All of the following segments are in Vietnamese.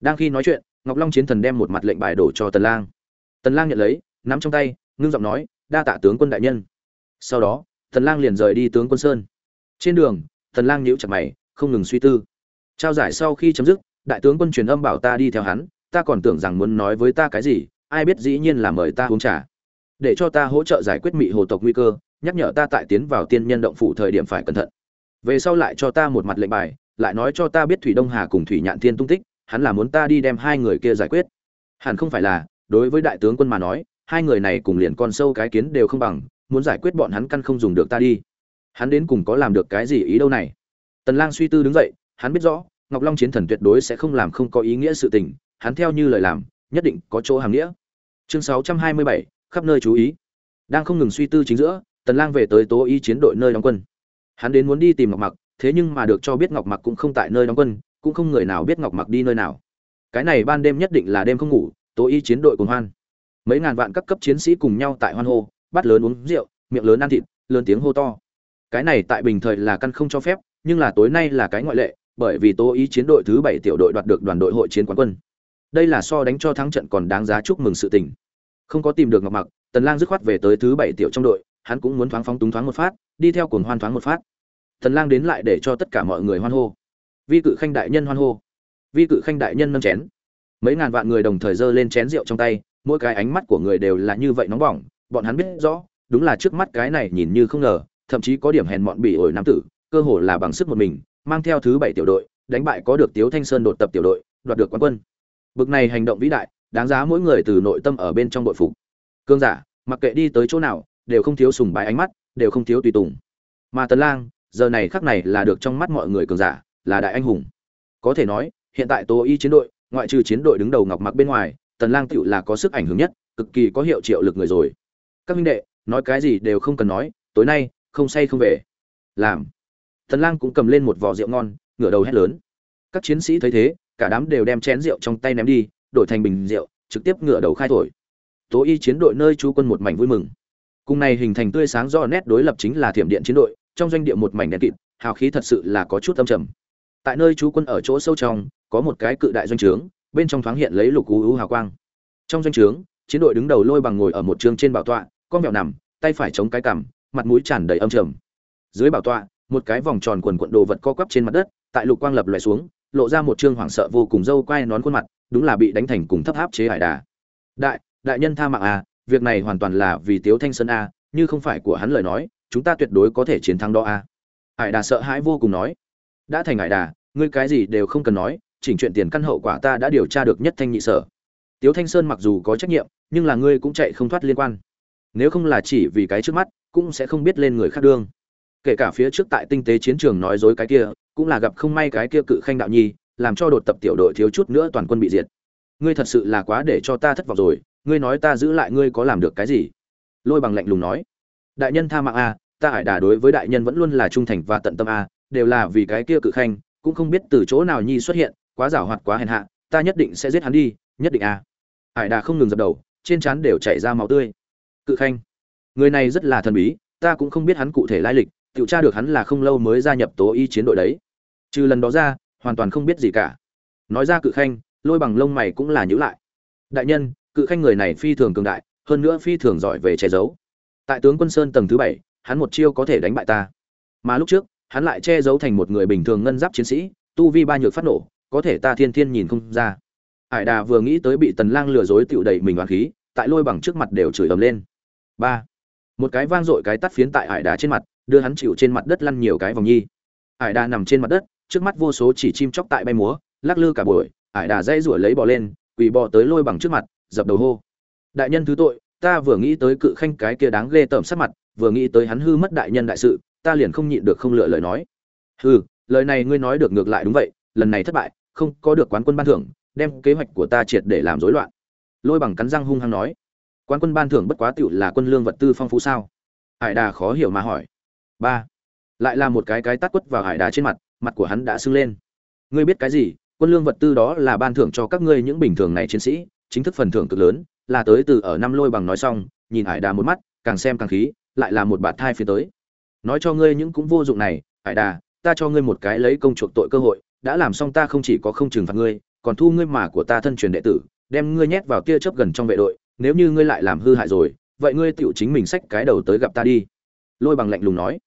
đang khi nói chuyện, ngọc long chiến thần đem một mặt lệnh bài đổ cho tần lang. Tần lang nhận lấy, nắm trong tay, ngưng giọng nói, đa tạ tướng quân đại nhân. Sau đó, tần lang liền rời đi tướng quân sơn. Trên đường, tần lang nhíu chặt mày, không ngừng suy tư. Trao giải sau khi chấm dứt, đại tướng quân truyền âm bảo ta đi theo hắn, ta còn tưởng rằng muốn nói với ta cái gì, ai biết dĩ nhiên là mời ta uống trà. Để cho ta hỗ trợ giải quyết mị hồ tộc nguy cơ, nhắc nhở ta tại tiến vào tiên nhân động phủ thời điểm phải cẩn thận. Về sau lại cho ta một mặt lệnh bài, lại nói cho ta biết thủy đông hà cùng thủy nhạn thiên tung tích hắn là muốn ta đi đem hai người kia giải quyết. Hẳn không phải là đối với đại tướng quân mà nói hai người này cùng liền con sâu cái kiến đều không bằng muốn giải quyết bọn hắn căn không dùng được ta đi. Hắn đến cùng có làm được cái gì ý đâu này? Tần lang suy tư đứng dậy hắn biết rõ ngọc long chiến thần tuyệt đối sẽ không làm không có ý nghĩa sự tình hắn theo như lời làm nhất định có chỗ hàng nghĩa. Chương 627, khắp nơi chú ý. Đang không ngừng suy tư chính giữa tần lang về tới tố y chiến đội nơi đóng quân. Hắn đến muốn đi tìm ngọc mặc thế nhưng mà được cho biết ngọc mặc cũng không tại nơi đóng quân cũng không người nào biết ngọc mặc đi nơi nào. Cái này ban đêm nhất định là đêm không ngủ tố y chiến đội cùng hoan. Mấy ngàn vạn các cấp chiến sĩ cùng nhau tại hoan hô, bắt lớn uống rượu, miệng lớn ăn thịt, lớn tiếng hô to. Cái này tại bình thời là căn không cho phép, nhưng là tối nay là cái ngoại lệ, bởi vì tố y chiến đội thứ bảy tiểu đội đoạt được đoàn đội hội chiến quán quân. Đây là so đánh cho thắng trận còn đáng giá chúc mừng sự tình. Không có tìm được ngọc mặc, tần lang dứt khoát về tới thứ bảy tiểu trong đội, hắn cũng muốn thoáng phóng túng thoáng một phát, đi theo cuồng hoan thoáng một phát. Tần lang đến lại để cho tất cả mọi người hoan hô vi cự khanh đại nhân hoan hô. Vi cự khanh đại nhân nâng chén. Mấy ngàn vạn người đồng thời giơ lên chén rượu trong tay, mỗi cái ánh mắt của người đều là như vậy nóng bỏng, bọn hắn biết rõ, đúng là trước mắt cái này nhìn như không ngờ, thậm chí có điểm hèn mọn bị ổi nam tử, cơ hồ là bằng sức một mình, mang theo thứ bảy tiểu đội, đánh bại có được tiếu thanh sơn đột tập tiểu đội, đoạt được quán quân. Bực này hành động vĩ đại, đáng giá mỗi người từ nội tâm ở bên trong đội phục. Cương giả, mặc kệ đi tới chỗ nào, đều không thiếu sùng bái ánh mắt, đều không thiếu tùy tùng. Mà tần lang, giờ này khắc này là được trong mắt mọi người cường giả là đại anh hùng. Có thể nói, hiện tại tố y chiến đội, ngoại trừ chiến đội đứng đầu ngọc mặc bên ngoài, tần lang tựu là có sức ảnh hưởng nhất, cực kỳ có hiệu triệu lực người rồi. Các minh đệ, nói cái gì đều không cần nói, tối nay, không say không về. Làm. Tần lang cũng cầm lên một vò rượu ngon, ngửa đầu hét lớn. Các chiến sĩ thấy thế, cả đám đều đem chén rượu trong tay ném đi, đổi thành bình rượu, trực tiếp ngửa đầu khai thổi. Tố y chiến đội nơi chú quân một mảnh vui mừng. Cùng này hình thành tươi sáng do nét đối lập chính là thiểm điện chiến đội, trong doanh địa một mảnh đen kịt, hào khí thật sự là có chút âm trầm tại nơi chú quân ở chỗ sâu trong, có một cái cự đại doanh trướng, bên trong thoáng hiện lấy lục ú ú hào quang. Trong doanh trướng, chiến đội đứng đầu lôi bằng ngồi ở một trường trên bảo tọa, con mèo nằm, tay phải chống cái cằm, mặt mũi tràn đầy âm trầm. Dưới bảo tọa, một cái vòng tròn quần quận đồ vật co quắp trên mặt đất, tại lục quang lập loại xuống, lộ ra một trương hoảng sợ vô cùng dâu quai nón khuôn mặt, đúng là bị đánh thành cùng thấp áp chế hải đà. Đại đại nhân tha mạng à việc này hoàn toàn là vì tiếu thanh sơn a như không phải của hắn lời nói, chúng ta tuyệt đối có thể chiến thắng đó a hải đà sợ hãi vô cùng nói đã thành ngại đà, ngươi cái gì đều không cần nói, chỉnh chuyện tiền căn hậu quả ta đã điều tra được nhất thanh nhị sở. Tiếu thanh sơn mặc dù có trách nhiệm, nhưng là ngươi cũng chạy không thoát liên quan. Nếu không là chỉ vì cái trước mắt, cũng sẽ không biết lên người khác đương. Kể cả phía trước tại tinh tế chiến trường nói dối cái kia, cũng là gặp không may cái kia cự khanh đạo nhi, làm cho đột tập tiểu đội thiếu chút nữa toàn quân bị diệt. Ngươi thật sự là quá để cho ta thất vọng rồi, ngươi nói ta giữ lại ngươi có làm được cái gì? Lôi bằng lạnh lùng nói. Đại nhân tha mạng a ta hải đà đối với đại nhân vẫn luôn là trung thành và tận tâm a đều là vì cái kia cự khanh, cũng không biết từ chỗ nào nhi xuất hiện, quá giảo hoạt, quá hèn hạ, ta nhất định sẽ giết hắn đi, nhất định à. Hải đà không ngừng dập đầu, trên trán đều chảy ra máu tươi. Cự khanh, người này rất là thần bí, ta cũng không biết hắn cụ thể lai lịch tự tra được hắn là không lâu mới gia nhập tố y chiến đội đấy. Trừ lần đó ra, hoàn toàn không biết gì cả. Nói ra cự khanh, lôi bằng lông mày cũng là nhữ lại. Đại nhân, cự khanh người này phi thường cường đại, hơn nữa phi thường giỏi về che giấu. Tại tướng quân sơn tầng thứ bảy, hắn một chiêu có thể đánh bại ta. Mà lúc trước hắn lại che giấu thành một người bình thường ngân giáp chiến sĩ, tu vi ba nhược phát nổ, có thể ta thiên thiên nhìn không ra. Hải đà vừa nghĩ tới bị tần lang lừa dối tựu đẩy mình hoàn khí, tại lôi bằng trước mặt đều chửi ầm lên. Ba. Một cái vang dội cái tắt phiến tại hải đà trên mặt, đưa hắn chịu trên mặt đất lăn nhiều cái vòng nhi. Hải đà nằm trên mặt đất, trước mắt vô số chỉ chim chóc tại bay múa, lắc lư cả buổi, hải đà dây rủi lấy bò lên, quỳ bò tới lôi bằng trước mặt, dập đầu hô. Đại nhân thứ tội, ta vừa nghĩ tới cự khanh cái kia đáng ghê tởm sát mặt, vừa nghĩ tới hắn hư mất đại nhân đại sự ta liền không nhịn được không lựa lời nói. Hừ, lời này ngươi nói được ngược lại đúng vậy, lần này thất bại, không có được quán quân ban thưởng, đem kế hoạch của ta triệt để làm rối loạn. Lôi bằng cắn răng hung hăng nói. Quán quân ban thưởng bất quá tựu là quân lương vật tư phong phú sao? Hải đà khó hiểu mà hỏi. Ba. Lại là một cái cái tát quất vào hải đà trên mặt mặt của hắn đã sưng lên. Ngươi biết cái gì? Quân lương vật tư đó là ban thưởng cho các ngươi những bình thường này chiến sĩ, chính thức phần thưởng cực lớn, là tới từ ở năm lôi bằng nói xong, nhìn hải đà một mắt, càng xem càng khí, lại là một bạt thai phía tới nói cho ngươi những cũng vô dụng này, hải đà, ta cho ngươi một cái lấy công chuộc tội cơ hội, đã làm xong ta không chỉ có không trừng phạt ngươi, còn thu ngươi mà của ta thân truyền đệ tử, đem ngươi nhét vào kia chớp gần trong vệ đội, nếu như ngươi lại làm hư hại rồi, vậy ngươi tựu chính mình xách cái đầu tới gặp ta đi. Lôi bằng lạnh lùng nói.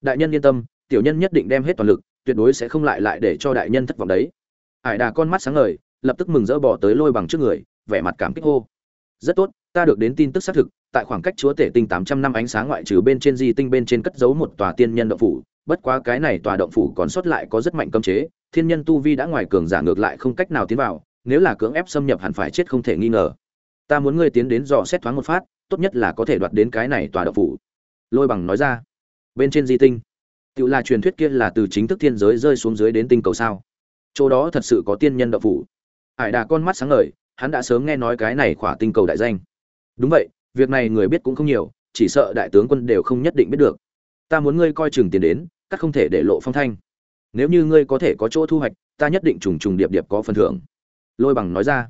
Đại nhân yên tâm, tiểu nhân nhất định đem hết toàn lực, tuyệt đối sẽ không lại lại để cho đại nhân thất vọng đấy. Ải đà con mắt sáng ngời, lập tức mừng rỡ bỏ tới lôi bằng trước người, vẻ mặt cảm kích hô. Rất tốt, ta được đến tin tức xác thực tại khoảng cách chúa tể tinh tám trăm năm ánh sáng ngoại trừ bên trên di tinh bên trên cất giấu một tòa tiên nhân động phủ, bất quá cái này tòa động phủ còn sót lại có rất mạnh cấm chế, thiên nhân tu vi đã ngoài cường giả ngược lại không cách nào tiến vào, nếu là cưỡng ép xâm nhập hẳn phải chết không thể nghi ngờ. Ta muốn ngươi tiến đến dò xét thoáng một phát, tốt nhất là có thể đoạt đến cái này tòa động phủ. Lôi bằng nói ra. Bên trên di tinh. Tự là truyền thuyết kia là từ chính thức thiên giới rơi xuống dưới đến tinh cầu sao? Chỗ đó thật sự có tiên nhân động phủ. Hải đà con mắt sáng ngời, hắn đã sớm nghe nói cái này khỏa tinh cầu đại danh. Đúng vậy việc này người biết cũng không nhiều, chỉ sợ đại tướng quân đều không nhất định biết được. Ta muốn ngươi coi chừng tiền đến các không thể để lộ phong thanh. Nếu như ngươi có thể có chỗ thu hoạch, ta nhất định trùng trùng điệp điệp có phần thưởng. Lôi bằng nói ra.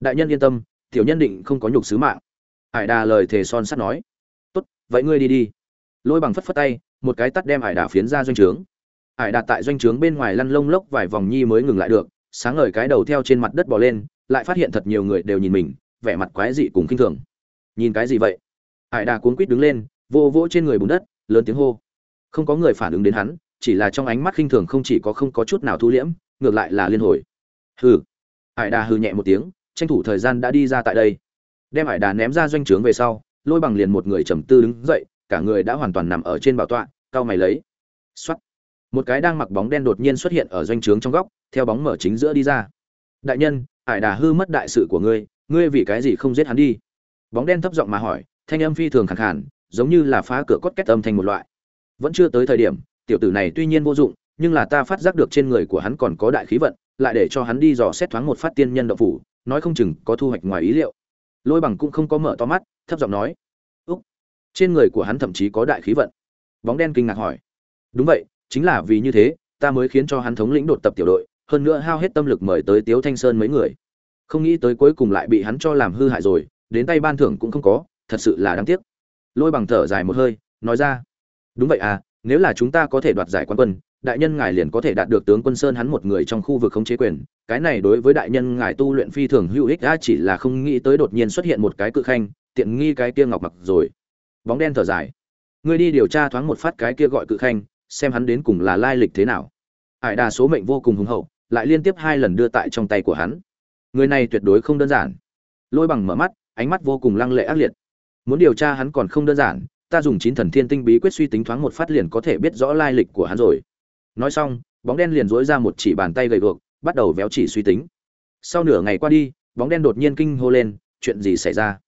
Đại nhân yên tâm, tiểu nhân định không có nhục sứ mạng. Hải đà lời thề son sắt nói. Tốt, vậy ngươi đi đi. Lôi bằng phất phất tay, một cái tắt đem Hải đà phiến ra doanh trướng. Hải đà tại doanh trướng bên ngoài lăn lông lốc vài vòng nhi mới ngừng lại được, sáng ngời cái đầu theo trên mặt đất bò lên, lại phát hiện thật nhiều người đều nhìn mình, vẻ mặt quái dị cùng kinh thường nhìn cái gì vậy? Hải đà cuốn quýt đứng lên, vô vỗ trên người bùn đất, lớn tiếng hô. Không có người phản ứng đến hắn, chỉ là trong ánh mắt khinh thường không chỉ có không có chút nào thu liễm, ngược lại là liên hồi. Hừ. Hải đà hừ nhẹ một tiếng, tranh thủ thời gian đã đi ra tại đây. Đem Hải đà ném ra doanh trướng về sau, lôi bằng liền một người trầm tư đứng dậy, cả người đã hoàn toàn nằm ở trên bảo tọa cao mày lấy. Xoắt một cái đang mặc bóng đen đột nhiên xuất hiện ở doanh trướng trong góc, theo bóng mở chính giữa đi ra. Đại nhân, Hải đà hư mất đại sự của ngươi ngươi vì cái gì không giết hắn đi? Bóng đen thấp giọng mà hỏi, thanh âm phi thường khẳng khản giống như là phá cửa cốt két âm thành một loại. Vẫn chưa tới thời điểm, tiểu tử này tuy nhiên vô dụng, nhưng là ta phát giác được trên người của hắn còn có đại khí vận, lại để cho hắn đi dò xét thoáng một phát tiên nhân động phủ, nói không chừng có thu hoạch ngoài ý liệu. Lôi bằng cũng không có mở to mắt, thấp giọng nói, úc. Trên người của hắn thậm chí có đại khí vận. Bóng đen kinh ngạc hỏi, đúng vậy, chính là vì như thế, ta mới khiến cho hắn thống lĩnh đột tập tiểu đội, hơn nữa hao hết tâm lực mời tới tiếu thanh sơn mấy người. Không nghĩ tới cuối cùng lại bị hắn cho làm hư hại rồi đến tay ban thưởng cũng không có, thật sự là đáng tiếc. Lôi bằng thở dài một hơi, nói ra, đúng vậy à nếu là chúng ta có thể đoạt giải quán quân, đại nhân ngài liền có thể đạt được tướng quân sơn hắn một người trong khu vực khống chế quyền. Cái này đối với đại nhân ngài tu luyện phi thường hữu ích đã chỉ là không nghĩ tới đột nhiên xuất hiện một cái cự khanh, tiện nghi cái kia ngọc mặc rồi. Bóng đen thở dài, ngươi đi điều tra thoáng một phát cái kia gọi cự khanh, xem hắn đến cùng là lai lịch thế nào. Ải đa số mệnh vô cùng hùng hậu, lại liên tiếp hai lần đưa tại trong tay của hắn. Người này tuyệt đối không đơn giản. Lôi bằng mở mắt ánh mắt vô cùng lăng lệ ác liệt. Muốn điều tra hắn còn không đơn giản, ta dùng chín thần thiên tinh bí quyết suy tính thoáng một phát liền có thể biết rõ lai lịch của hắn rồi. Nói xong, bóng đen liền dối ra một chỉ bàn tay gầy guộc, bắt đầu véo chỉ suy tính. Sau nửa ngày qua đi, bóng đen đột nhiên kinh hô lên, chuyện gì xảy ra?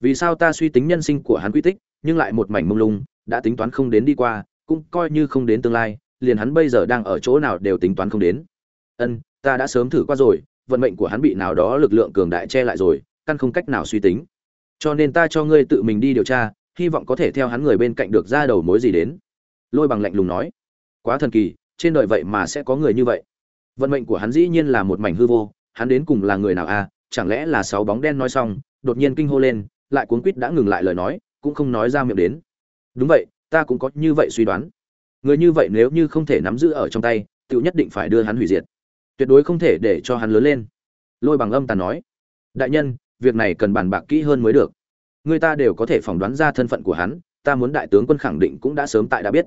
Vì sao ta suy tính nhân sinh của hắn quy tích, nhưng lại một mảnh mông lung, đã tính toán không đến đi qua, cũng coi như không đến tương lai, liền hắn bây giờ đang ở chỗ nào đều tính toán không đến. Ân, ta đã sớm thử qua rồi, vận mệnh của hắn bị nào đó lực lượng cường đại che lại rồi căn không cách nào suy tính. Cho nên ta cho ngươi tự mình đi điều tra, hy vọng có thể theo hắn người bên cạnh được ra đầu mối gì đến. Lôi bằng lạnh lùng nói. Quá thần kỳ, trên đời vậy mà sẽ có người như vậy. Vận mệnh của hắn dĩ nhiên là một mảnh hư vô, hắn đến cùng là người nào à? Chẳng lẽ là sáu bóng đen nói xong, đột nhiên kinh hô lên, lại cuốn quýt đã ngừng lại lời nói, cũng không nói ra miệng đến. Đúng vậy, ta cũng có như vậy suy đoán. Người như vậy nếu như không thể nắm giữ ở trong tay tự nhất định phải đưa hắn hủy diệt. Tuyệt đối không thể để cho hắn lớn lên. Lôi bằng âm tàn nói. Đại nhân việc này cần bàn bạc kỹ hơn mới được. Người ta đều có thể phỏng đoán ra thân phận của hắn, ta muốn đại tướng quân khẳng định cũng đã sớm tại đã biết.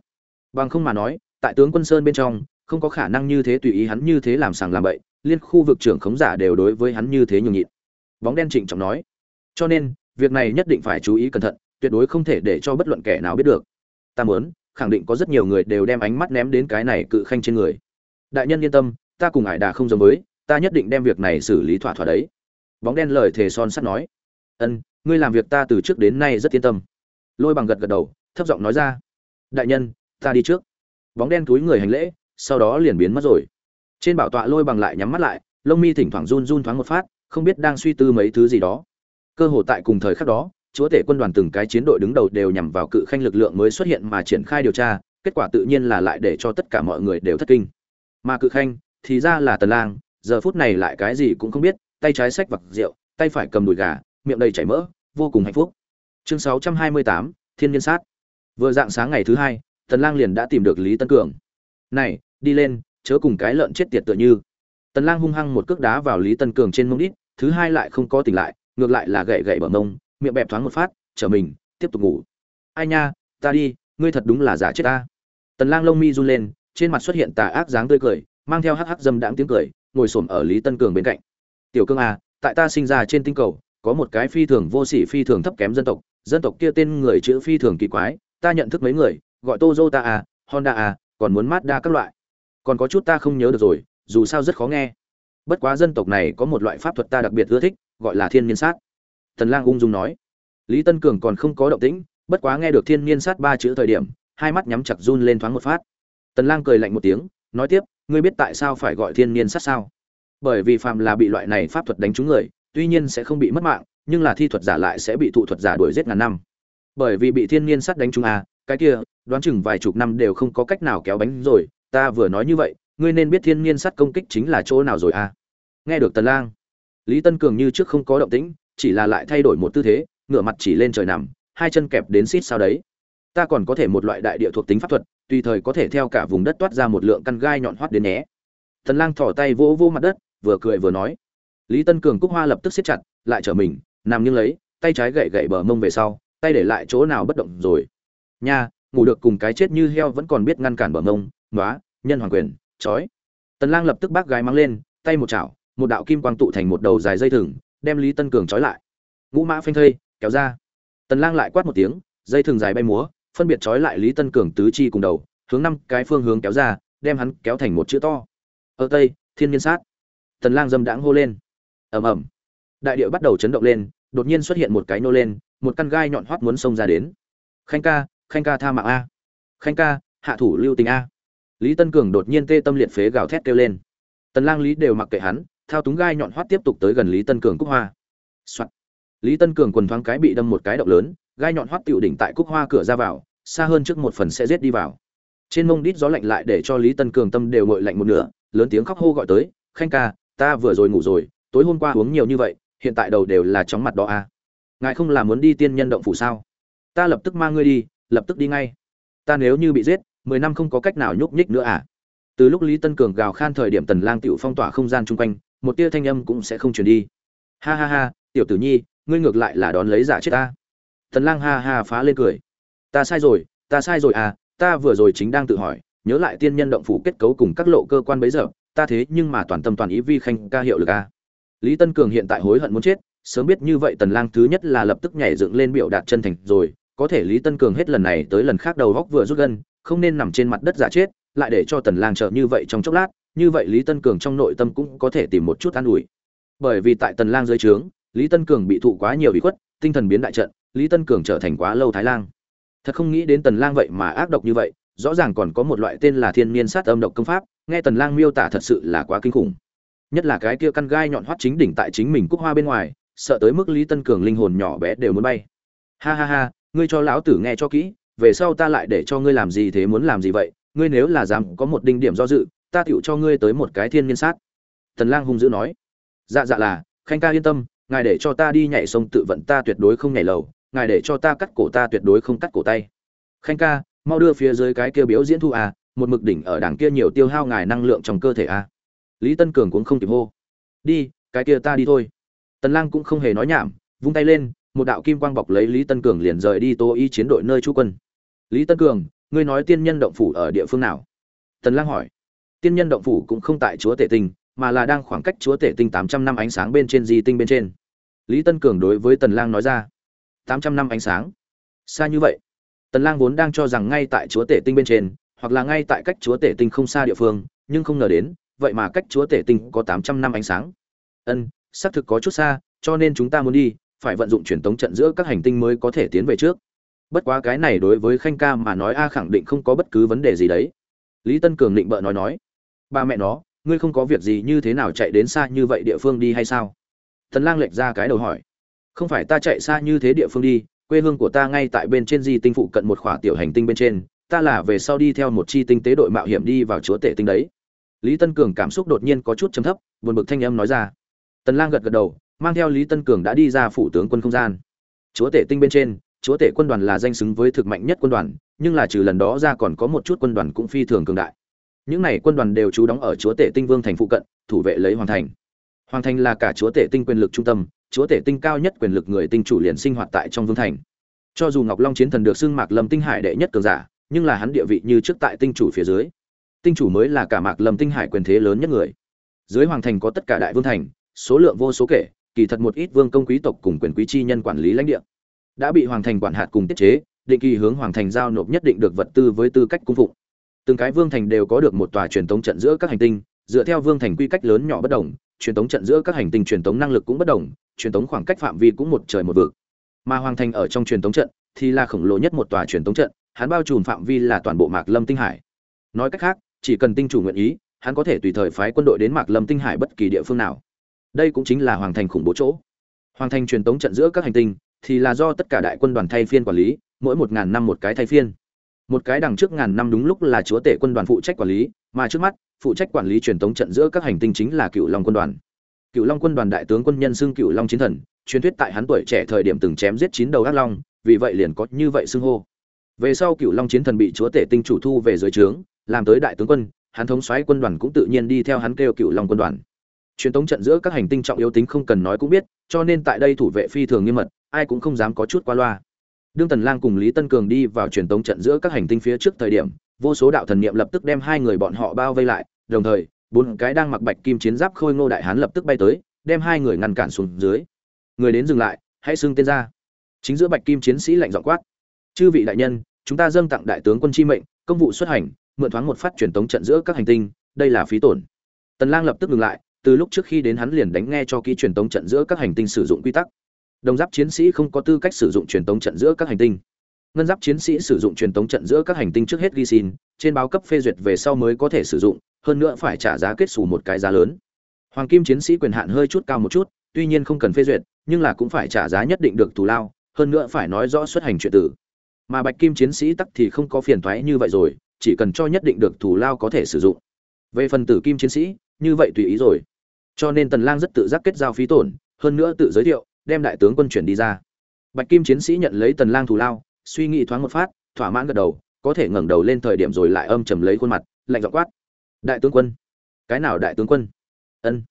Bằng không mà nói, tại tướng quân sơn bên trong, không có khả năng như thế tùy ý hắn như thế làm sàng làm bậy, liên khu vực trưởng khống giả đều đối với hắn như thế nhường nhịn. Bóng đen trịnh trọng nói. Cho nên, việc này nhất định phải chú ý cẩn thận, tuyệt đối không thể để cho bất luận kẻ nào biết được. Ta muốn, khẳng định có rất nhiều người đều đem ánh mắt ném đến cái này cự khanh trên người. Đại nhân yên tâm, ta cùng ải đà không giống với, ta nhất định đem việc này xử lý thỏa thỏa đấy bóng đen lời thề son sắt nói. Ân, ngươi làm việc ta từ trước đến nay rất yên tâm. Lôi bằng gật gật đầu, thấp giọng nói ra. Đại nhân, ta đi trước. Bóng đen túi người hành lễ, sau đó liền biến mất rồi. Trên bảo tọa lôi bằng lại nhắm mắt lại, lông mi thỉnh thoảng run run thoáng một phát, không biết đang suy tư mấy thứ gì đó. Cơ hội tại cùng thời khắc đó, chúa tể quân đoàn từng cái chiến đội đứng đầu đều nhằm vào cự khanh lực lượng mới xuất hiện mà triển khai điều tra, kết quả tự nhiên là lại để cho tất cả mọi người đều thất kinh. Mà cự khanh thì ra là tần lang, giờ phút này lại cái gì cũng không biết tay trái xách vặc rượu tay phải cầm đùi gà miệng đầy chảy mỡ vô cùng hạnh phúc. Chương 628, thiên nhân sát. Vừa dạng sáng ngày thứ hai tần lang liền đã tìm được lý tân cường. Này đi lên chớ cùng cái lợn chết tiệt tựa như. Tần lang hung hăng một cước đá vào lý tân cường trên mông đít thứ hai lại không có tỉnh lại ngược lại là gậy gậy bờ mông miệng bẹp thoáng một phát trở mình tiếp tục ngủ. Ai nha ta đi ngươi thật đúng là giả chết ta. Tần lang lông mi run lên trên mặt xuất hiện tà ác dáng tươi cười mang theo hắc hắc dâm đãng tiếng cười ngồi xổm ở lý tân cường bên cạnh tiểu cương à tại ta sinh ra trên tinh cầu, có một cái phi thường vô sỉ, phi thường thấp kém dân tộc. Dân tộc kia tên người chữ phi thường kỳ quái, ta nhận thức mấy người, gọi Toyota à Honda à còn muốn Mazda các loại. Còn có chút ta không nhớ được rồi, dù sao rất khó nghe. Bất quá dân tộc này có một loại pháp thuật ta đặc biệt ưa thích, gọi là thiên Niên sát. Tần lang ung dung nói. Lý tân cường còn không có động tĩnh, bất quá nghe được thiên Niên sát ba chữ thời điểm, hai mắt nhắm chặt run lên thoáng một phát. Tần lang cười lạnh một tiếng, nói tiếp, ngươi biết tại sao phải gọi thiên Niên sát sao? Bởi vì phàm là bị loại này pháp thuật đánh trúng người, tuy nhiên sẽ không bị mất mạng, nhưng là thi thuật giả lại sẽ bị thụ thuật giả đuổi giết ngàn năm. Bởi vì bị thiên nhiên sát đánh trúng à cái kia, đoán chừng vài chục năm đều không có cách nào kéo bánh rồi, ta vừa nói như vậy, ngươi nên biết thiên nhiên sát công kích chính là chỗ nào rồi à. Nghe được tần lang, lý tân cường như trước không có động tĩnh, chỉ là lại thay đổi một tư thế, ngửa mặt chỉ lên trời nằm, hai chân kẹp đến xít sao đấy. Ta còn có thể một loại đại địa thuộc tính pháp thuật, tùy thời có thể theo cả vùng đất toát ra một lượng căn gai nhọn hoắt đến nhé. Tần lang thò tay vỗ vỗ mặt đất vừa cười vừa nói. Lý tân cường cúc hoa lập tức siết chặt, lại trở mình, nằm nghiêng lấy, tay trái gậy gậy bờ mông về sau, tay để lại chỗ nào bất động rồi. Nha, ngủ được cùng cái chết như heo vẫn còn biết ngăn cản bờ mông nói nhân hoàng quyền, chói. Tần lang lập tức bác gái mang lên, tay một chảo, một đạo kim quang tụ thành một đầu dài dây thừng, đem lý tân cường trói lại. Ngũ mã phanh thây, kéo ra. Tần lang lại quát một tiếng, dây thừng dài bay múa, phân biệt trói lại lý tân cường tứ chi cùng đầu, hướng năm cái phương hướng kéo ra, đem hắn kéo thành một chữ to. Ở tây, thiên nhiên sát tần lang dâm đãng hô lên. Ầm ầm. Đại địa bắt đầu chấn động lên, đột nhiên xuất hiện một cái nô lên, một căn gai nhọn hoắt muốn xông ra đến. Khanh ca khanh ca tha mạng a. Khanh ca, hạ thủ lưu tình a. Lý tân cường đột nhiên tê tâm liệt phế gào thét kêu lên. Tần lang lý đều mặc kệ hắn, thao túng gai nhọn hoắt tiếp tục tới gần lý tân cường cúc hoa. Soạn. lý tân cường quần thoáng cái bị đâm một cái động lớn, gai nhọn hoắt tiểu đỉnh tại cúc hoa cửa ra vào, xa hơn trước một phần sẽ giết đi vào. Trên mông đít gió lạnh lại để cho lý tân cường tâm đều ngội lạnh một nửa, lớn tiếng khóc hô gọi tới, khanh ca ta vừa rồi ngủ rồi, tối hôm qua uống nhiều như vậy, hiện tại đầu đều là chóng mặt đó à. ngài không là muốn đi tiên nhân động phủ sao? Ta lập tức mang ngươi đi, lập tức đi ngay. Ta nếu như bị giết, mười năm không có cách nào nhúc nhích nữa à. Từ lúc lý tân cường gào khan thời điểm tần lang tiểu phong tỏa không gian chung quanh, một tia thanh âm cũng sẽ không truyền đi. Ha ha ha, tiểu tử nhi, ngươi ngược lại là đón lấy giả chết ta. Tần lang ha ha phá lên cười. Ta sai rồi, ta sai rồi à ta vừa rồi chính đang tự hỏi, nhớ lại tiên nhân động phủ kết cấu cùng các lộ cơ quan bấy giờ ta thế nhưng mà toàn tâm toàn ý vi khanh ca hiệu lực a. Lý tân cường hiện tại hối hận muốn chết, sớm biết như vậy tần lang thứ nhất là lập tức nhảy dựng lên biểu đạt chân thành rồi, có thể lý tân cường hết lần này tới lần khác đầu góc vừa rút gân, không nên nằm trên mặt đất giả chết, lại để cho tần lang chờ như vậy trong chốc lát, như vậy lý tân cường trong nội tâm cũng có thể tìm một chút an ủi. Bởi vì tại tần lang dưới trướng, lý tân cường bị thụ quá nhiều bị khuất, tinh thần biến đại trận, lý tân cường trở thành quá lâu thái lang. Thật không nghĩ đến tần lang vậy mà ác độc như vậy, rõ ràng còn có một loại tên là thiên niên sát âm độc công pháp nghe tần lang miêu tả thật sự là quá kinh khủng. Nhất là cái kia căn gai nhọn hoắt chính đỉnh tại chính mình cúc hoa bên ngoài, sợ tới mức lý tân cường linh hồn nhỏ bé đều muốn bay. Ha ha ha, ngươi cho lão tử nghe cho kỹ, về sau ta lại để cho ngươi làm gì thế muốn làm gì vậy, ngươi nếu là dám có một đinh điểm do dự, ta tựu cho ngươi tới một cái thiên niên sát. Tần lang hung dữ nói. Dạ dạ là, khanh ca yên tâm, ngài để cho ta đi nhảy sông tự vận ta tuyệt đối không nhảy lầu, ngài để cho ta cắt cổ ta tuyệt đối không cắt cổ tay. Khanh ca, mau đưa phía dưới cái kia biểu diễn thu à một mực đỉnh ở đằng kia nhiều tiêu hao ngài năng lượng trong cơ thể à lý tân cường cũng không kịp hô. Đi, cái kia ta đi thôi. Tần lang cũng không hề nói nhảm, vung tay lên, một đạo kim quang bọc lấy lý tân cường liền rời đi tô y chiến đội nơi trú quân. Lý tân cường, ngươi nói tiên nhân động phủ ở địa phương nào? Tần lang hỏi. Tiên nhân động phủ cũng không tại chúa tể tinh, mà là đang khoảng cách chúa tể tinh 800 năm ánh sáng bên trên di tinh bên trên. Lý tân cường đối với tần lang nói ra. 800 năm ánh sáng? Xa như vậy. Tần lang vốn đang cho rằng ngay tại chúa tể tinh bên trên hoặc là ngay tại cách chúa tể tinh không xa địa phương, nhưng không ngờ đến, vậy mà cách chúa tể tinh có 800 năm ánh sáng. Ân, xác thực có chút xa, cho nên chúng ta muốn đi, phải vận dụng truyền tống trận giữa các hành tinh mới có thể tiến về trước. Bất quá cái này đối với khanh ca mà nói a khẳng định không có bất cứ vấn đề gì đấy. Lý tân cường định bợ nói nói, ba mẹ nó, ngươi không có việc gì như thế nào chạy đến xa như vậy địa phương đi hay sao? Thần lang lệch ra cái đầu hỏi, không phải ta chạy xa như thế địa phương đi, quê hương của ta ngay tại bên trên di tinh phụ cận một khỏa tiểu hành tinh bên trên ta là về sau đi theo một chi tinh tế đội mạo hiểm đi vào chúa tể tinh đấy. Lý tân cường cảm xúc đột nhiên có chút chấm thấp, buồn bực thanh âm nói ra. Tần lang gật gật đầu, mang theo lý tân cường đã đi ra phủ tướng quân không gian. Chúa tể tinh bên trên, chúa tể quân đoàn là danh xứng với thực mạnh nhất quân đoàn, nhưng là trừ lần đó ra còn có một chút quân đoàn cũng phi thường cường đại. Những này quân đoàn đều trú đóng ở chúa tể tinh vương thành phụ cận, thủ vệ lấy hoàng thành. Hoàng thành là cả chúa tể tinh quyền lực trung tâm, chúa tể tinh cao nhất quyền lực người tinh chủ liền sinh hoạt tại trong vương thành. Cho dù ngọc long chiến thần được xưng mạc lâm tinh hải đệ nhất cường giả nhưng là hắn địa vị như trước tại tinh chủ phía dưới. Tinh chủ mới là cả mạc lâm tinh hải quyền thế lớn nhất người. Dưới hoàng thành có tất cả đại vương thành, số lượng vô số kể, kỳ thật một ít vương công quý tộc cùng quyền quý chi nhân quản lý lãnh địa. Đã bị hoàng thành quản hạt cùng tiết chế, định kỳ hướng hoàng thành giao nộp nhất định được vật tư với tư cách cung phụng. Từng cái vương thành đều có được một tòa truyền thống trận giữa các hành tinh, dựa theo vương thành quy cách lớn nhỏ bất đồng, truyền thống trận giữa các hành tinh truyền thống năng lực cũng bất đồng, truyền thống khoảng cách phạm vi cũng một trời một vực. Mà hoàng thành ở trong truyền thống trận thì là khổng lồ nhất một tòa truyền thống trận hắn bao trùm phạm vi là toàn bộ mạc lâm tinh hải. Nói cách khác, chỉ cần tinh chủ nguyện ý, hắn có thể tùy thời phái quân đội đến mạc lâm tinh hải bất kỳ địa phương nào. Đây cũng chính là hoàng thành khủng bố chỗ. Hoàng thành truyền thống trận giữa các hành tinh, thì là do tất cả đại quân đoàn thay phiên quản lý, mỗi một ngàn năm một cái thay phiên. Một cái đằng trước ngàn năm đúng lúc là chúa tể quân đoàn phụ trách quản lý, mà trước mắt, phụ trách quản lý truyền thống trận giữa các hành tinh chính là cựu long quân đoàn. Cựu long quân đoàn đại tướng quân nhân xưng cựu long chiến thần, truyền thuyết tại hắn tuổi trẻ thời điểm từng chém giết chín đầu ác long, vì vậy liền có như vậy xưng hô về sau cựu long chiến thần bị chúa tể tinh chủ thu về dưới trướng, làm tới đại tướng quân, hắn thống soái quân đoàn cũng tự nhiên đi theo hắn kêu cựu long quân đoàn. Truyền thống trận giữa các hành tinh trọng yếu tính không cần nói cũng biết, cho nên tại đây thủ vệ phi thường nghiêm mật, ai cũng không dám có chút qua loa. Đương tần lang cùng lý tân cường đi vào truyền thống trận giữa các hành tinh phía trước thời điểm, vô số đạo thần niệm lập tức đem hai người bọn họ bao vây lại, đồng thời, bốn cái đang mặc bạch kim chiến giáp khôi ngô đại hán lập tức bay tới, đem hai người ngăn cản xuống dưới. Người đến dừng lại, hãy xưng tên ra. Chính giữa bạch kim chiến sĩ lạnh giọng quát. Chư vị đại nhân chúng ta dâng tặng đại tướng quân chi mệnh, công vụ xuất hành, mượn thoáng một phát truyền tống trận giữa các hành tinh, đây là phí tổn. Tần lang lập tức ngừng lại, từ lúc trước khi đến hắn liền đánh nghe cho kỹ truyền tống trận giữa các hành tinh sử dụng quy tắc. Đồng giáp chiến sĩ không có tư cách sử dụng truyền tống trận giữa các hành tinh. Ngân giáp chiến sĩ sử dụng truyền tống trận giữa các hành tinh trước hết ghi xin, trên báo cấp phê duyệt về sau mới có thể sử dụng, hơn nữa phải trả giá kết xù một cái giá lớn. Hoàng kim chiến sĩ quyền hạn hơi chút cao một chút, tuy nhiên không cần phê duyệt, nhưng là cũng phải trả giá nhất định được thù lao, hơn nữa phải nói rõ xuất hành chuyện tử mà bạch kim chiến sĩ tắc thì không có phiền thoái như vậy rồi, chỉ cần cho nhất định được thù lao có thể sử dụng. Về phần tử kim chiến sĩ, như vậy tùy ý rồi. Cho nên tần lang rất tự giác kết giao phí tổn, hơn nữa tự giới thiệu, đem đại tướng quân chuyển đi ra. Bạch kim chiến sĩ nhận lấy tần lang thù lao, suy nghĩ thoáng một phát, thỏa mãn gật đầu, có thể ngẩng đầu lên thời điểm rồi lại âm trầm lấy khuôn mặt, lạnh giọng quát. Đại tướng quân. Cái nào đại tướng quân? Ân.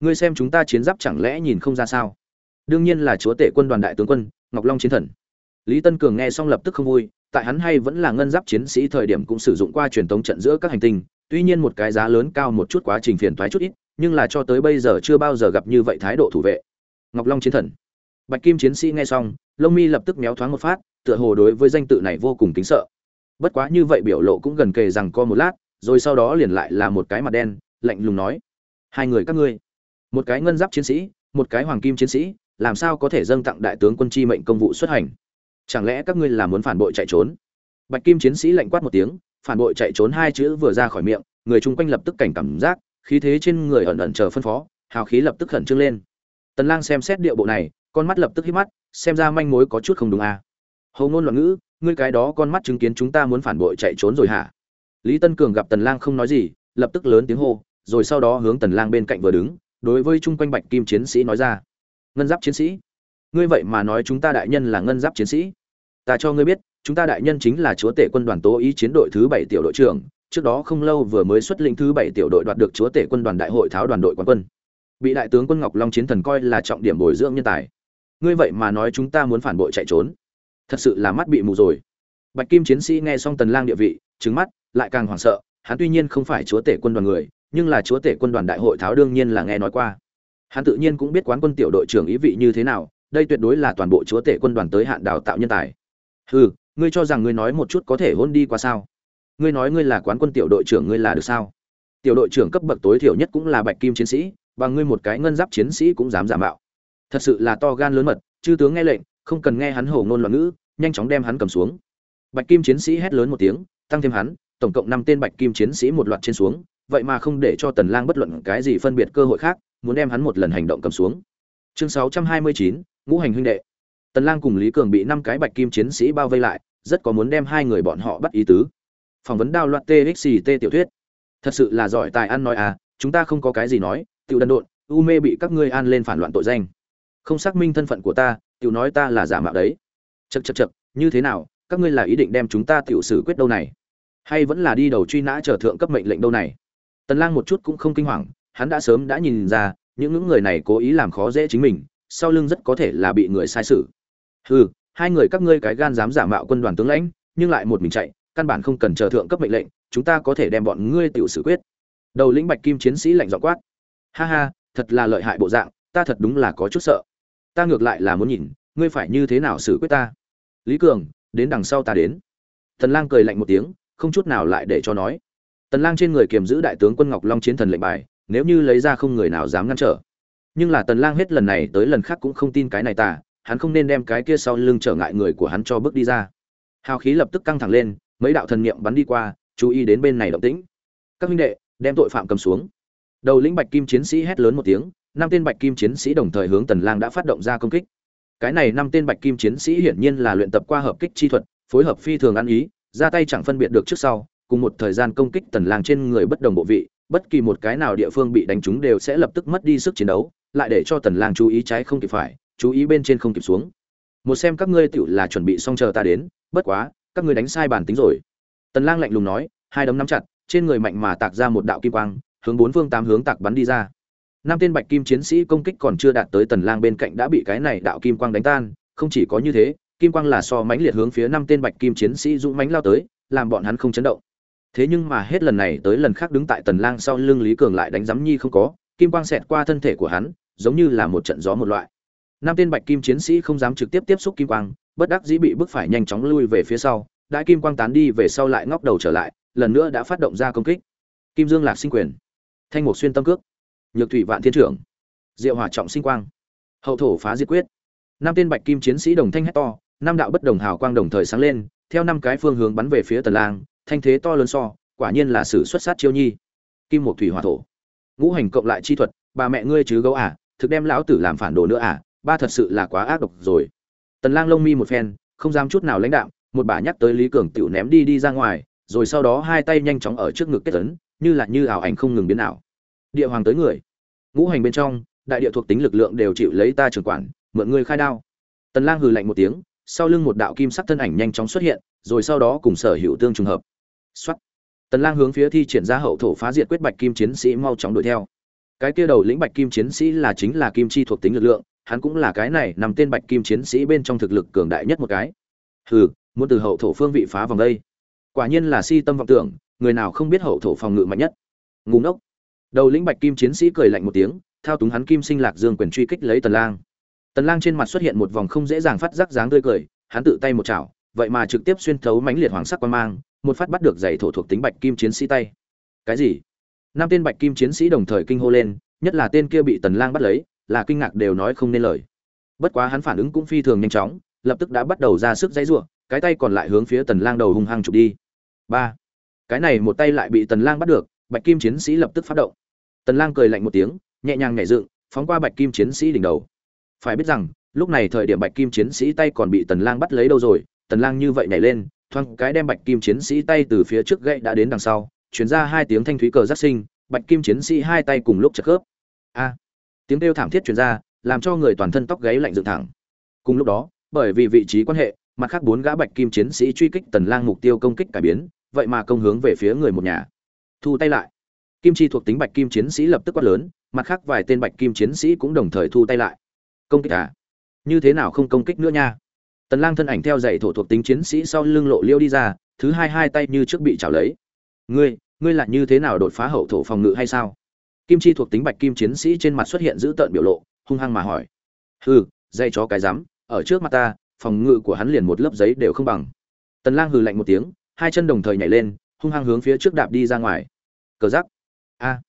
Ngươi xem chúng ta chiến giáp chẳng lẽ nhìn không ra sao? Đương nhiên là chúa tể quân đoàn đại tướng quân, ngọc long chiến thần lý tân cường nghe xong lập tức không vui, tại hắn hay vẫn là ngân giáp chiến sĩ thời điểm cũng sử dụng qua truyền thống trận giữa các hành tinh, tuy nhiên một cái giá lớn cao một chút quá trình phiền toái chút ít, nhưng là cho tới bây giờ chưa bao giờ gặp như vậy thái độ thủ vệ. Ngọc long chiến thần. Bạch kim chiến sĩ nghe xong, lông mi lập tức méo thoáng một phát, tựa hồ đối với danh tự này vô cùng kính sợ. Bất quá như vậy biểu lộ cũng gần kề rằng co một lát, rồi sau đó liền lại là một cái mặt đen, lạnh lùng nói, hai người các ngươi, một cái ngân giáp chiến sĩ, một cái hoàng kim chiến sĩ, làm sao có thể dâng tặng đại tướng quân chi mệnh công vụ xuất hành? Chẳng lẽ các ngươi là muốn phản bội chạy trốn? Bạch kim chiến sĩ lạnh quát một tiếng, phản bội chạy trốn hai chữ vừa ra khỏi miệng, người chung quanh lập tức cảnh cảm giác, khí thế trên người ẩn ẩn chờ phân phó, hào khí lập tức khẩn trương lên. Tần lang xem xét địa bộ này, con mắt lập tức hít mắt, xem ra manh mối có chút không đúng à. Hầu ngôn loạn ngữ, ngươi cái đó con mắt chứng kiến chúng ta muốn phản bội chạy trốn rồi hả? Lý tân cường gặp tần lang không nói gì, lập tức lớn tiếng hô, rồi sau đó hướng tần lang bên cạnh vừa đứng, đối với chung quanh bạch kim chiến sĩ nói ra. Ngân giáp chiến sĩ ngươi vậy mà nói chúng ta đại nhân là ngân giáp chiến sĩ. Ta cho ngươi biết, chúng ta đại nhân chính là chúa tể quân đoàn tố ý chiến đội thứ bảy tiểu đội trưởng, trước đó không lâu vừa mới xuất lĩnh thứ bảy tiểu đội đoạt được chúa tể quân đoàn đại hội tháo đoàn đội quán quân. Bị đại tướng quân ngọc long chiến thần coi là trọng điểm bồi dưỡng nhân tài. Ngươi vậy mà nói chúng ta muốn phản bội chạy trốn. Thật sự là mắt bị mù rồi. Bạch kim chiến sĩ nghe xong tần lang địa vị trứng mắt, lại càng hoảng sợ, hắn tuy nhiên không phải chúa tể quân đoàn người, nhưng là chúa tể quân đoàn đại hội tháo đương nhiên là nghe nói qua. Hắn tự nhiên cũng biết quán quân tiểu đội trưởng ý vị như thế nào đây tuyệt đối là toàn bộ chúa tể quân đoàn tới hạn đào tạo nhân tài. Hừ ngươi cho rằng ngươi nói một chút có thể hôn đi qua sao? Ngươi nói ngươi là quán quân tiểu đội trưởng ngươi là được sao? Tiểu đội trưởng cấp bậc tối thiểu nhất cũng là bạch kim chiến sĩ và ngươi một cái ngân giáp chiến sĩ cũng dám giả mạo. Thật sự là to gan lớn mật chư tướng nghe lệnh không cần nghe hắn hổ ngôn loạn ngữ nhanh chóng đem hắn cầm xuống. Bạch kim chiến sĩ hét lớn một tiếng tăng thêm hắn tổng cộng năm tên bạch kim chiến sĩ một loạt trên xuống vậy mà không để cho tần lang bất luận cái gì phân biệt cơ hội khác muốn đem hắn một lần hành động cầm xuống. Chương 629, ngũ hành huynh đệ. Tần lang cùng lý cường bị năm cái bạch kim chiến sĩ bao vây lại, rất có muốn đem hai người bọn họ bắt ý tứ. Phỏng vấn đao loạt txt tiểu thuyết. Thật sự là giỏi tài ăn nói à chúng ta không có cái gì nói, tiểu đần độn, u mê bị các ngươi an lên phản loạn tội danh. Không xác minh thân phận của ta, tiểu nói ta là giả mạo đấy. Chật chật chật như thế nào, các ngươi là ý định đem chúng ta tiểu xử quyết đâu này? Hay vẫn là đi đầu truy nã chờ thượng cấp mệnh lệnh đâu này? Tần lang một chút cũng không kinh hoàng, hắn đã sớm đã nhìn ra những những người này cố ý làm khó dễ chính mình sau lưng rất có thể là bị người sai sử hừ, hai người các ngươi cái gan dám giả mạo quân đoàn tướng lãnh, nhưng lại một mình chạy, căn bản không cần chờ thượng cấp mệnh lệnh, chúng ta có thể đem bọn ngươi tiểu xử quyết. Đầu lĩnh bạch kim chiến sĩ lạnh dọ quát. Ha ha, thật là lợi hại bộ dạng, ta thật đúng là có chút sợ. Ta ngược lại là muốn nhìn, ngươi phải như thế nào xử quyết ta. Lý cường, đến đằng sau ta đến. Tần lang cười lạnh một tiếng, không chút nào lại để cho nói. Tần lang trên người kiềm giữ đại tướng quân ngọc long chiến thần lệnh bài, nếu như lấy ra không người nào dám ngăn trở nhưng là tần lang hết lần này tới lần khác cũng không tin cái này ta hắn không nên đem cái kia sau lưng trở ngại người của hắn cho bước đi ra. Hào khí lập tức căng thẳng lên, mấy đạo thần niệm bắn đi qua, chú ý đến bên này động tĩnh. Các huynh đệ, đem tội phạm cầm xuống. Đầu lĩnh bạch kim chiến sĩ hét lớn một tiếng, năm tên bạch kim chiến sĩ đồng thời hướng tần lang đã phát động ra công kích. Cái này năm tên bạch kim chiến sĩ hiển nhiên là luyện tập qua hợp kích chi thuật, phối hợp phi thường ăn ý, ra tay chẳng phân biệt được trước sau, cùng một thời gian công kích tần lang trên người bất đồng bộ vị, bất kỳ một cái nào địa phương bị đánh trúng đều sẽ lập tức mất đi sức chiến đấu lại để cho tần lang chú ý trái không kịp phải, chú ý bên trên không kịp xuống. Một xem các ngươi tựu là chuẩn bị xong chờ ta đến, bất quá, các ngươi đánh sai bản tính rồi. Tần lang lạnh lùng nói, hai đấm nắm chặt, trên người mạnh mà tạc ra một đạo kim quang, hướng bốn phương tám hướng tạc bắn đi ra. Năm tên bạch kim chiến sĩ công kích còn chưa đạt tới tần lang bên cạnh đã bị cái này đạo kim quang đánh tan, không chỉ có như thế, kim quang là so mãnh liệt hướng phía năm tên bạch kim chiến sĩ dũng mãnh lao tới, làm bọn hắn không chấn động. Thế nhưng mà hết lần này tới lần khác đứng tại tần lang sau lưng lý cường lại đánh giấm nhi không có, kim quang xẹt qua thân thể của hắn giống như là một trận gió một loại. Năm tên bạch kim chiến sĩ không dám trực tiếp tiếp xúc kim quang, bất đắc dĩ bị bức phải nhanh chóng lui về phía sau đại kim quang tán đi về sau lại ngóc đầu trở lại, lần nữa đã phát động ra công kích. Kim dương lạc sinh quyền, thanh mục xuyên tâm cước, nhược thủy vạn thiên trưởng, diệu hỏa trọng sinh quang, hậu thổ phá diệt quyết. Năm tên bạch kim chiến sĩ đồng thanh hét to năm đạo bất đồng hào quang đồng thời sáng lên, theo năm cái phương hướng bắn về phía tần lang, thanh thế to lớn so, quả nhiên là sự xuất sát chiêu nhi. Kim một thủy hỏa thổ, ngũ hành cộng lại chi thuật, bà mẹ ngươi chứ gấu à thực đem lão tử làm phản đồ nữa à? Ba thật sự là quá ác độc rồi. Tần lang lông mi một phen, không dám chút nào lãnh đạm, một bà nhắc tới lý cường tiểu ném đi đi ra ngoài, rồi sau đó hai tay nhanh chóng ở trước ngực kết ấn, như là như ảo ảnh không ngừng biến ảo. Địa hoàng tới người. Ngũ hành bên trong, đại địa thuộc tính lực lượng đều chịu lấy ta trưởng quản, mượn ngươi khai đao. Tần lang hừ lạnh một tiếng, sau lưng một đạo kim sắc thân ảnh nhanh chóng xuất hiện, rồi sau đó cùng sở hữu tương trùng hợp. Soát. tần lang hướng phía thi triển ra hậu thổ phá diệt quyết bạch kim chiến sĩ mau chóng đuổi theo cái kia đầu lĩnh bạch kim chiến sĩ là chính là kim chi thuộc tính lực lượng, hắn cũng là cái này nằm tên bạch kim chiến sĩ bên trong thực lực cường đại nhất một cái. Hừ, muốn từ hậu thổ phương vị phá vòng đây. Quả nhiên là si tâm vọng tưởng, người nào không biết hậu thổ phòng ngự mạnh nhất. Ngu ngốc. Đầu lĩnh bạch kim chiến sĩ cười lạnh một tiếng, thao túng hắn kim sinh lạc dương quyền truy kích lấy tần lang. Tần lang trên mặt xuất hiện một vòng không dễ dàng phát giác dáng tươi cười, hắn tự tay một chảo, vậy mà trực tiếp xuyên thấu mãnh liệt hoàng sắc quan mang, một phát bắt được giày thổ thuộc tính bạch kim chiến sĩ tay. Cái gì? Năm tên bạch kim chiến sĩ đồng thời kinh hô lên, nhất là tên kia bị tần lang bắt lấy, là kinh ngạc đều nói không nên lời. Bất quá hắn phản ứng cũng phi thường nhanh chóng, lập tức đã bắt đầu ra sức dãy rủa, cái tay còn lại hướng phía tần lang đầu hung hăng chụp đi. Ba. Cái này một tay lại bị tần lang bắt được, bạch kim chiến sĩ lập tức phát động. Tần lang cười lạnh một tiếng, nhẹ nhàng nhảy dựng, phóng qua bạch kim chiến sĩ đỉnh đầu. Phải biết rằng, lúc này thời điểm bạch kim chiến sĩ tay còn bị tần lang bắt lấy đâu rồi, tần lang như vậy nhảy lên, thoáng cái đem bạch kim chiến sĩ tay từ phía trước gậy đã đến đằng sau chuyển ra hai tiếng thanh thúy cờ giác sinh, bạch kim chiến sĩ hai tay cùng lúc chật khớp. A! Tiếng kêu thảm thiết chuyển ra, làm cho người toàn thân tóc gáy lạnh dựng thẳng. Cùng lúc đó, bởi vì vị trí quan hệ, mặt khác bốn gã bạch kim chiến sĩ truy kích tần lang mục tiêu công kích cải biến, vậy mà công hướng về phía người một nhà. Thu tay lại. Kim chi thuộc tính bạch kim chiến sĩ lập tức quát lớn, mặt khác vài tên bạch kim chiến sĩ cũng đồng thời thu tay lại. Công kích à? Như thế nào không công kích nữa nha? Tần lang thân ảnh theo dạy thổ thuộc tính chiến sĩ sau lưng lộ liêu đi ra, thứ hai hai tay như trước bị chảo lấy ngươi ngươi là như thế nào đột phá hậu thổ phòng ngự hay sao? Kim chi thuộc tính bạch kim chiến sĩ trên mặt xuất hiện dữ tợn biểu lộ, hung hăng mà hỏi. Hừ dây chó cái rắm, ở trước mặt ta, phòng ngự của hắn liền một lớp giấy đều không bằng. Tần lang hừ lạnh một tiếng, hai chân đồng thời nhảy lên, hung hăng hướng phía trước đạp đi ra ngoài. Cờ giắc a.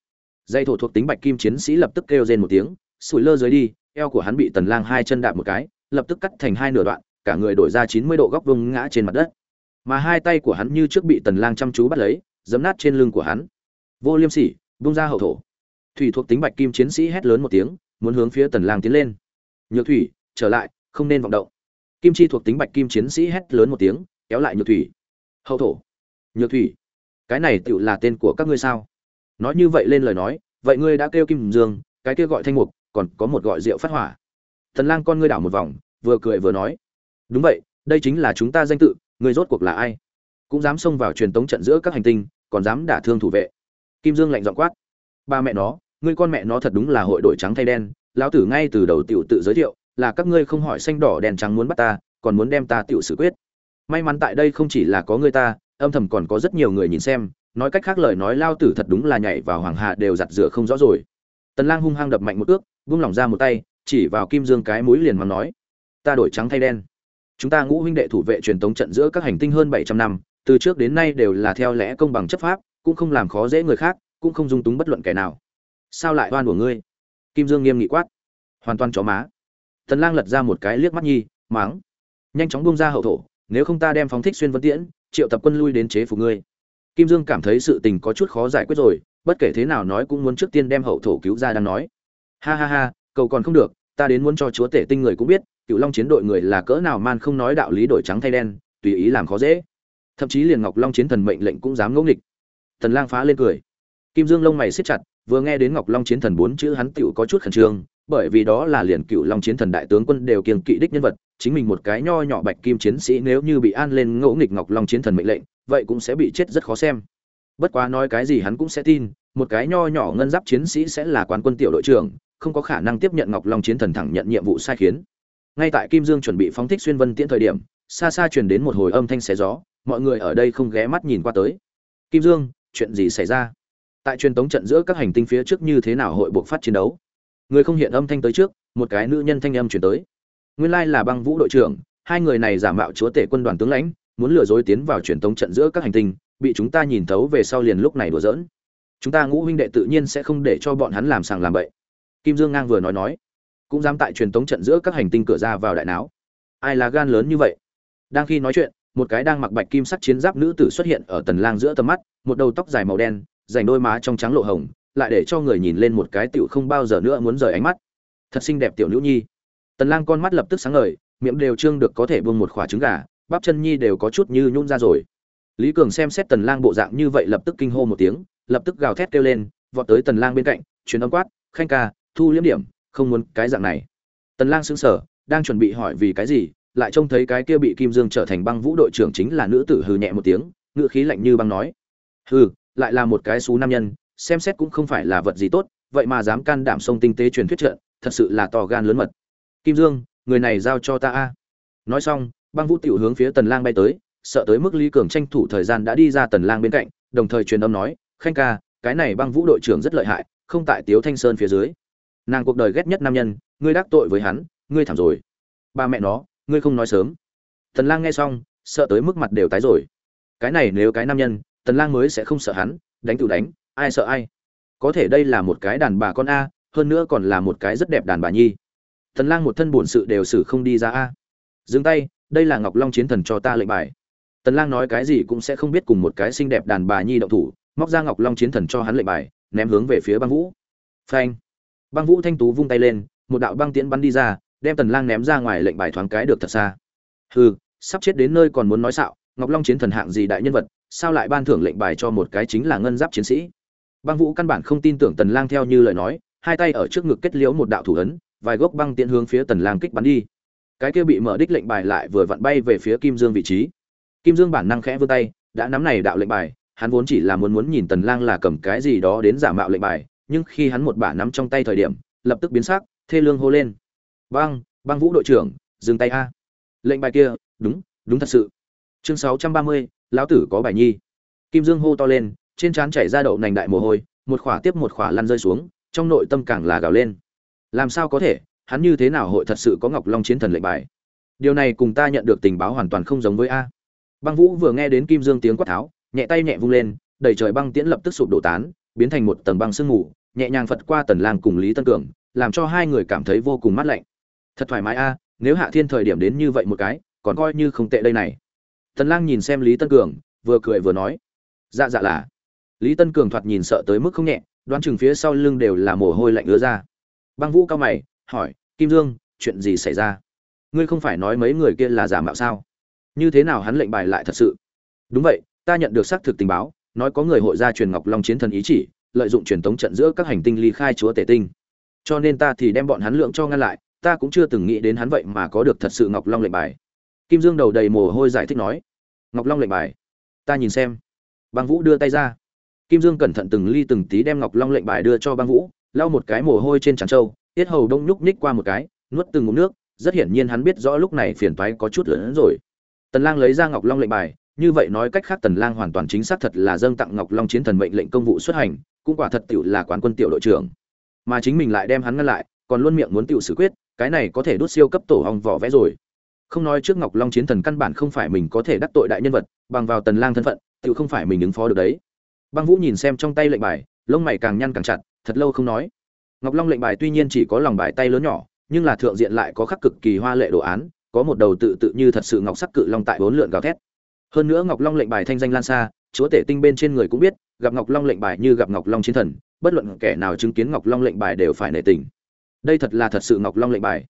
Dây thổ thuộc tính bạch kim chiến sĩ lập tức kêu rên một tiếng, sủi lơ dưới đi, eo của hắn bị tần lang hai chân đạp một cái, lập tức cắt thành hai nửa đoạn, cả người đổi ra 90 độ góc vuông ngã trên mặt đất. Mà hai tay của hắn như trước bị tần lang chăm chú bắt lấy giẫm nát trên lưng của hắn. Vô liêm sỉ, bung ra hậu thổ. Thủy thuộc tính bạch kim chiến sĩ hét lớn một tiếng, muốn hướng phía tần lang tiến lên. Nhược thủy, trở lại, không nên vọng động. Kim chi thuộc tính bạch kim chiến sĩ hét lớn một tiếng, kéo lại nhược thủy. Hậu thổ. Nhược thủy. Cái này tựu là tên của các ngươi sao? Nói như vậy lên lời nói, vậy ngươi đã kêu kim dương, cái kia gọi thanh mục, còn có một gọi rượu phát hỏa. Thần lang con ngươi đảo một vòng, vừa cười vừa nói. Đúng vậy, đây chính là chúng ta danh tự, ngươi rốt cuộc là ai? Cũng dám xông vào truyền tống trận giữa các hành tinh, còn dám đả thương thủ vệ. Kim dương lạnh giọng quát. Ba mẹ nó, ngươi con mẹ nó thật đúng là hội đổi trắng thay đen. Lão tử ngay từ đầu tiểu tự giới thiệu là các ngươi không hỏi xanh đỏ đèn trắng muốn bắt ta, còn muốn đem ta tiểu xử quyết. May mắn tại đây không chỉ là có người ta, âm thầm còn có rất nhiều người nhìn xem. Nói cách khác lời nói lao tử thật đúng là nhảy vào hoàng hạ đều giặt rửa không rõ rồi. Tần lang hung hăng đập mạnh một ước buông lỏng ra một tay, chỉ vào kim dương cái mũi liền mà nói. Ta đổi trắng thay đen. Chúng ta ngũ huynh đệ thủ vệ truyền tống trận giữa các hành tinh hơn 700 năm từ trước đến nay đều là theo lẽ công bằng chấp pháp, cũng không làm khó dễ người khác, cũng không dung túng bất luận kẻ nào. Sao lại oan của ngươi? Kim dương nghiêm nghị quát. Hoàn toàn chó má. Tần lang lật ra một cái liếc mắt nhi, mắng. Nhanh chóng buông ra hậu thổ, nếu không ta đem phóng thích xuyên vân tiễn, triệu tập quân lui đến chế phục ngươi. Kim dương cảm thấy sự tình có chút khó giải quyết rồi, bất kể thế nào nói cũng muốn trước tiên đem hậu thổ cứu ra đang nói. Ha ha ha, cầu còn không được, ta đến muốn cho chúa tể tinh người cũng biết cựu long chiến đội người là cỡ nào man không nói đạo lý đổi trắng thay đen, tùy ý làm khó dễ thậm chí liền ngọc long chiến thần mệnh lệnh cũng dám ngẫu nghịch. Tần lang phá lên cười. Kim dương lông mày siết chặt, vừa nghe đến ngọc long chiến thần bốn chữ hắn tựu có chút khẩn trương, bởi vì đó là liền cựu long chiến thần đại tướng quân đều kiêng kỵ đích nhân vật, chính mình một cái nho nhỏ bạch kim chiến sĩ nếu như bị an lên ngỗ nghịch ngọc long chiến thần mệnh lệnh, vậy cũng sẽ bị chết rất khó xem. Bất quá nói cái gì hắn cũng sẽ tin, một cái nho nhỏ ngân giáp chiến sĩ sẽ là quán quân tiểu đội trưởng, không có khả năng tiếp nhận ngọc long chiến thần thẳng nhận nhiệm vụ sai khiến. Ngay tại kim dương chuẩn bị phóng thích xuyên vân tiễn thời điểm, xa xa truyền đến một hồi âm thanh xé gió mọi người ở đây không ghé mắt nhìn qua tới. Kim dương, chuyện gì xảy ra? Tại truyền tống trận giữa các hành tinh phía trước như thế nào hội buộc phát chiến đấu? Người không hiện âm thanh tới trước, một cái nữ nhân thanh âm chuyển tới. Nguyên lai là băng vũ đội trưởng, hai người này giả mạo chúa tể quân đoàn tướng lãnh, muốn lừa dối tiến vào truyền tống trận giữa các hành tinh, bị chúng ta nhìn thấu về sau liền lúc này đùa giỡn. Chúng ta ngũ huynh đệ tự nhiên sẽ không để cho bọn hắn làm sàng làm bậy. Kim dương ngang vừa nói nói, cũng dám tại truyền tống trận giữa các hành tinh cửa ra vào đại não. Ai là gan lớn như vậy? Đang khi nói chuyện một cái đang mặc bạch kim sắc chiến giáp nữ tử xuất hiện ở tần lang giữa tầm mắt, một đầu tóc dài màu đen, dành đôi má trong trắng lộ hồng, lại để cho người nhìn lên một cái tiểu không bao giờ nữa muốn rời ánh mắt. Thật xinh đẹp tiểu nữ nhi. Tần lang con mắt lập tức sáng ngời, miệng đều trương được có thể buông một quả trứng gà, bắp chân nhi đều có chút như nhún ra rồi. Lý cường xem xét tần lang bộ dạng như vậy lập tức kinh hô một tiếng, lập tức gào thét kêu lên, vọt tới tần lang bên cạnh, truyền âm quát, khanh ca, thu liếm điểm, không muốn cái dạng này. Tần lang sững sờ, đang chuẩn bị hỏi vì cái gì lại trông thấy cái kia bị kim dương trở thành băng vũ đội trưởng chính là nữ tử hừ nhẹ một tiếng ngựa khí lạnh như băng nói. Hừ, lại là một cái xú nam nhân, xem xét cũng không phải là vật gì tốt, vậy mà dám can đảm sông tinh tế truyền thuyết trận, thật sự là to gan lớn mật. Kim dương, người này giao cho ta a. Nói xong, băng vũ tiểu hướng phía tần lang bay tới, sợ tới mức lý cường tranh thủ thời gian đã đi ra tần lang bên cạnh, đồng thời truyền âm nói, khanh ca, cái này băng vũ đội trưởng rất lợi hại, không tại tiếu thanh sơn phía dưới. Nàng cuộc đời ghét nhất nam nhân, ngươi đắc tội với hắn, ngươi thảm rồi. Ba mẹ nó ngươi không nói sớm. Tần lang nghe xong, sợ tới mức mặt đều tái rồi. Cái này nếu cái nam nhân, tần lang mới sẽ không sợ hắn, đánh tự đánh, ai sợ ai. Có thể đây là một cái đàn bà con a, hơn nữa còn là một cái rất đẹp đàn bà nhi. Tần lang một thân buồn sự đều xử không đi ra a. Dừng tay, đây là ngọc long chiến thần cho ta lệnh bài. Tần lang nói cái gì cũng sẽ không biết cùng một cái xinh đẹp đàn bà nhi động thủ, móc ra ngọc long chiến thần cho hắn lệnh bài, ném hướng về phía băng vũ. Phanh. Băng vũ thanh tú vung tay lên, một đạo băng tiễn bắn đi ra đem tần lang ném ra ngoài lệnh bài thoáng cái được thật xa. Hừ, sắp chết đến nơi còn muốn nói xạo, ngọc long chiến thần hạng gì đại nhân vật, sao lại ban thưởng lệnh bài cho một cái chính là ngân giáp chiến sĩ? Băng vũ căn bản không tin tưởng tần lang theo như lời nói, hai tay ở trước ngực kết liễu một đạo thủ ấn, vài gốc băng tiện hướng phía tần lang kích bắn đi. Cái kia bị mở đích lệnh bài lại vừa vặn bay về phía kim dương vị trí. Kim dương bản năng khẽ vươn tay, đã nắm này đạo lệnh bài, hắn vốn chỉ là muốn muốn nhìn tần lang là cầm cái gì đó đến giả mạo lệnh bài, nhưng khi hắn một bả nắm trong tay thời điểm, lập tức biến sắc, thê lương hô lên băng băng vũ đội trưởng dừng tay a. Lệnh bài kia đúng đúng thật sự. Chương 630, lão tử có bài nhi. Kim dương hô to lên trên trán chảy ra đậu nành đại mồ hôi một khỏa tiếp một khỏa lăn rơi xuống trong nội tâm càng là gào lên. Làm sao có thể hắn như thế nào hội thật sự có ngọc long chiến thần lệnh bài? Điều này cùng ta nhận được tình báo hoàn toàn không giống với a. Băng vũ vừa nghe đến kim dương tiếng quát tháo nhẹ tay nhẹ vung lên đẩy trời băng tiễn lập tức sụp đổ tán biến thành một tầng băng sương mù nhẹ nhàng phật qua tần lang cùng lý tân cường làm cho hai người cảm thấy vô cùng mát lạnh thật thoải mái a, nếu hạ thiên thời điểm đến như vậy một cái, còn coi như không tệ đây này. Tần lang nhìn xem lý tân cường, vừa cười vừa nói. Dạ dạ là. Lý tân cường thoạt nhìn sợ tới mức không nhẹ, đoán chừng phía sau lưng đều là mồ hôi lạnh ứa ra. Băng vũ cao mày, hỏi, kim dương, chuyện gì xảy ra? Ngươi không phải nói mấy người kia là giả mạo sao? Như thế nào hắn lệnh bài lại thật sự? Đúng vậy, ta nhận được xác thực tình báo, nói có người hội gia truyền ngọc long chiến thần ý chỉ, lợi dụng truyền thống trận giữa các hành tinh ly khai chúa tể tinh. Cho nên ta thì đem bọn hắn lượng cho ngăn lại ta cũng chưa từng nghĩ đến hắn vậy mà có được thật sự ngọc long lệnh bài. Kim dương đầu đầy mồ hôi giải thích nói, ngọc long lệnh bài, ta nhìn xem. Băng vũ đưa tay ra. Kim dương cẩn thận từng ly từng tí đem ngọc long lệnh bài đưa cho băng vũ, lau một cái mồ hôi trên trán trâu, tiết hầu đông nhúc nhích qua một cái, nuốt từng ngụm nước, rất hiển nhiên hắn biết rõ lúc này phiền toái có chút lớn rồi. Tần lang lấy ra ngọc long lệnh bài, như vậy nói cách khác tần lang hoàn toàn chính xác thật là dâng tặng ngọc long chiến thần mệnh lệnh công vụ xuất hành, cũng quả thật tiểu là quán quân tiểu đội trưởng. Mà chính mình lại đem hắn ngăn lại còn luôn miệng muốn tiểu xử quyết, cái này có thể đốt siêu cấp tổ ong vỏ vẽ rồi. Không nói trước ngọc long chiến thần căn bản không phải mình có thể đắc tội đại nhân vật, bằng vào tần lang thân phận, tiểu không phải mình ứng phó được đấy. Băng vũ nhìn xem trong tay lệnh bài, lông mày càng nhăn càng chặt, thật lâu không nói. Ngọc long lệnh bài tuy nhiên chỉ có lòng bài tay lớn nhỏ, nhưng là thượng diện lại có khắc cực kỳ hoa lệ đồ án, có một đầu tự tự như thật sự ngọc sắc cự long tại bốn lượn gào thét. Hơn nữa ngọc long lệnh bài thanh danh lan xa, chúa tể tinh bên trên người cũng biết, gặp ngọc long lệnh bài như gặp ngọc long chiến thần, bất luận kẻ nào chứng kiến ngọc long lệnh bài đều phải nể tình đây thật là thật sự ngọc long lệnh bài.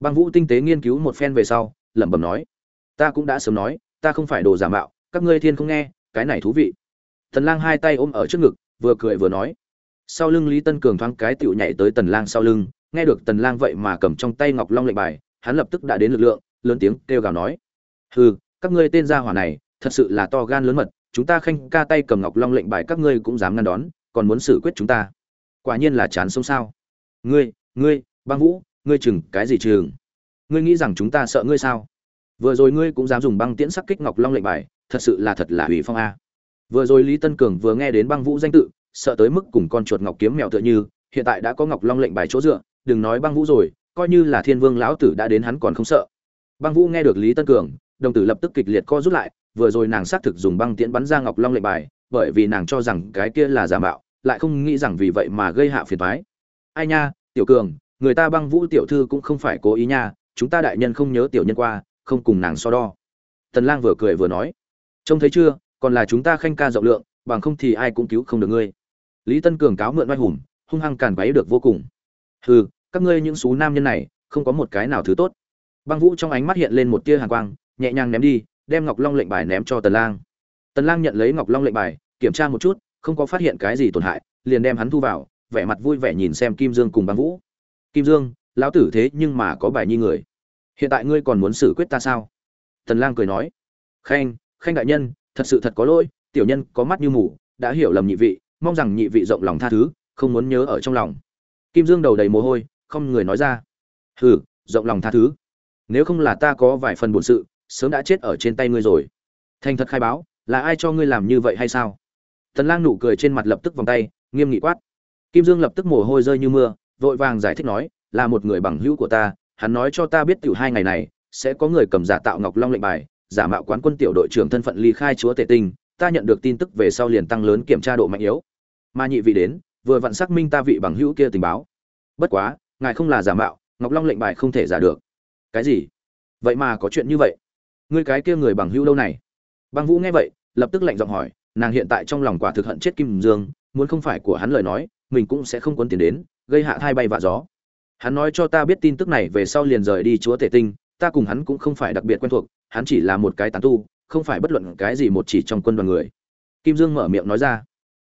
Băng vũ tinh tế nghiên cứu một phen về sau, lẩm bẩm nói, ta cũng đã sớm nói, ta không phải đồ giả mạo, các ngươi thiên không nghe, cái này thú vị. Tần lang hai tay ôm ở trước ngực, vừa cười vừa nói, sau lưng lý tân cường thoáng cái tựu nhảy tới tần lang sau lưng, nghe được tần lang vậy mà cầm trong tay ngọc long lệnh bài, hắn lập tức đã đến lực lượng, lớn tiếng kêu gào nói, hừ, các ngươi tên gia hỏa này, thật sự là to gan lớn mật, chúng ta khanh ca tay cầm ngọc long lệnh bài các ngươi cũng dám ngăn đón, còn muốn xử quyết chúng ta. Quả nhiên là chán sống sao. Ngươi ngươi, băng vũ, ngươi chừng cái gì chừng? Ngươi nghĩ rằng chúng ta sợ ngươi sao? Vừa rồi ngươi cũng dám dùng băng tiễn sắc kích ngọc long lệnh bài, thật sự là thật là hủy phong a. Vừa rồi lý tân cường vừa nghe đến băng vũ danh tự, sợ tới mức cùng con chuột ngọc kiếm mèo tựa như, hiện tại đã có ngọc long lệnh bài chỗ dựa, đừng nói băng vũ rồi, coi như là thiên vương lão tử đã đến hắn còn không sợ. Băng vũ nghe được lý tân cường, đồng tử lập tức kịch liệt co rút lại, vừa rồi nàng xác thực dùng băng tiễn bắn ra ngọc long lệnh bài, bởi vì nàng cho rằng cái kia là giả mạo, lại không nghĩ rằng vì vậy mà gây hạ phiền toái. Ai nha tiểu cường, người ta băng vũ tiểu thư cũng không phải cố ý nha, chúng ta đại nhân không nhớ tiểu nhân qua, không cùng nàng so đo. Tần lang vừa cười vừa nói, trông thấy chưa, còn là chúng ta khanh ca rộng lượng, bằng không thì ai cũng cứu không được ngươi. Lý tân cường cáo mượn oai hùng, hung hăng càn váy được vô cùng. Hừ, các ngươi những số nam nhân này, không có một cái nào thứ tốt. Băng vũ trong ánh mắt hiện lên một tia hàn quang, nhẹ nhàng ném đi, đem ngọc long lệnh bài ném cho tần lang. Tần lang nhận lấy ngọc long lệnh bài, kiểm tra một chút, không có phát hiện cái gì tổn hại, liền đem hắn thu vào vẻ mặt vui vẻ nhìn xem kim dương cùng băng vũ. Kim dương, lão tử thế nhưng mà có bài nhi người. Hiện tại ngươi còn muốn xử quyết ta sao? Tần lang cười nói. Khanh khanh đại nhân, thật sự thật có lỗi, tiểu nhân có mắt như mù, đã hiểu lầm nhị vị, mong rằng nhị vị rộng lòng tha thứ, không muốn nhớ ở trong lòng. Kim dương đầu đầy mồ hôi, không người nói ra. Hừ, rộng lòng tha thứ. Nếu không là ta có vài phần bổn sự, sớm đã chết ở trên tay ngươi rồi. Thành thật khai báo, là ai cho ngươi làm như vậy hay sao? Tần lang nụ cười trên mặt lập tức vòng tay, nghiêm nghị quát kim dương lập tức mồ hôi rơi như mưa, vội vàng giải thích nói, là một người bằng hữu của ta, hắn nói cho ta biết tiểu hai ngày này, sẽ có người cầm giả tạo ngọc long lệnh bài, giả mạo quán quân tiểu đội trưởng thân phận ly khai chúa tể tinh, ta nhận được tin tức về sau liền tăng lớn kiểm tra độ mạnh yếu. Mà nhị vị đến, vừa vặn xác minh ta vị bằng hữu kia tình báo. Bất quá, ngài không là giả mạo, ngọc long lệnh bài không thể giả được. Cái gì? Vậy mà có chuyện như vậy? Ngươi cái kia người bằng hữu đâu này? Băng vũ nghe vậy, lập tức lạnh giọng hỏi, nàng hiện tại trong lòng quả thực hận chết kim dương, muốn không phải của hắn lời nói mình cũng sẽ không quấn tiền đến, gây hạ thai bay vạ gió. Hắn nói cho ta biết tin tức này về sau liền rời đi chúa tể tinh, ta cùng hắn cũng không phải đặc biệt quen thuộc, hắn chỉ là một cái tán tu, không phải bất luận cái gì một chỉ trong quân đoàn người. Kim dương mở miệng nói ra,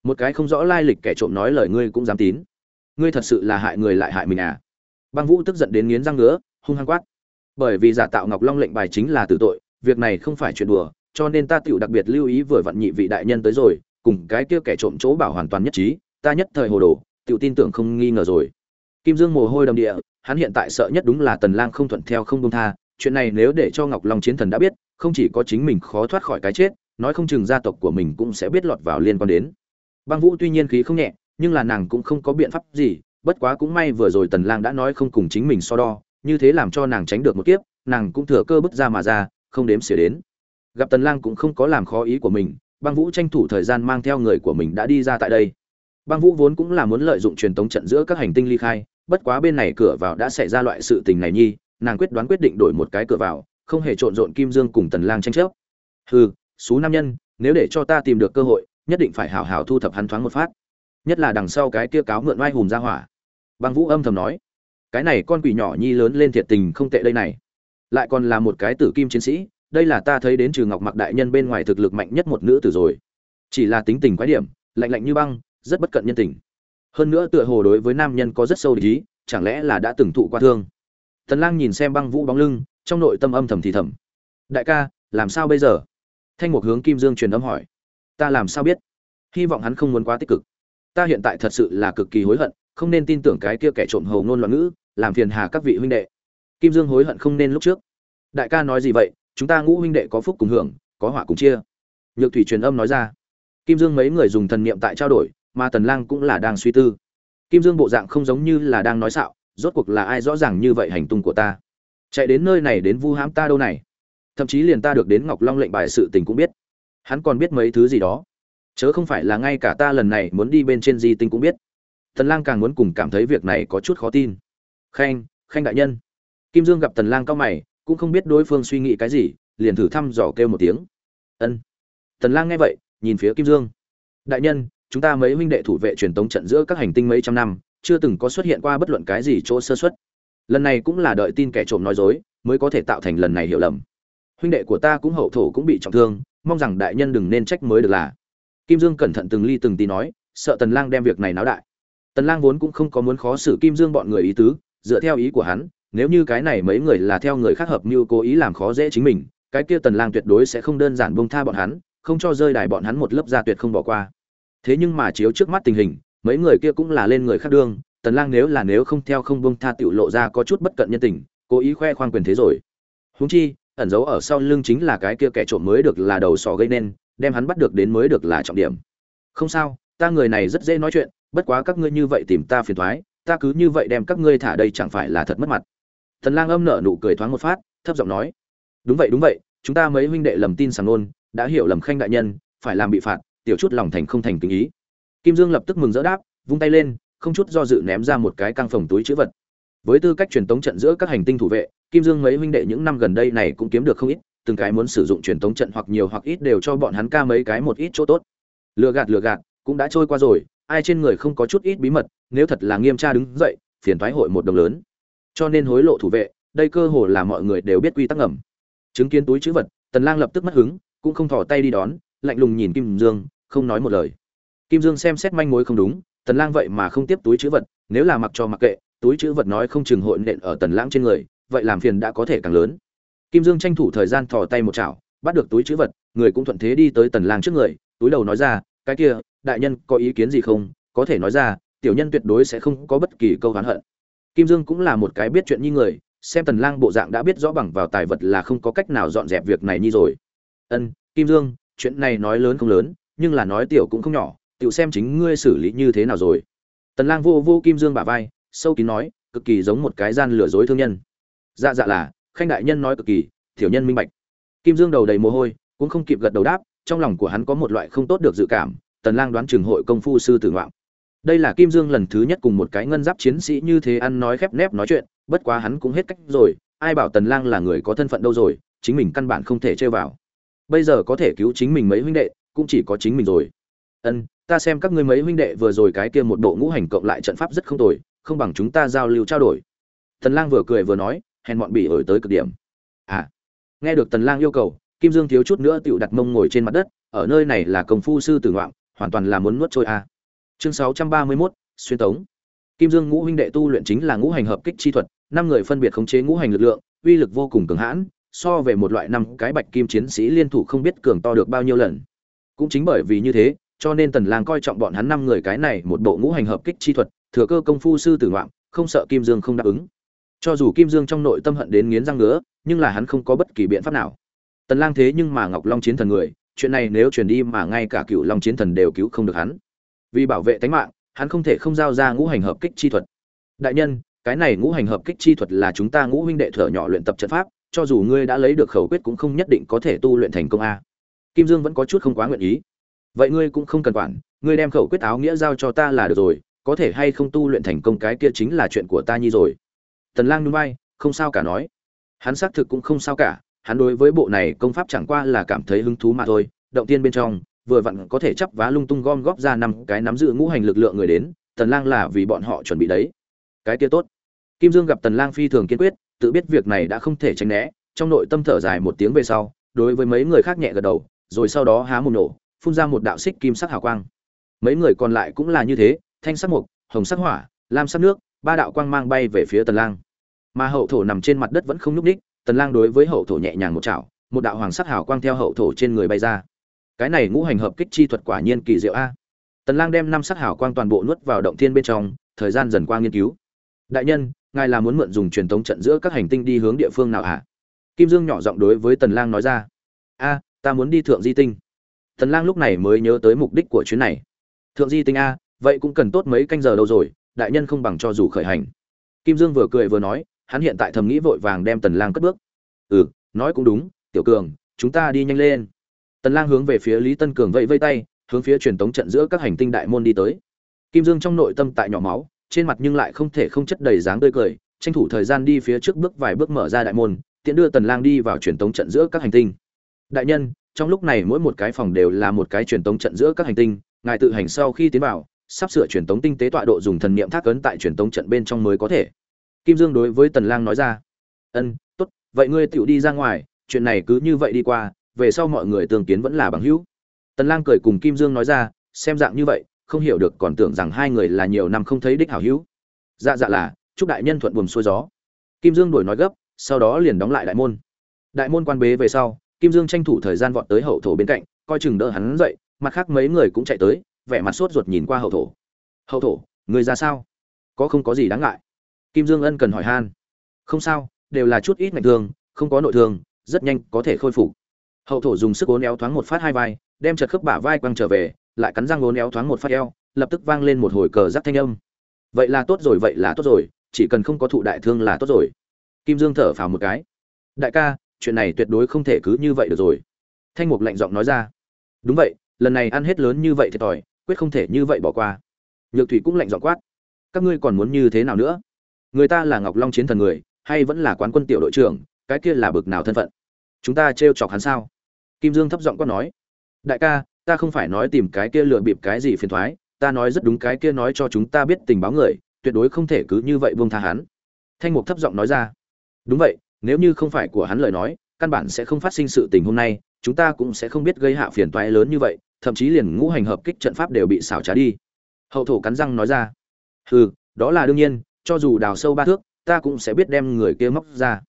một cái không rõ lai lịch kẻ trộm nói lời ngươi cũng dám tín. Ngươi thật sự là hại người lại hại mình à? Băng vũ tức giận đến nghiến răng ngứa, hung hăng quát, bởi vì giả tạo ngọc long lệnh bài chính là tử tội, việc này không phải chuyện đùa, cho nên ta tựu đặc biệt lưu ý vừa vặn nhị vị đại nhân tới rồi, cùng cái kia kẻ trộm chỗ bảo hoàn toàn nhất trí ta nhất thời hồ đồ tựu tin tưởng không nghi ngờ rồi. Kim dương mồ hôi đầm địa, hắn hiện tại sợ nhất đúng là tần lang không thuận theo không buông tha, chuyện này nếu để cho ngọc long chiến thần đã biết, không chỉ có chính mình khó thoát khỏi cái chết, nói không chừng gia tộc của mình cũng sẽ biết lọt vào liên quan đến. Băng vũ tuy nhiên khí không nhẹ, nhưng là nàng cũng không có biện pháp gì, bất quá cũng may vừa rồi tần lang đã nói không cùng chính mình so đo, như thế làm cho nàng tránh được một kiếp, nàng cũng thừa cơ bứt ra mà ra, không đếm xỉa đến. Gặp tần lang cũng không có làm khó ý của mình, băng vũ tranh thủ thời gian mang theo người của mình đã đi ra tại đây băng vũ vốn cũng là muốn lợi dụng truyền tống trận giữa các hành tinh ly khai, bất quá bên này cửa vào đã xảy ra loại sự tình này nhi, nàng quyết đoán quyết định đổi một cái cửa vào, không hề trộn rộn kim dương cùng tần lang tranh chấp. Hừ số nam nhân, nếu để cho ta tìm được cơ hội, nhất định phải hảo hảo thu thập hắn thoáng một phát. Nhất là đằng sau cái kia cáo mượn oai hùng ra hỏa. Băng vũ âm thầm nói, cái này con quỷ nhỏ nhi lớn lên thiệt tình không tệ đây này. Lại còn là một cái tử kim chiến sĩ, đây là ta thấy đến trừ ngọc mặc đại nhân bên ngoài thực lực mạnh nhất một nữ tử rồi. Chỉ là tính tình quái điểm, lạnh lạnh như băng rất bất cận nhân tình. Hơn nữa tựa hồ đối với nam nhân có rất sâu ý, chẳng lẽ là đã từng thụ qua thương? Tần lang nhìn xem băng vũ bóng lưng, trong nội tâm âm thầm thì thầm. Đại ca, làm sao bây giờ? Thanh mục hướng kim dương truyền âm hỏi. Ta làm sao biết? Hy vọng hắn không muốn quá tích cực. Ta hiện tại thật sự là cực kỳ hối hận, không nên tin tưởng cái kia kẻ trộm hầu ngôn loạn ngữ, làm phiền hà các vị huynh đệ. Kim dương hối hận không nên lúc trước. Đại ca nói gì vậy? Chúng ta ngũ huynh đệ có phúc cùng hưởng, có họa cùng chia. Nhược thủy truyền âm nói ra. Kim dương mấy người dùng thần niệm tại trao đổi mà tần lang cũng là đang suy tư. Kim dương bộ dạng không giống như là đang nói xạo, rốt cuộc là ai rõ ràng như vậy hành tung của ta? Chạy đến nơi này đến vu hãm ta đâu này? Thậm chí liền ta được đến ngọc long lệnh bài sự tình cũng biết. Hắn còn biết mấy thứ gì đó. Chớ không phải là ngay cả ta lần này muốn đi bên trên di tinh cũng biết. Tần lang càng muốn cùng cảm thấy việc này có chút khó tin. Khanh khanh đại nhân. Kim dương gặp tần lang cao mày, cũng không biết đối phương suy nghĩ cái gì, liền thử thăm dò kêu một tiếng. Ân. Tần lang nghe vậy, nhìn phía kim dương. Đại nhân chúng ta mấy huynh đệ thủ vệ truyền tống trận giữa các hành tinh mấy trăm năm, chưa từng có xuất hiện qua bất luận cái gì chỗ sơ suất. Lần này cũng là đợi tin kẻ trộm nói dối, mới có thể tạo thành lần này hiểu lầm. Huynh đệ của ta cũng hậu thổ cũng bị trọng thương, mong rằng đại nhân đừng nên trách mới được là. Kim dương cẩn thận từng ly từng tí nói, sợ tần lang đem việc này náo đại. Tần lang vốn cũng không có muốn khó xử kim dương bọn người ý tứ, dựa theo ý của hắn, nếu như cái này mấy người là theo người khác hợp mưu cố ý làm khó dễ chính mình, cái kia tần lang tuyệt đối sẽ không đơn giản buông tha bọn hắn, không cho rơi đài bọn hắn một lớp ra tuyệt không bỏ qua thế nhưng mà chiếu trước mắt tình hình, mấy người kia cũng là lên người khác đương, tần lang nếu là nếu không theo không buông tha tiểu lộ ra có chút bất cận nhân tình, cố ý khoe khoang quyền thế rồi. Huống chi, ẩn giấu ở sau lưng chính là cái kia kẻ trộm mới được là đầu sò gây nên, đem hắn bắt được đến mới được là trọng điểm. Không sao, ta người này rất dễ nói chuyện, bất quá các ngươi như vậy tìm ta phiền toái ta cứ như vậy đem các ngươi thả đây chẳng phải là thật mất mặt. Tần lang âm nở nụ cười thoáng một phát, thấp giọng nói, đúng vậy đúng vậy, chúng ta mấy huynh đệ lầm tin sàng nôn, đã hiểu lầm khanh đại nhân, phải làm bị phạt tiểu chút lòng thành không thành kính ý. Kim dương lập tức mừng rỡ đáp, vung tay lên, không chút do dự ném ra một cái căng phòng túi chữ vật. Với tư cách truyền tống trận giữa các hành tinh thủ vệ, kim dương mấy huynh đệ những năm gần đây này cũng kiếm được không ít, từng cái muốn sử dụng truyền tống trận hoặc nhiều hoặc ít đều cho bọn hắn ca mấy cái một ít chỗ tốt. Lừa gạt lừa gạt, cũng đã trôi qua rồi, ai trên người không có chút ít bí mật, nếu thật là nghiêm tra đứng dậy, phiền thoái hội một đồng lớn. Cho nên hối lộ thủ vệ, đây cơ hồ là mọi người đều biết quy tắc ngầm. Chứng kiến túi chữ vật, tần lang lập tức mất hứng, cũng không thò tay đi đón lạnh lùng nhìn kim dương, không nói một lời. Kim dương xem xét manh mối không đúng, tần lang vậy mà không tiếp túi chữ vật, nếu là mặc cho mặc kệ, túi chữ vật nói không chừng hội nện ở tần lang trên người, vậy làm phiền đã có thể càng lớn. Kim dương tranh thủ thời gian thò tay một chảo, bắt được túi chữ vật, người cũng thuận thế đi tới tần lang trước người, túi đầu nói ra, cái kia, đại nhân có ý kiến gì không? Có thể nói ra, tiểu nhân tuyệt đối sẽ không có bất kỳ câu oán hận. Kim dương cũng là một cái biết chuyện như người, xem tần lang bộ dạng đã biết rõ bằng vào tài vật là không có cách nào dọn dẹp việc này như rồi. Ân, kim dương chuyện này nói lớn không lớn, nhưng là nói tiểu cũng không nhỏ, tiểu xem chính ngươi xử lý như thế nào rồi. Tần lang vô vô kim dương bả vai, sâu kín nói, cực kỳ giống một cái gian lừa dối thương nhân. Dạ dạ là, khanh đại nhân nói cực kỳ, tiểu nhân minh bạch. Kim dương đầu đầy mồ hôi, cũng không kịp gật đầu đáp, trong lòng của hắn có một loại không tốt được dự cảm, tần lang đoán trường hội công phu sư tử ngoạm. Đây là kim dương lần thứ nhất cùng một cái ngân giáp chiến sĩ như thế ăn nói khép nép nói chuyện, bất quá hắn cũng hết cách rồi, ai bảo tần lang là người có thân phận đâu rồi, chính mình căn bản không thể chơi vào bây giờ có thể cứu chính mình mấy huynh đệ cũng chỉ có chính mình rồi. Ân ta xem các ngươi mấy huynh đệ vừa rồi cái kia một bộ ngũ hành cộng lại trận pháp rất không tồi không bằng chúng ta giao lưu trao đổi. Tần lang vừa cười vừa nói hèn bọn bị ổi tới cực điểm. À nghe được tần lang yêu cầu kim dương thiếu chút nữa tựu đặt mông ngồi trên mặt đất ở nơi này là công phu sư tử ngoạm hoàn toàn là muốn nuốt trôi a à. chương 631, xuyên tống. Kim dương ngũ huynh đệ tu luyện chính là ngũ hành hợp kích chi thuật năm người phân biệt khống chế ngũ hành lực lượng uy lực vô cùng cường hãn so về một loại năm cái bạch kim chiến sĩ liên thủ không biết cường to được bao nhiêu lần. Cũng chính bởi vì như thế, cho nên tần lang coi trọng bọn hắn năm người cái này một bộ ngũ hành hợp kích chi thuật, thừa cơ công phu sư tử ngoạn không sợ kim dương không đáp ứng. Cho dù kim dương trong nội tâm hận đến nghiến răng nữa nhưng là hắn không có bất kỳ biện pháp nào. Tần lang thế nhưng mà ngọc long chiến thần người, chuyện này nếu truyền đi mà ngay cả cựu long chiến thần đều cứu không được hắn. Vì bảo vệ tính mạng, hắn không thể không giao ra ngũ hành hợp kích chi thuật. Đại nhân, cái này ngũ hành hợp kích chi thuật là chúng ta ngũ huynh đệ thở nhỏ luyện tập trận pháp cho dù ngươi đã lấy được khẩu quyết cũng không nhất định có thể tu luyện thành công a. Kim dương vẫn có chút không quá nguyện ý. Vậy ngươi cũng không cần quản, ngươi đem khẩu quyết áo nghĩa giao cho ta là được rồi, có thể hay không tu luyện thành công cái kia chính là chuyện của ta nhi rồi. Tần lang nhún vai, không sao cả nói. Hắn xác thực cũng không sao cả, hắn đối với bộ này công pháp chẳng qua là cảm thấy hứng thú mà thôi. Động tiên bên trong, vừa vặn có thể chấp vá lung tung gom góp ra năm cái nắm giữ ngũ hành lực lượng người đến, tần lang là vì bọn họ chuẩn bị đấy. Cái kia tốt. Kim dương gặp tần lang phi thường kiên quyết tự biết việc này đã không thể tránh né, trong nội tâm thở dài một tiếng về sau, đối với mấy người khác nhẹ gật đầu, rồi sau đó há mồm nổ, phun ra một đạo xích kim sắc hào quang. Mấy người còn lại cũng là như thế, thanh sắc mục hồng sắc hỏa, lam sắc nước, ba đạo quang mang bay về phía tần lang. Mà hậu thổ nằm trên mặt đất vẫn không nhúc nhích, tần lang đối với hậu thổ nhẹ nhàng một chảo, một đạo hoàng sắc hào quang theo hậu thổ trên người bay ra. Cái này ngũ hành hợp kích chi thuật quả nhiên kỳ diệu a. Tần lang đem năm sắc hào quang toàn bộ nuốt vào động thiên bên trong, thời gian dần qua nghiên cứu. Đại nhân ngài là muốn mượn dùng truyền thống trận giữa các hành tinh đi hướng địa phương nào hả? Kim dương nhỏ giọng đối với tần lang nói ra. A, ta muốn đi thượng di tinh. Tần lang lúc này mới nhớ tới mục đích của chuyến này. Thượng di tinh a, vậy cũng cần tốt mấy canh giờ đâu rồi, đại nhân không bằng cho dù khởi hành. Kim dương vừa cười vừa nói, hắn hiện tại thầm nghĩ vội vàng đem tần lang cất bước. Ừ nói cũng đúng, tiểu cường, chúng ta đi nhanh lên. Tần lang hướng về phía lý tân cường vẫy vây tay, hướng phía truyền tống trận giữa các hành tinh đại môn đi tới. Kim dương trong nội tâm tại nhỏ máu trên mặt nhưng lại không thể không chất đầy dáng tươi cười, tranh thủ thời gian đi phía trước bước vài bước mở ra đại môn, tiện đưa tần lang đi vào truyền tống trận giữa các hành tinh. Đại nhân, trong lúc này mỗi một cái phòng đều là một cái truyền tống trận giữa các hành tinh, ngài tự hành sau khi tiến vào, sắp sửa truyền tống tinh tế tọa độ dùng thần niệm thác ấn tại truyền tống trận bên trong mới có thể. Kim dương đối với tần lang nói ra, ân, tốt, vậy ngươi tiểu đi ra ngoài, chuyện này cứ như vậy đi qua, về sau mọi người tương kiến vẫn là bằng hữu. Tần lang cười cùng kim dương nói ra, xem dạng như vậy không hiểu được còn tưởng rằng hai người là nhiều năm không thấy đích hảo hữu. Dạ dạ là, chúc đại nhân thuận buồm xuôi gió. Kim dương đuổi nói gấp, sau đó liền đóng lại đại môn. Đại môn quan bế về sau, kim dương tranh thủ thời gian vọt tới hậu thổ bên cạnh, coi chừng đỡ hắn dậy, mặt khác mấy người cũng chạy tới, vẻ mặt sốt ruột nhìn qua hậu thổ. Hậu thổ, người ra sao? Có không có gì đáng ngại? Kim dương ân cần hỏi han. Không sao, đều là chút ít ngạch thương không có nội thương rất nhanh có thể khôi phục. Hậu thổ dùng sức cố néo thoáng một phát hai vai, đem chật khớp bả vai quăng trở về lại cắn răng ố néo thoáng một phát eo, lập tức vang lên một hồi cờ giáp thanh âm. Vậy là tốt rồi, vậy là tốt rồi, chỉ cần không có thụ đại thương là tốt rồi. Kim dương thở phào một cái. Đại ca, chuyện này tuyệt đối không thể cứ như vậy được rồi. Thanh mục lạnh giọng nói ra. Đúng vậy, lần này ăn hết lớn như vậy thiệt thòi quyết không thể như vậy bỏ qua. Nhược thủy cũng lạnh giọng quát. Các ngươi còn muốn như thế nào nữa? Người ta là ngọc long chiến thần người, hay vẫn là quán quân tiểu đội trưởng, cái kia là bực nào thân phận? Chúng ta trêu chọc hắn sao? Kim dương thấp giọng quát nói. Đại ca ta không phải nói tìm cái kia lừa bịp cái gì phiền thoái, ta nói rất đúng cái kia nói cho chúng ta biết tình báo người, tuyệt đối không thể cứ như vậy buông tha hắn. Thanh mục thấp giọng nói ra. Đúng vậy, nếu như không phải của hắn lời nói, căn bản sẽ không phát sinh sự tình hôm nay, chúng ta cũng sẽ không biết gây hạ phiền toái lớn như vậy, thậm chí liền ngũ hành hợp kích trận pháp đều bị xảo trá đi. Hậu thổ cắn răng nói ra. Hừ, đó là đương nhiên, cho dù đào sâu ba thước, ta cũng sẽ biết đem người kia móc ra.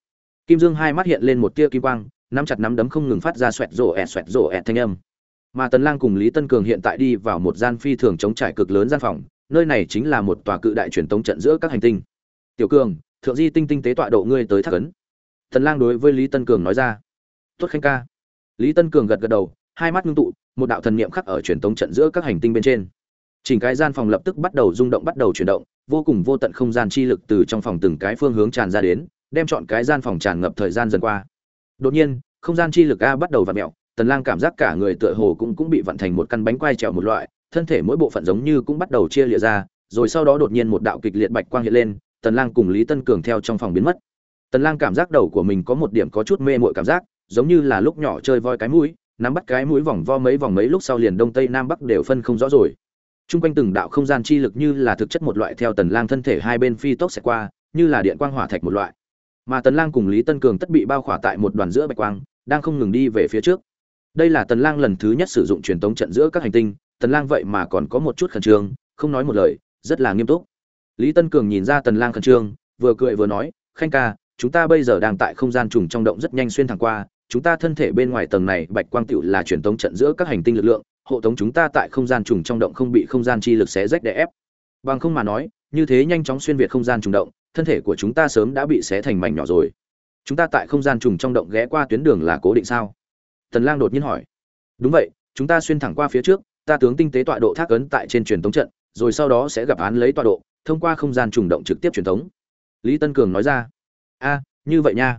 Kim dương hai mắt hiện lên một tia kim quang, nắm chặt nắm đấm không ngừng phát ra xoẹt rổ ẹt xoẹt rổ ẹt thanh âm mà tần lang cùng lý tân cường hiện tại đi vào một gian phi thường chống trải cực lớn gian phòng, nơi này chính là một tòa cự đại truyền tống trận giữa các hành tinh. Tiểu cường, thượng di tinh tinh tế tọa độ ngươi tới thác ấn. Tần lang đối với lý tân cường nói ra. Tuất khanh ca. Lý tân cường gật gật đầu, hai mắt ngưng tụ, một đạo thần niệm khắc ở truyền tống trận giữa các hành tinh bên trên. Chỉnh cái gian phòng lập tức bắt đầu rung động, bắt đầu chuyển động, vô cùng vô tận không gian chi lực từ trong phòng từng cái phương hướng tràn ra đến, đem chọn cái gian phòng tràn ngập thời gian dần qua. Đột nhiên, không gian chi lực a bắt đầu vặn mèo tần lang cảm giác cả người tựa hồ cũng cũng bị vặn thành một căn bánh quai trèo một loại thân thể mỗi bộ phận giống như cũng bắt đầu chia lìa ra rồi sau đó đột nhiên một đạo kịch liệt bạch quang hiện lên tần lang cùng lý tân cường theo trong phòng biến mất tần lang cảm giác đầu của mình có một điểm có chút mê muội cảm giác giống như là lúc nhỏ chơi voi cái mũi nắm bắt cái mũi vòng vo mấy vòng mấy lúc sau liền đông tây nam bắc đều phân không rõ rồi Trung quanh từng đạo không gian chi lực như là thực chất một loại theo Tần Lang thân thể hai bên phi tốc sẽ qua, như là điện quang hỏa thạch một loại. Mà Tần Lang cùng Lý Tân Cường tất bị bao khỏa tại một đoàn giữa bạch quang, đang không ngừng đi về phía trước. Đây là Tần Lang lần thứ nhất sử dụng truyền tống trận giữa các hành tinh, Tần Lang vậy mà còn có một chút khẩn trương, không nói một lời, rất là nghiêm túc. Lý Tân Cường nhìn ra Tần Lang khẩn trương, vừa cười vừa nói, "Khanh ca, chúng ta bây giờ đang tại không gian trùng trong động rất nhanh xuyên thẳng qua, chúng ta thân thể bên ngoài tầng này bạch quang tiểu là truyền tống trận giữa các hành tinh lực lượng, hộ tống chúng ta tại không gian trùng trong động không bị không gian chi lực xé rách đè ép. Bằng không mà nói, như thế nhanh chóng xuyên việt không gian trùng động, thân thể của chúng ta sớm đã bị xé thành mảnh nhỏ rồi. Chúng ta tại không gian trùng trong động ghé qua tuyến đường là cố định sao? Tần Lang đột nhiên hỏi. Đúng vậy, chúng ta xuyên thẳng qua phía trước, ta tướng tinh tế tọa độ thác ấn tại trên truyền tống trận, rồi sau đó sẽ gặp án lấy tọa độ, thông qua không gian trùng động trực tiếp truyền tống. Lý Tân Cường nói ra. A, như vậy nha.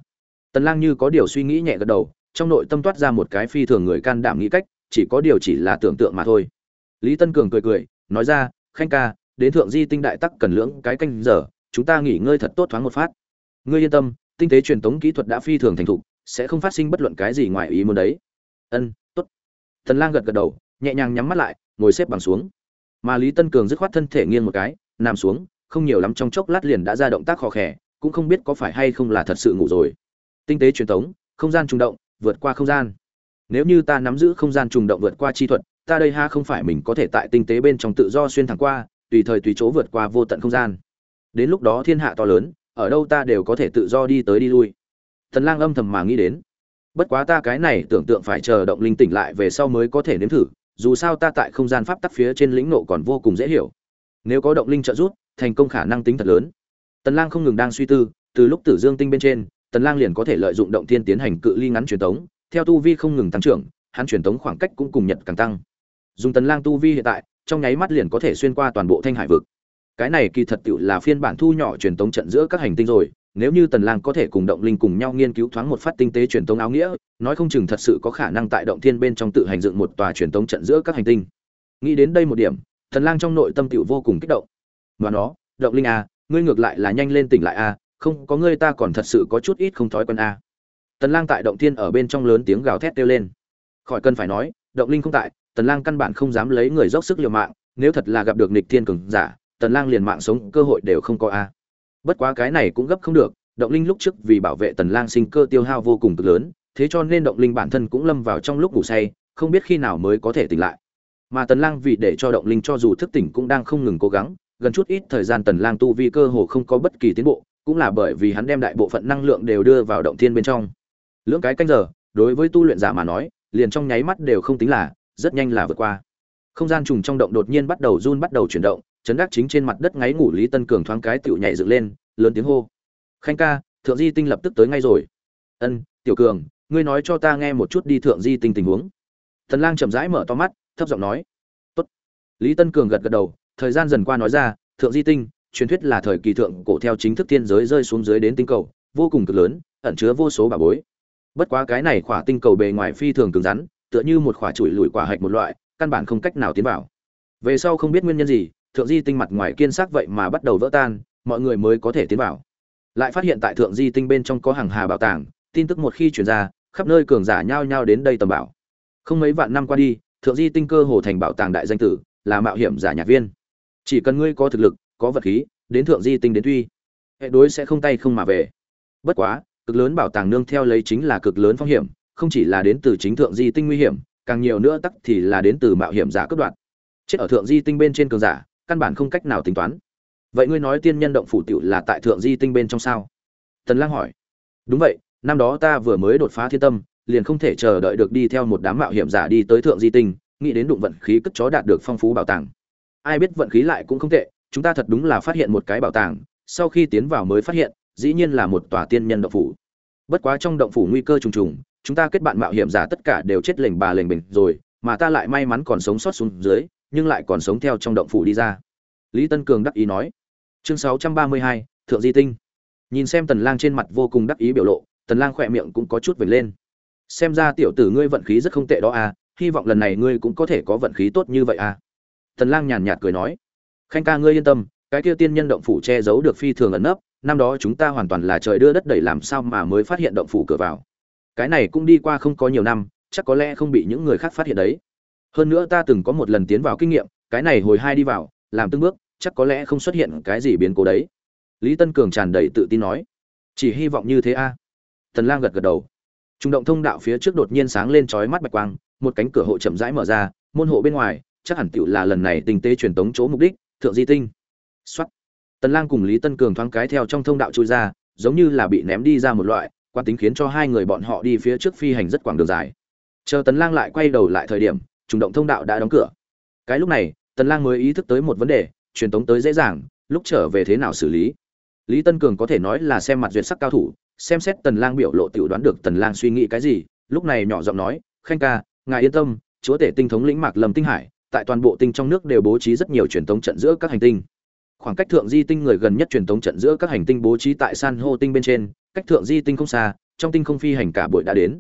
Tần Lang như có điều suy nghĩ nhẹ gật đầu, trong nội tâm toát ra một cái phi thường người can đảm nghĩ cách, chỉ có điều chỉ là tưởng tượng mà thôi lý tân cường cười cười nói ra khanh ca đến thượng di tinh đại tắc cần lưỡng cái canh giờ chúng ta nghỉ ngơi thật tốt thoáng một phát ngươi yên tâm tinh tế truyền tống kỹ thuật đã phi thường thành thục sẽ không phát sinh bất luận cái gì ngoài ý muốn đấy ân tốt. Thần lang gật gật đầu nhẹ nhàng nhắm mắt lại ngồi xếp bằng xuống. Mà lý tân cường dứt khoát thân thể nghiêng một cái nằm xuống không nhiều lắm trong chốc lát liền đã ra động tác khó khẻ, cũng không biết có phải hay không là thật sự ngủ rồi. Tinh tế truyền thống, không gian trùng động vượt qua không gian. Nếu như ta nắm giữ không gian trùng động vượt qua chi thuật ta đây ha không phải mình có thể tại tinh tế bên trong tự do xuyên thẳng qua tùy thời tùy chỗ vượt qua vô tận không gian. Đến lúc đó thiên hạ to lớn ở đâu ta đều có thể tự do đi tới đi lui. Thần lang âm thầm mà nghĩ đến bất quá ta cái này tưởng tượng phải chờ động linh tỉnh lại về sau mới có thể nếm thử, dù sao ta tại không gian pháp tắc phía trên lĩnh nộ còn vô cùng dễ hiểu. Nếu có động linh trợ giúp, thành công khả năng tính thật lớn. Tần lang không ngừng đang suy tư, từ lúc tử dương tinh bên trên, tần lang liền có thể lợi dụng động thiên tiến hành cự ly ngắn truyền tống, theo tu vi không ngừng tăng trưởng, hắn truyền tống khoảng cách cũng cùng nhật càng tăng. Dùng tần lang tu vi hiện tại, trong nháy mắt liền có thể xuyên qua toàn bộ thanh hải vực. Cái này kỳ thật tựu là phiên bản thu nhỏ truyền tống trận giữa các hành tinh rồi nếu như tần lang có thể cùng động linh cùng nhau nghiên cứu thoáng một phát tinh tế truyền tống áo nghĩa nói không chừng thật sự có khả năng tại động thiên bên trong tự hành dựng một tòa truyền tống trận giữa các hành tinh. Nghĩ đến đây một điểm tần lang trong nội tâm tiểu vô cùng kích động. Và nó động linh à, ngươi ngược lại là nhanh lên tỉnh lại a à, không có ngươi ta còn thật sự có chút ít không thói quen a à. tần lang tại động thiên ở bên trong lớn tiếng gào thét kêu lên. Khỏi cần phải nói động linh không tại tần lang căn bản không dám lấy người dốc sức liều mạng nếu thật là gặp được nịch thiên cường giả tần lang liền mạng sống cơ hội đều không có a bất quá cái này cũng gấp không được, động linh lúc trước vì bảo vệ tần lang sinh cơ tiêu hao vô cùng cực lớn, thế cho nên động linh bản thân cũng lâm vào trong lúc ngủ say, không biết khi nào mới có thể tỉnh lại. Mà tần lang vì để cho động linh cho dù thức tỉnh cũng đang không ngừng cố gắng, gần chút ít thời gian tần lang tu vi cơ hồ không có bất kỳ tiến bộ, cũng là bởi vì hắn đem đại bộ phận năng lượng đều đưa vào động thiên bên trong. Lưỡng cái canh giờ, đối với tu luyện giả mà nói, liền trong nháy mắt đều không tính là, rất nhanh là vượt qua. Không gian trùng trong động đột nhiên bắt đầu run bắt đầu chuyển động chấn đắc chính trên mặt đất ngáy ngủ lý tân cường thoáng cái tiểu nhảy dựng lên, lớn tiếng hô. Khanh ca, thượng di tinh lập tức tới ngay rồi. Ân, tiểu cường, ngươi nói cho ta nghe một chút đi thượng di tinh tình huống. Thần lang chậm rãi mở to mắt, thấp giọng nói. Tốt. Lý tân cường gật gật đầu, thời gian dần qua nói ra, thượng di tinh, truyền thuyết là thời kỳ thượng cổ theo chính thức thiên giới rơi xuống dưới đến tinh cầu, vô cùng cực lớn, ẩn chứa vô số bà bối. Bất quá cái này khỏa tinh cầu bề ngoài phi thường cứng rắn, tựa như một khỏa chuỗi lùi quả hạch một loại, căn bản không cách nào tiến vào. Về sau không biết nguyên nhân gì thượng di tinh mặt ngoài kiên xác vậy mà bắt đầu vỡ tan, mọi người mới có thể tiến vào. Lại phát hiện tại thượng di tinh bên trong có hàng hà bảo tàng, tin tức một khi chuyển ra, khắp nơi cường giả nhao nhao đến đây tầm bảo. Không mấy vạn năm qua đi, thượng di tinh cơ hồ thành bảo tàng đại danh tử, là mạo hiểm giả nhạc viên. Chỉ cần ngươi có thực lực, có vật khí, đến thượng di tinh đến tuy, hệ đối sẽ không tay không mà về. Bất quá, cực lớn bảo tàng nương theo lấy chính là cực lớn phong hiểm, không chỉ là đến từ chính thượng di tinh nguy hiểm, càng nhiều nữa tắc thì là đến từ mạo hiểm giả cướp đoạt. Chết ở thượng di tinh bên trên cường giả căn bản không cách nào tính toán. Vậy ngươi nói tiên nhân động phủ tiểu là tại thượng di tinh bên trong sao? Tần lang hỏi. Đúng vậy, năm đó ta vừa mới đột phá thiên tâm, liền không thể chờ đợi được đi theo một đám mạo hiểm giả đi tới thượng di tinh, nghĩ đến đụng vận khí cất chó đạt được phong phú bảo tàng. Ai biết vận khí lại cũng không tệ, chúng ta thật đúng là phát hiện một cái bảo tàng, sau khi tiến vào mới phát hiện, dĩ nhiên là một tòa tiên nhân động phủ. Bất quá trong động phủ nguy cơ trùng trùng, chúng ta kết bạn mạo hiểm giả tất cả đều chết lệnh bà lệnh bình rồi, mà ta lại may mắn còn sống sót xuống dưới nhưng lại còn sống theo trong động phủ đi ra. Lý tân cường đắc ý nói. Chương sáu trăm ba mươi hai, thượng di tinh. Nhìn xem tần lang trên mặt vô cùng đắc ý biểu lộ, tần lang khỏe miệng cũng có chút vểnh lên. Xem ra tiểu tử ngươi vận khí rất không tệ đó à hy vọng lần này ngươi cũng có thể có vận khí tốt như vậy à. Tần lang nhàn nhạt cười nói. Khanh ca ngươi yên tâm, cái kia tiên nhân động phủ che giấu được phi thường ẩn nấp, năm đó chúng ta hoàn toàn là trời đưa đất đẩy làm sao mà mới phát hiện động phủ cửa vào. Cái này cũng đi qua không có nhiều năm, chắc có lẽ không bị những người khác phát hiện đấy hơn nữa ta từng có một lần tiến vào kinh nghiệm, cái này hồi hai đi vào, làm từng bước, chắc có lẽ không xuất hiện cái gì biến cố đấy. Lý tân cường tràn đầy tự tin nói. Chỉ hy vọng như thế a. À. tần lang gật gật đầu. Trung động thông đạo phía trước đột nhiên sáng lên chói mắt bạch quang, một cánh cửa hộ chậm rãi mở ra, môn hộ bên ngoài, chắc hẳn tựu là lần này tình tế truyền tống chỗ mục đích, thượng di tinh. Xuất tần lang cùng lý tân cường thoáng cái theo trong thông đạo chui ra, giống như là bị ném đi ra một loại, quan tính khiến cho hai người bọn họ đi phía trước phi hành rất quãng đường dài. Chờ tần lang lại quay đầu lại thời điểm trùng động thông đạo đã đóng cửa. Cái lúc này, tần lang mới ý thức tới một vấn đề, truyền tống tới dễ dàng, lúc trở về thế nào xử lý? Lý tân cường có thể nói là xem mặt duyệt sắc cao thủ, xem xét tần lang biểu lộ tiểu đoán được tần lang suy nghĩ cái gì, lúc này nhỏ giọng nói, khanh ca, ngài yên tâm, chúa tể tinh thống lĩnh mạc lâm tinh hải, tại toàn bộ tinh trong nước đều bố trí rất nhiều truyền tống trận giữa các hành tinh. Khoảng cách thượng di tinh người gần nhất truyền tống trận giữa các hành tinh bố trí tại san hô tinh bên trên, cách thượng di tinh không xa, trong tinh không phi hành cả buổi đã đến.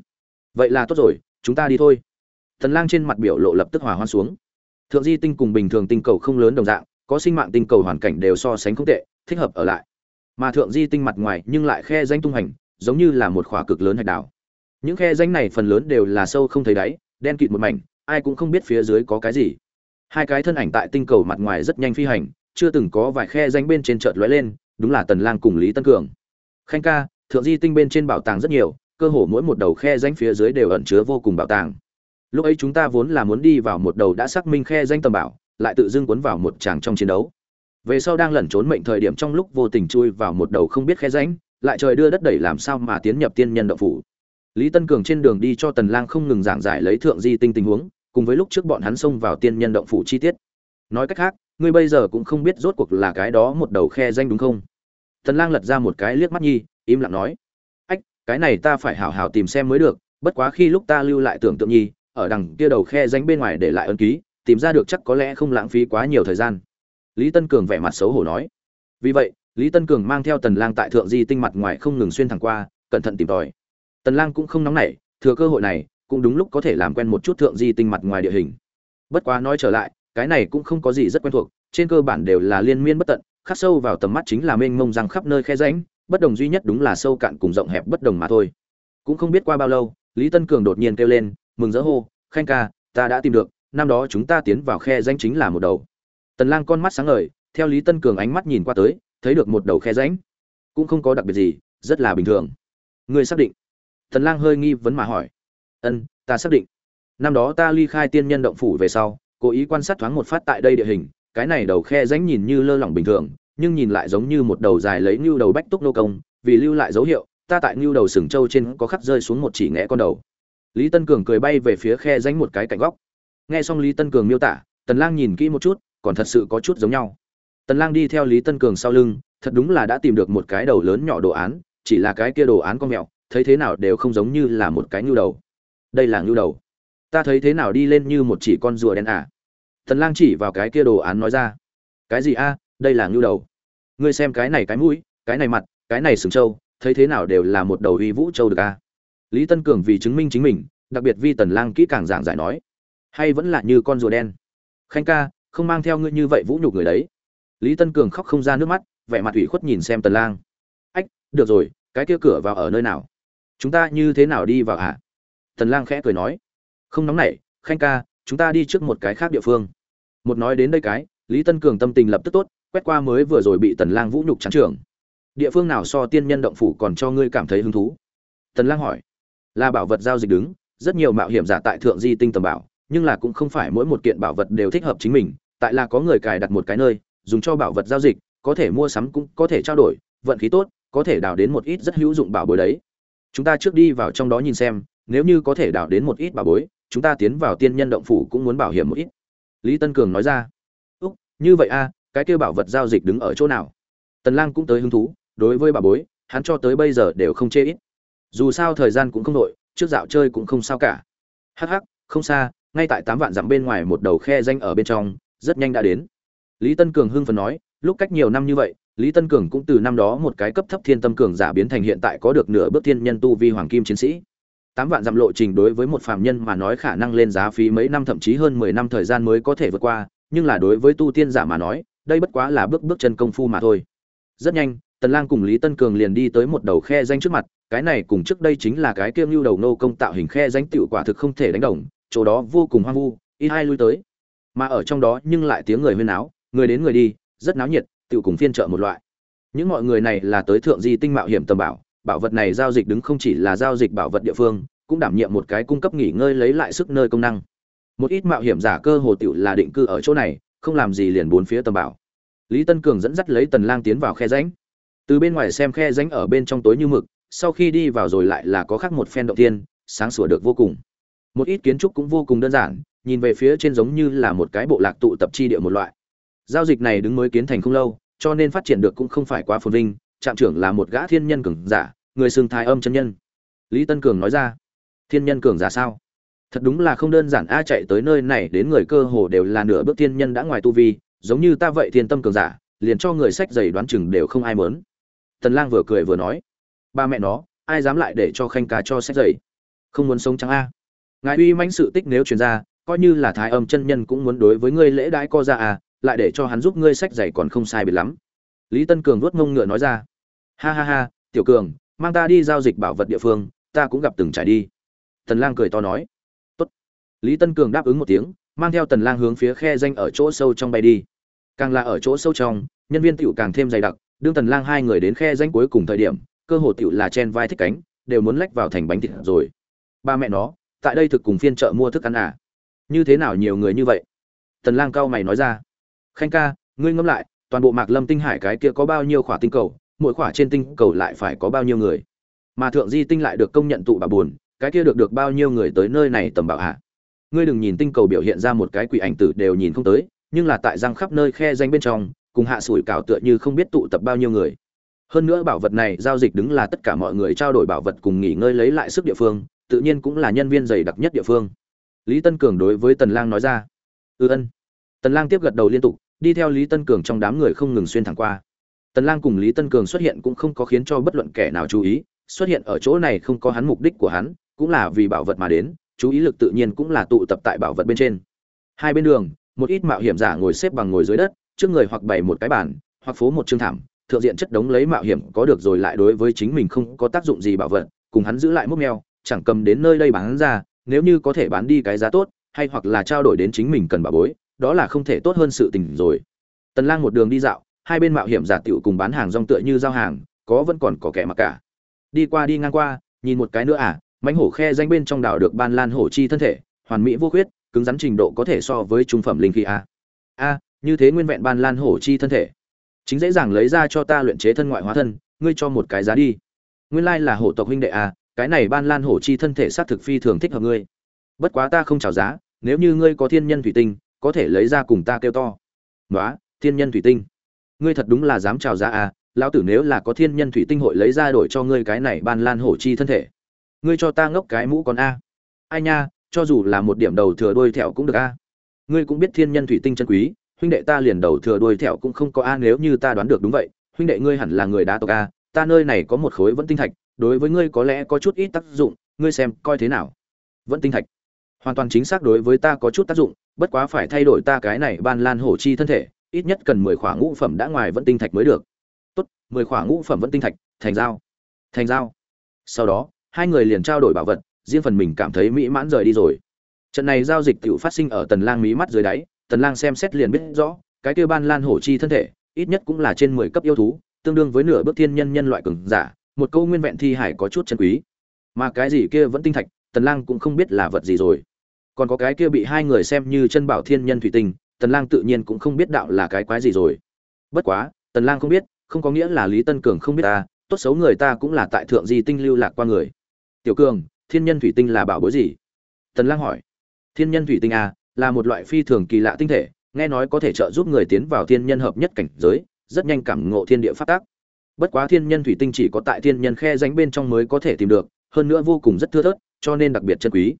Vậy là tốt rồi, chúng ta đi thôi tần lang trên mặt biểu lộ lập tức hòa hoan xuống. Thượng di tinh cùng bình thường tinh cầu không lớn đồng dạng, có sinh mạng tinh cầu hoàn cảnh đều so sánh không tệ, thích hợp ở lại. Mà thượng di tinh mặt ngoài nhưng lại khe danh tung hành, giống như là một khỏa cực lớn hạch đảo. Những khe danh này phần lớn đều là sâu không thấy đáy, đen kịt một mảnh, ai cũng không biết phía dưới có cái gì. Hai cái thân ảnh tại tinh cầu mặt ngoài rất nhanh phi hành, chưa từng có vài khe danh bên trên chợt lóe lên, đúng là tần lang cùng lý tân cường. Khanh ca, thượng di tinh bên trên bảo tàng rất nhiều, cơ hồ mỗi một đầu khe danh phía dưới đều ẩn chứa vô cùng bảo tàng lúc ấy chúng ta vốn là muốn đi vào một đầu đã xác minh khe danh tầm bảo lại tự dưng cuốn vào một tràng trong chiến đấu. Về sau đang lẩn trốn mệnh thời điểm trong lúc vô tình chui vào một đầu không biết khe ránh, lại trời đưa đất đẩy làm sao mà tiến nhập tiên nhân động phủ. Lý tân cường trên đường đi cho tần lang không ngừng giảng giải lấy thượng di tinh tình huống cùng với lúc trước bọn hắn xông vào tiên nhân động phủ chi tiết. Nói cách khác ngươi bây giờ cũng không biết rốt cuộc là cái đó một đầu khe danh đúng không? Tần lang lật ra một cái liếc mắt nhi im lặng nói. Ách cái này ta phải hảo hảo tìm xem mới được bất quá khi lúc ta lưu lại tưởng tượng nhi ở đằng kia đầu khe danh bên ngoài để lại ấn ký, tìm ra được chắc có lẽ không lãng phí quá nhiều thời gian. Lý tân cường vẻ mặt xấu hổ nói. Vì vậy, lý tân cường mang theo tần lang tại thượng di tinh mặt ngoài không ngừng xuyên thẳng qua, cẩn thận tìm tòi. Tần lang cũng không nóng nảy, thừa cơ hội này, cũng đúng lúc có thể làm quen một chút thượng di tinh mặt ngoài địa hình. Bất quá nói trở lại, cái này cũng không có gì rất quen thuộc, trên cơ bản đều là liên miên bất tận, khắc sâu vào tầm mắt chính là mênh mông răng khắp nơi khe rãnh, bất đồng duy nhất đúng là sâu cạn cùng rộng hẹp bất đồng mà thôi. Cũng không biết qua bao lâu, lý tân cường đột nhiên kêu lên mừng rỡ hô, khanh ca, ta đã tìm được, năm đó chúng ta tiến vào khe rãnh chính là một đầu. Tần lang con mắt sáng ngời, theo lý tân cường ánh mắt nhìn qua tới, thấy được một đầu khe rãnh. Cũng không có đặc biệt gì, rất là bình thường. Ngươi xác định? Tần lang hơi nghi vấn mà hỏi. Ân, ta xác định. Năm đó ta ly khai tiên nhân động phủ về sau, cố ý quan sát thoáng một phát tại đây địa hình, cái này đầu khe rãnh nhìn như lơ lỏng bình thường, nhưng nhìn lại giống như một đầu dài lấy như đầu bách túc nô công, vì lưu lại dấu hiệu, ta tại như đầu sừng châu trên có khắc rơi xuống một chỉ ngẽ con đầu lý tân cường cười bay về phía khe rãnh một cái cạnh góc. Nghe xong lý tân cường miêu tả, tần lang nhìn kỹ một chút, còn thật sự có chút giống nhau. Tần lang đi theo lý tân cường sau lưng, thật đúng là đã tìm được một cái đầu lớn nhỏ đồ án, chỉ là cái kia đồ án con mèo, thấy thế nào đều không giống như là một cái nhu đầu. Đây là nhu đầu. Ta thấy thế nào đi lên như một chỉ con rùa đen à? Tần lang chỉ vào cái kia đồ án nói ra. Cái gì a? Đây là nhu đầu. Ngươi xem cái này cái mũi, cái này mặt, cái này sừng trâu, thấy thế nào đều là một đầu uy vũ trâu được a lý tân cường vì chứng minh chính mình, đặc biệt vi tần lang kỹ càng giảng giải nói, hay vẫn là như con rùa đen. Khanh ca, không mang theo ngươi như vậy vũ nhục người đấy. Lý tân cường khóc không ra nước mắt, vẻ mặt ủy khuất nhìn xem tần lang. Ách, được rồi, cái kia cửa vào ở nơi nào? Chúng ta như thế nào đi vào hả? Tần lang khẽ cười nói, không nóng nảy, khanh ca, chúng ta đi trước một cái khác địa phương. Một nói đến đây cái, lý tân cường tâm tình lập tức tốt, quét qua mới vừa rồi bị tần lang vũ nhục trắng trường. Địa phương nào so tiên nhân động phủ còn cho ngươi cảm thấy hứng thú? Tần lang hỏi là bảo vật giao dịch đứng, rất nhiều mạo hiểm giả tại thượng di tinh tầm bảo, nhưng là cũng không phải mỗi một kiện bảo vật đều thích hợp chính mình, tại là có người cài đặt một cái nơi, dùng cho bảo vật giao dịch, có thể mua sắm cũng có thể trao đổi, vận khí tốt, có thể đào đến một ít rất hữu dụng bảo bối đấy. Chúng ta trước đi vào trong đó nhìn xem, nếu như có thể đào đến một ít bảo bối, chúng ta tiến vào tiên nhân động phủ cũng muốn bảo hiểm một ít. Lý tân cường nói ra. Úc, như vậy a, cái kêu bảo vật giao dịch đứng ở chỗ nào? Tần lang cũng tới hứng thú, đối với bảo bối, hắn cho tới bây giờ đều không chê ít dù sao thời gian cũng không đội, trước dạo chơi cũng không sao cả. Hắc hắc, không xa, ngay tại tám vạn dặm bên ngoài một đầu khe danh ở bên trong, rất nhanh đã đến. Lý tân cường hưng phấn nói, lúc cách nhiều năm như vậy, lý tân cường cũng từ năm đó một cái cấp thấp thiên tâm cường giả biến thành hiện tại có được nửa bước thiên nhân tu vi hoàng kim chiến sĩ. Tám vạn dặm lộ trình đối với một phàm nhân mà nói khả năng lên giá phí mấy năm thậm chí hơn mười năm thời gian mới có thể vượt qua, nhưng là đối với tu tiên giả mà nói, đây bất quá là bước bước chân công phu mà thôi. Rất nhanh, tần lang cùng lý tân cường liền đi tới một đầu khe danh trước mặt cái này cùng trước đây chính là cái kiêm lưu đầu nô công tạo hình khe danh tiểu quả thực không thể đánh đồng, chỗ đó vô cùng hoang vu, ít hai lui tới. Mà ở trong đó nhưng lại tiếng người huyên náo, người đến người đi, rất náo nhiệt, tiểu cùng phiên trợ một loại. Những mọi người này là tới thượng di tinh mạo hiểm tầm bảo bảo vật này giao dịch đứng không chỉ là giao dịch bảo vật địa phương, cũng đảm nhiệm một cái cung cấp nghỉ ngơi lấy lại sức nơi công năng. Một ít mạo hiểm giả cơ hồ tiểu là định cư ở chỗ này, không làm gì liền bốn phía tầm bảo. Lý tân cường dẫn dắt lấy tần lang tiến vào khe rãnh. Từ bên ngoài xem khe rãnh ở bên trong tối như mực sau khi đi vào rồi lại là có khác một phen động tiên, sáng sủa được vô cùng. Một ít kiến trúc cũng vô cùng đơn giản, nhìn về phía trên giống như là một cái bộ lạc tụ tập chi địa một loại. Giao dịch này đứng mới kiến thành không lâu, cho nên phát triển được cũng không phải quá phồn vinh, trạm trưởng là một gã thiên nhân cường giả, người sừng thái âm chân nhân. Lý tân cường nói ra, thiên nhân cường giả sao? Thật đúng là không đơn giản a, chạy tới nơi này đến người cơ hồ đều là nửa bước thiên nhân đã ngoài tu vi, giống như ta vậy thiên tâm cường giả, liền cho người sách giày đoán chừng đều không ai mớn tần lang vừa cười vừa nói ba mẹ nó, ai dám lại để cho khanh ca cho sách dậy? Không muốn sống trắng a. Ngài uy mãnh sự tích nếu truyền ra, coi như là thái âm chân nhân cũng muốn đối với ngươi lễ đãi co ra à lại để cho hắn giúp ngươi sách dậy còn không sai biệt lắm. Lý tân cường vuốt ngông ngựa nói ra. Ha ha ha, tiểu cường, mang ta đi giao dịch bảo vật địa phương, ta cũng gặp từng trải đi. Tần lang cười to nói. Tốt. Lý tân cường đáp ứng một tiếng, mang theo tần lang hướng phía khe danh ở chỗ sâu trong bay đi. Càng là ở chỗ sâu trong, nhân viên tiểu càng thêm dày đặc, đương tần lang hai người đến khe danh cuối cùng thời điểm cơ hồ tiểu là chen vai thích cánh, đều muốn lách vào thành bánh thịt rồi. Ba mẹ nó, tại đây thực cùng phiên chợ mua thức ăn à? Như thế nào nhiều người như vậy? Tần lang cao mày nói ra. Khanh ca, ngươi ngẫm lại, toàn bộ mạc lâm tinh hải cái kia có bao nhiêu khỏa tinh cầu, mỗi khỏa trên tinh cầu lại phải có bao nhiêu người? Mà thượng di tinh lại được công nhận tụ bà buồn, cái kia được được bao nhiêu người tới nơi này tầm bảo hạ ngươi đừng nhìn tinh cầu biểu hiện ra một cái quỷ ảnh tử đều nhìn không tới, nhưng là tại răng khắp nơi khe danh bên trong, cùng hạ sủi cảo tựa như không biết tụ tập bao nhiêu người hơn nữa bảo vật này giao dịch đứng là tất cả mọi người trao đổi bảo vật cùng nghỉ ngơi lấy lại sức địa phương, tự nhiên cũng là nhân viên dày đặc nhất địa phương. Lý tân cường đối với tần lang nói ra. Ư ân. Tần lang tiếp gật đầu liên tục, đi theo lý tân cường trong đám người không ngừng xuyên thẳng qua. Tần lang cùng lý tân cường xuất hiện cũng không có khiến cho bất luận kẻ nào chú ý, xuất hiện ở chỗ này không có hắn mục đích của hắn, cũng là vì bảo vật mà đến, chú ý lực tự nhiên cũng là tụ tập tại bảo vật bên trên. Hai bên đường, một ít mạo hiểm giả ngồi xếp bằng ngồi dưới đất, trước người hoặc bày một cái bàn, hoặc phố một trương thảm thượng diện chất đống lấy mạo hiểm có được rồi lại đối với chính mình không có tác dụng gì bảo vật, cùng hắn giữ lại mốc mèo chẳng cầm đến nơi đây bán ra, nếu như có thể bán đi cái giá tốt, hay hoặc là trao đổi đến chính mình cần bảo bối, đó là không thể tốt hơn sự tình rồi. Tần lang một đường đi dạo, hai bên mạo hiểm giả tiểu cùng bán hàng rong tựa như giao hàng, có vẫn còn có kẻ mặc cả. Đi qua đi ngang qua, nhìn một cái nữa à mãnh hổ khe danh bên trong đảo được ban lan hổ chi thân thể, hoàn mỹ vô khuyết, cứng rắn trình độ có thể so với trung phẩm linh khí a. A, như thế nguyên vẹn ban lan hổ chi thân thể chính dễ dàng lấy ra cho ta luyện chế thân ngoại hóa thân, ngươi cho một cái giá đi. Nguyên lai là hổ tộc huynh đệ à cái này ban lan hổ chi thân thể sát thực phi thường thích hợp ngươi. Bất quá ta không chào giá, nếu như ngươi có thiên nhân thủy tinh, có thể lấy ra cùng ta kêu to. Nói thiên nhân thủy tinh. Ngươi thật đúng là dám chào giá à lão tử nếu là có thiên nhân thủy tinh hội lấy ra đổi cho ngươi cái này ban lan hổ chi thân thể. Ngươi cho ta ngốc cái mũ còn a. Ai nha, cho dù là một điểm đầu thừa đôi thẹo cũng được a. Ngươi cũng biết thiên nhân thủy tinh chân quý huynh đệ ta liền đầu thừa đuôi thẹo cũng không có a, nếu như ta đoán được đúng vậy, huynh đệ ngươi hẳn là người đá tộc a, ta nơi này có một khối vẫn tinh thạch, đối với ngươi có lẽ có chút ít tác dụng, ngươi xem coi thế nào. Vẫn tinh thạch. Hoàn toàn chính xác đối với ta có chút tác dụng, bất quá phải thay đổi ta cái này ban lan hổ chi thân thể, ít nhất cần mười khỏa ngũ phẩm đã ngoài vẫn tinh thạch mới được. Tốt, mười khỏa ngũ phẩm vẫn tinh thạch, thành giao. Thành giao. Sau đó, hai người liền trao đổi bảo vật, riêng phần mình cảm thấy mỹ mãn rời đi rồi. Trận này giao dịch tự phát sinh ở tần lang mí mắt dưới đáy tần lang xem xét liền biết rõ, cái kia ban lan hổ chi thân thể, ít nhất cũng là trên 10 cấp yêu thú, tương đương với nửa bước thiên nhân nhân loại cường giả, một câu nguyên vẹn thi hải có chút chân quý. Mà cái gì kia vẫn tinh thạch, tần lang cũng không biết là vật gì rồi. Còn có cái kia bị hai người xem như chân bảo thiên nhân thủy tinh, tần lang tự nhiên cũng không biết đạo là cái quái gì rồi. Bất quá, tần lang không biết, không có nghĩa là lý tân cường không biết ta, tốt xấu người ta cũng là tại thượng di tinh lưu lạc qua người. Tiểu cường, thiên nhân thủy tinh là bảo bối gì? Tần lang hỏi. Thiên nhân thủy tinh à? Là một loại phi thường kỳ lạ tinh thể, nghe nói có thể trợ giúp người tiến vào thiên nhân hợp nhất cảnh giới, rất nhanh cảm ngộ thiên địa pháp tắc. bất quá thiên nhân thủy tinh chỉ có tại thiên nhân khe rãnh bên trong mới có thể tìm được, hơn nữa vô cùng rất thưa thớt, cho nên đặc biệt chân quý.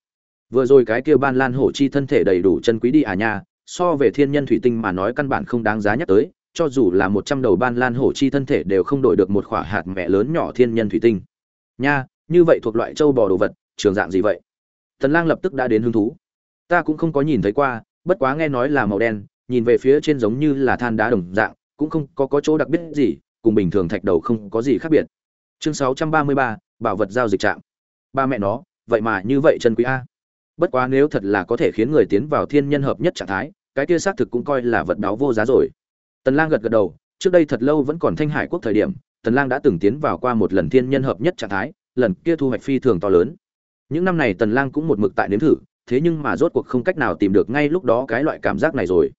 Vừa rồi cái kia ban lan hổ chi thân thể đầy đủ chân quý đi à nha, so về thiên nhân thủy tinh mà nói căn bản không đáng giá nhắc tới, cho dù là một trăm đầu ban lan hổ chi thân thể đều không đổi được một quả hạt mẹ lớn nhỏ thiên nhân thủy tinh. Nha, như vậy thuộc loại châu bò đồ vật, trường dạng gì vậy? Tần lang lập tức đã đến hứng thú ta cũng không có nhìn thấy qua bất quá nghe nói là màu đen nhìn về phía trên giống như là than đá đồng dạng cũng không có có chỗ đặc biệt gì cùng bình thường thạch đầu không có gì khác biệt. Chương 633, bảo vật giao dịch trạm. Ba mẹ nó vậy mà như vậy chân quý a. Bất quá nếu thật là có thể khiến người tiến vào thiên nhân hợp nhất trạng thái cái kia xác thực cũng coi là vật đáo vô giá rồi. Tần lang gật gật đầu trước đây thật lâu vẫn còn thanh hải quốc thời điểm tần lang đã từng tiến vào qua một lần thiên nhân hợp nhất trạng thái lần kia thu hoạch phi thường to lớn. Những năm này tần lang cũng một mực tại nếm thử thế nhưng mà rốt cuộc không cách nào tìm được ngay lúc đó cái loại cảm giác này rồi.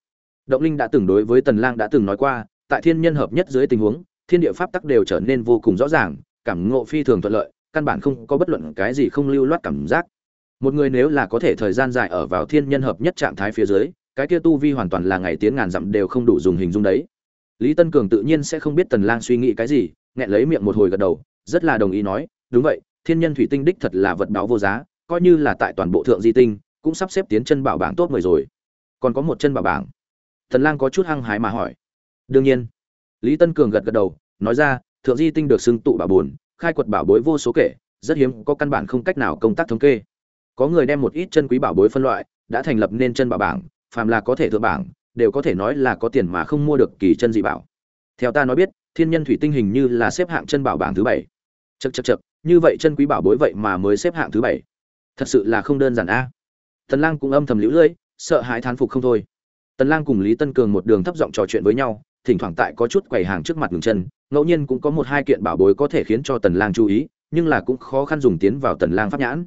Động linh đã từng đối với tần lang đã từng nói qua, tại thiên nhân hợp nhất dưới tình huống, thiên địa pháp tắc đều trở nên vô cùng rõ ràng, cảm ngộ phi thường thuận lợi, căn bản không có bất luận cái gì không lưu loát cảm giác. Một người nếu là có thể thời gian dài ở vào thiên nhân hợp nhất trạng thái phía dưới, cái kia tu vi hoàn toàn là ngày tiến ngàn dặm đều không đủ dùng hình dung đấy. Lý tân cường tự nhiên sẽ không biết tần lang suy nghĩ cái gì, nghẹn lấy miệng một hồi gật đầu, rất là đồng ý nói, đúng vậy, thiên nhân thủy tinh đích thật là vật báo vô giá coi như là tại toàn bộ thượng di tinh, cũng sắp xếp tiến chân bảo bảng tốt mười rồi. Còn có một chân bảo bảng. Thần lang có chút hăng hái mà hỏi. Đương nhiên. Lý tân cường gật gật đầu, nói ra, thượng di tinh được xưng tụ bảo buồn khai quật bảo bối vô số kể, rất hiếm có căn bản không cách nào công tác thống kê. Có người đem một ít chân quý bảo bối phân loại, đã thành lập nên chân bảo bảng, phàm là có thể thượng bảng, đều có thể nói là có tiền mà không mua được kỳ chân dị bảo. Theo ta nói biết, thiên nhân thủy tinh hình như là xếp hạng chân bảo bảng thứ bảy. Chật chật chật như vậy chân quý bảo bối vậy mà mới xếp hạng thứ bảy thật sự là không đơn giản a. Tần lang cũng âm thầm liễu lưỡi sợ hãi thán phục không thôi. Tần lang cùng lý tân cường một đường thấp giọng trò chuyện với nhau, thỉnh thoảng tại có chút quầy hàng trước mặt ngừng chân, ngẫu nhiên cũng có một hai kiện bảo bối có thể khiến cho tần lang chú ý, nhưng là cũng khó khăn dùng tiến vào tần lang pháp nhãn.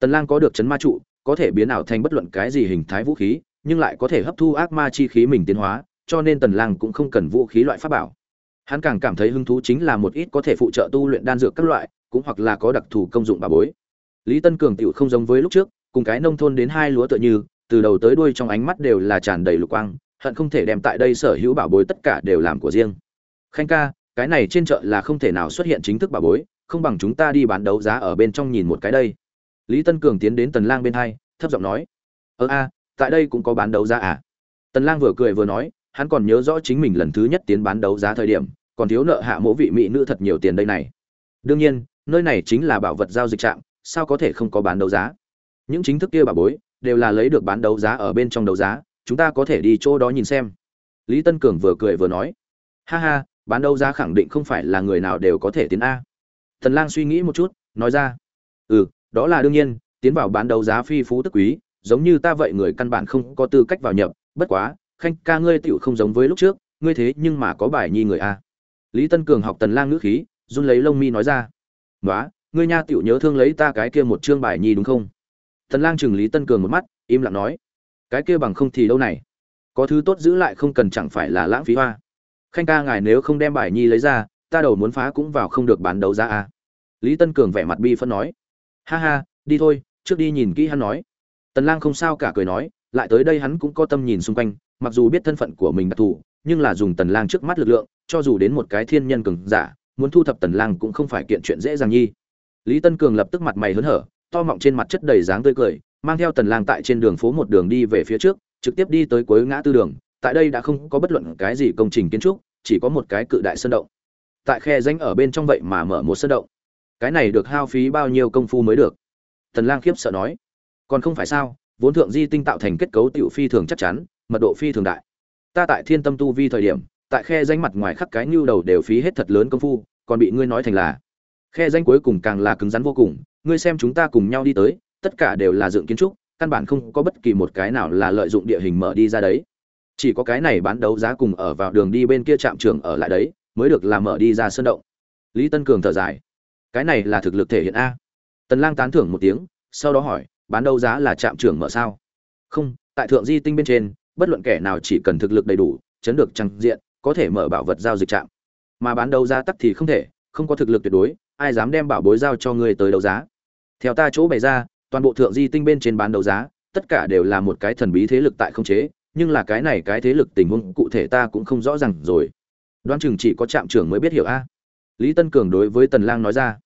Tần lang có được chấn ma trụ, có thể biến ảo thành bất luận cái gì hình thái vũ khí, nhưng lại có thể hấp thu ác ma chi khí mình tiến hóa, cho nên tần lang cũng không cần vũ khí loại pháp bảo. Hắn càng cảm thấy hứng thú chính là một ít có thể phụ trợ tu luyện đan dược các loại, cũng hoặc là có đặc thù công dụng bảo bối lý tân cường tựu không giống với lúc trước, cùng cái nông thôn đến hai lúa tựa như, từ đầu tới đuôi trong ánh mắt đều là tràn đầy lục quang, hận không thể đem tại đây sở hữu bảo bối tất cả đều làm của riêng. Khanh ca, cái này trên chợ là không thể nào xuất hiện chính thức bảo bối, không bằng chúng ta đi bán đấu giá ở bên trong nhìn một cái đây. Lý tân cường tiến đến tần lang bên hai, thấp giọng nói, ơ a, tại đây cũng có bán đấu giá à? Tần lang vừa cười vừa nói, hắn còn nhớ rõ chính mình lần thứ nhất tiến bán đấu giá thời điểm, còn thiếu nợ hạ mỗ vị mỹ nữ thật nhiều tiền đây này. Đương nhiên, nơi này chính là bảo vật giao dịch trạm sao có thể không có bán đấu giá? Những chính thức kia bà bối đều là lấy được bán đấu giá ở bên trong đấu giá, chúng ta có thể đi chỗ đó nhìn xem. Lý tân cường vừa cười vừa nói. Ha ha, bán đấu giá khẳng định không phải là người nào đều có thể tiến a. Thần lang suy nghĩ một chút, nói ra. Ừ đó là đương nhiên, tiến vào bán đấu giá phi phú tức quý, giống như ta vậy người căn bản không có tư cách vào nhập. Bất quá, khanh ca ngươi tựu không giống với lúc trước, ngươi thế nhưng mà có bài nhi người a. Lý tân cường học tần lang ngữ khí, run lấy lông mi nói ra. Nói ngươi nha tiểu nhớ thương lấy ta cái kia một chương bài nhi đúng không? Tần lang chừng lý tân cường một mắt, im lặng nói, cái kia bằng không thì đâu này? Có thứ tốt giữ lại không cần chẳng phải là lãng phí hoa. Khanh ca ngài nếu không đem bài nhi lấy ra, ta đầu muốn phá cũng vào không được bán đấu giá a lý tân cường vẻ mặt bi phân nói, ha ha, đi thôi, trước đi nhìn kỹ hắn nói. Tần lang không sao cả cười nói, lại tới đây hắn cũng có tâm nhìn xung quanh, mặc dù biết thân phận của mình đặc thù, nhưng là dùng tần lang trước mắt lực lượng, cho dù đến một cái thiên nhân cường giả, muốn thu thập tần lang cũng không phải kiện chuyện dễ dàng nhi lý tân cường lập tức mặt mày hớn hở, to mọng trên mặt chất đầy dáng tươi cười, mang theo tần lang tại trên đường phố một đường đi về phía trước, trực tiếp đi tới cuối ngã tư đường. Tại đây đã không có bất luận cái gì công trình kiến trúc, chỉ có một cái cự đại sơn động. Tại khe danh ở bên trong vậy mà mở một sơn động. Cái này được hao phí bao nhiêu công phu mới được? Tần lang khiếp sợ nói. Còn không phải sao, vốn thượng di tinh tạo thành kết cấu tiểu phi thường chắc chắn, mật độ phi thường đại. Ta tại thiên tâm tu vi thời điểm, tại khe danh mặt ngoài khắc cái nhu đầu đều phí hết thật lớn công phu, còn bị ngươi nói thành là khe danh cuối cùng càng là cứng rắn vô cùng, ngươi xem chúng ta cùng nhau đi tới, tất cả đều là dựng kiến trúc, căn bản không có bất kỳ một cái nào là lợi dụng địa hình mở đi ra đấy. Chỉ có cái này bán đấu giá cùng ở vào đường đi bên kia trạm trường ở lại đấy, mới được làm mở đi ra sơn động. Lý tân cường thở dài. Cái này là thực lực thể hiện a. Tần lang tán thưởng một tiếng, sau đó hỏi, bán đấu giá là trạm trường mở sao? Không, tại thượng di tinh bên trên, bất luận kẻ nào chỉ cần thực lực đầy đủ, chấn được trăng diện, có thể mở bảo vật giao dịch trạm. Mà bán đấu giá tắc thì không thể, không có thực lực tuyệt đối ai dám đem bảo bối giao cho người tới đấu giá. Theo ta chỗ bày ra, toàn bộ thượng di tinh bên trên bán đấu giá, tất cả đều là một cái thần bí thế lực tại không chế, nhưng là cái này cái thế lực tình huống cụ thể ta cũng không rõ ràng rồi. Đoán chừng chỉ có trạm trưởng mới biết hiểu a. Lý tân cường đối với tần lang nói ra,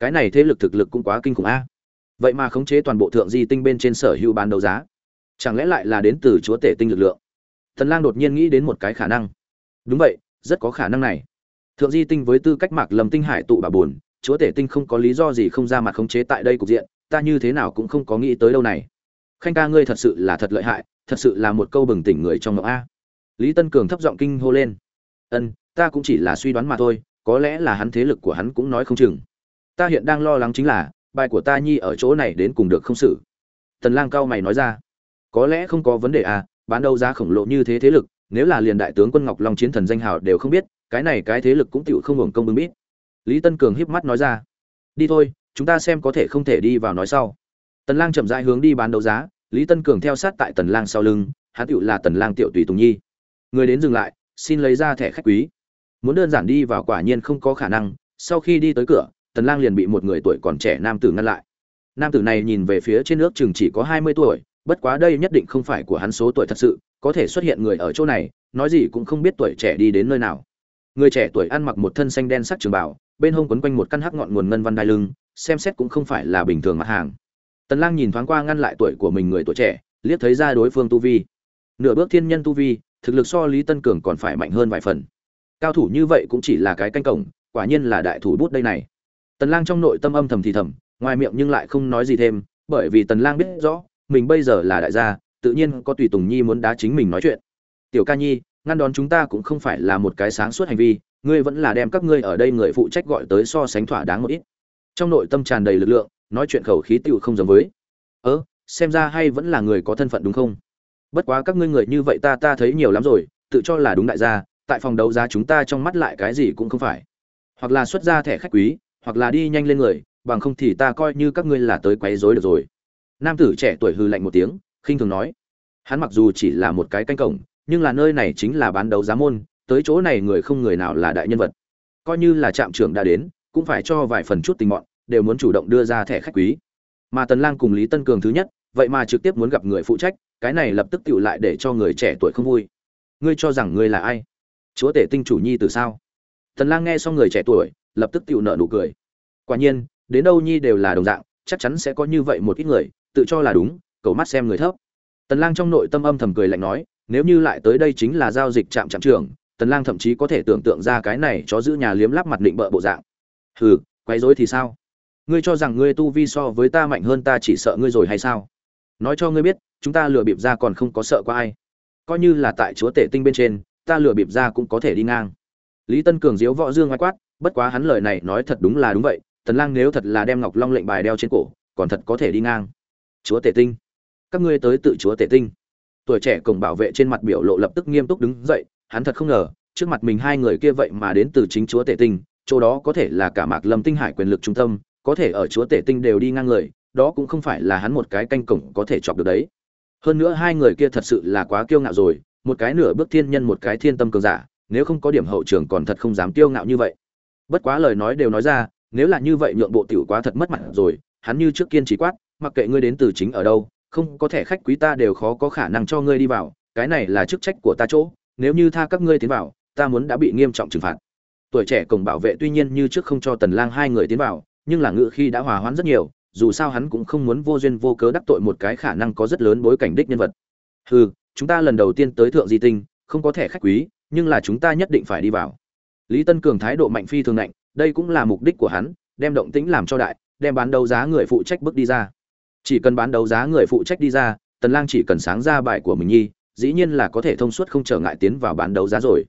cái này thế lực thực lực cũng quá kinh khủng a. Vậy mà khống chế toàn bộ thượng di tinh bên trên sở hữu bán đấu giá, chẳng lẽ lại là đến từ chúa tể tinh lực lượng? Tần lang đột nhiên nghĩ đến một cái khả năng. Đúng vậy, rất có khả năng này. Thượng di tinh với tư cách mạc lầm tinh hải tụ bà buồn chúa tể tinh không có lý do gì không ra mặt khống chế tại đây cục diện, ta như thế nào cũng không có nghĩ tới đâu này. Khanh ca ngươi thật sự là thật lợi hại, thật sự là một câu bừng tỉnh người trong ngọc a. Lý tân cường thấp giọng kinh hô lên. Ân, ta cũng chỉ là suy đoán mà thôi, có lẽ là hắn thế lực của hắn cũng nói không chừng. Ta hiện đang lo lắng chính là, bài của ta nhi ở chỗ này đến cùng được không xử. Tần lang cao mày nói ra. Có lẽ không có vấn đề à bán đâu giá khổng lồ như thế thế lực, nếu là liền đại tướng quân ngọc long chiến thần danh hào đều không biết, cái này cái thế lực cũng tựu không hưởng công bưng biết lý tân cường híp mắt nói ra. Đi thôi, chúng ta xem có thể không thể đi vào nói sau. Tần lang chậm rãi hướng đi bán đấu giá, lý tân cường theo sát tại tần lang sau lưng, hắn tựu là tần lang tiểu tùy tùng nhi. Người đến dừng lại, xin lấy ra thẻ khách quý. Muốn đơn giản đi vào quả nhiên không có khả năng, sau khi đi tới cửa, tần lang liền bị một người tuổi còn trẻ nam tử ngăn lại. Nam tử này nhìn về phía trên nước chừng chỉ có 20 tuổi, bất quá đây nhất định không phải của hắn số tuổi thật sự, có thể xuất hiện người ở chỗ này, nói gì cũng không biết tuổi trẻ đi đến nơi nào. Người trẻ tuổi ăn mặc một thân xanh đen sắc trường bảo bên hông quấn quanh một căn hắc ngọn nguồn ngân văn đai lưng, xem xét cũng không phải là bình thường mặt hàng. Tần lang nhìn thoáng qua ngăn lại tuổi của mình người tuổi trẻ, liếc thấy ra đối phương tu vi. Nửa bước thiên nhân tu vi, thực lực so lý tân cường còn phải mạnh hơn vài phần. Cao thủ như vậy cũng chỉ là cái canh cổng, quả nhiên là đại thủ bút đây này. Tần lang trong nội tâm âm thầm thì thầm, ngoài miệng nhưng lại không nói gì thêm, bởi vì tần lang biết rõ, mình bây giờ là đại gia, tự nhiên có tùy tùng nhi muốn đá chính mình nói chuyện. Tiểu ca nhi, ngăn đón chúng ta cũng không phải là một cái sáng suốt hành vi ngươi vẫn là đem các ngươi ở đây người phụ trách gọi tới so sánh thỏa đáng một ít. Trong nội tâm tràn đầy lực lượng, nói chuyện khẩu khí tiêu không giống với. Ơ, xem ra hay vẫn là người có thân phận đúng không? Bất quá các ngươi người như vậy ta ta thấy nhiều lắm rồi, tự cho là đúng đại gia, tại phòng đấu giá chúng ta trong mắt lại cái gì cũng không phải. Hoặc là xuất ra thẻ khách quý, hoặc là đi nhanh lên người, bằng không thì ta coi như các ngươi là tới quấy rối được rồi. Nam tử trẻ tuổi hư lạnh một tiếng, khinh thường nói. Hắn mặc dù chỉ là một cái canh cổng, nhưng là nơi này chính là bán đấu giá môn tới chỗ này người không người nào là đại nhân vật. Coi như là trạm trưởng đã đến, cũng phải cho vài phần chút tình mọn, đều muốn chủ động đưa ra thẻ khách quý. Mà tần lang cùng lý tân cường thứ nhất, vậy mà trực tiếp muốn gặp người phụ trách, cái này lập tức tựu lại để cho người trẻ tuổi không vui. Ngươi cho rằng ngươi là ai? Chúa tể tinh chủ nhi từ sao? Tần lang nghe xong người trẻ tuổi, lập tức tiểu nở nụ cười. Quả nhiên, đến đâu nhi đều là đồng dạng, chắc chắn sẽ có như vậy một ít người, tự cho là đúng, cầu mắt xem người thấp. Tần lang trong nội tâm âm thầm cười lạnh nói, nếu như lại tới đây chính là giao dịch chạm chạm trưởng tần lang thậm chí có thể tưởng tượng ra cái này chó giữ nhà liếm lắp mặt định bợ bộ dạng. Hừ quấy rối thì sao? Ngươi cho rằng ngươi tu vi so với ta mạnh hơn ta chỉ sợ ngươi rồi hay sao? Nói cho ngươi biết, chúng ta lừa bịp ra còn không có sợ qua ai. Coi như là tại chúa tể tinh bên trên, ta lừa bịp ra cũng có thể đi ngang. Lý tân cường diếu võ dương ngoại quát, bất quá hắn lời này nói thật đúng là đúng vậy, tần lang nếu thật là đem ngọc long lệnh bài đeo trên cổ, còn thật có thể đi ngang. Chúa tể tinh. Các ngươi tới tự chúa tể tinh. Tuổi trẻ cổng bảo vệ trên mặt biểu lộ lập tức nghiêm túc đứng dậy hắn thật không ngờ, trước mặt mình hai người kia vậy mà đến từ chính chúa tể tinh, chỗ đó có thể là cả mạc lâm tinh hải quyền lực trung tâm, có thể ở chúa tể tinh đều đi ngang người, đó cũng không phải là hắn một cái canh cổng có thể chọc được đấy. Hơn nữa hai người kia thật sự là quá kiêu ngạo rồi, một cái nửa bước thiên nhân một cái thiên tâm cường giả, nếu không có điểm hậu trường còn thật không dám kiêu ngạo như vậy. Bất quá lời nói đều nói ra, nếu là như vậy nhượng bộ tiểu quá thật mất mặt rồi, hắn như trước kiên trì quát, mặc kệ ngươi đến từ chính ở đâu, không có thể khách quý ta đều khó có khả năng cho ngươi đi vào, cái này là chức trách của ta chỗ nếu như tha các ngươi tiến vào, ta muốn đã bị nghiêm trọng trừng phạt. Tuổi trẻ cổng bảo vệ tuy nhiên như trước không cho tần lang hai người tiến vào, nhưng là ngự khi đã hòa hoãn rất nhiều, dù sao hắn cũng không muốn vô duyên vô cớ đắc tội một cái khả năng có rất lớn bối cảnh đích nhân vật. Hừ, chúng ta lần đầu tiên tới thượng di tinh, không có thẻ khách quý, nhưng là chúng ta nhất định phải đi vào. Lý tân cường thái độ mạnh phi thường nạnh, đây cũng là mục đích của hắn, đem động tĩnh làm cho đại, đem bán đấu giá người phụ trách bước đi ra. Chỉ cần bán đấu giá người phụ trách đi ra, tần lang chỉ cần sáng ra bài của mình nhi dĩ nhiên là có thể thông suốt không trở ngại tiến vào bán đấu giá rồi.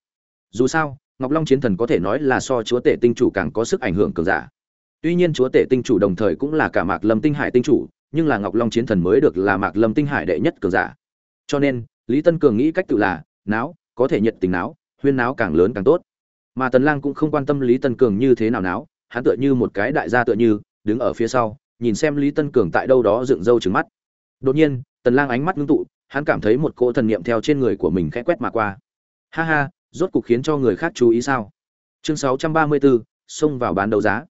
Dù sao, ngọc long chiến thần có thể nói là so chúa tể tinh chủ càng có sức ảnh hưởng cường giả. Tuy nhiên chúa tể tinh chủ đồng thời cũng là cả mạc lâm tinh hải tinh chủ, nhưng là ngọc long chiến thần mới được là mạc lâm tinh hải đệ nhất cường giả. Cho nên, lý tân cường nghĩ cách tự là, náo, có thể nhiệt tình náo, huyên náo càng lớn càng tốt. Mà tần lang cũng không quan tâm lý tân cường như thế nào náo, hắn tựa như một cái đại gia tựa như, đứng ở phía sau, nhìn xem lý tân cường tại đâu đó dựng râu trừng mắt. Đột nhiên, tần lang ánh mắt ngưng tụ hắn cảm thấy một cỗ thần niệm theo trên người của mình khẽ quét mà qua. Ha ha rốt cục khiến cho người khác chú ý sao? Chương 634, xông vào bán đấu giá.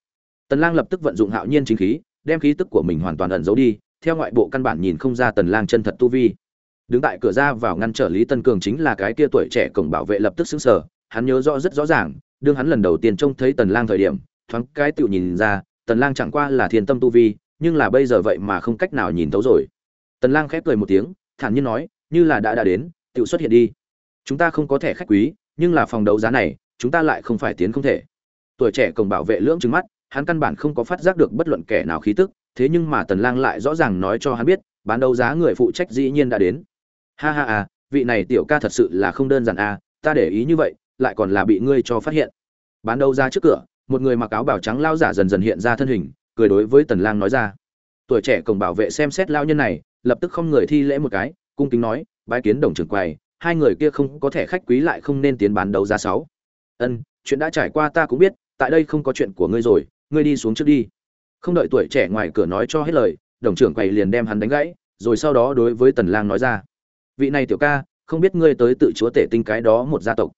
Tần lang lập tức vận dụng hạo nhiên chính khí đem khí tức của mình hoàn toàn ẩn giấu đi theo ngoại bộ căn bản nhìn không ra tần lang chân thật tu vi. Đứng tại cửa ra vào ngăn trở lý tân cường chính là cái kia tuổi trẻ cổng bảo vệ lập tức sững sờ hắn nhớ rõ rất rõ ràng đương hắn lần đầu tiên trông thấy tần lang thời điểm thoáng cái tiểu nhìn ra tần lang chẳng qua là thiên tâm tu vi nhưng là bây giờ vậy mà không cách nào nhìn thấu rồi. Tần lang khép cười một tiếng thản nhiên nói, như là đã đã đến, tiểu xuất hiện đi. Chúng ta không có thẻ khách quý, nhưng là phòng đấu giá này, chúng ta lại không phải tiến không thể. Tuổi trẻ cổng bảo vệ lưỡng trừng mắt, hắn căn bản không có phát giác được bất luận kẻ nào khí tức, thế nhưng mà tần lang lại rõ ràng nói cho hắn biết, bán đấu giá người phụ trách dĩ nhiên đã đến. Ha ha à vị này tiểu ca thật sự là không đơn giản à ta để ý như vậy, lại còn là bị ngươi cho phát hiện. Bán đấu giá trước cửa, một người mặc áo bảo trắng lao giả dần dần hiện ra thân hình, cười đối với tần lang nói ra. Tuổi trẻ cổng bảo vệ xem xét lao nhân này lập tức không người thi lễ một cái, cung kính nói, bái kiến đồng trưởng quầy, hai người kia không có thẻ khách quý lại không nên tiến bán đấu giá sáu. Ân, chuyện đã trải qua ta cũng biết, tại đây không có chuyện của ngươi rồi, ngươi đi xuống trước đi. Không đợi tuổi trẻ ngoài cửa nói cho hết lời, đồng trưởng quầy liền đem hắn đánh gãy, rồi sau đó đối với tần lang nói ra, vị này tiểu ca, không biết ngươi tới tự chúa tể tinh cái đó một gia tộc.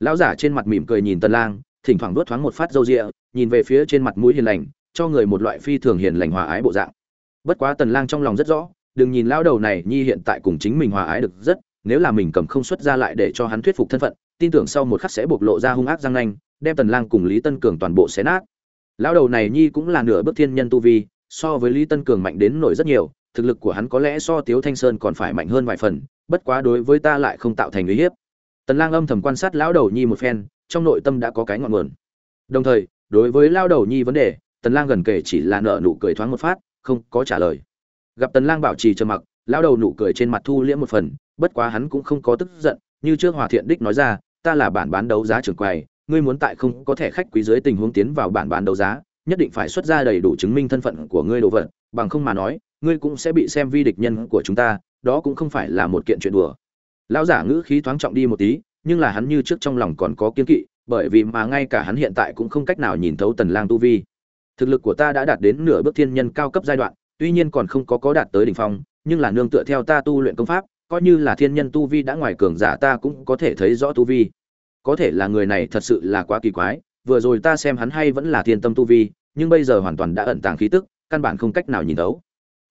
Lão giả trên mặt mỉm cười nhìn tần lang, thỉnh thoảng đuốt thoáng một phát râu ria nhìn về phía trên mặt mũi hiền lành, cho người một loại phi thường hiền lành hòa ái bộ dạng. Bất quá tần lang trong lòng rất rõ đừng nhìn lão đầu này, nhi hiện tại cùng chính mình hòa ái được rất, nếu là mình cầm không xuất ra lại để cho hắn thuyết phục thân phận, tin tưởng sau một khắc sẽ bộc lộ ra hung ác răng nanh, đem tần lang cùng lý tân cường toàn bộ xé nát. Lão đầu này, nhi cũng là nửa bước thiên nhân tu vi, so với lý tân cường mạnh đến nổi rất nhiều, thực lực của hắn có lẽ so tiếu thanh sơn còn phải mạnh hơn vài phần, bất quá đối với ta lại không tạo thành uy hiếp. Tần lang âm thầm quan sát lão đầu nhi một phen, trong nội tâm đã có cái ngọn nguồn. Đồng thời, đối với lão đầu nhi vấn đề, tần lang gần kể chỉ là nở nụ cười thoáng một phát, không có trả lời gặp tần lang bảo trì trầm mặc, lão đầu nụ cười trên mặt thu liễm một phần, bất quá hắn cũng không có tức giận, như trước hòa thiện đích nói ra, ta là bản bán đấu giá trưởng quầy, ngươi muốn tại không có thể khách quý dưới tình huống tiến vào bản bán đấu giá, nhất định phải xuất ra đầy đủ chứng minh thân phận của ngươi đồ vật, bằng không mà nói, ngươi cũng sẽ bị xem vi địch nhân của chúng ta, đó cũng không phải là một kiện chuyện đùa. Lão giả ngữ khí thoáng trọng đi một tí, nhưng là hắn như trước trong lòng còn có kiên kỵ, bởi vì mà ngay cả hắn hiện tại cũng không cách nào nhìn thấu tần lang tu vi. Thực lực của ta đã đạt đến nửa bước thiên nhân cao cấp giai đoạn tuy nhiên còn không có có đạt tới đỉnh phong, nhưng là nương tựa theo ta tu luyện công pháp, coi như là thiên nhân tu vi đã ngoài cường giả ta cũng có thể thấy rõ tu vi. Có thể là người này thật sự là quá kỳ quái, vừa rồi ta xem hắn hay vẫn là thiên tâm tu vi, nhưng bây giờ hoàn toàn đã ẩn tàng khí tức, căn bản không cách nào nhìn thấu.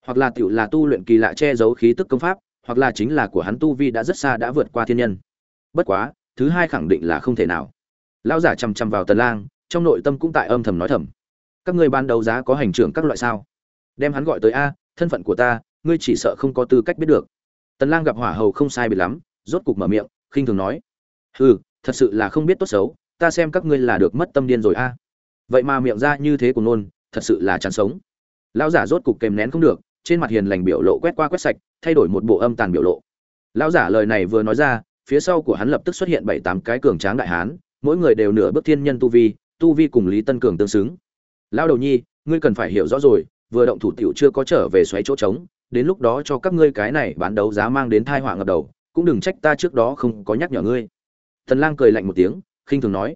Hoặc là tiểu là tu luyện kỳ lạ che giấu khí tức công pháp, hoặc là chính là của hắn tu vi đã rất xa đã vượt qua thiên nhân. Bất quá, thứ hai khẳng định là không thể nào. Lão giả chằm chằm vào tần lang, trong nội tâm cũng tại âm thầm nói thầm. Các ngươi ban đầu giá có hành trưởng các loại sao? Đem hắn gọi tới a, thân phận của ta, ngươi chỉ sợ không có tư cách biết được. Tần lang gặp hỏa hầu không sai biệt lắm, rốt cục mở miệng, khinh thường nói. Hừ, thật sự là không biết tốt xấu, ta xem các ngươi là được mất tâm điên rồi a. Vậy mà miệng ra như thế của nôn thật sự là chán sống. Lão giả rốt cục kèm nén không được, trên mặt hiền lành biểu lộ quét qua quét sạch, thay đổi một bộ âm tàn biểu lộ. Lão giả lời này vừa nói ra, phía sau của hắn lập tức xuất hiện bảy tám cái cường tráng đại hán, mỗi người đều nửa bước thiên nhân tu vi tu vi cùng lý tân cường tương xứng. Lão đầu nhi, ngươi cần phải hiểu rõ rồi vừa động thủ tiểu chưa có trở về xoáy chỗ trống đến lúc đó cho các ngươi cái này bán đấu giá mang đến tai họa ngập đầu cũng đừng trách ta trước đó không có nhắc nhở ngươi Tần Lang cười lạnh một tiếng, khinh thường nói: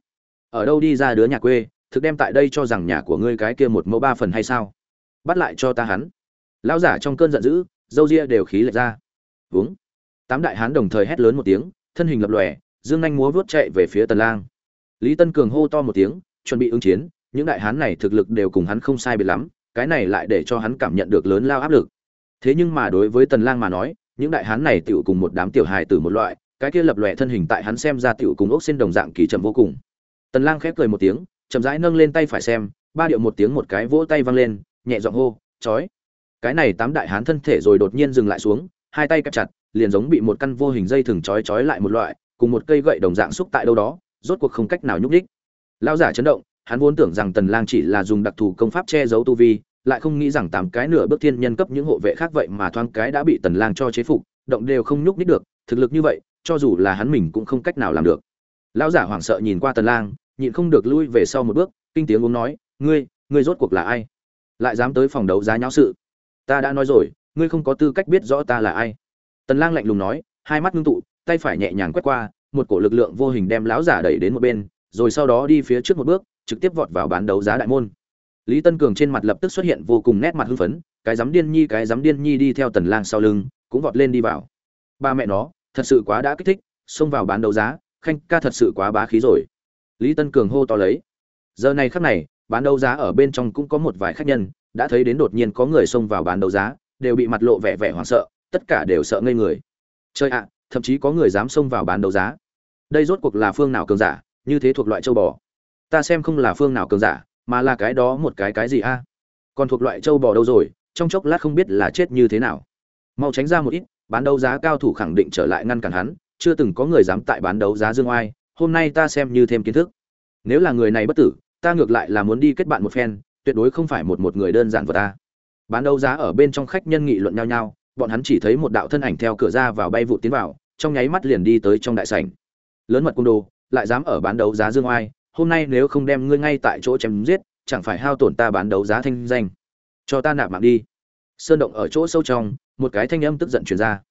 "Ở đâu đi ra đứa nhà quê, thực đem tại đây cho rằng nhà của ngươi cái kia một mẫu ba phần hay sao? Bắt lại cho ta hắn." Lão giả trong cơn giận dữ, dâu ria đều khí lệch ra. uống. Tám đại hán đồng thời hét lớn một tiếng, thân hình lập lòe, dương nhanh múa vuốt chạy về phía Tần Lang. Lý Tân Cường hô to một tiếng, chuẩn bị ứng chiến, những đại hán này thực lực đều cùng hắn không sai biệt lắm, cái này lại để cho hắn cảm nhận được lớn lao áp lực. Thế nhưng mà đối với Tần Lang mà nói, những đại hán này tiểu cùng một đám tiểu hài tử một loại, cái kia lập lòe thân hình tại hắn xem ra tiểu cùng ốc xin đồng dạng kỳ chậm vô cùng. Tần Lang khép cười một tiếng, chậm rãi nâng lên tay phải xem, ba điệu một tiếng một cái vỗ tay vang lên, nhẹ giọng hô, "Chói!" Cái này tám đại hán thân thể rồi đột nhiên dừng lại xuống, hai tay kẹp chặt, liền giống bị một căn vô hình dây thừng chói chói lại một loại, cùng một cây gậy đồng dạng xúc tại đâu đó, rốt cuộc không cách nào nhúc nhích. Lão giả chấn động, hắn vốn tưởng rằng Tần Lang chỉ là dùng đặc thù công pháp che giấu tu vi, lại không nghĩ rằng tám cái nửa bước thiên nhân cấp những hộ vệ khác vậy mà thoáng cái đã bị Tần Lang cho chế phục, động đều không nhúc nhích được, thực lực như vậy, cho dù là hắn mình cũng không cách nào làm được. Lão giả hoảng sợ nhìn qua tần lang nhịn không được lui về sau một bước kinh tiếng uống nói ngươi ngươi rốt cuộc là ai? Lại dám tới phòng đấu giá nháo sự? Ta đã nói rồi ngươi không có tư cách biết rõ ta là ai. Tần lang lạnh lùng nói hai mắt ngưng tụ tay phải nhẹ nhàng quét qua một cổ lực lượng vô hình đem lão giả đẩy đến một bên rồi sau đó đi phía trước một bước trực tiếp vọt vào bán đấu giá đại môn. Lý tân cường trên mặt lập tức xuất hiện vô cùng nét mặt hưng phấn, cái dám điên nhi, cái dám điên nhi đi theo tần lang sau lưng, cũng vọt lên đi vào. Ba mẹ nó, thật sự quá đã kích thích, xông vào bán đấu giá, khanh ca thật sự quá bá khí rồi. Lý tân cường hô to lấy. Giờ này khắc này, bán đấu giá ở bên trong cũng có một vài khách nhân, đã thấy đến đột nhiên có người xông vào bán đấu giá, đều bị mặt lộ vẻ vẻ hoảng sợ, tất cả đều sợ ngây người. Chơi ạ, thậm chí có người dám xông vào bán đấu giá. Đây rốt cuộc là phương nào cường giả, như thế thuộc loại châu bò ta xem không là phương nào cường giả mà là cái đó một cái cái gì a còn thuộc loại châu bò đâu rồi trong chốc lát không biết là chết như thế nào mau tránh ra một ít bán đấu giá cao thủ khẳng định trở lại ngăn cản hắn, chưa từng có người dám tại bán đấu giá dương oai, hôm nay ta xem như thêm kiến thức. Nếu là người này bất tử, ta ngược lại là muốn đi kết bạn một phen, tuyệt đối không phải một một người đơn giản vật ta. Bán đấu giá ở bên trong khách nhân nghị luận nhau nhau, bọn hắn chỉ thấy một đạo thân ảnh theo cửa ra vào bay vụ tiến vào, trong nháy mắt liền đi tới trong đại sảnh. Lớn mật cung đồ, lại dám ở bán đấu giá dương oai, hôm nay nếu không đem ngươi ngay tại chỗ chém giết, chẳng phải hao tổn ta bán đấu giá thanh danh. Cho ta nạp mạng đi. Sơn động ở chỗ sâu trong, một cái thanh âm tức giận truyền ra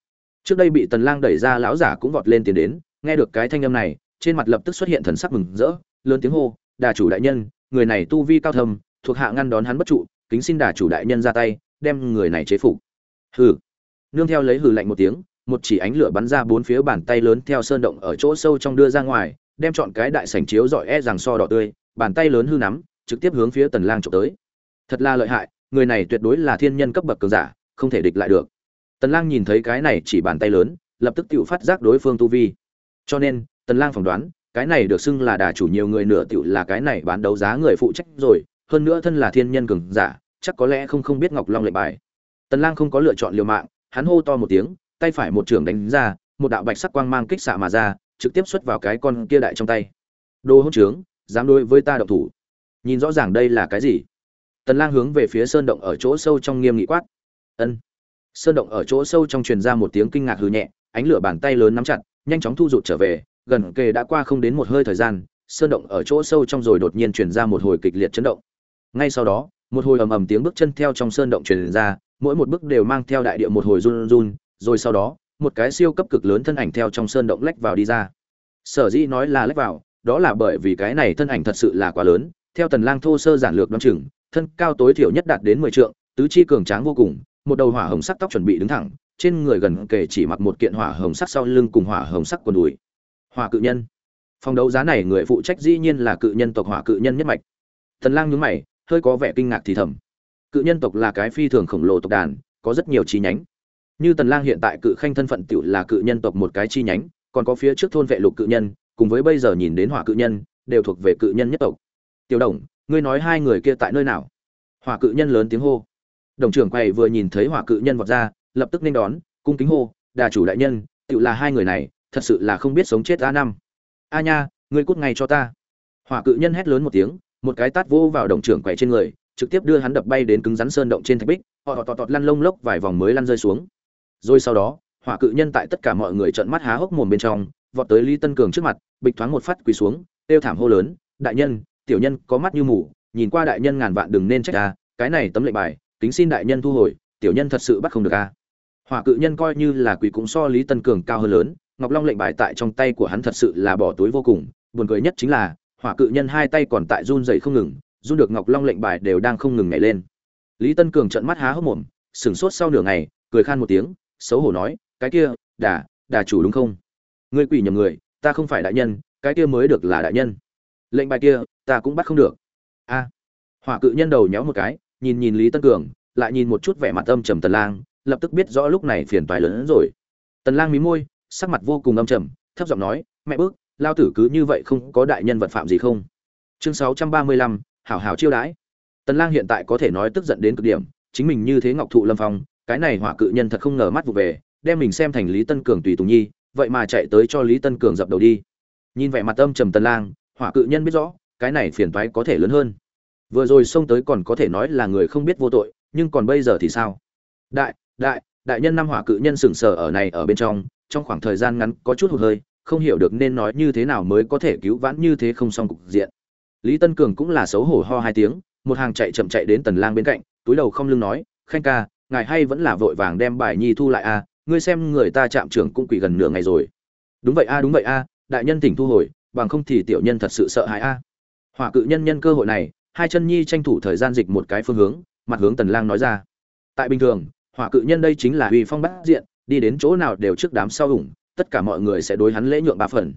trước đây bị tần lang đẩy ra lão giả cũng vọt lên tiến đến nghe được cái thanh âm này trên mặt lập tức xuất hiện thần sắc mừng rỡ lớn tiếng hô đà chủ đại nhân người này tu vi cao thâm thuộc hạ ngăn đón hắn bất trụ kính xin đà chủ đại nhân ra tay đem người này chế phục hừ nương theo lấy hừ lạnh một tiếng một chỉ ánh lửa bắn ra bốn phía bàn tay lớn theo sơn động ở chỗ sâu trong đưa ra ngoài đem chọn cái đại sảnh chiếu giỏi e rằng so đỏ tươi, bàn tay lớn hư nắm, trực tiếp hướng phía tần lang chụp tới. Thật là lợi hại, người này tuyệt đối là thiên nhân cấp bậc cường giả, không thể địch lại được. Tần lang nhìn thấy cái này chỉ bàn tay lớn, lập tức tiểu phát giác đối phương tu vi. Cho nên, tần lang phỏng đoán, cái này được xưng là đà chủ nhiều người nửa tiểu là cái này bán đấu giá người phụ trách rồi, hơn nữa thân là thiên nhân cường giả, chắc có lẽ không không biết ngọc long lệnh bài. Tần lang không có lựa chọn liều mạng, hắn hô to một tiếng, tay phải một trường đánh ra, một đạo bạch sắc quang mang kích xạ mà ra trực tiếp xuất vào cái con kia đại trong tay. Đồ hỗn trướng, dám đối với ta động thủ. Nhìn rõ ràng đây là cái gì? Tần lang hướng về phía sơn động ở chỗ sâu trong nghiêm nghị quát. Ân. Sơn động ở chỗ sâu trong truyền ra một tiếng kinh ngạc hư nhẹ, ánh lửa bàn tay lớn nắm chặt, nhanh chóng thu rụt trở về, gần kề đã qua không đến một hơi thời gian, sơn động ở chỗ sâu trong rồi đột nhiên truyền ra một hồi kịch liệt chấn động. Ngay sau đó, một hồi ầm ầm tiếng bước chân theo trong sơn động truyền ra, mỗi một bước đều mang theo đại địa một hồi run run, rồi sau đó một cái siêu cấp cực lớn thân ảnh theo trong sơn động lách vào đi ra. Sở dĩ nói là lách vào, đó là bởi vì cái này thân ảnh thật sự là quá lớn, theo tần lang thô sơ giản lược đoán chừng, thân cao tối thiểu nhất đạt đến 10 trượng, tứ chi cường tráng vô cùng, một đầu hỏa hồng sắc tóc chuẩn bị đứng thẳng, trên người gần kề chỉ mặc một kiện hỏa hồng sắc sau lưng cùng hỏa hồng sắc quần đùi. Hỏa cự nhân. Phòng đấu giá này người phụ trách dĩ nhiên là cự nhân tộc hỏa cự nhân nhất mạch. Tần lang nhướng mày, hơi có vẻ kinh ngạc thì thầm. Cự nhân tộc là cái phi thường khổng lồ tộc đàn, có rất nhiều chi nhánh như tần lang hiện tại cự khanh thân phận tiểu là cự nhân tộc một cái chi nhánh, còn có phía trước thôn vệ lục cự nhân, cùng với bây giờ nhìn đến hỏa cự nhân, đều thuộc về cự nhân nhất tộc. Tiểu đồng, ngươi nói hai người kia tại nơi nào? Hỏa cự nhân lớn tiếng hô. Đồng trưởng quầy vừa nhìn thấy hỏa cự nhân vọt ra, lập tức nên đón, cung kính hô, đà chủ đại nhân, tiểu là hai người này, thật sự là không biết sống chết a năm. A nha, ngươi cút ngay cho ta. Hỏa cự nhân hét lớn một tiếng, một cái tát vô vào đồng trưởng quầy trên người, trực tiếp đưa hắn đập bay đến cứng rắn sơn động trên thạch bích họ tọt tọt tọt lăn lông lốc vài vòng mới lăn rơi xuống rồi sau đó, hỏa cự nhân tại tất cả mọi người trợn mắt há hốc mồm bên trong, vọt tới lý tân cường trước mặt, bịch thoáng một phát quỳ xuống têu thảm hô lớn, đại nhân, tiểu nhân có mắt như mù, nhìn qua đại nhân ngàn vạn đừng nên trách ta, cái này tấm lệnh bài, kính xin đại nhân thu hồi, tiểu nhân thật sự bắt không được a. Hỏa cự nhân coi như là quỳ cũng so lý tân cường cao hơn lớn, ngọc long lệnh bài tại trong tay của hắn thật sự là bỏ túi vô cùng, buồn cười nhất chính là, hỏa cự nhân hai tay còn tại run dậy không ngừng, run được ngọc long lệnh bài đều đang không ngừng nhảy lên. Lý tân cường trợn mắt há hốc mồm, sửng sốt sau nửa ngày, cười khan một tiếng xấu hổ nói cái kia đà đà chủ đúng không? Ngươi quỷ nhầm người ta không phải đại nhân cái kia mới được là đại nhân. Lệnh bài kia ta cũng bắt không được. A. Hỏa cự nhân đầu nhéo một cái nhìn nhìn lý tân cường lại nhìn một chút vẻ mặt âm trầm tần lang lập tức biết rõ lúc này phiền toái lớn hơn rồi. Tần lang mí môi sắc mặt vô cùng âm trầm thấp giọng nói mẹ bước lao tử cứ như vậy không có đại nhân vật phạm gì không? Chương 635, hảo hảo chiêu đãi. Tần lang hiện tại có thể nói tức giận đến cực điểm chính mình như thế ngọc thụ lâm phong cái này hỏa cự nhân thật không ngờ mắt vụ về, đem mình xem thành lý tân cường tùy tùng nhi, vậy mà chạy tới cho lý tân cường dập đầu đi. Nhìn vẻ mặt âm trầm tần lang, hỏa cự nhân biết rõ, cái này phiền toái có thể lớn hơn. Vừa rồi xông tới còn có thể nói là người không biết vô tội, nhưng còn bây giờ thì sao? Đại đại đại nhân năm hỏa cự nhân sừng sờ ở này ở bên trong trong khoảng thời gian ngắn có chút hụt hơi, không hiểu được nên nói như thế nào mới có thể cứu vãn như thế không xong cục diện. Lý tân cường cũng là xấu hổ ho hai tiếng, một hàng chạy chậm chạy đến tần lang bên cạnh, túi đầu không lưng nói, khanh ca ngài hay vẫn là vội vàng đem bài nhi thu lại a ngươi xem người ta chạm trưởng cũng quỷ gần nửa ngày rồi. Đúng vậy a đúng vậy a đại nhân tỉnh thu hồi, bằng không thì tiểu nhân thật sự sợ hãi a hỏa cự nhân nhân cơ hội này, hai chân nhi tranh thủ thời gian dịch một cái phương hướng, mặt hướng tần lang nói ra. Tại bình thường, hỏa cự nhân đây chính là uy phong bát diện, đi đến chỗ nào đều trước đám sau ủng, tất cả mọi người sẽ đối hắn lễ nhượng ba phần.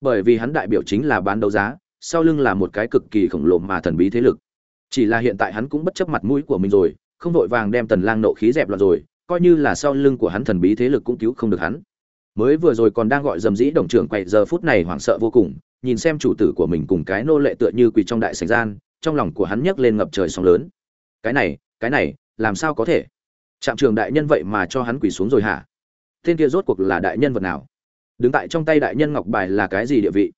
Bởi vì hắn đại biểu chính là bán đấu giá, sau lưng là một cái cực kỳ khổng lồ mà thần bí thế lực. Chỉ là hiện tại hắn cũng bất chấp mặt mũi của mình rồi không vội vàng đem tần lang nộ khí dẹp loạn rồi, coi như là sau lưng của hắn thần bí thế lực cũng cứu không được hắn. Mới vừa rồi còn đang gọi dầm dĩ đồng trưởng quậy, giờ phút này hoảng sợ vô cùng, nhìn xem chủ tử của mình cùng cái nô lệ tựa như quỳ trong đại sảnh gian, trong lòng của hắn nhấc lên ngập trời sóng lớn. Cái này cái này, làm sao có thể? Trạm trường đại nhân vậy mà cho hắn quỳ xuống rồi hả? Tên kia rốt cuộc là đại nhân vật nào? Đứng tại trong tay đại nhân ngọc bài là cái gì địa vị?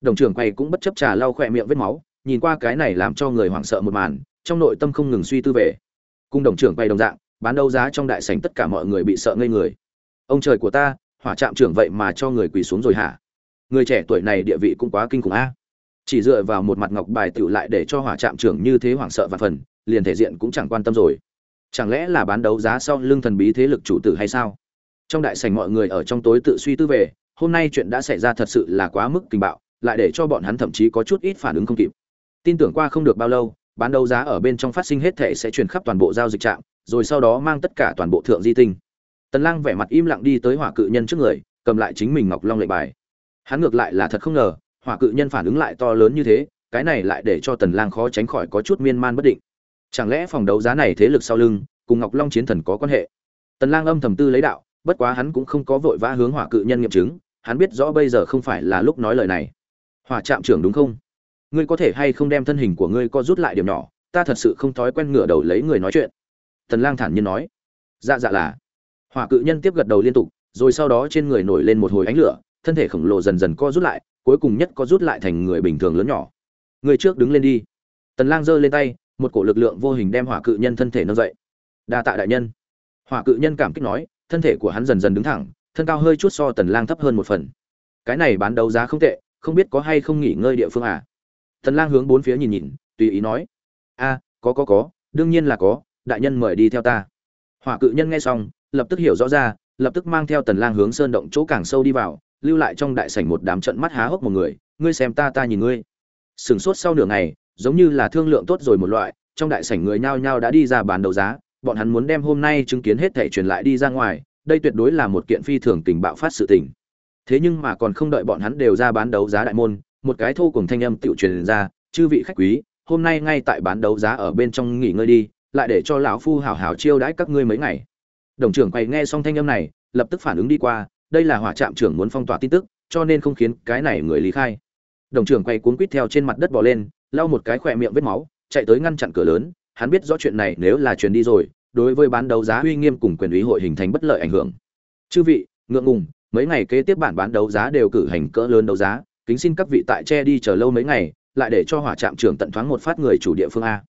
Đồng trưởng quay cũng bất chấp trà lau khỏe miệng vết máu, nhìn qua cái này làm cho người hoảng sợ một màn, trong nội tâm không ngừng suy tư về cung đồng trưởng quay đồng dạng, bán đấu giá trong đại sảnh tất cả mọi người bị sợ ngây người. Ông trời của ta, hỏa trạm trưởng vậy mà cho người quỳ xuống rồi hả? Người trẻ tuổi này địa vị cũng quá kinh khủng a. Chỉ dựa vào một mặt ngọc bài tựu lại để cho hỏa trạm trưởng như thế hoảng sợ và phần, liền thể diện cũng chẳng quan tâm rồi. Chẳng lẽ là bán đấu giá sau lưng thần bí thế lực chủ tử hay sao? Trong đại sảnh mọi người ở trong tối tự suy tư về, hôm nay chuyện đã xảy ra thật sự là quá mức kinh bạo, lại để cho bọn hắn thậm chí có chút ít phản ứng không kịp. Tin tưởng qua không được bao lâu bán đấu giá ở bên trong phát sinh hết thể sẽ truyền khắp toàn bộ giao dịch trạm, rồi sau đó mang tất cả toàn bộ thượng di tinh. Tần lang vẻ mặt im lặng đi tới hỏa cự nhân trước người, cầm lại chính mình ngọc long lệnh bài. Hắn ngược lại là thật không ngờ, hỏa cự nhân phản ứng lại to lớn như thế, cái này lại để cho tần lang khó tránh khỏi có chút miên man bất định. Chẳng lẽ phòng đấu giá này thế lực sau lưng, cùng ngọc long chiến thần có quan hệ? Tần lang âm thầm tư lấy đạo, bất quá hắn cũng không có vội vã hướng hỏa cự nhân nghiệm chứng, hắn biết rõ bây giờ không phải là lúc nói lời này. Hỏa trạm trưởng đúng không? Ngươi có thể hay không đem thân hình của ngươi co rút lại điểm nhỏ, ta thật sự không thói quen ngửa đầu lấy người nói chuyện. Tần lang thản nhiên nói. Dạ dạ là. Hỏa cự nhân tiếp gật đầu liên tục, rồi sau đó trên người nổi lên một hồi ánh lửa, thân thể khổng lồ dần dần co rút lại, cuối cùng nhất co rút lại thành người bình thường lớn nhỏ. Người trước đứng lên đi. Tần lang giơ lên tay, một cổ lực lượng vô hình đem hỏa cự nhân thân thể nâng dậy. Đa tạ đại nhân. Hỏa cự nhân cảm kích nói, thân thể của hắn dần dần đứng thẳng, thân cao hơi chút so tần lang thấp hơn một phần. Cái này bán đấu giá không tệ, không biết có hay không nghỉ ngơi địa phương à? Tần lang hướng bốn phía nhìn nhìn, tùy ý nói, a, có có có, đương nhiên là có, đại nhân mời đi theo ta. Hỏa cự nhân nghe xong, lập tức hiểu rõ ra, lập tức mang theo tần lang hướng sơn động chỗ càng sâu đi vào, lưu lại trong đại sảnh một đám trận mắt há hốc một người, ngươi xem ta ta nhìn ngươi. Sừng sốt sau nửa ngày, giống như là thương lượng tốt rồi một loại, trong đại sảnh người nhao nhao đã đi ra bàn đấu giá, bọn hắn muốn đem hôm nay chứng kiến hết thảy truyền lại đi ra ngoài, đây tuyệt đối là một kiện phi thường tình bạo phát sự tình. Thế nhưng mà còn không đợi bọn hắn đều ra bán đấu giá đại môn một cái thô cùng thanh âm tựu truyền ra, chư vị khách quý, hôm nay ngay tại bán đấu giá ở bên trong nghỉ ngơi đi, lại để cho lão phu hảo hảo chiêu đãi các ngươi mấy ngày. Đồng trưởng quay nghe xong thanh âm này, lập tức phản ứng đi qua, đây là hỏa trạm trưởng muốn phong tỏa tin tức, cho nên không khiến cái này người lý khai. Đồng trưởng quay cuốn quít theo trên mặt đất bỏ lên, lau một cái khỏe miệng vết máu, chạy tới ngăn chặn cửa lớn. Hắn biết rõ chuyện này nếu là truyền đi rồi, đối với bán đấu giá uy nghiêm cùng quyền ủy hội hình thành bất lợi ảnh hưởng. Chư vị, ngượng ngùng, mấy ngày kế tiếp bản bán đấu giá đều cử hành cỡ lớn đấu giá kính xin các vị tại che đi chờ lâu mấy ngày, lại để cho hỏa trạm trưởng tận thoáng một phát người chủ địa phương a.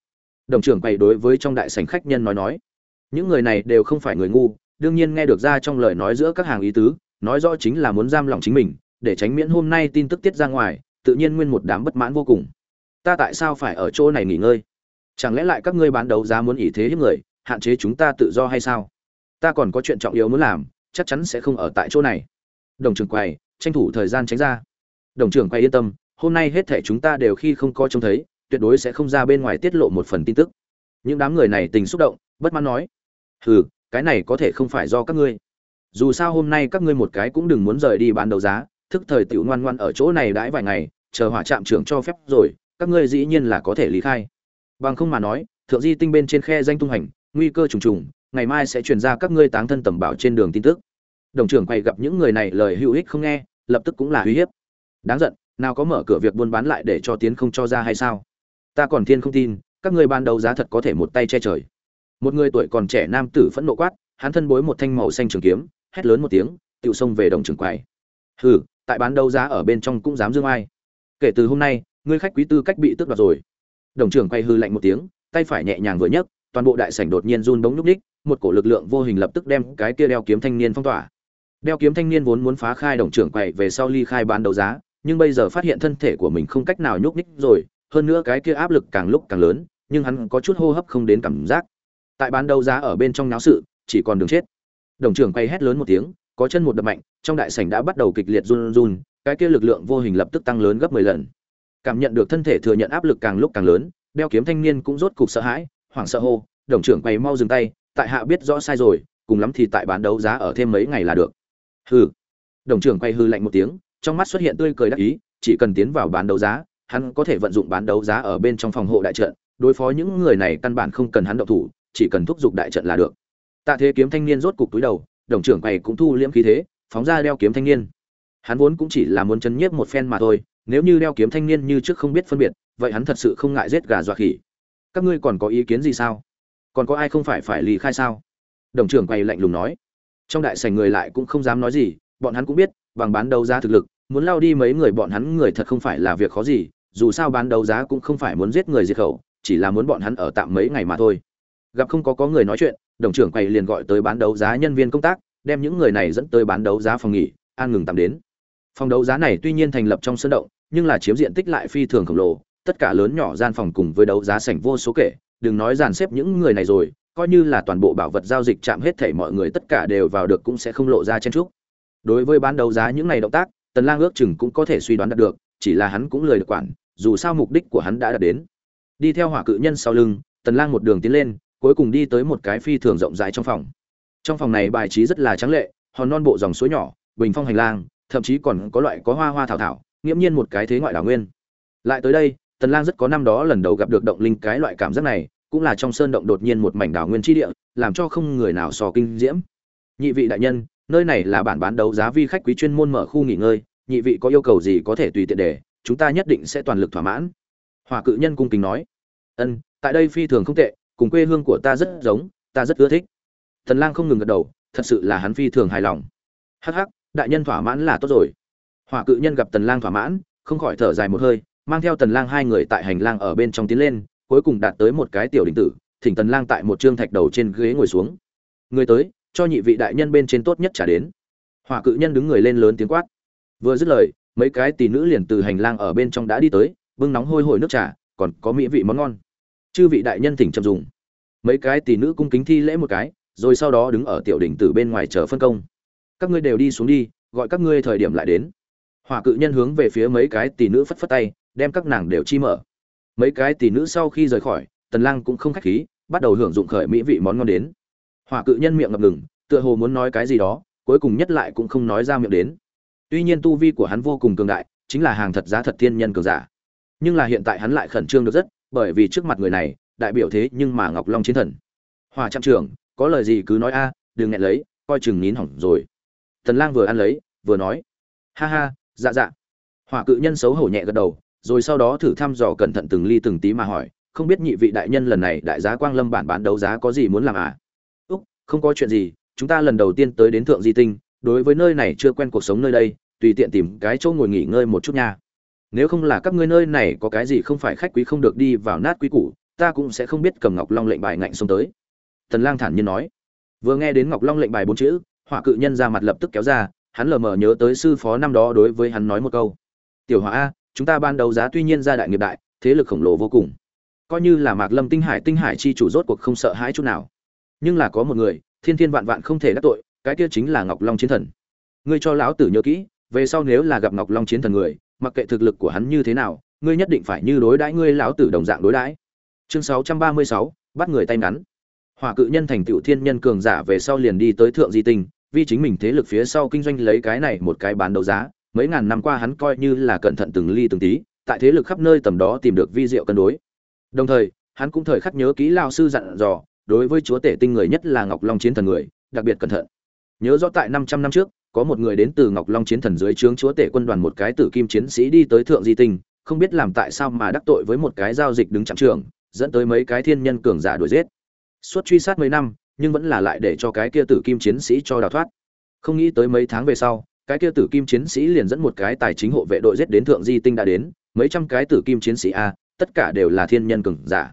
Đồng trưởng bày đối với trong đại sảnh khách nhân nói nói, những người này đều không phải người ngu, đương nhiên nghe được ra trong lời nói giữa các hàng ý tứ, nói rõ chính là muốn giam lòng chính mình, để tránh miễn hôm nay tin tức tiết ra ngoài, tự nhiên nguyên một đám bất mãn vô cùng. Ta tại sao phải ở chỗ này nghỉ ngơi? Chẳng lẽ lại các ngươi bán đấu giá muốn ỷ thế hiếp người, hạn chế chúng ta tự do hay sao? Ta còn có chuyện trọng yếu muốn làm, chắc chắn sẽ không ở tại chỗ này. Đồng trưởng quay tranh thủ thời gian tránh ra đồng trưởng quay yên tâm, hôm nay hết thể chúng ta đều khi không coi trông thấy, tuyệt đối sẽ không ra bên ngoài tiết lộ một phần tin tức. Những đám người này tình xúc động, bất mãn nói, hừ, cái này có thể không phải do các ngươi. Dù sao hôm nay các ngươi một cái cũng đừng muốn rời đi bán đấu giá, thức thời tiểu ngoan ngoan ở chỗ này đãi vài ngày, chờ hỏa trạm trưởng cho phép rồi, các ngươi dĩ nhiên là có thể lý khai. Bằng không mà nói, thượng di tinh bên trên khe danh tung hành, nguy cơ trùng trùng, ngày mai sẽ truyền ra các ngươi táng thân tầm bảo trên đường tin tức. Đồng trưởng quay gặp những người này lời hữu ích không nghe, lập tức cũng là uy hiếp đáng giận, nào có mở cửa việc buôn bán lại để cho tiến không cho ra hay sao? Ta còn thiên không tin, các ngươi ban đầu giá thật có thể một tay che trời. Một người tuổi còn trẻ nam tử phẫn nộ quát, hắn thân bối một thanh màu xanh trường kiếm, hét lớn một tiếng tự xông về đồng trường quầy. Hừ, tại bán đấu giá ở bên trong cũng dám dương ai? Kể từ hôm nay, ngươi khách quý tư cách bị tước đoạt rồi. Đồng trưởng quay hư lạnh một tiếng, tay phải nhẹ nhàng vừa nhấc, toàn bộ đại sảnh đột nhiên run bóng nhúc ních một cổ lực lượng vô hình lập tức đem cái kia đeo kiếm thanh niên phong tỏa. Đeo kiếm thanh niên vốn muốn phá khai đồng trưởng quầy về sau ly khai bán đấu giá nhưng bây giờ phát hiện thân thể của mình không cách nào nhúc nhích rồi, hơn nữa cái kia áp lực càng lúc càng lớn, nhưng hắn có chút hô hấp không đến cảm giác. Tại bán đấu giá ở bên trong náo sự, chỉ còn đường chết. Đồng trưởng quay hét lớn một tiếng, có chân một đập mạnh, trong đại sảnh đã bắt đầu kịch liệt run run, cái kia lực lượng vô hình lập tức tăng lớn gấp 10 lần. Cảm nhận được thân thể thừa nhận áp lực càng lúc càng lớn, đeo kiếm thanh niên cũng rốt cục sợ hãi, hoảng sợ hô, đồng trưởng quay mau dừng tay, tại hạ biết rõ sai rồi, cùng lắm thì tại bán đấu giá ở thêm mấy ngày là được. Hừ. Đồng trưởng quay hư lạnh một tiếng trong mắt xuất hiện tươi cười đắc ý, chỉ cần tiến vào bán đấu giá, hắn có thể vận dụng bán đấu giá ở bên trong phòng hộ đại trận, đối phó những người này căn bản không cần hắn động thủ, chỉ cần thúc giục đại trận là được. Tạ thế kiếm thanh niên rốt cục túi đầu, đồng trưởng quầy cũng thu liễm khí thế, phóng ra đeo kiếm thanh niên. Hắn vốn cũng chỉ là muốn chấn nhiếp một phen mà thôi, nếu như đeo kiếm thanh niên như trước không biết phân biệt, vậy hắn thật sự không ngại giết gà dọa khỉ. Các ngươi còn có ý kiến gì sao? Còn có ai không phải phải lì khai sao? Đồng trưởng quầy lạnh lùng nói. Trong đại sảnh người lại cũng không dám nói gì, bọn hắn cũng biết bằng bán đấu giá thực lực, muốn lao đi mấy người bọn hắn người thật không phải là việc khó gì, dù sao bán đấu giá cũng không phải muốn giết người diệt khẩu, chỉ là muốn bọn hắn ở tạm mấy ngày mà thôi. Gặp không có có người nói chuyện, đồng trưởng quầy liền gọi tới bán đấu giá nhân viên công tác, đem những người này dẫn tới bán đấu giá phòng nghỉ, an ngừng tạm đến. Phòng đấu giá này tuy nhiên thành lập trong sân động, nhưng là chiếm diện tích lại phi thường khổng lồ, tất cả lớn nhỏ gian phòng cùng với đấu giá sảnh vô số kể, đừng nói dàn xếp những người này rồi, coi như là toàn bộ bảo vật giao dịch chạm hết thảy mọi người tất cả đều vào được cũng sẽ không lộ ra trên trúc đối với bán đấu giá những này động tác, tần lang ước chừng cũng có thể suy đoán được, chỉ là hắn cũng lười được quản, dù sao mục đích của hắn đã đạt đến. Đi theo hỏa cự nhân sau lưng, tần lang một đường tiến lên, cuối cùng đi tới một cái phi thường rộng rãi trong phòng. Trong phòng này bài trí rất là trắng lệ, hòn non bộ dòng suối nhỏ, bình phong hành lang, thậm chí còn có loại có hoa hoa thảo thảo, nghiễm nhiên một cái thế ngoại đảo nguyên. Lại tới đây, tần lang rất có năm đó lần đầu gặp được động linh cái loại cảm giác này, cũng là trong sơn động đột nhiên một mảnh đảo nguyên chi địa, làm cho không người nào so kinh diễm. Nhị vị đại nhân nơi này là bản bán đấu giá vi khách quý chuyên môn mở khu nghỉ ngơi, nhị vị có yêu cầu gì có thể tùy tiện để, chúng ta nhất định sẽ toàn lực thỏa mãn. Hỏa cự nhân cung kính nói. Ân, tại đây phi thường không tệ, cùng quê hương của ta rất giống, ta rất ưa thích. Thần lang không ngừng gật đầu, thật sự là hắn phi thường hài lòng. Hắc hắc, đại nhân thỏa mãn là tốt rồi. Hỏa cự nhân gặp tần lang thỏa mãn, không khỏi thở dài một hơi, mang theo tần lang hai người tại hành lang ở bên trong tiến lên, cuối cùng đạt tới một cái tiểu đình tử, thỉnh tần lang tại một trương thạch đầu trên ghế ngồi xuống. Người tới cho nhị vị đại nhân bên trên tốt nhất trả đến. Hỏa cự nhân đứng người lên lớn tiếng quát. Vừa dứt lời, mấy cái tỷ nữ liền từ hành lang ở bên trong đã đi tới, bưng nóng hôi hổi nước trà, còn có mỹ vị món ngon. Chư vị đại nhân thỉnh chậm dùng. Mấy cái tỷ nữ cung kính thi lễ một cái, rồi sau đó đứng ở tiểu đỉnh từ bên ngoài chờ phân công. Các ngươi đều đi xuống đi, gọi các ngươi thời điểm lại đến. Hỏa cự nhân hướng về phía mấy cái tỷ nữ phất phất tay, đem các nàng đều chi mở. Mấy cái tỷ nữ sau khi rời khỏi, tần lang cũng không khách khí, bắt đầu hưởng dụng khởi mỹ vị món ngon đến hỏa cự nhân miệng ngập ngừng, tựa hồ muốn nói cái gì đó, cuối cùng nhất lại cũng không nói ra miệng đến. Tuy nhiên tu vi của hắn vô cùng cường đại, chính là hàng thật giá thật thiên nhân cường giả. Nhưng là hiện tại hắn lại khẩn trương được rất, bởi vì trước mặt người này, đại biểu thế nhưng mà ngọc long chiến thần. Hòa trạm trưởng, có lời gì cứ nói a, đừng nghẹn lấy, coi chừng nín hỏng rồi. Tần lang vừa ăn lấy, vừa nói. Ha ha dạ dạ. Hỏa cự nhân xấu hổ nhẹ gật đầu, rồi sau đó thử thăm dò cẩn thận từng ly từng tí mà hỏi, không biết nhị vị đại nhân lần này đại giá quang lâm bản bán đấu giá có gì muốn làm à? Không có chuyện gì, chúng ta lần đầu tiên tới đến thượng di tinh, đối với nơi này chưa quen cuộc sống nơi đây, tùy tiện tìm cái chỗ ngồi nghỉ ngơi một chút nha. Nếu không là các ngươi nơi này có cái gì không phải khách quý không được đi vào nát quý củ, ta cũng sẽ không biết cầm ngọc long lệnh bài ngạnh xông tới. Tần lang thản nhiên nói. Vừa nghe đến ngọc long lệnh bài bốn chữ, hỏa cự nhân ra mặt lập tức kéo ra, hắn lờ mờ nhớ tới sư phó năm đó đối với hắn nói một câu. Tiểu hỏa a, chúng ta ban đầu giá tuy nhiên ra đại nghiệp đại, thế lực khổng lồ vô cùng. Coi như là mạc lâm tinh hải tinh hải chi chủ rốt cuộc không sợ hãi chút nào nhưng là có một người thiên thiên vạn vạn không thể đắc tội cái kia chính là ngọc long chiến thần. Ngươi cho lão tử nhớ kỹ về sau nếu là gặp ngọc long chiến thần người mặc kệ thực lực của hắn như thế nào ngươi nhất định phải như đối đãi ngươi lão tử đồng dạng đối đãi. Chương 636, bắt người tay ngắn. Hỏa cự nhân thành tựu thiên nhân cường giả về sau liền đi tới thượng di tinh vì chính mình thế lực phía sau kinh doanh lấy cái này một cái bán đấu giá mấy ngàn năm qua hắn coi như là cẩn thận từng ly từng tí tại thế lực khắp nơi tầm đó tìm được vi diệu cân đối. Đồng thời hắn cũng thời khắc nhớ kỹ lao sư dặn dò đối với chúa tể tinh người nhất là ngọc long chiến thần người, đặc biệt cẩn thận. Nhớ rõ tại 500 năm trước, có một người đến từ ngọc long chiến thần dưới trướng chúa tể quân đoàn một cái tử kim chiến sĩ đi tới thượng di tinh, không biết làm tại sao mà đắc tội với một cái giao dịch đứng chặng trường, dẫn tới mấy cái thiên nhân cường giả đuổi giết. Suốt truy sát mấy năm, nhưng vẫn là lại để cho cái kia tử kim chiến sĩ cho đào thoát. Không nghĩ tới mấy tháng về sau, cái kia tử kim chiến sĩ liền dẫn một cái tài chính hộ vệ đội giết đến thượng di tinh đã đến, mấy trăm cái tử kim chiến sĩ a, tất cả đều là thiên nhân cường giả.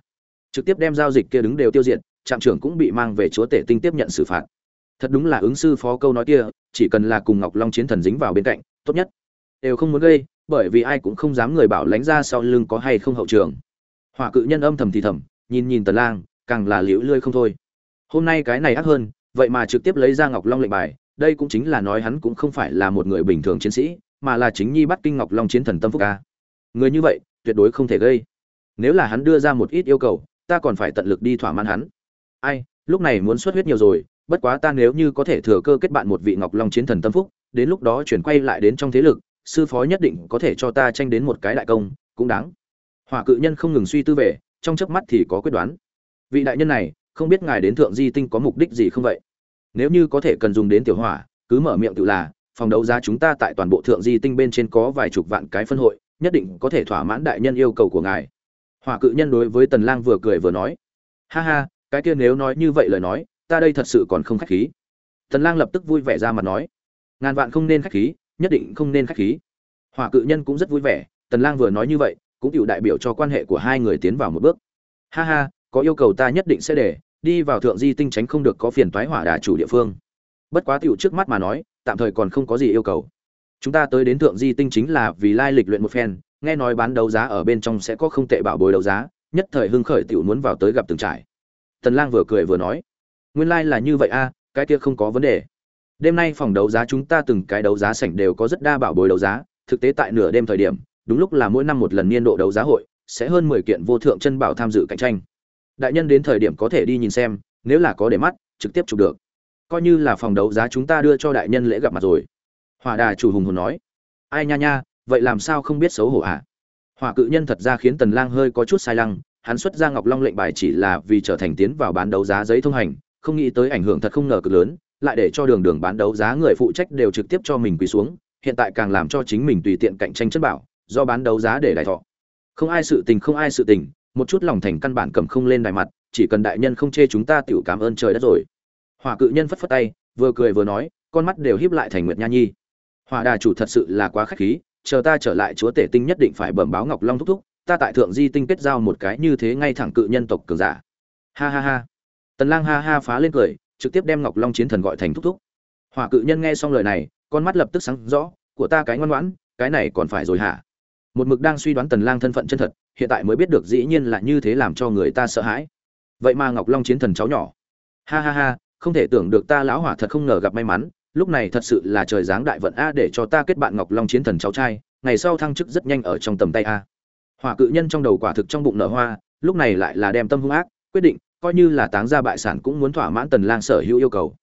Trực tiếp đem giao dịch kia đứng đều tiêu diệt trạm trưởng cũng bị mang về chúa tể tinh tiếp nhận xử phạt. Thật đúng là ứng sư phó câu nói kia, chỉ cần là cùng ngọc long chiến thần dính vào bên cạnh, tốt nhất. Đều không muốn gây, bởi vì ai cũng không dám người bảo lánh ra sau lưng có hay không hậu trường. Hỏa cự nhân âm thầm thì thầm, nhìn nhìn tần lang, càng là liễu lươi không thôi. Hôm nay cái này ác hơn, vậy mà trực tiếp lấy ra ngọc long lệnh bài, đây cũng chính là nói hắn cũng không phải là một người bình thường chiến sĩ, mà là chính nhi bắt kinh ngọc long chiến thần tâm phúc ca. Người như vậy, tuyệt đối không thể gây. Nếu là hắn đưa ra một ít yêu cầu, ta còn phải tận lực đi thỏa mãn hắn ai, lúc này muốn xuất huyết nhiều rồi, bất quá ta nếu như có thể thừa cơ kết bạn một vị ngọc long chiến thần tâm phúc, đến lúc đó chuyển quay lại đến trong thế lực, sư phó nhất định có thể cho ta tranh đến một cái đại công, cũng đáng. Hỏa cự nhân không ngừng suy tư về, trong chớp mắt thì có quyết đoán. Vị đại nhân này, không biết ngài đến thượng di tinh có mục đích gì không vậy? Nếu như có thể cần dùng đến tiểu hỏa, cứ mở miệng tự là, phòng đấu giá chúng ta tại toàn bộ thượng di tinh bên trên có vài chục vạn cái phân hội, nhất định có thể thỏa mãn đại nhân yêu cầu của ngài. Hỏa cự nhân đối với tần lang vừa cười vừa nói. Ha ha cái kia nếu nói như vậy lời nói, ta đây thật sự còn không khách khí. Tần lang lập tức vui vẻ ra mặt nói, ngàn vạn không nên khách khí, nhất định không nên khách khí. Hỏa cự nhân cũng rất vui vẻ, tần lang vừa nói như vậy, cũng chịu đại biểu cho quan hệ của hai người tiến vào một bước. Ha ha, có yêu cầu ta nhất định sẽ để, đi vào thượng di tinh tránh không được có phiền toái hỏa đà chủ địa phương. Bất quá tiểu trước mắt mà nói, tạm thời còn không có gì yêu cầu. Chúng ta tới đến thượng di tinh chính là vì lai lịch luyện một phen, nghe nói bán đấu giá ở bên trong sẽ có không tệ bảo bối đấu giá, nhất thời hưng khởi tiểu muốn vào tới gặp từng trải tần lang vừa cười vừa nói, nguyên lai like là như vậy a, cái kia không có vấn đề. Đêm nay phòng đấu giá chúng ta từng cái đấu giá sảnh đều có rất đa bảo bối đấu giá, thực tế tại nửa đêm thời điểm, đúng lúc là mỗi năm một lần niên độ đấu giá hội, sẽ hơn 10 kiện vô thượng chân bảo tham dự cạnh tranh. Đại nhân đến thời điểm có thể đi nhìn xem, nếu là có để mắt, trực tiếp chụp được. Coi như là phòng đấu giá chúng ta đưa cho đại nhân lễ gặp mặt rồi. Hỏa đà chủ hùng hồn nói, ai nha nha, vậy làm sao không biết xấu hổ à? Hỏa cự nhân thật ra khiến tần lang hơi có chút sai lăng hắn xuất ra ngọc long lệnh bài chỉ là vì trở thành tiến vào bán đấu giá giấy thông hành, không nghĩ tới ảnh hưởng thật không ngờ cực lớn, lại để cho đường đường bán đấu giá người phụ trách đều trực tiếp cho mình quỳ xuống, hiện tại càng làm cho chính mình tùy tiện cạnh tranh chất bảo, do bán đấu giá để đại thọ. Không ai sự tình, không ai sự tình, một chút lòng thành căn bản cầm không lên đài mặt, chỉ cần đại nhân không chê chúng ta tiểu cảm ơn trời đất rồi. Hỏa cự nhân phất phất tay, vừa cười vừa nói, con mắt đều híp lại thành nguyệt nha nhi. Hỏa đà chủ thật sự là quá khách khí, chờ ta trở lại chúa tể tinh nhất định phải bẩm báo ngọc long thúc thúc ta tại thượng di tinh kết giao một cái như thế ngay thẳng cự nhân tộc cường giả. Ha ha ha. Tần lang ha ha phá lên cười, trực tiếp đem ngọc long chiến thần gọi thành thúc thúc. Hỏa cự nhân nghe xong lời này, con mắt lập tức sáng rõ, của ta cái ngoan ngoãn, cái này còn phải rồi hả? Một mực đang suy đoán tần lang thân phận chân thật, hiện tại mới biết được dĩ nhiên là như thế làm cho người ta sợ hãi. Vậy mà ngọc long chiến thần cháu nhỏ. Ha ha ha, không thể tưởng được ta lão hỏa thật không ngờ gặp may mắn, lúc này thật sự là trời giáng đại vận a để cho ta kết bạn ngọc long chiến thần cháu trai, ngày sau thăng chức rất nhanh ở trong tầm tay a hỏa cự nhân trong đầu quả thực trong bụng nở hoa, lúc này lại là đem tâm hung ác, quyết định, coi như là táng ra bại sản cũng muốn thỏa mãn tần lang sở hữu yêu cầu.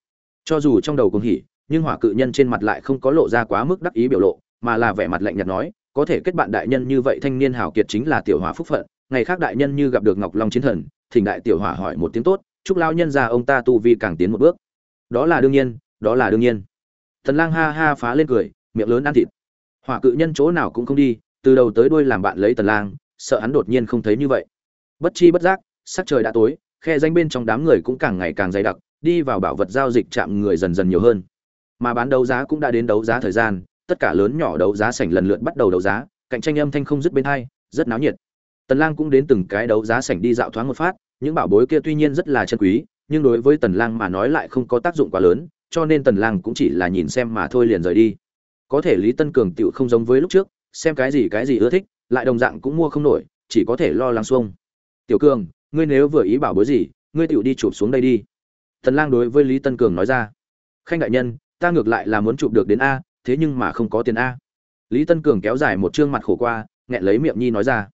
Cho dù trong đầu cũng hỉ, nhưng hỏa cự nhân trên mặt lại không có lộ ra quá mức đắc ý biểu lộ, mà là vẻ mặt lạnh nhạt nói, có thể kết bạn đại nhân như vậy thanh niên hảo kiệt chính là tiểu hỏa phúc phận, ngày khác đại nhân như gặp được ngọc long chiến thần, thỉnh đại tiểu hỏa hỏi một tiếng tốt, chúc lao nhân ra ông ta tu vi càng tiến một bước. Đó là đương nhiên, đó là đương nhiên. Tần lang ha ha phá lên cười, miệng lớn ăn thịt. Hỏa cự nhân chỗ nào cũng không đi từ đầu tới đuôi làm bạn lấy tần lang, sợ hắn đột nhiên không thấy như vậy. Bất chi bất giác, sắc trời đã tối, khe danh bên trong đám người cũng càng ngày càng dày đặc, đi vào bảo vật giao dịch chạm người dần dần nhiều hơn. Mà bán đấu giá cũng đã đến đấu giá thời gian, tất cả lớn nhỏ đấu giá sảnh lần lượt bắt đầu đấu giá, cạnh tranh âm thanh không dứt bên hai, rất náo nhiệt. Tần lang cũng đến từng cái đấu giá sảnh đi dạo thoáng một phát, những bảo bối kia tuy nhiên rất là chân quý, nhưng đối với tần lang mà nói lại không có tác dụng quá lớn, cho nên tần lang cũng chỉ là nhìn xem mà thôi liền rời đi. Có thể lý tân cường tiểu không giống với lúc trước xem cái gì cái gì ưa thích, lại đồng dạng cũng mua không nổi, chỉ có thể lo lắng xuông. Tiểu cường, ngươi nếu vừa ý bảo bối gì, ngươi tiểu đi chụp xuống đây đi. Tần lang đối với lý tân cường nói ra. Khanh đại nhân, ta ngược lại là muốn chụp được đến a, thế nhưng mà không có tiền a. Lý tân cường kéo dài một trương mặt khổ qua, nghẹn lấy miệng nhi nói ra.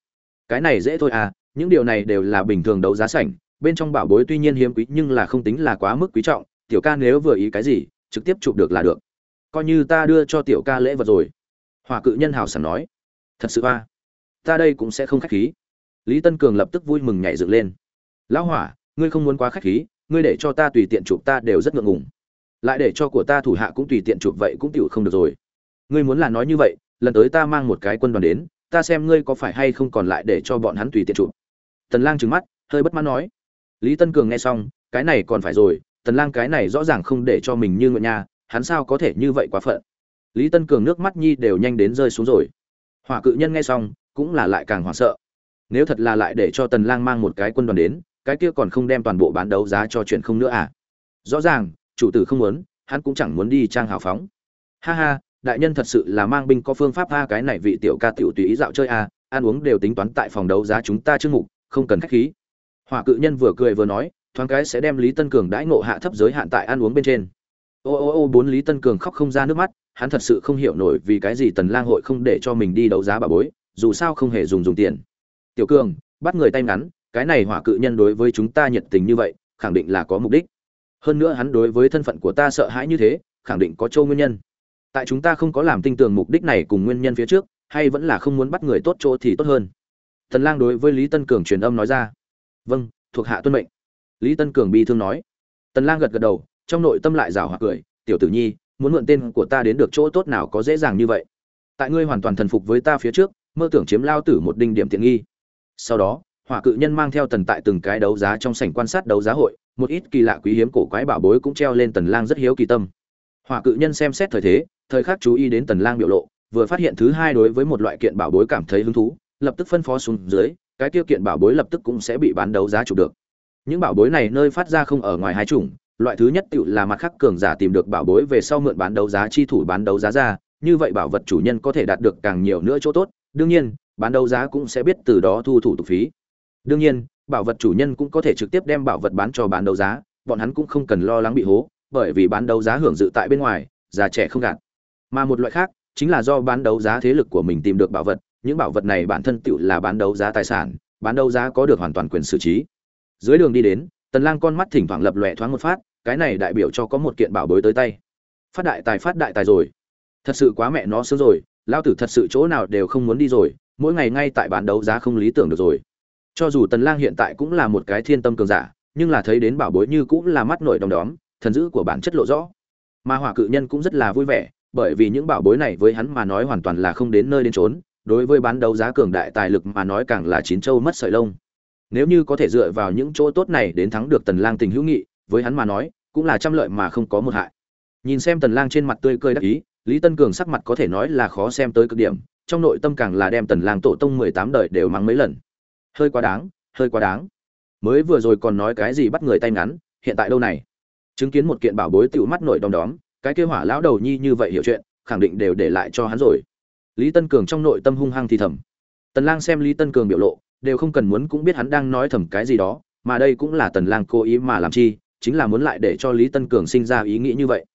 Cái này dễ thôi à những điều này đều là bình thường đấu giá sảnh, bên trong bảo bối tuy nhiên hiếm quý nhưng là không tính là quá mức quý trọng, tiểu ca nếu vừa ý cái gì, trực tiếp chụp được là được. Coi như ta đưa cho tiểu ca lễ vật rồi hỏa cự nhân hào sảng nói, thật sự a, ta đây cũng sẽ không khách khí. Lý tân cường lập tức vui mừng nhảy dựng lên, lão hỏa, ngươi không muốn quá khách khí, ngươi để cho ta tùy tiện chụp ta đều rất ngượng ngùng. Lại để cho của ta thủ hạ cũng tùy tiện chụp vậy cũng tựu không được rồi. Ngươi muốn là nói như vậy, lần tới ta mang một cái quân đoàn đến, ta xem ngươi có phải hay không còn lại để cho bọn hắn tùy tiện chụp. Tần lang trừng mắt, hơi bất mãn nói, lý tân cường nghe xong, cái này còn phải rồi, tần lang cái này rõ ràng không để cho mình như nguyện nha hắn sao có thể như vậy quá phận? Lý tân cường nước mắt nhi đều nhanh đến rơi xuống rồi. Hỏa cự nhân nghe xong, cũng là lại càng hoảng sợ. Nếu thật là lại để cho tần lang mang một cái quân đoàn đến, cái kia còn không đem toàn bộ bán đấu giá cho chuyện không nữa à? Rõ ràng, chủ tử không muốn, hắn cũng chẳng muốn đi trang hào phóng. Ha ha, đại nhân thật sự là mang binh có phương pháp a cái này vị tiểu ca tiểu tùy ý dạo chơi a ăn uống đều tính toán tại phòng đấu giá chúng ta chưa mục, không cần khách khí. Hỏa cự nhân vừa cười vừa nói, thoáng cái sẽ đem lý tân cường đãi ngộ hạ thấp giới hạn tại ăn uống bên trên ô ô ô, bốn lý tân cường khóc không ra nước mắt, hắn thật sự không hiểu nổi vì cái gì tần lang hội không để cho mình đi đấu giá bà bối, dù sao không hề dùng dùng tiền. Tiểu cường, bắt người tay ngắn, cái này hỏa cự nhân đối với chúng ta nhiệt tình như vậy, khẳng định là có mục đích. Hơn nữa hắn đối với thân phận của ta sợ hãi như thế, khẳng định có châu nguyên nhân. Tại chúng ta không có làm tinh tường mục đích này cùng nguyên nhân phía trước, hay vẫn là không muốn bắt người tốt chỗ thì tốt hơn. Tần lang đối với lý tân cường truyền âm nói ra. Vâng thuộc hạ tuân mệnh. Lý tân cường bi thương nói. Tần lang gật gật đầu trong nội tâm lại rào hoặc cười, tiểu tử nhi, muốn mượn tên của ta đến được chỗ tốt nào có dễ dàng như vậy. Tại ngươi hoàn toàn thần phục với ta phía trước, mơ tưởng chiếm lao tử một đinh điểm tiện nghi. Sau đó hỏa cự nhân mang theo tần tại từng cái đấu giá trong sảnh quan sát đấu giá hội, một ít kỳ lạ quý hiếm cổ quái bảo bối cũng treo lên tần lang rất hiếu kỳ tâm. Hỏa cự nhân xem xét thời thế, thời khắc chú ý đến tần lang biểu lộ, vừa phát hiện thứ hai đối với một loại kiện bảo bối cảm thấy hứng thú, lập tức phân phó xuống dưới, cái tiêu kiện bảo bối lập tức cũng sẽ bị bán đấu giá chụp được. Những bảo bối này nơi phát ra không ở ngoài hai chủng loại thứ nhất tựu là mặt khắc cường giả tìm được bảo bối về sau mượn bán đấu giá chi thủ bán đấu giá ra, như vậy bảo vật chủ nhân có thể đạt được càng nhiều nữa chỗ tốt. Đương nhiên, bán đấu giá cũng sẽ biết từ đó thu thủ tục phí. Đương nhiên, bảo vật chủ nhân cũng có thể trực tiếp đem bảo vật bán cho bán đấu giá, bọn hắn cũng không cần lo lắng bị hố, bởi vì bán đấu giá hưởng dự tại bên ngoài, già trẻ không gạt. Mà một loại khác, chính là do bán đấu giá thế lực của mình tìm được bảo vật, những bảo vật này bản thân tựu là bán đấu giá tài sản, bán đấu giá có được hoàn toàn quyền xử trí. Dưới đường đi đến, tần lang con mắt thỉnh thoảng lập lòe thoáng một phát cái này đại biểu cho có một kiện bảo bối tới tay. Phát đại tài phát đại tài rồi. Thật sự quá mẹ nó sướng rồi lao tử thật sự chỗ nào đều không muốn đi rồi, mỗi ngày ngay tại bán đấu giá không lý tưởng được rồi. Cho dù tần lang hiện tại cũng là một cái thiên tâm cường giả, nhưng là thấy đến bảo bối như cũng là mắt nổi đồng đóm, thần dữ của bản chất lộ rõ. Mà hỏa cự nhân cũng rất là vui vẻ, bởi vì những bảo bối này với hắn mà nói hoàn toàn là không đến nơi đến trốn đối với bán đấu giá cường đại tài lực mà nói càng là chín châu mất sợi lông. Nếu như có thể dựa vào những chỗ tốt này đến thắng được tần lang tình hữu nghị, với hắn mà nói cũng là trăm lợi mà không có một hại. Nhìn xem tần lang trên mặt tươi cười đắc ý, lý tân cường sắc mặt có thể nói là khó xem tới cực điểm, trong nội tâm càng là đem tần lang tổ tông 18 đời đều mắng mấy lần. Hơi quá đáng, hơi quá đáng. Mới vừa rồi còn nói cái gì bắt người tay ngắn, hiện tại đâu này? Chứng kiến một kiện bảo bối tiểu mắt nổi đom đóm, cái kia hỏa lão đầu nhi như vậy hiểu chuyện, khẳng định đều để lại cho hắn rồi. Lý tân cường trong nội tâm hung hăng thì thầm. Tần lang xem lý tân cường biểu lộ, đều không cần muốn cũng biết hắn đang nói thầm cái gì đó, mà đây cũng là tần lang cố ý mà làm chi chính là muốn lại để cho lý tân cường sinh ra ý nghĩ như vậy.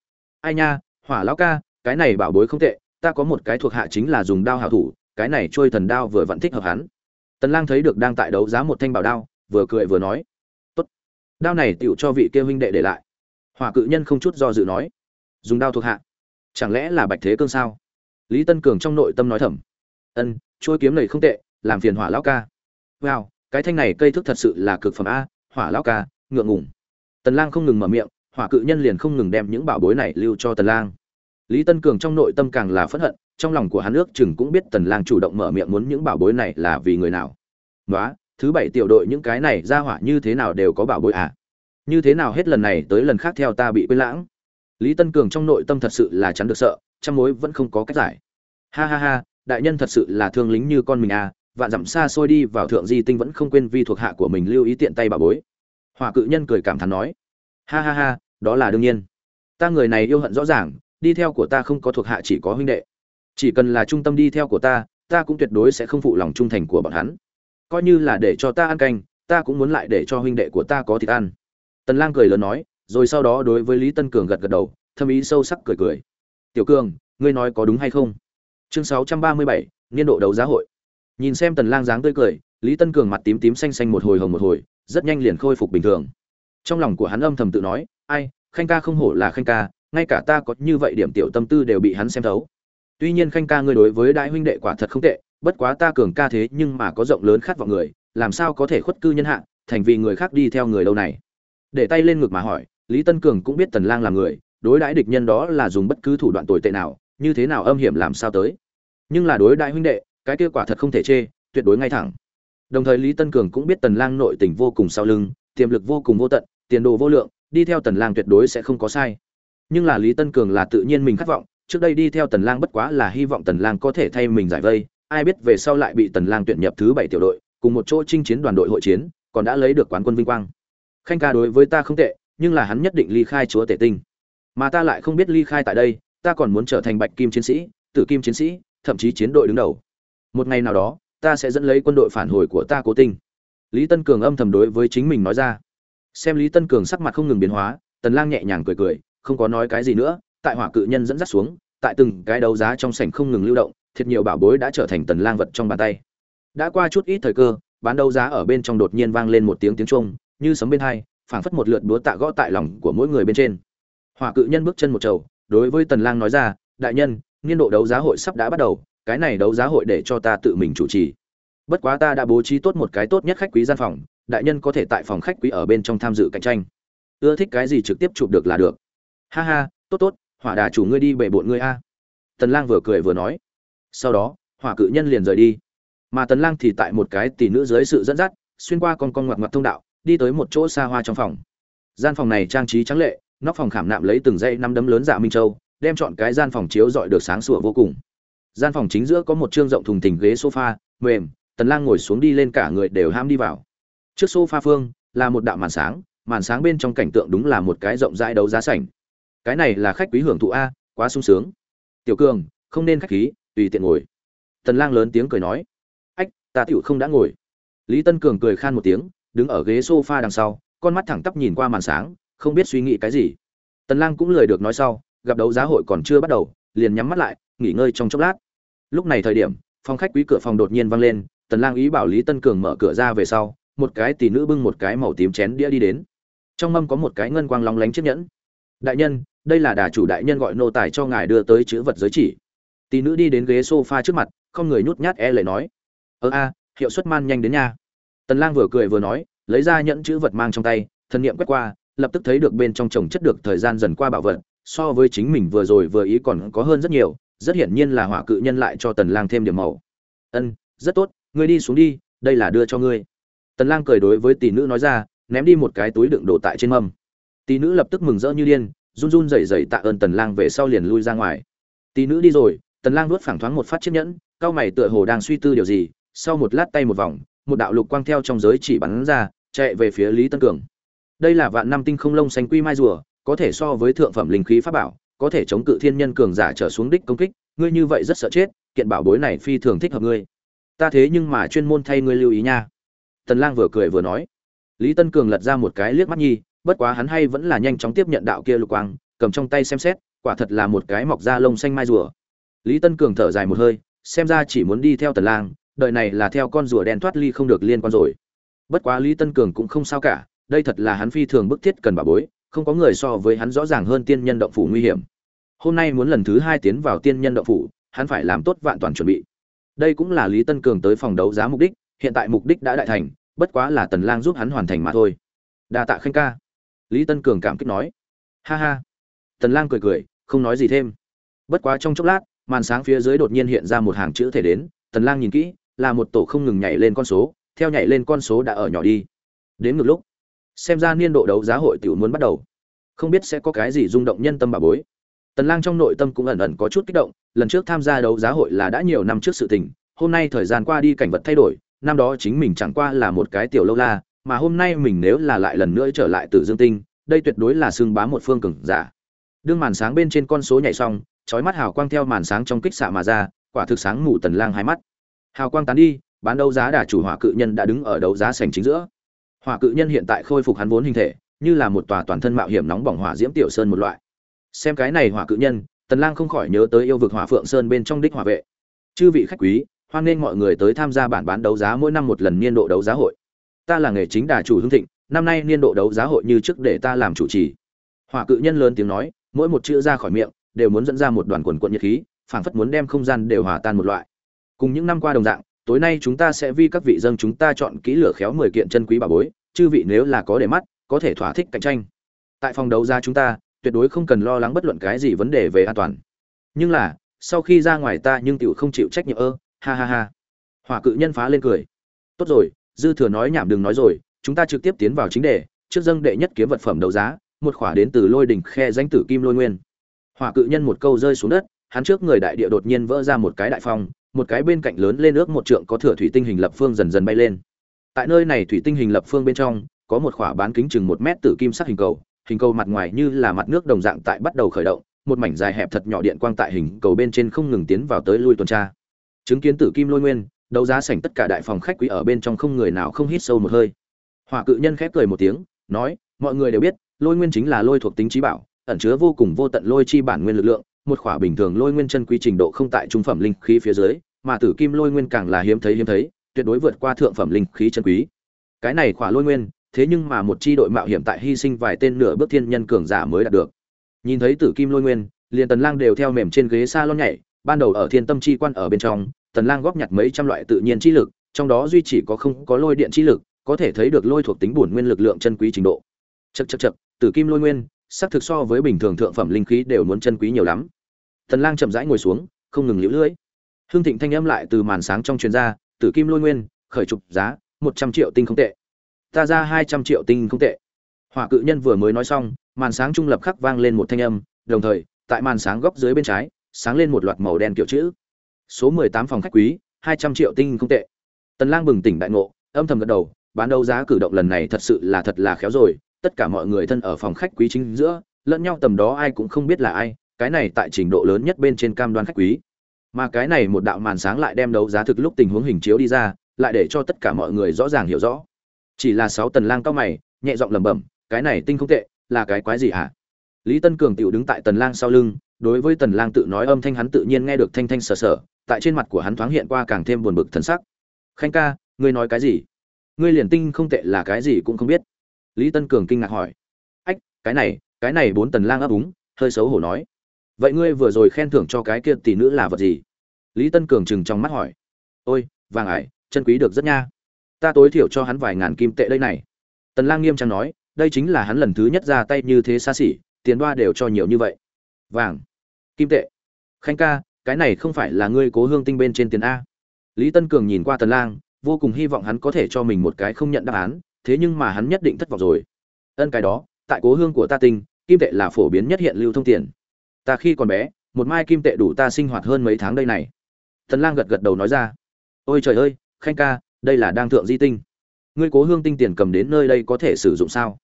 Ai nha, hỏa lão ca, cái này bảo bối không tệ, ta có một cái thuộc hạ chính là dùng đao hảo thủ, cái này trôi thần đao vừa vẫn thích hợp hắn. Tần lang thấy được đang tại đấu giá một thanh bảo đao, vừa cười vừa nói, tốt, đao này tựu cho vị kia huynh đệ để lại. Hỏa cự nhân không chút do dự nói, dùng đao thuộc hạ, chẳng lẽ là bạch thế cương sao? Lý tân cường trong nội tâm nói thầm, ân trôi kiếm này không tệ, làm phiền hỏa lão ca. Wow, cái thanh này cây thức thật sự là cực phẩm a, hỏa lão ca, ngượng ngùng tần lang không ngừng mở miệng, hỏa cự nhân liền không ngừng đem những bảo bối này lưu cho tần lang. Lý tân cường trong nội tâm càng là phẫn hận, trong lòng của hắn ước chừng cũng biết tần lang chủ động mở miệng muốn những bảo bối này là vì người nào. Nói thứ bảy tiểu đội những cái này ra hỏa như thế nào đều có bảo bối à? Như thế nào hết lần này tới lần khác theo ta bị quên lãng? Lý tân cường trong nội tâm thật sự là chắn được sợ, trăm mối vẫn không có cách giải. Ha ha ha, đại nhân thật sự là thương lính như con mình à vạn dặm xa xôi đi vào thượng di tinh vẫn không quên vi thuộc hạ của mình lưu ý tiện tay bà bối hỏa cự nhân cười cảm thán nói ha ha ha đó là đương nhiên. Ta người này yêu hận rõ ràng đi theo của ta không có thuộc hạ chỉ có huynh đệ. Chỉ cần là trung tâm đi theo của ta ta cũng tuyệt đối sẽ không phụ lòng trung thành của bọn hắn. Coi như là để cho ta ăn canh ta cũng muốn lại để cho huynh đệ của ta có thịt ăn. Tần lang cười lớn nói rồi sau đó đối với lý tân cường gật gật đầu thâm ý sâu sắc cười cười. Tiểu cường ngươi nói có đúng hay không? Chương 637, niên độ đấu giá hội. Nhìn xem tần lang dáng tươi cười lý tân cường mặt tím tím xanh xanh một hồi hồng một hồi, rất nhanh liền khôi phục bình thường. Trong lòng của hắn âm thầm tự nói, ai, khanh ca không hổ là khanh ca, ngay cả ta có như vậy điểm tiểu tâm tư đều bị hắn xem thấu. Tuy nhiên khanh ca ngươi đối với đại huynh đệ quả thật không tệ, bất quá ta cường ca thế nhưng mà có rộng lớn khát vọng người, làm sao có thể khuất cư nhân hạ, thành vì người khác đi theo người đâu này? Để tay lên ngực mà hỏi, lý tân cường cũng biết tần lang là người, đối đãi địch nhân đó là dùng bất cứ thủ đoạn tồi tệ nào, như thế nào âm hiểm làm sao tới. Nhưng là đối đại huynh đệ, cái kia quả thật không thể chê, tuyệt đối ngay thẳng đồng thời lý tân cường cũng biết tần lang nội tình vô cùng sau lưng, tiềm lực vô cùng vô tận, tiền đồ vô lượng, đi theo tần lang tuyệt đối sẽ không có sai. Nhưng là lý tân cường là tự nhiên mình khát vọng, trước đây đi theo tần lang bất quá là hy vọng tần lang có thể thay mình giải vây, ai biết về sau lại bị tần lang tuyển nhập thứ bảy tiểu đội, cùng một chỗ chinh chiến đoàn đội hội chiến, còn đã lấy được quán quân vinh quang. Khanh ca đối với ta không tệ, nhưng là hắn nhất định ly khai chúa tể tinh. Mà ta lại không biết ly khai tại đây, ta còn muốn trở thành bạch kim chiến sĩ, tử kim chiến sĩ, thậm chí chiến đội đứng đầu. Một ngày nào đó ta sẽ dẫn lấy quân đội phản hồi của ta cố tinh. Lý tân cường âm thầm đối với chính mình nói ra. Xem lý tân cường sắc mặt không ngừng biến hóa, tần lang nhẹ nhàng cười cười, không có nói cái gì nữa, tại hỏa cự nhân dẫn dắt xuống, tại từng cái đấu giá trong sảnh không ngừng lưu động, thiệt nhiều bảo bối đã trở thành tần lang vật trong bàn tay. Đã qua chút ít thời cơ, bán đấu giá ở bên trong đột nhiên vang lên một tiếng tiếng trung như sấm bên hai, phảng phất một lượt búa tạ gõ tại lòng của mỗi người bên trên. Hỏa cự nhân bước chân một trầu, đối với tần lang nói ra, đại nhân, niên độ đấu giá hội sắp đã bắt đầu cái này đấu giá hội để cho ta tự mình chủ trì. Bất quá ta đã bố trí tốt một cái tốt nhất khách quý gian phòng, đại nhân có thể tại phòng khách quý ở bên trong tham dự cạnh tranh. Ưa thích cái gì trực tiếp chụp được là được. Ha ha, tốt tốt, hỏa đà chủ ngươi đi bể bộn ngươi a. Tần lang vừa cười vừa nói. Sau đó, hỏa cự nhân liền rời đi. Mà tần lang thì tại một cái tỷ nữ dưới sự dẫn dắt, xuyên qua con con ngoặt ngoặt thông đạo, đi tới một chỗ xa hoa trong phòng. Gian phòng này trang trí trắng lệ, nóc phòng khảm nạm lấy từng dãy năm đấm lớn dạ minh châu, đem chọn cái gian phòng chiếu dọi được sáng sủa vô cùng gian phòng chính giữa có một trương rộng thùng thình ghế sofa, mềm, tần lang ngồi xuống đi lên cả người đều ham đi vào. Trước sofa phương là một đạo màn sáng màn sáng bên trong cảnh tượng đúng là một cái rộng rãi đấu giá sảnh. Cái này là khách quý hưởng thụ a, quá sung sướng. Tiểu cường, không nên khách khí, tùy tiện ngồi. Tần lang lớn tiếng cười nói. Ách, ta tiểu không đã ngồi. Lý tân cường cười khan một tiếng, đứng ở ghế sofa đằng sau, con mắt thẳng tắp nhìn qua màn sáng, không biết suy nghĩ cái gì. Tần lang cũng lời được nói sau, gặp đấu giá hội còn chưa bắt đầu, liền nhắm mắt lại, nghỉ ngơi trong chốc lát lúc này thời điểm, phòng khách quý cửa phòng đột nhiên vang lên, tần lang ý bảo lý tân cường mở cửa ra về sau, một cái tỷ nữ bưng một cái màu tím chén đĩa đi đến. Trong mâm có một cái ngân quang long lánh chiếc nhẫn. Đại nhân, đây là đà chủ đại nhân gọi nô tài cho ngài đưa tới chữ vật giới chỉ. Tỷ nữ đi đến ghế sofa trước mặt, không người nhút nhát e lệ nói. Ơ a, hiệu suất man nhanh đến nha. Tần lang vừa cười vừa nói, lấy ra nhẫn chữ vật mang trong tay, thần niệm quét qua, lập tức thấy được bên trong chồng chất được thời gian dần qua bảo vật, so với chính mình vừa rồi vừa ý còn có hơn rất nhiều rất hiển nhiên là hỏa cự nhân lại cho tần lang thêm điểm màu. Ân, rất tốt, ngươi đi xuống đi, đây là đưa cho ngươi. Tần lang cười đối với tỷ nữ nói ra, ném đi một cái túi đựng đồ tại trên mâm. Tỷ nữ lập tức mừng rỡ như điên, run run rẩy rẩy tạ ơn tần lang về sau liền lui ra ngoài. Tỷ nữ đi rồi, tần lang nuốt phẳng thoáng một phát chiếc nhẫn, cao mày tựa hồ đang suy tư điều gì, sau một lát tay một vòng, một đạo lục quang theo trong giới chỉ bắn ra, chạy về phía lý tân cường. Đây là vạn năm tinh không lông xanh quy mai rùa, có thể so với thượng phẩm linh khí pháp bảo có thể chống cự thiên nhân cường giả trở xuống đích công kích, ngươi như vậy rất sợ chết, kiện bảo bối này phi thường thích hợp ngươi. Ta thế nhưng mà chuyên môn thay ngươi lưu ý nha. Tần lang vừa cười vừa nói. Lý tân cường lật ra một cái liếc mắt nhi, bất quá hắn hay vẫn là nhanh chóng tiếp nhận đạo kia lục quang, cầm trong tay xem xét, quả thật là một cái mọc da lông xanh mai rùa. Lý tân cường thở dài một hơi, xem ra chỉ muốn đi theo tần lang, đợi này là theo con rùa đen thoát ly không được liên quan rồi. Bất quá lý tân cường cũng không sao cả, đây thật là hắn phi thường bức thiết cần bảo bối không có người so với hắn rõ ràng hơn tiên nhân động phủ nguy hiểm. Hôm nay muốn lần thứ hai tiến vào tiên nhân động phủ, hắn phải làm tốt vạn toàn chuẩn bị. Đây cũng là lý tân cường tới phòng đấu giá mục đích, hiện tại mục đích đã đại thành, bất quá là tần lang giúp hắn hoàn thành mà thôi. Đa tạ khanh ca. Lý tân cường cảm kích nói. Ha ha. Tần lang cười cười, không nói gì thêm. Bất quá trong chốc lát, màn sáng phía dưới đột nhiên hiện ra một hàng chữ thể đến, tần lang nhìn kỹ, là một tổ không ngừng nhảy lên con số, theo nhảy lên con số đã ở nhỏ đi. Đến ngược lúc xem ra niên độ đấu giá hội tiểu muốn bắt đầu. Không biết sẽ có cái gì rung động nhân tâm bà bối. Tần lang trong nội tâm cũng ẩn ẩn có chút kích động, lần trước tham gia đấu giá hội là đã nhiều năm trước sự tình, hôm nay thời gian qua đi cảnh vật thay đổi, năm đó chính mình chẳng qua là một cái tiểu lâu la, mà hôm nay mình nếu là lại lần nữa trở lại từ dương tinh, đây tuyệt đối là xương bá một phương cường giả. Đương màn sáng bên trên con số nhảy xong, chói mắt hào quang theo màn sáng trong kích xạ mà ra, quả thực sáng mù tần lang hai mắt. Hào quang tán đi, bán đấu giá đà chủ hỏa cự nhân đã đứng ở đấu giá sảnh chính giữa hỏa cự nhân hiện tại khôi phục hắn vốn hình thể, như là một tòa toàn thân mạo hiểm nóng bỏng hỏa diễm tiểu sơn một loại. Xem cái này hỏa cự nhân, tần lang không khỏi nhớ tới yêu vực hỏa phượng sơn bên trong đích hỏa vệ. Chư vị khách quý, hoan nghênh mọi người tới tham gia bản bán đấu giá mỗi năm một lần niên độ đấu giá hội. Ta là nghề chính đà chủ hương thịnh, năm nay niên độ đấu giá hội như trước để ta làm chủ trì. Hỏa cự nhân lớn tiếng nói, mỗi một chữ ra khỏi miệng, đều muốn dẫn ra một đoàn quần quận nhiệt khí, phảng phất muốn đem không gian đều hòa tan một loại. Cùng những năm qua đồng dạng tối nay chúng ta sẽ vi các vị dân chúng ta chọn kỹ lửa khéo mười kiện chân quý bà bối, chư vị nếu là có để mắt, có thể thỏa thích cạnh tranh. Tại phòng đấu giá chúng ta, tuyệt đối không cần lo lắng bất luận cái gì vấn đề về an toàn. Nhưng là, sau khi ra ngoài ta nhưng tiểu không chịu trách nhiệm ơ, ha ha ha. Hỏa cự nhân phá lên cười. Tốt rồi, dư thừa nói nhảm đừng nói rồi, chúng ta trực tiếp tiến vào chính đề, trước dâng đệ nhất kiếm vật phẩm đấu giá, một khỏa đến từ lôi đỉnh khe danh tử kim lôi nguyên. Hỏa cự nhân một câu rơi xuống đất, hắn trước người đại địa đột nhiên vỡ ra một cái đại phong một cái bên cạnh lớn lên ước một trượng có thửa thủy tinh hình lập phương dần dần bay lên. Tại nơi này thủy tinh hình lập phương bên trong, có một khỏa bán kính chừng một mét tử kim sắc hình cầu hình cầu mặt ngoài như là mặt nước đồng dạng tại bắt đầu khởi động, một mảnh dài hẹp thật nhỏ điện quang tại hình cầu bên trên không ngừng tiến vào tới lui tuần tra. Chứng kiến tử kim lôi nguyên, đấu giá sảnh tất cả đại phòng khách quý ở bên trong không người nào không hít sâu một hơi. Hỏa cự nhân khép cười một tiếng, nói, mọi người đều biết, lôi nguyên chính là lôi thuộc tính trí bảo, ẩn chứa vô cùng vô tận lôi chi bản nguyên lực lượng một khỏa bình thường lôi nguyên chân quý trình độ không tại trung phẩm linh khí phía dưới, mà tử kim lôi nguyên càng là hiếm thấy hiếm thấy, tuyệt đối vượt qua thượng phẩm linh khí chân quý. Cái này khỏa lôi nguyên, thế nhưng mà một chi đội mạo hiểm tại hy sinh vài tên nửa bước thiên nhân cường giả mới đạt được. Nhìn thấy tử kim lôi nguyên, liền tần lang đều theo mềm trên ghế salon nhảy, ban đầu ở thiên tâm chi quan ở bên trong, tần lang góp nhặt mấy trăm loại tự nhiên chi lực, trong đó duy chỉ có không có lôi điện chi lực, có thể thấy được lôi thuộc tính bổn nguyên lực lượng chân quý trình độ. Chậc chậc chậc, tử kim lôi nguyên sắc thực so với bình thường thượng phẩm linh khí đều muốn chân quý nhiều lắm tần lang chậm rãi ngồi xuống, không ngừng liễu lưỡi. Hương thịnh thanh âm lại từ màn sáng trong truyền ra, tử kim lôi nguyên, khởi trục giá 100 triệu tinh không tệ. Ta ra 200 triệu tinh không tệ. Hỏa cự nhân vừa mới nói xong, màn sáng trung lập khắc vang lên một thanh âm, đồng thời, tại màn sáng góc dưới bên trái, sáng lên một loạt màu đen kiểu chữ. Số 18 phòng khách quý 200 triệu tinh không tệ. Tần lang bừng tỉnh đại ngộ, âm thầm gật đầu, bán đấu giá cử động lần này thật sự là thật là khéo rồi, tất cả mọi người thân ở phòng khách quý chính giữa, lẫn nhau tầm đó ai cũng không biết là ai cái này tại trình độ lớn nhất bên trên cam đoan khách quý. Mà cái này một đạo màn sáng lại đem đấu giá thực lúc tình huống hình chiếu đi ra, lại để cho tất cả mọi người rõ ràng hiểu rõ. Chỉ là sáu tần lang cao mày, nhẹ giọng lẩm bẩm, cái này tinh không tệ, là cái quái gì hả? Lý tân cường tiểu đứng tại tần lang sau lưng, đối với tần lang tự nói âm thanh hắn tự nhiên nghe được thanh thanh sờ sờ, tại trên mặt của hắn thoáng hiện qua càng thêm buồn bực thần sắc. Khanh ca, ngươi nói cái gì? Ngươi liền tinh không tệ là cái gì cũng không biết. Lý tân cường kinh ngạc hỏi. Ách, cái này cái này bốn tần lang ấp úng, hơi xấu hổ nói vậy ngươi vừa rồi khen thưởng cho cái kia tỷ nữ là vật gì? Lý tân cường chừng trong mắt hỏi. Ôi, vàng ải, chân quý được rất nha. Ta tối thiểu cho hắn vài ngàn kim tệ đây này. Tần lang nghiêm trang nói, đây chính là hắn lần thứ nhất ra tay như thế xa xỉ, tiền đoa đều cho nhiều như vậy. Vàng, kim tệ. Khanh ca, cái này không phải là ngươi cố hương tinh bên trên tiền a. Lý tân cường nhìn qua tần lang, vô cùng hy vọng hắn có thể cho mình một cái không nhận đáp án, thế nhưng mà hắn nhất định thất vọng rồi. Ân cái đó, tại cố hương của ta tinh, kim tệ là phổ biến nhất hiện lưu thông tiền ta khi còn bé, một mai kim tệ đủ ta sinh hoạt hơn mấy tháng đây này. Tần lang gật gật đầu nói ra. Ôi trời ơi, khanh ca, đây là đang thượng di tinh. Ngươi cố hương tinh tiền cầm đến nơi đây có thể sử dụng sao?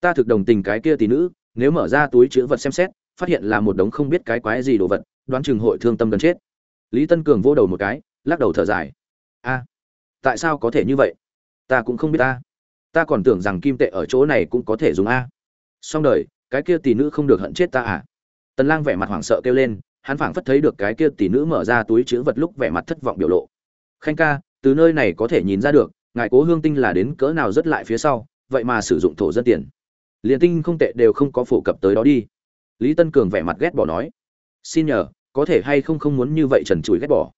Ta thực đồng tình cái kia tỷ nữ, nếu mở ra túi chứa vật xem xét, phát hiện là một đống không biết cái quái gì đồ vật, đoán chừng hội thương tâm gần chết. Lý tân cường vô đầu một cái, lắc đầu thở dài. A, tại sao có thể như vậy? Ta cũng không biết ta. Ta còn tưởng rằng kim tệ ở chỗ này cũng có thể dùng a. Xong đời, cái kia tỷ nữ không được hận chết ta à? Tần lang vẻ mặt hoảng sợ kêu lên, hắn phảng phất thấy được cái kia tỷ nữ mở ra túi chứa vật lúc vẻ mặt thất vọng biểu lộ. Khanh ca, từ nơi này có thể nhìn ra được, ngài cố hương tinh là đến cỡ nào rất lại phía sau, vậy mà sử dụng thổ dân tiền. Liền tinh không tệ đều không có phổ cập tới đó đi. Lý tân cường vẻ mặt ghét bỏ nói. Xin nhờ, có thể hay không không muốn như vậy trần trụi ghét bỏ.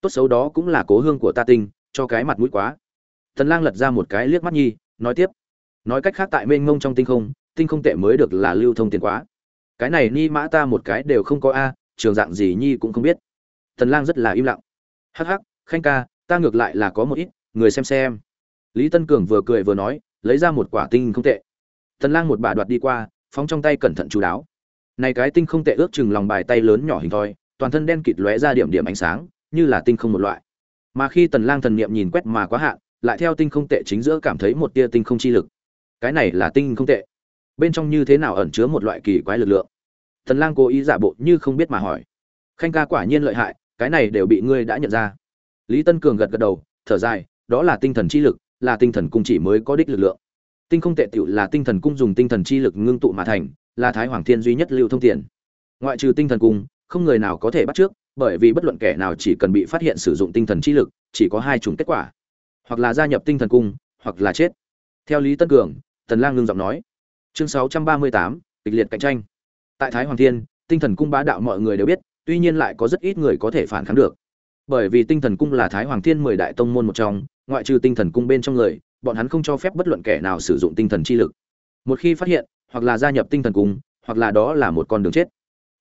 Tốt xấu đó cũng là cố hương của ta tinh, cho cái mặt mũi quá. Tần lang lật ra một cái liếc mắt nhi, nói tiếp. Nói cách khác tại mênh mông trong tinh không tinh không tệ mới được là lưu thông tiền quá cái này ni mã ta một cái đều không có a, trường dạng gì nhi cũng không biết. Tần lang rất là im lặng. Hắc hắc, khanh ca, ta ngược lại là có một ít, người xem xem. Lý tân cường vừa cười vừa nói, lấy ra một quả tinh không tệ. Tần lang một bà đoạt đi qua, phóng trong tay cẩn thận chú đáo. Này cái tinh không tệ ước chừng lòng bài tay lớn nhỏ hình thoi, toàn thân đen kịt lóe ra điểm điểm ánh sáng, như là tinh không một loại. Mà khi tần lang thần niệm nhìn quét mà quá hạn, lại theo tinh không tệ chính giữa cảm thấy một tia tinh không chi lực. Cái này là tinh không tệ bên trong như thế nào ẩn chứa một loại kỳ quái lực lượng? Thần lang cố ý giả bộ như không biết mà hỏi. Khanh ca quả nhiên lợi hại, cái này đều bị ngươi đã nhận ra. Lý tân cường gật gật đầu, thở dài, đó là tinh thần chi lực, là tinh thần cung chỉ mới có đích lực lượng. Tinh không tệ tiểu là tinh thần cung dùng tinh thần chi lực ngưng tụ mà thành, là thái hoàng thiên duy nhất lưu thông tiền. Ngoại trừ tinh thần cung, không người nào có thể bắt trước, bởi vì bất luận kẻ nào chỉ cần bị phát hiện sử dụng tinh thần chi lực, chỉ có hai chủng kết quả. Hoặc là gia nhập tinh thần cung, hoặc là chết. Theo lý tân cường tần lang ngưng giọng nói chương 638, kịch liệt cạnh tranh. Tại thái hoàng thiên tinh thần cung bá đạo mọi người đều biết tuy nhiên lại có rất ít người có thể phản kháng được. Bởi vì tinh thần cung là thái hoàng thiên mười đại tông môn một trong ngoại trừ tinh thần cung bên trong người bọn hắn không cho phép bất luận kẻ nào sử dụng tinh thần chi lực. Một khi phát hiện hoặc là gia nhập tinh thần cung hoặc là đó là một con đường chết.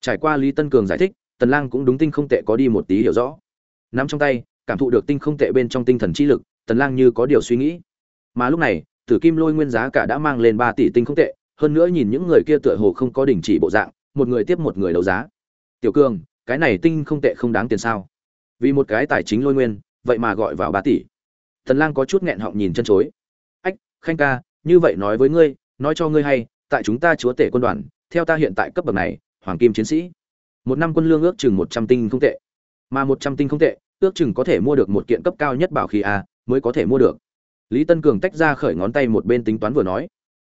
Trải qua lý tân cường giải thích tần lang cũng đúng tinh không tệ có đi một tí hiểu rõ. Nắm trong tay cảm thụ được tinh không tệ bên trong tinh thần chi lực tần lang như có điều suy nghĩ. Mà lúc này tử kim lôi nguyên giá cả đã mang lên 3 tỷ tinh không tệ hơn nữa nhìn những người kia tựa hồ không có đình chỉ bộ dạng, một người tiếp một người đấu giá. Tiểu cường, cái này tinh không tệ không đáng tiền sao? Vì một cái tài chính lôi nguyên, vậy mà gọi vào ba tỷ. Thần lang có chút nghẹn họng nhìn chân chối. Ách, khanh ca, như vậy nói với ngươi, nói cho ngươi hay, tại chúng ta chúa tể quân đoàn, theo ta hiện tại cấp bậc này, hoàng kim chiến sĩ. Một năm quân lương ước chừng một trăm tinh không tệ. Mà một trăm tinh không tệ, ước chừng có thể mua được một kiện cấp cao nhất bảo khí a, mới có thể mua được. Lý tân cường tách ra khởi ngón tay một bên tính toán vừa nói.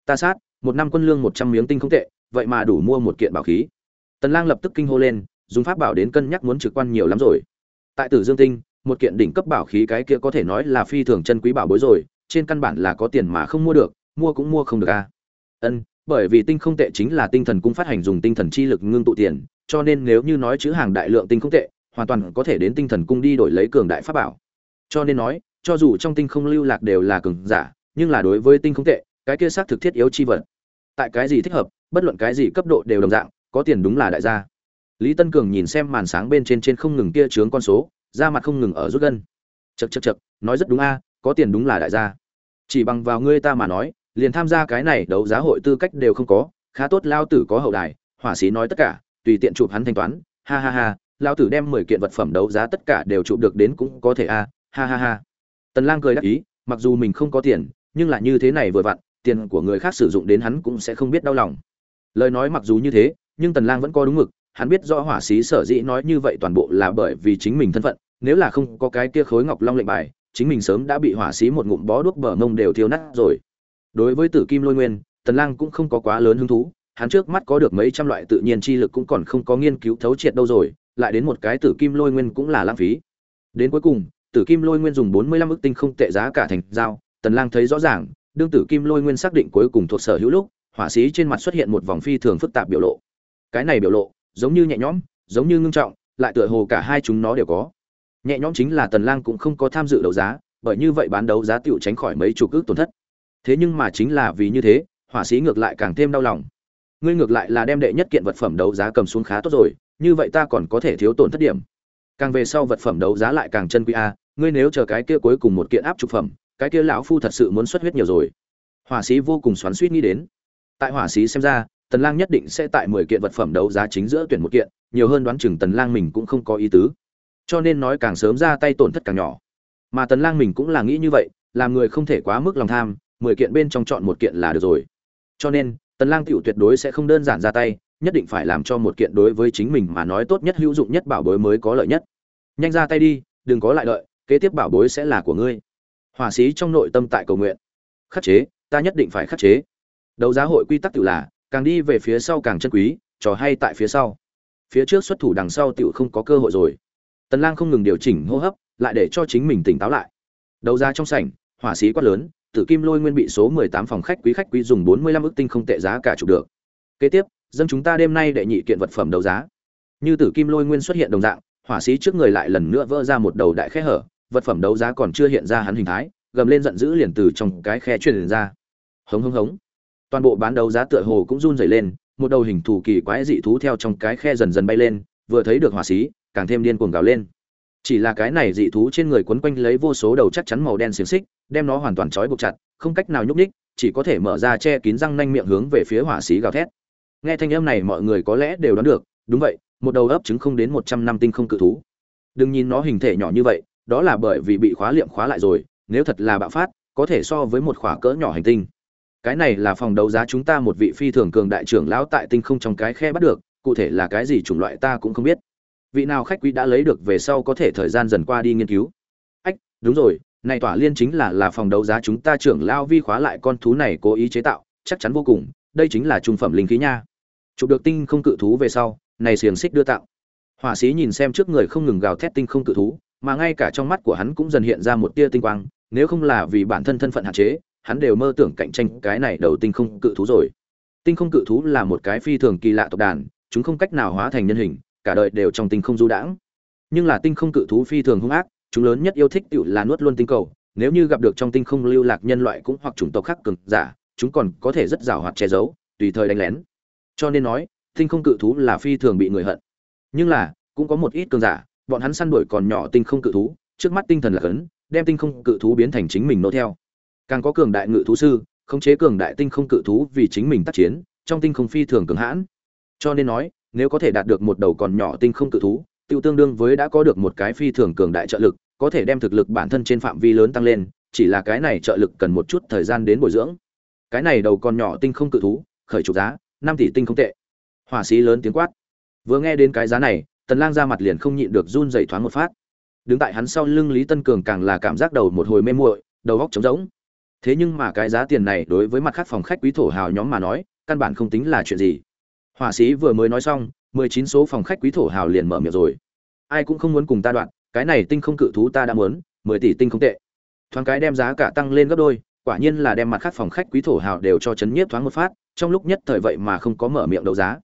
Ta sát một năm quân lương một trăm miếng tinh không tệ, vậy mà đủ mua một kiện bảo khí. Tần lang lập tức kinh hô lên, dùng pháp bảo đến cân nhắc muốn trực quan nhiều lắm rồi. Tại tử dương tinh, một kiện đỉnh cấp bảo khí cái kia có thể nói là phi thường chân quý bảo bối rồi, trên căn bản là có tiền mà không mua được, mua cũng mua không được a. Ân, bởi vì tinh không tệ chính là tinh thần cung phát hành dùng tinh thần chi lực ngưng tụ tiền, cho nên nếu như nói chữ hàng đại lượng tinh không tệ, hoàn toàn có thể đến tinh thần cung đi đổi lấy cường đại pháp bảo. Cho nên nói, cho dù trong tinh không lưu lạc đều là cường giả, nhưng là đối với tinh không tệ cái kia xác thực thiết yếu chi vật. Tại cái gì thích hợp, bất luận cái gì cấp độ đều đồng dạng, có tiền đúng là đại gia. Lý tân cường nhìn xem màn sáng bên trên trên không ngừng kia trướng con số, da mặt không ngừng ở rút gân. Chật chật chật nói rất đúng a, có tiền đúng là đại gia. Chỉ bằng vào ngươi ta mà nói, liền tham gia cái này đấu giá hội tư cách đều không có, khá tốt lao tử có hậu đài hỏa sĩ nói tất cả, tùy tiện chụp hắn thanh toán, ha ha ha, lao tử đem mười kiện vật phẩm đấu giá tất cả đều chụp được đến cũng có thể a, ha ha ha. Tần lang cười đắc ý, mặc dù mình không có tiền, nhưng là như thế này vừa vặn tiền của người khác sử dụng đến hắn cũng sẽ không biết đau lòng. Lời nói mặc dù như thế, nhưng tần lang vẫn có đúng mực, hắn biết rõ hỏa sĩ sở dĩ nói như vậy toàn bộ là bởi vì chính mình thân phận, nếu là không có cái kia khối ngọc long lệnh bài, chính mình sớm đã bị hỏa sĩ một ngụm bó đuốc bờ mông đều thiêu nát rồi. Đối với tử kim lôi nguyên, tần lang cũng không có quá lớn hứng thú, hắn trước mắt có được mấy trăm loại tự nhiên chi lực cũng còn không có nghiên cứu thấu triệt đâu rồi, lại đến một cái tử kim lôi nguyên cũng là lãng phí. Đến cuối cùng, tử kim lôi nguyên dùng 45 ức tinh không tệ giá cả thành giao, tần lang thấy rõ ràng đương tử kim lôi nguyên xác định cuối cùng thuộc sở hữu lúc, hỏa sĩ trên mặt xuất hiện một vòng phi thường phức tạp biểu lộ. Cái này biểu lộ, giống như nhẹ nhõm, giống như ngưng trọng, lại tựa hồ cả hai chúng nó đều có. Nhẹ nhõm chính là tần lang cũng không có tham dự đấu giá, bởi như vậy bán đấu giá tiểu tránh khỏi mấy chục ước tổn thất. Thế nhưng mà chính là vì như thế, hỏa sĩ ngược lại càng thêm đau lòng. Ngươi ngược lại là đem đệ nhất kiện vật phẩm đấu giá cầm xuống khá tốt rồi, như vậy ta còn có thể thiếu tổn thất điểm. Càng về sau vật phẩm đấu giá lại càng chân quý a ngươi nếu chờ cái kia cuối cùng một kiện áp trục phẩm cái kia lão phu thật sự muốn xuất huyết nhiều rồi. Hỏa sĩ vô cùng xoắn suýt nghĩ đến. Tại hỏa sĩ xem ra, tần lang nhất định sẽ tại 10 kiện vật phẩm đấu giá chính giữa tuyển một kiện, nhiều hơn đoán chừng tần lang mình cũng không có ý tứ. Cho nên nói càng sớm ra tay tổn thất càng nhỏ. Mà tần lang mình cũng là nghĩ như vậy, làm người không thể quá mức lòng tham, mười kiện bên trong chọn một kiện là được rồi. Cho nên, tần lang tiểu tuyệt đối sẽ không đơn giản ra tay, nhất định phải làm cho một kiện đối với chính mình mà nói tốt nhất hữu dụng nhất bảo bối mới có lợi nhất. Nhanh ra tay đi, đừng có lại lợi kế tiếp bảo bối sẽ là của ngươi hỏa sĩ trong nội tâm tại cầu nguyện. Khắc chế ta nhất định phải khắc chế. Đấu giá hội quy tắc tự là càng đi về phía sau càng chân quý trò hay tại phía sau. Phía trước xuất thủ đằng sau tiểu không có cơ hội rồi. Tần lang không ngừng điều chỉnh hô hấp lại để cho chính mình tỉnh táo lại. Đấu giá trong sảnh hỏa sĩ quát lớn Tử Kim Lôi Nguyên bị số 18 phòng khách quý khách quý dùng 45 ức tinh không tệ giá cả chụp được. Kế tiếp, dân chúng ta đêm nay đệ nhị kiện vật phẩm đấu giá. Như Tử Kim Lôi Nguyên xuất hiện đồng dạng, hỏa sĩ trước người lại lần nữa vỡ ra một đầu đại khe hở, vật phẩm đấu giá còn chưa hiện ra hắn hình thái, gầm lên giận dữ liền từ trong cái khe truyền ra. Hống hống hống. Toàn bộ bán đấu giá tựa hồ cũng run rẩy lên, một đầu hình thù kỳ quái dị thú theo trong cái khe dần dần bay lên, vừa thấy được hỏa sĩ càng thêm điên cuồng gào lên chỉ là cái này dị thú trên người quấn quanh lấy vô số đầu chắc chắn màu đen xiềng xích đem nó hoàn toàn trói buộc chặt không cách nào nhúc ních chỉ có thể mở ra che kín răng nanh miệng hướng về phía hỏa sĩ gào thét nghe thanh âm này mọi người có lẽ đều đoán được đúng vậy một đầu ấp trứng không đến một trăm năm tinh không cự thú đừng nhìn nó hình thể nhỏ như vậy đó là bởi vì bị khóa liệm khóa lại rồi, nếu thật là bạo phát, có thể so với một khỏa cỡ nhỏ hành tinh. Cái này là phòng đấu giá chúng ta một vị phi thường cường đại trưởng lão tại tinh không trong cái khe bắt được, cụ thể là cái gì chủng loại ta cũng không biết. Vị nào khách quý đã lấy được về sau có thể thời gian dần qua đi nghiên cứu. Ách, đúng rồi, này tỏa liên chính là là phòng đấu giá chúng ta trưởng lao vi khóa lại con thú này cố ý chế tạo, chắc chắn vô cùng, đây chính là trung phẩm linh khí nha. Chụp được tinh không cự thú về sau, này xiềng xích đưa tạo hỏa sĩ nhìn xem trước người không ngừng gào thét tinh không cự thú mà ngay cả trong mắt của hắn cũng dần hiện ra một tia tinh quang, nếu không là vì bản thân thân phận hạn chế, hắn đều mơ tưởng cạnh tranh cái này đầu tinh không cự thú rồi. Tinh không cự thú là một cái phi thường kỳ lạ tộc đàn, chúng không cách nào hóa thành nhân hình, cả đời đều trong tinh không du đãng. Nhưng là tinh không cự thú phi thường hung ác, chúng lớn nhất yêu thích tự là nuốt luôn tinh cầu, nếu như gặp được trong tinh không lưu lạc nhân loại cũng hoặc chủng tộc khác cường giả, chúng còn có thể rất rào hoạt che giấu, tùy thời đánh lén. Cho nên nói, tinh không cự thú là phi thường bị người hận. Nhưng là, cũng có một ít cường giả bọn hắn săn đuổi còn nhỏ tinh không cự thú, trước mắt tinh thần là cấn đem tinh không cự thú biến thành chính mình nô theo. Càng có cường đại ngự thú sư, khống chế cường đại tinh không cự thú vì chính mình tác chiến, trong tinh không phi thường cường hãn. Cho nên nói, nếu có thể đạt được một đầu còn nhỏ tinh không cự thú, tiêu tương đương với đã có được một cái phi thường cường đại trợ lực, có thể đem thực lực bản thân trên phạm vi lớn tăng lên, chỉ là cái này trợ lực cần một chút thời gian đến bồi dưỡng. Cái này đầu còn nhỏ tinh không cự thú, khởi trục giá, năm tỷ tinh không tệ. Hỏa sĩ lớn tiếng quát. Vừa nghe đến cái giá này tần lang ra mặt liền không nhịn được run rẩy thoáng một phát. Đứng tại hắn sau lưng lý tân cường càng là cảm giác đầu một hồi mê muội, đầu óc trống rỗng. Thế nhưng mà cái giá tiền này đối với mặt khác phòng khách quý thổ hào nhóm mà nói, căn bản không tính là chuyện gì. Hỏa sĩ vừa mới nói xong, mười chín số phòng khách quý thổ hào liền mở miệng rồi. Ai cũng không muốn cùng ta đoạn, cái này tinh không cự thú ta đã muốn, mười tỷ tinh không tệ. Thoáng cái đem giá cả tăng lên gấp đôi, quả nhiên là đem mặt khác phòng khách quý thổ hào đều cho chấn nhiếp thoáng một phát, trong lúc nhất thời vậy mà không có mở miệng đấu giá.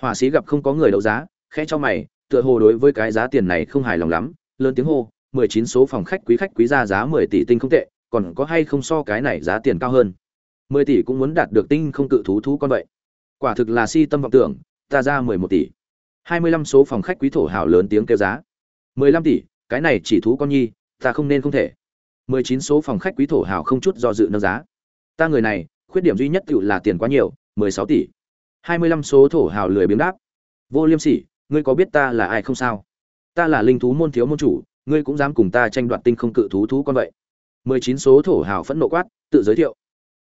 Hỏa sĩ gặp không có người đấu giá, khẽ cho mày tựa hồ đối với cái giá tiền này không hài lòng lắm, lớn tiếng hô, mười chín số phòng khách quý khách quý ra giá mười tỷ tinh không tệ, còn có hay không so cái này giá tiền cao hơn? mười tỷ cũng muốn đạt được tinh không cự thú thú con vậy. Quả thực là si tâm vọng tưởng, ta ra mười một tỷ. hai mươi lăm số phòng khách quý thổ hào lớn tiếng kêu giá. mười lăm tỷ, cái này chỉ thú con nhi, ta không nên không thể. mười chín số phòng khách quý thổ hào không chút do dự nâng giá. Ta người này, khuyết điểm duy nhất tự là tiền quá nhiều, mười sáu tỷ. hai mươi lăm số thổ hào lười biếng đáp. Vô liêm sỉ ngươi có biết ta là ai không sao? Ta là linh thú môn thiếu môn chủ, ngươi cũng dám cùng ta tranh đoạt tinh không cự thú thú con vậy. Mười chín số thổ hào phẫn nộ quát, tự giới thiệu.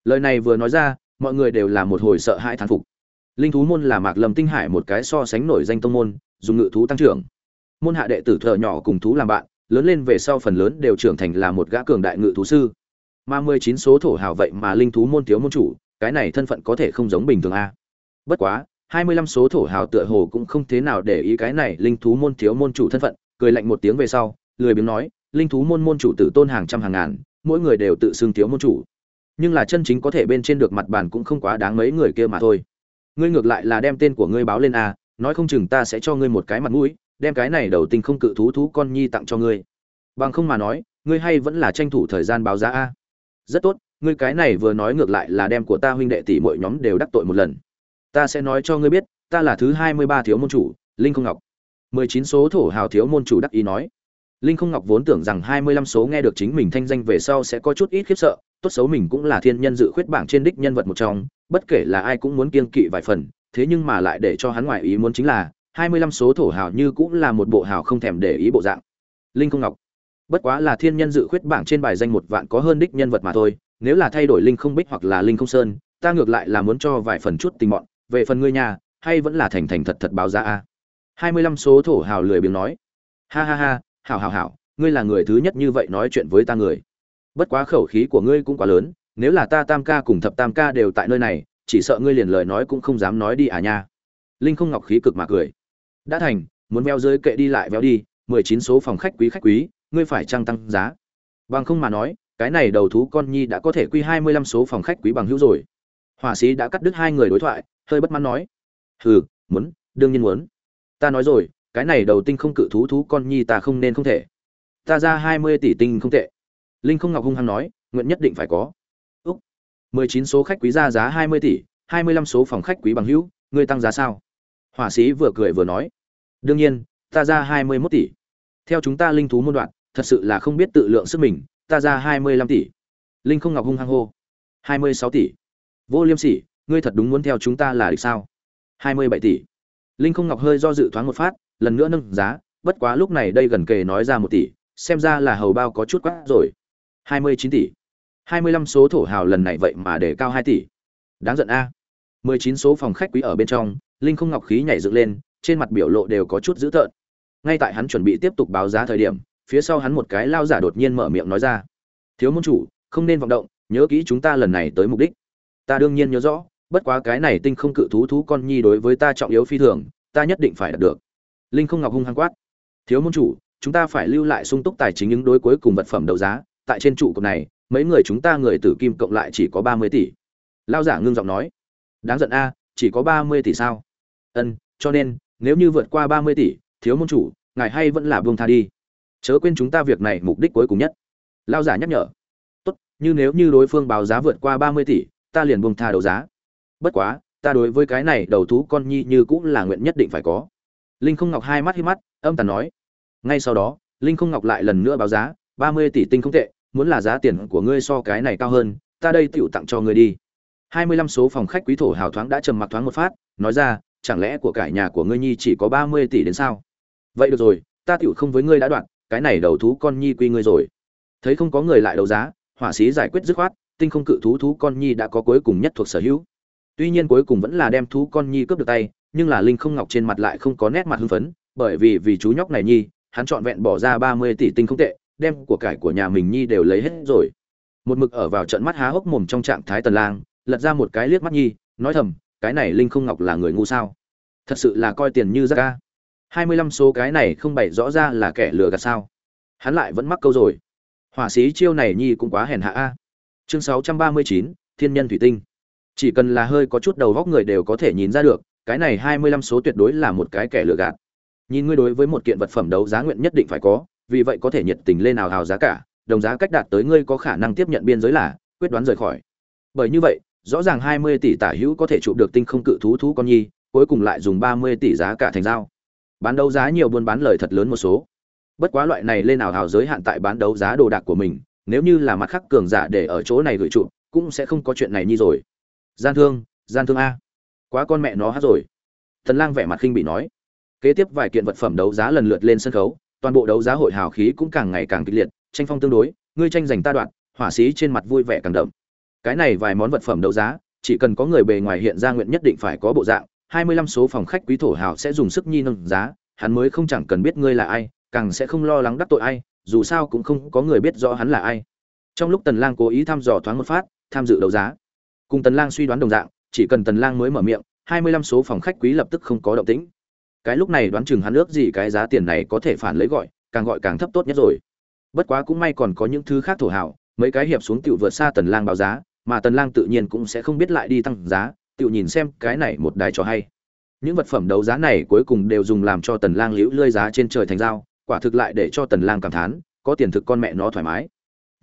Lời này vừa nói ra, mọi người đều là một hồi sợ hãi thán phục. Linh thú môn là mạc lâm tinh hải một cái so sánh nổi danh tông môn, dùng ngự thú tăng trưởng. Môn hạ đệ tử thợ nhỏ cùng thú làm bạn, lớn lên về sau phần lớn đều trưởng thành là một gã cường đại ngự thú sư. Mà mười chín số thổ hào vậy mà linh thú môn thiếu môn chủ, cái này thân phận có thể không giống bình thường a. Bất quá hai mươi lăm số thổ hào tựa hồ cũng không thế nào để ý cái này linh thú môn thiếu môn chủ thân phận, cười lạnh một tiếng về sau, lười biếng nói, linh thú môn môn chủ tử tôn hàng trăm hàng ngàn, mỗi người đều tự xưng thiếu môn chủ. Nhưng là chân chính có thể bên trên được mặt bàn cũng không quá đáng mấy người kia mà thôi. Ngươi ngược lại là đem tên của ngươi báo lên a nói không chừng ta sẽ cho ngươi một cái mặt mũi, đem cái này đầu tinh không cự thú thú con nhi tặng cho ngươi. Bằng không mà nói, ngươi hay vẫn là tranh thủ thời gian báo giá a. Rất tốt, ngươi cái này vừa nói ngược lại là đem của ta huynh đệ tỷ muội nhóm đều đắc tội một lần ta sẽ nói cho ngươi biết, ta là thứ hai mươi ba thiếu môn chủ, linh không ngọc. mười chín số thổ hào thiếu môn chủ đắc ý nói. Linh không ngọc vốn tưởng rằng hai mươi lăm số nghe được chính mình thanh danh về sau sẽ có chút ít khiếp sợ, tốt xấu mình cũng là thiên nhân dự khuyết bảng trên đích nhân vật một trong, bất kể là ai cũng muốn kiên kỵ vài phần, thế nhưng mà lại để cho hắn ngoại ý muốn chính là, hai mươi lăm số thổ hào như cũng là một bộ hào không thèm để ý bộ dạng. Linh không ngọc. Bất quá là thiên nhân dự khuyết bảng trên bài danh một vạn có hơn đích nhân vật mà thôi, nếu là thay đổi linh không bích hoặc là linh không sơn, ta ngược lại là muốn cho vài phần chút tình mọn về phần ngươi nhà, hay vẫn là thành thành thật thật báo ra a? Hai mươi lăm số thổ hào lười biếng nói. Ha ha ha, hảo hảo hảo, ngươi là người thứ nhất như vậy nói chuyện với ta người. Bất quá khẩu khí của ngươi cũng quá lớn, nếu là ta tam ca cùng thập tam ca đều tại nơi này, chỉ sợ ngươi liền lời nói cũng không dám nói đi à nha. Linh không ngọc khí cực mà cười. Đã thành, muốn veo dưới kệ đi lại véo đi, mười chín số phòng khách quý khách quý, ngươi phải trăng tăng giá. Bằng không mà nói, cái này đầu thú con nhi đã có thể quy hai mươi lăm số phòng khách quý bằng hữu rồi. Hỏa sĩ đã cắt đứt hai người đối thoại hơi bất mãn nói. Hừ, muốn, đương nhiên muốn. Ta nói rồi, cái này đầu tinh không cự thú thú con nhi ta không nên không thể. Ta ra hai mươi tỷ tinh không tệ. Linh không ngọc hung hăng nói, nguyện nhất định phải có. Úc. mười chín số khách quý ra giá hai mươi tỷ, hai mươi lăm số phòng khách quý bằng hữu, ngươi tăng giá sao? Hỏa sĩ vừa cười vừa nói. Đương nhiên, ta ra hai mươi mốt tỷ. Theo chúng ta linh thú môn đoạn, thật sự là không biết tự lượng sức mình, ta ra hai mươi lăm tỷ. Linh không ngọc hung hăng hô. hai mươi sáu tỷ. Vô liêm sỉ ngươi thật đúng muốn theo chúng ta là địch sao? Hai mươi bảy tỷ. Linh không ngọc hơi do dự thoáng một phát, lần nữa nâng giá, bất quá lúc này đây gần kề nói ra một tỷ, xem ra là hầu bao có chút quá rồi. Hai mươi chín tỷ. Hai mươi lăm số thổ hào lần này vậy mà để cao hai tỷ. Đáng giận a. Mười chín số phòng khách quý ở bên trong, linh không ngọc khí nhảy dựng lên, trên mặt biểu lộ đều có chút dữ tợn. Ngay tại hắn chuẩn bị tiếp tục báo giá thời điểm, phía sau hắn một cái lao giả đột nhiên mở miệng nói ra. Thiếu môn chủ, không nên vọng động, nhớ kỹ chúng ta lần này tới mục đích. Ta đương nhiên nhớ rõ bất quá cái này tinh không cự thú thú con nhi đối với ta trọng yếu phi thường, ta nhất định phải đạt được. Linh không ngọc hung hăng quát. Thiếu môn chủ, chúng ta phải lưu lại sung túc tài chính những đối cuối cùng vật phẩm đấu giá, tại trên trụ cột này, mấy người chúng ta người tử kim cộng lại chỉ có ba mươi tỷ. Lao giả ngưng giọng nói. Đáng giận a, chỉ có ba mươi tỷ sao? Ân, cho nên, nếu như vượt qua ba mươi tỷ, thiếu môn chủ, ngài hay vẫn là buông tha đi. Chớ quên chúng ta việc này mục đích cuối cùng nhất. Lao giả nhắc nhở. Tốt, như nếu như đối phương báo giá vượt qua ba mươi tỷ, ta liền buông tha đấu giá bất quá, ta đối với cái này đầu thú con nhi như cũng là nguyện nhất định phải có. Linh không ngọc hai mắt hít mắt, âm tàn nói. Ngay sau đó, linh không ngọc lại lần nữa báo giá, ba mươi tỷ tinh không tệ, muốn là giá tiền của ngươi so cái này cao hơn, ta đây tựu tặng cho ngươi đi. hai mươi lăm số phòng khách quý thổ hào thoáng đã trầm mặc thoáng một phát, nói ra, chẳng lẽ của cải nhà của ngươi nhi chỉ có ba mươi tỷ đến sao? Vậy được rồi, ta tựu không với ngươi đã đoạn, cái này đầu thú con nhi quy ngươi rồi. Thấy không có người lại đấu giá hỏa sĩ giải quyết dứt khoát, tinh không cự thú thú con nhi đã có cuối cùng nhất thuộc sở hữu tuy nhiên cuối cùng vẫn là đem thú con nhi cướp được tay, nhưng là linh không ngọc trên mặt lại không có nét mặt hưng phấn, bởi vì vì chú nhóc này nhi, hắn trọn vẹn bỏ ra ba mươi tỷ tinh không tệ, đem của cải của nhà mình nhi đều lấy hết rồi. Một mực ở vào trận mắt há hốc mồm trong trạng thái tần lang, lật ra một cái liếc mắt nhi, nói thầm, cái này linh không ngọc là người ngu sao? Thật sự là coi tiền như rác ca hai mươi lăm số cái này không bày rõ ra là kẻ lừa gạt sao? Hắn lại vẫn mắc câu rồi. Hỏa sĩ chiêu này nhi cũng quá hèn hạ a. Chương sáu trăm ba mươi chín, thiên nhân thủy tinh chỉ cần là hơi có chút đầu góc người đều có thể nhìn ra được, cái này hai mươi lăm số tuyệt đối là một cái kẻ lừa gạt. Nhìn ngươi đối với một kiện vật phẩm đấu giá nguyện nhất định phải có, vì vậy có thể nhiệt tình lên nào hào giá cả, đồng giá cách đạt tới ngươi có khả năng tiếp nhận biên giới là quyết đoán rời khỏi. Bởi như vậy, rõ ràng hai mươi tỷ tả hữu có thể chụp được tinh không cự thú thú con nhi, cuối cùng lại dùng ba mươi tỷ giá cả thành dao bán đấu giá nhiều buôn bán lời thật lớn một số. Bất quá loại này lên nào hào giới hạn tại bán đấu giá đồ đạc của mình, nếu như là mặt khác cường giả để ở chỗ này gửi trụ, cũng sẽ không có chuyện này nhi rồi gian thương gian thương a. Quá con mẹ nó hát rồi. Thần lang vẻ mặt khinh bị nói. Kế tiếp vài kiện vật phẩm đấu giá lần lượt lên sân khấu, toàn bộ đấu giá hội hào khí cũng càng ngày càng kịch liệt, tranh phong tương đối, ngươi tranh giành ta đoạn hỏa sĩ trên mặt vui vẻ càng đậm. Cái này vài món vật phẩm đấu giá, chỉ cần có người bề ngoài hiện ra nguyện nhất định phải có bộ dạng, hai mươi lăm số phòng khách quý thổ hào sẽ dùng sức nhi nâng giá, hắn mới không chẳng cần biết ngươi là ai, càng sẽ không lo lắng đắc tội ai, dù sao cũng không có người biết rõ hắn là ai. Trong lúc tần lang cố ý thăm dò thoáng một phát, tham dự đấu giá cùng tần lang suy đoán đồng dạng, chỉ cần tần lang mới mở miệng, hai mươi lăm số phòng khách quý lập tức không có động tĩnh. Cái lúc này đoán chừng hắn ước gì cái giá tiền này có thể phản lấy gọi, càng gọi càng thấp tốt nhất rồi. Bất quá cũng may còn có những thứ khác thổ hảo mấy cái hiệp xuống tiểu vượt xa tần lang báo giá, mà tần lang tự nhiên cũng sẽ không biết lại đi tăng giá, tiểu nhìn xem cái này một đài trò hay. Những vật phẩm đấu giá này cuối cùng đều dùng làm cho tần lang liễu lươi giá trên trời thành dao, quả thực lại để cho tần lang cảm thán, có tiền thực con mẹ nó thoải mái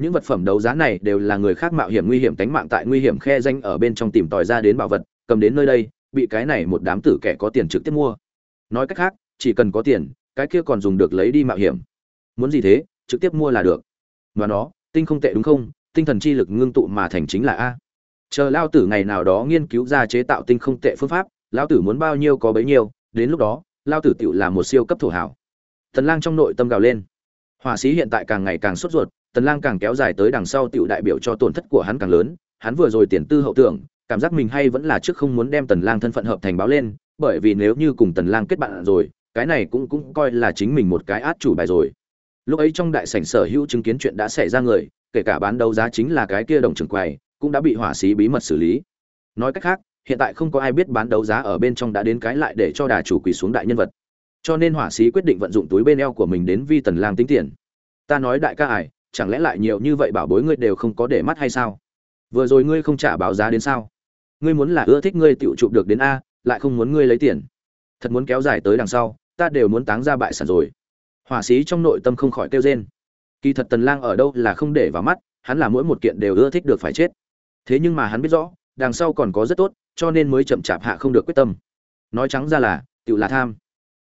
những vật phẩm đấu giá này đều là người khác mạo hiểm nguy hiểm tính mạng tại nguy hiểm khe danh ở bên trong tìm tòi ra đến bảo vật, cầm đến nơi đây, bị cái này một đám tử kẻ có tiền trực tiếp mua. Nói cách khác, chỉ cần có tiền, cái kia còn dùng được lấy đi mạo hiểm. Muốn gì thế, trực tiếp mua là được. Và nó, tinh không tệ đúng không? Tinh thần chi lực ngưng tụ mà thành chính là a. Chờ lao tử ngày nào đó nghiên cứu ra chế tạo tinh không tệ phương pháp, lao tử muốn bao nhiêu có bấy nhiêu, đến lúc đó, lao tử tựu là một siêu cấp thổ hảo. Tần lang trong nội tâm gào lên. Hỏa sĩ hiện tại càng ngày càng sốt ruột tần lang càng kéo dài tới đằng sau Tiểu đại biểu cho tổn thất của hắn càng lớn, hắn vừa rồi tiền tư hậu tưởng, cảm giác mình hay vẫn là trước không muốn đem tần lang thân phận hợp thành báo lên, bởi vì nếu như cùng tần lang kết bạn rồi, cái này cũng cũng coi là chính mình một cái át chủ bài rồi. Lúc ấy trong đại sảnh sở hữu chứng kiến chuyện đã xảy ra người, kể cả bán đấu giá chính là cái kia đồng trưởng quầy, cũng đã bị hỏa sĩ bí mật xử lý. Nói cách khác, hiện tại không có ai biết bán đấu giá ở bên trong đã đến cái lại để cho đà chủ quỳ xuống đại nhân vật. Cho nên hỏa sĩ quyết định vận dụng túi bên eo của mình đến vi tần lang tính tiền. Ta nói đại ca ải chẳng lẽ lại nhiều như vậy bảo bối ngươi đều không có để mắt hay sao? Vừa rồi ngươi không trả báo giá đến sao? Ngươi muốn là ưa thích ngươi tiểu chụp được đến a, lại không muốn ngươi lấy tiền. Thật muốn kéo dài tới đằng sau, ta đều muốn táng ra bại sản rồi. Hỏa sĩ trong nội tâm không khỏi kêu rên. Kỳ thật tần lang ở đâu là không để vào mắt, hắn là mỗi một kiện đều ưa thích được phải chết. Thế nhưng mà hắn biết rõ, đằng sau còn có rất tốt, cho nên mới chậm chạp hạ không được quyết tâm. Nói trắng ra là tự là tham.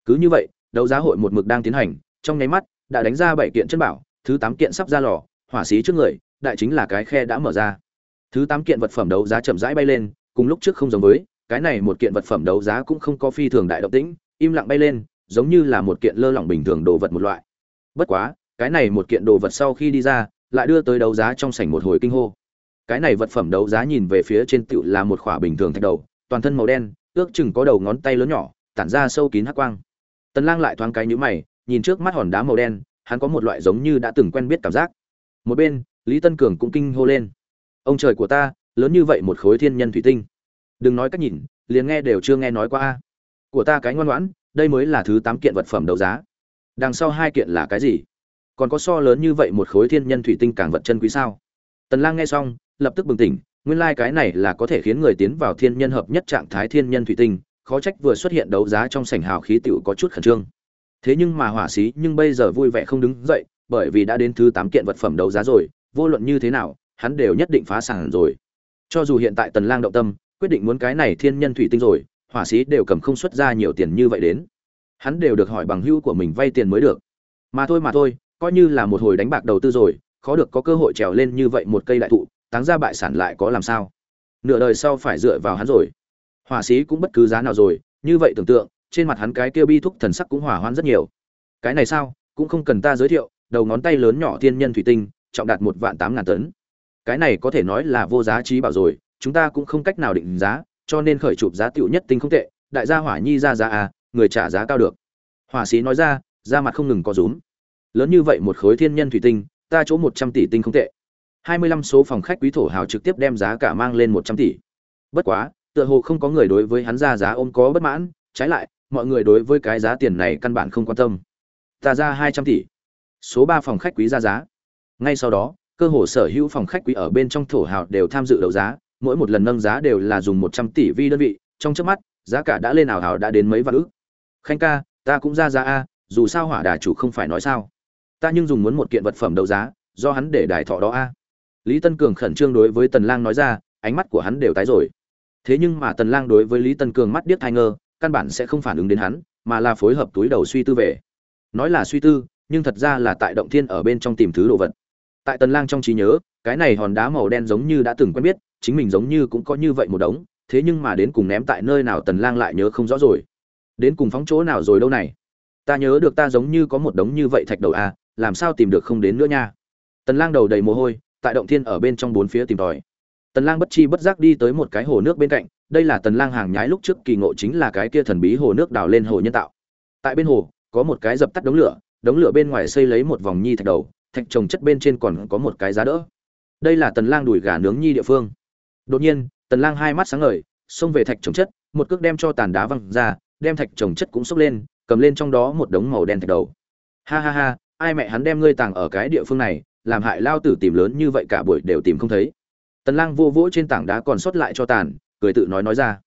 Cứ như vậy, đấu giá hội một mực đang tiến hành, trong nháy mắt, đã đánh ra bảy kiện chân bảo thứ tám kiện sắp ra lò, hỏa xí trước người, đại chính là cái khe đã mở ra. Thứ tám kiện vật phẩm đấu giá chậm rãi bay lên, cùng lúc trước không giống với, cái này một kiện vật phẩm đấu giá cũng không có phi thường đại động tĩnh, im lặng bay lên, giống như là một kiện lơ lỏng bình thường đồ vật một loại. Bất quá, cái này một kiện đồ vật sau khi đi ra, lại đưa tới đấu giá trong sảnh một hồi kinh hô. Cái này vật phẩm đấu giá nhìn về phía trên tựu là một khỏa bình thường thạch đầu, toàn thân màu đen, ước chừng có đầu ngón tay lớn nhỏ, tản ra sâu kín hắc quang. Tần lang lại thoáng cái nhíu mày, nhìn trước mắt hòn đá màu đen hắn có một loại giống như đã từng quen biết cảm giác. Một bên, lý tân cường cũng kinh hô lên. Ông trời của ta, lớn như vậy một khối thiên nhân thủy tinh. Đừng nói cách nhìn, liền nghe đều chưa nghe nói qua a. Của ta cái ngoan ngoãn, đây mới là thứ tám kiện vật phẩm đấu giá. Đằng sau hai kiện là cái gì? Còn có so lớn như vậy một khối thiên nhân thủy tinh càng vật chân quý sao? Tần lang nghe xong, lập tức bừng tỉnh, nguyên lai like cái này là có thể khiến người tiến vào thiên nhân hợp nhất trạng thái thiên nhân thủy tinh, khó trách vừa xuất hiện đấu giá trong sảnh hào khí tiểu có chút khẩn trương thế nhưng mà hỏa sĩ nhưng bây giờ vui vẻ không đứng dậy, bởi vì đã đến thứ tám kiện vật phẩm đấu giá rồi, vô luận như thế nào, hắn đều nhất định phá sản rồi. Cho dù hiện tại tần lang động tâm, quyết định muốn cái này thiên nhân thủy tinh rồi, hỏa sĩ đều cầm không xuất ra nhiều tiền như vậy đến. Hắn đều được hỏi bằng hữu của mình vay tiền mới được. Mà thôi mà thôi, coi như là một hồi đánh bạc đầu tư rồi, khó được có cơ hội trèo lên như vậy một cây đại thụ, táng ra bại sản lại có làm sao? Nửa đời sau phải dựa vào hắn rồi. Hỏa sĩ cũng bất cứ giá nào rồi, như vậy tưởng tượng trên mặt hắn cái kia bi thúc thần sắc cũng hỏa hoan rất nhiều. Cái này sao? Cũng không cần ta giới thiệu, đầu ngón tay lớn nhỏ thiên nhân thủy tinh, trọng đạt một vạn tám ngàn tấn. Cái này có thể nói là vô giá trí bảo rồi, chúng ta cũng không cách nào định giá, cho nên khởi chụp giá tiểu nhất tinh không tệ, đại gia hỏa nhi ra giá à người trả giá cao được. Hỏa sĩ nói ra ra mặt không ngừng có rúm. Lớn như vậy một khối thiên nhân thủy tinh, ta chỗ một trăm tỷ tinh không tệ. Hai mươi lăm số phòng khách quý thổ hào trực tiếp đem giá cả mang lên một trăm tỷ. Bất quá, tựa hồ không có người đối với hắn ra giá ôm có bất mãn, trái lại mọi người đối với cái giá tiền này căn bản không quan tâm. Ta ra hai trăm tỷ. Số ba phòng khách quý ra giá. Ngay sau đó, cơ hồ sở hữu phòng khách quý ở bên trong thổ hào đều tham dự đấu giá, mỗi một lần nâng giá đều là dùng một trăm tỷ vi đơn vị, trong trước mắt, giá cả đã lên ảo hào đã đến mấy vạn ước khanh ca, ta cũng ra giá a, dù sao hỏa đà chủ không phải nói sao. Ta nhưng dùng muốn một kiện vật phẩm đấu giá, do hắn để đài thọ đó a. Lý tân cường khẩn trương đối với tần lang nói ra, ánh mắt của hắn đều tái rồi. Thế nhưng mà tần lang đối với lý tân cường mắt điếc thai ngơ căn bản sẽ không phản ứng đến hắn, mà là phối hợp túi đầu suy tư về. Nói là suy tư, nhưng thật ra là tại động thiên ở bên trong tìm thứ đồ vật. Tại tần lang trong trí nhớ, cái này hòn đá màu đen giống như đã từng quen biết, chính mình giống như cũng có như vậy một đống, thế nhưng mà đến cùng ném tại nơi nào tần lang lại nhớ không rõ rồi. Đến cùng phóng chỗ nào rồi đâu này? Ta nhớ được ta giống như có một đống như vậy thạch đầu à làm sao tìm được không đến nữa nha? Tần lang đầu đầy mồ hôi, tại động thiên ở bên trong bốn phía tìm tòi tần lang bất chi bất giác đi tới một cái hồ nước bên cạnh, đây là tần lang hàng nhái lúc trước kỳ ngộ chính là cái kia thần bí hồ nước đào lên hồ nhân tạo. Tại bên hồ, có một cái dập tắt đống lửa đống lửa bên ngoài xây lấy một vòng nhi thạch đầu, thạch trồng chất bên trên còn có một cái giá đỡ. Đây là tần lang đuổi gà nướng nhi địa phương. Đột nhiên, tần lang hai mắt sáng ngời, xông về thạch trồng chất, một cước đem cho tàn đá văng ra, đem thạch trồng chất cũng xúc lên, cầm lên trong đó một đống màu đen thạch đầu. Ha ha ha, ai mẹ hắn đem ngươi tàng ở cái địa phương này, làm hại lao tử tìm lớn như vậy cả buổi đều tìm không thấy tần lang vô vỗ trên tảng đá còn sót lại cho tàn, cười tự nói nói ra.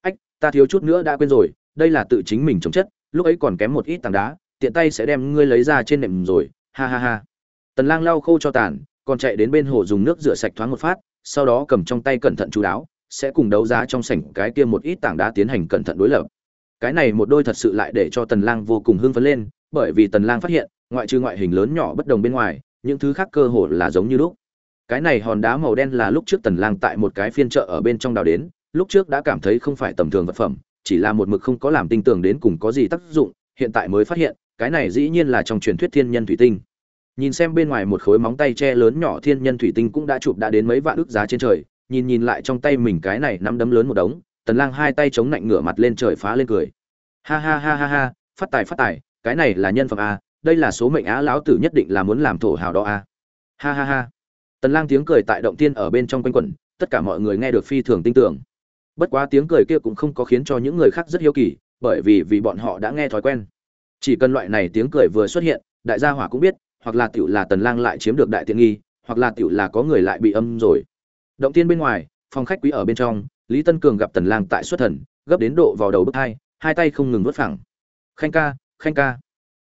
Ách, ta thiếu chút nữa đã quên rồi, đây là tự chính mình chống chất, lúc ấy còn kém một ít tảng đá, tiện tay sẽ đem ngươi lấy ra trên nệm rồi, ha ha ha. Tần lang lau khô cho tàn, còn chạy đến bên hồ dùng nước rửa sạch thoáng một phát, sau đó cầm trong tay cẩn thận chú đáo, sẽ cùng đấu giá trong sảnh cái kia một ít tảng đá tiến hành cẩn thận đối lập. Cái này một đôi thật sự lại để cho tần lang vô cùng hưng phấn lên, bởi vì tần lang phát hiện, ngoại trừ ngoại hình lớn nhỏ bất đồng bên ngoài, những thứ khác cơ hồ là giống như lúc cái này hòn đá màu đen là lúc trước tần lang tại một cái phiên chợ ở bên trong đào đến, lúc trước đã cảm thấy không phải tầm thường vật phẩm, chỉ là một mực không có làm tinh tưởng đến cùng có gì tác dụng, hiện tại mới phát hiện, cái này dĩ nhiên là trong truyền thuyết thiên nhân thủy tinh. Nhìn xem bên ngoài một khối móng tay che lớn nhỏ thiên nhân thủy tinh cũng đã chụp đã đến mấy vạn ức giá trên trời, nhìn nhìn lại trong tay mình cái này nắm đấm lớn một đống, tần lang hai tay chống nạnh ngửa mặt lên trời phá lên cười. Ha ha ha ha ha, phát tài phát tài, cái này là nhân phẩm a, đây là số mệnh á lão tử nhất định là muốn làm thổ hào đó a. Ha ha ha tần lang tiếng cười tại động tiên ở bên trong quanh quẩn, tất cả mọi người nghe được phi thường tin tưởng. Bất quá tiếng cười kia cũng không có khiến cho những người khác rất hiếu kỳ, bởi vì vì bọn họ đã nghe thói quen. Chỉ cần loại này tiếng cười vừa xuất hiện, đại gia hỏa cũng biết, hoặc là tiểu là tần lang lại chiếm được đại tiện nghi, hoặc là tiểu là có người lại bị âm rồi. Động tiên bên ngoài, phòng khách quý ở bên trong, lý tân cường gặp tần lang tại xuất thần, gấp đến độ vào đầu bức hai hai tay không ngừng vớt phẳng. Khanh ca khanh ca,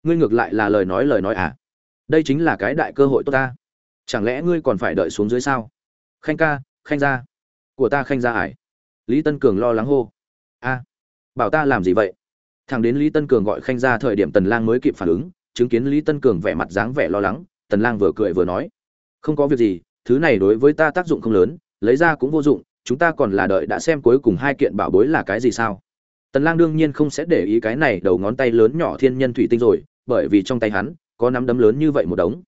ngươi ngược lại là lời nói lời nói à? Đây chính là cái đại cơ hội tốt ta chẳng lẽ ngươi còn phải đợi xuống dưới sao? Khanh ca, khanh gia. Của ta khanh gia ải. Lý tân cường lo lắng hô. A, bảo ta làm gì vậy? Thằng đến lý tân cường gọi khanh gia thời điểm tần lang mới kịp phản ứng, chứng kiến lý tân cường vẻ mặt dáng vẻ lo lắng, tần lang vừa cười vừa nói. Không có việc gì, thứ này đối với ta tác dụng không lớn, lấy ra cũng vô dụng, chúng ta còn là đợi đã xem cuối cùng hai kiện bảo bối là cái gì sao. Tần lang đương nhiên không sẽ để ý cái này đầu ngón tay lớn nhỏ thiên nhân thủy tinh rồi, bởi vì trong tay hắn, có nắm đấm lớn như vậy một đống.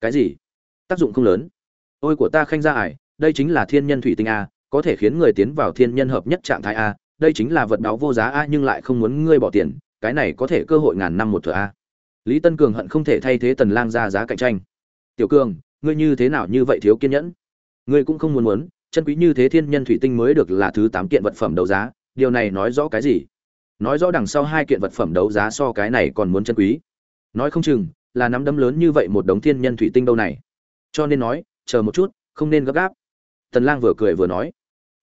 Cái gì? Tác dụng không lớn. Ôi của ta khanh ra ải, đây chính là thiên nhân thủy tinh a, có thể khiến người tiến vào thiên nhân hợp nhất trạng thái a, đây chính là vật đáo vô giá a nhưng lại không muốn ngươi bỏ tiền, cái này có thể cơ hội ngàn năm một thừa a. Lý tân cường hận không thể thay thế tần lang ra giá cạnh tranh. Tiểu cường, ngươi như thế nào như vậy thiếu kiên nhẫn? Ngươi cũng không muốn muốn, chân quý như thế thiên nhân thủy tinh mới được là thứ tám kiện vật phẩm đấu giá, điều này nói rõ cái gì? Nói rõ đằng sau hai kiện vật phẩm đấu giá so cái này còn muốn chân quý. Nói không chừng, là nắm đấm lớn như vậy một đống thiên nhân thủy tinh đâu này cho nên nói, chờ một chút, không nên gấp gáp. Tần lang vừa cười vừa nói.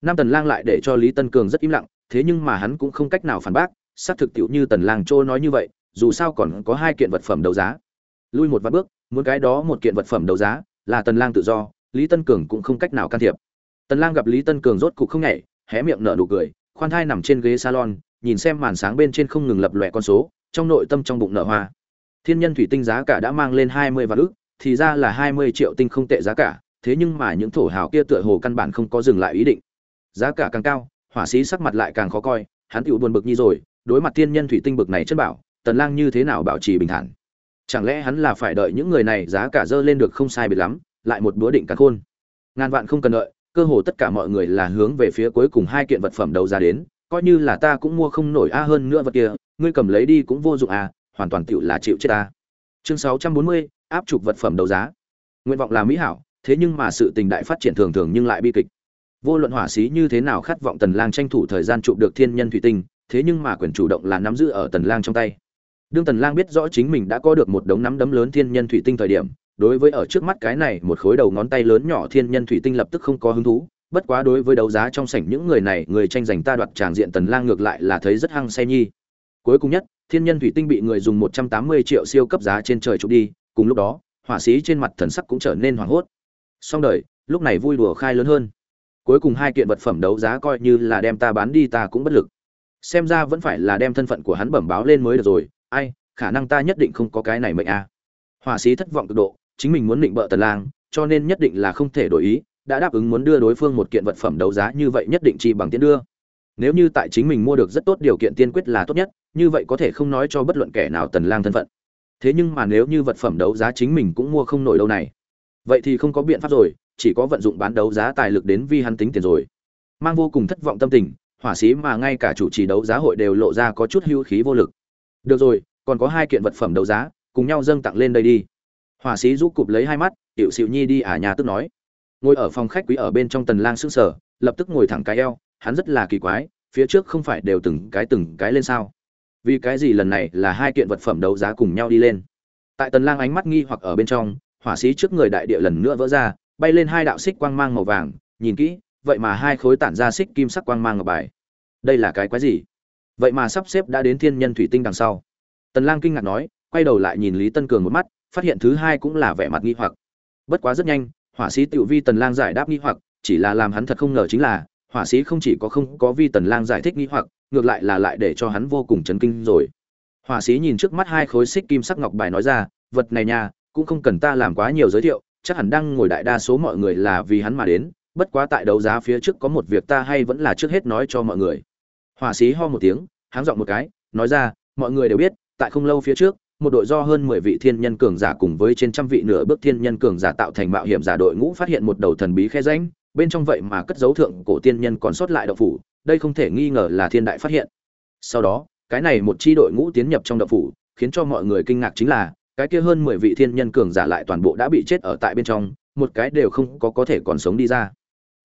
Nam tần lang lại để cho lý tân cường rất im lặng, thế nhưng mà hắn cũng không cách nào phản bác, xác thực tiệu như tần lang trô nói như vậy, dù sao còn có hai kiện vật phẩm đấu giá. Lui một vạn bước, muốn cái đó một kiện vật phẩm đấu giá, là tần lang tự do, lý tân cường cũng không cách nào can thiệp. Tần lang gặp lý tân cường rốt cục không nhảy, hé miệng nở nụ cười, khoan thai nằm trên ghế salon, nhìn xem màn sáng bên trên không ngừng lập lòe con số, trong nội tâm trong bụng nở hoa. Thiên nhân thủy tinh giá cả đã mang lên 20 vạn ức thì ra là 20 triệu tinh không tệ giá cả thế nhưng mà những thổ hào kia tựa hồ căn bản không có dừng lại ý định. Giá cả càng cao hỏa sĩ sắc mặt lại càng khó coi hắn tựu buồn bực như rồi đối mặt tiên nhân thủy tinh bực này chất bảo tần lang như thế nào bảo trì bình thản? Chẳng lẽ hắn là phải đợi những người này giá cả dơ lên được không sai biệt lắm lại một bữa định cả khôn? Ngàn vạn không cần đợi cơ hồ tất cả mọi người là hướng về phía cuối cùng hai kiện vật phẩm đấu giá đến coi như là ta cũng mua không nổi a hơn nữa vật kia ngươi cầm lấy đi cũng vô dụng à hoàn toàn tựu là chịu chết ta. Chương 640, áp trục vật phẩm đấu giá. Nguyện vọng là mỹ hảo, thế nhưng mà sự tình đại phát triển thường thường nhưng lại bi kịch. Vô luận hỏa sĩ như thế nào khát vọng tần lang tranh thủ thời gian chụp được thiên nhân thủy tinh, thế nhưng mà quyền chủ động là nắm giữ ở tần lang trong tay. Đương tần lang biết rõ chính mình đã có được một đống nắm đấm lớn thiên nhân thủy tinh thời điểm, đối với ở trước mắt cái này một khối đầu ngón tay lớn nhỏ thiên nhân thủy tinh lập tức không có hứng thú, bất quá đối với đấu giá trong sảnh những người này, người tranh giành ta đoạt tràng diện tần lang ngược lại là thấy rất hăng say nhi. Cuối cùng nhất, thiên nhân thủy tinh bị người dùng 180 triệu siêu cấp giá trên trời chụp đi cùng lúc đó hỏa sĩ trên mặt thần sắc cũng trở nên hoảng hốt. Song đời, lúc này vui đùa khai lớn hơn. Cuối cùng hai kiện vật phẩm đấu giá coi như là đem ta bán đi ta cũng bất lực. Xem ra vẫn phải là đem thân phận của hắn bẩm báo lên mới được rồi. Ai, khả năng ta nhất định không có cái này mệnh a à. hỏa sĩ thất vọng cực độ, chính mình muốn định bợ tần lang, cho nên nhất định là không thể đổi ý, đã đáp ứng muốn đưa đối phương một kiện vật phẩm đấu giá như vậy nhất định chi bằng tiền đưa. Nếu như tại chính mình mua được rất tốt điều kiện tiên quyết là tốt nhất, như vậy có thể không nói cho bất luận kẻ nào tần lang thân phận thế nhưng mà nếu như vật phẩm đấu giá chính mình cũng mua không nổi đâu này. Vậy thì không có biện pháp rồi, chỉ có vận dụng bán đấu giá tài lực đến vi hắn tính tiền rồi. Mang vô cùng thất vọng tâm tình, hỏa sĩ mà ngay cả chủ trì đấu giá hội đều lộ ra có chút hưu khí vô lực. Được rồi, còn có hai kiện vật phẩm đấu giá, cùng nhau dâng tặng lên đây đi. Hỏa sĩ giúp cụp lấy hai mắt, tiểu xịu nhi đi à nhà tức nói. Ngồi ở phòng khách quý ở bên trong tần lang sững sờ, lập tức ngồi thẳng cái eo, hắn rất là kỳ quái, phía trước không phải đều từng cái từng cái lên sao? Vì cái gì lần này là hai kiện vật phẩm đấu giá cùng nhau đi lên. Tại tần lang ánh mắt nghi hoặc ở bên trong, hỏa sĩ trước người đại địa lần nữa vỡ ra, bay lên hai đạo xích quang mang màu vàng, nhìn kỹ, vậy mà hai khối tản ra xích kim sắc quang mang ngọc bài. Đây là cái quái gì? Vậy mà sắp xếp đã đến thiên nhân thủy tinh đằng sau. Tần lang kinh ngạc nói, quay đầu lại nhìn lý tân cường một mắt, phát hiện thứ hai cũng là vẻ mặt nghi hoặc. Bất quá rất nhanh, hỏa sĩ tiểu vi tần lang giải đáp nghi hoặc, chỉ là làm hắn thật không ngờ chính là, hỏa sĩ không chỉ có không có vi tần lang giải thích nghi hoặc ngược lại là lại để cho hắn vô cùng chấn kinh rồi. Hỏa sĩ nhìn trước mắt hai khối xích kim sắc ngọc bài nói ra vật này nha cũng không cần ta làm quá nhiều giới thiệu chắc hẳn đang ngồi đại đa số mọi người là vì hắn mà đến bất quá tại đấu giá phía trước có một việc ta hay vẫn là trước hết nói cho mọi người. Hỏa sĩ ho một tiếng háng giọng một cái nói ra mọi người đều biết tại không lâu phía trước một đội do hơn mười vị thiên nhân cường giả cùng với trên trăm vị nửa bước thiên nhân cường giả tạo thành mạo hiểm giả đội ngũ phát hiện một đầu thần bí khe rãnh, bên trong vậy mà cất dấu thượng cổ tiên nhân còn sót lại động phủ, đây không thể nghi ngờ là thiên đại phát hiện. Sau đó, cái này một chi đội ngũ tiến nhập trong động phủ, khiến cho mọi người kinh ngạc chính là, cái kia hơn mười vị thiên nhân cường giả lại toàn bộ đã bị chết ở tại bên trong, một cái đều không có có thể còn sống đi ra.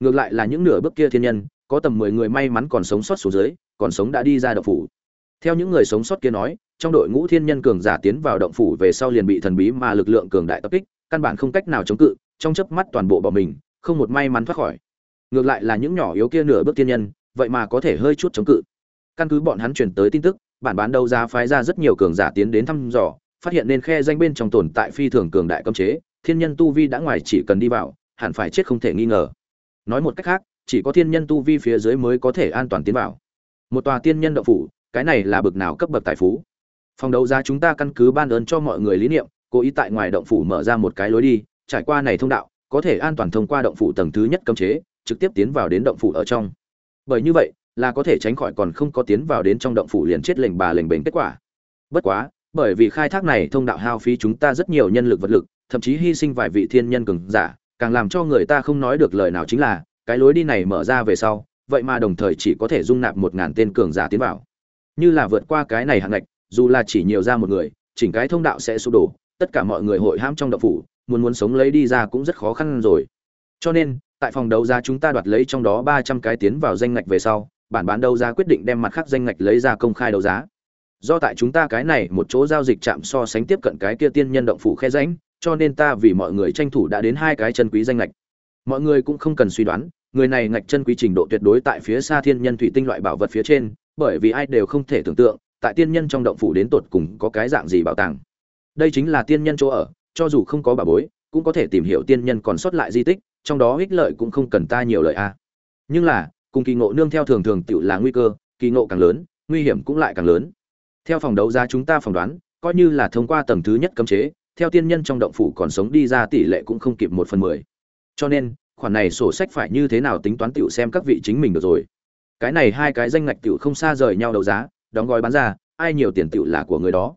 Ngược lại là những nửa bước kia thiên nhân, có tầm mười người may mắn còn sống sót xuống dưới, còn sống đã đi ra động phủ. Theo những người sống sót kia nói, trong đội ngũ thiên nhân cường giả tiến vào động phủ về sau liền bị thần bí mà lực lượng cường đại tập kích, căn bản không cách nào chống cự, trong chớp mắt toàn bộ bỏ mình, không một may mắn thoát khỏi. Ngược lại là những nhỏ yếu kia nửa bước thiên nhân, vậy mà có thể hơi chút chống cự. Căn cứ bọn hắn truyền tới tin tức, bản bán đấu giá phái ra rất nhiều cường giả tiến đến thăm dò, phát hiện nên khe danh bên trong tồn tại phi thường cường đại cấm chế, thiên nhân tu vi đã ngoài chỉ cần đi vào, hẳn phải chết không thể nghi ngờ. Nói một cách khác, chỉ có thiên nhân tu vi phía dưới mới có thể an toàn tiến vào. Một tòa tiên nhân động phủ, cái này là bực nào cấp bậc tài phú phòng đấu giá chúng ta căn cứ ban ơn cho mọi người lý niệm cố ý tại ngoài động phủ mở ra một cái lối đi trải qua này thông đạo có thể an toàn thông qua động phủ tầng thứ nhất cấm chế trực tiếp tiến vào đến động phủ ở trong bởi như vậy, là có thể tránh khỏi còn không có tiến vào đến trong động phủ liền chết lệnh bà lệnh bền kết quả. Bất quá, bởi vì khai thác này thông đạo hao phí chúng ta rất nhiều nhân lực vật lực, thậm chí hy sinh vài vị thiên nhân cường giả, càng làm cho người ta không nói được lời nào chính là, cái lối đi này mở ra về sau, vậy mà đồng thời chỉ có thể dung nạp một ngàn tên cường giả tiến vào. Như là vượt qua cái này hạng ngạch, dù là chỉ nhiều ra một người, chỉnh cái thông đạo sẽ sụp đổ, tất cả mọi người hội hãm trong động phủ, muốn muốn sống lấy đi ra cũng rất khó khăn rồi. Cho nên tại phòng đấu giá chúng ta đoạt lấy trong đó ba trăm cái tiến vào danh ngạch về sau, bản bán đấu giá quyết định đem mặt khác danh ngạch lấy ra công khai đấu giá. Do tại chúng ta cái này một chỗ giao dịch chạm so sánh tiếp cận cái kia tiên nhân động phủ khe rãnh, cho nên ta vì mọi người tranh thủ đã đến hai cái chân quý danh ngạch. Mọi người cũng không cần suy đoán, người này ngạch chân quý trình độ tuyệt đối tại phía xa thiên nhân thủy tinh loại bảo vật phía trên, bởi vì ai đều không thể tưởng tượng, tại tiên nhân trong động phủ đến tột cùng có cái dạng gì bảo tàng. Đây chính là tiên nhân chỗ ở, cho dù không có bà bối cũng có thể tìm hiểu tiên nhân còn sót lại di tích, trong đó ích lợi cũng không cần ta nhiều lợi a. Nhưng là, cùng kỳ ngộ nương theo thường thường tự là nguy cơ, kỳ ngộ càng lớn, nguy hiểm cũng lại càng lớn. Theo phòng đấu giá chúng ta phỏng đoán, coi như là thông qua tầng thứ nhất cấm chế, theo tiên nhân trong động phủ còn sống đi ra tỷ lệ cũng không kịp một phần mười. Cho nên, khoản này sổ sách phải như thế nào tính toán tiểu xem các vị chính mình được rồi. Cái này hai cái danh ngạch tiểu không xa rời nhau đấu giá, đóng gói bán ra, ai nhiều tiền tiểu là của người đó.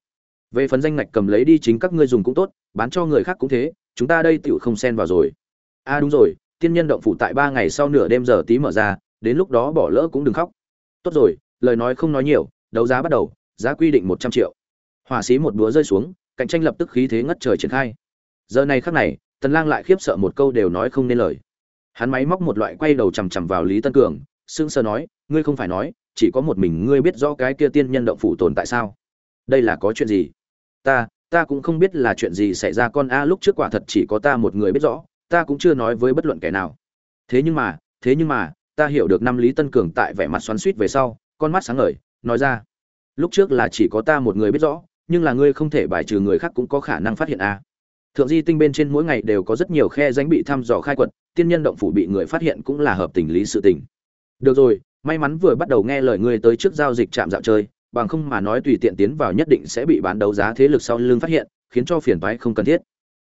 Về phần danh ngạch cầm lấy đi chính các ngươi dùng cũng tốt, bán cho người khác cũng thế chúng ta đây tựu không xen vào rồi. A à đúng rồi, tiên nhân động phủ tại ba ngày sau nửa đêm giờ tí mở ra, đến lúc đó bỏ lỡ cũng đừng khóc. Tốt rồi, lời nói không nói nhiều, đấu giá bắt đầu, giá quy định một trăm triệu. Hỏa sĩ một búa rơi xuống, cạnh tranh lập tức khí thế ngất trời triển khai. Giờ này khắc này, tần lang lại khiếp sợ một câu đều nói không nên lời. Hắn máy móc một loại quay đầu chằm chằm vào lý tân cường, sững sờ nói, ngươi không phải nói, chỉ có một mình ngươi biết rõ cái kia tiên nhân động phủ tồn tại sao? Đây là có chuyện gì? Ta ta cũng không biết là chuyện gì xảy ra con a, lúc trước quả thật chỉ có ta một người biết rõ, ta cũng chưa nói với bất luận kẻ nào. Thế nhưng mà, thế nhưng mà, ta hiểu được năm lý tân cường tại vẻ mặt xoắn suýt về sau, con mắt sáng ngời, nói ra, lúc trước là chỉ có ta một người biết rõ, nhưng là ngươi không thể bài trừ người khác cũng có khả năng phát hiện a. Thượng di tinh bên trên mỗi ngày đều có rất nhiều khe danh bị thăm dò khai quật, tiên nhân động phủ bị người phát hiện cũng là hợp tình lý sự tình. Được rồi, may mắn vừa bắt đầu nghe lời ngươi tới trước giao dịch chạm dạo chơi bằng không mà nói tùy tiện tiến vào nhất định sẽ bị bán đấu giá thế lực sau lưng phát hiện, khiến cho phiền toái không cần thiết.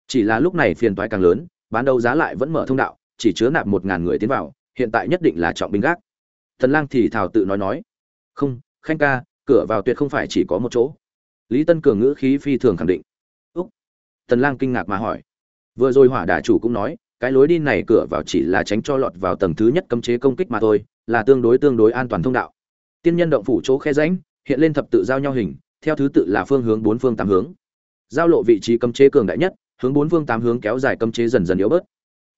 Chỉ là lúc này phiền toái càng lớn, bán đấu giá lại vẫn mở thông đạo, chỉ chứa nạp một ngàn người tiến vào, hiện tại nhất định là trọng binh gác. Thần lang thì thảo tự nói nói, không, khanh ca, cửa vào tuyệt không phải chỉ có một chỗ. Lý tân cường ngữ khí phi thường khẳng định. Úc. Tần lang kinh ngạc mà hỏi. Vừa rồi hỏa đà chủ cũng nói, cái lối đi này cửa vào chỉ là tránh cho lọt vào tầng thứ nhất cấm chế công kích mà thôi, là tương đối tương đối an toàn thông đạo. Tiên nhân động phủ chỗ khe rãnh hiện lên thập tự giao nhau hình, theo thứ tự là phương hướng bốn phương tám hướng. Giao lộ vị trí cấm chế cường đại nhất, hướng bốn phương tám hướng kéo dài cấm chế dần dần yếu bớt.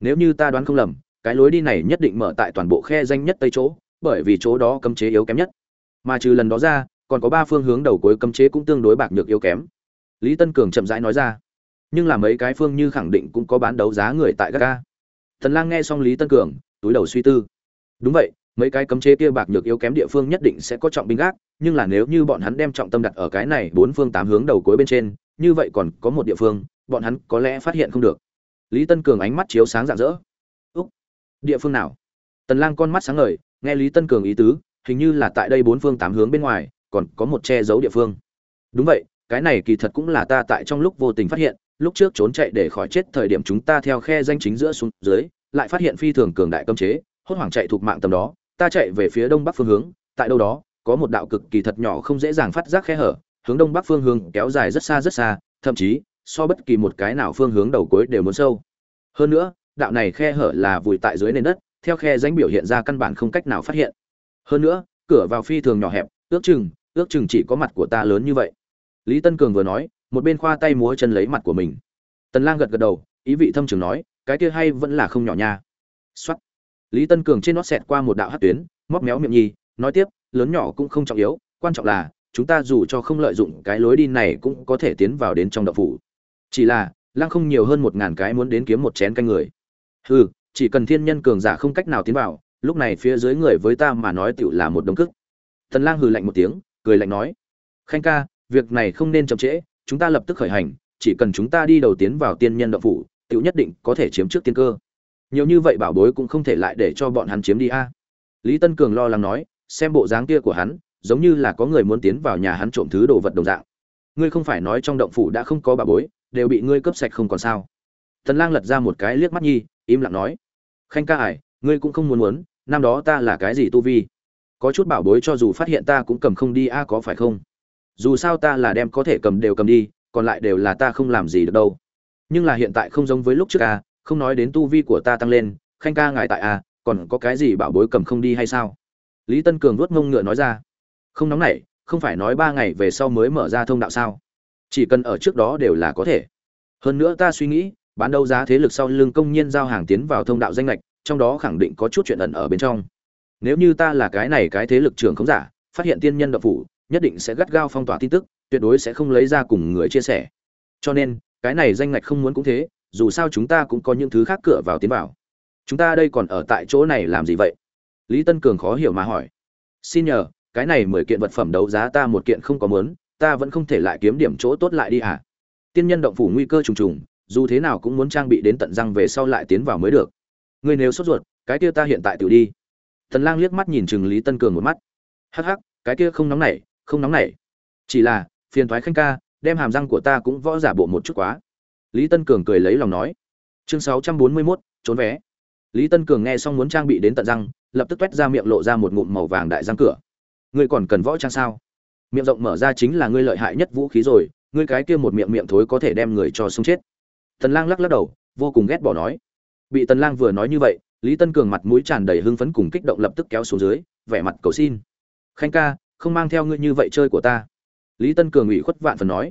Nếu như ta đoán không lầm, cái lối đi này nhất định mở tại toàn bộ khe danh nhất tây chỗ, bởi vì chỗ đó cấm chế yếu kém nhất. Mà trừ lần đó ra, còn có ba phương hướng đầu cuối cấm chế cũng tương đối bạc nhược yếu kém. Lý tân cường chậm rãi nói ra. Nhưng là mấy cái phương như khẳng định cũng có bán đấu giá người tại các ca thần lang nghe xong lý tân cường, túi đầu suy tư. Đúng vậy mấy cái cấm chế kia bạc nhược yếu kém địa phương nhất định sẽ có trọng binh gác, nhưng là nếu như bọn hắn đem trọng tâm đặt ở cái này bốn phương tám hướng đầu cuối bên trên, như vậy còn có một địa phương, bọn hắn có lẽ phát hiện không được. Lý tân cường ánh mắt chiếu sáng rạng rỡ. Úc, địa phương nào? Tần lang con mắt sáng ngời, nghe lý tân cường ý tứ, hình như là tại đây bốn phương tám hướng bên ngoài, còn có một che giấu địa phương. Đúng vậy, cái này kỳ thật cũng là ta tại trong lúc vô tình phát hiện, lúc trước trốn chạy để khỏi chết thời điểm chúng ta theo khe danh chính giữa xuống dưới, lại phát hiện phi thường cường đại cấm chế, hốt hoảng chạy thuộc mạng tầm đó ta chạy về phía đông bắc phương hướng, tại đâu đó, có một đạo cực kỳ thật nhỏ không dễ dàng phát giác khe hở, hướng đông bắc phương hướng kéo dài rất xa rất xa, thậm chí, so bất kỳ một cái nào phương hướng đầu cuối đều muốn sâu. Hơn nữa, đạo này khe hở là vùi tại dưới nền đất, theo khe danh biểu hiện ra căn bản không cách nào phát hiện. Hơn nữa, cửa vào phi thường nhỏ hẹp, ước chừng ước chừng chỉ có mặt của ta lớn như vậy. Lý tân cường vừa nói, một bên khoa tay múa chân lấy mặt của mình. Tần lang gật gật đầu, ý vị thâm trường nói, cái kia hay vẫn là không nhỏ nha. Soát lý tân cường trên nót xẹt qua một đạo hất tuyến, móc méo miệng nhi nói tiếp, lớn nhỏ cũng không trọng yếu, quan trọng là, chúng ta dù cho không lợi dụng cái lối đi này cũng có thể tiến vào đến trong đậu phủ. Chỉ là, lăng không nhiều hơn một ngàn cái muốn đến kiếm một chén canh người. Hừ, chỉ cần thiên nhân cường giả không cách nào tiến vào, lúc này phía dưới người với ta mà nói tựu là một đống cức. Tần lang hừ lạnh một tiếng, cười lạnh nói, khanh ca, việc này không nên chậm trễ, chúng ta lập tức khởi hành, chỉ cần chúng ta đi đầu tiến vào tiên nhân đậu phủ, tựu nhất định có thể chiếm trước tiên cơ nhiều như vậy bảo bối cũng không thể lại để cho bọn hắn chiếm đi a. Lý tân cường lo lắng nói, xem bộ dáng kia của hắn, giống như là có người muốn tiến vào nhà hắn trộm thứ đồ vật đồng dạng. Ngươi không phải nói trong động phủ đã không có bà bối, đều bị ngươi cướp sạch không còn sao. Tần lang lật ra một cái liếc mắt nhi, im lặng nói, khanh ca ải, ngươi cũng không muốn muốn, năm đó ta là cái gì tu vi? Có chút bảo bối cho dù phát hiện ta cũng cầm không đi a, có phải không? Dù sao ta là đem có thể cầm đều cầm đi, còn lại đều là ta không làm gì được đâu. Nhưng là hiện tại không giống với lúc trước a không nói đến tu vi của ta tăng lên, khanh ca ngài tại a còn có cái gì bảo bối cầm không đi hay sao? Lý tân cường vuốt mông ngựa nói ra. Không nóng nảy, không phải nói ba ngày về sau mới mở ra thông đạo sao? Chỉ cần ở trước đó đều là có thể. Hơn nữa ta suy nghĩ, bán đấu giá thế lực sau lưng công nhiên giao hàng tiến vào thông đạo danh lệch trong đó khẳng định có chút chuyện ẩn ở bên trong. Nếu như ta là cái này cái thế lực trưởng không giả, phát hiện tiên nhân độc phủ, nhất định sẽ gắt gao phong tỏa tin tức, tuyệt đối sẽ không lấy ra cùng người chia sẻ. Cho nên, cái này danh ngạch không muốn cũng thế dù sao chúng ta cũng có những thứ khác cửa vào tiến vào chúng ta đây còn ở tại chỗ này làm gì vậy lý tân cường khó hiểu mà hỏi xin nhờ cái này mười kiện vật phẩm đấu giá ta một kiện không có muốn ta vẫn không thể lại kiếm điểm chỗ tốt lại đi à tiên nhân động phủ nguy cơ trùng trùng dù thế nào cũng muốn trang bị đến tận răng về sau lại tiến vào mới được ngươi nếu sốt ruột cái kia ta hiện tại tự đi Tần Lang liếc mắt nhìn chừng Lý Tân Cường một mắt. Hắc hắc, cái kia không nóng nảy, không nóng nảy. Chỉ là, phiền thoái khanh ca, đem hàm răng của ta cũng võ giả bộ một chút quá. Lý Tân Cường cười lấy lòng nói. Chương 641, trốn vé. Lý Tân Cường nghe xong muốn trang bị đến tận răng, lập tức toét ra miệng lộ ra một ngụm màu vàng đại răng cửa. Ngươi còn cần võ trang sao? Miệng rộng mở ra chính là ngươi lợi hại nhất vũ khí rồi, ngươi cái kia một miệng miệng thối có thể đem người cho sống chết. Tần Lang lắc lắc đầu, vô cùng ghét bỏ nói. Bị Tần Lang vừa nói như vậy, lý tân cường mặt mũi tràn đầy hưng phấn cùng kích động lập tức kéo xuống dưới vẻ mặt cầu xin khanh ca không mang theo ngươi như vậy chơi của ta lý tân cường ủy khuất vạn phần nói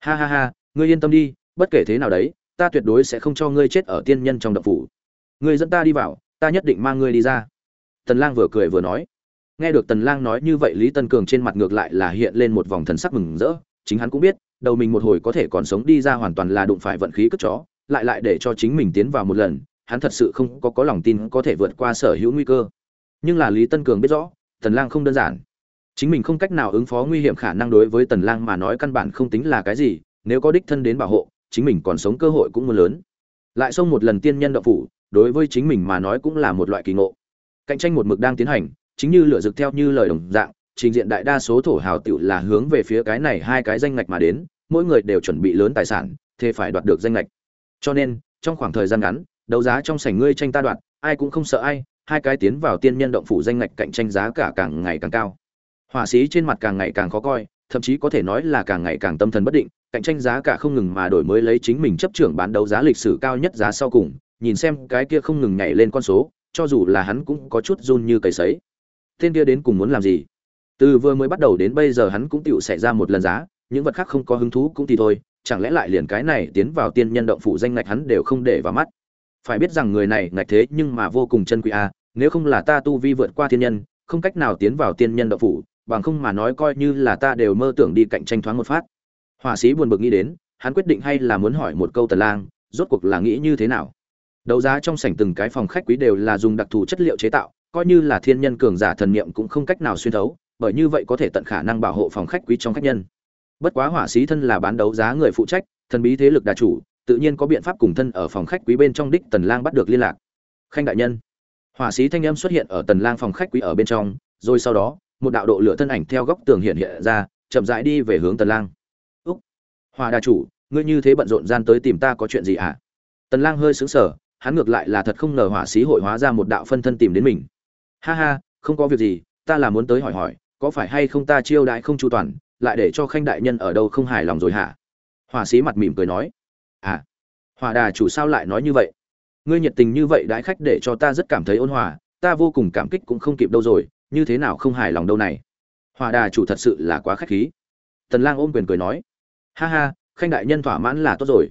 ha ha ha ngươi yên tâm đi bất kể thế nào đấy, ta tuyệt đối sẽ không cho ngươi chết ở tiên nhân trong động phủ. Ngươi dẫn ta đi vào, ta nhất định mang ngươi đi ra. Tần lang vừa cười vừa nói. Nghe được tần lang nói như vậy, lý tân cường trên mặt ngược lại là hiện lên một vòng thần sắc mừng rỡ. Chính hắn cũng biết, đầu mình một hồi có thể còn sống đi ra hoàn toàn là đụng phải vận khí cất chó, lại lại để cho chính mình tiến vào một lần, hắn thật sự không có có lòng tin có thể vượt qua sở hữu nguy cơ. Nhưng là lý tân cường biết rõ, tần lang không đơn giản. Chính mình không cách nào ứng phó nguy hiểm khả năng đối với tần lang mà nói căn bản không tính là cái gì, nếu có đích thân đến bảo hộ chính mình còn sống cơ hội cũng muốn lớn. Lại xông một lần tiên nhân động phủ đối với chính mình mà nói cũng là một loại kỳ ngộ. Cạnh tranh một mực đang tiến hành chính như lửa rực theo như lời đồng dạng trình diện đại đa số thổ hào tiểu là hướng về phía cái này hai cái danh ngạch mà đến mỗi người đều chuẩn bị lớn tài sản thế phải đoạt được danh ngạch. Cho nên trong khoảng thời gian ngắn đấu giá trong sảnh ngươi tranh ta đoạt, ai cũng không sợ ai hai cái tiến vào tiên nhân động phủ danh ngạch cạnh tranh giá cả càng ngày càng cao. Họa sĩ trên mặt càng ngày càng khó coi thậm chí có thể nói là càng ngày càng tâm thần bất định cạnh tranh giá cả không ngừng mà đổi mới lấy chính mình chấp trưởng bán đấu giá lịch sử cao nhất giá sau cùng, nhìn xem cái kia không ngừng nhảy lên con số, cho dù là hắn cũng có chút run như cầy sấy. Tên kia đến cùng muốn làm gì? Từ vừa mới bắt đầu đến bây giờ hắn cũng tựu xảy ra một lần giá, những vật khác không có hứng thú cũng thì thôi, chẳng lẽ lại liền cái này tiến vào tiên nhân động phủ danh ngạch hắn đều không để vào mắt? Phải biết rằng người này ngạch thế nhưng mà vô cùng chân quý a nếu không là ta tu vi vượt qua thiên nhân, không cách nào tiến vào tiên nhân động phủ, bằng không mà nói coi như là ta đều mơ tưởng đi cạnh tranh thoáng một phát họa sĩ buồn bực nghĩ đến, hắn quyết định hay là muốn hỏi một câu tần lang, rốt cuộc là nghĩ như thế nào? Đấu giá trong sảnh từng cái phòng khách quý đều là dùng đặc thù chất liệu chế tạo, coi như là thiên nhân cường giả thần niệm cũng không cách nào xuyên thấu, bởi như vậy có thể tận khả năng bảo hộ phòng khách quý trong khách nhân. Bất quá hỏa sĩ thân là bán đấu giá người phụ trách, thần bí thế lực đà chủ, tự nhiên có biện pháp cùng thân ở phòng khách quý bên trong đích tần lang bắt được liên lạc. Khanh đại nhân. Hỏa sĩ thanh âm xuất hiện ở tần lang phòng khách quý ở bên trong, rồi sau đó, một đạo độ lửa thân ảnh theo góc tường hiện hiện ra, chậm rãi đi về hướng tần lang hòa đà chủ, ngươi như thế bận rộn gian tới tìm ta có chuyện gì à? Tần lang hơi sững sờ, hắn ngược lại là thật không ngờ hỏa sĩ hội hóa ra một đạo phân thân tìm đến mình. Ha ha, không có việc gì, ta là muốn tới hỏi hỏi, có phải hay không ta chiêu đại không chu toàn, lại để cho khanh đại nhân ở đâu không hài lòng rồi hả? Hỏa sĩ mặt mỉm cười nói. À hòa đà chủ sao lại nói như vậy? Ngươi nhiệt tình như vậy đãi khách để cho ta rất cảm thấy ôn hòa, ta vô cùng cảm kích cũng không kịp đâu rồi, như thế nào không hài lòng đâu này? Hòa đà chủ thật sự là quá khách khí. Tần lang ôm quyền cười nói ha ha, khanh đại nhân thỏa mãn là tốt rồi.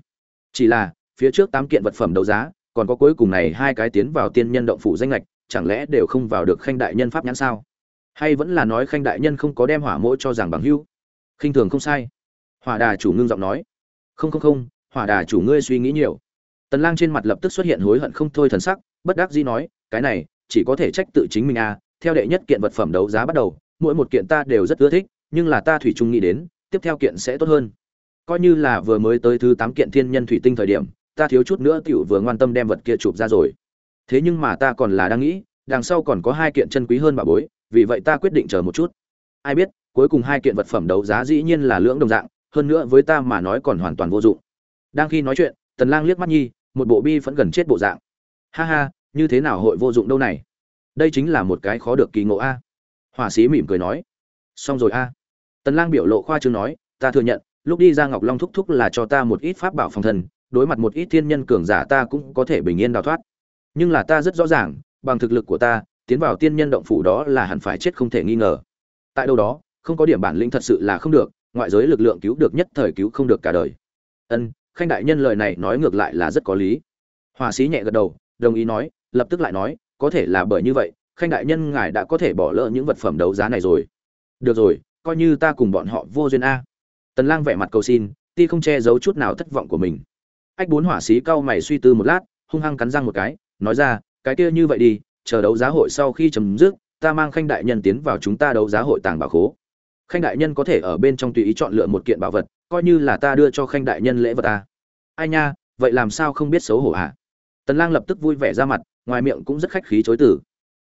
Chỉ là, phía trước tám kiện vật phẩm đấu giá, còn có cuối cùng này hai cái tiến vào tiên nhân động phủ danh lệch chẳng lẽ đều không vào được khanh đại nhân pháp nhãn sao? Hay vẫn là nói khanh đại nhân không có đem hỏa mỗi cho rằng bằng hưu? khinh thường không sai. Hỏa đà chủ ngưng giọng nói. Không không không, hỏa đà chủ ngươi suy nghĩ nhiều. Tần lang trên mặt lập tức xuất hiện hối hận không thôi thần sắc, bất đắc dĩ nói, cái này, chỉ có thể trách tự chính mình à theo đệ nhất kiện vật phẩm đấu giá bắt đầu, mỗi một kiện ta đều rất ưa thích, nhưng là ta thủy chung nghĩ đến, tiếp theo kiện sẽ tốt hơn coi như là vừa mới tới thứ 8 kiện thiên nhân thủy tinh thời điểm, ta thiếu chút nữa tiểu vừa ngoan tâm đem vật kia chụp ra rồi. Thế nhưng mà ta còn là đang nghĩ, đằng sau còn có hai kiện chân quý hơn bà bối, vì vậy ta quyết định chờ một chút. Ai biết, cuối cùng hai kiện vật phẩm đấu giá dĩ nhiên là lưỡng đồng dạng, hơn nữa với ta mà nói còn hoàn toàn vô dụng. Đang khi nói chuyện, tần lang liếc mắt nhi, một bộ bi vẫn gần chết bộ dạng. Ha ha, như thế nào hội vô dụng đâu này? Đây chính là một cái khó được kỳ ngộ a. Hỏa sĩ mỉm cười nói. Xong rồi a. Tần lang biểu lộ khoa trương nói, ta thừa nhận lúc đi ra ngọc long thúc thúc là cho ta một ít pháp bảo phòng thân, đối mặt một ít thiên nhân cường giả ta cũng có thể bình yên đào thoát. Nhưng là ta rất rõ ràng, bằng thực lực của ta, tiến vào tiên nhân động phủ đó là hẳn phải chết không thể nghi ngờ. Tại đâu đó, không có điểm bản lĩnh thật sự là không được, ngoại giới lực lượng cứu được nhất thời cứu không được cả đời. Ân, khanh đại nhân lời này nói ngược lại là rất có lý. Hòa sĩ nhẹ gật đầu, đồng ý nói, lập tức lại nói, có thể là bởi như vậy, khanh đại nhân ngài đã có thể bỏ lỡ những vật phẩm đấu giá này rồi. Được rồi, coi như ta cùng bọn họ vô duyên a tần lang vẻ mặt cầu xin, ti không che giấu chút nào thất vọng của mình. Ách bốn hỏa sĩ cao mày suy tư một lát, hung hăng cắn răng một cái, nói ra, cái kia như vậy đi, chờ đấu giá hội sau khi chấm dứt, ta mang khanh đại nhân tiến vào chúng ta đấu giá hội tàng bảo khố. Khanh đại nhân có thể ở bên trong tùy ý chọn lựa một kiện bảo vật, coi như là ta đưa cho khanh đại nhân lễ vật ta ai nha, vậy làm sao không biết xấu hổ hả? Tần lang lập tức vui vẻ ra mặt, ngoài miệng cũng rất khách khí chối từ.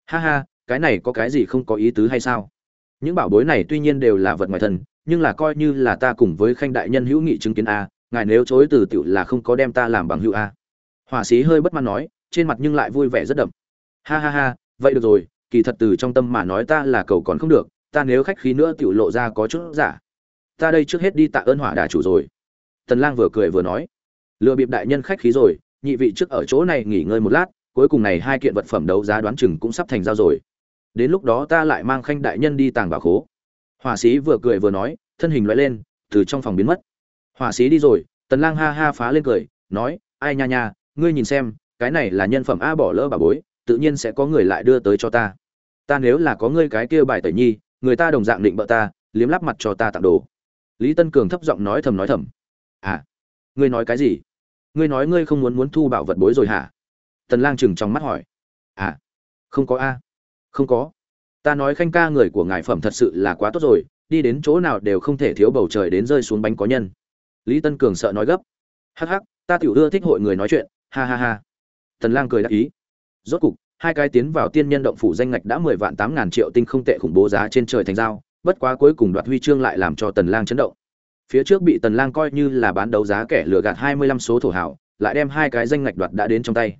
Ha ha, cái này có cái gì không có ý tứ hay sao? Những bảo bối này tuy nhiên đều là vật ngoài thân nhưng là coi như là ta cùng với khanh đại nhân hữu nghị chứng kiến a, ngài nếu chối từ tiểu là không có đem ta làm bằng hữu a. Hỏa sĩ hơi bất mãn nói, trên mặt nhưng lại vui vẻ rất đậm. Ha ha ha, vậy được rồi, kỳ thật từ trong tâm mà nói ta là cầu còn không được, ta nếu khách khí nữa tiểu lộ ra có chút giả. Ta đây trước hết đi tạ ơn hỏa đà chủ rồi. Tần lang vừa cười vừa nói, lừa bịp đại nhân khách khí rồi, nhị vị trước ở chỗ này nghỉ ngơi một lát, cuối cùng này hai kiện vật phẩm đấu giá đoán chừng cũng sắp thành giao rồi. Đến lúc đó ta lại mang khanh đại nhân đi tàng bảo khố hỏa sĩ vừa cười vừa nói, thân hình loại lên, từ trong phòng biến mất. Hỏa sĩ đi rồi, tần lang ha ha phá lên cười, nói, ai nha nha, ngươi nhìn xem, cái này là nhân phẩm a bỏ lỡ bà bối, tự nhiên sẽ có người lại đưa tới cho ta. Ta nếu là có ngươi cái kia bài tẩy nhi, người ta đồng dạng định bợ ta, liếm lắp mặt cho ta tặng đồ. Lý tân cường thấp giọng nói thầm nói thầm à ngươi nói cái gì? Ngươi nói ngươi không muốn muốn thu bảo vật bối rồi hả? Tần lang chừng trong mắt hỏi à không có a, không có ta nói khanh ca người của ngài phẩm thật sự là quá tốt rồi, đi đến chỗ nào đều không thể thiếu bầu trời đến rơi xuống bánh có nhân. Lý tân cường sợ nói gấp. Hắc hắc, ta tiểu ưa thích hội người nói chuyện, ha ha ha. Tần lang cười đáp ý. Rốt cục, hai cái tiến vào tiên nhân động phủ danh ngạch đã mười vạn tám ngàn triệu tinh không tệ khủng bố giá trên trời thành giao, bất quá cuối cùng đoạt huy chương lại làm cho tần lang chấn động. Phía trước bị tần lang coi như là bán đấu giá kẻ lừa gạt 25 số thổ hảo, lại đem hai cái danh ngạch đoạt đã đến trong tay.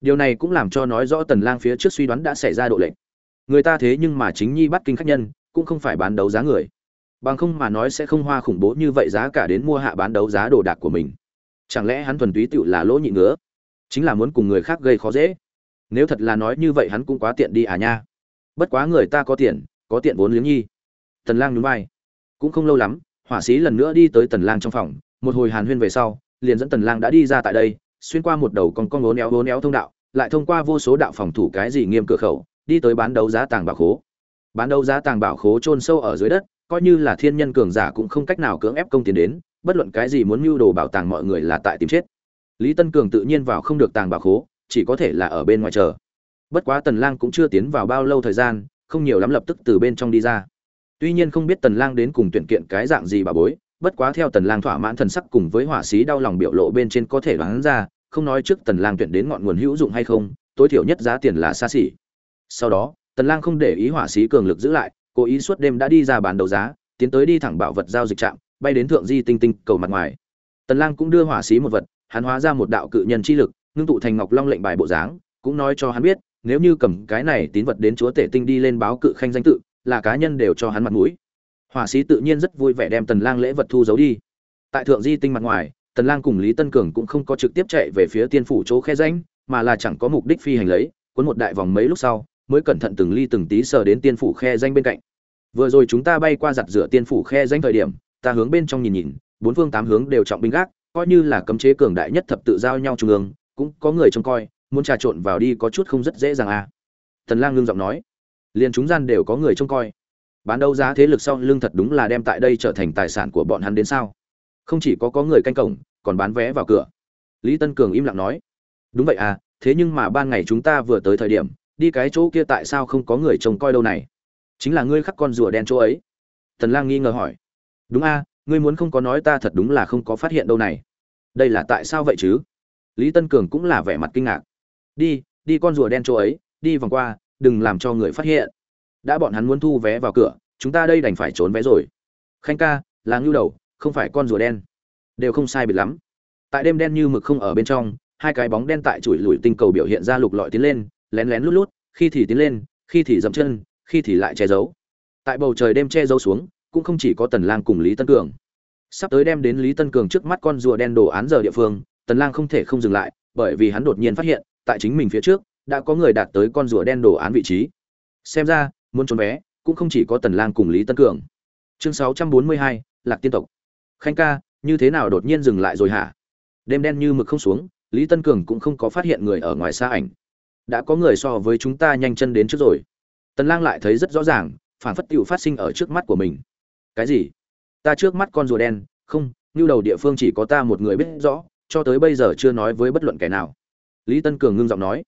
Điều này cũng làm cho nói rõ tần lang phía trước suy đoán đã xảy ra độ lệnh người ta thế nhưng mà chính nhi bắt kinh khách nhân, cũng không phải bán đấu giá người. Bằng không mà nói sẽ không hoa khủng bố như vậy giá cả đến mua hạ bán đấu giá đồ đạc của mình. Chẳng lẽ hắn thuần túy tựu là lỗ nhị ngứa? Chính là muốn cùng người khác gây khó dễ. Nếu thật là nói như vậy hắn cũng quá tiện đi à nha. Bất quá người ta có tiền, có tiện vốn liếng nhi. Tần lang nhún vai. Cũng không lâu lắm hỏa sĩ lần nữa đi tới tần lang trong phòng. Một hồi hàn huyên về sau, liền dẫn tần lang đã đi ra tại đây, xuyên qua một đầu con con ngốn éo ngốn éo thông đạo, lại thông qua vô số đạo phòng thủ cái gì nghiêm cửa khẩu đi tới bán đấu giá tàng bảo khố. Bán đấu giá tàng bảo khố chôn sâu ở dưới đất, coi như là thiên nhân cường giả cũng không cách nào cưỡng ép công tiền đến, bất luận cái gì muốn mưu đồ bảo tàng mọi người là tại tìm chết. Lý tân cường tự nhiên vào không được tàng bảo khố, chỉ có thể là ở bên ngoài chờ. Bất quá tần lang cũng chưa tiến vào bao lâu thời gian, không nhiều lắm lập tức từ bên trong đi ra. Tuy nhiên không biết tần lang đến cùng tuyển kiện cái dạng gì bà bối, bất quá theo tần lang thỏa mãn thần sắc cùng với hỏa sĩ đau lòng biểu lộ bên trên có thể đoán ra, không nói trước tần lang tuyển đến ngọn nguồn hữu dụng hay không, tối thiểu nhất giá tiền là xa xỉ sau đó, tần lang không để ý hỏa sĩ cường lực giữ lại, cố ý suốt đêm đã đi ra bán đấu giá, tiến tới đi thẳng bảo vật giao dịch trạm, bay đến thượng di tinh tinh cầu mặt ngoài. Tần lang cũng đưa hỏa sĩ một vật, hắn hóa ra một đạo cự nhân chi lực, ngưng tụ thành ngọc long lệnh bài bộ dáng, cũng nói cho hắn biết, nếu như cầm cái này tín vật đến chúa tể tinh đi lên báo cự khanh danh tự, là cá nhân đều cho hắn mặt mũi. Hỏa sĩ tự nhiên rất vui vẻ đem tần lang lễ vật thu giấu đi. Tại thượng di tinh mặt ngoài, tần lang cùng lý tân cường cũng không có trực tiếp chạy về phía tiên phủ chỗ khe danh mà là chẳng có mục đích phi hành lấy, cuốn một đại vòng mấy lúc sau mới cẩn thận từng ly từng tí sờ đến tiên phủ khe danh bên cạnh. Vừa rồi chúng ta bay qua giặt rửa tiên phủ khe danh thời điểm, ta hướng bên trong nhìn nhìn, bốn phương tám hướng đều trọng binh gác, coi như là cấm chế cường đại nhất thập tự giao nhau trung ương, cũng có người trông coi, muốn trà trộn vào đi có chút không rất dễ dàng à. Tần lang ngưng giọng nói. Liền chúng gian đều có người trông coi. Bán đấu giá thế lực sau lưng thật đúng là đem tại đây trở thành tài sản của bọn hắn đến sao? Không chỉ có có người canh cổng, còn bán vé vào cửa. Lý tân cường im lặng nói. Đúng vậy à thế nhưng mà ban ngày chúng ta vừa tới thời điểm đi cái chỗ kia tại sao không có người trông coi đâu này? Chính là ngươi khắc con rùa đen chỗ ấy. Tần lang nghi ngờ hỏi. Đúng a, ngươi muốn không có nói ta thật đúng là không có phát hiện đâu này. Đây là tại sao vậy chứ? Lý tân cường cũng là vẻ mặt kinh ngạc. Đi đi con rùa đen chỗ ấy, đi vòng qua, đừng làm cho người phát hiện. Đã bọn hắn muốn thu vé vào cửa, chúng ta đây đành phải trốn vé rồi. Khanh ca, là ngưu đầu, không phải con rùa đen. Đều không sai biệt lắm. Tại đêm đen như mực không ở bên trong, hai cái bóng đen tại chuỗi lùi tinh cầu biểu hiện ra lục lọi tiến lên lén lén lút lút khi thì tiến lên khi thì dậm chân khi thì lại che giấu. Tại bầu trời đêm che giấu xuống cũng không chỉ có tần lang cùng lý tân cường. Sắp tới đem đến lý tân cường trước mắt con rùa đen đồ án giờ địa phương tần lang không thể không dừng lại bởi vì hắn đột nhiên phát hiện tại chính mình phía trước đã có người đạt tới con rùa đen đồ án vị trí. Xem ra muốn trốn vé cũng không chỉ có tần lang cùng lý tân cường. Chương 642, lạc tiên tộc. Khanh ca như thế nào đột nhiên dừng lại rồi hả? Đêm đen như mực không xuống lý tân cường cũng không có phát hiện người ở ngoài xa ảnh đã có người so với chúng ta nhanh chân đến trước rồi. Tần lang lại thấy rất rõ ràng phản phất tiểu phát sinh ở trước mắt của mình. Cái gì? Ta trước mắt con rùa đen, không, như đầu địa phương chỉ có ta một người biết rõ, cho tới bây giờ chưa nói với bất luận kẻ nào. Lý tân cường ngưng giọng nói.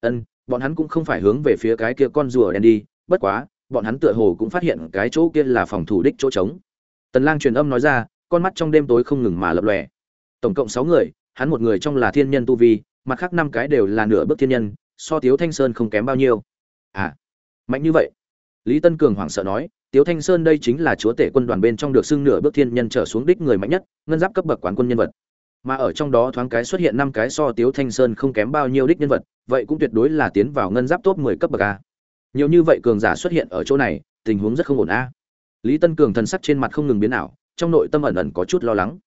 Ân, bọn hắn cũng không phải hướng về phía cái kia con rùa đen đi, bất quá, bọn hắn tựa hồ cũng phát hiện cái chỗ kia là phòng thủ đích chỗ trống. Tần lang truyền âm nói ra, con mắt trong đêm tối không ngừng mà lập lòe. Tổng cộng 6 người, hắn một người trong là thiên nhân tu vi, mặt khác năm cái đều là nửa bước thiên nhân so tiếu thanh sơn không kém bao nhiêu. À mạnh như vậy. Lý tân cường hoảng sợ nói, tiếu thanh sơn đây chính là chúa tể quân đoàn bên trong được xưng nửa bước thiên nhân trở xuống đích người mạnh nhất, ngân giáp cấp bậc quán quân nhân vật. Mà ở trong đó thoáng cái xuất hiện năm cái so tiếu thanh sơn không kém bao nhiêu đích nhân vật, vậy cũng tuyệt đối là tiến vào ngân giáp top 10 cấp bậc a. Nhiều như vậy cường giả xuất hiện ở chỗ này, tình huống rất không ổn a. Lý tân cường thần sắc trên mặt không ngừng biến ảo, trong nội tâm ẩn ẩn có chút lo lắng.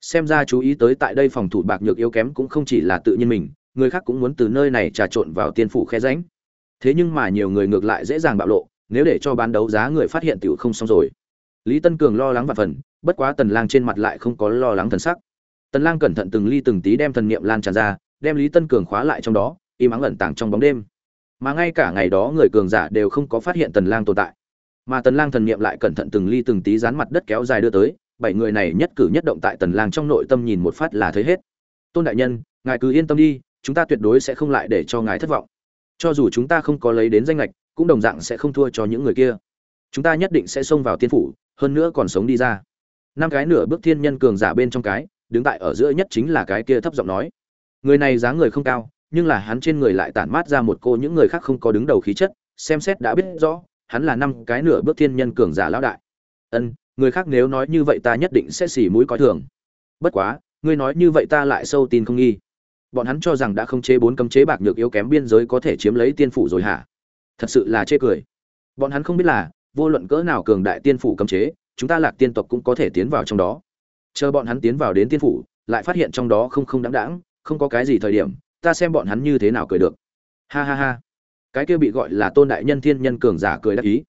Xem ra chú ý tới tại đây phòng thủ bạc nhược yếu kém cũng không chỉ là tự nhiên mình người khác cũng muốn từ nơi này trà trộn vào tiên phủ khe ránh thế nhưng mà nhiều người ngược lại dễ dàng bạo lộ, nếu để cho bán đấu giá người phát hiện tiểu không xong rồi. Lý tân cường lo lắng và phần, bất quá tần lang trên mặt lại không có lo lắng thần sắc. Tần lang cẩn thận từng ly từng tí đem thần niệm lan tràn ra, đem lý tân cường khóa lại trong đó, im ắng ẩn tàng trong bóng đêm. Mà ngay cả ngày đó người cường giả đều không có phát hiện tần lang tồn tại. Mà tần lang thần niệm lại cẩn thận từng ly từng tí dán mặt đất kéo dài đưa tới, bảy người này nhất cử nhất động tại tần lang trong nội tâm nhìn một phát là thấy hết. Tôn đại nhân, ngài cứ yên tâm đi chúng ta tuyệt đối sẽ không lại để cho ngài thất vọng. Cho dù chúng ta không có lấy đến danh lệch cũng đồng dạng sẽ không thua cho những người kia. Chúng ta nhất định sẽ xông vào tiên phủ, hơn nữa còn sống đi ra. Năm cái nửa bước thiên nhân cường giả bên trong cái, đứng tại ở giữa nhất chính là cái kia thấp giọng nói. Người này dáng người không cao, nhưng là hắn trên người lại tản mát ra một cô những người khác không có đứng đầu khí chất, xem xét đã biết rõ, hắn là năm cái nửa bước thiên nhân cường giả lão đại. Ân, người khác nếu nói như vậy ta nhất định sẽ xỉ mũi coi thường. Bất quá, ngươi nói như vậy ta lại sâu tin không nghi bọn hắn cho rằng đã không chế bốn cấm chế bạc nhược yếu kém biên giới có thể chiếm lấy tiên phủ rồi hả? Thật sự là chê cười. Bọn hắn không biết là, vô luận cỡ nào cường đại tiên phủ cấm chế, chúng ta lạc tiên tộc cũng có thể tiến vào trong đó. Chờ bọn hắn tiến vào đến tiên phủ, lại phát hiện trong đó không không đáng đáng, không có cái gì thời điểm, ta xem bọn hắn như thế nào cười được. Ha ha ha. Cái kia bị gọi là tôn đại nhân thiên nhân cường giả cười đắc ý.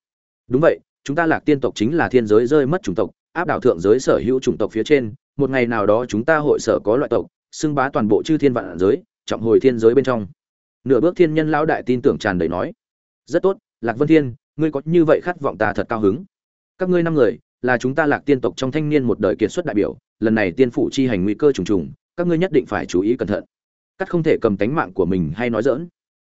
Đúng vậy, chúng ta lạc tiên tộc chính là thiên giới rơi mất chủng tộc, áp đảo thượng giới sở hữu chủng tộc phía trên, một ngày nào đó chúng ta hội sở có loại tộc xưng bá toàn bộ chư thiên vạn giới, trọng hồi thiên giới bên trong. Nửa bước thiên nhân lão đại tin tưởng tràn đầy nói, rất tốt, lạc vân thiên, ngươi có như vậy khát vọng ta thật cao hứng. Các ngươi năm người, là chúng ta lạc tiên tộc trong thanh niên một đời kiệt xuất đại biểu, lần này tiên phủ chi hành nguy cơ trùng trùng, các ngươi nhất định phải chú ý cẩn thận. Cắt không thể cầm tánh mạng của mình hay nói dỡn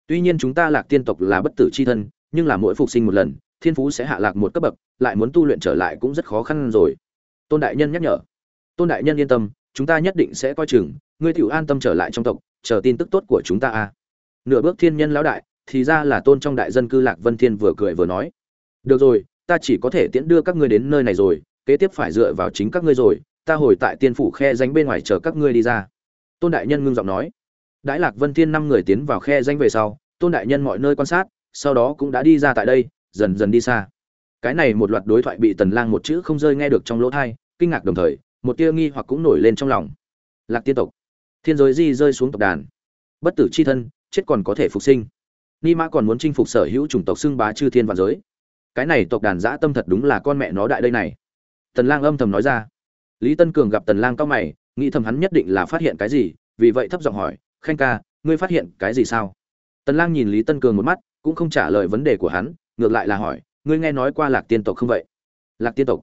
tuy nhiên chúng ta lạc tiên tộc là bất tử chi thân, nhưng là mỗi phục sinh một lần, thiên phú sẽ hạ lạc một cấp bậc, lại muốn tu luyện trở lại cũng rất khó khăn rồi. Tôn đại nhân nhắc nhở. Tôn đại nhân yên tâm, chúng ta nhất định sẽ coi chừng ngươi tiểu an tâm trở lại trong tộc, chờ tin tức tốt của chúng ta a nửa bước thiên nhân lão đại, thì ra là tôn trong đại dân cư lạc vân thiên vừa cười vừa nói. Được rồi, ta chỉ có thể tiễn đưa các ngươi đến nơi này rồi, kế tiếp phải dựa vào chính các ngươi rồi, ta hồi tại tiên phủ khe danh bên ngoài chờ các ngươi đi ra. Tôn đại nhân ngưng giọng nói. Đãi lạc vân thiên năm người tiến vào khe danh về sau, tôn đại nhân mọi nơi quan sát, sau đó cũng đã đi ra tại đây, dần dần đi xa. Cái này một loạt đối thoại bị tần lang một chữ không rơi nghe được trong lỗ tai, kinh ngạc đồng thời, một tia nghi hoặc cũng nổi lên trong lòng. Lạc tiên tộc thiên giới di rơi xuống tộc đàn. Bất tử chi thân, chết còn có thể phục sinh. Ni mã còn muốn chinh phục sở hữu chủng tộc xưng bá chư thiên và giới. Cái này tộc đàn giã tâm thật đúng là con mẹ nó đại đây này. Tần lang âm thầm nói ra. Lý tân cường gặp tần lang cao mày, nghĩ thầm hắn nhất định là phát hiện cái gì, vì vậy thấp giọng hỏi, khanh ca, ngươi phát hiện cái gì sao? Tần lang nhìn lý tân cường một mắt, cũng không trả lời vấn đề của hắn, ngược lại là hỏi, ngươi nghe nói qua lạc tiên tộc không vậy? Lạc tiên tộc?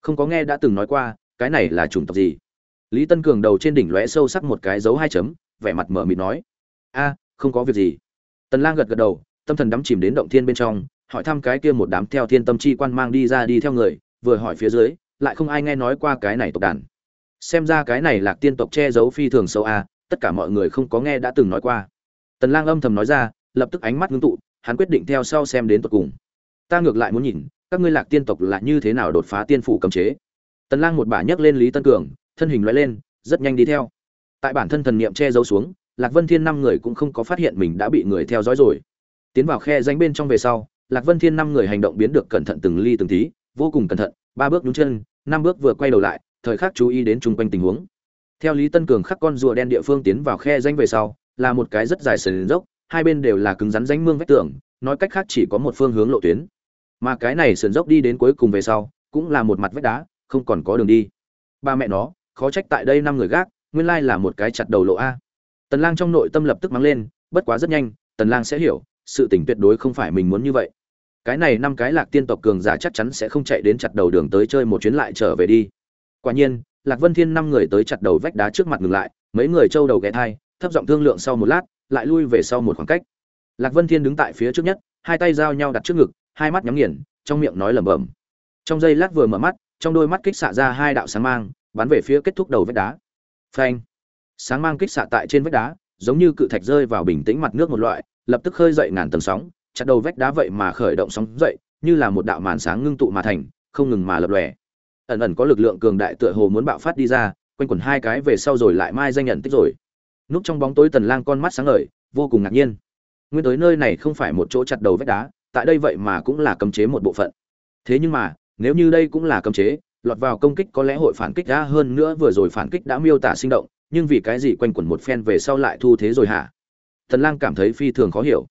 Không có nghe đã từng nói qua, cái này là chủng tộc gì? Lý tân cường đầu trên đỉnh lóe sâu sắc một cái dấu hai chấm, vẻ mặt mở mịt nói, a, không có việc gì. Tần lang gật gật đầu, tâm thần đắm chìm đến động thiên bên trong, hỏi thăm cái kia một đám theo thiên tâm chi quan mang đi ra đi theo người, vừa hỏi phía dưới, lại không ai nghe nói qua cái này tộc đàn. Xem ra cái này lạc tiên tộc che giấu phi thường sâu a, tất cả mọi người không có nghe đã từng nói qua. Tần lang âm thầm nói ra, lập tức ánh mắt ngưng tụ, hắn quyết định theo sau xem đến tận cùng. Ta ngược lại muốn nhìn, các ngươi lạc tiên tộc là như thế nào đột phá tiên phủ cấm chế? Tần lang một bà nhấc lên lý tân cường thân hình lóe lên, rất nhanh đi theo. Tại bản thân thần niệm che giấu xuống, lạc vân thiên năm người cũng không có phát hiện mình đã bị người theo dõi rồi. Tiến vào khe danh bên trong về sau, lạc vân thiên năm người hành động biến được cẩn thận từng ly từng tí, vô cùng cẩn thận, ba bước nhún chân, năm bước vừa quay đầu lại, thời khắc chú ý đến chung quanh tình huống. Theo lý tân cường khắc con rùa đen địa phương tiến vào khe danh về sau, là một cái rất dài sườn dốc, hai bên đều là cứng rắn rãnh mương vách tường, nói cách khác chỉ có một phương hướng lộ tuyến. Mà cái này sườn dốc đi đến cuối cùng về sau, cũng là một mặt vách đá, không còn có đường đi. Ba mẹ nó khó trách tại đây năm người gác, nguyên lai là một cái chặt đầu lộ a. Tần lang trong nội tâm lập tức mắng lên, bất quá rất nhanh, tần lang sẽ hiểu, sự tình tuyệt đối không phải mình muốn như vậy. Cái này năm cái lạc tiên tộc cường giả chắc chắn sẽ không chạy đến chặt đầu đường tới chơi một chuyến lại trở về đi. Quả nhiên, lạc vân thiên năm người tới chặt đầu vách đá trước mặt ngừng lại, mấy người trâu đầu ghé thai, thấp giọng thương lượng sau một lát, lại lui về sau một khoảng cách. Lạc vân thiên đứng tại phía trước nhất, hai tay giao nhau đặt trước ngực, hai mắt nhắm nghiền, trong miệng nói lẩm bẩm. Trong giây lát vừa mở mắt, trong đôi mắt kích xạ ra hai đạo sáng mang bắn về phía kết thúc đầu vách đá. Phanh. Sáng mang kích xạ tại trên vách đá, giống như cự thạch rơi vào bình tĩnh mặt nước một loại, lập tức khơi dậy ngàn tầng sóng, chặt đầu vách đá vậy mà khởi động sóng dậy, như là một đạo màn sáng ngưng tụ mà thành, không ngừng mà lập lòe. Ẩn ẩn có lực lượng cường đại tựa hồ muốn bạo phát đi ra, quanh quẩn hai cái về sau rồi lại mai danh nhận tích rồi. Núp trong bóng tối tần lang con mắt sáng ngời, vô cùng ngạc nhiên. Nguyên tới nơi này không phải một chỗ chặt đầu vách đá, tại đây vậy mà cũng là cấm chế một bộ phận. Thế nhưng mà, nếu như đây cũng là cấm chế lọt vào công kích có lẽ hội phản kích đã hơn nữa vừa rồi phản kích đã miêu tả sinh động, nhưng vì cái gì quanh quẩn một phen về sau lại thu thế rồi hả? Tần lang cảm thấy phi thường khó hiểu.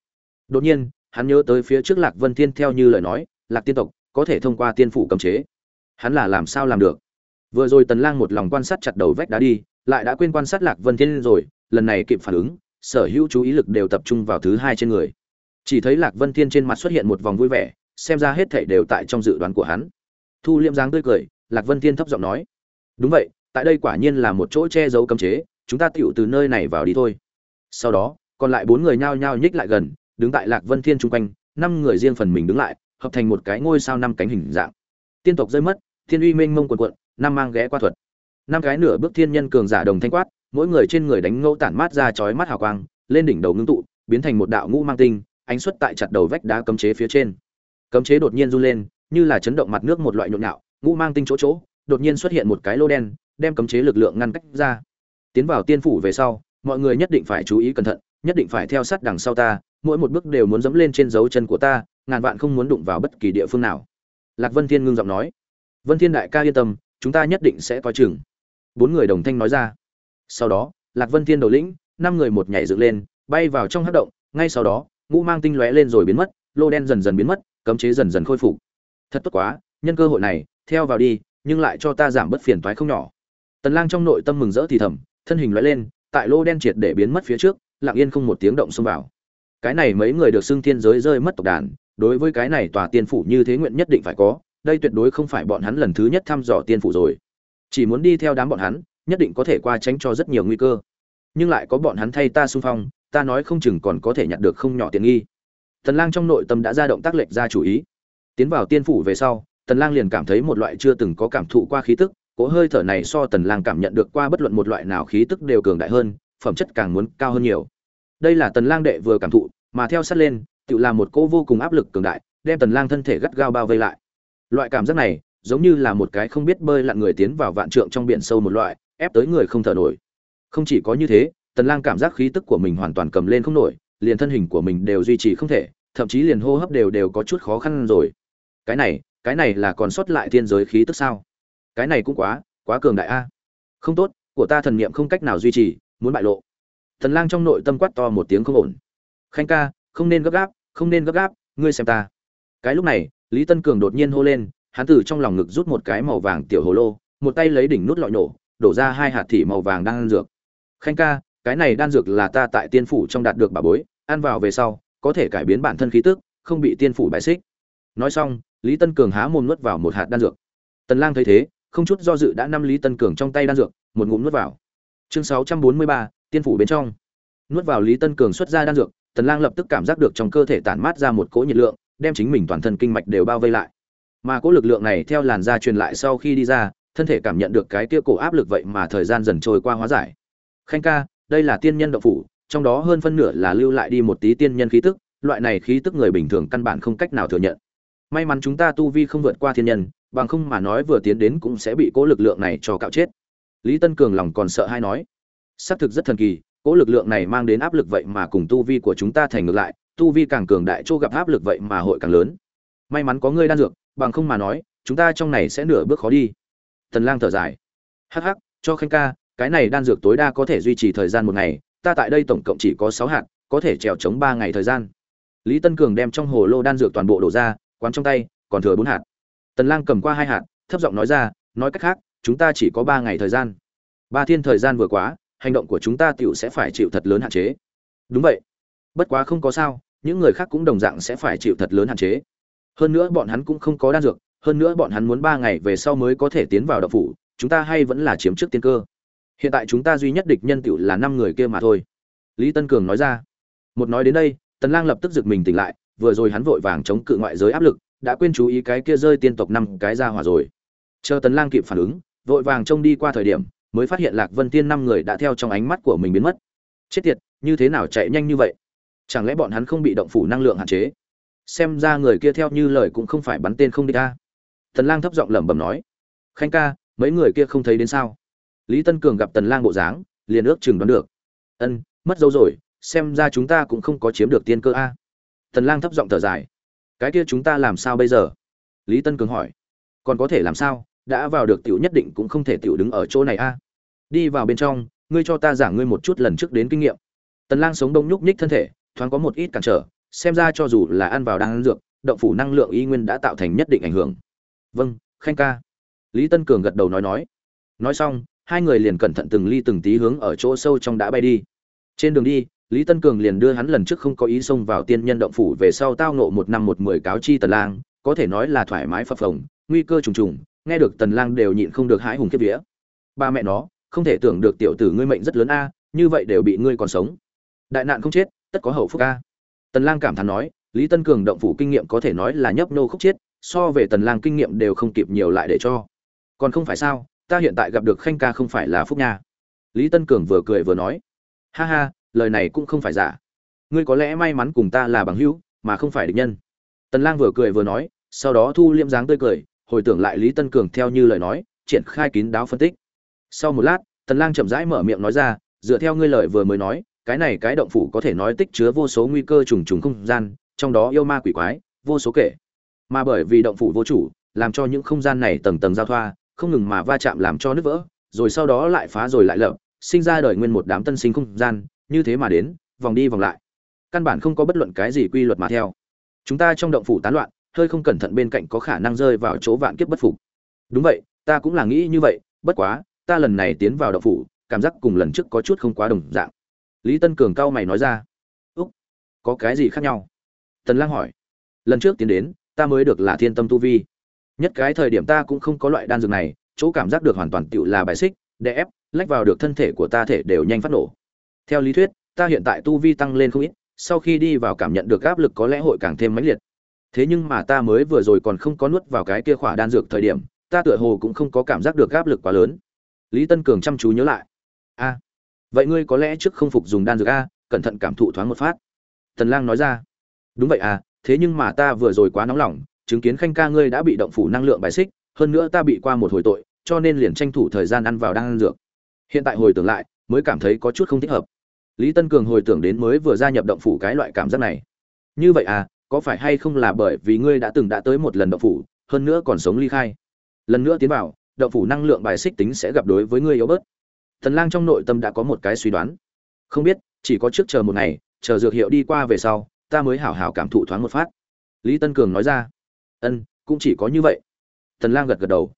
Đột nhiên, hắn nhớ tới phía trước lạc vân thiên theo như lời nói, lạc tiên tộc, có thể thông qua tiên phủ cấm chế. Hắn là làm sao làm được? Vừa rồi tần lang một lòng quan sát chặt đầu vách đá đi, lại đã quên quan sát lạc vân thiên rồi, lần này kịp phản ứng, sở hữu chú ý lực đều tập trung vào thứ hai trên người. Chỉ thấy lạc vân thiên trên mặt xuất hiện một vòng vui vẻ, xem ra hết thảy đều tại trong dự đoán của hắn. Thu liêm dáng tươi cười lạc vân thiên thấp giọng nói. Đúng vậy, tại đây quả nhiên là một chỗ che giấu cấm chế, chúng ta tựu từ nơi này vào đi thôi. Sau đó, còn lại bốn người nhao nhao nhích lại gần, đứng tại lạc vân thiên chung quanh, năm người riêng phần mình đứng lại, hợp thành một cái ngôi sao năm cánh hình dạng. Tiên tộc rơi mất, thiên uy mênh mông quần quận năm mang ghé qua thuật. Năm cái nửa bước thiên nhân cường giả đồng thanh quát, mỗi người trên người đánh ngẫu tản mát ra chói mắt hào quang, lên đỉnh đầu ngưng tụ, biến thành một đạo ngũ mang tinh, ánh xuất tại chặt đầu vách đá cấm chế phía trên. Cấm chế đột nhiên run lên, như là chấn động mặt nước một loại nhộn nhạo ngũ mang tinh chỗ chỗ, đột nhiên xuất hiện một cái lô đen, đem cấm chế lực lượng ngăn cách ra. Tiến vào tiên phủ về sau, mọi người nhất định phải chú ý cẩn thận, nhất định phải theo sát đằng sau ta, mỗi một bước đều muốn dẫm lên trên dấu chân của ta, ngàn vạn không muốn đụng vào bất kỳ địa phương nào. Lạc vân thiên ngưng giọng nói. Vân thiên đại ca yên tâm, chúng ta nhất định sẽ coi chừng. Bốn người đồng thanh nói ra. Sau đó, lạc vân thiên đầu lĩnh, năm người một nhảy dựng lên, bay vào trong hắc động, ngay sau đó, ngũ mang tinh lóe lên rồi biến mất, lô đen dần dần biến mất, cấm chế dần dần khôi phục. Thật tốt quá, nhân cơ hội này theo vào đi, nhưng lại cho ta giảm bớt phiền toái không nhỏ. Tần lang trong nội tâm mừng rỡ thì thầm, thân hình lóe lên, tại lô đen triệt để biến mất phía trước, lặng yên không một tiếng động xông vào. Cái này mấy người được xưng thiên giới rơi mất tộc đàn, đối với cái này tòa tiên phủ như thế nguyện nhất định phải có, đây tuyệt đối không phải bọn hắn lần thứ nhất thăm dò tiên phủ rồi. Chỉ muốn đi theo đám bọn hắn, nhất định có thể qua tránh cho rất nhiều nguy cơ. Nhưng lại có bọn hắn thay ta xung phong, ta nói không chừng còn có thể nhặt được không nhỏ tiền nghi. Tần lang trong nội tâm đã ra động tác lệch ra chủ ý. Tiến vào tiên phủ về sau tần lang liền cảm thấy một loại chưa từng có cảm thụ qua khí tức, cỗ hơi thở này so tần lang cảm nhận được qua bất luận một loại nào khí tức đều cường đại hơn, phẩm chất càng muốn cao hơn nhiều. Đây là tần lang đệ vừa cảm thụ, mà theo sát lên, tự là một cỗ vô cùng áp lực cường đại, đem tần lang thân thể gắt gao bao vây lại. Loại cảm giác này, giống như là một cái không biết bơi lặn người tiến vào vạn trượng trong biển sâu một loại, ép tới người không thở nổi. Không chỉ có như thế, tần lang cảm giác khí tức của mình hoàn toàn cầm lên không nổi, liền thân hình của mình đều duy trì không thể, thậm chí liền hô hấp đều đều có chút khó khăn rồi. Cái này cái này là còn sót lại thiên giới khí tức sao? Cái này cũng quá quá cường đại a. Không tốt, của ta thần niệm không cách nào duy trì, muốn bại lộ. Thần lang trong nội tâm quát to một tiếng không ổn. Khanh ca, không nên gấp gáp, không nên gấp gáp, ngươi xem ta. Cái lúc này, lý tân cường đột nhiên hô lên, hắn từ trong lòng ngực rút một cái màu vàng tiểu hồ lô, một tay lấy đỉnh nút lọi nổ, đổ ra hai hạt thỉ màu vàng đang ăn dược. Khanh ca, cái này đan dược là ta tại tiên phủ trong đạt được bà bối, ăn vào về sau, có thể cải biến bản thân khí tức, không bị tiên phủ bại xích. Nói xong lý tân cường há mồm nuốt vào một hạt đan dược. Tần lang thấy thế không chút do dự đã năm lý tân cường trong tay đan dược một ngụm nuốt vào. Chương 643, tiên phủ bên trong. Nuốt vào lý tân cường xuất ra đan dược tần lang lập tức cảm giác được trong cơ thể tản mát ra một cỗ nhiệt lượng đem chính mình toàn thân kinh mạch đều bao vây lại. Mà cỗ lực lượng này theo làn da truyền lại sau khi đi ra thân thể cảm nhận được cái kia cổ áp lực vậy mà thời gian dần trôi qua hóa giải. Khanh ca đây là tiên nhân động phủ trong đó hơn phân nửa là lưu lại đi một tí tiên nhân khí tức loại này khí tức người bình thường căn bản không cách nào thừa nhận may mắn chúng ta tu vi không vượt qua thiên nhân, bằng không mà nói vừa tiến đến cũng sẽ bị cố lực lượng này cho cạo chết. Lý tân cường lòng còn sợ hay nói. Xác thực rất thần kỳ, cố lực lượng này mang đến áp lực vậy mà cùng tu vi của chúng ta thành ngược lại, tu vi càng cường đại chỗ gặp áp lực vậy mà hội càng lớn. May mắn có ngươi đan dược, bằng không mà nói, chúng ta trong này sẽ nửa bước khó đi. Tần lang thở dài. Hắc hắc, cho khanh ca, cái này đan dược tối đa có thể duy trì thời gian một ngày, ta tại đây tổng cộng chỉ có 6 hạt, có thể trèo chống 3 ngày thời gian. Lý tân cường đem trong hồ lô đan dược toàn bộ đổ ra quán trong tay, còn thừa bốn hạt. Tần lang cầm qua hai hạt, thấp giọng nói ra, nói cách khác, chúng ta chỉ có ba ngày thời gian. Ba thiên thời gian vừa quá, hành động của chúng ta tiểu sẽ phải chịu thật lớn hạn chế. Đúng vậy. Bất quá không có sao, những người khác cũng đồng dạng sẽ phải chịu thật lớn hạn chế. Hơn nữa bọn hắn cũng không có đan dược, hơn nữa bọn hắn muốn ba ngày về sau mới có thể tiến vào đậu phủ, chúng ta hay vẫn là chiếm trước tiên cơ. Hiện tại chúng ta duy nhất địch nhân tiểu là năm người kia mà thôi. Lý tân cường nói ra. Một nói đến đây, tần lang lập tức giật mình tỉnh lại vừa rồi hắn vội vàng chống cự ngoại giới áp lực, đã quên chú ý cái kia rơi tiên tộc năm cái ra hỏa rồi. Chờ tần lang kịp phản ứng, vội vàng trông đi qua thời điểm, mới phát hiện lạc vân tiên năm người đã theo trong ánh mắt của mình biến mất. Chết tiệt, như thế nào chạy nhanh như vậy? Chẳng lẽ bọn hắn không bị động phủ năng lượng hạn chế? Xem ra người kia theo như lời cũng không phải bắn tên không đi ta tần lang thấp giọng lẩm bẩm nói. Khanh ca, mấy người kia không thấy đến sao? Lý tân cường gặp tần lang bộ dáng, liền ước chừng đoán được. Ân, mất dấu rồi, xem ra chúng ta cũng không có chiếm được tiên cơ a tần lang thấp giọng thở dài. Cái kia chúng ta làm sao bây giờ? Lý tân cường hỏi. Còn có thể làm sao? Đã vào được tiểu nhất định cũng không thể tiểu đứng ở chỗ này a. Đi vào bên trong, ngươi cho ta giảng ngươi một chút lần trước đến kinh nghiệm. Tần lang sống đông nhúc nhích thân thể, thoáng có một ít cản trở, xem ra cho dù là ăn vào đang ăn dược, động phủ năng lượng y nguyên đã tạo thành nhất định ảnh hưởng. Vâng khanh ca. Lý tân cường gật đầu nói nói. Nói xong, hai người liền cẩn thận từng ly từng tí hướng ở chỗ sâu trong đã bay đi. Trên đường đi lý tân cường liền đưa hắn lần trước không có ý xông vào tiên nhân động phủ về sau tao nộ một năm một mười cáo chi tần lang, có thể nói là thoải mái phập phồng, nguy cơ trùng trùng, nghe được tần lang đều nhịn không được hãi hùng kiếp vía. Ba mẹ nó, không thể tưởng được tiểu tử ngươi mệnh rất lớn a, như vậy đều bị ngươi còn sống. Đại nạn không chết, tất có hậu phúc a. Tần lang cảm thán nói, lý tân cường động phủ kinh nghiệm có thể nói là nhấp nô khúc chết, so về tần lang kinh nghiệm đều không kịp nhiều lại để cho. Còn không phải sao, ta hiện tại gặp được khanh ca không phải là phúc nha. Lý tân cường vừa cười vừa nói, ha ha lời này cũng không phải giả. Ngươi có lẽ may mắn cùng ta là bằng hữu, mà không phải địch nhân. Tần lang vừa cười vừa nói, sau đó thu liêm dáng tươi cười, hồi tưởng lại lý tân cường theo như lời nói, triển khai kín đáo phân tích. Sau một lát, tần lang chậm rãi mở miệng nói ra, dựa theo ngươi lời vừa mới nói, cái này cái động phủ có thể nói tích chứa vô số nguy cơ trùng trùng không gian, trong đó yêu ma quỷ quái, vô số kể. Mà bởi vì động phủ vô chủ, làm cho những không gian này tầng tầng giao thoa, không ngừng mà va chạm làm cho nứt vỡ, rồi sau đó lại phá rồi lại lở, sinh ra đời nguyên một đám tân sinh không gian như thế mà đến, vòng đi vòng lại. Căn bản không có bất luận cái gì quy luật mà theo. Chúng ta trong động phủ tán loạn, hơi không cẩn thận bên cạnh có khả năng rơi vào chỗ vạn kiếp bất phục. Đúng vậy, ta cũng là nghĩ như vậy, bất quá, ta lần này tiến vào động phủ, cảm giác cùng lần trước có chút không quá đồng dạng. Lý tân cường cao mày nói ra. Úc, có cái gì khác nhau? Tần lang hỏi. Lần trước tiến đến, ta mới được là thiên tâm tu vi. Nhất cái thời điểm ta cũng không có loại đan dược này, chỗ cảm giác được hoàn toàn tựu là bài xích, đè ép, lách vào được thân thể của ta thể đều nhanh phát nổ theo lý thuyết, ta hiện tại tu vi tăng lên không ít, sau khi đi vào cảm nhận được áp lực có lẽ hội càng thêm mãnh liệt. Thế nhưng mà ta mới vừa rồi còn không có nuốt vào cái kia khỏa đan dược thời điểm, ta tựa hồ cũng không có cảm giác được áp lực quá lớn. Lý tân cường chăm chú nhớ lại. A, vậy ngươi có lẽ trước không phục dùng đan dược a, cẩn thận cảm thụ thoáng một phát. Tần lang nói ra. Đúng vậy à thế nhưng mà ta vừa rồi quá nóng lòng, chứng kiến khanh ca ngươi đã bị động phủ năng lượng bài xích, hơn nữa ta bị qua một hồi tội, cho nên liền tranh thủ thời gian ăn vào đan dược. Hiện tại hồi tưởng lại, mới cảm thấy có chút không thích hợp lý tân cường hồi tưởng đến mới vừa gia nhập động phủ cái loại cảm giác này. Như vậy à có phải hay không là bởi vì ngươi đã từng đã tới một lần động phủ, hơn nữa còn sống ly khai? Lần nữa tiến vào, động phủ năng lượng bài xích tính sẽ gặp đối với ngươi yếu bớt. Thần lang trong nội tâm đã có một cái suy đoán. Không biết, chỉ có trước chờ một ngày, chờ dược hiệu đi qua về sau, ta mới hảo hảo cảm thụ thoáng một phát. Lý tân cường nói ra. Ân, cũng chỉ có như vậy. Thần lang gật gật đầu.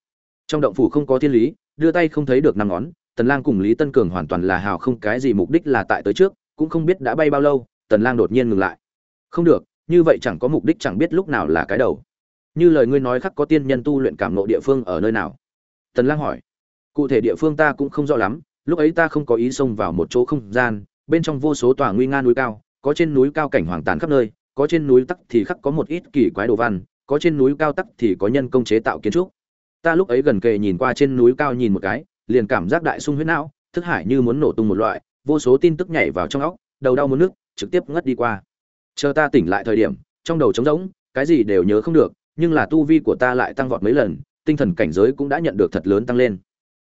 Trong động phủ không có thiên lý, đưa tay không thấy được năm ngón tần lang cùng lý tân cường hoàn toàn là hào không, cái gì mục đích là tại tới trước, cũng không biết đã bay bao lâu, tần lang đột nhiên ngừng lại. Không được, như vậy chẳng có mục đích, chẳng biết lúc nào là cái đầu. Như lời ngươi nói khắc có tiên nhân tu luyện cảm ngộ địa phương ở nơi nào? Tần lang hỏi. Cụ thể địa phương ta cũng không rõ lắm, lúc ấy ta không có ý xông vào một chỗ không gian, bên trong vô số tòa nguy nga núi cao, có trên núi cao cảnh hoàng tàn khắp nơi, có trên núi tắc thì khắc có một ít kỳ quái đồ văn, có trên núi cao tắc thì có nhân công chế tạo kiến trúc. Ta lúc ấy gần kề nhìn qua trên núi cao nhìn một cái liền cảm giác đại sung huyết não, thức hải như muốn nổ tung một loại, vô số tin tức nhảy vào trong óc, đầu đau muốn nước, trực tiếp ngất đi qua. Chờ ta tỉnh lại thời điểm, trong đầu trống rỗng, cái gì đều nhớ không được, nhưng là tu vi của ta lại tăng vọt mấy lần, tinh thần cảnh giới cũng đã nhận được thật lớn tăng lên.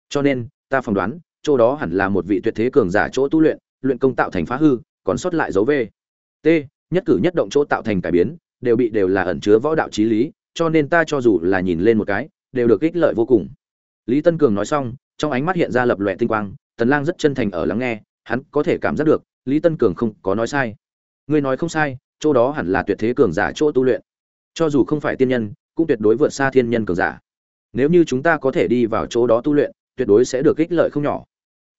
Cho nên, ta phỏng đoán, chỗ đó hẳn là một vị tuyệt thế cường giả chỗ tu luyện luyện công tạo thành phá hư, còn sót lại dấu v t, nhất cử nhất động chỗ tạo thành cải biến, đều bị đều là ẩn chứa võ đạo trí lý, cho nên ta cho dù là nhìn lên một cái, đều được ích lợi vô cùng. Lý tân cường nói xong trong ánh mắt hiện ra lập lòe tinh quang, tần lang rất chân thành ở lắng nghe, hắn có thể cảm giác được, lý tân cường không có nói sai. Ngươi nói không sai, chỗ đó hẳn là tuyệt thế cường giả chỗ tu luyện. Cho dù không phải tiên nhân, cũng tuyệt đối vượt xa thiên nhân cường giả. Nếu như chúng ta có thể đi vào chỗ đó tu luyện, tuyệt đối sẽ được ích lợi không nhỏ.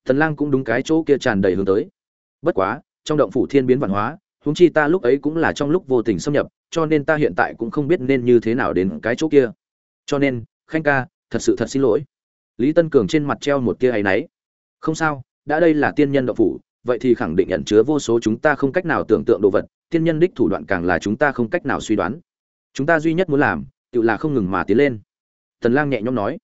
Tần lang cũng đúng cái chỗ kia tràn đầy hướng tới. Bất quá, trong động phủ thiên biến văn hóa, huống chi ta lúc ấy cũng là trong lúc vô tình xâm nhập, cho nên ta hiện tại cũng không biết nên như thế nào đến cái chỗ kia. Cho nên, khanh ca, thật sự thật xin lỗi lý tân cường trên mặt treo một tia áy náy. Không sao, đã đây là tiên nhân động phủ, vậy thì khẳng định nhận chứa vô số chúng ta không cách nào tưởng tượng đồ vật, tiên nhân đích thủ đoạn càng là chúng ta không cách nào suy đoán. Chúng ta duy nhất muốn làm, tự là không ngừng mà tiến lên. Tần lang nhẹ nhõm nói.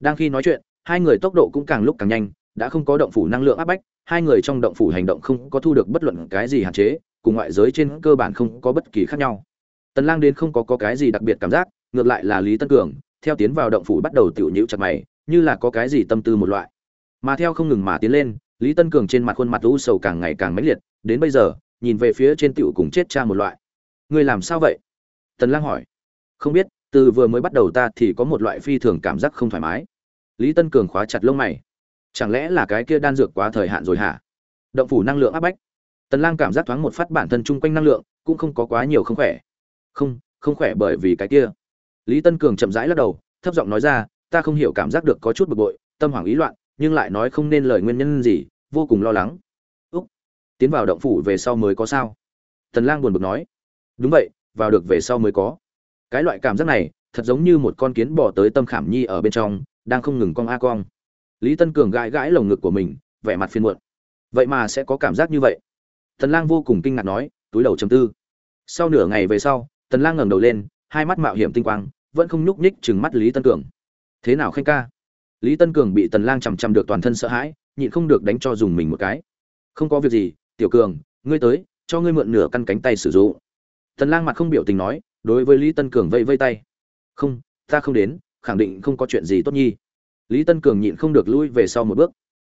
Đang khi nói chuyện, hai người tốc độ cũng càng lúc càng nhanh, đã không có động phủ năng lượng áp bách, hai người trong động phủ hành động không có thu được bất luận cái gì hạn chế, cùng ngoại giới trên cơ bản không có bất kỳ khác nhau. Tần lang đến không có có cái gì đặc biệt cảm giác, ngược lại là lý tân cường, theo tiến vào động phủ bắt đầu tiểu nhíu chặt mày như là có cái gì tâm tư một loại. Mà theo không ngừng mà tiến lên, lý tân cường trên mặt khuôn mặt u sầu càng ngày càng mãnh liệt, đến bây giờ, nhìn về phía trên tiểu cùng chết cha một loại. Người làm sao vậy? Tần lang hỏi. Không biết, từ vừa mới bắt đầu ta thì có một loại phi thường cảm giác không thoải mái. Lý tân cường khóa chặt lông mày. Chẳng lẽ là cái kia đan dược quá thời hạn rồi hả? Động phủ năng lượng áp bách. Tần lang cảm giác thoáng một phát bản thân chung quanh năng lượng cũng không có quá nhiều không khỏe. Không không khỏe bởi vì cái kia. Lý tân cường chậm rãi lắc đầu, thấp giọng nói ra ta không hiểu cảm giác được có chút bực bội, tâm hoảng ý loạn, nhưng lại nói không nên lời nguyên nhân gì, vô cùng lo lắng. Úc, tiến vào động phủ về sau mới có sao? Tần lang buồn bực nói. Đúng vậy, vào được về sau mới có. Cái loại cảm giác này, thật giống như một con kiến bò tới tâm khảm nhi ở bên trong, đang không ngừng cong a cong. Lý tân cường gãi gãi lồng ngực của mình, vẻ mặt phiền muộn. Vậy mà sẽ có cảm giác như vậy. Tần lang vô cùng kinh ngạc nói, túi đầu chấm tư. Sau nửa ngày về sau, tần lang ngẩng đầu lên, hai mắt mạo hiểm tinh quang, vẫn không nhúc nhích chừng mắt lý tân cường thế nào khanh ca? Lý tân cường bị tần lang chằm chằm được toàn thân sợ hãi, nhịn không được đánh cho dùng mình một cái. Không có việc gì, tiểu cường, ngươi tới, cho ngươi mượn nửa căn cánh tay sử dụng. Tần lang mặt không biểu tình nói, đối với lý tân cường vây vây tay. Không, ta không đến, khẳng định không có chuyện gì tốt nhi. Lý tân cường nhịn không được lui về sau một bước.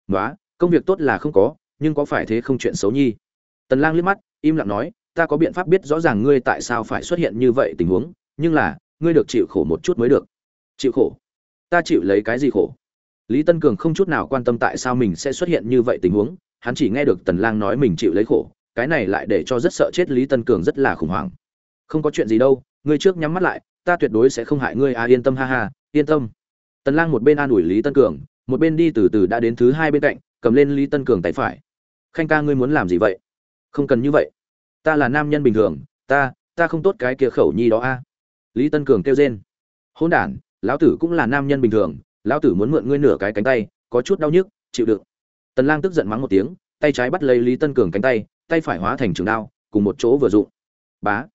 Nói công việc tốt là không có, nhưng có phải thế không chuyện xấu nhi? Tần lang liếc mắt, im lặng nói, ta có biện pháp biết rõ ràng ngươi tại sao phải xuất hiện như vậy tình huống, nhưng là, ngươi được chịu khổ một chút mới được. Chịu khổ? Ta chịu lấy cái gì khổ? Lý tân cường không chút nào quan tâm tại sao mình sẽ xuất hiện như vậy tình huống, hắn chỉ nghe được tần lang nói mình chịu lấy khổ, cái này lại để cho rất sợ chết lý tân cường rất là khủng hoảng. Không có chuyện gì đâu, ngươi trước nhắm mắt lại, ta tuyệt đối sẽ không hại ngươi à yên tâm, ha ha, yên tâm. Tần lang một bên an ủi lý tân cường, một bên đi từ từ đã đến thứ hai bên cạnh, cầm lên lý tân cường tay phải. Khanh ca ngươi muốn làm gì vậy? Không cần như vậy. Ta là nam nhân bình thường, ta ta không tốt cái kia khẩu nhi đó a. Lý tân cường kêu rên. Hỗn đản lão tử cũng là nam nhân bình thường lão tử muốn mượn ngươi nửa cái cánh tay có chút đau nhức chịu đựng. Tần lang tức giận mắng một tiếng tay trái bắt lấy lý tân cường cánh tay tay phải hóa thành trường đao cùng một chỗ vừa dụng. Bá!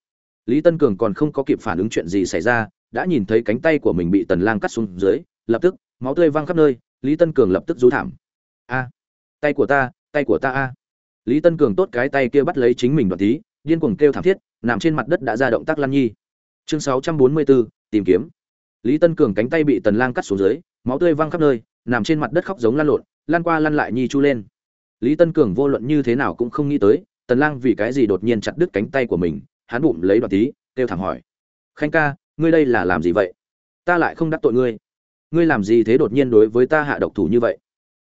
Lý tân cường còn không có kịp phản ứng chuyện gì xảy ra đã nhìn thấy cánh tay của mình bị tần lang cắt xuống dưới lập tức máu tươi văng khắp nơi lý tân cường lập tức rú thảm. A! Tay của ta tay của ta a! Lý tân cường tốt cái tay kia bắt lấy chính mình đoạn tí điên cuồng kêu thảm thiết nằm trên mặt đất đã ra động tác lăn nhi. Chương 644, tìm kiếm lý tân cường cánh tay bị tần lang cắt xuống dưới, máu tươi văng khắp nơi, nằm trên mặt đất khóc giống lăn lộn lan qua lăn lại nhi chu lên. Lý tân cường vô luận như thế nào cũng không nghĩ tới, tần lang vì cái gì đột nhiên chặt đứt cánh tay của mình, hắn bụng lấy đoạn tí, kêu thảm hỏi. Khanh ca, ngươi đây là làm gì vậy? Ta lại không đắc tội ngươi. Ngươi làm gì thế đột nhiên đối với ta hạ độc thủ như vậy?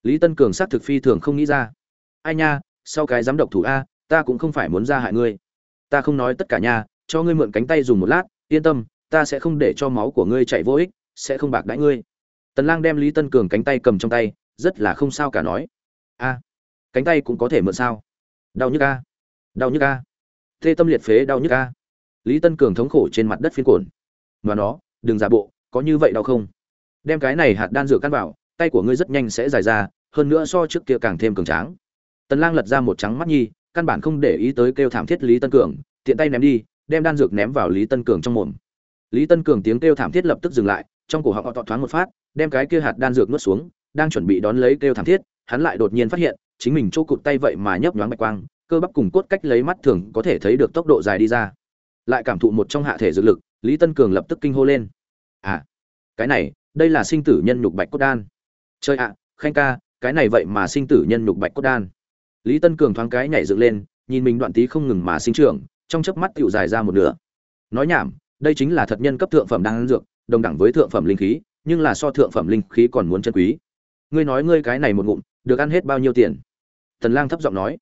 Lý tân cường xác thực phi thường không nghĩ ra. Ai nha, sau cái dám độc thủ a, ta cũng không phải muốn ra hại ngươi. Ta không nói tất cả nha, cho ngươi mượn cánh tay dùng một lát, yên tâm ta sẽ không để cho máu của ngươi chảy vô ích, sẽ không bạc đãi ngươi. Tần lang đem lý tân cường cánh tay cầm trong tay, rất là không sao cả nói. A, cánh tay cũng có thể mượn sao? Đau nhức a, đau nhức a. Tê tâm liệt phế đau nhức a. Lý tân cường thống khổ trên mặt đất phiên cồn và nó, đừng giả bộ, có như vậy đau không? Đem cái này hạt đan dược căn vào, tay của ngươi rất nhanh sẽ dài ra, hơn nữa so trước kia càng thêm cường tráng. Tần lang lật ra một trắng mắt nhi, căn bản không để ý tới kêu thảm thiết lý tân cường, tiện tay ném đi, đem đan dược ném vào lý tân cường trong mồm lý tân cường tiếng kêu thảm thiết lập tức dừng lại, trong cổ họng họ tọt thoáng một phát, đem cái kia hạt đan dược nuốt xuống, đang chuẩn bị đón lấy kêu thảm thiết, hắn lại đột nhiên phát hiện, chính mình chỗ cụt tay vậy mà nhấp nhoáng bạch quang, cơ bắp cùng cốt cách lấy mắt thường có thể thấy được tốc độ dài đi ra. Lại cảm thụ một trong hạ thể dược lực, lý tân cường lập tức kinh hô lên. À cái này, đây là sinh tử nhân nhục bạch cốt đan. Chơi ạ, khanh ca, cái này vậy mà sinh tử nhân nhục bạch cốt đan. Lý tân cường thoáng cái nhảy dựng lên, nhìn mình đoạn tí không ngừng mà sinh trưởng, trong chớp mắt tựu dài ra một nửa. Nói nhảm đây chính là thật nhân cấp thượng phẩm đan dược, đồng đẳng với thượng phẩm linh khí, nhưng là so thượng phẩm linh khí còn muốn chân quý. Ngươi nói ngươi cái này một ngụm, được ăn hết bao nhiêu tiền? Tần lang thấp giọng nói.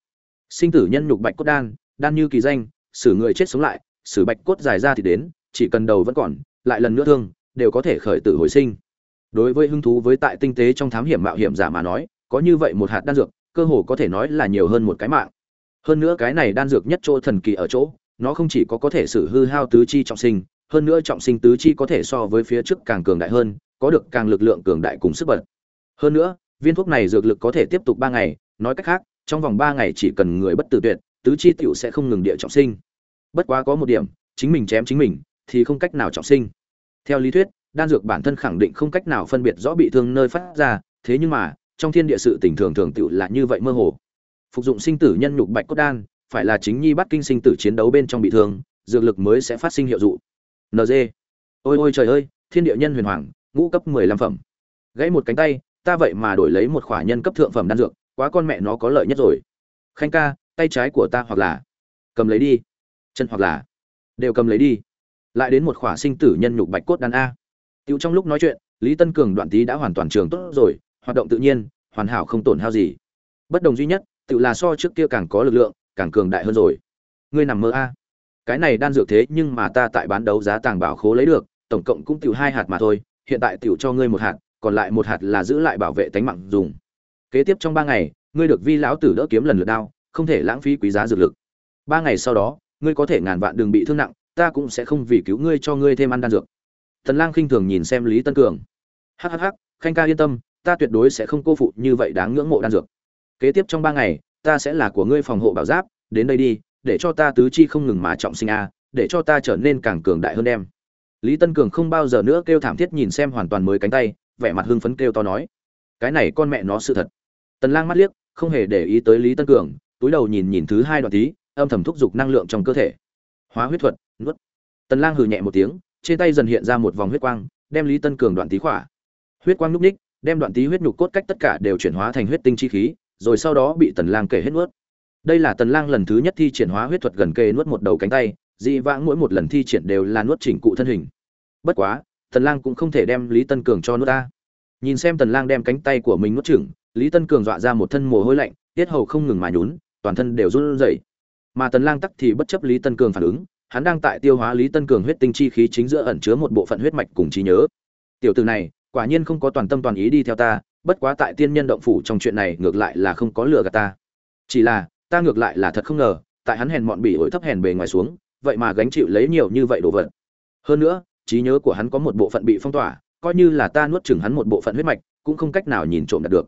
Sinh tử nhân nhục bạch cốt đan đan như kỳ danh, xử người chết sống lại, xử bạch cốt dài ra thì đến, chỉ cần đầu vẫn còn, lại lần nữa thương, đều có thể khởi tử hồi sinh. Đối với hứng thú với tại tinh tế trong thám hiểm mạo hiểm giả mà nói, có như vậy một hạt đan dược, cơ hồ có thể nói là nhiều hơn một cái mạng. Hơn nữa cái này đan dược nhất chỗ thần kỳ ở chỗ nó không chỉ có có thể xử hư hao tứ chi trọng sinh, hơn nữa trọng sinh tứ chi có thể so với phía trước càng cường đại hơn, có được càng lực lượng cường đại cùng sức bật. Hơn nữa, viên thuốc này dược lực có thể tiếp tục ba ngày, nói cách khác, trong vòng ba ngày chỉ cần người bất tử tuyệt, tứ chi tiểu sẽ không ngừng địa trọng sinh. Bất quá có một điểm, chính mình chém chính mình, thì không cách nào trọng sinh. Theo lý thuyết, đan dược bản thân khẳng định không cách nào phân biệt rõ bị thương nơi phát ra, thế nhưng mà, trong thiên địa sự tình thường thường tiểu là như vậy mơ hồ. Phục dụng sinh tử nhân nhục bạch cốt đan phải là chính nhi bắt kinh sinh tử chiến đấu bên trong bị thương dược lực mới sẽ phát sinh hiệu dụ. Nd ôi ôi trời ơi thiên địa nhân huyền hoàng ngũ cấp mười lăm phẩm. Gãy một cánh tay ta vậy mà đổi lấy một khỏa nhân cấp thượng phẩm đan dược quá con mẹ nó có lợi nhất rồi. Khanh ca tay trái của ta hoặc là cầm lấy đi. Chân hoặc là đều cầm lấy đi. Lại đến một khỏa sinh tử nhân nhục bạch cốt đan a. Tiểu trong lúc nói chuyện, Lý Tân Cường đoạn tí đã hoàn toàn trường tốt rồi, hoạt động tự nhiên, hoàn hảo không tổn hao gì. Bất đồng duy nhất, tự là so trước kia càng có lực lượng, càng cường đại hơn rồi. Ngươi nằm mơ a? Cái này đan dược thế nhưng mà ta tại bán đấu giá tàng bảo khố lấy được, tổng cộng cũng tiểu hai hạt mà thôi, hiện tại tiểu cho ngươi một hạt, còn lại một hạt là giữ lại bảo vệ tính mạng dùng. Kế tiếp trong ba ngày, ngươi được vi lão tử đỡ kiếm lần lượt đao, không thể lãng phí quý giá dược lực. Ba ngày sau đó, ngươi có thể ngàn vạn đường bị thương nặng, ta cũng sẽ không vì cứu ngươi cho ngươi thêm ăn đan dược. Tần Lang khinh thường nhìn xem Lý Tân Cường. Hắc hắc hắc, Khanh ca yên tâm, ta tuyệt đối sẽ không cô phụ như vậy đáng ngưỡng mộ đan dược. Kế tiếp trong ba ngày, ta sẽ là của ngươi phòng hộ bảo giáp, đến đây đi, để cho ta tứ chi không ngừng mà trọng sinh a, để cho ta trở nên càng cường đại hơn em. Lý Tân Cường không bao giờ nữa kêu thảm thiết nhìn xem hoàn toàn mới cánh tay, vẻ mặt hưng phấn kêu to nói: "Cái này con mẹ nó sự thật." Tần Lang mắt liếc, không hề để ý tới Lý Tân Cường, túi đầu nhìn nhìn thứ hai đoạn tí, âm thầm thúc giục năng lượng trong cơ thể. Hóa huyết thuật, nuốt. Tần Lang hừ nhẹ một tiếng, trên tay dần hiện ra một vòng huyết quang, đem Lý Tân Cường đoạn tí khỏa. Huyết quang núp ních, đem đoạn tí huyết nhục cốt cách tất cả đều chuyển hóa thành huyết tinh chi khí, rồi sau đó bị Tần Lang kể hết nuốt. Đây là Tần Lang lần thứ nhất thi triển hóa huyết thuật gần kề nuốt một đầu cánh tay, dị vãng mỗi một lần thi triển đều là nuốt chỉnh cụ thân hình. Bất quá, Tần Lang cũng không thể đem Lý Tân Cường cho nuốt ta. Nhìn xem Tần Lang đem cánh tay của mình nuốt chửng, Lý Tân Cường dọa ra một thân mồ hôi lạnh, tiết hầu không ngừng mà nhún, toàn thân đều run rẩy. Mà Tần Lang tắc thì bất chấp Lý Tân Cường phản ứng, hắn đang tại tiêu hóa lý tân cường huyết tinh chi khí chính giữa ẩn chứa một bộ phận huyết mạch cùng trí nhớ tiểu tử này quả nhiên không có toàn tâm toàn ý đi theo ta bất quá tại tiên nhân động phủ trong chuyện này ngược lại là không có lừa gạt ta. Chỉ là ta ngược lại là thật không ngờ tại hắn hèn mọn bỉ ổi thấp hèn bề ngoài xuống vậy mà gánh chịu lấy nhiều như vậy đồ vật. Hơn nữa trí nhớ của hắn có một bộ phận bị phong tỏa coi như là ta nuốt chửng hắn một bộ phận huyết mạch cũng không cách nào nhìn trộm đạt được.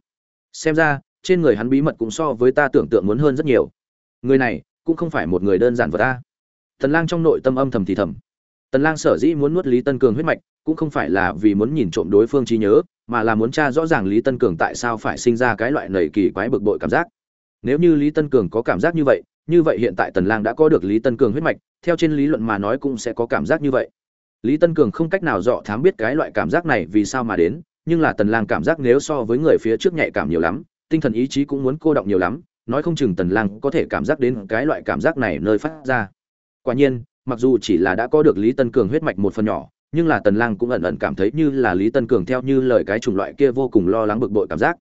Xem ra trên người hắn bí mật cũng so với ta tưởng tượng muốn hơn rất nhiều. Người này cũng không phải một người đơn giản vật ta. Tần Lang trong nội tâm âm thầm thì thầm. Tần Lang sở dĩ muốn nuốt Lý Tân Cường huyết mạch, cũng không phải là vì muốn nhìn trộm đối phương trí nhớ, mà là muốn tra rõ ràng Lý Tân Cường tại sao phải sinh ra cái loại nảy kỳ quái bực bội cảm giác. Nếu như Lý Tân Cường có cảm giác như vậy, như vậy hiện tại Tần Lang đã có được Lý Tân Cường huyết mạch, theo trên lý luận mà nói cũng sẽ có cảm giác như vậy. Lý Tân Cường không cách nào dọ thám biết cái loại cảm giác này vì sao mà đến, nhưng là Tần Lang cảm giác nếu so với người phía trước nhạy cảm nhiều lắm, tinh thần ý chí cũng muốn cô động nhiều lắm, nói không chừng Tần Lang có thể cảm giác đến cái loại cảm giác này nơi phát ra. Quả nhiên, mặc dù chỉ là đã có được Lý Tân Cường huyết mạch một phần nhỏ, nhưng là Tần Lang cũng ẩn ẩn cảm thấy như là Lý Tân Cường theo như lời cái chủng loại kia vô cùng lo lắng bực bội cảm giác.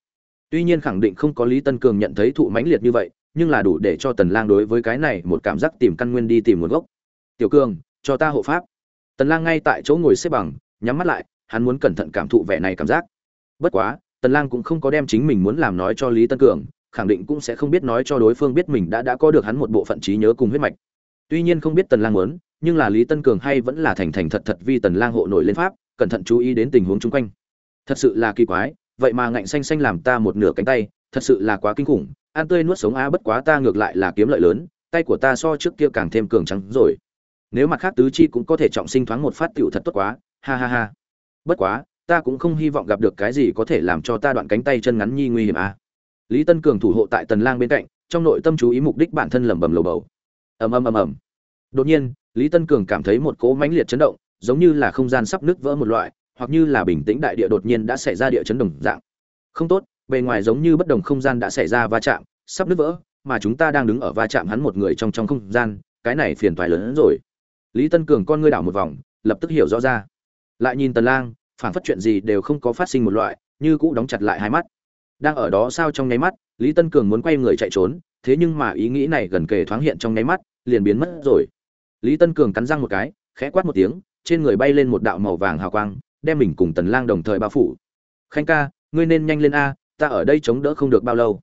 Tuy nhiên khẳng định không có Lý Tân Cường nhận thấy thụ mãnh liệt như vậy, nhưng là đủ để cho Tần Lang đối với cái này một cảm giác tìm căn nguyên đi tìm nguồn gốc. "Tiểu Cường, cho ta hộ pháp." Tần Lang ngay tại chỗ ngồi xếp bằng, nhắm mắt lại, hắn muốn cẩn thận cảm thụ vẻ này cảm giác. Bất quá, Tần Lang cũng không có đem chính mình muốn làm nói cho Lý Tân Cường, khẳng định cũng sẽ không biết nói cho đối phương biết mình đã đã có được hắn một bộ phận trí nhớ cùng huyết mạch. Tuy nhiên không biết Tần Lang muốn, nhưng là Lý Tân Cường hay vẫn là thành thành thật thật vi Tần Lang hộ nổi lên pháp, cẩn thận chú ý đến tình huống chung quanh. Thật sự là kỳ quái, vậy mà ngạnh xanh xanh làm ta một nửa cánh tay, thật sự là quá kinh khủng. An tươi nuốt sống á bất quá ta ngược lại là kiếm lợi lớn, tay của ta so trước kia càng thêm cường trắng rồi. Nếu mặt khác tứ chi cũng có thể trọng sinh thoáng một phát tiểu thật tốt quá, ha ha ha. Bất quá, ta cũng không hy vọng gặp được cái gì có thể làm cho ta đoạn cánh tay chân ngắn nhi nguy hiểm a. Lý Tân Cường thủ hộ tại Tần Lang bên cạnh, trong nội tâm chú ý mục đích bản thân lẩm bẩm lầu bầu ầm ầm ầm ầm đột nhiên lý tân cường cảm thấy một cỗ mãnh liệt chấn động, giống như là không gian sắp nứt vỡ một loại, hoặc như là bình tĩnh đại địa đột nhiên đã xảy ra địa chấn đồng dạng. Không tốt, bề ngoài giống như bất đồng không gian đã xảy ra va chạm, sắp nứt vỡ, mà chúng ta đang đứng ở va chạm hắn một người trong trong không gian, cái này phiền toái lớn hơn rồi. Lý tân cường con ngươi đảo một vòng, lập tức hiểu rõ ra. Lại nhìn tần lang, phản phất chuyện gì đều không có phát sinh một loại, như cũ đóng chặt lại hai mắt. Đang ở đó sao trong nháy mắt, lý tân cường muốn quay người chạy trốn, thế nhưng mà ý nghĩ này gần kề thoáng hiện trong nháy mắt, liền biến mất rồi lý tân cường cắn răng một cái, khẽ quát một tiếng, trên người bay lên một đạo màu vàng hào quang, đem mình cùng tần lang đồng thời bao phủ. Khanh ca, ngươi nên nhanh lên a, ta ở đây chống đỡ không được bao lâu.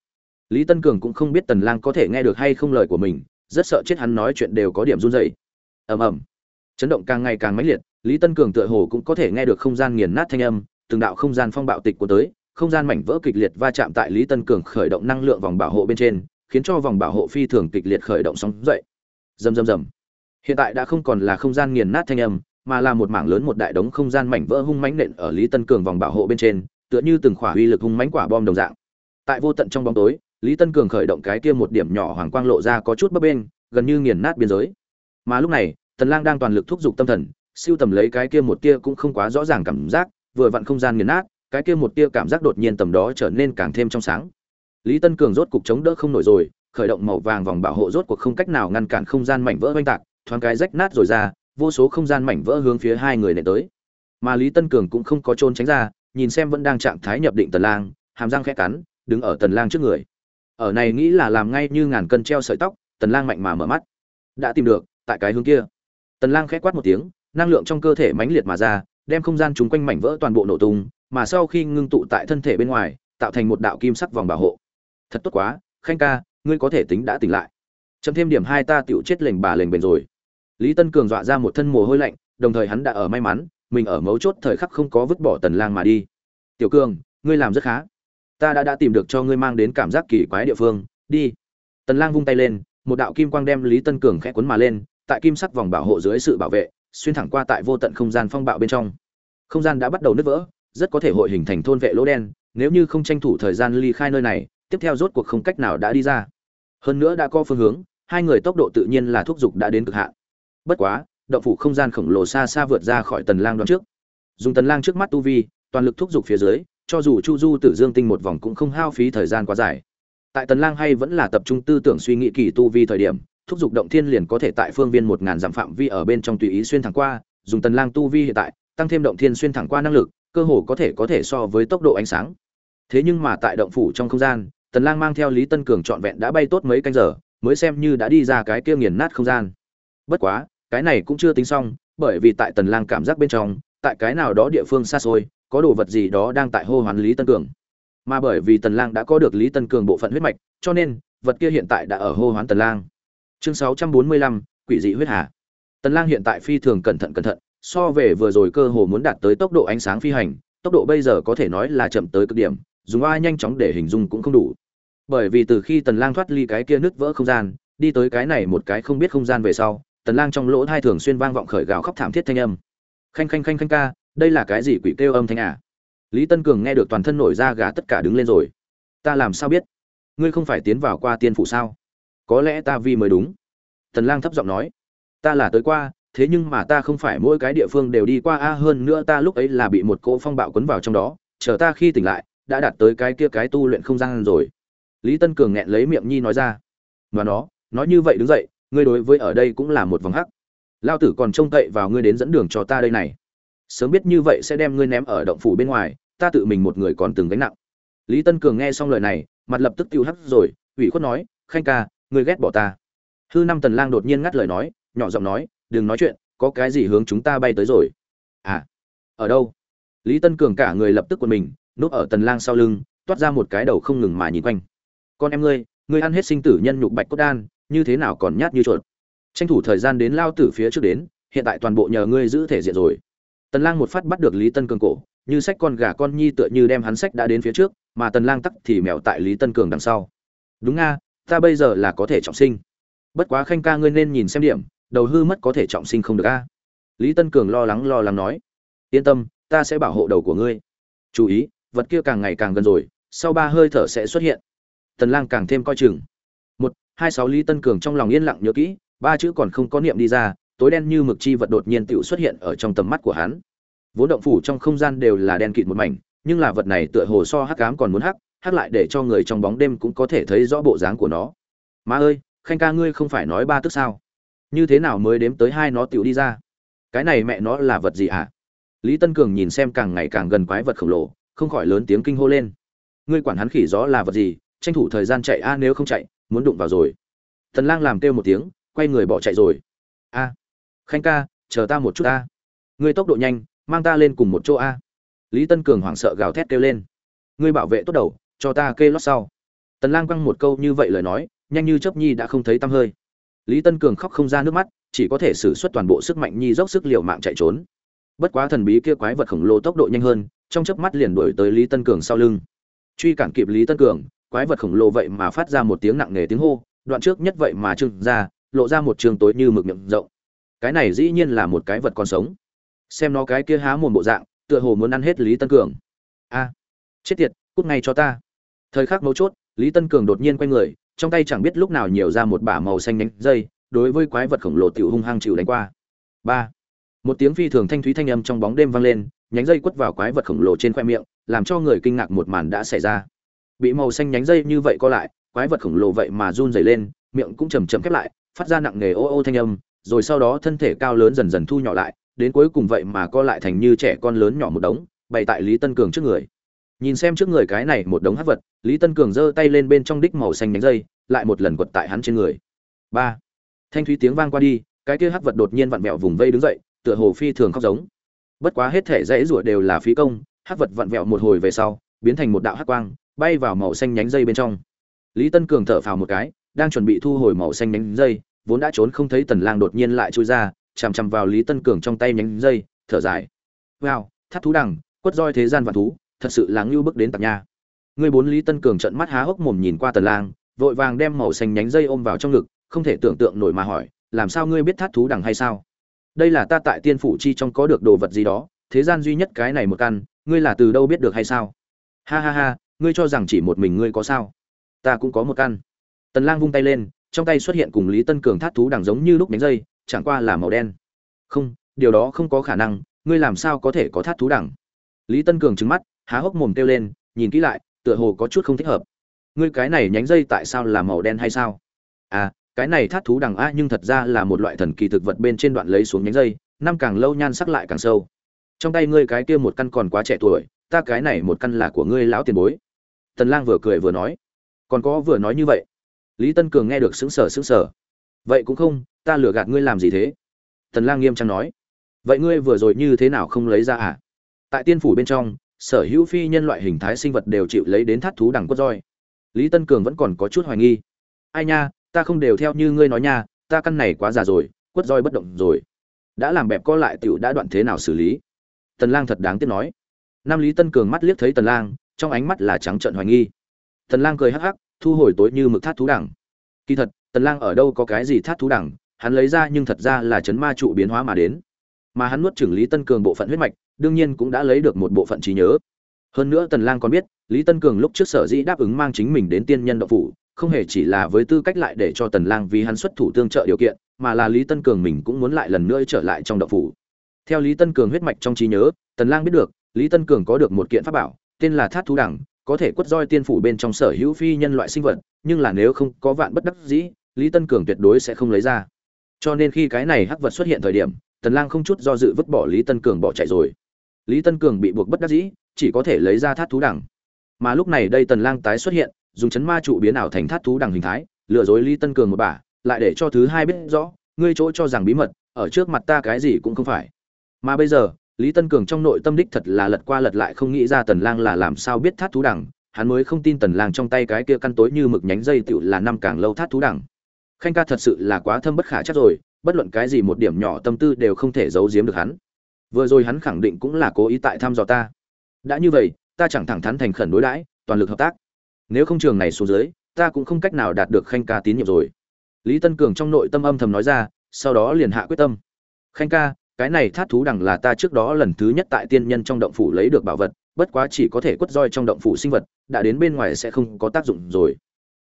Lý tân cường cũng không biết tần lang có thể nghe được hay không lời của mình, rất sợ chết hắn nói chuyện đều có điểm run rẩy. Ầm ầm. Chấn động càng ngày càng mãnh liệt, lý tân cường tựa hồ cũng có thể nghe được không gian nghiền nát thanh âm, từng đạo không gian phong bạo tịch của tới, không gian mảnh vỡ kịch liệt va chạm tại lý tân cường khởi động năng lượng vòng bảo hộ bên trên, khiến cho vòng bảo hộ phi thường kịch liệt khởi động sóng dậy. Rầm rầm rầm hiện tại đã không còn là không gian nghiền nát thanh âm, mà là một mảng lớn một đại đống không gian mảnh vỡ hung mãnh nện ở lý tân cường vòng bảo hộ bên trên, tựa như từng khỏa uy lực hung mãnh quả bom đồng dạng. Tại vô tận trong bóng tối, lý tân cường khởi động cái kia một điểm nhỏ hoàng quang lộ ra có chút bấp bênh, gần như nghiền nát biên giới. Mà lúc này, tần lang đang toàn lực thúc giục tâm thần, siêu tầm lấy cái kia một tia cũng không quá rõ ràng cảm giác, vừa vặn không gian nghiền nát, cái kia một tia cảm giác đột nhiên tầm đó trở nên càng thêm trong sáng. Lý tân cường rốt cục chống đỡ không nổi rồi, khởi động màu vàng vòng bảo hộ rốt cuộc không cách nào ngăn cản không gian mảnh vỡ oanh tạc thoáng cái rách nát rồi ra, vô số không gian mảnh vỡ hướng phía hai người này tới. Mà lý tân cường cũng không có trốn tránh ra, nhìn xem vẫn đang trạng thái nhập định tần lang, hàm răng khẽ cắn, đứng ở tần lang trước người. Ở này nghĩ là làm ngay như ngàn cân treo sợi tóc, tần lang mạnh mà mở mắt. Đã tìm được, tại cái hướng kia. Tần lang khẽ quát một tiếng, năng lượng trong cơ thể mãnh liệt mà ra, đem không gian chúng quanh mảnh vỡ toàn bộ nổ tung, mà sau khi ngưng tụ tại thân thể bên ngoài, tạo thành một đạo kim sắc vòng bảo hộ. Thật tốt quá, khanh ca, ngươi có thể tính đã tỉnh lại. Chấm thêm điểm hai ta tiểu chết lệnh bà lệnh bền rồi lý tân cường dọa ra một thân mồ hôi lạnh, đồng thời hắn đã ở may mắn, mình ở mấu chốt thời khắc không có vứt bỏ tần lang mà đi. Tiểu cường, ngươi làm rất khá. Ta đã đã tìm được cho ngươi mang đến cảm giác kỳ quái địa phương, đi. Tần lang vung tay lên, một đạo kim quang đem lý tân cường khẽ cuốn mà lên, tại kim sắc vòng bảo hộ dưới sự bảo vệ, xuyên thẳng qua tại vô tận không gian phong bạo bên trong. Không gian đã bắt đầu nứt vỡ, rất có thể hội hình thành thôn vệ lỗ đen, nếu như không tranh thủ thời gian ly khai nơi này, tiếp theo rốt cuộc không cách nào đã đi ra. Hơn nữa đã có phương hướng, hai người tốc độ tự nhiên là thúc giục đã đến cực hạn bất quá, động phủ không gian khổng lồ xa xa vượt ra khỏi tần lang đoạn trước. Dùng tần lang trước mắt tu vi, toàn lực thúc giục phía dưới, cho dù chu du tử dương tinh một vòng cũng không hao phí thời gian quá dài. Tại tần lang hay vẫn là tập trung tư tưởng suy nghĩ kỳ tu vi thời điểm, thúc giục động thiên liền có thể tại phương viên một ngàn dặm phạm vi ở bên trong tùy ý xuyên thẳng qua, dùng tần lang tu vi hiện tại, tăng thêm động thiên xuyên thẳng qua năng lực, cơ hồ có thể có thể so với tốc độ ánh sáng. Thế nhưng mà tại động phủ trong không gian, tần lang mang theo lý tân cường trọn vẹn đã bay tốt mấy canh giờ, mới xem như đã đi ra cái kia nghiền nát không gian. Bất quá cái này cũng chưa tính xong bởi vì tại tần lang cảm giác bên trong tại cái nào đó địa phương xa xôi có đồ vật gì đó đang tại hô hoán lý tân cường. Mà bởi vì tần lang đã có được lý tân cường bộ phận huyết mạch cho nên vật kia hiện tại đã ở hô hoán tần lang. Chương 645, quỷ dị huyết hà. Tần lang hiện tại phi thường cẩn thận cẩn thận so về vừa rồi cơ hồ muốn đạt tới tốc độ ánh sáng phi hành tốc độ bây giờ có thể nói là chậm tới cực điểm dùng ai nhanh chóng để hình dung cũng không đủ. Bởi vì từ khi tần lang thoát ly cái kia nứt vỡ không gian đi tới cái này một cái không biết không gian về sau tần lang trong lỗ thai thường xuyên vang vọng khởi gào khóc thảm thiết thanh âm. Khanh khanh khanh khanh ca, đây là cái gì quỷ kêu âm thanh à? Lý tân cường nghe được toàn thân nổi da gà tất cả đứng lên rồi. Ta làm sao biết? Ngươi không phải tiến vào qua tiên phủ sao? Có lẽ ta vi mới đúng. Tần lang thấp giọng nói. Ta là tới qua, thế nhưng mà ta không phải mỗi cái địa phương đều đi qua, a, hơn nữa ta lúc ấy là bị một cỗ phong bạo cuốn vào trong đó. Chờ ta khi tỉnh lại, đã đạt tới cái kia cái tu luyện không gian rồi. Lý tân cường nghẹn lấy miệng nhi nói ra. Và nó nói như vậy đứng dậy ngươi đối với ở đây cũng là một vòng hắc. Lao tử còn trông cậy vào ngươi đến dẫn đường cho ta đây này. Sớm biết như vậy sẽ đem ngươi ném ở động phủ bên ngoài, ta tự mình một người còn từng gánh nặng. Lý tân cường nghe xong lời này, mặt lập tức tiêu hắc rồi, ủy khuất nói, khanh ca, ngươi ghét bỏ ta. Hư năm tần lang đột nhiên ngắt lời nói, nhỏ giọng nói, đừng nói chuyện, có cái gì hướng chúng ta bay tới rồi. À ở đâu? Lý tân cường cả người lập tức quần mình, núp ở tần lang sau lưng, toát ra một cái đầu không ngừng mà nhìn quanh. Con em ngươi ngươi ăn hết sinh tử nhân nhục bạch cốt đan như thế nào còn nhát như chuột. Tranh thủ thời gian đến lao tử phía trước đến, hiện tại toàn bộ nhờ ngươi giữ thể diện rồi. Tần lang một phát bắt được lý tân cường cổ, như sách con gà con nhi tựa như đem hắn sách đã đến phía trước, mà tần lang tắc thì mèo tại lý tân cường đằng sau. Đúng nga, ta bây giờ là có thể trọng sinh. Bất quá khanh ca ngươi nên nhìn xem điểm, đầu hư mất có thể trọng sinh không được a. Lý tân cường lo lắng lo lắng nói. Yên tâm, ta sẽ bảo hộ đầu của ngươi. Chú ý, vật kia càng ngày càng gần rồi, sau ba hơi thở sẽ xuất hiện. Tần lang càng thêm coi chừng hai sáu lý tân cường trong lòng yên lặng nhớ kỹ, ba chữ còn không có niệm đi ra, tối đen như mực chi vật đột nhiên tựu xuất hiện ở trong tầm mắt của hắn. Vốn động phủ trong không gian đều là đen kịt một mảnh, nhưng là vật này tựa hồ so hắc ám còn muốn hắc hắc lại để cho người trong bóng đêm cũng có thể thấy rõ bộ dáng của nó. Má ơi, khanh ca ngươi không phải nói ba tức sao? Như thế nào mới đếm tới hai nó tựu đi ra? Cái này mẹ nó là vật gì ạ à? lý tân cường nhìn xem càng ngày càng gần quái vật khổng lồ, không khỏi lớn tiếng kinh hô lên. Ngươi quản hắn khỉ gió là vật gì? Tranh thủ thời gian chạy a, nếu không chạy muốn đụng vào rồi. Thần lang làm kêu một tiếng, quay người bỏ chạy rồi. A, khanh ca, chờ ta một chút a. Ngươi tốc độ nhanh, mang ta lên cùng một chỗ a. Lý tân cường hoảng sợ gào thét kêu lên. Ngươi bảo vệ tốt đầu, cho ta kê lót sau. Tần lang quăng một câu như vậy lời nói, nhanh như chớp nhi đã không thấy tăm hơi. Lý tân cường khóc không ra nước mắt, chỉ có thể sử xuất toàn bộ sức mạnh nhi dốc sức liều mạng chạy trốn. Bất quá thần bí kia quái vật khổng lồ tốc độ nhanh hơn, trong chớp mắt liền đuổi tới lý tân cường sau lưng. Truy cản kịp lý tân cường quái vật khổng lồ vậy mà phát ra một tiếng nặng nề tiếng hô, đoạn trước nhất vậy mà trưng ra, lộ ra một trường tối như mực miệng rộng. Cái này dĩ nhiên là một cái vật còn sống. Xem nó cái kia há mồm bộ dạng, tựa hồ muốn ăn hết lý tân cường. A, chết tiệt, cút ngay cho ta. Thời khắc mấu chốt, lý tân cường đột nhiên quay người, trong tay chẳng biết lúc nào nhiều ra một bả màu xanh nhánh dây, đối với quái vật khổng lồ tiểu hung hăng chịu đánh qua. Ba, một tiếng phi thường thanh thúy thanh âm trong bóng đêm vang lên, nhánh dây quất vào quái vật khổng lồ trên khoe miệng, làm cho người kinh ngạc một màn đã xảy ra bị màu xanh nhánh dây như vậy co lại, quái vật khổng lồ vậy mà run rẩy lên, miệng cũng chầm chậm khép lại, phát ra nặng nề ô ô thanh âm, rồi sau đó thân thể cao lớn dần dần thu nhỏ lại, đến cuối cùng vậy mà co lại thành như trẻ con lớn nhỏ một đống, bày tại lý tân cường trước người. Nhìn xem trước người cái này một đống hắc vật, lý tân cường giơ tay lên bên trong đích màu xanh nhánh dây, lại một lần quật tại hắn trên người. Ba. Thanh thúy tiếng vang qua đi, cái kia hắc vật đột nhiên vặn vẹo vùng vây đứng dậy, tựa hồ phi thường khóc giống. Bất quá hết thể dãy rủa đều là phí công, hắc vật vặn vẹo một hồi về sau, biến thành một đạo hắc quang bay vào màu xanh nhánh dây bên trong. Lý tân cường thở phào một cái, đang chuẩn bị thu hồi màu xanh nhánh dây, vốn đã trốn không thấy tần lang đột nhiên lại chui ra, chằm chằm vào lý tân cường trong tay nhánh dây, thở dài. Wow, thắt thú đằng, quất roi thế gian vạn thú, thật sự là ngưu bước đến tận nha người bốn lý tân cường trợn mắt há hốc mồm nhìn qua tần lang, vội vàng đem màu xanh nhánh dây ôm vào trong ngực, không thể tưởng tượng nổi mà hỏi, làm sao ngươi biết thắt thú đằng hay sao? Đây là ta tại tiên phủ chi trong có được đồ vật gì đó, thế gian duy nhất cái này một căn, ngươi là từ đâu biết được hay sao? Ha ha ha ngươi cho rằng chỉ một mình ngươi có sao? Ta cũng có một căn. Tần lang vung tay lên, trong tay xuất hiện cùng lý tân cường thắt thú đằng giống như lúc nhánh dây, chẳng qua là màu đen. Không, điều đó không có khả năng, ngươi làm sao có thể có thắt thú đằng? Lý tân cường trừng mắt, há hốc mồm kêu lên, nhìn kỹ lại, tựa hồ có chút không thích hợp. Ngươi cái này nhánh dây tại sao là màu đen hay sao? À cái này thắt thú đằng a, nhưng thật ra là một loại thần kỳ thực vật bên trên đoạn lấy xuống nhánh dây, năm càng lâu nhan sắc lại càng sâu. Trong tay ngươi cái kia một căn còn quá trẻ tuổi, ta cái này một căn là của ngươi lão tiền bối tần lang vừa cười vừa nói. Còn có vừa nói như vậy. Lý tân cường nghe được sững sờ sững sờ. Vậy cũng không, ta lừa gạt ngươi làm gì thế? Tần lang nghiêm trang nói. Vậy ngươi vừa rồi như thế nào không lấy ra à? Tại tiên phủ bên trong, sở hữu phi nhân loại hình thái sinh vật đều chịu lấy đến thắt thú đẳng quất roi. Lý tân cường vẫn còn có chút hoài nghi. Ai nha, ta không đều theo như ngươi nói nha, ta căn này quá già rồi quất roi bất động rồi. Đã làm bẹp co lại tiểu đã đoạn thế nào xử lý? Tần lang thật đáng tiếc nói. Nam lý tân cường mắt liếc thấy tần lang trong ánh mắt là trắng trợn hoài nghi. Tần lang cười hắc hắc, thu hồi tối như mực thát thú đẳng kỳ thật, tần lang ở đâu có cái gì thát thú đẳng hắn lấy ra nhưng thật ra là chấn ma trụ biến hóa mà đến. Mà hắn nuốt chửng lý tân cường bộ phận huyết mạch, đương nhiên cũng đã lấy được một bộ phận trí nhớ. Hơn nữa tần lang còn biết, lý tân cường lúc trước sở dĩ đáp ứng mang chính mình đến tiên nhân đạo phủ, không hề chỉ là với tư cách lại để cho tần lang vì hắn xuất thủ tương trợ điều kiện, mà là lý tân cường mình cũng muốn lại lần nữa trở lại trong đạo phủ. Theo lý tân cường huyết mạch trong trí nhớ, tần lang biết được, lý tân cường có được một kiện pháp bảo tên là thát thú đẳng, có thể quất roi tiên phủ bên trong sở hữu phi nhân loại sinh vật, nhưng là nếu không có vạn bất đắc dĩ, lý tân cường tuyệt đối sẽ không lấy ra. Cho nên khi cái này hắc vật xuất hiện thời điểm, tần lang không chút do dự vứt bỏ lý tân cường bỏ chạy rồi. Lý tân cường bị buộc bất đắc dĩ, chỉ có thể lấy ra thát thú đẳng. Mà lúc này đây tần lang tái xuất hiện, dùng chấn ma trụ biến ảo thành thát thú đẳng hình thái, lừa dối lý tân cường một bả lại để cho thứ hai biết rõ, ngươi chỗ cho rằng bí mật, ở trước mặt ta cái gì cũng không phải. Mà bây giờ lý tân cường trong nội tâm đích thật là lật qua lật lại không nghĩ ra tần lang là làm sao biết thát thú đẳng hắn mới không tin tần lang trong tay cái kia căn tối như mực nhánh dây tiểu là năm càng lâu thát thú đẳng khanh ca thật sự là quá thâm bất khả chắc rồi, bất luận cái gì một điểm nhỏ tâm tư đều không thể giấu giếm được hắn. Vừa rồi hắn khẳng định cũng là cố ý tại thăm dò ta. Đã như vậy, ta chẳng thẳng thắn thành khẩn đối đãi, toàn lực hợp tác. Nếu không trường này xuống dưới, ta cũng không cách nào đạt được khanh ca tín nhiệm rồi. Lý tân cường trong nội tâm âm thầm nói ra, sau đó liền hạ quyết tâm. Khanh ca cái này thát thú đằng là ta trước đó lần thứ nhất tại tiên nhân trong động phủ lấy được bảo vật, bất quá chỉ có thể quất roi trong động phủ sinh vật, đã đến bên ngoài sẽ không có tác dụng rồi.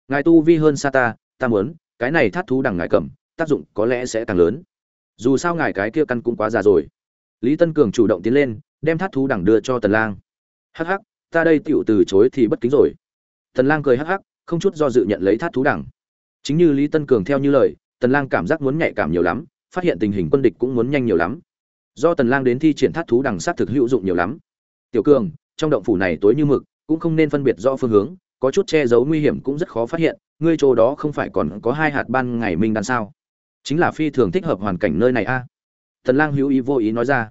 Ngài tu vi hơn xa ta ta muốn, cái này thát thú đằng ngài cầm, tác dụng có lẽ sẽ càng lớn. Dù sao ngài cái kia căn cũng quá già rồi. Lý tân cường chủ động tiến lên, đem thát thú đẳng đưa cho tần lang. Hắc hắc, ta đây tiểu từ chối thì bất kính rồi. Tần lang cười hắc hắc, không chút do dự nhận lấy thát thú đẳng chính như lý tân cường theo như lời, tần lang cảm giác muốn nhạy cảm nhiều lắm phát hiện tình hình quân địch cũng muốn nhanh nhiều lắm. Do tần lang đến thi triển thắt thú đẳng sát thực hữu dụng nhiều lắm. Tiểu cường, trong động phủ này tối như mực, cũng không nên phân biệt rõ phương hướng, có chút che giấu nguy hiểm cũng rất khó phát hiện, ngươi chỗ đó không phải còn có hai hạt ban ngày minh đan sao? Chính là phi thường thích hợp hoàn cảnh nơi này a. Tần lang hữu ý vô ý nói ra.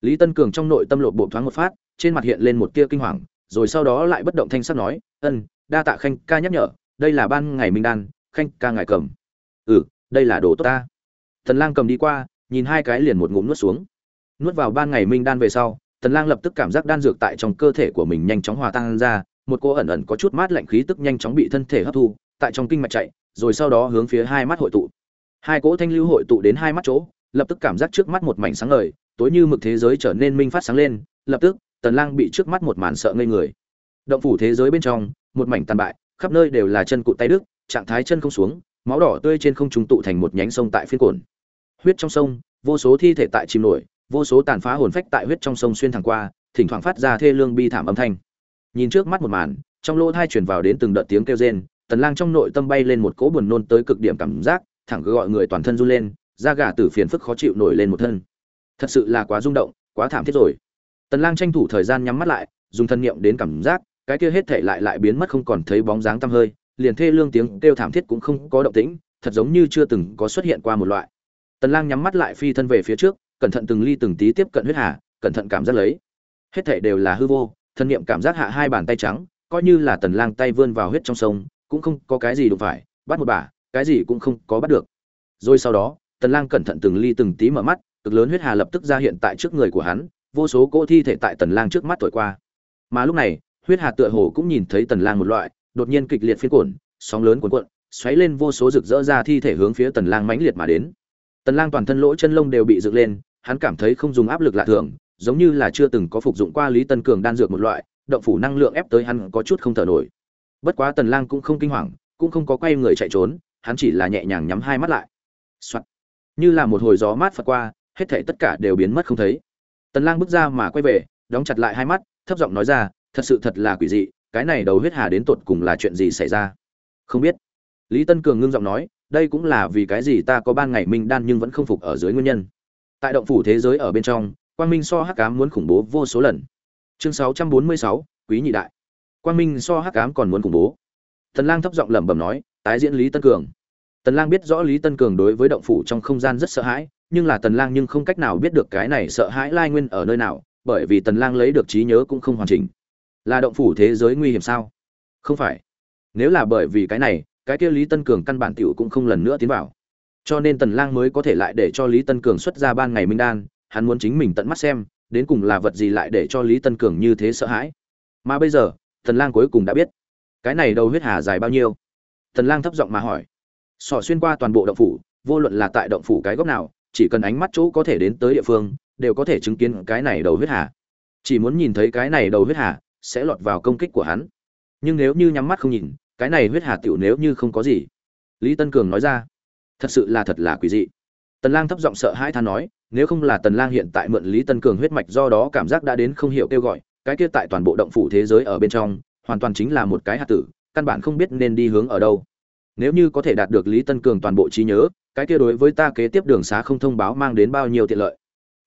Lý tân cường trong nội tâm lộ bộ thoáng một phát, trên mặt hiện lên một tia kinh hoàng, rồi sau đó lại bất động thanh sắc nói, ân, đa tạ khanh ca nhắc nhở, đây là ban ngày minh đan, khanh ca ngài cầm. Ừ đây là đồ tốt ta tần lang cầm đi qua, nhìn hai cái liền một ngụm nuốt xuống. Nuốt vào ban ngày minh đan về sau, tần lang lập tức cảm giác đan dược tại trong cơ thể của mình nhanh chóng hòa tan ra, một cô ẩn ẩn có chút mát lạnh khí tức nhanh chóng bị thân thể hấp thu, tại trong kinh mạch chạy, rồi sau đó hướng phía hai mắt hội tụ. Hai cỗ thanh lưu hội tụ đến hai mắt chỗ, lập tức cảm giác trước mắt một mảnh sáng ngời, tối như mực thế giới trở nên minh phát sáng lên, lập tức, tần lang bị trước mắt một màn sợ ngây người. Động phủ thế giới bên trong, một mảnh tàn bại, khắp nơi đều là chân cụt tay đứt, trạng thái chân không xuống máu đỏ tươi trên không trung tụ thành một nhánh sông tại phiên cồn. Huyết trong sông, vô số thi thể tại chìm nổi, vô số tàn phá hồn phách tại huyết trong sông xuyên thẳng qua, thỉnh thoảng phát ra thê lương bi thảm âm thanh. Nhìn trước mắt một màn, trong lỗ thai truyền vào đến từng đợt tiếng kêu rên, tần lang trong nội tâm bay lên một cỗ buồn nôn tới cực điểm cảm giác, thẳng gọi người toàn thân run lên, da gà từ phiền phức khó chịu nổi lên một thân. Thật sự là quá rung động, quá thảm thiết rồi. Tần lang tranh thủ thời gian nhắm mắt lại, dùng thân niệm đến cảm giác, cái kia hết thể lại lại biến mất không còn thấy bóng dáng tăm hơi liền thê lương tiếng kêu thảm thiết cũng không có động tĩnh, thật giống như chưa từng có xuất hiện qua một loại. Tần lang nhắm mắt lại phi thân về phía trước, cẩn thận từng ly từng tí tiếp cận huyết hà, cẩn thận cảm giác lấy. Hết thảy đều là hư vô, thân niệm cảm giác hạ hai bàn tay trắng, coi như là tần lang tay vươn vào huyết trong sông, cũng không có cái gì đụng phải, bắt một bả, cái gì cũng không có bắt được. Rồi sau đó, tần lang cẩn thận từng ly từng tí mở mắt, cực lớn huyết hà lập tức ra hiện tại trước người của hắn, vô số cỗ thi thể tại tần lang trước mắt thổi qua. Mà lúc này, huyết hà tựa hồ cũng nhìn thấy tần lang một loại đột nhiên kịch liệt phiến cuộn, sóng lớn cuộn cuộn, xoáy lên vô số rực rỡ ra thi thể hướng phía tần lang mãnh liệt mà đến. Tần lang toàn thân lỗ chân lông đều bị dựng lên, hắn cảm thấy không dùng áp lực lạ thường, giống như là chưa từng có phục dụng qua lý tân cường đan dược một loại, động phủ năng lượng ép tới hắn có chút không thở nổi. Bất quá tần lang cũng không kinh hoàng, cũng không có quay người chạy trốn, hắn chỉ là nhẹ nhàng nhắm hai mắt lại. Soạn. như là một hồi gió mát phật qua, hết thảy tất cả đều biến mất không thấy. Tần lang bước ra mà quay về, đóng chặt lại hai mắt, thấp giọng nói ra, thật sự thật là quỷ dị cái này đầu huyết hà đến tột cùng là chuyện gì xảy ra? Không biết. Lý tân cường ngưng giọng nói đây cũng là vì cái gì ta có ban ngày minh đan nhưng vẫn không phục ở dưới nguyên nhân. Tại động phủ thế giới ở bên trong quang minh so hắc ám muốn khủng bố vô số lần. Chương 646, quý nhị đại. Quang minh so hắc ám còn muốn khủng bố. Tần lang thấp giọng lẩm bẩm nói tái diễn lý tân cường. Tần lang biết rõ lý tân cường đối với động phủ trong không gian rất sợ hãi nhưng là tần lang nhưng không cách nào biết được cái này sợ hãi lai nguyên ở nơi nào bởi vì tần lang lấy được trí nhớ cũng không hoàn chỉnh là động phủ thế giới nguy hiểm sao? Không phải. Nếu là bởi vì cái này, cái kia lý tân cường căn bản tiểu cũng không lần nữa tiến vào. Cho nên tần lang mới có thể lại để cho lý tân cường xuất ra ban ngày minh đan, hắn muốn chính mình tận mắt xem, đến cùng là vật gì lại để cho lý tân cường như thế sợ hãi. Mà bây giờ, tần lang cuối cùng đã biết. Cái này đầu huyết hà dài bao nhiêu? Tần lang thấp giọng mà hỏi. Sọ xuyên qua toàn bộ động phủ, vô luận là tại động phủ cái góc nào, chỉ cần ánh mắt chỗ có thể đến tới địa phương, đều có thể chứng kiến cái này đầu huyết hà. Chỉ muốn nhìn thấy cái này đầu huyết hà sẽ lọt vào công kích của hắn. Nhưng nếu như nhắm mắt không nhìn, cái này huyết hà tiểu nếu như không có gì. Lý tân cường nói ra, thật sự là thật là quỷ dị. Tần lang thấp giọng sợ hãi than nói, nếu không là tần lang hiện tại mượn lý tân cường huyết mạch do đó cảm giác đã đến không hiểu kêu gọi, cái kia tại toàn bộ động phủ thế giới ở bên trong, hoàn toàn chính là một cái hạt tử, căn bản không biết nên đi hướng ở đâu. Nếu như có thể đạt được lý tân cường toàn bộ trí nhớ, cái kia đối với ta kế tiếp đường xá không thông báo mang đến bao nhiêu tiện lợi.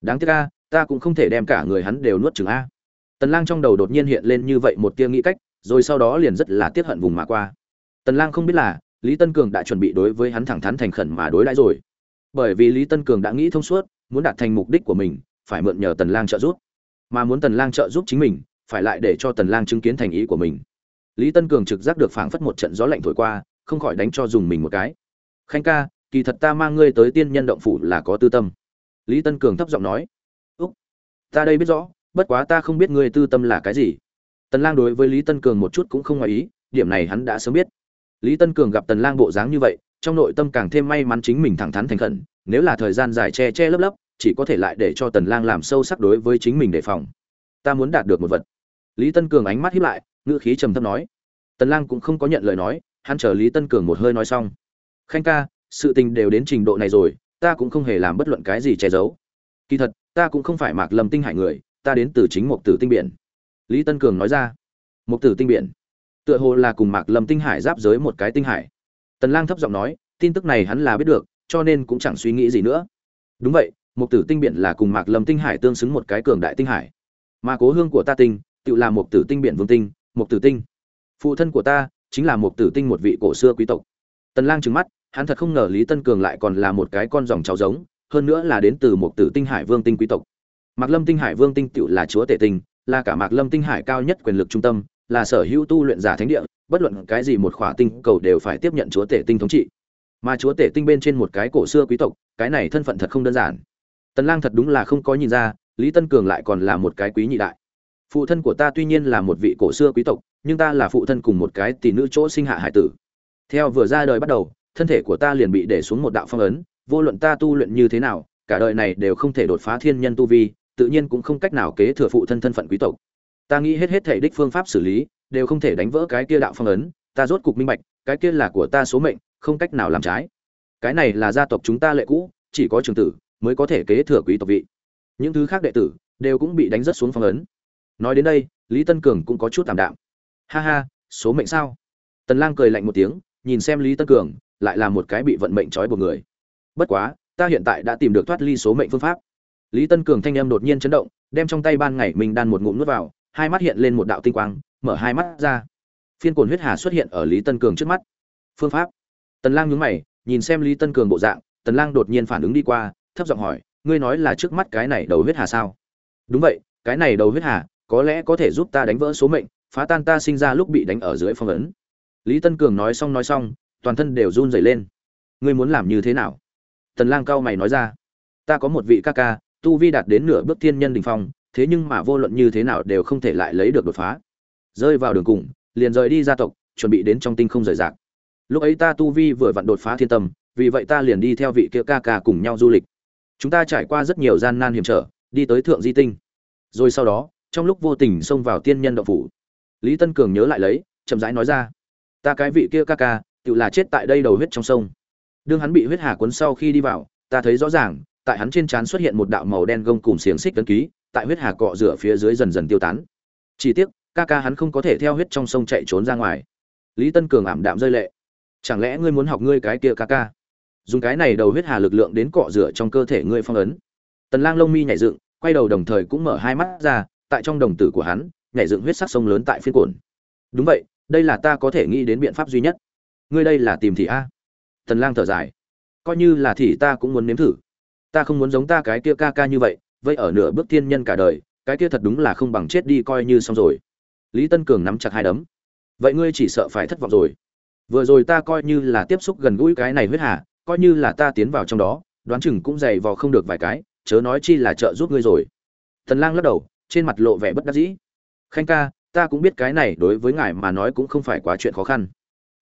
Đáng tiếc a, ta cũng không thể đem cả người hắn đều nuốt chừng a tần lang trong đầu đột nhiên hiện lên như vậy một tia nghĩ cách, rồi sau đó liền rất là tiếc hận vùng mà qua. Tần lang không biết là, lý tân cường đã chuẩn bị đối với hắn thẳng thắn thành khẩn mà đối đãi rồi. Bởi vì lý tân cường đã nghĩ thông suốt, muốn đạt thành mục đích của mình, phải mượn nhờ tần lang trợ giúp. Mà muốn tần lang trợ giúp chính mình, phải lại để cho tần lang chứng kiến thành ý của mình. Lý tân cường trực giác được phảng phất một trận gió lạnh thổi qua, không khỏi đánh cho dùng mình một cái. Khanh ca, kỳ thật ta mang ngươi tới tiên nhân động phủ là có tư tâm. Lý tân cường thấp giọng nói. Úc, ta đây biết rõ bất quá ta không biết ngươi tư tâm là cái gì. Tần lang đối với lý tân cường một chút cũng không ngoài ý, điểm này hắn đã sớm biết. Lý tân cường gặp tần lang bộ dáng như vậy, trong nội tâm càng thêm may mắn chính mình thẳng thắn thành khẩn, nếu là thời gian dài che che lấp lấp, chỉ có thể lại để cho tần lang làm sâu sắc đối với chính mình đề phòng. Ta muốn đạt được một vật. Lý tân cường ánh mắt híp lại, ngữ khí trầm thấp nói. Tần lang cũng không có nhận lời nói, hắn chờ lý tân cường một hơi nói xong. Khanh ca, sự tình đều đến trình độ này rồi, ta cũng không hề làm bất luận cái gì che giấu. Kỳ thật, ta cũng không phải mạc lâm tinh hải người ta đến từ chính một tử tinh biển. Lý tân cường nói ra. Một tử tinh biển. Tựa hồ là cùng mạc lâm tinh hải giáp giới một cái tinh hải. Tần lang thấp giọng nói, tin tức này hắn là biết được, cho nên cũng chẳng suy nghĩ gì nữa. Đúng vậy một tử tinh biển là cùng mạc lâm tinh hải tương xứng một cái cường đại tinh hải. Mà cố hương của ta tinh, tự là một tử tinh biển vương tinh một tử tinh. Phụ thân của ta, chính là một tử tinh một vị cổ xưa quý tộc. Tần lang trừng mắt, hắn thật không ngờ lý tân cường lại còn là một cái con dòng cháu giống, hơn nữa là đến từ một tử tinh hải vương tinh quý tộc mạc lâm tinh hải vương tinh tự là chúa tể tinh là cả mạc lâm tinh hải cao nhất quyền lực trung tâm, là sở hữu tu luyện giả thánh địa, bất luận cái gì một khỏa tinh cầu đều phải tiếp nhận chúa tể tinh thống trị. Mà chúa tể tinh bên trên một cái cổ xưa quý tộc, cái này thân phận thật không đơn giản. Tần lang thật đúng là không có nhìn ra, lý tân cường lại còn là một cái quý nhị đại. Phụ thân của ta tuy nhiên là một vị cổ xưa quý tộc, nhưng ta là phụ thân cùng một cái tỷ nữ chỗ sinh hạ hải tử. Theo vừa ra đời bắt đầu, thân thể của ta liền bị để xuống một đạo phong ấn, vô luận ta tu luyện như thế nào, cả đời này đều không thể đột phá thiên nhân tu vi tự nhiên cũng không cách nào kế thừa phụ thân thân phận quý tộc. Ta nghĩ hết hết thể đích phương pháp xử lý, đều không thể đánh vỡ cái kia đạo phong ấn, ta rốt cục minh bạch, cái kia là của ta số mệnh, không cách nào làm trái. Cái này là gia tộc chúng ta lệ cũ, chỉ có trường tử mới có thể kế thừa quý tộc vị. Những thứ khác đệ tử đều cũng bị đánh rất xuống phong ấn. Nói đến đây, lý tân cường cũng có chút tạm đạm. Ha ha, số mệnh sao? Tần lang cười lạnh một tiếng, nhìn xem lý tân cường, lại là một cái bị vận mệnh trói buộc người. Bất quá, ta hiện tại đã tìm được thoát ly số mệnh phương pháp lý tân cường thanh âm đột nhiên chấn động, đem trong tay ban ngày mình đan một ngụm nuốt vào, hai mắt hiện lên một đạo tinh quang, mở hai mắt ra. Phiên cồn huyết hà xuất hiện ở lý tân cường trước mắt. Phương pháp. Tần lang nhướng mày, nhìn xem lý tân cường bộ dạng, tần lang đột nhiên phản ứng đi qua, thấp giọng hỏi, ngươi nói là trước mắt cái này đầu huyết hà sao? Đúng vậy, cái này đầu huyết hà có lẽ có thể giúp ta đánh vỡ số mệnh, phá tan ta sinh ra lúc bị đánh ở dưới phong ấn. Lý tân cường nói xong nói xong, toàn thân đều run rẩy lên. Ngươi muốn làm như thế nào? Tần lang cao mày nói ra. Ta có một vị ca ca tu vi đạt đến nửa bước thiên nhân đỉnh phong, thế nhưng mà vô luận như thế nào đều không thể lại lấy được đột phá. Rơi vào đường cùng, liền rời đi gia tộc, chuẩn bị đến trong tinh không rời rạc. Lúc ấy ta tu vi vừa vặn đột phá thiên tâm, vì vậy ta liền đi theo vị kia ca ca cùng nhau du lịch. Chúng ta trải qua rất nhiều gian nan hiểm trở, đi tới thượng di tinh. Rồi sau đó, trong lúc vô tình xông vào tiên nhân động phủ. Lý tân cường nhớ lại lấy, chậm rãi nói ra, ta cái vị kia ca ca, tự là chết tại đây đầu huyết trong sông. Đương hắn bị huyết hà cuốn sau khi đi vào, ta thấy rõ ràng tại hắn trên trán xuất hiện một đạo màu đen gông cùng xiềng xích tấn ký, tại huyết hà cọ rửa phía dưới dần dần tiêu tán. Chỉ tiếc, ca ca hắn không có thể theo huyết trong sông chạy trốn ra ngoài. Lý tân cường ảm đạm rơi lệ. Chẳng lẽ ngươi muốn học ngươi cái kia ca ca? Dùng cái này đầu huyết hà lực lượng đến cọ rửa trong cơ thể ngươi phong ấn. Tần lang lông mi nhảy dựng, quay đầu đồng thời cũng mở hai mắt ra, tại trong đồng tử của hắn, nhảy dựng huyết sắc sông lớn tại phiên cồn đúng vậy, đây là ta có thể nghĩ đến biện pháp duy nhất. Ngươi đây là tìm thị a. Tần lang thở dài. Coi như là thị ta cũng muốn nếm thử ta không muốn giống ta cái kia ca ca như vậy vậy ở nửa bước tiên nhân cả đời, cái kia thật đúng là không bằng chết đi coi như xong rồi. Lý tân cường nắm chặt hai đấm. Vậy ngươi chỉ sợ phải thất vọng rồi. Vừa rồi ta coi như là tiếp xúc gần gũi cái này huyết hà, coi như là ta tiến vào trong đó, đoán chừng cũng dày vò không được vài cái, chớ nói chi là trợ giúp ngươi rồi. Thần lang lắc đầu, trên mặt lộ vẻ bất đắc dĩ. Khanh ca, ta cũng biết cái này đối với ngài mà nói cũng không phải quá chuyện khó khăn.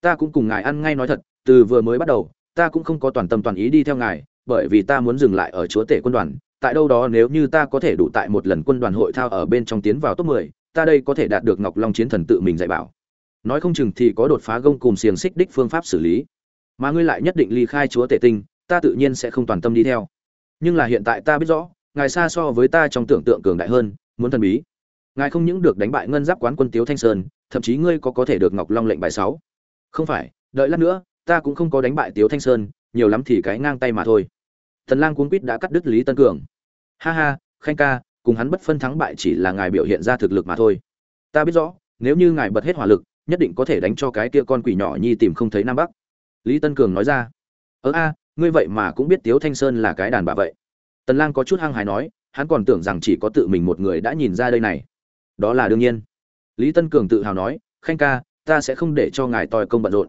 Ta cũng cùng ngài ăn ngay nói thật, từ vừa mới bắt đầu, ta cũng không có toàn tâm toàn ý đi theo ngài bởi vì ta muốn dừng lại ở chúa tể quân đoàn tại đâu đó nếu như ta có thể đủ tại một lần quân đoàn hội thao ở bên trong tiến vào top 10, ta đây có thể đạt được Ngọc Long chiến thần tự mình dạy bảo. Nói không chừng thì có đột phá gông cùng xiềng xích đích phương pháp xử lý. Mà ngươi lại nhất định ly khai chúa tể tinh, ta tự nhiên sẽ không toàn tâm đi theo. Nhưng là hiện tại ta biết rõ, ngài xa so với ta trong tưởng tượng cường đại hơn, muốn thần bí. Ngài không những được đánh bại ngân giáp quán quân Tiếu Thanh Sơn, thậm chí ngươi có có thể được Ngọc Long lệnh bài 6. Không phải, đợi lát nữa, ta cũng không có đánh bại Tiếu Thanh Sơn, nhiều lắm thì cái ngang tay mà thôi. Tần Lang cuống quýt đã cắt đứt Lý Tân Cường. Ha ha, khanh ca, cùng hắn bất phân thắng bại chỉ là ngài biểu hiện ra thực lực mà thôi. Ta biết rõ, nếu như ngài bật hết hỏa lực, nhất định có thể đánh cho cái kia con quỷ nhỏ nhi tìm không thấy nam bắc. Lý tân cường nói ra. Ơ a, ngươi vậy mà cũng biết tiếu thanh sơn là cái đàn bà vậy. Tần lang có chút hăng hái nói, hắn còn tưởng rằng chỉ có tự mình một người đã nhìn ra đây này. Đó là đương nhiên. Lý tân cường tự hào nói, khanh ca, ta sẽ không để cho ngài tòi công bận rộn.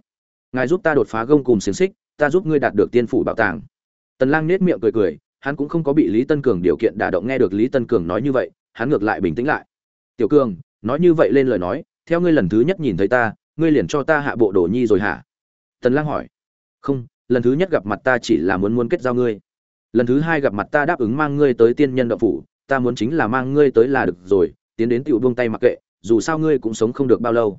Ngài giúp ta đột phá gông cùng xiềng xích, ta giúp ngươi đạt được tiên phủ bảo tàng tần lang nét miệng cười cười, hắn cũng không có bị lý tân cường điều kiện đả động nghe được lý tân cường nói như vậy, hắn ngược lại bình tĩnh lại. Tiểu cường, nói như vậy lên lời nói, theo ngươi lần thứ nhất nhìn thấy ta, ngươi liền cho ta hạ bộ đồ nhi rồi hả? Tần lang hỏi. Không, lần thứ nhất gặp mặt ta chỉ là muốn muốn kết giao ngươi. Lần thứ hai gặp mặt ta đáp ứng mang ngươi tới tiên nhân Đạo phủ, ta muốn chính là mang ngươi tới là được rồi, tiến đến tiểu buông tay mặc kệ, dù sao ngươi cũng sống không được bao lâu.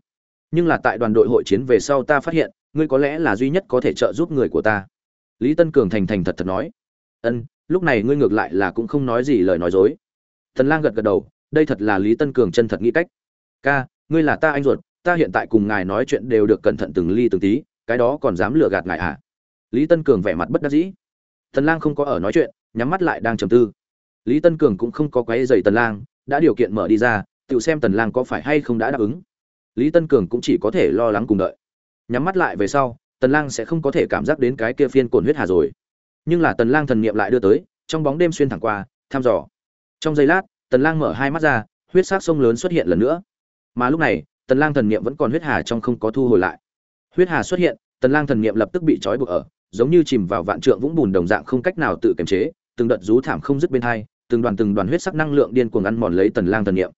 Nhưng là tại đoàn đội hội chiến về sau ta phát hiện, ngươi có lẽ là duy nhất có thể trợ giúp người của ta lý tân cường thành thành thật thật nói. Ân, lúc này ngươi ngược lại là cũng không nói gì lời nói dối. Tần lang gật gật đầu, đây thật là lý tân cường chân thật nghĩ cách. Ca, ngươi là ta anh ruột, ta hiện tại cùng ngài nói chuyện đều được cẩn thận từng ly từng tí, cái đó còn dám lừa gạt ngài à? Lý tân cường vẻ mặt bất đắc dĩ. Tần lang không có ở nói chuyện, nhắm mắt lại đang trầm tư. Lý tân cường cũng không có quấy rầy tần lang, đã điều kiện mở đi ra, tự xem tần lang có phải hay không đã đáp ứng. Lý tân cường cũng chỉ có thể lo lắng cùng đợi. Nhắm mắt lại về sau tần lang sẽ không có thể cảm giác đến cái kia phiên cồn huyết hà rồi. Nhưng là tần lang thần niệm lại đưa tới, trong bóng đêm xuyên thẳng qua, thăm dò. Trong giây lát, tần lang mở hai mắt ra, huyết sắc sông lớn xuất hiện lần nữa. Mà lúc này, tần lang thần niệm vẫn còn huyết hà trong không có thu hồi lại. Huyết hà xuất hiện, tần lang thần niệm lập tức bị trói buộc ở, giống như chìm vào vạn trượng vũng bùn đồng dạng không cách nào tự kiềm chế, từng đợt rú thảm không dứt bên hai, từng đoàn từng đoàn huyết sắc năng lượng điên cuồng ăn mòn lấy tần lang thần niệm.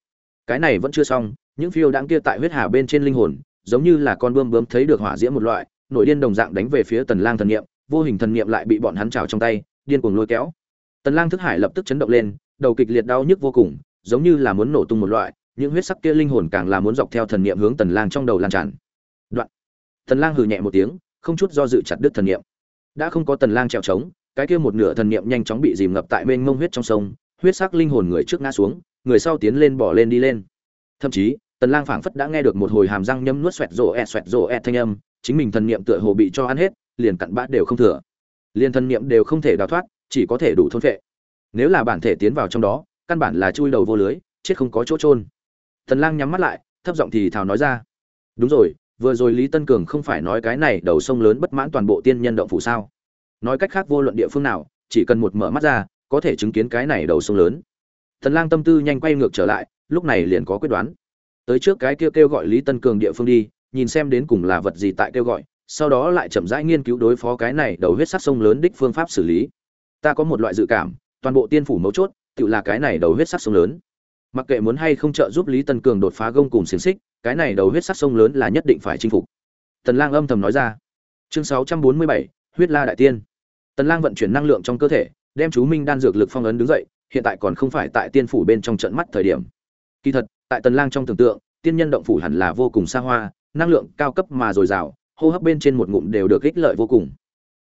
Cái này vẫn chưa xong, những phiêu đãng kia tại huyết hà bên trên linh hồn, giống như là con bươm bướm thấy được hỏa diễm một loại nội điên đồng dạng đánh về phía tần lang thần niệm, vô hình thần niệm lại bị bọn hắn trào trong tay, điên cuồng lôi kéo. Tần lang thức hải lập tức chấn động lên, đầu kịch liệt đau nhức vô cùng, giống như là muốn nổ tung một loại, những huyết sắc kia linh hồn càng là muốn dọc theo thần niệm hướng tần lang trong đầu lan tràn. Đoạn. Tần lang hừ nhẹ một tiếng, không chút do dự chặt đứt thần niệm. Đã không có tần lang trèo trống, cái kia một nửa thần niệm nhanh chóng bị dìm ngập tại bên ngông huyết trong sông, huyết sắc linh hồn người trước ngã xuống, người sau tiến lên bỏ lên đi lên. Thậm chí tần lang phảng phất đã nghe được một hồi hàm răng nhấm nuốt xoẹt rồ ẹt, xoẹt rồ ẹt thanh âm, chính mình thần niệm tựa hồ bị cho ăn hết, liền cặn bã đều không thừa. Liền thần niệm đều không thể đào thoát, chỉ có thể đủ thôn phệ. Nếu là bản thể tiến vào trong đó, căn bản là chui đầu vô lưới, chết không có chỗ trôn tần lang nhắm mắt lại, thấp giọng thì thào nói ra. Đúng rồi, vừa rồi lý tân cường không phải nói cái này đầu sông lớn bất mãn toàn bộ tiên nhân động phủ sao? Nói cách khác vô luận địa phương nào, chỉ cần một mở mắt ra, có thể chứng kiến cái này đầu sông lớn. Tần lang tâm tư nhanh quay ngược trở lại, lúc này liền có quyết đoán tới trước cái kia kêu gọi lý tân cường địa phương đi nhìn xem đến cùng là vật gì tại kêu gọi sau đó lại chậm rãi nghiên cứu đối phó cái này đầu huyết sắc sông lớn đích phương pháp xử lý. Ta có một loại dự cảm toàn bộ tiên phủ mấu chốt tự là cái này đầu huyết sắc sông lớn. Mặc kệ muốn hay không trợ giúp lý tân cường đột phá gông cùng xiềng xích cái này đầu huyết sắc sông lớn là nhất định phải chinh phục. Tần lang âm thầm nói ra. Chương 647, huyết la đại tiên. Tần lang vận chuyển năng lượng trong cơ thể đem chú minh đan dược lực phong ấn đứng dậy hiện tại còn không phải tại tiên phủ bên trong trận mắt thời điểm. Kỳ thật tại tần lang trong tưởng tượng, tiên nhân động phủ hẳn là vô cùng xa hoa, năng lượng cao cấp mà dồi dào, hô hấp bên trên một ngụm đều được ích lợi vô cùng.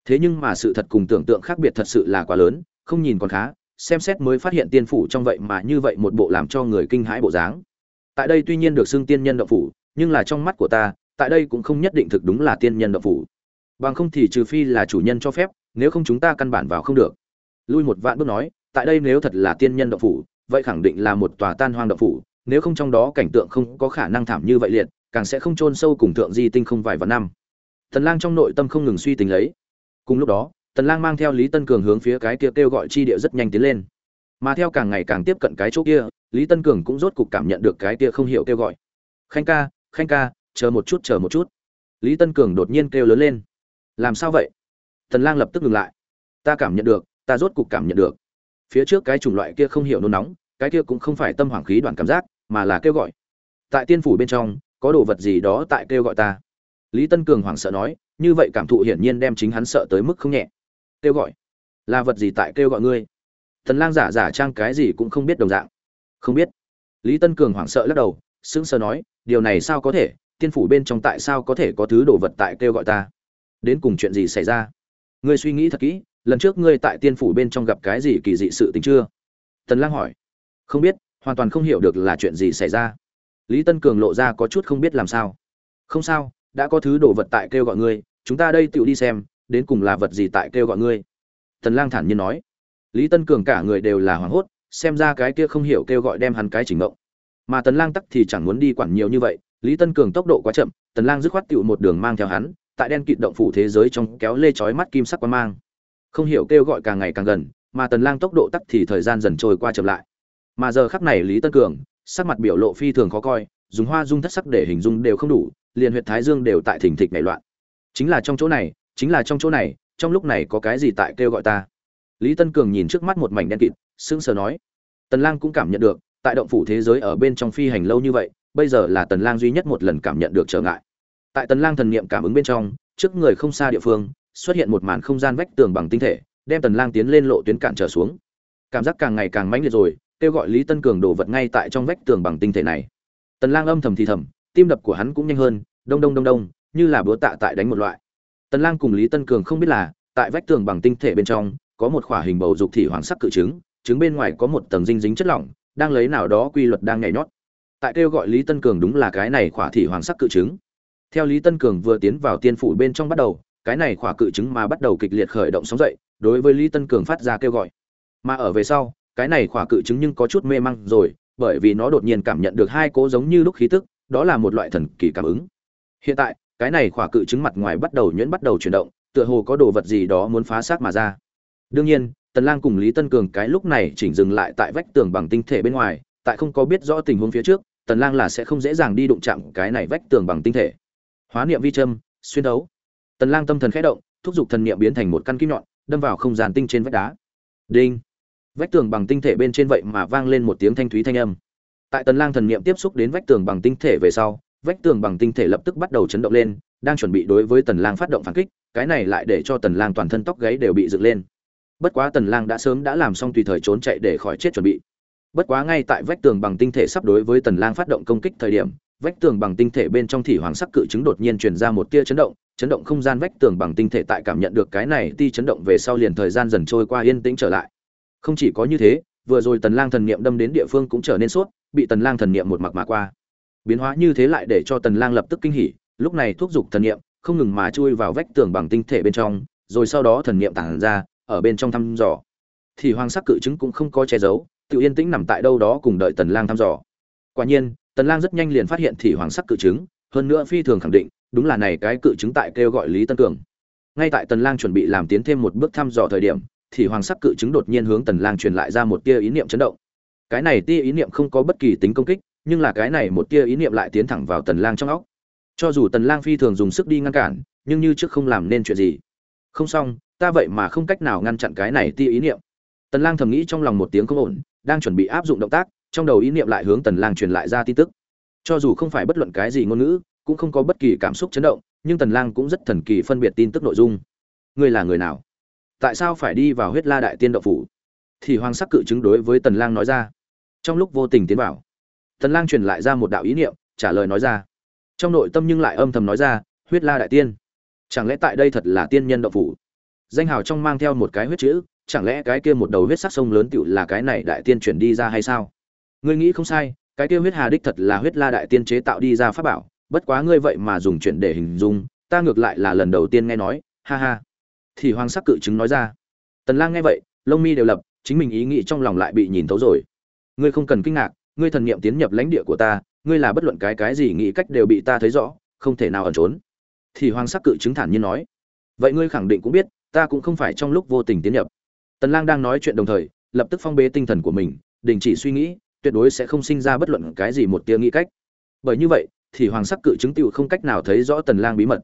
Thế nhưng mà sự thật cùng tưởng tượng khác biệt thật sự là quá lớn, không nhìn còn khá, xem xét mới phát hiện tiên phủ trong vậy mà như vậy một bộ làm cho người kinh hãi bộ dáng. Tại đây tuy nhiên được xưng tiên nhân động phủ, nhưng là trong mắt của ta, tại đây cũng không nhất định thực đúng là tiên nhân động phủ. Bằng không thì trừ phi là chủ nhân cho phép, nếu không chúng ta căn bản vào không được. Lui một vạn bước nói, tại đây nếu thật là tiên nhân động phủ, vậy khẳng định là một tòa tan hoang động phủ nếu không trong đó cảnh tượng không có khả năng thảm như vậy liệt, càng sẽ không chôn sâu cùng thượng di tinh không vài vạn năm. Tần lang trong nội tâm không ngừng suy tính lấy. Cùng lúc đó, tần lang mang theo lý tân cường hướng phía cái kia kêu gọi chi địa rất nhanh tiến lên. Mà theo càng ngày càng tiếp cận cái chỗ kia, lý tân cường cũng rốt cục cảm nhận được cái kia không hiểu kêu gọi. Khanh ca khanh ca, chờ một chút, chờ một chút. Lý tân cường đột nhiên kêu lớn lên. Làm sao vậy? Tần lang lập tức ngừng lại. Ta cảm nhận được, ta rốt cục cảm nhận được. Phía trước cái chủng loại kia không hiểu nôn nóng cái kia cũng không phải tâm hoàng khí đoạn cảm giác, mà là kêu gọi. Tại tiên phủ bên trong, có đồ vật gì đó tại kêu gọi ta? Lý tân cường hoảng sợ nói, như vậy cảm thụ hiển nhiên đem chính hắn sợ tới mức không nhẹ. Kêu gọi? Là vật gì tại kêu gọi ngươi? Thần lang giả giả trang cái gì cũng không biết đồng dạng. Không biết. Lý tân cường hoảng sợ lắc đầu, sững sờ nói, điều này sao có thể? Tiên phủ bên trong tại sao có thể có thứ đồ vật tại kêu gọi ta? Đến cùng chuyện gì xảy ra? Ngươi suy nghĩ thật kỹ, lần trước ngươi tại tiên phủ bên trong gặp cái gì kỳ dị sự tình chưa? Tần lang hỏi không biết, hoàn toàn không hiểu được là chuyện gì xảy ra. Lý tân cường lộ ra có chút không biết làm sao. Không sao, đã có thứ đồ vật tại kêu gọi ngươi, chúng ta đây tự đi xem, đến cùng là vật gì tại kêu gọi ngươi. Tần lang thản nhiên nói. Lý tân cường cả người đều là hoảng hốt, xem ra cái kia không hiểu kêu gọi đem hắn cái chỉnh ngộng. Mà tần lang tắc thì chẳng muốn đi quản nhiều như vậy, lý tân cường tốc độ quá chậm, tần lang dứt khoát tựu một đường mang theo hắn, tại đen kịt động phủ thế giới trong kéo lê chói mắt kim sắc quan mang. Không hiểu kêu gọi càng ngày càng gần, mà tần lang tốc độ tắc thì thời gian dần trôi qua chậm lại mà giờ khắc này lý tân cường, sắc mặt biểu lộ phi thường khó coi, dùng hoa dung thất sắc để hình dung đều không đủ, liền huyệt thái dương đều tại thỉnh thịch nảy loạn. Chính là trong chỗ này, chính là trong chỗ này, trong lúc này có cái gì tại kêu gọi ta? Lý tân cường nhìn trước mắt một mảnh đen kịt, sững sờ nói. Tần lang cũng cảm nhận được, tại động phủ thế giới ở bên trong phi hành lâu như vậy, bây giờ là tần lang duy nhất một lần cảm nhận được trở ngại. Tại tần lang thần niệm cảm ứng bên trong, trước người không xa địa phương, xuất hiện một màn không gian vách tường bằng tinh thể, đem tần lang tiến lên lộ tuyến cản trở xuống. Cảm giác càng ngày càng mãnh liệt rồi kêu gọi lý tân cường đổ vật ngay tại trong vách tường bằng tinh thể này. Tần lang âm thầm thì thầm, tim đập của hắn cũng nhanh hơn, đông đông đông đông, như là búa tạ tại đánh một loại. Tần lang cùng lý tân cường không biết là, tại vách tường bằng tinh thể bên trong, có một khỏa hình bầu dục thị hoàng sắc cự trứng trứng bên ngoài có một tầng dinh dính chất lỏng, đang lấy nào đó quy luật đang nhảy nhót. Tại kêu gọi lý tân cường đúng là cái này khỏa thị hoàng sắc cự trứng. Theo lý tân cường vừa tiến vào tiên phủ bên trong bắt đầu, cái này khỏa cự trứng mà bắt đầu kịch liệt khởi động sóng dậy, đối với lý tân cường phát ra kêu gọi. Mà ở về sau cái này khỏa cự chứng nhưng có chút mê măng rồi, bởi vì nó đột nhiên cảm nhận được hai cố giống như lúc khí tức, đó là một loại thần kỳ cảm ứng. Hiện tại, cái này khỏa cự chứng mặt ngoài bắt đầu nhuyễn bắt đầu chuyển động, tựa hồ có đồ vật gì đó muốn phá xác mà ra. Đương nhiên, tần lang cùng lý tân cường cái lúc này chỉnh dừng lại tại vách tường bằng tinh thể bên ngoài, tại không có biết rõ tình huống phía trước, tần lang là sẽ không dễ dàng đi đụng chạm cái này vách tường bằng tinh thể. Hóa niệm vi châm, xuyên đấu. Tần lang tâm thần khẽ động, thúc giục thần niệm biến thành một căn kim nhọn, đâm vào không gian tinh trên vách đá. Đinh vách tường bằng tinh thể bên trên vậy mà vang lên một tiếng thanh thúy thanh âm. Tại tần lang thần niệm tiếp xúc đến vách tường bằng tinh thể về sau, vách tường bằng tinh thể lập tức bắt đầu chấn động lên, đang chuẩn bị đối với tần lang phát động phản kích, cái này lại để cho tần lang toàn thân tóc gáy đều bị dựng lên. Bất quá tần lang đã sớm đã làm xong tùy thời trốn chạy để khỏi chết chuẩn bị. Bất quá ngay tại vách tường bằng tinh thể sắp đối với tần lang phát động công kích thời điểm, vách tường bằng tinh thể bên trong thỉ hoàng sắc cự chứng đột nhiên truyền ra một tia chấn động chấn động không gian vách tường bằng tinh thể tại cảm nhận được cái này ti chấn động về sau liền thời gian dần trôi qua yên tĩnh trở lại không chỉ có như thế vừa rồi tần lang thần niệm đâm đến địa phương cũng trở nên suốt, bị tần lang thần niệm một mặc mà qua. Biến hóa như thế lại để cho tần lang lập tức kinh hỉ lúc này thúc dục thần niệm không ngừng mà chui vào vách tường bằng tinh thể bên trong rồi sau đó thần niệm tản ra ở bên trong thăm dò. Thì hoàng sắc cự chứng cũng không có che giấu tự yên tĩnh nằm tại đâu đó cùng đợi tần lang thăm dò. Quả nhiên tần lang rất nhanh liền phát hiện thì hoàng sắc cự chứng, hơn nữa phi thường khẳng định đúng là này cái cự chứng tại kêu gọi lý tân cường. Ngay tại tần lang chuẩn bị làm tiến thêm một bước thăm dò thời điểm thì hoàng sắc cự chứng đột nhiên hướng tần lang truyền lại ra một tia ý niệm chấn động. Cái này tia ý niệm không có bất kỳ tính công kích, nhưng là cái này một tia ý niệm lại tiến thẳng vào tần lang trong óc. Cho dù tần lang phi thường dùng sức đi ngăn cản, nhưng như trước không làm nên chuyện gì. Không xong, ta vậy mà không cách nào ngăn chặn cái này tia ý niệm. Tần lang thầm nghĩ trong lòng một tiếng không ổn, đang chuẩn bị áp dụng động tác, trong đầu ý niệm lại hướng tần lang truyền lại ra tin tức. Cho dù không phải bất luận cái gì ngôn ngữ, cũng không có bất kỳ cảm xúc chấn động, nhưng tần lang cũng rất thần kỳ phân biệt tin tức nội dung. Ngươi là người nào? Tại sao phải đi vào huyết la đại tiên động phủ? Thì hoàng sắc cự chứng đối với tần lang nói ra. Trong lúc vô tình tiến vào, tần lang truyền lại ra một đạo ý niệm, trả lời nói ra. Trong nội tâm nhưng lại âm thầm nói ra, huyết la đại tiên, chẳng lẽ tại đây thật là tiên nhân động phủ? Danh hào trong mang theo một cái huyết chữ, chẳng lẽ cái kia một đầu huyết sắc sông lớn tựu là cái này đại tiên chuyển đi ra hay sao? Ngươi nghĩ không sai, cái kia huyết hà đích thật là huyết la đại tiên chế tạo đi ra pháp bảo, bất quá ngươi vậy mà dùng chuyện để hình dung, ta ngược lại là lần đầu tiên nghe nói, ha ha thì hoàng sắc cự chứng nói ra. Tần lang nghe vậy, lông mi đều lập, chính mình ý nghĩ trong lòng lại bị nhìn thấu rồi. Ngươi không cần kinh ngạc, ngươi thần niệm tiến nhập lãnh địa của ta, ngươi là bất luận cái cái gì nghĩ cách đều bị ta thấy rõ, không thể nào ẩn trốn. Thì hoàng sắc cự chứng thản nhiên nói. Vậy ngươi khẳng định cũng biết, ta cũng không phải trong lúc vô tình tiến nhập. Tần lang đang nói chuyện đồng thời, lập tức phong bế tinh thần của mình, đình chỉ suy nghĩ, tuyệt đối sẽ không sinh ra bất luận cái gì một tia nghĩ cách. Bởi như vậy, thì hoàng sắc cự chứng tiêu không cách nào thấy rõ tần lang bí mật.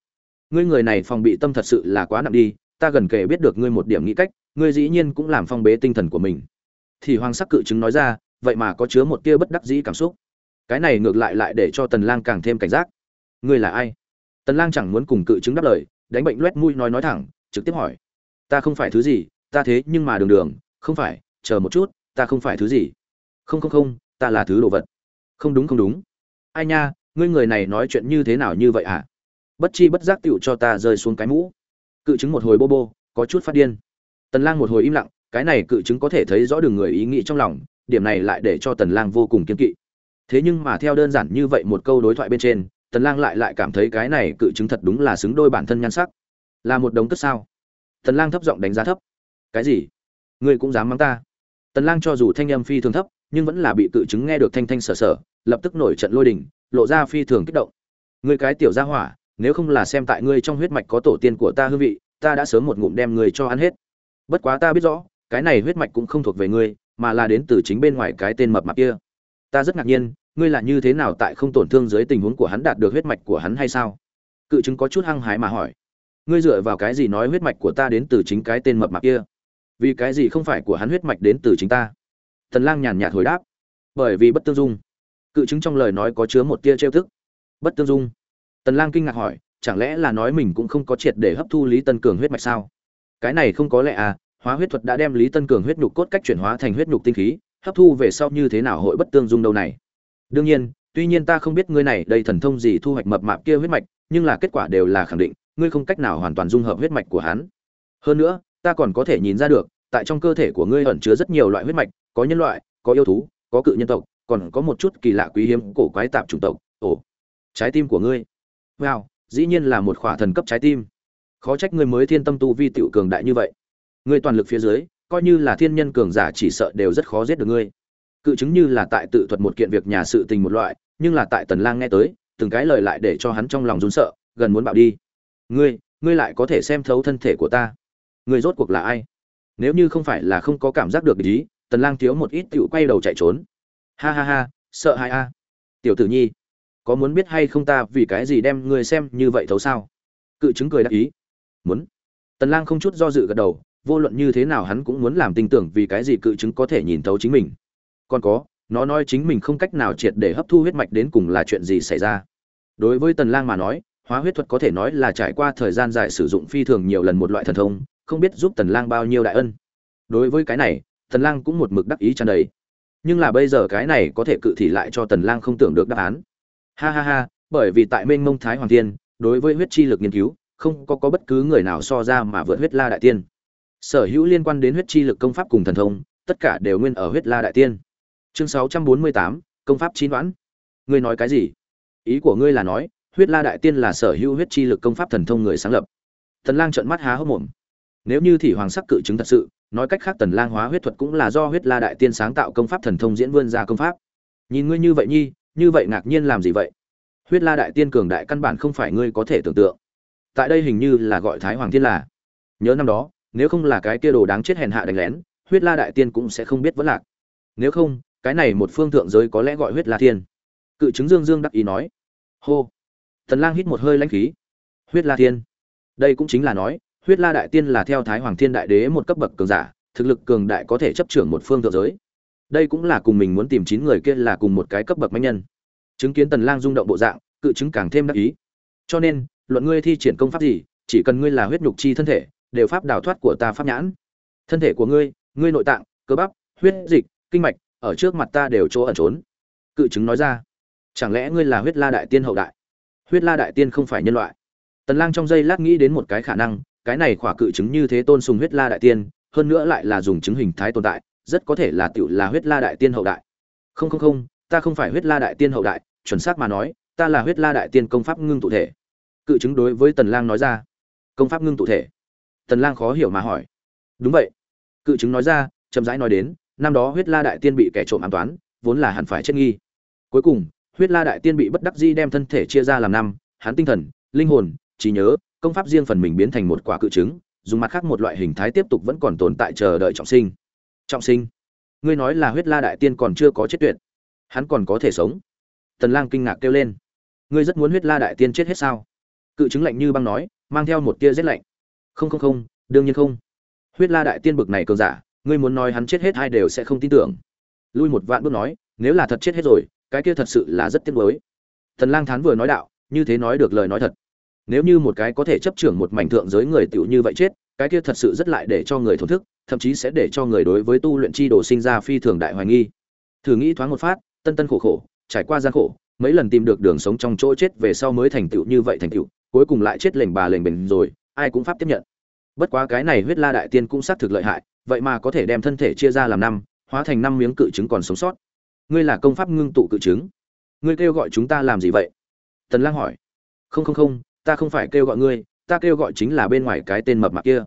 Ngươi người này phòng bị tâm thật sự là quá nặng đi ta gần kể biết được ngươi một điểm nghĩ cách, ngươi dĩ nhiên cũng làm phong bế tinh thần của mình. Thì hoàng sắc cự chứng nói ra, vậy mà có chứa một tia bất đắc dĩ cảm xúc. Cái này ngược lại lại để cho tần lang càng thêm cảnh giác. Ngươi là ai? Tần lang chẳng muốn cùng cự chứng đáp lời, đánh bệnh loét mũi nói nói thẳng, trực tiếp hỏi. Ta không phải thứ gì, ta thế nhưng mà đường đường, không phải, chờ một chút, ta không phải thứ gì. Không không không, ta là thứ đồ vật. Không đúng không đúng. Ai nha, ngươi người này nói chuyện như thế nào như vậy hả? Bất chi bất giác tựu cho ta rơi xuống cái mũ cự chứng một hồi bô bô, có chút phát điên. Tần lang một hồi im lặng, cái này cự chứng có thể thấy rõ đường người ý nghĩ trong lòng, điểm này lại để cho tần lang vô cùng kiên kỵ. Thế nhưng mà theo đơn giản như vậy một câu đối thoại bên trên, tần lang lại lại cảm thấy cái này cự chứng thật đúng là xứng đôi bản thân nhan sắc. Là một đống cất sao? Tần lang thấp giọng đánh giá thấp. Cái gì? Ngươi cũng dám mắng ta? Tần lang cho dù thanh âm phi thường thấp, nhưng vẫn là bị cự chứng nghe được thanh thanh sở sở lập tức nổi trận lôi đình, lộ ra phi thường kích động. Ngươi cái tiểu gia hỏa nếu không là xem tại ngươi trong huyết mạch có tổ tiên của ta hương vị, ta đã sớm một ngụm đem ngươi cho ăn hết. Bất quá ta biết rõ, cái này huyết mạch cũng không thuộc về ngươi, mà là đến từ chính bên ngoài cái tên mập mạp kia. Ta rất ngạc nhiên, ngươi là như thế nào tại không tổn thương dưới tình huống của hắn đạt được huyết mạch của hắn hay sao? Cự chứng có chút hăng hái mà hỏi. Ngươi dựa vào cái gì nói huyết mạch của ta đến từ chính cái tên mập mạp kia? Vì cái gì không phải của hắn huyết mạch đến từ chính ta? Thần lang nhàn nhạt hồi đáp. Bởi vì bất tương dung. Cự chứng trong lời nói có chứa một tia trêu thức bất tương dung tần lang kinh ngạc hỏi, chẳng lẽ là nói mình cũng không có triệt để hấp thu lý tân cường huyết mạch sao? Cái này không có lẽ à hóa huyết thuật đã đem lý tân cường huyết nhục cốt cách chuyển hóa thành huyết nhục tinh khí, hấp thu về sau như thế nào hội bất tương dung đâu này? Đương nhiên, tuy nhiên ta không biết ngươi này đây thần thông gì thu hoạch mập mạp kia huyết mạch, nhưng là kết quả đều là khẳng định, ngươi không cách nào hoàn toàn dung hợp huyết mạch của hắn. Hơn nữa, ta còn có thể nhìn ra được, tại trong cơ thể của ngươi ẩn chứa rất nhiều loại huyết mạch, có nhân loại, có yêu thú, có cự nhân tộc, còn có một chút kỳ lạ quý hiếm cổ quái tạp chủng tộc. Ồ, trái tim của ngươi wow, dĩ nhiên là một khỏa thần cấp trái tim. Khó trách người mới thiên tâm tu vi tiểu cường đại như vậy. Người toàn lực phía dưới, coi như là thiên nhân cường giả chỉ sợ đều rất khó giết được ngươi. Cự chứng như là tại tự thuật một kiện việc nhà sự tình một loại, nhưng là tại tần lang nghe tới, từng cái lời lại để cho hắn trong lòng run sợ, gần muốn bạo đi. Ngươi ngươi lại có thể xem thấu thân thể của ta. Ngươi rốt cuộc là ai? Nếu như không phải là không có cảm giác được ý, tần lang thiếu một ít tiểu quay đầu chạy trốn. Ha ha ha, sợ hai a. Tiểu tử nhi có muốn biết hay không ta vì cái gì đem ngươi xem như vậy thấu sao? Cự chứng cười đáp ý. Muốn. Tần lang không chút do dự gật đầu, vô luận như thế nào hắn cũng muốn làm tin tưởng vì cái gì cự chứng có thể nhìn thấu chính mình. Còn có, nó nói chính mình không cách nào triệt để hấp thu huyết mạch đến cùng là chuyện gì xảy ra. Đối với tần lang mà nói, hóa huyết thuật có thể nói là trải qua thời gian dài sử dụng phi thường nhiều lần một loại thần thông, không biết giúp tần lang bao nhiêu đại ân. Đối với cái này, tần lang cũng một mực đắc ý tràn đầy. Nhưng là bây giờ cái này có thể cự thị lại cho tần lang không tưởng được đáp án ha ha ha bởi vì tại mênh mông thái hoàng tiên đối với huyết chi lực nghiên cứu không có có bất cứ người nào so ra mà vượt huyết la đại tiên. Sở hữu liên quan đến huyết chi lực công pháp cùng thần thông tất cả đều nguyên ở huyết la đại tiên. Chương 648, công pháp chín đoán. Ngươi nói cái gì? Ý của ngươi là nói huyết la đại tiên là sở hữu huyết chi lực công pháp thần thông người sáng lập. Tần lang trợn mắt há hốc mồm. Nếu như thì hoàng sắc cự chứng thật sự nói cách khác tần lang hóa huyết thuật cũng là do huyết la đại tiên sáng tạo công pháp thần thông diễn vươn ra công pháp. Nhìn ngươi như vậy nhi như vậy ngạc nhiên làm gì vậy? Huyết la đại tiên cường đại căn bản không phải ngươi có thể tưởng tượng. Tại đây hình như là gọi thái hoàng thiên là. Nhớ năm đó, nếu không là cái kia đồ đáng chết hèn hạ đánh lén, huyết la đại tiên cũng sẽ không biết vẫn lạc. Nếu không, cái này một phương thượng giới có lẽ gọi huyết la thiên. Cự chứng dương dương đắc ý nói. Hô. Tần lang hít một hơi lãnh khí. Huyết la thiên. Đây cũng chính là nói, huyết la đại tiên là theo thái hoàng thiên đại đế một cấp bậc cường giả, thực lực cường đại có thể chấp trưởng một phương thượng giới đây cũng là cùng mình muốn tìm chín người kia là cùng một cái cấp bậc mạnh nhân. Chứng kiến tần lang rung động bộ dạng, cự chứng càng thêm đắc ý. Cho nên, luận ngươi thi triển công pháp gì, chỉ cần ngươi là huyết nhục chi thân thể, đều pháp đào thoát của ta pháp nhãn. Thân thể của ngươi ngươi nội tạng, cơ bắp, huyết dịch, kinh mạch, ở trước mặt ta đều chỗ ẩn trốn. Cự chứng nói ra. Chẳng lẽ ngươi là huyết la đại tiên hậu đại? Huyết la đại tiên không phải nhân loại. Tần lang trong giây lát nghĩ đến một cái khả năng, cái này khỏa cự chứng như thế tôn sùng huyết la đại tiên, hơn nữa lại là dùng chứng hình thái tồn tại rất có thể là tiểu là huyết la đại tiên hậu đại. Không không không, ta không phải huyết la đại tiên hậu đại, chuẩn xác mà nói, ta là huyết la đại tiên công pháp ngưng tụ thể. Cự chứng đối với tần lang nói ra. Công pháp ngưng tụ thể. Tần lang khó hiểu mà hỏi. Đúng vậy. Cự chứng nói ra, chậm rãi nói đến, năm đó huyết la đại tiên bị kẻ trộm ám toán, vốn là hẳn phải chết nghi. Cuối cùng, huyết la đại tiên bị bất đắc dĩ đem thân thể chia ra làm năm, hắn tinh thần, linh hồn, trí nhớ, công pháp riêng phần mình biến thành một quả cự chứng, dùng mặt khác một loại hình thái tiếp tục vẫn còn tồn tại chờ đợi trọng sinh trọng sinh. Ngươi nói là huyết la đại tiên còn chưa có chết tuyệt. Hắn còn có thể sống. Tần lang kinh ngạc kêu lên. Ngươi rất muốn huyết la đại tiên chết hết sao? Cự chứng lạnh như băng nói, mang theo một tia rét lạnh. Không không không, đương nhiên không. Huyết la đại tiên bực này cường giả, ngươi muốn nói hắn chết hết hai đều sẽ không tin tưởng. Lui một vạn bước nói, nếu là thật chết hết rồi, cái kia thật sự là rất tiếc nuối. Tần lang thán vừa nói đạo, như thế nói được lời nói thật. Nếu như một cái có thể chấp trưởng một mảnh thượng giới người tiểu như vậy chết cái kia thật sự rất lại để cho người thổn thức, thậm chí sẽ để cho người đối với tu luyện chi đồ sinh ra phi thường đại hoài nghi. Thử nghĩ thoáng một phát, tân tân khổ khổ, trải qua gian khổ, mấy lần tìm được đường sống trong chỗ chết về sau mới thành tựu như vậy thành tựu, cuối cùng lại chết lệnh bà lệnh bình rồi, ai cũng pháp tiếp nhận. Bất quá cái này huyết la đại tiên cũng xác thực lợi hại, vậy mà có thể đem thân thể chia ra làm năm, hóa thành năm miếng cự trứng còn sống sót. Ngươi là công pháp ngưng tụ cự trứng ngươi kêu gọi chúng ta làm gì vậy? Tần lang hỏi. Không không không, ta không phải kêu gọi ngươi ta kêu gọi chính là bên ngoài cái tên mập mạp kia.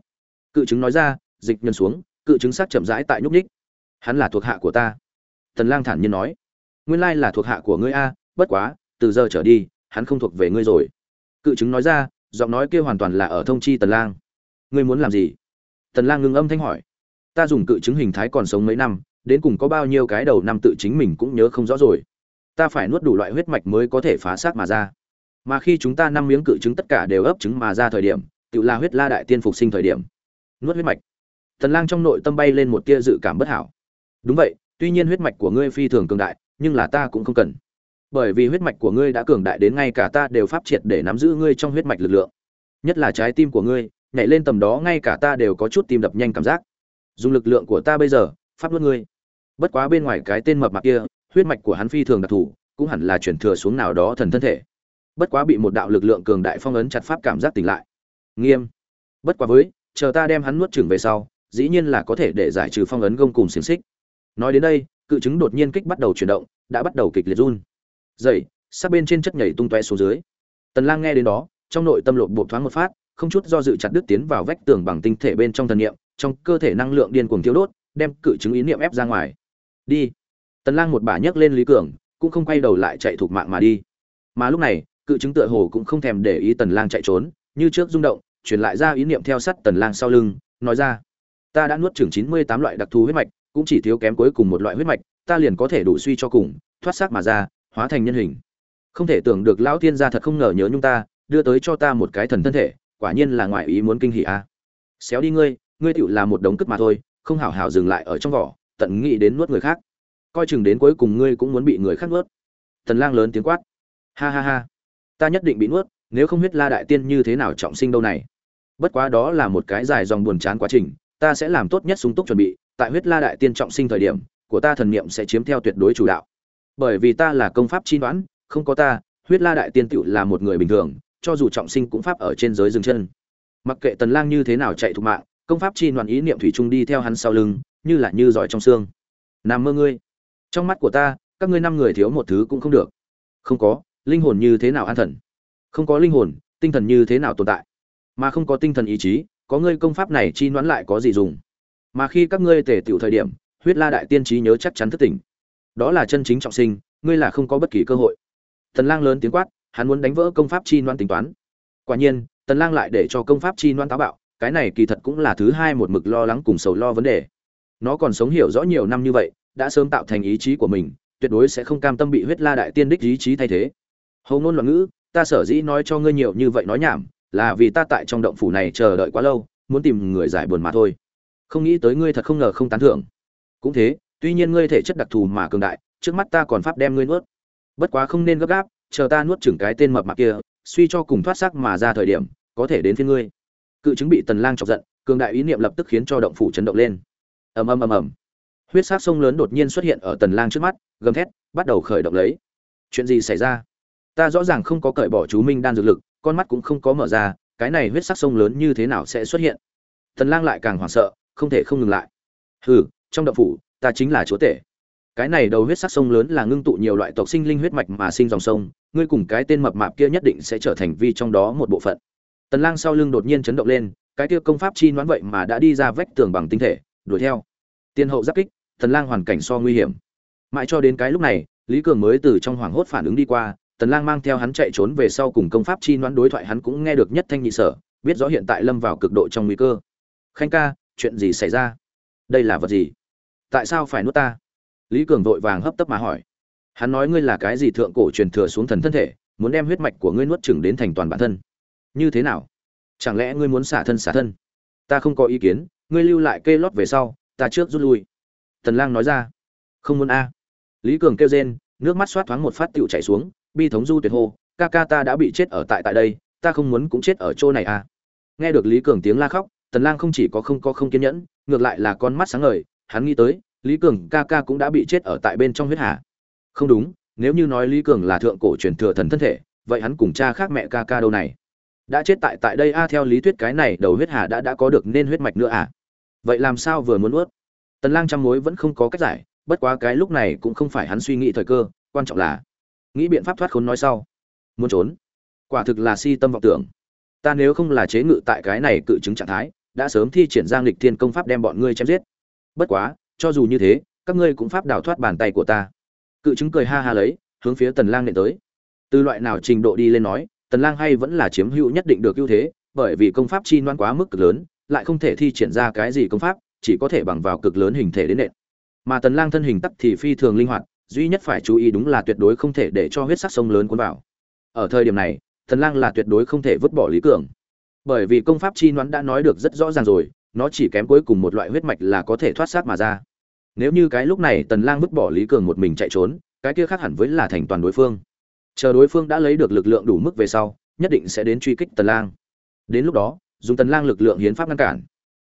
Cự chứng nói ra, dịch nhân xuống, cự chứng sắc chậm rãi tại nhúc ních hắn là thuộc hạ của ta. Tần lang thản nhiên nói. Nguyên lai là thuộc hạ của ngươi a, bất quá, từ giờ trở đi, hắn không thuộc về ngươi rồi. Cự chứng nói ra, giọng nói kia hoàn toàn là ở thông chi tần lang. Ngươi muốn làm gì? Tần lang ngưng âm thanh hỏi. Ta dùng cự chứng hình thái còn sống mấy năm, đến cùng có bao nhiêu cái đầu năm tự chính mình cũng nhớ không rõ rồi. Ta phải nuốt đủ loại huyết mạch mới có thể phá xác mà ra mà khi chúng ta năm miếng cự trứng tất cả đều ấp trứng mà ra thời điểm tự là huyết la đại tiên phục sinh thời điểm. Nuốt huyết mạch. Thần lang trong nội tâm bay lên một tia dự cảm bất hảo. Đúng vậy, tuy nhiên huyết mạch của ngươi phi thường cường đại, nhưng là ta cũng không cần. Bởi vì huyết mạch của ngươi đã cường đại đến ngay cả ta đều pháp triệt để nắm giữ ngươi trong huyết mạch lực lượng. Nhất là trái tim của ngươi, nhảy lên tầm đó ngay cả ta đều có chút tim đập nhanh cảm giác. Dùng lực lượng của ta bây giờ, pháp nuốt ngươi. Bất quá bên ngoài cái tên mập mạp kia, huyết mạch của hắn phi thường đặc thù, cũng hẳn là chuyển thừa xuống nào đó thần thân thể bất quá bị một đạo lực lượng cường đại phong ấn chặt pháp cảm giác tỉnh lại. Nghiêm. Bất quá với, chờ ta đem hắn nuốt chửng về sau, dĩ nhiên là có thể để giải trừ phong ấn gông cùng xiềng xích. Nói đến đây, cự chứng đột nhiên kích bắt đầu chuyển động, đã bắt đầu kịch liệt run. Dậy sát bên trên chất nhảy tung toe xuống dưới. Tần lang nghe đến đó, trong nội tâm lộn bộ thoáng một phát, không chút do dự chặt đứt tiến vào vách tường bằng tinh thể bên trong thần niệm, trong cơ thể năng lượng điên cuồng tiêu đốt, đem cự chứng ý niệm ép ra ngoài. Đi. Tần lang một bà nhấc lên lý cường, cũng không quay đầu lại chạy thuộc mạng mà đi. Mà lúc này cự chứng tựa hồ cũng không thèm để ý tần lang chạy trốn, như trước rung động, truyền lại ra ý niệm theo sát tần lang sau lưng, nói ra, ta đã nuốt chửng 98 loại đặc thù huyết mạch, cũng chỉ thiếu kém cuối cùng một loại huyết mạch, ta liền có thể đủ suy cho cùng, thoát xác mà ra, hóa thành nhân hình. Không thể tưởng được lão thiên gia thật không ngờ nhớ nhung ta, đưa tới cho ta một cái thần thân thể, quả nhiên là ngoại ý muốn kinh hỉ a. Xéo đi ngươi ngươi tựu là một đống cất mà thôi, không hảo hảo dừng lại ở trong vỏ, tận nghĩ đến nuốt người khác. Coi chừng đến cuối cùng ngươi cũng muốn bị người khác nuốt. Tần lang lớn tiếng quát. Ha ha ha ta nhất định bị nuốt, nếu không huyết la đại tiên như thế nào trọng sinh đâu này? Bất quá đó là một cái dài dòng buồn chán quá trình, ta sẽ làm tốt nhất sung túc chuẩn bị, tại huyết la đại tiên trọng sinh thời điểm, của ta thần niệm sẽ chiếm theo tuyệt đối chủ đạo. Bởi vì ta là công pháp chi đoán không có ta, huyết la đại tiên tựu là một người bình thường, cho dù trọng sinh cũng pháp ở trên giới dừng chân. Mặc kệ tần lang như thế nào chạy thục mạng, công pháp chi đoán ý niệm thủy trung đi theo hắn sau lưng, như là như giỏi trong xương. Nằm mơ ngươi. Trong mắt của ta, các ngươi năm người thiếu một thứ cũng không được. Không có linh hồn như thế nào an thần? Không có linh hồn, tinh thần như thế nào tồn tại? Mà không có tinh thần ý chí, có ngươi công pháp này chi đoán lại có gì dùng? Mà khi các ngươi tề tiểu thời điểm, huyết la đại tiên trí nhớ chắc chắn thức tỉnh. Đó là chân chính trọng sinh, ngươi là không có bất kỳ cơ hội. Thần lang lớn tiếng quát, hắn muốn đánh vỡ công pháp chi đoán tính toán. Quả nhiên, tần lang lại để cho công pháp chi đoán táo bạo, cái này kỳ thật cũng là thứ hai một mực lo lắng cùng sầu lo vấn đề. Nó còn sống hiểu rõ nhiều năm như vậy, đã sớm tạo thành ý chí của mình, tuyệt đối sẽ không cam tâm bị huyết la đại tiên đích ý chí thay thế hầu ngôn loạn ngữ, ta sở dĩ nói cho ngươi nhiều như vậy nói nhảm, là vì ta tại trong động phủ này chờ đợi quá lâu, muốn tìm người giải buồn mà thôi. Không nghĩ tới ngươi thật không ngờ không tán thưởng. Cũng thế, tuy nhiên ngươi thể chất đặc thù mà cường đại, trước mắt ta còn pháp đem ngươi nuốt. Bất quá không nên gấp gáp, chờ ta nuốt chừng cái tên mập mạp kia, suy cho cùng thoát sắc mà ra thời điểm, có thể đến phía ngươi. Cự chứng bị tần lang chọc giận, cường đại ý niệm lập tức khiến cho động phủ chấn động lên. Ầm ầm ầm ầm. Huyết sắc sông lớn đột nhiên xuất hiện ở tần lang trước mắt, gầm thét, bắt đầu khởi động lấy. Chuyện gì xảy ra? Ta rõ ràng không có cởi bỏ chú minh đan dược lực, con mắt cũng không có mở ra, cái này huyết sắc sông lớn như thế nào sẽ xuất hiện? Tần lang lại càng hoảng sợ, không thể không ngừng lại. Hừ, trong động phủ, ta chính là chúa tể. Cái này đầu huyết sắc sông lớn là ngưng tụ nhiều loại tộc sinh linh huyết mạch mà sinh dòng sông, ngươi cùng cái tên mập mạp kia nhất định sẽ trở thành vi trong đó một bộ phận. Tần lang sau lưng đột nhiên chấn động lên, cái kia công pháp chi đoán vậy mà đã đi ra vách tường bằng tinh thể, đuổi theo. Tiên hậu giáp kích, tần lang hoàn cảnh so nguy hiểm. Mãi cho đến cái lúc này, lý cường mới từ trong hoảng hốt phản ứng đi qua tần lang mang theo hắn chạy trốn về sau cùng công pháp chi đoán đối thoại hắn cũng nghe được nhất thanh nhị sở, biết rõ hiện tại lâm vào cực độ trong nguy cơ. Khanh ca, chuyện gì xảy ra? Đây là vật gì? Tại sao phải nuốt ta? Lý cường vội vàng hấp tấp mà hỏi. Hắn nói ngươi là cái gì thượng cổ truyền thừa xuống thần thân thể, muốn đem huyết mạch của ngươi nuốt chửng đến thành toàn bản thân. Như thế nào? Chẳng lẽ ngươi muốn xả thân xả thân? Ta không có ý kiến, ngươi lưu lại kê lót về sau, ta trước rút lui. Tần lang nói ra. Không muốn a. Lý cường kêu rên, nước mắt xoát thoáng một phát tựu chảy xuống bi thống du tuyệt hô, ca ca ta đã bị chết ở tại tại đây, ta không muốn cũng chết ở chỗ này à? nghe được lý cường tiếng la khóc, tần lang không chỉ có không có không kiên nhẫn, ngược lại là con mắt sáng ngời, hắn nghĩ tới, lý cường ca ca cũng đã bị chết ở tại bên trong huyết hà. Không đúng, nếu như nói lý cường là thượng cổ truyền thừa thần thân thể, vậy hắn cùng cha khác mẹ ca ca đâu này? Đã chết tại tại đây a, theo lý thuyết cái này đầu huyết hà đã đã có được nên huyết mạch nữa à? Vậy làm sao vừa muốn nuốt? Tần lang trăm mối vẫn không có cách giải, bất quá cái lúc này cũng không phải hắn suy nghĩ thời cơ, quan trọng là nghĩ biện pháp thoát khốn nói sau. Muốn trốn? Quả thực là si tâm vọng tưởng. Ta nếu không là chế ngự tại cái này cự chứng trạng thái, đã sớm thi triển giang lịch thiên công pháp đem bọn ngươi chém giết. Bất quá, cho dù như thế, các ngươi cũng pháp đào thoát bàn tay của ta. Cự chứng cười ha ha lấy, hướng phía tần lang nện tới. Từ loại nào trình độ đi lên nói, tần lang hay vẫn là chiếm hữu nhất định được ưu thế, bởi vì công pháp chi noan quá mức cực lớn, lại không thể thi triển ra cái gì công pháp, chỉ có thể bằng vào cực lớn hình thể đến nện. Mà tần lang thân hình tắc thì phi thường linh hoạt duy nhất phải chú ý đúng là tuyệt đối không thể để cho huyết sắc sông lớn cuốn vào. Ở thời điểm này tần lang là tuyệt đối không thể vứt bỏ lý cường. Bởi vì công pháp chi noãn đã nói được rất rõ ràng rồi, nó chỉ kém cuối cùng một loại huyết mạch là có thể thoát xác mà ra. Nếu như cái lúc này tần lang vứt bỏ lý cường một mình chạy trốn, cái kia khác hẳn với là thành toàn đối phương. Chờ đối phương đã lấy được lực lượng đủ mức về sau, nhất định sẽ đến truy kích tần lang. Đến lúc đó, dùng tần lang lực lượng hiến pháp ngăn cản.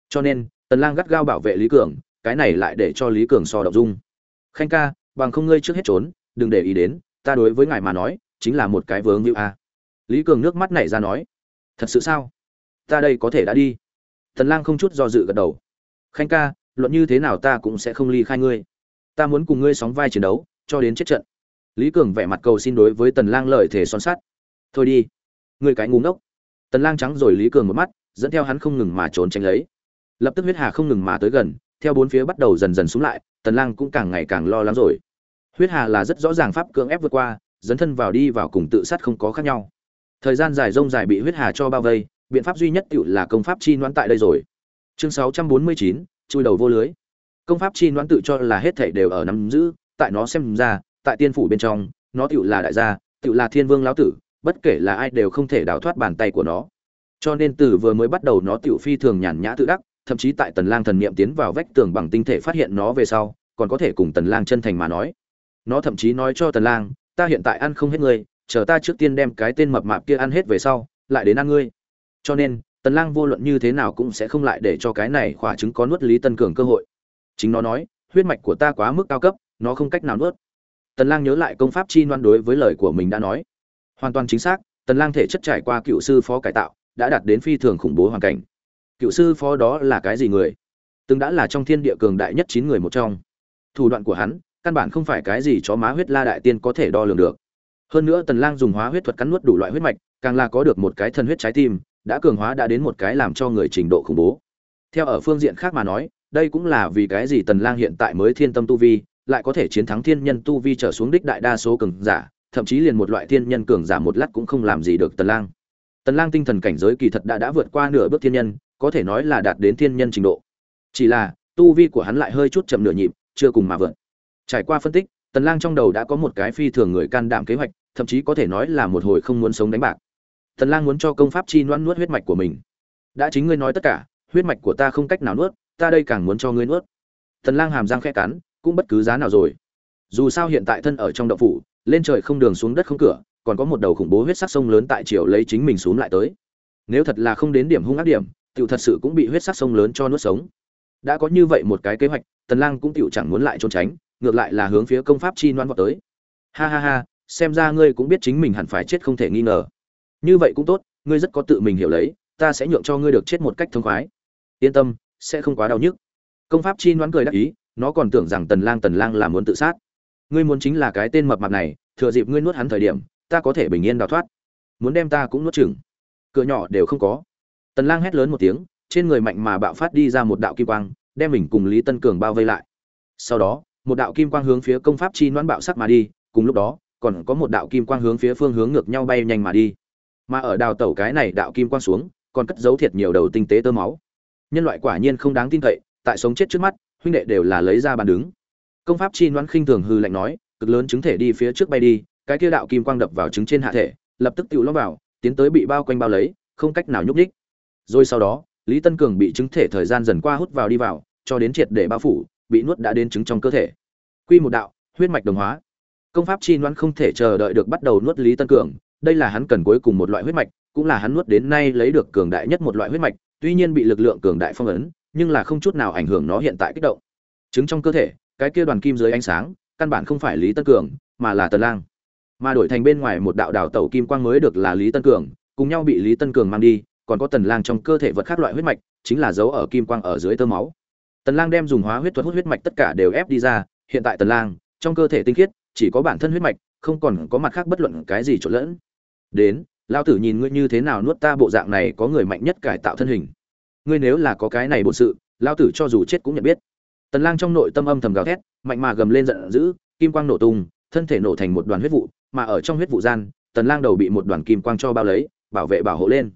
Cho nên tần lang gắt gao bảo vệ lý cường, cái này lại để cho lý cường so động dung. Khanh ca bằng không ngươi trước hết trốn, đừng để ý đến, ta đối với ngài mà nói, chính là một cái vướng như a. Lý cường nước mắt nảy ra nói, thật sự sao? Ta đây có thể đã đi. Tần lang không chút do dự gật đầu. Khanh ca, luận như thế nào ta cũng sẽ không ly khai ngươi. Ta muốn cùng ngươi sóng vai chiến đấu, cho đến chết trận. Lý cường vẻ mặt cầu xin đối với tần lang lời thể son sắt. Thôi đi. Ngươi cái ngu ngốc. Tần lang trắng rồi lý cường một mắt, dẫn theo hắn không ngừng mà trốn tránh lấy. Lập tức huyết hà không ngừng mà tới gần, theo bốn phía bắt đầu dần dần xuống lại tần lang cũng càng ngày càng lo lắng rồi. Huyết hà là rất rõ ràng pháp cưỡng ép vượt qua dấn thân vào đi vào cùng tự sát không có khác nhau. Thời gian dài rông dài bị huyết hà cho bao vây biện pháp duy nhất tự là công pháp chi noãn tại đây rồi. Chương 649, chui đầu vô lưới. Công pháp chi noãn tự cho là hết thảy đều ở nắm giữ tại nó xem ra tại tiên phủ bên trong nó tự là đại gia tự là thiên vương lão tử bất kể là ai đều không thể đào thoát bàn tay của nó. Cho nên từ vừa mới bắt đầu nó tự phi thường nhàn nhã tự đắc thậm chí tại tần lang thần niệm tiến vào vách tường bằng tinh thể phát hiện nó về sau, còn có thể cùng tần lang chân thành mà nói. Nó thậm chí nói cho tần lang, ta hiện tại ăn không hết ngươi, chờ ta trước tiên đem cái tên mập mạp kia ăn hết về sau, lại đến ăn ngươi. Cho nên, tần lang vô luận như thế nào cũng sẽ không lại để cho cái này khỏa trứng có nuốt lý tân cường cơ hội. Chính nó nói, huyết mạch của ta quá mức cao cấp, nó không cách nào nuốt. Tần lang nhớ lại công pháp chi ngoan đối với lời của mình đã nói. Hoàn toàn chính xác, tần lang thể chất trải qua cựu sư phó cải tạo, đã đạt đến phi thường khủng bố hoàn cảnh cựu sư phó đó là cái gì người? Từng đã là trong thiên địa cường đại nhất chín người một trong. Thủ đoạn của hắn, căn bản không phải cái gì chó má huyết la đại tiên có thể đo lường được. Hơn nữa tần lang dùng hóa huyết thuật cắn nuốt đủ loại huyết mạch, càng là có được một cái thân huyết trái tim, đã cường hóa đã đến một cái làm cho người trình độ khủng bố. Theo ở phương diện khác mà nói, đây cũng là vì cái gì tần lang hiện tại mới thiên tâm tu vi, lại có thể chiến thắng thiên nhân tu vi trở xuống đích đại đa số cường giả, thậm chí liền một loại thiên nhân cường giả một lát cũng không làm gì được tần lang. Tần lang tinh thần cảnh giới kỳ thật đã đã vượt qua nửa bước thiên nhân có thể nói là đạt đến thiên nhân trình độ. Chỉ là, tu vi của hắn lại hơi chút chậm nửa nhịp, chưa cùng mà vượn trải qua phân tích, tần lang trong đầu đã có một cái phi thường người can đảm kế hoạch, thậm chí có thể nói là một hồi không muốn sống đánh bạc. Tần lang muốn cho công pháp chi nuốt nuốt huyết mạch của mình. Đã chính ngươi nói tất cả, huyết mạch của ta không cách nào nuốt, ta đây càng muốn cho ngươi nuốt. Tần lang hàm răng khẽ cắn, cũng bất cứ giá nào rồi. Dù sao hiện tại thân ở trong động phủ, lên trời không đường xuống đất không cửa, còn có một đầu khủng bố huyết sắc sông lớn tại triều lấy chính mình xuống lại tới. Nếu thật là không đến điểm hung ác điểm tiểu thật sự cũng bị huyết sắc sông lớn cho nuốt sống. Đã có như vậy một cái kế hoạch, tần lang cũng tiểu chẳng muốn lại trốn tránh, ngược lại là hướng phía công pháp chi noan vọt tới. Ha ha ha, xem ra ngươi cũng biết chính mình hẳn phải chết không thể nghi ngờ. Như vậy cũng tốt, ngươi rất có tự mình hiểu lấy, ta sẽ nhượng cho ngươi được chết một cách thông khoái. Yên tâm, sẽ không quá đau nhức. Công pháp chi noan cười đắc ý, nó còn tưởng rằng tần lang tần lang là muốn tự sát. Ngươi muốn chính là cái tên mập mạp này, thừa dịp ngươi nuốt hắn thời điểm, ta có thể bình yên đào thoát. Muốn đem ta cũng nuốt chửng. Cửa nhỏ đều không có tần lang hét lớn một tiếng, trên người mạnh mà bạo phát đi ra một đạo kim quang, đem mình cùng lý tân cường bao vây lại. Sau đó, một đạo kim quang hướng phía công pháp chi noãn bạo sắc mà đi, cùng lúc đó, còn có một đạo kim quang hướng phía phương hướng ngược nhau bay nhanh mà đi. Mà ở đào tẩu cái này đạo kim quang xuống, còn cất giấu thiệt nhiều đầu tinh tế tơ máu. Nhân loại quả nhiên không đáng tin cậy, tại sống chết trước mắt, huynh đệ đều là lấy ra bàn đứng. Công pháp chi noãn khinh thường hư lạnh nói, cực lớn chứng thể đi phía trước bay đi, cái kia đạo kim quang đập vào trứng trên hạ thể, lập tức tự lõm vào, tiến tới bị bao quanh bao lấy, không cách nào nhúc nhích rồi sau đó, lý tân cường bị chứng thể thời gian dần qua hút vào đi vào, cho đến triệt để bao phủ, bị nuốt đã đến chứng trong cơ thể. Quy một đạo, huyết mạch đồng hóa. Công pháp chi noan không thể chờ đợi được bắt đầu nuốt lý tân cường, đây là hắn cần cuối cùng một loại huyết mạch, cũng là hắn nuốt đến nay lấy được cường đại nhất một loại huyết mạch, tuy nhiên bị lực lượng cường đại phong ấn, nhưng là không chút nào ảnh hưởng nó hiện tại kích động. Chứng trong cơ thể, cái kia đoàn kim dưới ánh sáng, căn bản không phải lý tân cường, mà là tần lang. Mà đổi thành bên ngoài một đạo đảo tẩu kim quang mới được là lý tân cường, cùng nhau bị lý tân cường mang đi còn có tần lang trong cơ thể vật khác loại huyết mạch, chính là dấu ở kim quang ở dưới tơ máu. Tần lang đem dùng hóa huyết thuật hút huyết mạch tất cả đều ép đi ra, hiện tại tần lang, trong cơ thể tinh khiết, chỉ có bản thân huyết mạch, không còn có mặt khác bất luận cái gì trộn lẫn. Đến lao tử nhìn ngươi như thế nào nuốt ta bộ dạng này có người mạnh nhất cải tạo thân hình. Ngươi nếu là có cái này bổn sự lao tử cho dù chết cũng nhận biết. Tần lang trong nội tâm âm thầm gào thét, mạnh mà gầm lên giận dữ, kim quang nổ tung, thân thể nổ thành một đoàn huyết vụ, mà ở trong huyết vụ gian, tần lang đầu bị một đoàn kim quang cho bao lấy, bảo vệ bảo hộ lên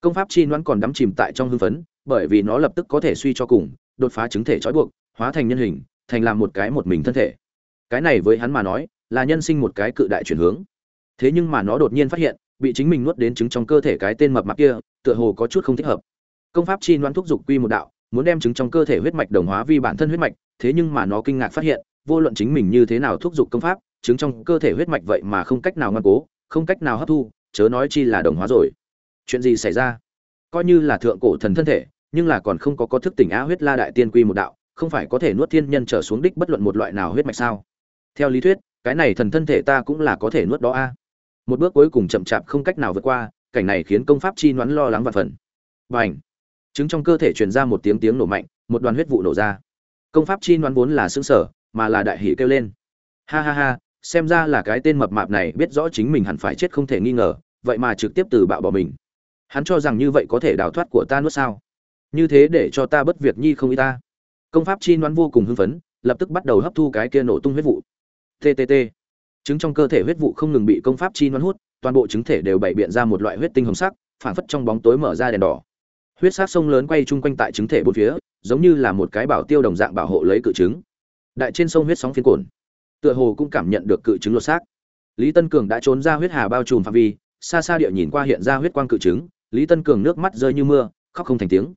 công pháp chi noãn còn đắm chìm tại trong hưng phấn, bởi vì nó lập tức có thể suy cho cùng, đột phá chứng thể trói buộc, hóa thành nhân hình, thành làm một cái một mình thân thể. Cái này với hắn mà nói, là nhân sinh một cái cự đại chuyển hướng. Thế nhưng mà nó đột nhiên phát hiện, bị chính mình nuốt đến trứng trong cơ thể cái tên mập mạp kia, tựa hồ có chút không thích hợp. Công pháp chi noãn thúc giục quy một đạo, muốn đem trứng trong cơ thể huyết mạch đồng hóa vi bản thân huyết mạch, thế nhưng mà nó kinh ngạc phát hiện, vô luận chính mình như thế nào thúc giục công pháp, trứng trong cơ thể huyết mạch vậy mà không cách nào ngoan cố, không cách nào hấp thu, chớ nói chi là đồng hóa rồi chuyện gì xảy ra? Coi như là thượng cổ thần thân thể, nhưng là còn không có có thức tỉnh á huyết la đại tiên quy một đạo, không phải có thể nuốt thiên nhân trở xuống đích bất luận một loại nào huyết mạch sao? Theo lý thuyết, cái này thần thân thể ta cũng là có thể nuốt đó a. Một bước cuối cùng chậm chạp không cách nào vượt qua, cảnh này khiến công pháp chi nhoắn lo lắng và phần. Và ảnh chứng trong cơ thể truyền ra một tiếng tiếng nổ mạnh, một đoàn huyết vụ nổ ra. Công pháp chi nhoắn vốn là xương sở mà là đại hỷ kêu lên. Ha ha ha, xem ra là cái tên mập mạp này biết rõ chính mình hẳn phải chết không thể nghi ngờ, vậy mà trực tiếp từ bạo bỏ mình hắn cho rằng như vậy có thể đào thoát của ta nuốt sao? Như thế để cho ta bất việc nhi không y ta. Công pháp chi đoán vô cùng hưng phấn, lập tức bắt đầu hấp thu cái kia nổ tung huyết vụ. Ttt trứng trong cơ thể huyết vụ không ngừng bị công pháp chi đoán hút, toàn bộ trứng thể đều bày biện ra một loại huyết tinh hồng sắc phản phất trong bóng tối mở ra đèn đỏ. Huyết sát sông lớn quay chung quanh tại trứng thể bốn phía, giống như là một cái bảo tiêu đồng dạng bảo hộ lấy cự trứng. Đại trên sông huyết sóng phiến cồn tựa hồ cũng cảm nhận được cự trứng lột xác. Lý tân cường đã trốn ra huyết hà bao trùm phạm vi, xa xa địa nhìn qua hiện ra huyết quang cự trứng lý tân cường nước mắt rơi như mưa, khóc không thành tiếng.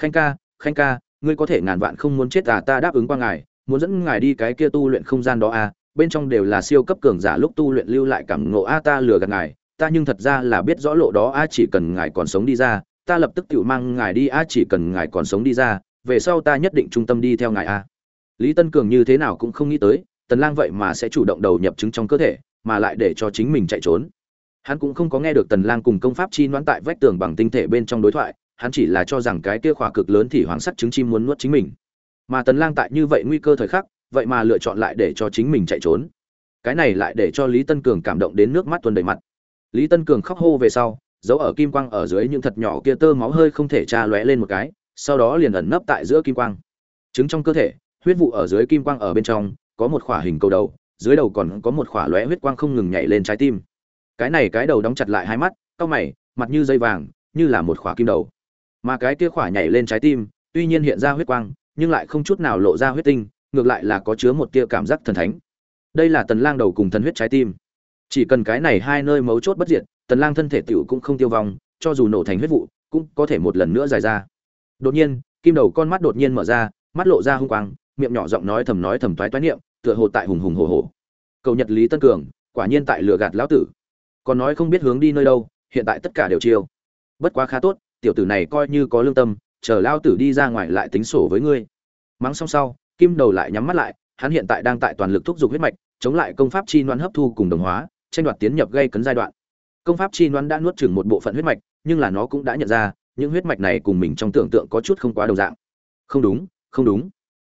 Khanh ca khanh ca, ngươi có thể ngàn vạn không muốn chết à ta đáp ứng qua ngài, muốn dẫn ngài đi cái kia tu luyện không gian đó à bên trong đều là siêu cấp cường giả lúc tu luyện lưu lại cảm ngộ a ta lừa gạt ngài, ta nhưng thật ra là biết rõ lộ đó a chỉ cần ngài còn sống đi ra, ta lập tức tự mang ngài đi a chỉ cần ngài còn sống đi ra, về sau ta nhất định trung tâm đi theo ngài a lý tân cường như thế nào cũng không nghĩ tới, tần lang vậy mà sẽ chủ động đầu nhập chứng trong cơ thể, mà lại để cho chính mình chạy trốn hắn cũng không có nghe được tần lang cùng công pháp chi noãn tại vách tường bằng tinh thể bên trong đối thoại, hắn chỉ là cho rằng cái kia khỏa cực lớn thì hoàng sắt trứng chim muốn nuốt chính mình. Mà tần lang tại như vậy nguy cơ thời khắc, vậy mà lựa chọn lại để cho chính mình chạy trốn. Cái này lại để cho lý tân cường cảm động đến nước mắt tuôn đầy mặt. Lý tân cường khóc hô về sau, giấu ở kim quang ở dưới những thật nhỏ kia tơ máu hơi không thể tra lóe lên một cái, sau đó liền ẩn nấp tại giữa kim quang. Trứng trong cơ thể, huyết vụ ở dưới kim quang ở bên trong, có một khỏa hình cầu đầu, dưới đầu còn có một khỏa lóe huyết quang không ngừng nhảy lên trái tim cái này cái đầu đóng chặt lại hai mắt, cau mày, mặt như dây vàng, như là một khỏa kim đầu. Mà cái kia khỏa nhảy lên trái tim, tuy nhiên hiện ra huyết quang, nhưng lại không chút nào lộ ra huyết tinh, ngược lại là có chứa một tia cảm giác thần thánh. Đây là tần lang đầu cùng thần huyết trái tim. Chỉ cần cái này hai nơi mấu chốt bất diệt, tần lang thân thể tiểu cũng không tiêu vong, cho dù nổ thành huyết vụ, cũng có thể một lần nữa dài ra. Đột nhiên, kim đầu con mắt đột nhiên mở ra, mắt lộ ra hung quang, miệng nhỏ giọng nói thầm nói thầm toái toái niệm, tựa hồ tại hùng hùng hổ hổ. Cầu nhật lý tân cường, quả nhiên tại lừa gạt lão tử còn nói không biết hướng đi nơi đâu, hiện tại tất cả đều chiêu. Bất quá khá tốt, tiểu tử này coi như có lương tâm, chờ lao tử đi ra ngoài lại tính sổ với ngươi. Mắng xong sau, kim đầu lại nhắm mắt lại, hắn hiện tại đang tại toàn lực thúc giục huyết mạch, chống lại công pháp chi noan hấp thu cùng đồng hóa, tranh đoạt tiến nhập gây cấn giai đoạn. Công pháp chi noan đã nuốt chửng một bộ phận huyết mạch, nhưng là nó cũng đã nhận ra, những huyết mạch này cùng mình trong tưởng tượng có chút không quá đồng dạng. Không đúng không đúng.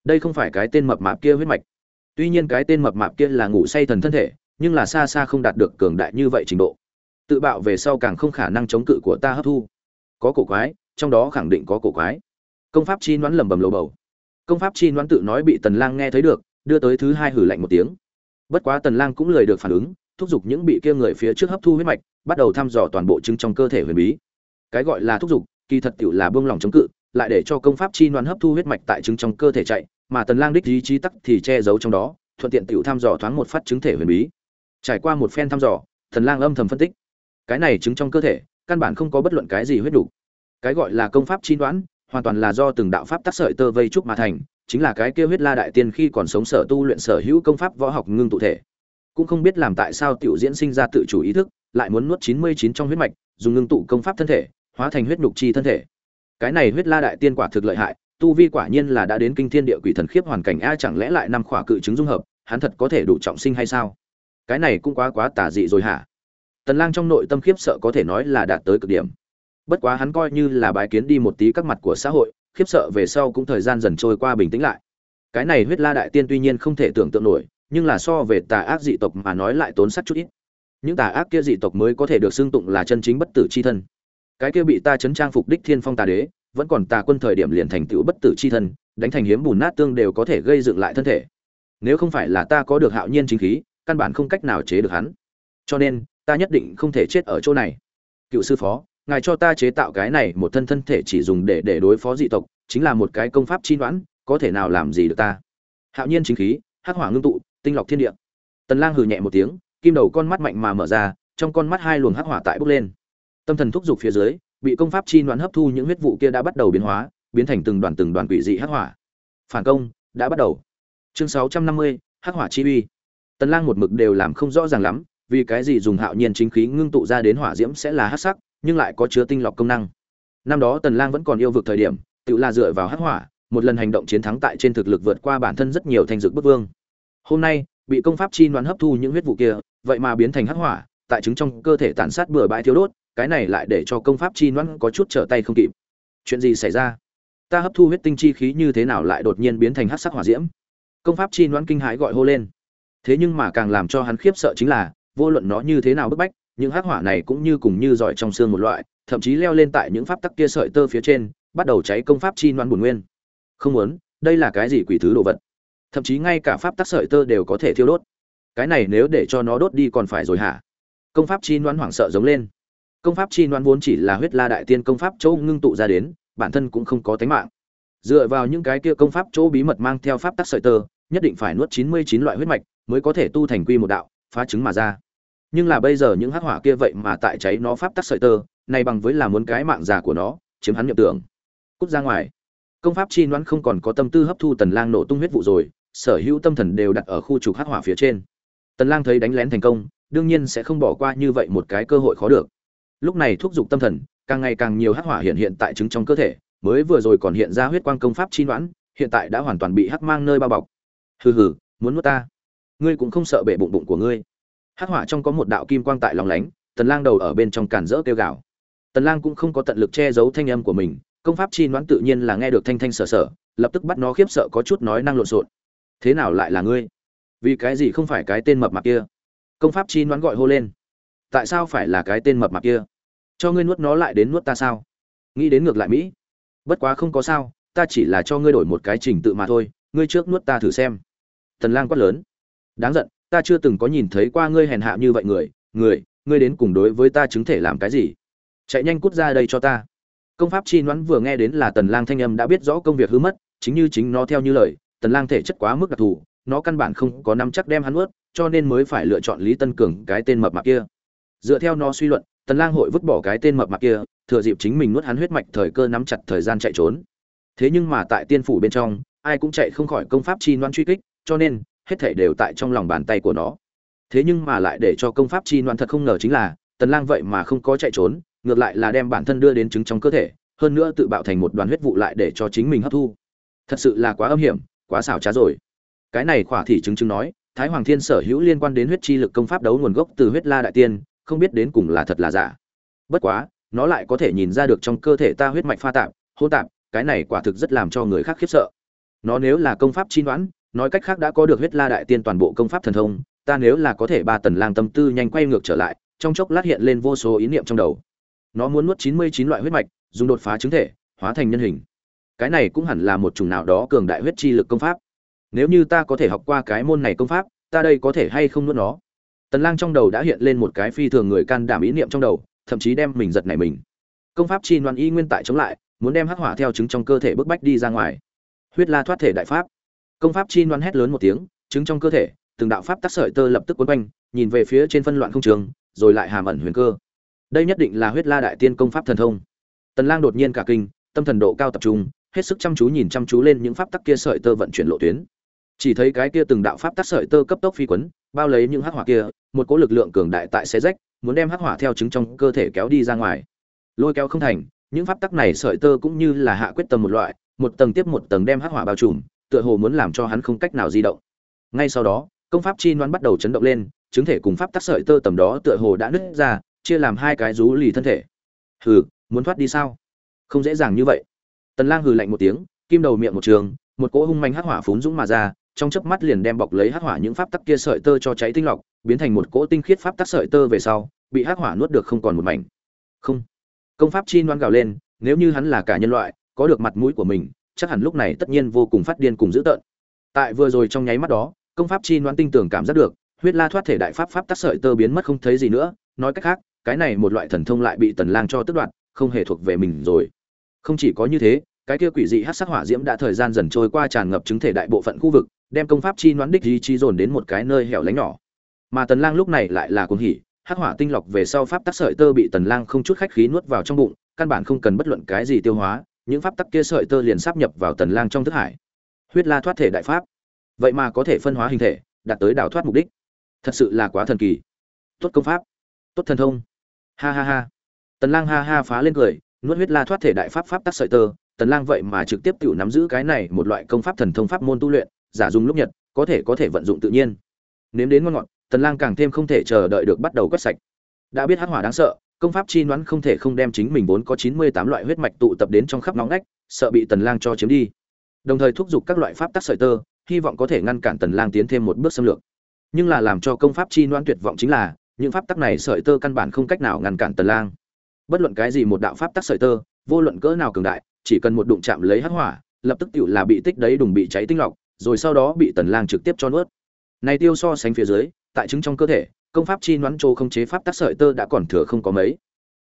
Đây không phải cái tên mập mạp kia huyết mạch. Tuy nhiên cái tên mập mạp kia là ngủ say thần thân thể nhưng là xa xa không đạt được cường đại như vậy trình độ. Tự bạo về sau càng không khả năng chống cự của ta hấp thu. Có cổ quái, trong đó khẳng định có cổ quái. Công pháp chi noãn lầm bầm lầu bầu. Công pháp chi noãn tự nói bị tần lang nghe thấy được, đưa tới thứ hai hử lạnh một tiếng. Bất quá tần lang cũng lười được phản ứng, thúc giục những bị kia người phía trước hấp thu huyết mạch, bắt đầu thăm dò toàn bộ chứng trong cơ thể huyền bí. Cái gọi là thúc giục, kỳ thật tiểu là buông lỏng chống cự, lại để cho công pháp chi noan hấp thu huyết mạch tại chứng trong cơ thể chạy, mà tần lang đích ý chí tắc thì che giấu trong đó, thuận tiện tiểu thăm dò thoáng một phát chứng thể huyền bí trải qua một phen thăm dò, Thần lang âm thầm phân tích. Cái này chứng trong cơ thể, căn bản không có bất luận cái gì huyết đủ cái gọi là công pháp chi đoán hoàn toàn là do từng đạo pháp tác sợi tơ vây trúc mà thành, chính là cái kia huyết la đại tiên khi còn sống sở tu luyện sở hữu công pháp võ học ngưng tụ thể. Cũng không biết làm tại sao tiểu diễn sinh ra tự chủ ý thức, lại muốn nuốt 99 trong huyết mạch, dùng ngưng tụ công pháp thân thể, hóa thành huyết nhục chi thân thể. Cái này huyết la đại tiên quả thực lợi hại, tu vi quả nhiên là đã đến kinh thiên địa quỷ thần khiếp hoàn cảnh, a chẳng lẽ lại năm khỏa cự chứng dung hợp, hắn thật có thể đủ trọng sinh hay sao? Cái này cũng quá quá tà dị rồi hả? Tần lang trong nội tâm khiếp sợ có thể nói là đạt tới cực điểm. Bất quá hắn coi như là bài kiến đi một tí các mặt của xã hội, khiếp sợ về sau cũng thời gian dần trôi qua bình tĩnh lại. Cái này huyết la đại tiên tuy nhiên không thể tưởng tượng nổi, nhưng là so về tà ác dị tộc mà nói lại tốn sắc chút ít. Những tà ác kia dị tộc mới có thể được xưng tụng là chân chính bất tử chi thân. Cái kia bị ta chấn trang phục đích thiên phong tà đế, vẫn còn tà quân thời điểm liền thành tựu bất tử chi thân, đánh thành hiếm bùn nát tương đều có thể gây dựng lại thân thể. Nếu không phải là ta có được hạo nhiên chính khí căn bản không cách nào chế được hắn. Cho nên ta nhất định không thể chết ở chỗ này. Cựu sư phó ngài cho ta chế tạo cái này một thân thân thể chỉ dùng để để đối phó dị tộc chính là một cái công pháp chi đoán có thể nào làm gì được ta? Hạo nhiên chính khí hắc hỏa ngưng tụ tinh lọc thiên địa. Tần lang hừ nhẹ một tiếng kim đầu con mắt mạnh mà mở ra trong con mắt hai luồng hắc hỏa tại bốc lên. Tâm thần thúc giục phía dưới bị công pháp chi đoán hấp thu những huyết vụ kia đã bắt đầu biến hóa biến thành từng đoàn từng đoàn quỷ dị hắc hỏa. Phản công đã bắt đầu. Chương 650, hắc hỏa chi uy tần lang một mực đều làm không rõ ràng lắm, vì cái gì dùng hạo nhiên chính khí ngưng tụ ra đến hỏa diễm sẽ là hắc sắc, nhưng lại có chứa tinh lọc công năng. Năm đó tần lang vẫn còn yêu vực thời điểm, tự là dựa vào hắc hỏa, một lần hành động chiến thắng tại trên thực lực vượt qua bản thân rất nhiều thành dược bức vương. Hôm nay, bị công pháp chi đoán hấp thu những huyết vụ kia, vậy mà biến thành hắc hỏa, tại chứng trong cơ thể tàn sát bừa bãi thiếu đốt, cái này lại để cho công pháp chi đoán có chút trở tay không kịp. Chuyện gì xảy ra? Ta hấp thu huyết tinh chi khí như thế nào lại đột nhiên biến thành hắc sắc hỏa diễm? Công pháp chi đoán kinh hãi gọi hô lên thế nhưng mà càng làm cho hắn khiếp sợ chính là, vô luận nó như thế nào bức bách, những hắc hỏa này cũng như cùng như giỏi trong xương một loại, thậm chí leo lên tại những pháp tắc kia sợi tơ phía trên, bắt đầu cháy công pháp chi noan bùn nguyên. Không muốn, đây là cái gì quỷ thứ đồ vật? Thậm chí ngay cả pháp tắc sợi tơ đều có thể thiêu đốt. Cái này nếu để cho nó đốt đi còn phải rồi hả? Công pháp chi noan hoảng sợ giống lên. Công pháp chi noan vốn chỉ là huyết la đại tiên công pháp châu ngưng tụ ra đến, bản thân cũng không có tánh mạng. Dựa vào những cái kia công pháp chỗ bí mật mang theo pháp tắc sợi tơ, nhất định phải nuốt chín mươi chín loại huyết mạch mới có thể tu thành quy một đạo, phá chứng mà ra. Nhưng là bây giờ những hắc hỏa kia vậy mà tại cháy nó pháp tắc sợi tơ, này bằng với là muốn cái mạng già của nó, chiếm hắn nhập tưởng. Cút ra ngoài. Công pháp chi đoán không còn có tâm tư hấp thu tần lang nổ tung huyết vụ rồi, sở hữu tâm thần đều đặt ở khu trục hắc hỏa phía trên. Tần lang thấy đánh lén thành công, đương nhiên sẽ không bỏ qua như vậy một cái cơ hội khó được. Lúc này thúc giục tâm thần, càng ngày càng nhiều hắc hỏa hiện hiện tại trứng trong cơ thể, mới vừa rồi còn hiện ra huyết quang công pháp chi đoán hiện tại đã hoàn toàn bị hắc mang nơi bao bọc. Hừ hừ, muốn nuốt ta ngươi cũng không sợ bể bụng bụng của ngươi. Hắc hỏa trong có một đạo kim quang tại lòng lánh, tần lang đầu ở bên trong cản rỡ kêu gào. Tần lang cũng không có tận lực che giấu thanh âm của mình, công pháp chi đoán tự nhiên là nghe được thanh thanh sở sở, lập tức bắt nó khiếp sợ có chút nói năng lộn xộn. Thế nào lại là ngươi? Vì cái gì không phải cái tên mập mạp kia? Công pháp chi đoán gọi hô lên. Tại sao phải là cái tên mập mạp kia? Cho ngươi nuốt nó lại đến nuốt ta sao? Nghĩ đến ngược lại mỹ. Bất quá không có sao, ta chỉ là cho ngươi đổi một cái trình tự mà thôi, ngươi trước nuốt ta thử xem. Tần lang quát lớn đáng giận, ta chưa từng có nhìn thấy qua ngươi hèn hạ như vậy người. Người, ngươi đến cùng đối với ta chứng thể làm cái gì? Chạy nhanh cút ra đây cho ta. Công pháp chi nhoãn vừa nghe đến là tần lang thanh âm đã biết rõ công việc hư mất, chính như chính nó theo như lời, tần lang thể chất quá mức đặc thù, nó căn bản không có nắm chắc đem hắn nuốt, cho nên mới phải lựa chọn lý tân cường cái tên mập mạp kia. Dựa theo nó suy luận, tần lang hội vứt bỏ cái tên mập mạp kia, thừa dịp chính mình nuốt hắn huyết mạch thời cơ nắm chặt thời gian chạy trốn. Thế nhưng mà tại tiên phủ bên trong, ai cũng chạy không khỏi công pháp chi noan truy kích, cho nên hết thảy đều tại trong lòng bàn tay của nó. Thế nhưng mà lại để cho công pháp chi noan thật không ngờ chính là, tần lang vậy mà không có chạy trốn, ngược lại là đem bản thân đưa đến trứng trong cơ thể, hơn nữa tự bạo thành một đoàn huyết vụ lại để cho chính mình hấp thu. Thật sự là quá âm hiểm, quá xảo trá rồi. Cái này khỏa thị chứng chứng nói, thái hoàng thiên sở hữu liên quan đến huyết chi lực công pháp đấu nguồn gốc từ huyết la đại tiên, không biết đến cùng là thật là giả. Bất quá, nó lại có thể nhìn ra được trong cơ thể ta huyết mạch pha tạp hô tạp, cái này quả thực rất làm cho người khác khiếp sợ. Nó nếu là công pháp chi đoán nói cách khác đã có được huyết la đại tiên toàn bộ công pháp thần thông, ta nếu là có thể ba tần lang tâm tư nhanh quay ngược trở lại, trong chốc lát hiện lên vô số ý niệm trong đầu. Nó muốn nuốt 99 loại huyết mạch, dùng đột phá chứng thể, hóa thành nhân hình. Cái này cũng hẳn là một chủng nào đó cường đại huyết chi lực công pháp. Nếu như ta có thể học qua cái môn này công pháp, ta đây có thể hay không nuốt nó? Tần lang trong đầu đã hiện lên một cái phi thường người can đảm ý niệm trong đầu, thậm chí đem mình giật nảy mình. Công pháp chi loan y nguyên tại chống lại, muốn đem hắc hỏa theo trứng trong cơ thể bức bách đi ra ngoài. Huyết la thoát thể đại pháp công pháp chi loan hét lớn một tiếng trứng trong cơ thể, từng đạo pháp tác sợi tơ lập tức quấn quanh, nhìn về phía trên phân loạn không trường, rồi lại hàm ẩn huyền cơ. Đây nhất định là huyết la đại tiên công pháp thần thông. Tần lang đột nhiên cả kinh, tâm thần độ cao tập trung, hết sức chăm chú nhìn chăm chú lên những pháp tắc kia sợi tơ vận chuyển lộ tuyến. Chỉ thấy cái kia từng đạo pháp tắc sợi tơ cấp tốc phi quấn, bao lấy những hắc hỏa kia, một cỗ lực lượng cường đại tại xé rách, muốn đem hắc hỏa theo trứng trong cơ thể kéo đi ra ngoài. Lôi kéo không thành, những pháp tắc này sợi tơ cũng như là hạ quyết tâm một loại, một tầng tiếp một tầng đem hắc hỏa bao trùm tựa hồ muốn làm cho hắn không cách nào di động. Ngay sau đó, công pháp chi đoán bắt đầu chấn động lên, chứng thể cùng pháp tắc sợi tơ tầm đó tựa hồ đã nứt ra, chia làm hai cái rú lì thân thể. Hừ, muốn thoát đi sao? Không dễ dàng như vậy. Tần lang hừ lạnh một tiếng, kim đầu miệng một trường, một cỗ hung manh hắc hỏa phún dũng mà ra, trong chớp mắt liền đem bọc lấy hắc hỏa những pháp tắc kia sợi tơ cho cháy tinh lọc, biến thành một cỗ tinh khiết pháp tắc sợi tơ về sau, bị hắc hỏa nuốt được không còn một mảnh. Không. Công pháp chi loan gào lên, nếu như hắn là cả nhân loại, có được mặt mũi của mình chắc hẳn lúc này tất nhiên vô cùng phát điên cùng dữ tợn. Tại vừa rồi trong nháy mắt đó, công pháp chi loan tinh tưởng cảm giác được, huyết la thoát thể đại pháp pháp tắc sợi tơ biến mất không thấy gì nữa. Nói cách khác, cái này một loại thần thông lại bị tần lang cho tước đoạt, không hề thuộc về mình rồi. Không chỉ có như thế, cái kia quỷ dị hắc sắc hỏa diễm đã thời gian dần trôi qua tràn ngập chứng thể đại bộ phận khu vực, đem công pháp chi đoán đích ý chi dồn đến một cái nơi hẻo lánh nhỏ. Mà tần lang lúc này lại là cuồng hỉ, hắc hỏa tinh lọc về sau pháp tắc sợi tơ bị tần lang không chút khách khí nuốt vào trong bụng, căn bản không cần bất luận cái gì tiêu hóa những pháp tắc kia sợi tơ liền sáp nhập vào tần lang trong thức hải. Huyết la thoát thể đại pháp. Vậy mà có thể phân hóa hình thể, đạt tới đào thoát mục đích. Thật sự là quá thần kỳ. Tốt công pháp. Tốt thần thông. Ha ha ha. Tần lang ha ha phá lên cười, nuốt huyết la thoát thể đại pháp pháp tắc sợi tơ. Tần lang vậy mà trực tiếp tự nắm giữ cái này một loại công pháp thần thông pháp môn tu luyện, giả dùng lúc nhật, có thể có thể vận dụng tự nhiên. Nếm đến ngon ngọt, tần lang càng thêm không thể chờ đợi được bắt đầu quét sạch. Đã biết hắc hỏa đáng sợ công pháp chi đoán không thể không đem chính mình vốn có 98 loại huyết mạch tụ tập đến trong khắp nóng ngách, sợ bị tần lang cho chiếm đi. Đồng thời thúc giục các loại pháp tắc sợi tơ, hy vọng có thể ngăn cản tần lang tiến thêm một bước xâm lược. Nhưng là làm cho công pháp chi noan tuyệt vọng chính là, những pháp tắc này sợi tơ căn bản không cách nào ngăn cản tần lang. Bất luận cái gì một đạo pháp tắc sợi tơ, vô luận cỡ nào cường đại, chỉ cần một đụng chạm lấy hắc hỏa, lập tức tiểu là bị tích đấy đùng bị cháy tinh lọc, rồi sau đó bị tần lang trực tiếp cho nuốt. Này tiêu so sánh phía dưới, tại chứng trong cơ thể công pháp chi nón trô không chế pháp tắc sợi tơ đã còn thừa không có mấy.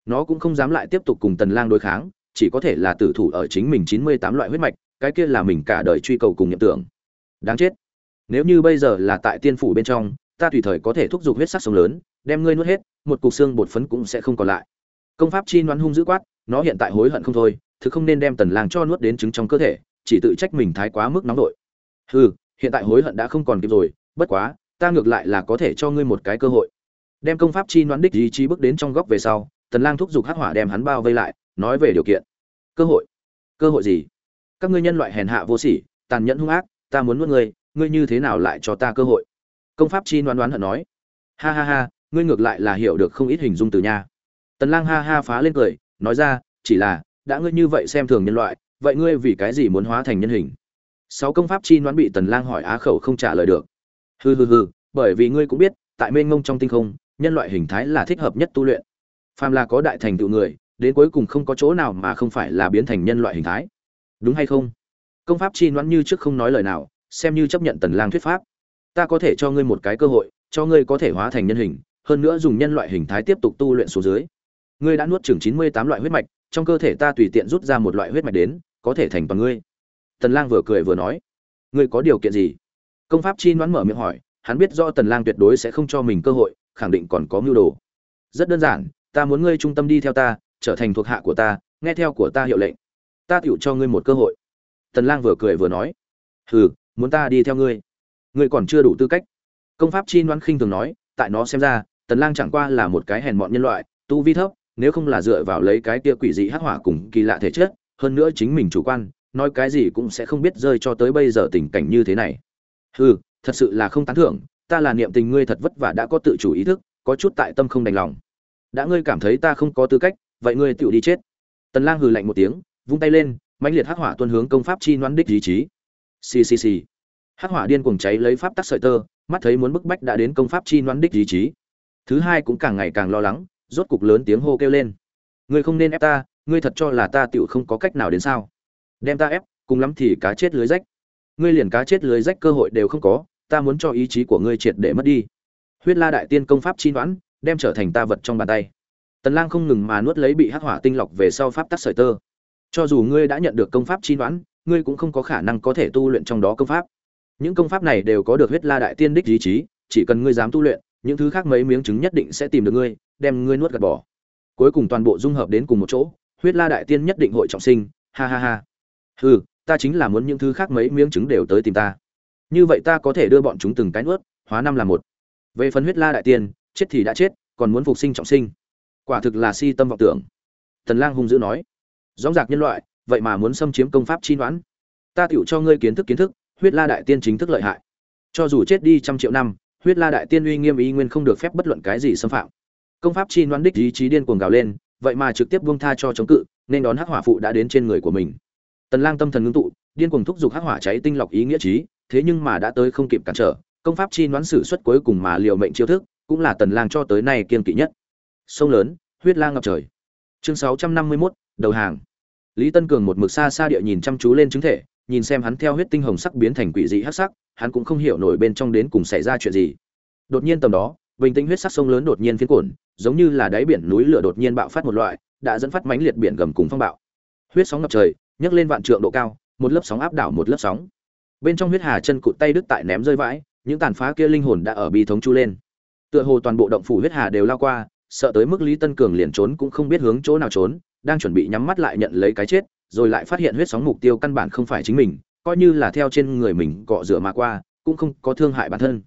Nó cũng không dám lại tiếp tục cùng tần lang đối kháng, chỉ có thể là tử thủ ở chính mình 98 loại huyết mạch, cái kia là mình cả đời truy cầu cùng niệm tưởng. Đáng chết. Nếu như bây giờ là tại tiên phủ bên trong, ta tùy thời có thể thúc giục huyết sắc sống lớn, đem ngươi nuốt hết, một cục xương bột phấn cũng sẽ không còn lại. Công pháp chi nón hung dữ quát, nó hiện tại hối hận không thôi, thứ không nên đem tần lang cho nuốt đến trứng trong cơ thể, chỉ tự trách mình thái quá mức nóng nổi hừ, hiện tại hối hận đã không còn kịp rồi, bất quá ta ngược lại là có thể cho ngươi một cái cơ hội. Đem công pháp chi noãn đích ý chí bước đến trong góc về sau, tần lang thúc giục hắc hỏa đem hắn bao vây lại, nói về điều kiện. Cơ hội? Cơ hội gì? Các ngươi nhân loại hèn hạ vô sỉ, tàn nhẫn hung ác, ta muốn nuốt ngươi ngươi như thế nào lại cho ta cơ hội? Công pháp chi noãn đoán hận nói. Ha ha ha, ngươi ngược lại là hiểu được không ít hình dung từ nha. Tần lang ha ha phá lên cười, nói ra, chỉ là, đã ngươi như vậy xem thường nhân loại, vậy ngươi vì cái gì muốn hóa thành nhân hình? Sáu công pháp chi noãn bị tần lang hỏi á khẩu không trả lời được hừ hừ hừ, bởi vì ngươi cũng biết, tại mênh ngông trong tinh không, nhân loại hình thái là thích hợp nhất tu luyện. Phàm là có đại thành tựu người, đến cuối cùng không có chỗ nào mà không phải là biến thành nhân loại hình thái. Đúng hay không? Công pháp chi noãn như trước không nói lời nào, xem như chấp nhận tần lang thuyết pháp. Ta có thể cho ngươi một cái cơ hội, cho ngươi có thể hóa thành nhân hình, hơn nữa dùng nhân loại hình thái tiếp tục tu luyện xuống dưới. Ngươi đã nuốt chừng 98 loại huyết mạch, trong cơ thể ta tùy tiện rút ra một loại huyết mạch đến, có thể thành toàn ngươi. Tần lang vừa cười vừa nói. Ngươi có điều kiện gì? Công pháp chi noãn mở miệng hỏi, hắn biết do tần lang tuyệt đối sẽ không cho mình cơ hội, khẳng định còn có mưu đồ. Rất đơn giản, ta muốn ngươi trung tâm đi theo ta, trở thành thuộc hạ của ta, nghe theo của ta hiệu lệnh. Ta tựu cho ngươi một cơ hội. Tần lang vừa cười vừa nói, hừ, muốn ta đi theo ngươi? Ngươi còn chưa đủ tư cách. Công pháp chi noãn khinh thường nói, tại nó xem ra, tần lang chẳng qua là một cái hèn mọn nhân loại, tu vi thấp, nếu không là dựa vào lấy cái kia quỷ dị hắc hỏa cùng kỳ lạ thể chất, hơn nữa chính mình chủ quan, nói cái gì cũng sẽ không biết rơi cho tới bây giờ tình cảnh như thế này hừ, thật sự là không tán thưởng, ta là niệm tình ngươi thật vất vả đã có tự chủ ý thức, có chút tại tâm không đành lòng. Đã ngươi cảm thấy ta không có tư cách, vậy ngươi tựu đi chết. Tần lang hừ lạnh một tiếng, vung tay lên, mãnh liệt hắc hỏa tuôn hướng công pháp chi noãn đích ý chí. Xì xì xì. Hắc hỏa điên cuồng cháy lấy pháp tắc sợi tơ, mắt thấy muốn bức bách đã đến công pháp chi noãn đích ý chí. Thứ hai cũng càng ngày càng lo lắng, rốt cục lớn tiếng hô kêu lên. Ngươi không nên ép ta, ngươi thật cho là ta tựu không có cách nào đến sao. Đem ta ép, cùng lắm thì cá chết lưới rách ngươi liền cá chết lưới rách cơ hội đều không có, ta muốn cho ý chí của ngươi triệt để mất đi. Huyết la đại tiên công pháp chi đoán, đem trở thành ta vật trong bàn tay. Tần lang không ngừng mà nuốt lấy bị hắc hỏa tinh lọc về sau pháp tắc sợi tơ. Cho dù ngươi đã nhận được công pháp chi đoán, ngươi cũng không có khả năng có thể tu luyện trong đó công pháp. Những công pháp này đều có được huyết la đại tiên đích ý chí, chỉ cần ngươi dám tu luyện, những thứ khác mấy miếng trứng nhất định sẽ tìm được ngươi, đem ngươi nuốt gạt bỏ. Cuối cùng toàn bộ dung hợp đến cùng một chỗ, huyết la đại tiên nhất định hội trọng sinh. Ha ha ha. Hừ ta chính là muốn những thứ khác mấy miếng trứng đều tới tìm ta. Như vậy ta có thể đưa bọn chúng từng cái nuốt, hóa năm là một. Về phần huyết la đại tiên, chết thì đã chết, còn muốn phục sinh trọng sinh. Quả thực là si tâm vọng tưởng. Tần lang hung dữ nói. Rõ rạc nhân loại, vậy mà muốn xâm chiếm công pháp chi đoán ta tiểu cho ngươi kiến thức kiến thức, huyết la đại tiên chính thức lợi hại. Cho dù chết đi trăm triệu năm, huyết la đại tiên uy nghiêm ý nguyên không được phép bất luận cái gì xâm phạm. Công pháp chi đoán đích ý chí điên cuồng gào lên, vậy mà trực tiếp buông tha cho chống cự, nên đón hắc hỏa phụ đã đến trên người của mình tần lang tâm thần ngưng tụ điên cuồng thúc giục hắc hỏa cháy tinh lọc ý nghĩa trí thế nhưng mà đã tới không kịp cản trở công pháp chi đoán sử xuất cuối cùng mà liều mệnh chiêu thức cũng là tần lang cho tới nay kiên kỵ nhất. Sông lớn huyết lang ngập trời. Chương 651, đầu hàng. Lý tân cường một mực xa xa địa nhìn chăm chú lên chứng thể nhìn xem hắn theo huyết tinh hồng sắc biến thành quỷ dị hắc sắc hắn cũng không hiểu nổi bên trong đến cùng xảy ra chuyện gì. Đột nhiên tầm đó bình tĩnh huyết sắc sông lớn đột nhiên phiến cuộn giống như là đáy biển núi lửa đột nhiên bạo phát một loại đã dẫn phát mãnh liệt biển gầm cùng phong bạo. Huyết sóng ngập trời nhấc lên vạn trượng độ cao, một lớp sóng áp đảo một lớp sóng. Bên trong huyết hà chân cụt tay đứt tại ném rơi vãi, những tàn phá kia linh hồn đã ở bi thống chu lên. Tựa hồ toàn bộ động phủ huyết hà đều lao qua, sợ tới mức lý tân cường liền trốn cũng không biết hướng chỗ nào trốn, đang chuẩn bị nhắm mắt lại nhận lấy cái chết, rồi lại phát hiện huyết sóng mục tiêu căn bản không phải chính mình, coi như là theo trên người mình cọ rửa mà qua, cũng không có thương hại bản thân.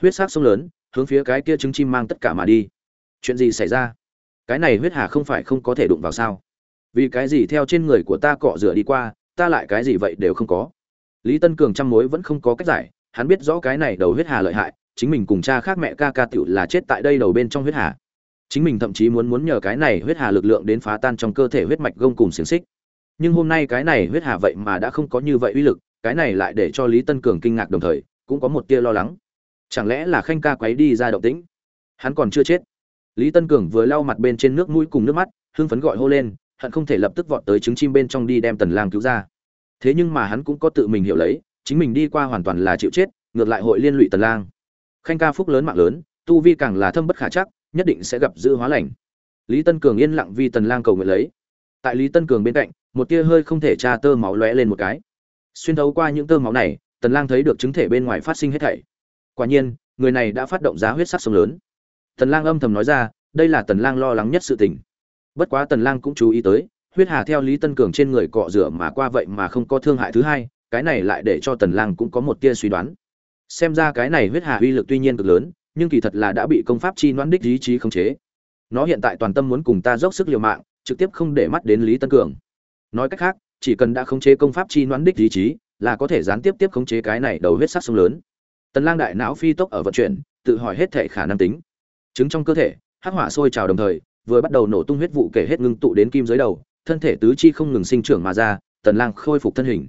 Huyết sắc sông lớn, hướng phía cái kia trứng chim mang tất cả mà đi. Chuyện gì xảy ra? Cái này huyết hà không phải không có thể đụng vào sao? Vì cái gì theo trên người của ta cọ rửa đi qua, ta lại cái gì vậy đều không có. Lý tân cường trăm mối vẫn không có cách giải, hắn biết rõ cái này đầu huyết hà lợi hại, chính mình cùng cha khác mẹ ca ca tựu là chết tại đây đầu bên trong huyết hà. Chính mình thậm chí muốn muốn nhờ cái này huyết hà lực lượng đến phá tan trong cơ thể huyết mạch gông cùng xiềng xích. Nhưng hôm nay cái này huyết hà vậy mà đã không có như vậy uy lực, cái này lại để cho lý tân cường kinh ngạc đồng thời, cũng có một tia lo lắng. Chẳng lẽ là khanh ca quấy đi ra động tĩnh? Hắn còn chưa chết. Lý tân cường vừa lau mặt bên trên nước mũi cùng nước mắt, hưng phấn gọi hô lên hận không thể lập tức vọt tới trứng chim bên trong đi đem tần lang cứu ra. Thế nhưng mà hắn cũng có tự mình hiểu lấy, chính mình đi qua hoàn toàn là chịu chết, ngược lại hội liên lụy tần lang. Khanh ca phúc lớn mạng lớn, tu vi càng là thâm bất khả chắc, nhất định sẽ gặp dư hóa lành. Lý tân cường yên lặng vì tần lang cầu nguyện lấy. Tại lý tân cường bên cạnh, một tia hơi không thể tra tơ máu lóe lên một cái. Xuyên thấu qua những tơ máu này, tần lang thấy được chứng thể bên ngoài phát sinh hết thảy. Quả nhiên, người này đã phát động giá huyết sắc sông lớn. Tần lang âm thầm nói ra, đây là tần lang lo lắng nhất sự tình bất quá tần lang cũng chú ý tới, huyết hà theo lý tân cường trên người cọ rửa mà qua vậy mà không có thương hại thứ hai, cái này lại để cho tần lang cũng có một tia suy đoán. Xem ra cái này huyết hà uy lực tuy nhiên cực lớn, nhưng kỳ thật là đã bị công pháp chi noãn đích ý chí khống chế. Nó hiện tại toàn tâm muốn cùng ta dốc sức liều mạng, trực tiếp không để mắt đến lý tân cường. Nói cách khác, chỉ cần đã khống chế công pháp chi noãn đích ý chí, là có thể gián tiếp tiếp khống chế cái này đầu huyết sắc sông lớn. Tần lang đại não phi tốc ở vận chuyển, tự hỏi hết thể khả năng tính. Chứng trong cơ thể, hắc hỏa sôi trào đồng thời vừa bắt đầu nổ tung huyết vụ kể hết ngưng tụ đến kim dưới đầu, thân thể tứ chi không ngừng sinh trưởng mà ra, tần lang khôi phục thân hình.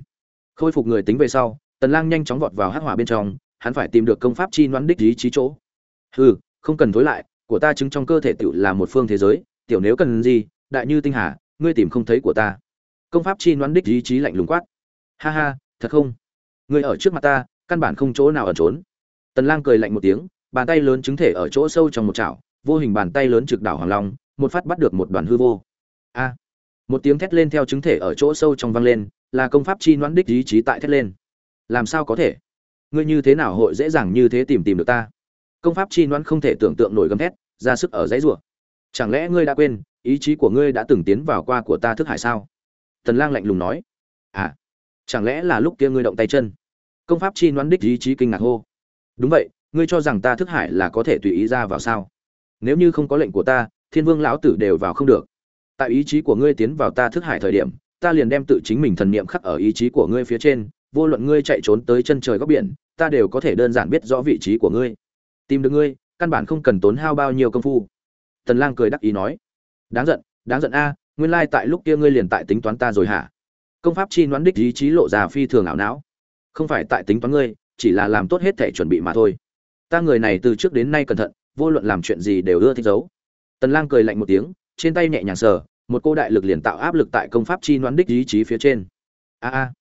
Khôi phục người tính về sau, tần lang nhanh chóng vọt vào hắc hỏa bên trong, hắn phải tìm được công pháp chi noãn đích ý chí chỗ. Hừ, không cần thối lại, của ta chứng trong cơ thể tiểu là một phương thế giới, tiểu nếu cần gì, đại như tinh hà, ngươi tìm không thấy của ta. Công pháp chi noãn đích ý chí lạnh lùng quát. Ha ha, thật không? Ngươi ở trước mặt ta, căn bản không chỗ nào ở trốn. Tần lang cười lạnh một tiếng, bàn tay lớn chứng thể ở chỗ sâu trong một chảo, vô hình bàn tay lớn trực đảo hoàng long một phát bắt được một đoàn hư vô. A. Một tiếng thét lên theo chứng thể ở chỗ sâu trong vang lên, là công pháp chi noãn đích ý chí tại thét lên. Làm sao có thể? Ngươi như thế nào hội dễ dàng như thế tìm tìm được ta? Công pháp chi noãn không thể tưởng tượng nổi gầm thét, ra sức ở dãy rủa. Chẳng lẽ ngươi đã quên, ý chí của ngươi đã từng tiến vào qua của ta thức hải sao? Tần lang lạnh lùng nói. À chẳng lẽ là lúc kia ngươi động tay chân? Công pháp chi noãn đích ý chí kinh ngạc hô. Đúng vậy, ngươi cho rằng ta thức hải là có thể tùy ý ra vào sao? Nếu như không có lệnh của ta thiên vương lão tử đều vào không được. Tại ý chí của ngươi tiến vào ta thức hải thời điểm, ta liền đem tự chính mình thần niệm khắc ở ý chí của ngươi phía trên, vô luận ngươi chạy trốn tới chân trời góc biển, ta đều có thể đơn giản biết rõ vị trí của ngươi. Tìm được ngươi, căn bản không cần tốn hao bao nhiêu công phu. Tần lang cười đắc ý nói. Đáng giận đáng giận a, nguyên lai tại lúc kia ngươi liền tại tính toán ta rồi hả? Công pháp chi đoán đích ý chí lộ ra phi thường ảo não. Không phải tại tính toán ngươi, chỉ là làm tốt hết thể chuẩn bị mà thôi. Ta người này từ trước đến nay cẩn thận, vô luận làm chuyện gì đều ưa thích giấu tần lang cười lạnh một tiếng, trên tay nhẹ nhàng sờ, một cô đại lực liền tạo áp lực tại công pháp chi noãn đích ý chí phía trên. A a.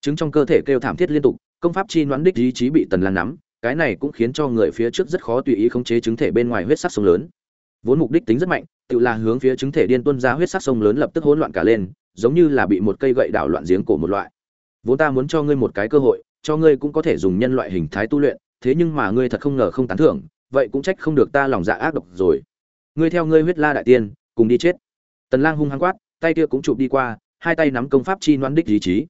Chứng trong cơ thể kêu thảm thiết liên tục, công pháp chi noãn đích ý chí bị tần lang nắm, cái này cũng khiến cho người phía trước rất khó tùy ý khống chế chứng thể bên ngoài huyết sắc sông lớn. Vốn mục đích tính rất mạnh, tự là hướng phía chứng thể điên tuân ra huyết sắc sông lớn lập tức hỗn loạn cả lên, giống như là bị một cây gậy đảo loạn giếng cổ một loại. Vốn ta muốn cho ngươi một cái cơ hội, cho ngươi cũng có thể dùng nhân loại hình thái tu luyện, thế nhưng mà ngươi thật không ngờ không tán thưởng, vậy cũng trách không được ta lòng dạ ác độc rồi ngươi theo ngươi huyết la đại tiên, cùng đi chết. Tần lang hung hăng quát, tay kia cũng chụp đi qua, hai tay nắm công pháp chi noãn đích ý chí.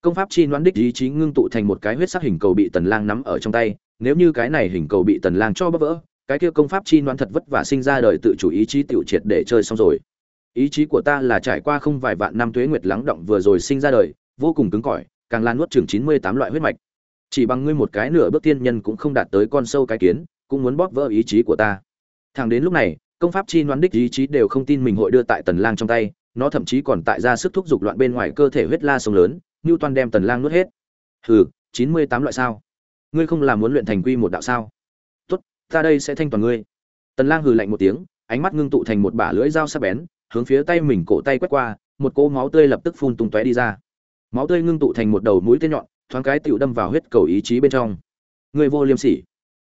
Công pháp chi noãn đích ý chí ngưng tụ thành một cái huyết sắc hình cầu bị tần lang nắm ở trong tay, nếu như cái này hình cầu bị tần lang cho bóp vỡ, cái kia công pháp chi noãn thật vất vả sinh ra đời tự chủ ý chí tiểu triệt để chơi xong rồi. Ý chí của ta là trải qua không vài vạn năm tuế nguyệt lắng động vừa rồi sinh ra đời, vô cùng cứng cỏi, càng lan nuốt chừng 98 loại huyết mạch. Chỉ bằng ngươi một cái nửa bước tiên nhân cũng không đạt tới con sâu cái kiến, cũng muốn bóp vỡ ý chí của ta. Thẳng đến lúc này công pháp chi noãn đích ý chí đều không tin mình hội đưa tại tần lang trong tay, nó thậm chí còn tại ra sức thúc dục loạn bên ngoài cơ thể huyết la sông lớn như toàn đem tần lang nuốt hết. Hừ 98 loại sao? Ngươi không làm muốn luyện thành quy một đạo sao? Tốt, ta đây sẽ thanh toàn ngươi. Tần lang hừ lạnh một tiếng, ánh mắt ngưng tụ thành một bả lưỡi dao sắc bén, hướng phía tay mình cổ tay quét qua, một cỗ máu tươi lập tức phun tung tóe đi ra. Máu tươi ngưng tụ thành một đầu mũi tên nhọn, thoáng cái tựu đâm vào huyết cầu ý chí bên trong. Ngươi vô liêm sỉ.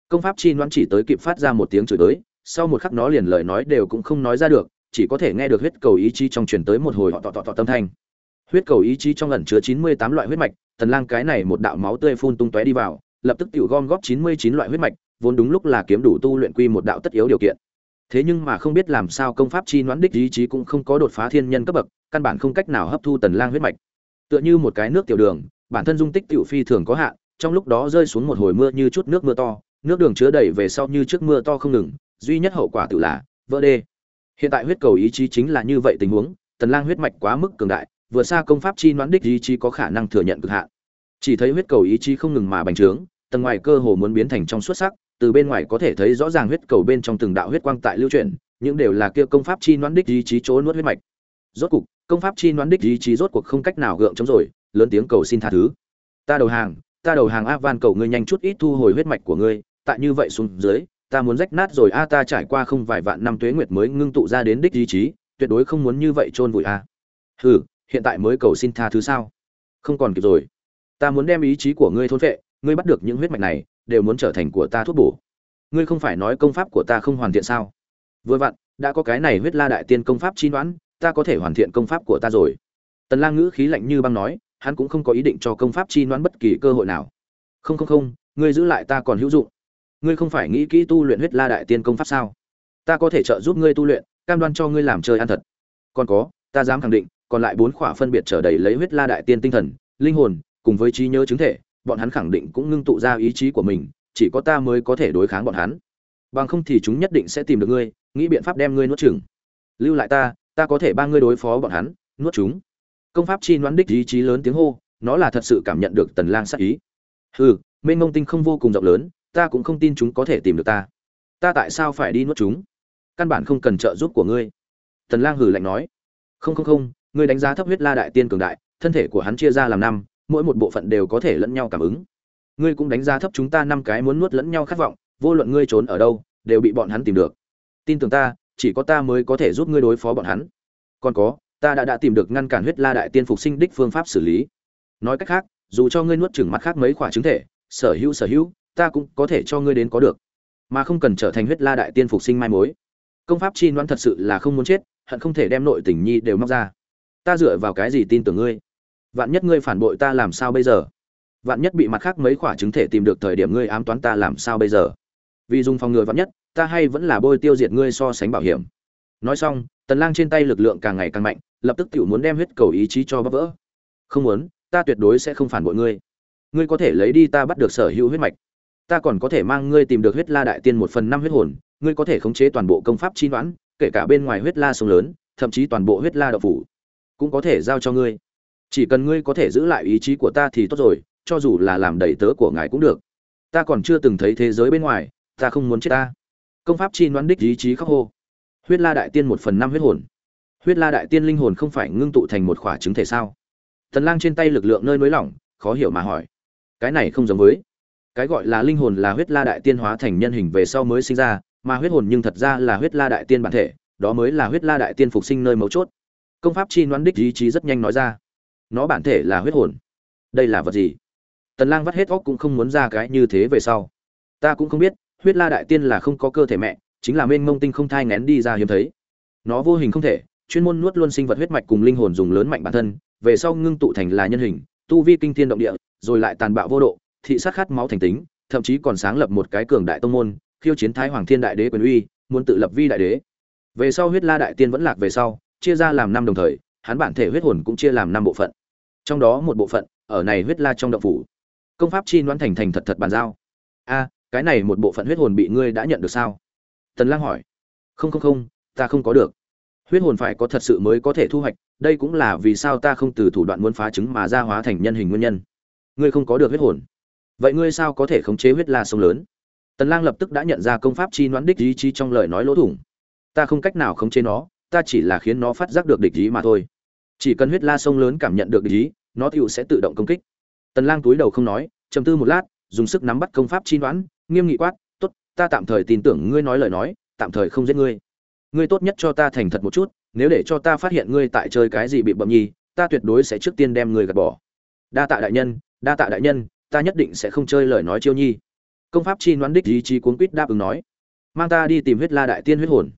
Công pháp chi noãn chỉ tới kịp phát ra một tiếng chửi tới sau một khắc nó liền lời nói đều cũng không nói ra được chỉ có thể nghe được huyết cầu ý chí trong truyền tới một hồi họ tọ tọ tọ tâm thanh huyết cầu ý chí trong ẩn chứa 98 loại huyết mạch tần lang cái này một đạo máu tươi phun tung tóe đi vào lập tức tiểu gom góp 99 loại huyết mạch, vốn đúng lúc là kiếm đủ tu luyện quy một đạo tất yếu điều kiện. Thế nhưng mà không biết làm sao công pháp chi noãn đích ý chí cũng không có đột phá thiên nhân cấp bậc, căn bản không cách nào hấp thu tần lang huyết mạch. Tựa như một cái nước tiểu đường, bản thân dung tích tiểu phi thường có hạn, trong lúc đó rơi xuống một hồi mưa như chút nước mưa to, nước đường chứa đầy về sau như trước mưa to không ngừng, duy nhất hậu quả tự là vỡ đê. Hiện tại huyết cầu ý chí chính là như vậy tình huống, tần lang huyết mạch quá mức cường đại, vừa xa công pháp chi noãn đích ý chí có khả năng thừa nhận cực hạn. Chỉ thấy huyết cầu ý chí không ngừng mà bành trướng tầng ngoài cơ hồ muốn biến thành trong xuất sắc từ bên ngoài có thể thấy rõ ràng huyết cầu bên trong từng đạo huyết quang tại lưu chuyển những đều là kia công pháp chi noãn đích ý chí chỗ nuốt huyết mạch. Rốt cục công pháp chi đoán đích ý chí rốt cuộc không cách nào gượng chống rồi lớn tiếng cầu xin tha thứ. Ta đầu hàng ta đầu hàng a van cầu ngươi nhanh chút ít thu hồi huyết mạch của ngươi tại như vậy xuống dưới ta muốn rách nát rồi, a, ta trải qua không vài vạn năm tuế nguyệt mới ngưng tụ ra đến đích ý chí, tuyệt đối không muốn như vậy chôn vùi a. Hừ, hiện tại mới cầu xin tha thứ sao? Không còn kịp rồi. Ta muốn đem ý chí của ngươi thôn vệ ngươi bắt được những huyết mạch này, đều muốn trở thành của ta thuốc bổ. Ngươi không phải nói công pháp của ta không hoàn thiện sao? Vừa vặn, đã có cái này huyết la đại tiên công pháp chi đoán, ta có thể hoàn thiện công pháp của ta rồi. Tần lang ngữ khí lạnh như băng nói, hắn cũng không có ý định cho công pháp chi đoán bất kỳ cơ hội nào. Không không không, ngươi giữ lại ta còn hữu dụng ngươi không phải nghĩ kỹ tu luyện huyết la đại tiên công pháp sao? Ta có thể trợ giúp ngươi tu luyện, cam đoan cho ngươi làm chơi ăn thật. Còn có, ta dám khẳng định, còn lại bốn khỏa phân biệt trở đầy lấy huyết la đại tiên tinh thần, linh hồn, cùng với trí nhớ chứng thể, bọn hắn khẳng định cũng ngưng tụ ra ý chí của mình, chỉ có ta mới có thể đối kháng bọn hắn. Bằng không thì chúng nhất định sẽ tìm được ngươi, nghĩ biện pháp đem ngươi nuốt chửng. Lưu lại ta ta có thể ba ngươi đối phó bọn hắn, nuốt chúng. Công pháp chi đoán đích ý chí lớn tiếng hô, nó là thật sự cảm nhận được tần lang sát ý. Hừ, mênh mông tinh không vô cùng rộng lớn ta cũng không tin chúng có thể tìm được ta. Ta tại sao phải đi nuốt chúng? Căn bản không cần trợ giúp của ngươi. Tần lang hừ lạnh nói. Không không không, ngươi đánh giá thấp huyết la đại tiên cường đại, thân thể của hắn chia ra làm năm, mỗi một bộ phận đều có thể lẫn nhau cảm ứng. Ngươi cũng đánh giá thấp chúng ta năm cái muốn nuốt lẫn nhau khát vọng, vô luận ngươi trốn ở đâu, đều bị bọn hắn tìm được. Tin tưởng ta, chỉ có ta mới có thể giúp ngươi đối phó bọn hắn. Còn có, ta đã đã tìm được ngăn cản huyết la đại tiên phục sinh đích phương pháp xử lý. Nói cách khác, dù cho ngươi nuốt chừng mặt khác mấy quả trứng thể, sở hữu sở hữu ta cũng có thể cho ngươi đến có được. Mà không cần trở thành huyết la đại tiên phục sinh mai mối. Công pháp chi đoán thật sự là không muốn chết, hận không thể đem nội tình nhi đều móc ra. Ta dựa vào cái gì tin tưởng ngươi? Vạn nhất ngươi phản bội ta làm sao bây giờ? Vạn nhất bị mặt khác mấy quả chứng thể tìm được thời điểm ngươi ám toán ta làm sao bây giờ? Vì dùng phòng ngừa vạn nhất, ta hay vẫn là bôi tiêu diệt ngươi so sánh bảo hiểm. Nói xong, tần lang trên tay lực lượng càng ngày càng mạnh, lập tức tiểu muốn đem huyết cầu ý chí cho bắp vỡ. Không muốn, ta tuyệt đối sẽ không phản bội ngươi. Ngươi có thể lấy đi ta bắt được sở hữu huyết mạch ta còn có thể mang ngươi tìm được huyết la đại tiên một phần năm huyết hồn, ngươi có thể khống chế toàn bộ công pháp chi đoán kể cả bên ngoài huyết la sông lớn, thậm chí toàn bộ huyết la đậu phủ, cũng có thể giao cho ngươi. Chỉ cần ngươi có thể giữ lại ý chí của ta thì tốt rồi, cho dù là làm đầy tớ của ngài cũng được. Ta còn chưa từng thấy thế giới bên ngoài, ta không muốn chết ta. Công pháp chi đoán đích ý chí khắc hô. Huyết la đại tiên một phần năm huyết hồn. Huyết la đại tiên linh hồn không phải ngưng tụ thành một khỏa trứng thể sao? Tần lang trên tay lực lượng nơi nới lỏng, khó hiểu mà hỏi. Cái này không giống với cái gọi là linh hồn là huyết la đại tiên hóa thành nhân hình về sau mới sinh ra, mà huyết hồn nhưng thật ra là huyết la đại tiên bản thể, đó mới là huyết la đại tiên phục sinh nơi mấu chốt. Công pháp chi đoán đích ý chí rất nhanh nói ra. Nó bản thể là huyết hồn. Đây là vật gì? Tần lang vắt hết óc cũng không muốn ra cái như thế về sau. Ta cũng không biết, huyết la đại tiên là không có cơ thể mẹ, chính là mênh mông tinh không thai ngén đi ra hiếm thấy. Nó vô hình không thể, chuyên môn nuốt luôn sinh vật huyết mạch cùng linh hồn dùng lớn mạnh bản thân, về sau ngưng tụ thành là nhân hình, tu vi kinh thiên động địa, rồi lại tàn bạo vô độ thị sát khát máu thành tính, thậm chí còn sáng lập một cái cường đại tông môn, khiêu chiến thái hoàng thiên đại đế quyền uy, muốn tự lập vi đại đế. Về sau huyết la đại tiên vẫn lạc về sau, chia ra làm năm đồng thời, hắn bản thể huyết hồn cũng chia làm năm bộ phận. Trong đó một bộ phận, ở này huyết la trong động phủ. Công pháp chi đoán thành thành thật thật bàn giao. A, cái này một bộ phận huyết hồn bị ngươi đã nhận được sao? Tần lang hỏi. Không không không, ta không có được. Huyết hồn phải có thật sự mới có thể thu hoạch, đây cũng là vì sao ta không từ thủ đoạn muốn phá trứng mà ra hóa thành nhân hình nguyên nhân. Ngươi không có được huyết hồn vậy ngươi sao có thể khống chế huyết la sông lớn? Tần lang lập tức đã nhận ra công pháp chi đoán đích ý chí trong lời nói lỗ thủng. Ta không cách nào khống chế nó, ta chỉ là khiến nó phát giác được địch ý mà thôi. Chỉ cần huyết la sông lớn cảm nhận được địch ý, nó tựu sẽ tự động công kích. Tần lang túi đầu không nói, trầm tư một lát, dùng sức nắm bắt công pháp chi đoán nghiêm nghị quát, tốt, ta tạm thời tin tưởng ngươi nói lời nói, tạm thời không giết ngươi. Ngươi tốt nhất cho ta thành thật một chút, nếu để cho ta phát hiện ngươi tại chơi cái gì bị bậm nhi ta tuyệt đối sẽ trước tiên đem ngươi gạt bỏ. Đa tạ đại nhân, đa tạ đại nhân ta nhất định sẽ không chơi lời nói chiêu nhi. Công pháp chi đoán đích ý chí cuốn quýt đáp ứng nói. Mang ta đi tìm huyết la đại tiên huyết hồn.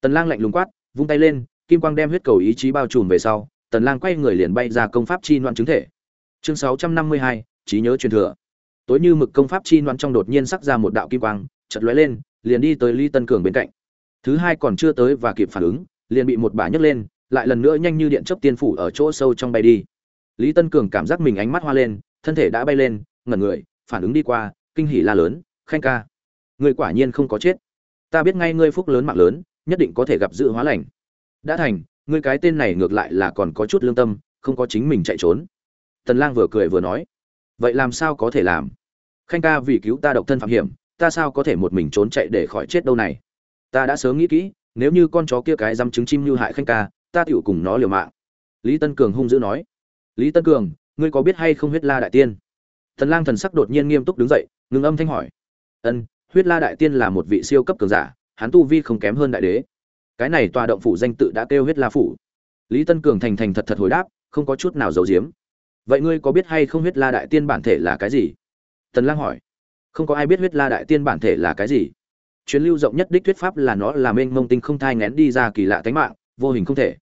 Tần lang lạnh lùng quát vung tay lên kim quang đem huyết cầu ý chí bao trùm về sau tần lang quay người liền bay ra công pháp chi đoán chứng thể. Chương 652, trí nhớ truyền thừa. Tối như mực công pháp chi đoán trong đột nhiên sắc ra một đạo kim quang chợt lóe lên liền đi tới ly tân cường bên cạnh. Thứ hai còn chưa tới và kịp phản ứng liền bị một bà nhấc lên lại lần nữa nhanh như điện chớp tiên phủ ở chỗ sâu trong bay đi. Lý tân cường cảm giác mình ánh mắt hoa lên thân thể đã bay lên ngẩn người, phản ứng đi qua, kinh hỉ la lớn, khanh ca người quả nhiên không có chết. Ta biết ngay ngươi phúc lớn mạng lớn, nhất định có thể gặp dự hóa lành. Đã thành, ngươi cái tên này ngược lại là còn có chút lương tâm, không có chính mình chạy trốn. Tần lang vừa cười vừa nói, vậy làm sao có thể làm? Khanh ca vì cứu ta độc thân phạm hiểm, ta sao có thể một mình trốn chạy để khỏi chết đâu này? Ta đã sớm nghĩ kỹ, nếu như con chó kia cái dám trứng chim như hại khanh ca, ta tựu cùng nó liều mạng. Lý tân cường hung dữ nói, lý tân cường, ngươi có biết hay không huyết la đại tiên? Tần lang thần sắc đột nhiên nghiêm túc đứng dậy, ngừng âm thanh hỏi. Ân, huyết la đại tiên là một vị siêu cấp cường giả, hắn tu vi không kém hơn đại đế. Cái này tòa động phủ danh tự đã kêu huyết la phủ. Lý tân cường thành thành thật thật hồi đáp, không có chút nào giấu giếm. Vậy ngươi có biết hay không huyết la đại tiên bản thể là cái gì? Tần lang hỏi. Không có ai biết huyết la đại tiên bản thể là cái gì. Chuyến lưu rộng nhất đích thuyết pháp là nó là mênh mông tinh không thai ngén đi ra kỳ lạ tánh mạng, vô hình không thể.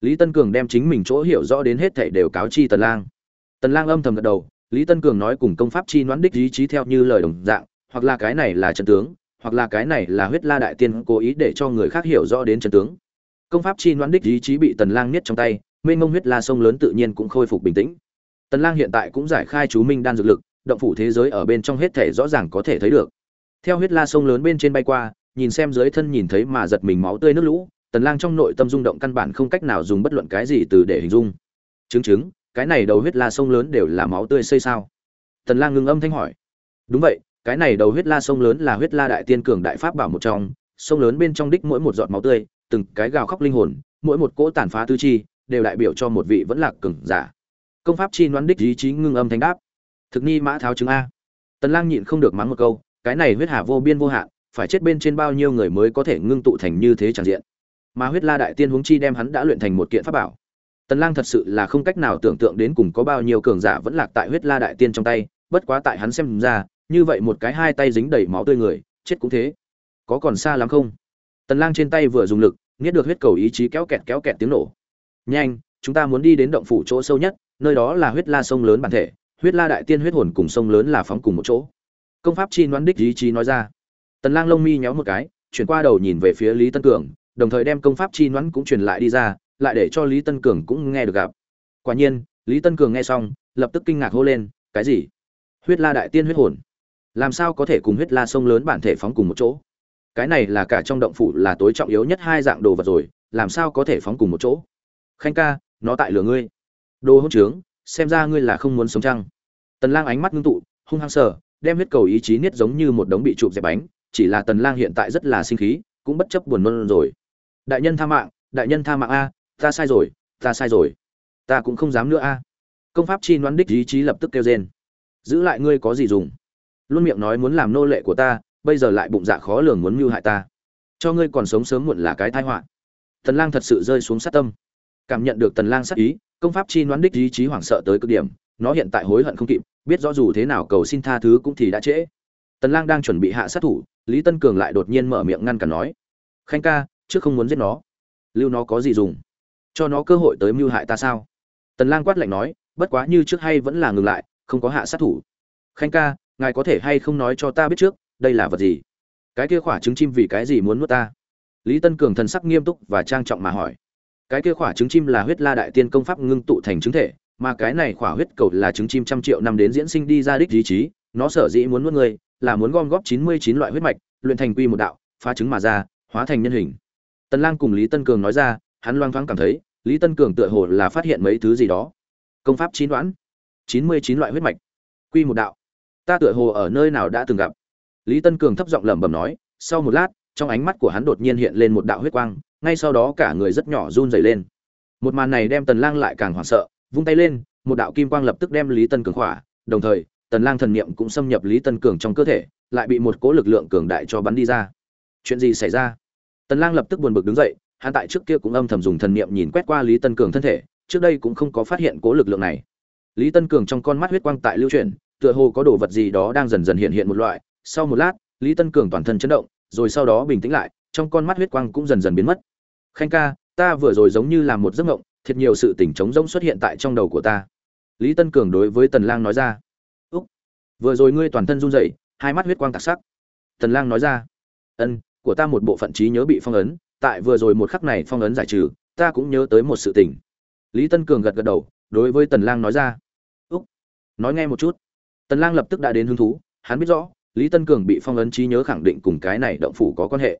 Lý tân cường đem chính mình chỗ hiểu rõ đến hết thảy đều cáo chi tần lang. Tần lang âm thầm gật đầu lý tân cường nói cùng công pháp chi đoán đích ý chí theo như lời đồng dạng, hoặc là cái này là chân tướng, hoặc là cái này là huyết la đại tiên cố ý để cho người khác hiểu rõ đến chân tướng. Công pháp chi đoán đích ý chí bị tần lang niết trong tay, mênh mông huyết la sông lớn tự nhiên cũng khôi phục bình tĩnh. Tần lang hiện tại cũng giải khai chú minh đan dược lực, động phủ thế giới ở bên trong hết thể rõ ràng có thể thấy được. Theo huyết la sông lớn bên trên bay qua, nhìn xem dưới thân nhìn thấy mà giật mình máu tươi nước lũ, tần lang trong nội tâm rung động căn bản không cách nào dùng bất luận cái gì từ để hình dung. Chứng chứng cái này đầu huyết la sông lớn đều là máu tươi xây sao? Tần lang ngưng âm thanh hỏi. Đúng vậy, cái này đầu huyết la sông lớn là huyết la đại tiên cường đại pháp bảo một trong, sông lớn bên trong đích mỗi một giọt máu tươi, từng cái gào khóc linh hồn, mỗi một cỗ tàn phá tư chi, đều đại biểu cho một vị vẫn lạc cường giả. Công pháp chi đoán đích ý chí ngưng âm thanh đáp. Thực ni mã tháo chứng a. Tần lang nhịn không được mắng một câu, cái này huyết hà vô biên vô hạn, phải chết bên trên bao nhiêu người mới có thể ngưng tụ thành như thế chẳng diện? Mà huyết la đại tiên huống chi đem hắn đã luyện thành một kiện pháp bảo tần lang thật sự là không cách nào tưởng tượng đến cùng có bao nhiêu cường giả vẫn lạc tại huyết la đại tiên trong tay, bất quá tại hắn xem ra, như vậy một cái hai tay dính đầy máu tươi người, chết cũng thế. Có còn xa lắm không? Tần lang trên tay vừa dùng lực, nghiết được huyết cầu ý chí kéo kẹt kéo kẹt tiếng nổ. Nhanh, chúng ta muốn đi đến động phủ chỗ sâu nhất, nơi đó là huyết la sông lớn bản thể, huyết la đại tiên huyết hồn cùng sông lớn là phóng cùng một chỗ. Công pháp chi đoán đích ý chí nói ra. Tần lang lông mi nhéo một cái, chuyển qua đầu nhìn về phía lý tân cường, đồng thời đem công pháp chi đoán cũng truyền lại đi ra lại để cho lý tân cường cũng nghe được gặp. Quả nhiên, lý tân cường nghe xong, lập tức kinh ngạc hô lên, cái gì? Huyết la đại tiên huyết hồn? Làm sao có thể cùng huyết la sông lớn bản thể phóng cùng một chỗ? Cái này là cả trong động phủ là tối trọng yếu nhất hai dạng đồ vật rồi, làm sao có thể phóng cùng một chỗ? Khanh ca, nó tại lửa ngươi. Đồ hỗn trướng, xem ra ngươi là không muốn sống chăng? Tần lang ánh mắt ngưng tụ, hung hăng sờ, đem huyết cầu ý chí niết giống như một đống bị chụp dẹp bánh, chỉ là tần lang hiện tại rất là sinh khí, cũng bất chấp buồn nôn rồi. Đại nhân tha mạng, đại nhân tha mạng a ta sai rồi, ta sai rồi. Ta cũng không dám nữa a. Công pháp chi đoán đích ý chí lập tức kêu rên. Giữ lại ngươi có gì dùng? Luôn miệng nói muốn làm nô lệ của ta, bây giờ lại bụng dạ khó lường muốn mưu hại ta. Cho ngươi còn sống sớm muộn là cái tai họa. Tần lang thật sự rơi xuống sát tâm. Cảm nhận được tần lang sát ý, công pháp chi đoán đích ý chí hoảng sợ tới cực điểm, nó hiện tại hối hận không kịp, biết rõ dù thế nào cầu xin tha thứ cũng thì đã trễ. Tần lang đang chuẩn bị hạ sát thủ, lý tân cường lại đột nhiên mở miệng ngăn cản nói, khanh ca, trước không muốn giết nó. Lưu nó có gì dùng? Cho nó cơ hội tới mưu hại ta sao? Tần lang quát lạnh nói, bất quá như trước hay vẫn là ngừng lại, không có hạ sát thủ. Khanh ca, ngài có thể hay không nói cho ta biết trước, đây là vật gì? Cái kia khỏa trứng chim vì cái gì muốn nuốt ta? Lý tân cường thần sắc nghiêm túc và trang trọng mà hỏi. Cái kia khỏa trứng chim là huyết la đại tiên công pháp ngưng tụ thành trứng thể, mà cái này khỏa huyết cầu là trứng chim trăm triệu năm đến diễn sinh đi ra đích ý chí, nó sở dĩ muốn nuốt người là muốn gom góp chín mươi chín loại huyết mạch, luyện thành quy một đạo, phá trứng mà ra, hóa thành nhân hình. Tần lang cùng lý tân cường nói ra hắn loang thoáng cảm thấy, lý tân cường tựa hồ là phát hiện mấy thứ gì đó. Công pháp chín đoán, chín mươi chín loại huyết mạch. Quy một đạo. Ta tựa hồ ở nơi nào đã từng gặp. Lý tân cường thấp giọng lẩm bẩm nói, sau một lát, trong ánh mắt của hắn đột nhiên hiện lên một đạo huyết quang, ngay sau đó cả người rất nhỏ run rẩy lên. Một màn này đem tần lang lại càng hoảng sợ, vung tay lên, một đạo kim quang lập tức đem lý tân cường khỏa. Đồng thời, tần lang thần niệm cũng xâm nhập lý tân cường trong cơ thể, lại bị một cỗ lực lượng cường đại cho bắn đi ra. Chuyện gì xảy ra? Tần lang lập tức buồn bực đứng dậy hắn tại trước kia cũng âm thầm dùng thần niệm nhìn quét qua lý tân cường thân thể, trước đây cũng không có phát hiện cố lực lượng này. Lý tân cường trong con mắt huyết quang tại lưu chuyển, tựa hồ có đồ vật gì đó đang dần dần hiện hiện một loại. Sau một lát, lý tân cường toàn thân chấn động, rồi sau đó bình tĩnh lại, trong con mắt huyết quang cũng dần dần biến mất. Khanh ca, ta vừa rồi giống như là một giấc mộng, thiệt nhiều sự tỉnh trống rỗng xuất hiện tại trong đầu của ta. Lý tân cường đối với tần lang nói ra. Úc, vừa rồi ngươi toàn thân run rẩy, hai mắt huyết quang tạc sắc. Tần lang nói ra. Ân, của ta một bộ phận trí nhớ bị phong ấn tại vừa rồi một khắc này phong ấn giải trừ, ta cũng nhớ tới một sự tình. Lý tân cường gật gật đầu, đối với tần lang nói ra. Úc, nói nghe một chút. Tần lang lập tức đã đến hứng thú, hắn biết rõ, lý tân cường bị phong ấn trí nhớ khẳng định cùng cái này động phủ có quan hệ.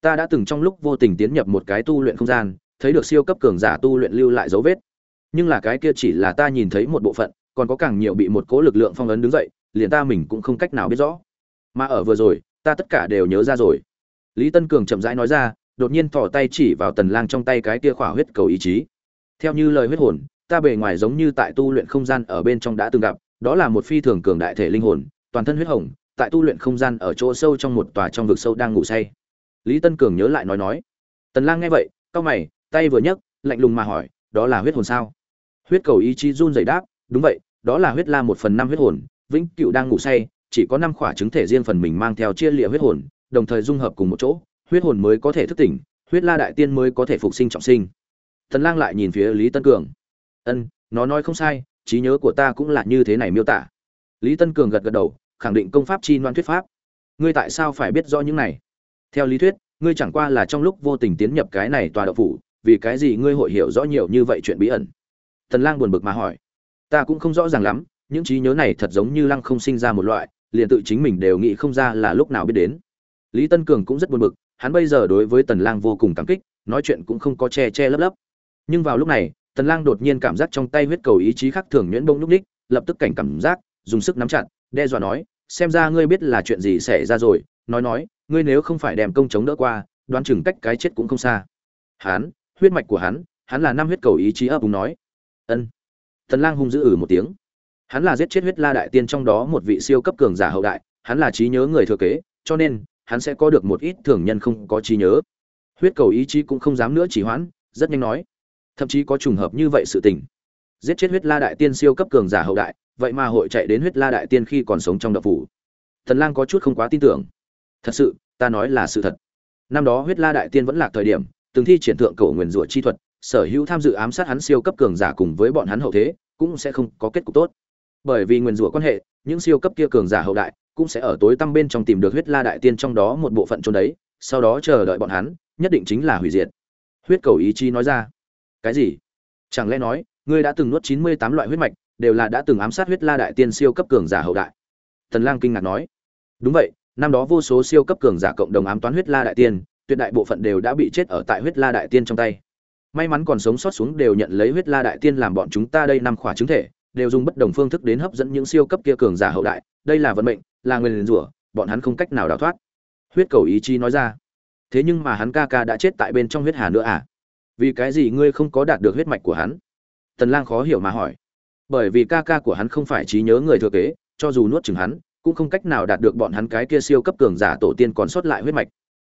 Ta đã từng trong lúc vô tình tiến nhập một cái tu luyện không gian, thấy được siêu cấp cường giả tu luyện lưu lại dấu vết. Nhưng là cái kia chỉ là ta nhìn thấy một bộ phận, còn có càng nhiều bị một cố lực lượng phong ấn đứng dậy, liền ta mình cũng không cách nào biết rõ. Mà ở vừa rồi, ta tất cả đều nhớ ra rồi. Lý tân cường chậm rãi nói ra đột nhiên thò tay chỉ vào tần lang trong tay cái kia khỏa huyết cầu ý chí. Theo như lời huyết hồn, ta bề ngoài giống như tại tu luyện không gian ở bên trong đã từng gặp, đó là một phi thường cường đại thể linh hồn, toàn thân huyết hồng, tại tu luyện không gian ở chỗ sâu trong một tòa trong vực sâu đang ngủ say. Lý tân cường nhớ lại nói nói. Tần lang nghe vậy, cau mày, tay vừa nhấc, lạnh lùng mà hỏi, đó là huyết hồn sao? Huyết cầu ý chí run rẩy đáp, đúng vậy, đó là huyết la một phần năm huyết hồn, vĩnh cựu đang ngủ say, chỉ có năm khỏa trứng thể riêng phần mình mang theo chia liệt huyết hồn, đồng thời dung hợp cùng một chỗ huyết hồn mới có thể thức tỉnh, huyết la đại tiên mới có thể phục sinh trọng sinh. Tần lang lại nhìn phía lý tân cường. Ân, nó nói không sai, trí nhớ của ta cũng là như thế này miêu tả. Lý tân cường gật gật đầu, khẳng định công pháp chi loan thuyết pháp. Ngươi tại sao phải biết rõ những này? Theo lý thuyết, ngươi chẳng qua là trong lúc vô tình tiến nhập cái này tòa đậu phủ, vì cái gì ngươi hội hiểu rõ nhiều như vậy chuyện bí ẩn? Tần lang buồn bực mà hỏi. Ta cũng không rõ ràng lắm, những trí nhớ này thật giống như lăng không sinh ra một loại, liền tự chính mình đều nghĩ không ra là lúc nào biết đến. Lý tân cường cũng rất buồn bực hắn bây giờ đối với tần lang vô cùng cảm kích nói chuyện cũng không có che che lấp lấp. Nhưng vào lúc này tần lang đột nhiên cảm giác trong tay huyết cầu ý chí khắc thường nhuyễn bông nhúc đích, lập tức cảnh cảm giác dùng sức nắm chặt đe dọa nói xem ra ngươi biết là chuyện gì xảy ra rồi. Nói nói ngươi nếu không phải đem công chống đỡ qua đoán chừng cách cái chết cũng không xa. Hắn huyết mạch của hắn hắn là năm huyết cầu ý chí ấp úng nói. Ân. Tần lang hung dữ ử một tiếng. Hắn là giết chết huyết la đại tiên trong đó một vị siêu cấp cường giả hậu đại hắn là trí nhớ người thừa kế cho nên hắn sẽ có được một ít thường nhân không có trí nhớ. Huyết cầu ý chí cũng không dám nữa chỉ hoãn, rất nhanh nói. Thậm chí có trùng hợp như vậy sự tình. Giết chết huyết la đại tiên siêu cấp cường giả hậu đại, vậy mà hội chạy đến huyết la đại tiên khi còn sống trong đậu phủ. Thần lang có chút không quá tin tưởng. Thật sự, ta nói là sự thật. Năm đó huyết la đại tiên vẫn là thời điểm, từng thi triển thượng cổ nguyền rủa chi thuật, sở hữu tham dự ám sát hắn siêu cấp cường giả cùng với bọn hắn hậu thế, cũng sẽ không có kết cục tốt. Bởi vì nguyền rủa quan hệ, những siêu cấp kia cường giả hậu đại cũng sẽ ở tối tăm bên trong tìm được huyết la đại tiên trong đó một bộ phận trốn đấy, sau đó chờ đợi bọn hắn, nhất định chính là hủy diệt. Huyết cầu ý chí nói ra. Cái gì? Chẳng lẽ nói, ngươi đã từng nuốt chín mươi tám loại huyết mạch, đều là đã từng ám sát huyết la đại tiên siêu cấp cường giả hậu đại? Tần lang kinh ngạc nói. Đúng vậy, năm đó vô số siêu cấp cường giả cộng đồng ám toán huyết la đại tiên, tuyệt đại bộ phận đều đã bị chết ở tại huyết la đại tiên trong tay. May mắn còn sống sót xuống đều nhận lấy huyết la đại tiên làm bọn chúng ta đây năm khỏa chứng thể, đều dùng bất đồng phương thức đến hấp dẫn những siêu cấp kia cường giả hậu đại đây là vận mệnh, là người liền rủa, bọn hắn không cách nào đào thoát. Huyết cầu ý chí nói ra. Thế nhưng mà hắn ca ca đã chết tại bên trong huyết hà nữa à? Vì cái gì ngươi không có đạt được huyết mạch của hắn? Tần lang khó hiểu mà hỏi. Bởi vì ca ca của hắn không phải trí nhớ người thừa kế, cho dù nuốt chửng hắn, cũng không cách nào đạt được bọn hắn cái kia siêu cấp cường giả tổ tiên còn sót lại huyết mạch.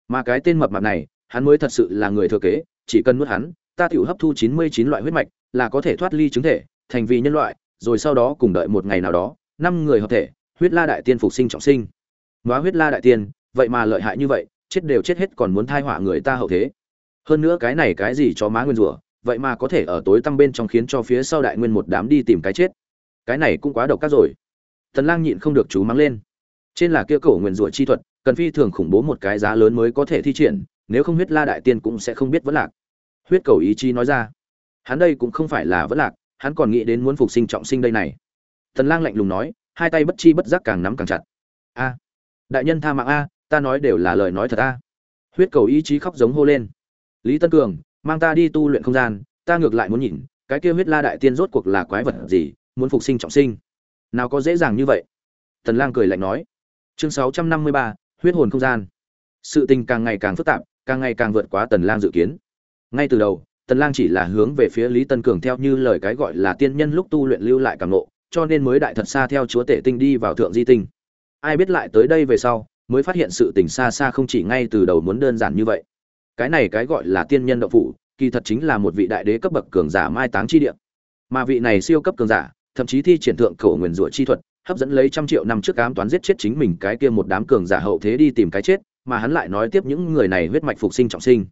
Mà cái tên mập mạp này, hắn mới thật sự là người thừa kế, chỉ cần nuốt hắn, ta tiểu hấp thu 99 loại huyết mạch, là có thể thoát ly chứng thể, thành vì nhân loại, rồi sau đó cùng đợi một ngày nào đó, năm người hợp thể huyết la đại tiên phục sinh trọng sinh. Nói huyết la đại tiên, vậy mà lợi hại như vậy, chết đều chết hết còn muốn thai họa người ta hậu thế. Hơn nữa cái này cái gì cho má nguyên rủa, vậy mà có thể ở tối tăm bên trong khiến cho phía sau đại nguyên một đám đi tìm cái chết. Cái này cũng quá độc các rồi. Tần lang nhịn không được chú mắng lên. Trên là kia cổ nguyên rủa chi thuật, cần phi thường khủng bố một cái giá lớn mới có thể thi triển, nếu không huyết la đại tiên cũng sẽ không biết vẫn lạc. Huyết cầu ý chí nói ra. Hắn đây cũng không phải là vẫn lạc, hắn còn nghĩ đến muốn phục sinh trọng sinh đây này. Tần lang lạnh lùng nói hai tay bất chi bất giác càng nắm càng chặt. A đại nhân tha mạng a ta nói đều là lời nói thật a. Huyết cầu ý chí khóc giống hô lên. Lý tân cường mang ta đi tu luyện không gian ta ngược lại muốn nhìn cái kia huyết la đại tiên rốt cuộc là quái vật gì muốn phục sinh trọng sinh. Nào có dễ dàng như vậy? Tần lang cười lạnh nói. Chương 653, huyết hồn không gian. Sự tình càng ngày càng phức tạp càng ngày càng vượt quá tần lang dự kiến. Ngay từ đầu tần lang chỉ là hướng về phía lý tân cường theo như lời cái gọi là tiên nhân lúc tu luyện lưu lại càng ngộ cho nên mới đại thật xa theo chúa tể tinh đi vào thượng di tinh. Ai biết lại tới đây về sau, mới phát hiện sự tình xa xa không chỉ ngay từ đầu muốn đơn giản như vậy. Cái này cái gọi là tiên nhân động phủ, kỳ thật chính là một vị đại đế cấp bậc cường giả mai táng chi địa. Mà vị này siêu cấp cường giả, thậm chí thi triển thượng cổ nguyền rủa chi thuật, hấp dẫn lấy trăm triệu năm trước ám toán giết chết chính mình cái kia một đám cường giả hậu thế đi tìm cái chết, mà hắn lại nói tiếp những người này huyết mạch phục sinh trọng sinh.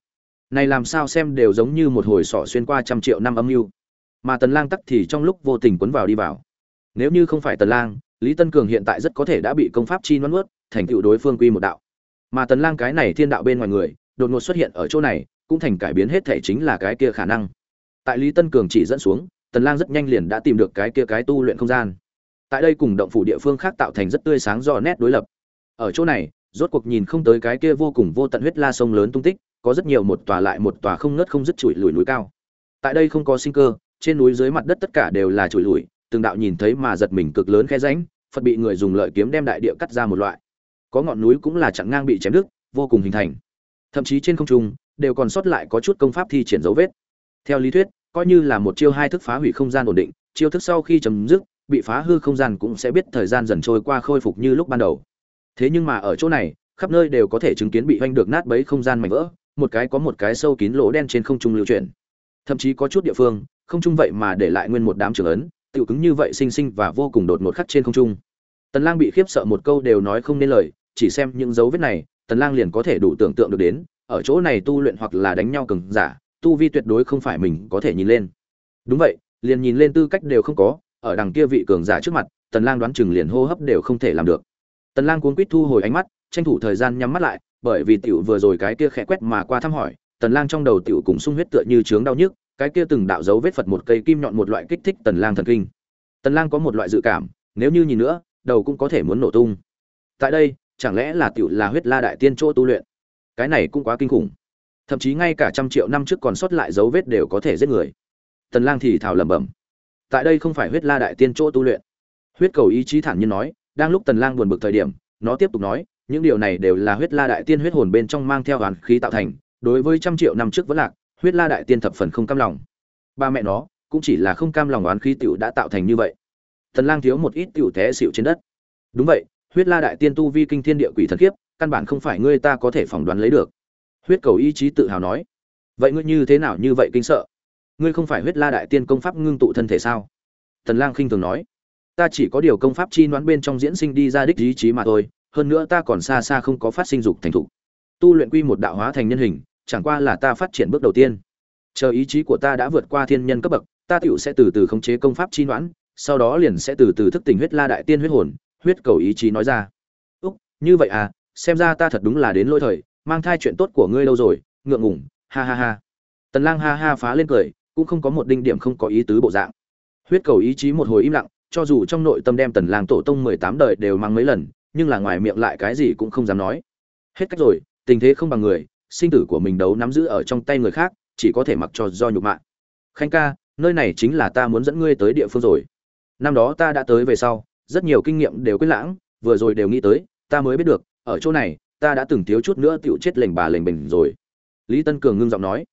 Này làm sao xem đều giống như một hồi sọ xuyên qua trăm triệu năm âm mưu. Mà tần lang tắc thì trong lúc vô tình cuốn vào đi vào nếu như không phải tần lang, lý tân cường hiện tại rất có thể đã bị công pháp chi nuốt nuốt, thành tựu đối phương quy một đạo. Mà tần lang cái này thiên đạo bên ngoài người, đột ngột xuất hiện ở chỗ này, cũng thành cải biến hết thể chính là cái kia khả năng. Tại lý tân cường chỉ dẫn xuống, tần lang rất nhanh liền đã tìm được cái kia cái tu luyện không gian. Tại đây cùng động phủ địa phương khác tạo thành rất tươi sáng do nét đối lập. Ở chỗ này, rốt cuộc nhìn không tới cái kia vô cùng vô tận huyết la sông lớn tung tích, có rất nhiều một tòa lại một tòa không ngớt không dứt chuỗi lùi núi cao. Tại đây không có sinh cơ, trên núi dưới mặt đất tất cả đều là chuỗi lùi từng đạo nhìn thấy mà giật mình cực lớn khe rãnh, phật bị người dùng lợi kiếm đem đại địa cắt ra một loại. Có ngọn núi cũng là chặn ngang bị chém đứt, vô cùng hình thành. Thậm chí trên không trung, đều còn sót lại có chút công pháp thi triển dấu vết. Theo lý thuyết, coi như là một chiêu hai thức phá hủy không gian ổn định, chiêu thức sau khi chấm dứt, bị phá hư không gian cũng sẽ biết thời gian dần trôi qua khôi phục như lúc ban đầu. Thế nhưng mà ở chỗ này, khắp nơi đều có thể chứng kiến bị hoanh được nát bấy không gian mảnh vỡ, một cái có một cái sâu kín lỗ đen trên không trung lưu chuyển. Thậm chí có chút địa phương, không trung vậy mà để lại nguyên một đám trường ấn tiểu cứng như vậy sinh sinh và vô cùng đột ngột khắc trên không trung. Tần lang bị khiếp sợ một câu đều nói không nên lời, chỉ xem những dấu vết này, tần lang liền có thể đủ tưởng tượng được đến, ở chỗ này tu luyện hoặc là đánh nhau cường giả, tu vi tuyệt đối không phải mình có thể nhìn lên. Đúng vậy, liền nhìn lên tư cách đều không có, ở đằng kia vị cường giả trước mặt, tần lang đoán chừng liền hô hấp đều không thể làm được. Tần lang cuống quýt thu hồi ánh mắt, tranh thủ thời gian nhắm mắt lại, bởi vì tiểu vừa rồi cái kia khẽ quét mà qua thăm hỏi, tần lang trong đầu tiểu cùng sung huyết tựa như chướng đau nhức cái kia từng đạo dấu vết phật một cây kim nhọn một loại kích thích tần lang thần kinh. Tần lang có một loại dự cảm, nếu như nhìn nữa, đầu cũng có thể muốn nổ tung. Tại đây, chẳng lẽ là tiểu là huyết la đại tiên chỗ tu luyện? Cái này cũng quá kinh khủng. Thậm chí ngay cả trăm triệu năm trước còn sót lại dấu vết đều có thể giết người. Tần lang thì thào lẩm bẩm. Tại đây không phải huyết la đại tiên chỗ tu luyện. Huyết cầu ý chí thản nhiên nói, đang lúc tần lang buồn bực thời điểm, nó tiếp tục nói, những điều này đều là huyết la đại tiên huyết hồn bên trong mang theo hoàn khí tạo thành, đối với trăm triệu năm trước vẫn lạc huyết la đại tiên thập phần không cam lòng. Ba mẹ nó, cũng chỉ là không cam lòng oán khí tiểu đã tạo thành như vậy. Thần lang thiếu một ít tiểu té xịu trên đất. Đúng vậy, huyết la đại tiên tu vi kinh thiên địa quỷ thần kiếp, căn bản không phải ngươi ta có thể phỏng đoán lấy được. Huyết cầu ý chí tự hào nói. Vậy ngươi như thế nào như vậy kinh sợ? Ngươi không phải huyết la đại tiên công pháp ngưng tụ thân thể sao? Thần lang khinh thường nói. Ta chỉ có điều công pháp chi đoán bên trong diễn sinh đi ra đích ý chí mà thôi, hơn nữa ta còn xa xa không có phát sinh dục thành thục. Tu luyện quy một đạo hóa thành nhân hình chẳng qua là ta phát triển bước đầu tiên. Chờ ý chí của ta đã vượt qua thiên nhân cấp bậc, ta tựu sẽ từ từ khống chế công pháp chi noãn, sau đó liền sẽ từ từ thức tỉnh huyết la đại tiên huyết hồn, huyết cầu ý chí nói ra. Úc, như vậy à xem ra ta thật đúng là đến lôi thời, mang thai chuyện tốt của ngươi lâu rồi, ngượng ngủng ha ha ha. Tần lang ha ha phá lên cười, cũng không có một đinh điểm không có ý tứ bộ dạng. Huyết cầu ý chí một hồi im lặng, cho dù trong nội tâm đem tần lang tổ tông 18 đời đều mang mấy lần, nhưng là ngoài miệng lại cái gì cũng không dám nói. Hết cách rồi, tình thế không bằng người sinh tử của mình đấu nắm giữ ở trong tay người khác, chỉ có thể mặc cho do nhục mạ. Khanh ca, nơi này chính là ta muốn dẫn ngươi tới địa phương rồi. Năm đó ta đã tới về sau, rất nhiều kinh nghiệm đều quyết lãng, vừa rồi đều nghĩ tới, ta mới biết được, ở chỗ này, ta đã từng thiếu chút nữa tựu chết lệnh bà lệnh bình rồi. Lý tân cường ngưng giọng nói,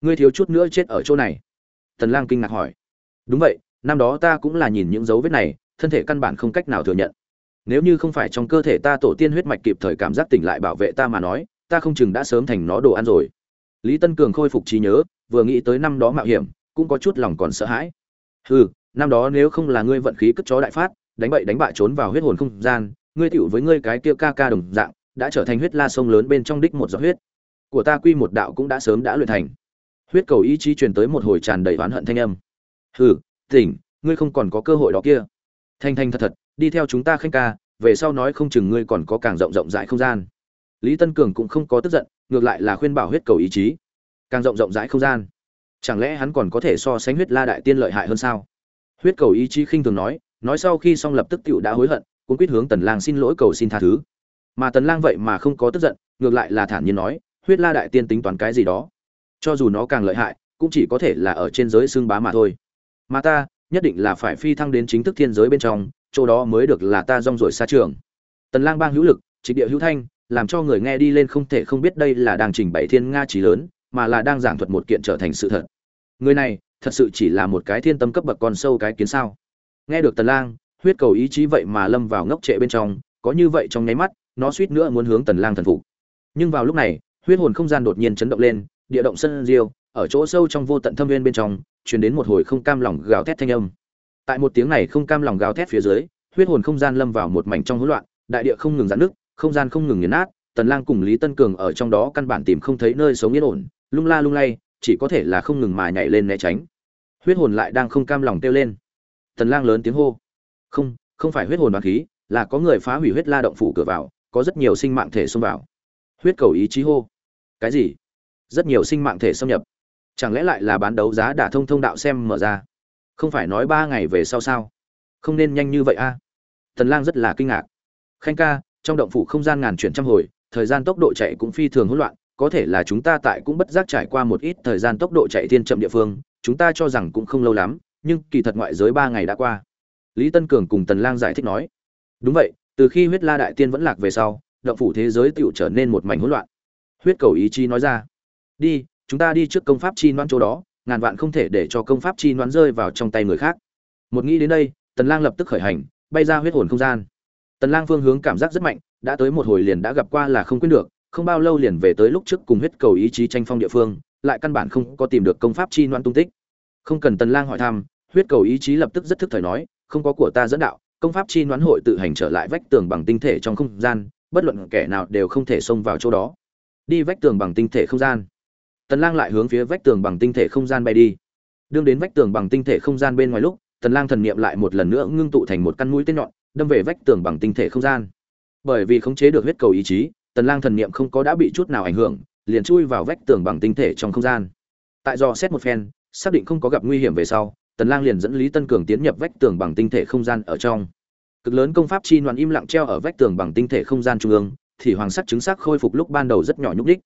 ngươi thiếu chút nữa chết ở chỗ này? Tần lang kinh ngạc hỏi. Đúng vậy, năm đó ta cũng là nhìn những dấu vết này, thân thể căn bản không cách nào thừa nhận. Nếu như không phải trong cơ thể ta tổ tiên huyết mạch kịp thời cảm giác tỉnh lại bảo vệ ta mà nói ta không chừng đã sớm thành nó đồ ăn rồi. Lý tân cường khôi phục trí nhớ, vừa nghĩ tới năm đó mạo hiểm, cũng có chút lòng còn sợ hãi. Hừ, năm đó nếu không là ngươi vận khí cất chó đại phát, đánh bậy đánh bại trốn vào huyết hồn không gian, ngươi tựu với ngươi cái kia ca ca đồng dạng, đã trở thành huyết la sông lớn bên trong đích một giọt huyết. Của ta quy một đạo cũng đã sớm đã luyện thành. Huyết cầu ý chí truyền tới một hồi tràn đầy oán hận thanh âm. Hừ, tỉnh, ngươi không còn có cơ hội đó kia. Thanh thanh thật thật, đi theo chúng ta khanh ca, về sau nói không chừng ngươi còn có càng rộng rộng rãi không gian lý tân cường cũng không có tức giận, ngược lại là khuyên bảo huyết cầu ý chí. Càng rộng rộng rãi không gian, chẳng lẽ hắn còn có thể so sánh huyết la đại tiên lợi hại hơn sao? Huyết cầu ý chí khinh thường nói nói sau khi xong lập tức tựu đã hối hận, cũng quyết hướng tần lang xin lỗi cầu xin tha thứ. Mà tần lang vậy mà không có tức giận, ngược lại là thản nhiên nói, huyết la đại tiên tính toán cái gì đó? Cho dù nó càng lợi hại, cũng chỉ có thể là ở trên giới xương bá mà thôi. Mà ta, nhất định là phải phi thăng đến chính thức thiên giới bên trong, chỗ đó mới được là ta rong ruổi xa trường. Tần lang bang hữu lực trịch địa hữu thanh làm cho người nghe đi lên không thể không biết đây là đang trình bày thiên nga trí lớn, mà là đang giảng thuật một kiện trở thành sự thật. Người này, thật sự chỉ là một cái thiên tâm cấp bậc con sâu cái kiến sao. Nghe được tần lang, huyết cầu ý chí vậy mà lâm vào ngốc trệ bên trong, có như vậy trong nháy mắt, nó suýt nữa muốn hướng tần lang thần phục. Nhưng vào lúc này, huyết hồn không gian đột nhiên chấn động lên, địa động sân diêu, ở chỗ sâu trong vô tận thâm nguyên bên trong, truyền đến một hồi không cam lòng gào thét thanh âm. Tại một tiếng này không cam lòng gào thét phía dưới, huyết hồn không gian lâm vào một mảnh trong hỗn loạn, đại địa không ngừng giãn nước không gian không ngừng nghiền nát, tần lang cùng lý tân cường ở trong đó căn bản tìm không thấy nơi sống yên ổn, lung la lung lay, chỉ có thể là không ngừng mà nhảy lên né tránh. Huyết hồn lại đang không cam lòng tiêu lên. Tần lang lớn tiếng hô. Không không phải huyết hồn đoán khí, là có người phá hủy huyết la động phủ cửa vào, có rất nhiều sinh mạng thể xông vào. Huyết cầu ý chí hô. Cái gì? Rất nhiều sinh mạng thể xâm nhập. Chẳng lẽ lại là bán đấu giá đả thông thông đạo xem mở ra? Không phải nói ba ngày về sau sao? Không nên nhanh như vậy a. Tần lang rất là kinh ngạc. Khanh ca trong động phủ không gian ngàn chuyển trăm hồi, thời gian tốc độ chạy cũng phi thường hỗn loạn, có thể là chúng ta tại cũng bất giác trải qua một ít thời gian tốc độ chạy thiên chậm địa phương, chúng ta cho rằng cũng không lâu lắm, nhưng kỳ thật ngoại giới ba ngày đã qua. Lý tân cường cùng tần lang giải thích nói, đúng vậy, từ khi huyết la đại tiên vẫn lạc về sau, động phủ thế giới tựu trở nên một mảnh hỗn loạn. Huyết cầu ý chí nói ra, đi, chúng ta đi trước công pháp chi noan chỗ đó, ngàn vạn không thể để cho công pháp chi đoán rơi vào trong tay người khác. Một nghĩ đến đây, tần lang lập tức khởi hành, bay ra huyết hồn không gian tần lang phương hướng cảm giác rất mạnh, đã tới một hồi liền đã gặp qua là không quên được, không bao lâu liền về tới lúc trước cùng huyết cầu ý chí tranh phong địa phương, lại căn bản không có tìm được công pháp chi đoán tung tích. Không cần tần lang hỏi thăm, huyết cầu ý chí lập tức rất thức thời nói, không có của ta dẫn đạo, công pháp chi đoán hội tự hành trở lại vách tường bằng tinh thể trong không gian, bất luận kẻ nào đều không thể xông vào chỗ đó. Đi vách tường bằng tinh thể không gian. Tần lang lại hướng phía vách tường bằng tinh thể không gian bay đi. Đương đến vách tường bằng tinh thể không gian bên ngoài lúc, tần lang thần niệm lại một lần nữa ngưng tụ thành một căn mũi tên nhọn đâm về vách tường bằng tinh thể không gian. Bởi vì khống chế được huyết cầu ý chí, tần lang thần niệm không có đã bị chút nào ảnh hưởng, liền chui vào vách tường bằng tinh thể trong không gian. Tại do xét một phen, xác định không có gặp nguy hiểm về sau, tần lang liền dẫn lý tân cường tiến nhập vách tường bằng tinh thể không gian ở trong. Cực lớn công pháp chi đoàn im lặng treo ở vách tường bằng tinh thể không gian trung ương, thì hoàng sắc chứng sắc khôi phục lúc ban đầu rất nhỏ nhúc đích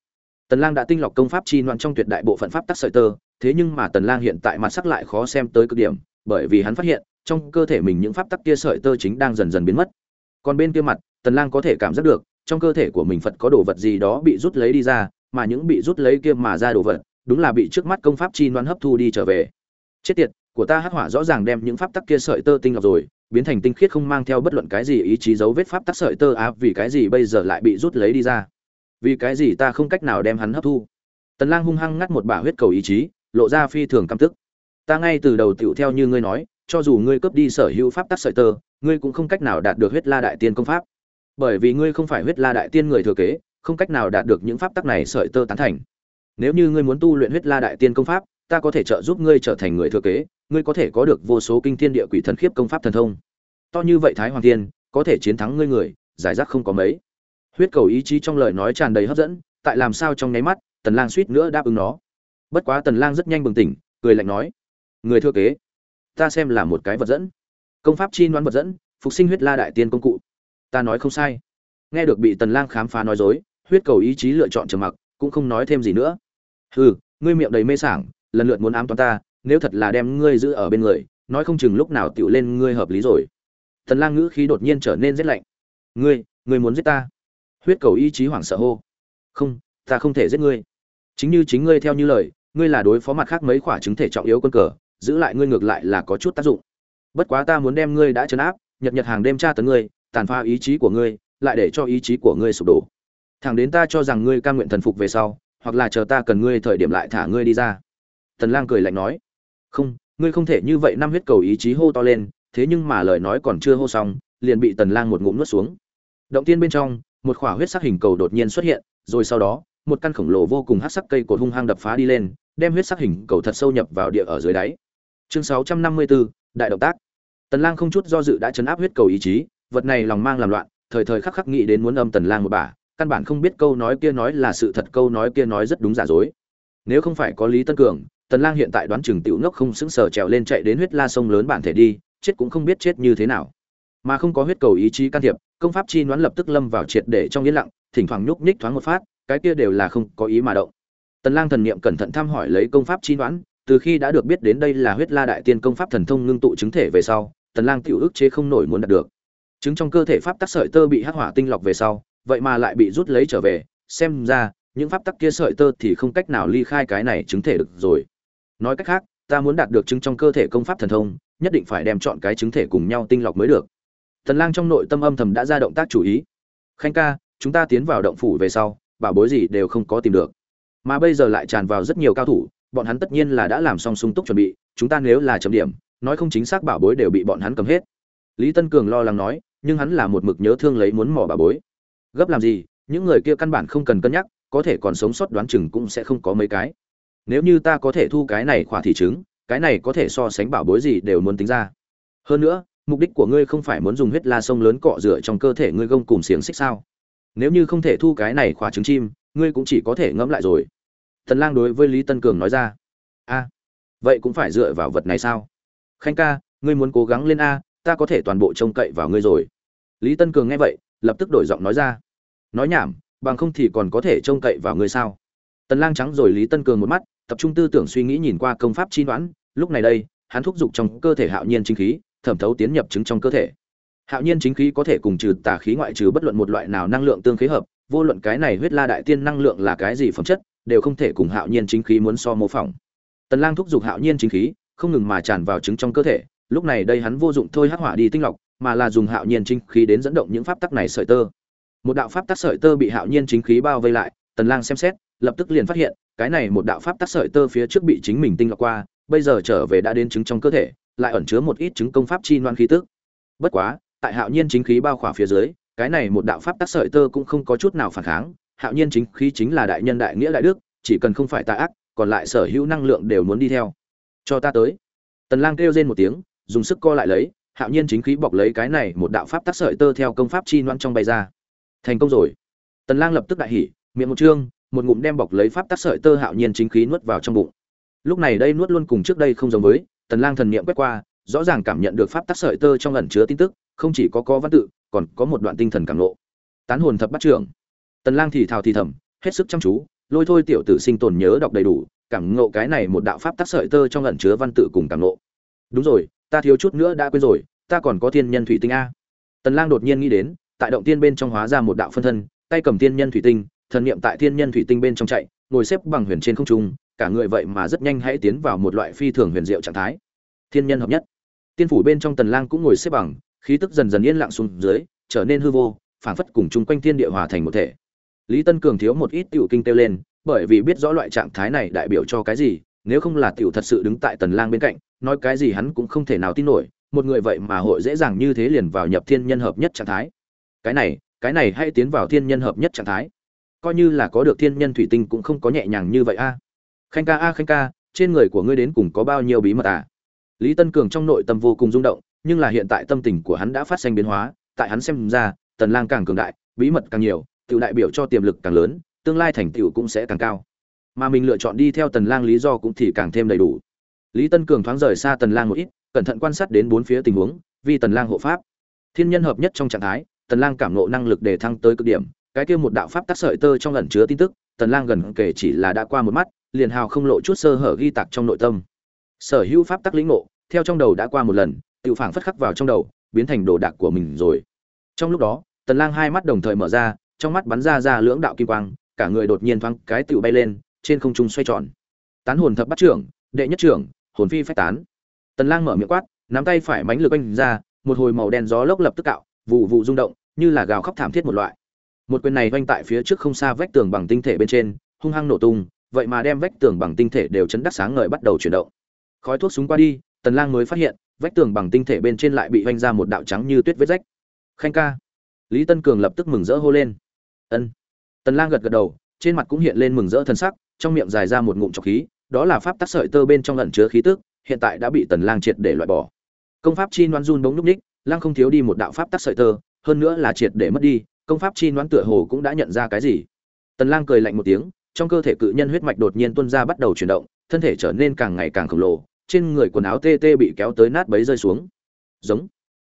tần lang đã tinh lọc công pháp chi loạn trong tuyệt đại bộ phận pháp tắc sợi tơ, thế nhưng mà tần lang hiện tại mặt sắc lại khó xem tới cực điểm, bởi vì hắn phát hiện trong cơ thể mình những pháp tắc kia sợi tơ chính đang dần dần biến mất. Còn bên kia mặt, tần lang có thể cảm giác được, trong cơ thể của mình phật có đồ vật gì đó bị rút lấy đi ra, mà những bị rút lấy kia mà ra đồ vật, đúng là bị trước mắt công pháp chi loạn hấp thu đi trở về. Chết tiệt, của ta hắc hỏa rõ ràng đem những pháp tắc kia sợi tơ tinh lọc rồi, biến thành tinh khiết không mang theo bất luận cái gì ý chí dấu vết pháp tắc sợi tơ á, vì cái gì bây giờ lại bị rút lấy đi ra? Vì cái gì ta không cách nào đem hắn hấp thu? Tần lang hung hăng ngắt một bả huyết cầu ý chí, lộ ra phi thường căm tức. Ta ngay từ đầu tiểu theo như ngươi nói cho dù ngươi cướp đi sở hữu pháp tắc sợi tơ, ngươi cũng không cách nào đạt được huyết la đại tiên công pháp. Bởi vì ngươi không phải huyết la đại tiên người thừa kế, không cách nào đạt được những pháp tắc này sợi tơ tán thành. Nếu như ngươi muốn tu luyện huyết la đại tiên công pháp, ta có thể trợ giúp ngươi trở thành người thừa kế, ngươi có thể có được vô số kinh thiên địa quỷ thần khiếp công pháp thần thông. To như vậy thái hoàng tiên có thể chiến thắng ngươi người, giải rác không có mấy. Huyết cầu ý chí trong lời nói tràn đầy hấp dẫn, tại làm sao trong nháy mắt, tần lang suýt nữa đáp ứng nó. Bất quá tần lang rất nhanh bừng tỉnh, cười lạnh nói, người thừa kế ta xem là một cái vật dẫn. Công pháp chi đoán vật dẫn, phục sinh huyết la đại tiên công cụ. Ta nói không sai. Nghe được bị tần lang khám phá nói dối, huyết cầu ý chí lựa chọn trầm mặc, cũng không nói thêm gì nữa. Hừ, ngươi miệng đầy mê sảng, lần lượt muốn ám toán ta, nếu thật là đem ngươi giữ ở bên người, nói không chừng lúc nào tiểu lên ngươi hợp lý rồi. Tần lang ngữ khí đột nhiên trở nên rất lạnh. Ngươi ngươi muốn giết ta? Huyết cầu ý chí hoảng sợ hô. Không, ta không thể giết ngươi. Chính như chính ngươi theo như lời, ngươi là đối phó mặt khác mấy quả chứng thể trọng yếu quân cờ giữ lại ngươi ngược lại là có chút tác dụng. Bất quá ta muốn đem ngươi đã chấn áp, nhật nhật hàng đêm tra tấn ngươi, tàn phá ý chí của ngươi, lại để cho ý chí của ngươi sụp đổ. Thẳng đến ta cho rằng ngươi cam nguyện thần phục về sau, hoặc là chờ ta cần ngươi thời điểm lại thả ngươi đi ra. Tần lang cười lạnh nói. Không, ngươi không thể như vậy năm huyết cầu ý chí hô to lên, thế nhưng mà lời nói còn chưa hô xong, liền bị tần lang một ngụm nuốt xuống. Động tiên bên trong, một khỏa huyết sắc hình cầu đột nhiên xuất hiện, rồi sau đó, một căn khổng lồ vô cùng hắc sắc cây cột hung hăng đập phá đi lên, đem huyết sắc hình cầu thật sâu nhập vào địa ở dưới đáy chương 654, đại động tác. Tần lang không chút do dự đã chấn áp huyết cầu ý chí vật này lòng mang làm loạn thời thời khắc khắc nghĩ đến muốn âm tần lang một bà căn bản không biết câu nói kia nói là sự thật câu nói kia nói rất đúng giả dối. Nếu không phải có lý tân cường tần lang hiện tại đoán chừng tiểu ngốc không xứng sở trèo lên chạy đến huyết la sông lớn bản thể đi chết cũng không biết chết như thế nào. Mà không có huyết cầu ý chí can thiệp công pháp chi đoán lập tức lâm vào triệt để trong yên lặng thỉnh thoảng nhúc nhích thoáng một phát cái kia đều là không có ý mà động. Tần lang thần niệm cẩn thận thăm hỏi lấy công pháp chi đoán từ khi đã được biết đến đây là huyết la đại tiên công pháp thần thông ngưng tụ chứng thể về sau, tần lang tiểu ức chế không nổi muốn đạt được. Chứng trong cơ thể pháp tắc sợi tơ bị hắc hỏa tinh lọc về sau, vậy mà lại bị rút lấy trở về. Xem ra, những pháp tắc kia sợi tơ thì không cách nào ly khai cái này chứng thể được rồi. Nói cách khác, ta muốn đạt được chứng trong cơ thể công pháp thần thông, nhất định phải đem chọn cái chứng thể cùng nhau tinh lọc mới được. Tần lang trong nội tâm âm thầm đã ra động tác chủ ý. Khanh ca, chúng ta tiến vào động phủ về sau, bảo bối gì đều không có tìm được. Mà bây giờ lại tràn vào rất nhiều cao thủ bọn hắn tất nhiên là đã làm xong sung túc chuẩn bị, chúng ta nếu là chấm điểm, nói không chính xác bảo bối đều bị bọn hắn cầm hết. Lý tân cường lo lắng nói, nhưng hắn là một mực nhớ thương lấy muốn mỏ bảo bối. Gấp làm gì, những người kia căn bản không cần cân nhắc, có thể còn sống sót đoán chừng cũng sẽ không có mấy cái. Nếu như ta có thể thu cái này khỏa thị trứng, cái này có thể so sánh bảo bối gì đều muốn tính ra. Hơn nữa, mục đích của ngươi không phải muốn dùng huyết la sông lớn cọ rửa trong cơ thể ngươi gông cùng xiềng xích sao? Nếu như không thể thu cái này khỏa trứng chim, ngươi cũng chỉ có thể ngẫm lại rồi thần lang đối với lý tân cường nói ra. A, vậy cũng phải dựa vào vật này sao? Khanh ca, ngươi muốn cố gắng lên a, ta có thể toàn bộ trông cậy vào ngươi rồi. Lý tân cường nghe vậy, lập tức đổi giọng nói ra. Nói nhảm, bằng không thì còn có thể trông cậy vào ngươi sao? Tần lang trắng rồi lý tân cường một mắt, tập trung tư tưởng suy nghĩ nhìn qua công pháp chi đoán. Lúc này đây, hắn thúc giục trong cơ thể hạo nhiên chính khí, thẩm thấu tiến nhập chứng trong cơ thể. Hạo nhiên chính khí có thể cùng trừ tà khí ngoại trừ bất luận một loại nào năng lượng tương khế hợp, vô luận cái này huyết la đại tiên năng lượng là cái gì phẩm chất đều không thể cùng hạo nhiên chính khí muốn so mô phỏng. Tần lang thúc giục hạo nhiên chính khí, không ngừng mà tràn vào trứng trong cơ thể, lúc này đây hắn vô dụng thôi hắc hỏa đi tinh lọc, mà là dùng hạo nhiên chính khí đến dẫn động những pháp tắc này sợi tơ. Một đạo pháp tắc sợi tơ bị hạo nhiên chính khí bao vây lại, tần lang xem xét, lập tức liền phát hiện, cái này một đạo pháp tắc sợi tơ phía trước bị chính mình tinh lọc qua, bây giờ trở về đã đến trứng trong cơ thể, lại ẩn chứa một ít chứng công pháp chi loan khí tức. Bất quá, tại hạo nhiên chính khí bao khỏa phía dưới, cái này một đạo pháp tắc sợi tơ cũng không có chút nào phản kháng hạo nhiên chính khí chính là đại nhân đại nghĩa đại đức, chỉ cần không phải tà ác, còn lại sở hữu năng lượng đều muốn đi theo. Cho ta tới. Tần lang kêu rên một tiếng, dùng sức co lại lấy, hạo nhiên chính khí bọc lấy cái này một đạo pháp tác sợi tơ theo công pháp chi loan trong bay ra. Thành công rồi. Tần lang lập tức đại hỉ, miệng một trương, một ngụm đem bọc lấy pháp tác sợi tơ hạo nhiên chính khí nuốt vào trong bụng. Lúc này đây nuốt luôn cùng trước đây không giống với, tần lang thần niệm quét qua, rõ ràng cảm nhận được pháp tác sợi tơ trong ẩn chứa tin tức, không chỉ có có văn tự, còn có một đoạn tinh thần cảm ngộ. Tán hồn thập bát trưởng tần lang thì thào thì thầm, hết sức chăm chú, lôi thôi tiểu tử sinh tồn nhớ đọc đầy đủ, cảm ngộ cái này một đạo pháp tác sợi tơ trong ẩn chứa văn tự cùng cảm ngộ. Đúng rồi, ta thiếu chút nữa đã quên rồi, ta còn có thiên nhân thủy tinh a. Tần lang đột nhiên nghĩ đến, tại động tiên bên trong hóa ra một đạo phân thân, tay cầm thiên nhân thủy tinh, thần niệm tại thiên nhân thủy tinh bên trong chạy, ngồi xếp bằng huyền trên không trung, cả người vậy mà rất nhanh hãy tiến vào một loại phi thường huyền diệu trạng thái. Thiên nhân hợp nhất. Tiên phủ bên trong tần lang cũng ngồi xếp bằng, khí tức dần dần yên lặng xuống dưới, trở nên hư vô, phảng phất cùng chung quanh thiên địa hòa thành một thể lý tân cường thiếu một ít tiểu kinh tiêu lên, bởi vì biết rõ loại trạng thái này đại biểu cho cái gì, nếu không là tiểu thật sự đứng tại tần lang bên cạnh, nói cái gì hắn cũng không thể nào tin nổi, một người vậy mà hội dễ dàng như thế liền vào nhập thiên nhân hợp nhất trạng thái. Cái này cái này hay tiến vào thiên nhân hợp nhất trạng thái. Coi như là có được thiên nhân thủy tinh cũng không có nhẹ nhàng như vậy a. Khanh ca, a, khanh ca, trên người của ngươi đến cùng có bao nhiêu bí mật à? Lý tân cường trong nội tâm vô cùng rung động, nhưng là hiện tại tâm tình của hắn đã phát sinh biến hóa, tại hắn xem ra, tần lang càng cường đại, bí mật càng nhiều tự đại biểu cho tiềm lực càng lớn, tương lai thành tựu cũng sẽ càng cao. Mà mình lựa chọn đi theo tần lang lý do cũng thì càng thêm đầy đủ. Lý tân cường thoáng rời xa tần lang một ít, cẩn thận quan sát đến bốn phía tình huống, vì tần lang hộ pháp. Thiên nhân hợp nhất trong trạng thái, tần lang cảm ngộ năng lực để thăng tới cực điểm, cái kia một đạo pháp tác sợi tơ trong ẩn chứa tin tức, tần lang gần kể chỉ là đã qua một mắt, liền hào không lộ chút sơ hở ghi tạc trong nội tâm. Sở hữu pháp tắc lĩnh ngộ, theo trong đầu đã qua một lần tự phảng phất khắc vào trong đầu, biến thành đồ đạc của mình rồi. Trong lúc đó, tần lang hai mắt đồng thời mở ra trong mắt bắn ra ra lưỡng đạo kim quang, cả người đột nhiên thoáng cái tự bay lên, trên không trung xoay tròn. Tán hồn thập bắt trưởng, đệ nhất trưởng, hồn phi phách tán. Tần lang mở miệng quát, nắm tay phải mánh lực anh ra, một hồi màu đen gió lốc lập tức cạo, vụ vụ rung động, như là gào khóc thảm thiết một loại. Một quyền này vang tại phía trước không xa vách tường bằng tinh thể bên trên, hung hăng nổ tung, vậy mà đem vách tường bằng tinh thể đều chấn đắc sáng ngời bắt đầu chuyển động. Khói thuốc súng qua đi, tần lang mới phát hiện, vách tường bằng tinh thể bên trên lại bị vanh ra một đạo trắng như tuyết vết rách. Khanh ca. Lý tân cường lập tức mừng rỡ hô lên ân. Tần lang gật gật đầu, trên mặt cũng hiện lên mừng rỡ thần sắc, trong miệng dài ra một ngụm trọc khí, đó là pháp tắc sợi tơ bên trong ẩn chứa khí tức, hiện tại đã bị tần lang triệt để loại bỏ. Công pháp chi loan run bỗng núp ních lang không thiếu đi một đạo pháp tắc sợi tơ, hơn nữa là triệt để mất đi, công pháp chi loan tựa hồ cũng đã nhận ra cái gì. Tần lang cười lạnh một tiếng, trong cơ thể cự nhân huyết mạch đột nhiên tuôn ra bắt đầu chuyển động, thân thể trở nên càng ngày càng khổng lồ, trên người quần áo tê tê bị kéo tới nát bấy rơi xuống. Giống.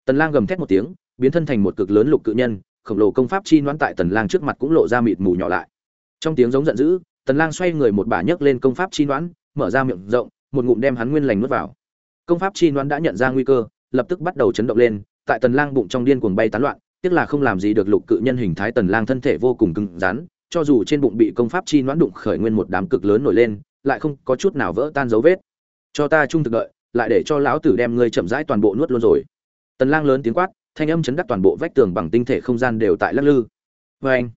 Tần lang gầm thét một tiếng, biến thân thành một cực lớn lục cự nhân khổng lồ công pháp chi noãn tại tần lang trước mặt cũng lộ ra mịt mù nhỏ lại. Trong tiếng giống giận dữ, tần lang xoay người một bà nhấc lên công pháp chi noãn, mở ra miệng rộng, một ngụm đem hắn nguyên lành nuốt vào. Công pháp chi noãn đã nhận ra nguy cơ, lập tức bắt đầu chấn động lên, tại tần lang bụng trong điên cuồng bay tán loạn, tiếc là không làm gì được lục cự nhân hình thái tần lang thân thể vô cùng cứng rắn, cho dù trên bụng bị công pháp chi noãn đụng khởi nguyên một đám cực lớn nổi lên, lại không có chút nào vỡ tan dấu vết. Cho ta trung thực đợi, lại để cho lão tử đem ngươi chậm rãi toàn bộ nuốt luôn rồi. Tần lang lớn tiếng quát thanh âm chấn đắc toàn bộ vách tường bằng tinh thể không gian đều tại lắc lư. Với anh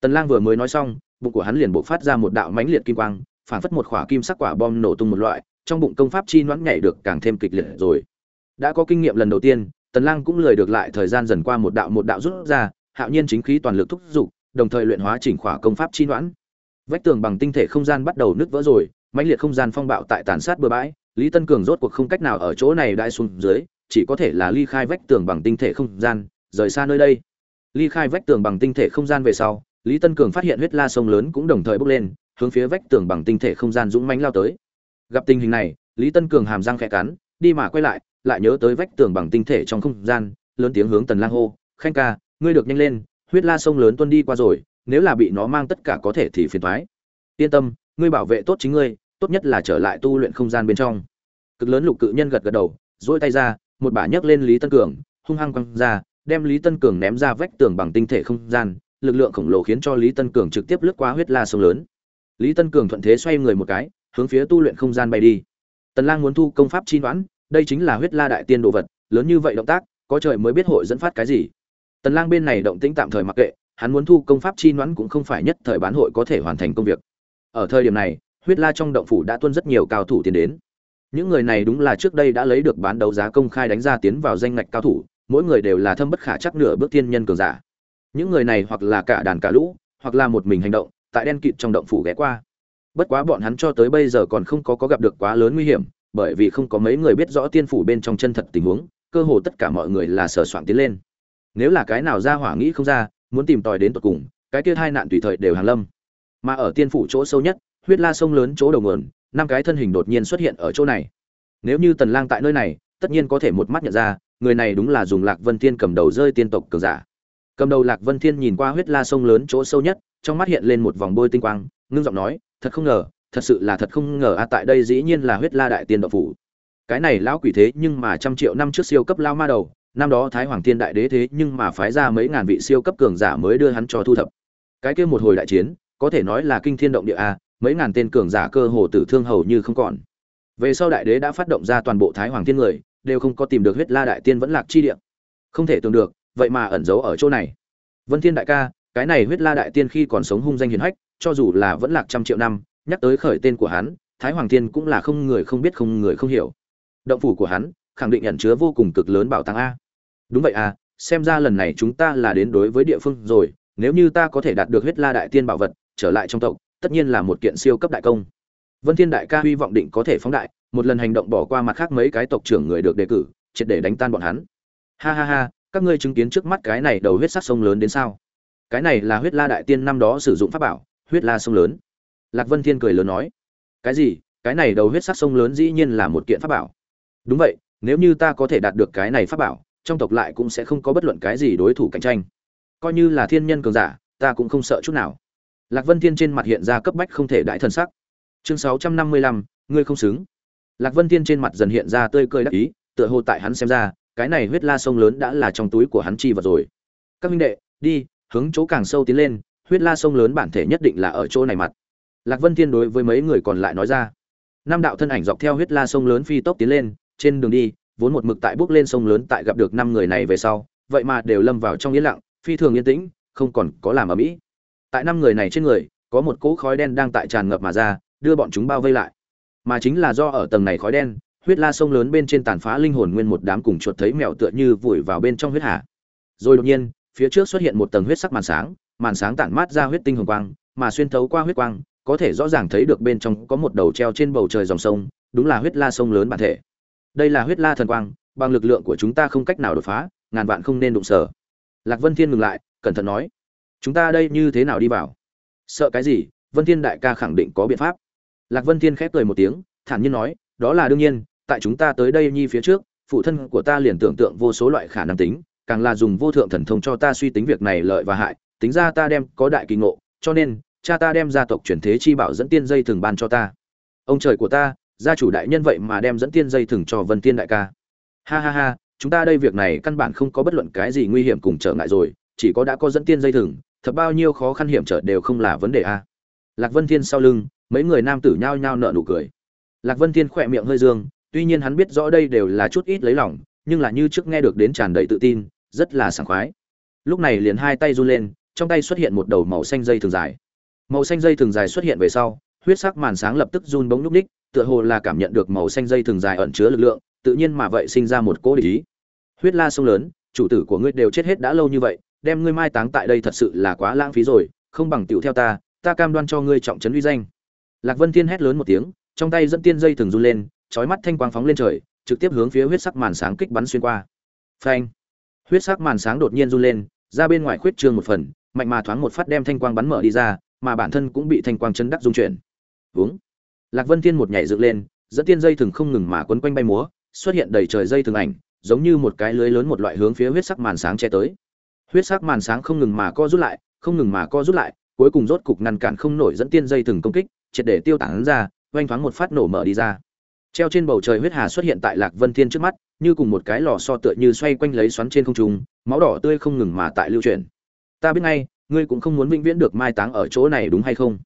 tần lang vừa mới nói xong bụng của hắn liền bộc phát ra một đạo mãnh liệt kim quang phản phất một khỏa kim sắc quả bom nổ tung một loại trong bụng công pháp chi noãn nhảy được càng thêm kịch liệt rồi. Đã có kinh nghiệm lần đầu tiên tần lang cũng lười được lại thời gian dần qua một đạo một đạo rút ra hạo nhiên chính khí toàn lực thúc dục, đồng thời luyện hóa chỉnh khỏa công pháp chi noãn. Vách tường bằng tinh thể không gian bắt đầu nứt vỡ rồi mãnh liệt không gian phong bạo tại tàn sát bừa bãi lý tân cường rốt cuộc không cách nào ở chỗ này đại xuống dưới chỉ có thể là ly khai vách tường bằng tinh thể không gian, rời xa nơi đây. Ly khai vách tường bằng tinh thể không gian về sau, lý tân cường phát hiện huyết la sông lớn cũng đồng thời bốc lên, hướng phía vách tường bằng tinh thể không gian dũng mãnh lao tới. Gặp tình hình này, lý tân cường hàm răng khẽ cắn, đi mà quay lại lại nhớ tới vách tường bằng tinh thể trong không gian, lớn tiếng hướng tần lang hô, khanh ca, ngươi được nhanh lên, huyết la sông lớn tuân đi qua rồi, nếu là bị nó mang tất cả có thể thì phiền toái. Yên tâm, ngươi bảo vệ tốt chính ngươi, tốt nhất là trở lại tu luyện không gian bên trong. Cực lớn lục cự nhân gật gật đầu, duỗi tay ra một bà nhấc lên lý tân cường, hung hăng quăng ra, đem lý tân cường ném ra vách tường bằng tinh thể không gian, lực lượng khổng lồ khiến cho lý tân cường trực tiếp lướt qua huyết la sông lớn. Lý tân cường thuận thế xoay người một cái, hướng phía tu luyện không gian bay đi. Tần lang muốn thu công pháp chi đoán, đây chính là huyết la đại tiên đồ vật, lớn như vậy động tác, có trời mới biết hội dẫn phát cái gì. Tần lang bên này động tĩnh tạm thời mặc kệ, hắn muốn thu công pháp chi đoán cũng không phải nhất thời bán hội có thể hoàn thành công việc. Ở thời điểm này, huyết la trong động phủ đã tuôn rất nhiều cao thủ tiến đến những người này đúng là trước đây đã lấy được bán đấu giá công khai đánh ra tiến vào danh ngạch cao thủ, mỗi người đều là thâm bất khả chắc nửa bước tiên nhân cường giả. Những người này hoặc là cả đàn cả lũ, hoặc là một mình hành động, tại đen kịt trong động phủ ghé qua. Bất quá bọn hắn cho tới bây giờ còn không có có gặp được quá lớn nguy hiểm, bởi vì không có mấy người biết rõ tiên phủ bên trong chân thật tình huống, cơ hồ tất cả mọi người là sờ soạn tiến lên. Nếu là cái nào ra hỏa nghĩ không ra, muốn tìm tòi đến tận cùng, cái kia hai nạn tùy thời đều hàng lâm. Mà ở tiên phủ chỗ sâu nhất, huyết la sông lớn chỗ đầu nguồn năm cái thân hình đột nhiên xuất hiện ở chỗ này. Nếu như tần lang tại nơi này, tất nhiên có thể một mắt nhận ra, người này đúng là dùng lạc vân thiên cầm đầu rơi tiên tộc cường giả. Cầm đầu lạc vân thiên nhìn qua huyết la sông lớn chỗ sâu nhất, trong mắt hiện lên một vòng bôi tinh quang, ngưng giọng nói, thật không ngờ, thật sự là thật không ngờ a, tại đây dĩ nhiên là huyết la đại tiên độ phủ. Cái này lão quỷ thế nhưng mà trăm triệu năm trước siêu cấp lao ma đầu, năm đó thái hoàng thiên đại đế thế nhưng mà phái ra mấy ngàn vị siêu cấp cường giả mới đưa hắn cho thu thập. Cái kia một hồi đại chiến, có thể nói là kinh thiên động địa a mấy ngàn tên cường giả cơ hồ tử thương hầu như không còn. Về sau đại đế đã phát động ra toàn bộ thái hoàng thiên người, đều không có tìm được huyết la đại tiên vẫn lạc chi địa. Không thể tưởng được, vậy mà ẩn giấu ở chỗ này. Vân thiên đại ca, cái này huyết la đại tiên khi còn sống hung danh hiển hách, cho dù là vẫn lạc trăm triệu năm, nhắc tới khởi tên của hắn, thái hoàng thiên cũng là không người không biết không người không hiểu. Động phủ của hắn, khẳng định ẩn chứa vô cùng cực lớn bảo tàng a. Đúng vậy à xem ra lần này chúng ta là đến đối với địa phương rồi, nếu như ta có thể đạt được huyết la đại tiên bảo vật, trở lại trong tộc tất nhiên là một kiện siêu cấp đại công. Vân thiên đại ca hy vọng định có thể phóng đại, một lần hành động bỏ qua mặt khác mấy cái tộc trưởng người được đề cử, triệt để đánh tan bọn hắn. Ha ha ha, các ngươi chứng kiến trước mắt cái này đầu huyết sắc sông lớn đến sao? Cái này là huyết la đại tiên năm đó sử dụng pháp bảo, huyết la sông lớn. Lạc vân thiên cười lớn nói. Cái gì? Cái này đầu huyết sắc sông lớn dĩ nhiên là một kiện pháp bảo. Đúng vậy, nếu như ta có thể đạt được cái này pháp bảo, trong tộc lại cũng sẽ không có bất luận cái gì đối thủ cạnh tranh. Coi như là thiên nhân cường giả, ta cũng không sợ chút nào lạc vân thiên trên mặt hiện ra cấp bách không thể đại thần sắc. Chương sáu trăm năm mươi lăm, ngươi không xứng. Lạc vân thiên trên mặt dần hiện ra tươi cười đắc ý, tựa hồ tại hắn xem ra, cái này huyết la sông lớn đã là trong túi của hắn chi vật rồi. Các minh đệ, đi, hướng chỗ càng sâu tiến lên, huyết la sông lớn bản thể nhất định là ở chỗ này mặt. Lạc vân thiên đối với mấy người còn lại nói ra. Năm đạo thân ảnh dọc theo huyết la sông lớn phi tốc tiến lên, trên đường đi, vốn một mực tại bước lên sông lớn tại gặp được năm người này về sau, vậy mà đều lâm vào trong yên lặng, phi thường yên tĩnh, không còn có làm ở mỹ tại năm người này trên người, có một cỗ khói đen đang tại tràn ngập mà ra, đưa bọn chúng bao vây lại. Mà chính là do ở tầng này khói đen, huyết la sông lớn bên trên tàn phá linh hồn nguyên một đám cùng chuột thấy mèo tựa như vùi vào bên trong huyết hạ rồi đột nhiên, phía trước xuất hiện một tầng huyết sắc màn sáng màn sáng tản mát ra huyết tinh hồng quang, mà xuyên thấu qua huyết quang, có thể rõ ràng thấy được bên trong có một đầu treo trên bầu trời dòng sông, đúng là huyết la sông lớn bản thể. Đây là huyết la thần quang, bằng lực lượng của chúng ta không cách nào đột phá, ngàn vạn không nên đụng sở. Lạc vân thiên ngừng lại, cẩn thận nói chúng ta đây như thế nào đi vào? Sợ cái gì? Vân thiên đại ca khẳng định có biện pháp. Lạc vân thiên khép cười một tiếng, thản nhiên nói, đó là đương nhiên, tại chúng ta tới đây nhi phía trước, phụ thân của ta liền tưởng tượng vô số loại khả năng tính, càng là dùng vô thượng thần thông cho ta suy tính việc này lợi và hại, tính ra ta đem có đại kỳ ngộ, cho nên, cha ta đem gia tộc chuyển thế chi bảo dẫn tiên dây thường ban cho ta. Ông trời của ta, gia chủ đại nhân vậy mà đem dẫn tiên dây thừng cho vân tiên đại ca. Ha ha ha, chúng ta đây việc này căn bản không có bất luận cái gì nguy hiểm cùng trở ngại rồi, chỉ có đã có dẫn tiên dây thừng thật bao nhiêu khó khăn hiểm trở đều không là vấn đề a. Lạc vân thiên sau lưng, mấy người nam tử nhao nhao nợ nụ cười. Lạc vân thiên khỏe miệng hơi dương, tuy nhiên hắn biết rõ đây đều là chút ít lấy lòng, nhưng là như trước nghe được đến tràn đầy tự tin, rất là sảng khoái. Lúc này liền hai tay run lên, trong tay xuất hiện một đầu màu xanh dây thường dài. Màu xanh dây thường dài xuất hiện về sau, huyết sắc màn sáng lập tức run bóng núp ních, tựa hồ là cảm nhận được màu xanh dây thường dài ẩn chứa lực lượng, tự nhiên mà vậy sinh ra một cỗ địch ý. Huyết la sông lớn, chủ tử của ngươi đều chết hết đã lâu như vậy đem ngươi mai táng tại đây thật sự là quá lãng phí rồi, không bằng tiểu theo ta ta cam đoan cho ngươi trọng trấn uy danh. Lạc vân thiên hét lớn một tiếng, trong tay dẫn tiên dây thường run lên, chói mắt thanh quang phóng lên trời, trực tiếp hướng phía huyết sắc màn sáng kích bắn xuyên qua. Phanh! Huyết sắc màn sáng đột nhiên run lên, ra bên ngoài khuyết trương một phần, mạnh mà thoáng một phát đem thanh quang bắn mở đi ra, mà bản thân cũng bị thanh quang chấn đắc dung chuyển. Vướng! lạc vân thiên một nhảy dựng lên, dẫn tiên dây thường không ngừng mà quấn quanh bay múa, xuất hiện đầy trời dây thường ảnh, giống như một cái lưới lớn một loại hướng phía huyết sắc màn sáng che tới huyết sắc màn sáng không ngừng mà co rút lại, không ngừng mà co rút lại, cuối cùng rốt cục ngăn cản không nổi dẫn tiên dây từng công kích, triệt để tiêu tản ra oanh thoáng một phát nổ mở đi ra. Treo trên bầu trời huyết hà xuất hiện tại lạc vân thiên trước mắt, như cùng một cái lò so tựa như xoay quanh lấy xoắn trên không trung, máu đỏ tươi không ngừng mà tại lưu truyền ta biết ngay, ngươi cũng không muốn vĩnh viễn được mai táng ở chỗ này đúng hay không?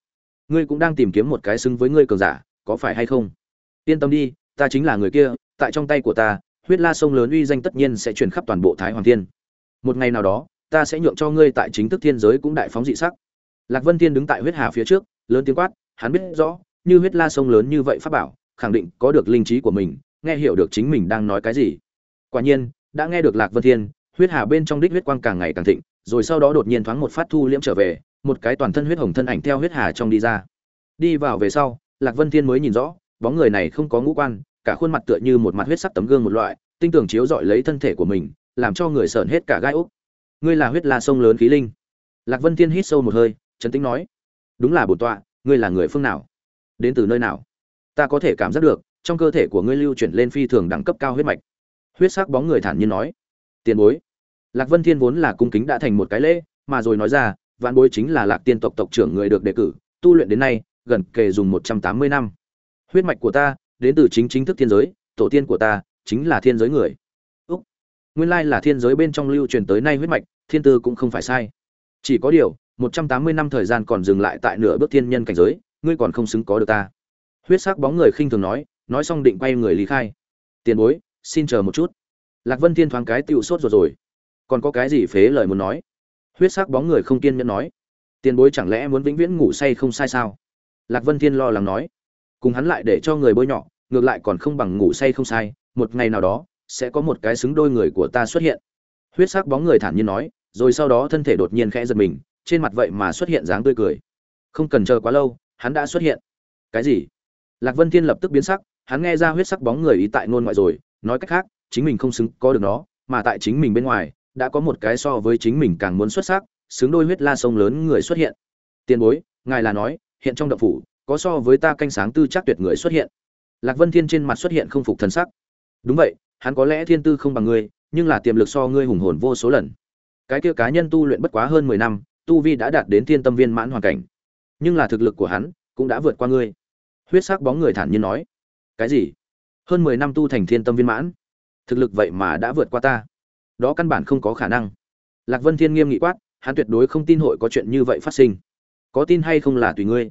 Ngươi cũng đang tìm kiếm một cái xứng với ngươi cường giả, có phải hay không? Yên tâm đi, ta chính là người kia, tại trong tay của ta, huyết la sông lớn uy danh tất nhiên sẽ truyền khắp toàn bộ thái hoàng thiên. Một ngày nào đó ta sẽ nhượng cho ngươi tại chính thức thiên giới cũng đại phóng dị sắc. Lạc vân thiên đứng tại huyết hà phía trước, lớn tiếng quát, hắn biết rõ, như huyết la sông lớn như vậy pháp bảo, khẳng định có được linh trí của mình, nghe hiểu được chính mình đang nói cái gì. Quả nhiên, đã nghe được lạc vân thiên, huyết hà bên trong đích huyết quang càng ngày càng thịnh, rồi sau đó đột nhiên thoáng một phát thu liễm trở về, một cái toàn thân huyết hồng thân ảnh theo huyết hà trong đi ra. Đi vào về sau, lạc vân thiên mới nhìn rõ, bóng người này không có ngũ quan, cả khuôn mặt tựa như một mặt huyết sắc tấm gương một loại, tinh tường chiếu dọi lấy thân thể của mình, làm cho người sởn hết cả gai úc ngươi là huyết la sông lớn khí linh. Lạc vân thiên hít sâu một hơi, trấn tĩnh nói, đúng là bổn tọa, ngươi là người phương nào? Đến từ nơi nào? Ta có thể cảm giác được, trong cơ thể của ngươi lưu chuyển lên phi thường đẳng cấp cao huyết mạch. Huyết sắc bóng người thản nhiên nói, tiền bối. Lạc vân thiên vốn là cung kính đã thành một cái lễ, mà rồi nói ra, vạn bối chính là lạc tiên tộc tộc trưởng người được đề cử, tu luyện đến nay, gần kề dùng một trăm tám mươi năm. Huyết mạch của ta, đến từ chính chính thức thiên giới, tổ tiên của ta, chính là thiên giới người nguyên lai là thiên giới bên trong lưu truyền tới nay huyết mạch, thiên tư cũng không phải sai. Chỉ có điều, một trăm tám mươi năm thời gian còn dừng lại tại nửa bước thiên nhân cảnh giới, ngươi còn không xứng có được ta. Huyết sắc bóng người khinh thường nói nói xong định quay người lý khai. Tiền bối, xin chờ một chút. Lạc vân thiên thoáng cái tựu sốt rồi rồi. Còn có cái gì phế lời muốn nói? Huyết sắc bóng người không kiên nhẫn nói. Tiền bối chẳng lẽ muốn vĩnh viễn ngủ say không sai sao? Lạc vân thiên lo lắng nói. Cùng hắn lại để cho người bôi nhọ, ngược lại còn không bằng ngủ say không sai, một ngày nào đó sẽ có một cái xứng đôi người của ta xuất hiện. Huyết sắc bóng người thản nhiên nói, rồi sau đó thân thể đột nhiên khẽ giật mình, trên mặt vậy mà xuất hiện dáng tươi cười. Không cần chờ quá lâu, hắn đã xuất hiện. Cái gì? Lạc vân thiên lập tức biến sắc, hắn nghe ra huyết sắc bóng người ý tại ngôn ngoại rồi, nói cách khác, chính mình không xứng có được nó, mà tại chính mình bên ngoài, đã có một cái so với chính mình càng muốn xuất sắc, xứng đôi huyết la sông lớn người xuất hiện. Tiền bối, ngài là nói, hiện trong động phủ, có so với ta canh sáng tư chắc tuyệt người xuất hiện. Lạc vân thiên trên mặt xuất hiện không phục thần sắc. Đúng vậy hắn có lẽ thiên tư không bằng ngươi, nhưng là tiềm lực so ngươi hùng hồn vô số lần. Cái kia cá nhân tu luyện bất quá hơn mười năm, tu vi đã đạt đến thiên tâm viên mãn hoàn cảnh. Nhưng là thực lực của hắn cũng đã vượt qua ngươi. Huyết sắc bóng người thản nhiên nói. Cái gì? Hơn mười năm tu thành thiên tâm viên mãn? Thực lực vậy mà đã vượt qua ta. Đó căn bản không có khả năng. Lạc vân thiên nghiêm nghị quát, hắn tuyệt đối không tin hội có chuyện như vậy phát sinh. Có tin hay không là tùy ngươi.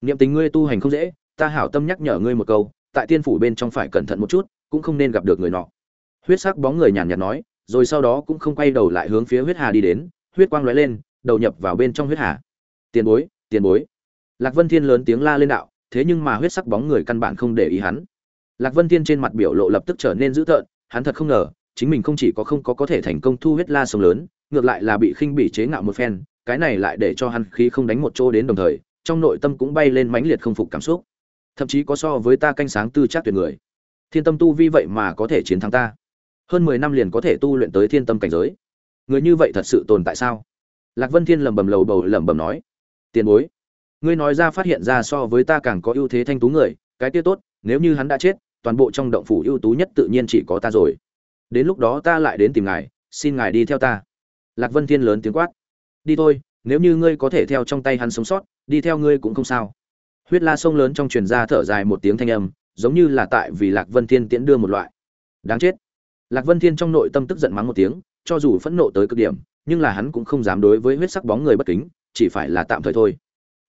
Niệm tình ngươi tu hành không dễ, ta hảo tâm nhắc nhở ngươi một câu, tại tiên phủ bên trong phải cẩn thận một chút cũng không nên gặp được người nọ. Huyết sắc bóng người nhàn nhạt nói, rồi sau đó cũng không quay đầu lại hướng phía huyết hà đi đến, huyết quang lóe lên, đầu nhập vào bên trong huyết hà. Tiền bối tiền bối. Lạc vân thiên lớn tiếng la lên đạo, thế nhưng mà huyết sắc bóng người căn bản không để ý hắn. Lạc vân thiên trên mặt biểu lộ lập tức trở nên dữ tợn, hắn thật không ngờ, chính mình không chỉ có không có có thể thành công thu huyết la sông lớn, ngược lại là bị khinh bỉ chế ngạo một phen, cái này lại để cho hắn khí không đánh một chỗ đến đồng thời, trong nội tâm cũng bay lên mãnh liệt không phục cảm xúc. Thậm chí có so với ta canh sáng tư chắc tuyệt người thiên tâm tu vi vậy mà có thể chiến thắng ta. Hơn mười năm liền có thể tu luyện tới thiên tâm cảnh giới. Người như vậy thật sự tồn tại sao? Lạc vân thiên lẩm bẩm lầu bầu lẩm bẩm nói. Tiền bối, ngươi nói ra phát hiện ra so với ta càng có ưu thế thanh tú người, cái kia tốt, nếu như hắn đã chết, toàn bộ trong động phủ ưu tú nhất tự nhiên chỉ có ta rồi. Đến lúc đó ta lại đến tìm ngài, xin ngài đi theo ta. Lạc vân thiên lớn tiếng quát. Đi thôi, nếu như ngươi có thể theo trong tay hắn sống sót, đi theo ngươi cũng không sao. Huyết la sông lớn trong truyền ra thở dài một tiếng thanh âm giống như là tại vì lạc vân thiên tiễn đưa một loại. Đáng chết. Lạc vân thiên trong nội tâm tức giận mắng một tiếng, cho dù phẫn nộ tới cực điểm, nhưng là hắn cũng không dám đối với huyết sắc bóng người bất kính, chỉ phải là tạm thời thôi.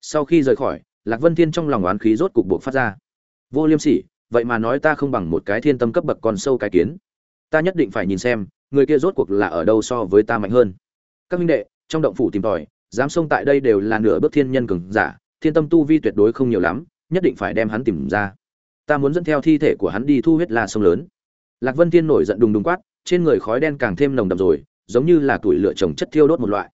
Sau khi rời khỏi, lạc vân thiên trong lòng oán khí rốt cục buộc phát ra. Vô liêm sỉ, vậy mà nói ta không bằng một cái thiên tâm cấp bậc còn sâu cái kiến. Ta nhất định phải nhìn xem, người kia rốt cuộc là ở đâu so với ta mạnh hơn. Các minh đệ, trong động phủ tìm tòi dám xông tại đây đều là nửa bước thiên nhân cường giả, thiên tâm tu vi tuyệt đối không nhiều lắm, nhất định phải đem hắn tìm ra ta muốn dẫn theo thi thể của hắn đi thu huyết la sông lớn. Lạc vân thiên nổi giận đùng đùng quát trên người khói đen càng thêm nồng đậm rồi giống như là tuổi lửa trồng chất thiêu đốt một loại.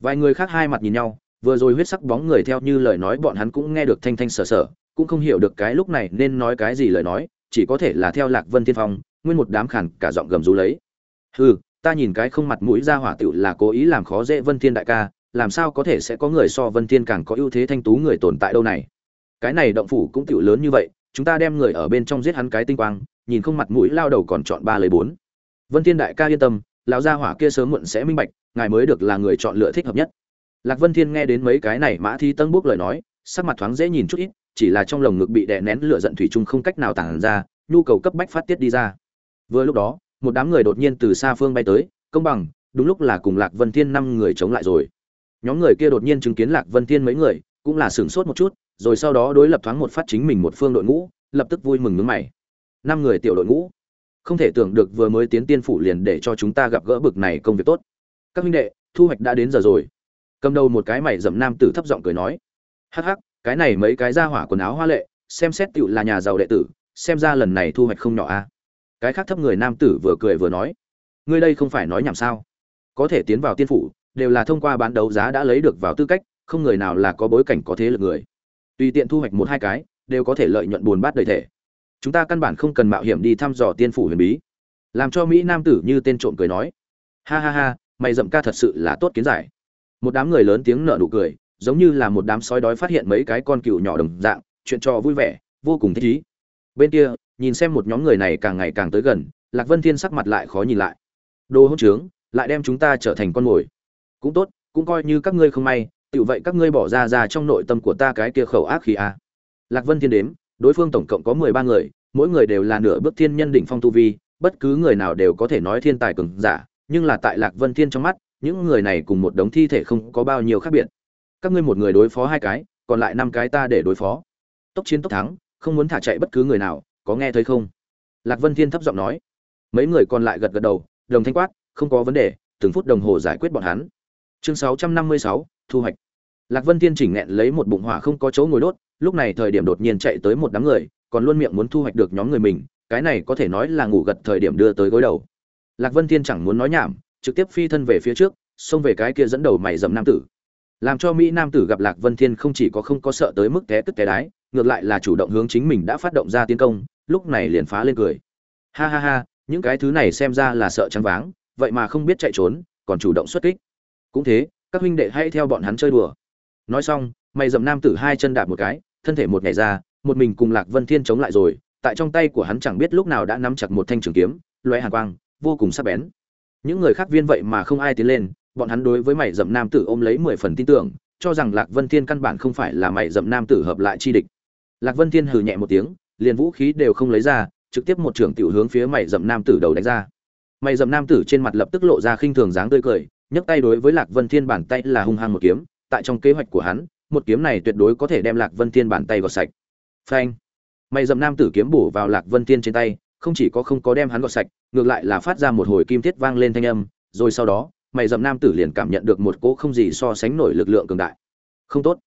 Vài người khác hai mặt nhìn nhau vừa rồi huyết sắc bóng người theo như lời nói bọn hắn cũng nghe được thanh thanh sờ sờ, cũng không hiểu được cái lúc này nên nói cái gì lời nói chỉ có thể là theo lạc vân thiên phong nguyên một đám khản cả giọng gầm rú lấy. Hừ ta nhìn cái không mặt mũi ra hỏa tựu là cố ý làm khó dễ vân thiên đại ca làm sao có thể sẽ có người so vân thiên càng có ưu thế thanh tú người tồn tại đâu này? Cái này động phủ cũng tựu lớn như vậy chúng ta đem người ở bên trong giết hắn cái tinh quang, nhìn không mặt mũi lao đầu còn chọn ba lời bốn. Vân thiên đại ca yên tâm, lão gia hỏa kia sớm muộn sẽ minh bạch, ngài mới được là người chọn lựa thích hợp nhất. Lạc vân thiên nghe đến mấy cái này mã thi tân bốc lời nói, sắc mặt thoáng dễ nhìn chút ít, chỉ là trong lồng ngực bị đè nén lửa giận thủy chung không cách nào tản ra, nhu cầu cấp bách phát tiết đi ra. Vừa lúc đó, một đám người đột nhiên từ xa phương bay tới, công bằng, đúng lúc là cùng lạc vân thiên năm người chống lại rồi. Nhóm người kia đột nhiên chứng kiến lạc vân thiên mấy người, cũng là sửng sốt một chút rồi sau đó đối lập thoáng một phát chính mình một phương đội ngũ, lập tức vui mừng nước mày. Năm người tiểu đội ngũ. Không thể tưởng được vừa mới tiến tiên phủ liền để cho chúng ta gặp gỡ bực này công việc tốt. Các huynh đệ, thu hoạch đã đến giờ rồi. Cầm đầu một cái mày dậm nam tử thấp giọng cười nói. Hắc hắc, cái này mấy cái ra hỏa quần áo hoa lệ, xem xét tiểu là nhà giàu đệ tử, xem ra lần này thu hoạch không nhỏ a cái khác thấp người nam tử vừa cười vừa nói. Ngươi đây không phải nói nhảm sao? Có thể tiến vào tiên phủ, đều là thông qua bán đấu giá đã lấy được vào tư cách, không người nào là có bối cảnh có thế lực người tùy tiện thu hoạch một hai cái, đều có thể lợi nhuận buồn bát đầy thể. Chúng ta căn bản không cần mạo hiểm đi thăm dò tiên phủ huyền bí. Làm cho mỹ nam tử như tên trộm cười nói. Ha ha ha, mày dậm ca thật sự là tốt kiến giải. Một đám người lớn tiếng nở nụ cười, giống như là một đám sói đói phát hiện mấy cái con cừu nhỏ đồng dạng, chuyện trò vui vẻ, vô cùng thích ý bên kia, nhìn xem một nhóm người này càng ngày càng tới gần, lạc vân thiên sắc mặt lại khó nhìn lại. Đồ hỗn trướng, lại đem chúng ta trở thành con mồi. Cũng tốt, cũng coi như các ngươi không may tự vậy các ngươi bỏ ra ra trong nội tâm của ta cái kia khẩu ác khí a. À. lạc vân thiên đếm đối phương tổng cộng có mười ba người mỗi người đều là nửa bước thiên nhân đỉnh phong tu vi bất cứ người nào đều có thể nói thiên tài cường giả nhưng là tại lạc vân thiên trong mắt những người này cùng một đống thi thể không có bao nhiêu khác biệt. Các ngươi một người đối phó hai cái còn lại năm cái ta để đối phó. Tốc chiến tốc thắng không muốn thả chạy bất cứ người nào có nghe thấy không? Lạc vân thiên thấp giọng nói. Mấy người còn lại gật gật đầu đồng thanh quát không có vấn đề từng phút đồng hồ giải quyết bọn hắn. Chương 656, thu hoạch. Lạc vân thiên chỉnh nghẹn lấy một bụng hỏa không có chỗ ngồi đốt, lúc này thời điểm đột nhiên chạy tới một đám người, còn luôn miệng muốn thu hoạch được nhóm người mình, cái này có thể nói là ngủ gật thời điểm đưa tới gối đầu. Lạc vân thiên chẳng muốn nói nhảm, trực tiếp phi thân về phía trước, xông về cái kia dẫn đầu mày dầm nam tử. Làm cho mỹ nam tử gặp lạc vân thiên không chỉ có không có sợ tới mức té tức té đái, ngược lại là chủ động hướng chính mình đã phát động ra tiến công, lúc này liền phá lên cười. Ha ha ha, những cái thứ này xem ra là sợ trắng váng, vậy mà không biết chạy trốn, còn chủ động xuất kích. Cũng thế các huynh đệ hãy theo bọn hắn chơi đùa. Nói xong, mày dậm nam tử hai chân đạp một cái, thân thể một nhảy ra, một mình cùng lạc vân thiên chống lại rồi, tại trong tay của hắn chẳng biết lúc nào đã nắm chặt một thanh trường kiếm loé hàn quang, vô cùng sắc bén. Những người khác viên vậy mà không ai tiến lên, bọn hắn đối với mày dậm nam tử ôm lấy mười phần tin tưởng, cho rằng lạc vân thiên căn bản không phải là mày dậm nam tử hợp lại chi địch. Lạc vân thiên hừ nhẹ một tiếng, liền vũ khí đều không lấy ra, trực tiếp một trưởng tiểu hướng phía mày dậm nam tử đầu đánh ra. Mày dậm nam tử trên mặt lập tức lộ ra khinh thường dáng tươi cười nhấc tay đối với lạc vân thiên bàn tay là hung hăng một kiếm, tại trong kế hoạch của hắn, một kiếm này tuyệt đối có thể đem lạc vân thiên bàn tay gọt sạch. Phanh! Mày dầm nam tử kiếm bổ vào lạc vân thiên trên tay, không chỉ có không có đem hắn gọt sạch, ngược lại là phát ra một hồi kim thiết vang lên thanh âm, rồi sau đó mày dầm nam tử liền cảm nhận được một cỗ không gì so sánh nổi lực lượng cường đại. Không tốt!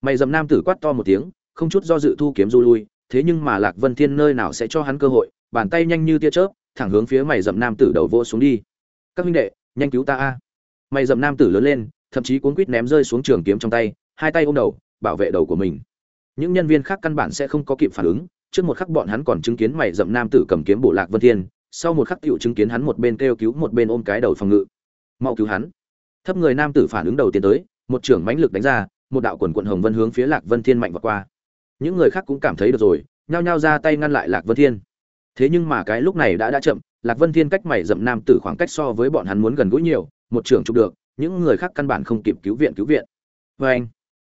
Mày dầm nam tử quát to một tiếng, không chút do dự thu kiếm du lui, thế nhưng mà lạc vân thiên nơi nào sẽ cho hắn cơ hội, bàn tay nhanh như tia chớp, thẳng hướng phía mày dầm nam tử đầu vô xuống đi. Các huynh đệ, nhanh cứu ta a! Mày dậm nam tử lớn lên, thậm chí cuốn quýt ném rơi xuống trường kiếm trong tay, hai tay ôm đầu, bảo vệ đầu của mình. Những nhân viên khác căn bản sẽ không có kịp phản ứng, trước một khắc bọn hắn còn chứng kiến mày dậm nam tử cầm kiếm bổ lạc vân thiên, sau một khắc tựu chứng kiến hắn một bên kêu cứu một bên ôm cái đầu phòng ngự. Mau cứu hắn. Thấp người nam tử phản ứng đầu tiên tới, một trưởng mãnh lực đánh ra, một đạo quần quận hồng vân hướng phía lạc vân thiên mạnh vọt qua. Những người khác cũng cảm thấy được rồi, nhao nhao ra tay ngăn lại lạc vân thiên. Thế nhưng mà cái lúc này đã đã chậm, lạc vân thiên cách mày dậm nam tử khoảng cách so với bọn hắn muốn gần gũi nhiều một trưởng chụp được, những người khác căn bản không kịp cứu viện cứu viện. Vê anh,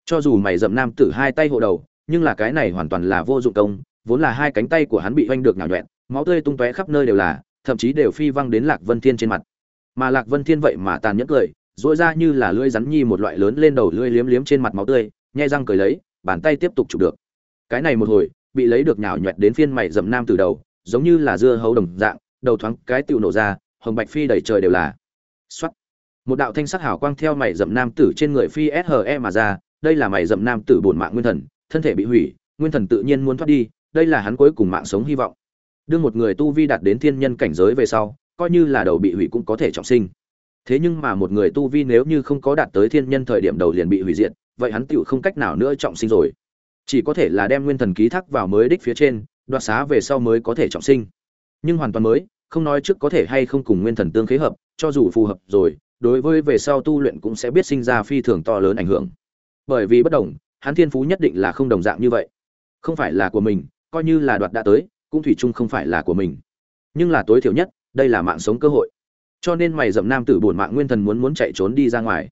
cho dù mày dậm nam tử hai tay hộ đầu, nhưng là cái này hoàn toàn là vô dụng công, vốn là hai cánh tay của hắn bị oanh được nhào nhuẹn máu tươi tung tóe khắp nơi đều là, thậm chí đều phi văng đến lạc vân thiên trên mặt. Mà lạc vân thiên vậy mà tàn nhẫn cười rũa ra như là lưỡi rắn nhi một loại lớn lên đầu lưỡi liếm liếm trên mặt máu tươi nhai răng cười lấy, bàn tay tiếp tục chụp được. Cái này một hồi, bị lấy được nhào nhuẹt đến phiên mày dậm nam từ đầu, giống như là dưa hấu đồng dạng, đầu thoáng cái tiểu nổ ra, hồng bạch phi đầy trời đều là. Soát một đạo thanh sắc hào quang theo mày dậm nam tử trên người phi SHE mà ra, đây là mày dậm nam tử bổn mạng nguyên thần, thân thể bị hủy, nguyên thần tự nhiên muốn thoát đi, đây là hắn cuối cùng mạng sống hy vọng. Đương một người tu vi đạt đến thiên nhân cảnh giới về sau, coi như là đầu bị hủy cũng có thể trọng sinh. Thế nhưng mà một người tu vi nếu như không có đạt tới thiên nhân thời điểm đầu liền bị hủy diệt, vậy hắn tiểu không cách nào nữa trọng sinh rồi. Chỉ có thể là đem nguyên thần ký thác vào mới đích phía trên, đoạt xá về sau mới có thể trọng sinh. Nhưng hoàn toàn mới, không nói trước có thể hay không cùng nguyên thần tương khế hợp, cho dù phù hợp rồi đối với về sau tu luyện cũng sẽ biết sinh ra phi thường to lớn ảnh hưởng. Bởi vì bất đồng, hắn thiên phú nhất định là không đồng dạng như vậy. Không phải là của mình, coi như là đoạt đã tới, cũng thủy chung không phải là của mình. Nhưng là tối thiểu nhất, đây là mạng sống cơ hội. Cho nên mày dậm nam tử bổn mạng nguyên thần muốn muốn chạy trốn đi ra ngoài.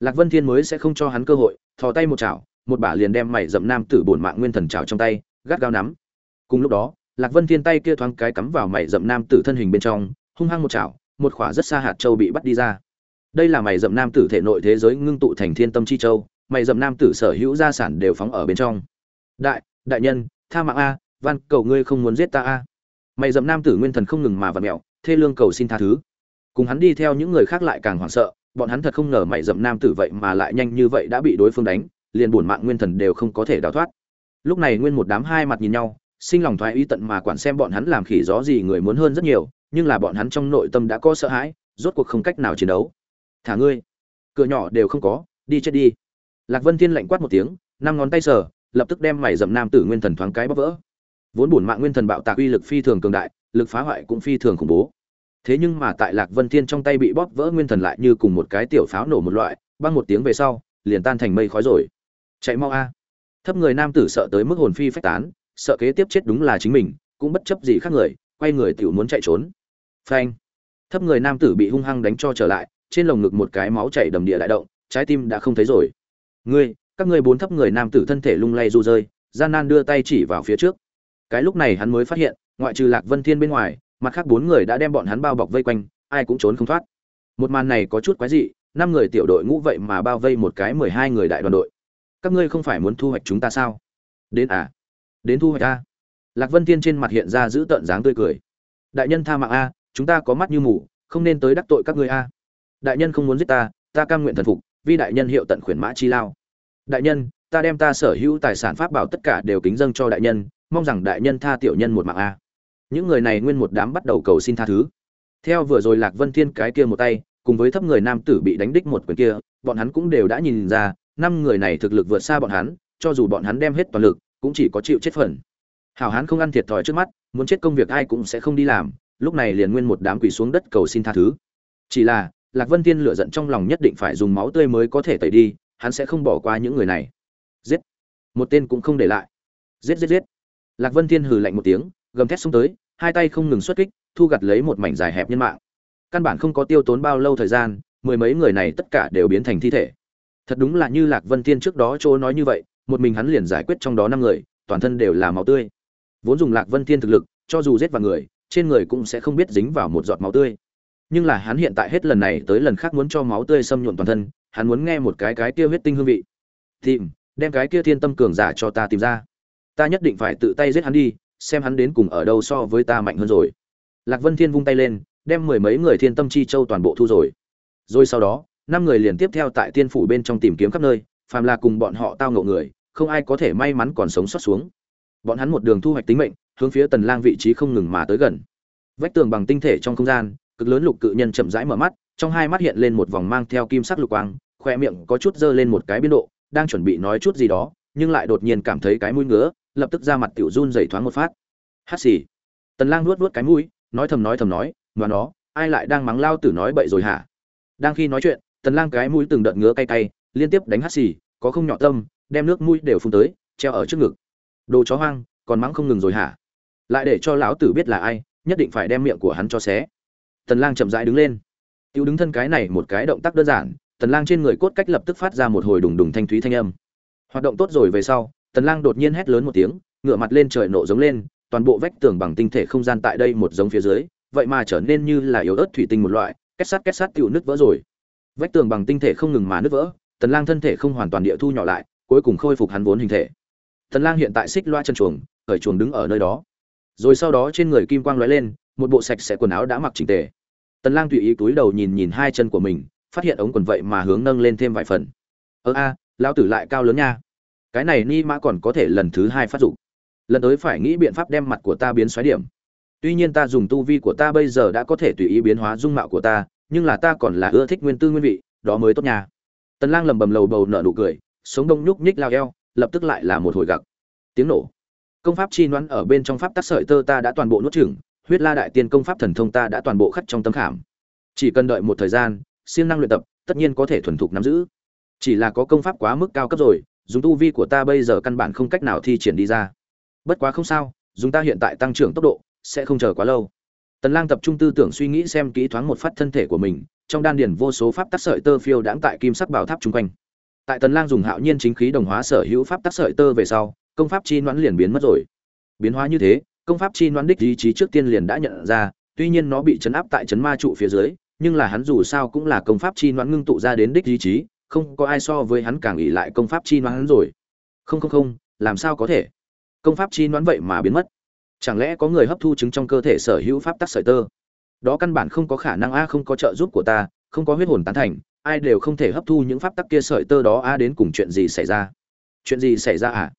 Lạc vân thiên mới sẽ không cho hắn cơ hội, thò tay một chảo, một bả liền đem mày dậm nam tử bổn mạng nguyên thần chảo trong tay, gắt gao nắm. Cùng lúc đó, lạc vân thiên tay kia thoáng cái cắm vào mày dậm nam tử thân hình bên trong, hung hăng một chảo, một khỏa rất xa hạt châu bị bắt đi ra đây là mày dậm nam tử thể nội thế giới ngưng tụ thành thiên tâm chi châu, mày dậm nam tử sở hữu gia sản đều phóng ở bên trong. Đại đại nhân, tha mạng a, van cầu ngươi không muốn giết ta a. Mày dậm nam tử nguyên thần không ngừng mà vặt mẹo, thê lương cầu xin tha thứ. Cùng hắn đi theo những người khác lại càng hoảng sợ, bọn hắn thật không ngờ mày dậm nam tử vậy mà lại nhanh như vậy đã bị đối phương đánh, liền buồn mạng nguyên thần đều không có thể đào thoát. Lúc này nguyên một đám hai mặt nhìn nhau, sinh lòng thoái ý tận mà quản xem bọn hắn làm khỉ gió gì người muốn hơn rất nhiều, nhưng là bọn hắn trong nội tâm đã có sợ hãi, rốt cuộc không cách nào chiến đấu thả ngươi. Cửa nhỏ đều không có, đi chết đi. Lạc vân thiên lạnh quát một tiếng, năm ngón tay sờ, lập tức đem mày dậm nam tử nguyên thần thoáng cái bóc vỡ. Vốn bổn mạng nguyên thần bạo tạc uy lực phi thường cường đại, lực phá hoại cũng phi thường khủng bố. Thế nhưng mà tại lạc vân thiên trong tay bị bóp vỡ nguyên thần lại như cùng một cái tiểu pháo nổ một loại, băng một tiếng về sau, liền tan thành mây khói rồi. Chạy mau a. Thấp người nam tử sợ tới mức hồn phi phách tán, sợ kế tiếp chết đúng là chính mình, cũng bất chấp gì khác người, quay người tiểu muốn chạy trốn. Phanh. Thấp người nam tử bị hung hăng đánh cho trở lại trên lồng ngực một cái máu chảy đầm địa đại động, trái tim đã không thấy rồi. Ngươi, các ngươi bốn thấp người nam tử thân thể lung lay du rơi, gian nan đưa tay chỉ vào phía trước. Cái lúc này hắn mới phát hiện, ngoại trừ lạc vân thiên bên ngoài, mặt khác bốn người đã đem bọn hắn bao bọc vây quanh, ai cũng trốn không thoát. Một màn này có chút quái dị, năm người tiểu đội ngũ vậy mà bao vây một cái mười hai người đại đoàn đội. Các ngươi không phải muốn thu hoạch chúng ta sao? Đến à? Đến thu hoạch a lạc vân thiên trên mặt hiện ra giữ tợn dáng tươi cười. Đại nhân tha mạng a, chúng ta có mắt như mù, không nên tới đắc tội các ngươi a đại nhân không muốn giết ta ta cam nguyện thần phục, vì đại nhân hiệu tận khuyển mã chi lao. Đại nhân, ta đem ta sở hữu tài sản pháp bảo tất cả đều kính dâng cho đại nhân, mong rằng đại nhân tha tiểu nhân một mạng a. Những người này nguyên một đám bắt đầu cầu xin tha thứ. Theo vừa rồi lạc vân thiên cái kia một tay, cùng với thấp người nam tử bị đánh đích một quyền kia, bọn hắn cũng đều đã nhìn ra, năm người này thực lực vượt xa bọn hắn, cho dù bọn hắn đem hết toàn lực, cũng chỉ có chịu chết phần. Hảo hán không ăn thiệt thòi trước mắt, muốn chết công việc ai cũng sẽ không đi làm, lúc này liền nguyên một đám quỳ xuống đất cầu xin tha thứ. Chỉ là lạc vân tiên lửa giận trong lòng nhất định phải dùng máu tươi mới có thể tẩy đi, hắn sẽ không bỏ qua những người này. Giết! Một tên cũng không để lại. Giết giết giết! Lạc vân thiên hừ lạnh một tiếng, gầm thét xông tới, hai tay không ngừng xuất kích, thu gặt lấy một mảnh dài hẹp nhân mạng. Căn bản không có tiêu tốn bao lâu thời gian, mười mấy người này tất cả đều biến thành thi thể. Thật đúng là như lạc vân thiên trước đó chỗ nói như vậy, một mình hắn liền giải quyết trong đó năm người, toàn thân đều là máu tươi. Vốn dùng lạc vân thiên thực lực, cho dù giết vào người, trên người cũng sẽ không biết dính vào một giọt máu tươi nhưng là hắn hiện tại hết lần này tới lần khác muốn cho máu tươi xâm nhuộm toàn thân, hắn muốn nghe một cái cái kia huyết tinh hương vị. Tìm, đem cái kia thiên tâm cường giả cho ta tìm ra. Ta nhất định phải tự tay giết hắn đi, xem hắn đến cùng ở đâu so với ta mạnh hơn rồi. Lạc vân thiên vung tay lên, đem mười mấy người thiên tâm chi châu toàn bộ thu rồi. Rồi sau đó, năm người liền tiếp theo tại tiên phủ bên trong tìm kiếm khắp nơi, phàm là cùng bọn họ tao ngộ người, không ai có thể may mắn còn sống sót xuống. Bọn hắn một đường thu hoạch tính mệnh, hướng phía tần lang vị trí không ngừng mà tới gần. Vách tường bằng tinh thể trong không gian cực lớn lục cự nhân chậm rãi mở mắt, trong hai mắt hiện lên một vòng mang theo kim sắc lục quang, khoe miệng có chút dơ lên một cái biên độ, đang chuẩn bị nói chút gì đó, nhưng lại đột nhiên cảm thấy cái mũi ngứa, lập tức ra mặt tiểu run dày thoáng một phát. Hát xì. Tần lang nuốt nuốt cái mũi, nói thầm nói thầm nói mà nó, ai lại đang mắng lao tử nói bậy rồi hả? Đang khi nói chuyện, tần lang cái mũi từng đợt ngứa cay cay, liên tiếp đánh hát xì, có không nhỏ tâm, đem nước mũi đều phun tới, treo ở trước ngực. Đồ chó hoang, còn mắng không ngừng rồi hả? Lại để cho lão tử biết là ai, nhất định phải đem miệng của hắn cho xé tần lang chậm rãi đứng lên. Tiêu đứng thân cái này một cái động tác đơn giản, tần lang trên người cốt cách lập tức phát ra một hồi đùng đùng thanh thúy thanh âm. Hoạt động tốt rồi về sau, tần lang đột nhiên hét lớn một tiếng, ngửa mặt lên trời nộ giống lên, toàn bộ vách tường bằng tinh thể không gian tại đây một giống phía dưới, vậy mà trở nên như là yếu ớt thủy tinh một loại kết sắt kết sắt tiêu nứt vỡ rồi. Vách tường bằng tinh thể không ngừng mà nứt vỡ, tần lang thân thể không hoàn toàn địa thu nhỏ lại, cuối cùng khôi phục hắn vốn hình thể. Tần lang hiện tại xích loa chân chuồng, khởi chuồng đứng ở nơi đó. Rồi sau đó trên người kim quang lóe lên, một bộ sạch sẽ quần áo đã mặc chỉnh tề tần lang tùy ý túi đầu nhìn nhìn hai chân của mình, phát hiện ống quần vậy mà hướng nâng lên thêm vài phần. Ơ a, lão tử lại cao lớn nha. Cái này ni mã còn có thể lần thứ hai phát dụng lần tới phải nghĩ biện pháp đem mặt của ta biến xoáy điểm. Tuy nhiên ta dùng tu vi của ta bây giờ đã có thể tùy ý biến hóa dung mạo của ta, nhưng là ta còn là ưa thích nguyên tư nguyên vị, đó mới tốt nha. Tần lang lầm bầm lầu bầu nở nụ cười, sống đông nhúc nhích lao eo, lập tức lại là một hồi gặc. Tiếng nổ. Công pháp chi nhoãn ở bên trong pháp tác sợi tơ ta đã toàn bộ nuốt chửng huyết la đại tiên công pháp thần thông ta đã toàn bộ khắc trong tâm khảm. Chỉ cần đợi một thời gian, siêng năng luyện tập, tất nhiên có thể thuần thục nắm giữ. Chỉ là có công pháp quá mức cao cấp rồi, dùng tu vi của ta bây giờ căn bản không cách nào thi triển đi ra. Bất quá không sao, dùng ta hiện tại tăng trưởng tốc độ, sẽ không chờ quá lâu. Tần lang tập trung tư tưởng suy nghĩ xem kỹ thoáng một phát thân thể của mình, trong đan điển vô số pháp tắc sợi tơ phiêu đãng tại kim sắc bảo tháp trung quanh. Tại tần lang dùng hạo nhiên chính khí đồng hóa sở hữu pháp tắc sợi tơ về sau, công pháp chi noãn liền biến mất rồi. Biến hóa như thế công pháp chi noan đích ý chí trước tiên liền đã nhận ra, tuy nhiên nó bị chấn áp tại chấn ma trụ phía dưới, nhưng là hắn dù sao cũng là công pháp chi noan ngưng tụ ra đến đích ý chí, không có ai so với hắn càng ỉ lại công pháp chi noãn rồi. Không không không, làm sao có thể? Công pháp chi noan vậy mà biến mất. Chẳng lẽ có người hấp thu chứng trong cơ thể sở hữu pháp tắc sợi tơ? Đó căn bản không có khả năng a, không có trợ giúp của ta, không có huyết hồn tán thành, ai đều không thể hấp thu những pháp tắc kia sợi tơ đó a, đến cùng chuyện gì xảy ra? Chuyện gì xảy ra à?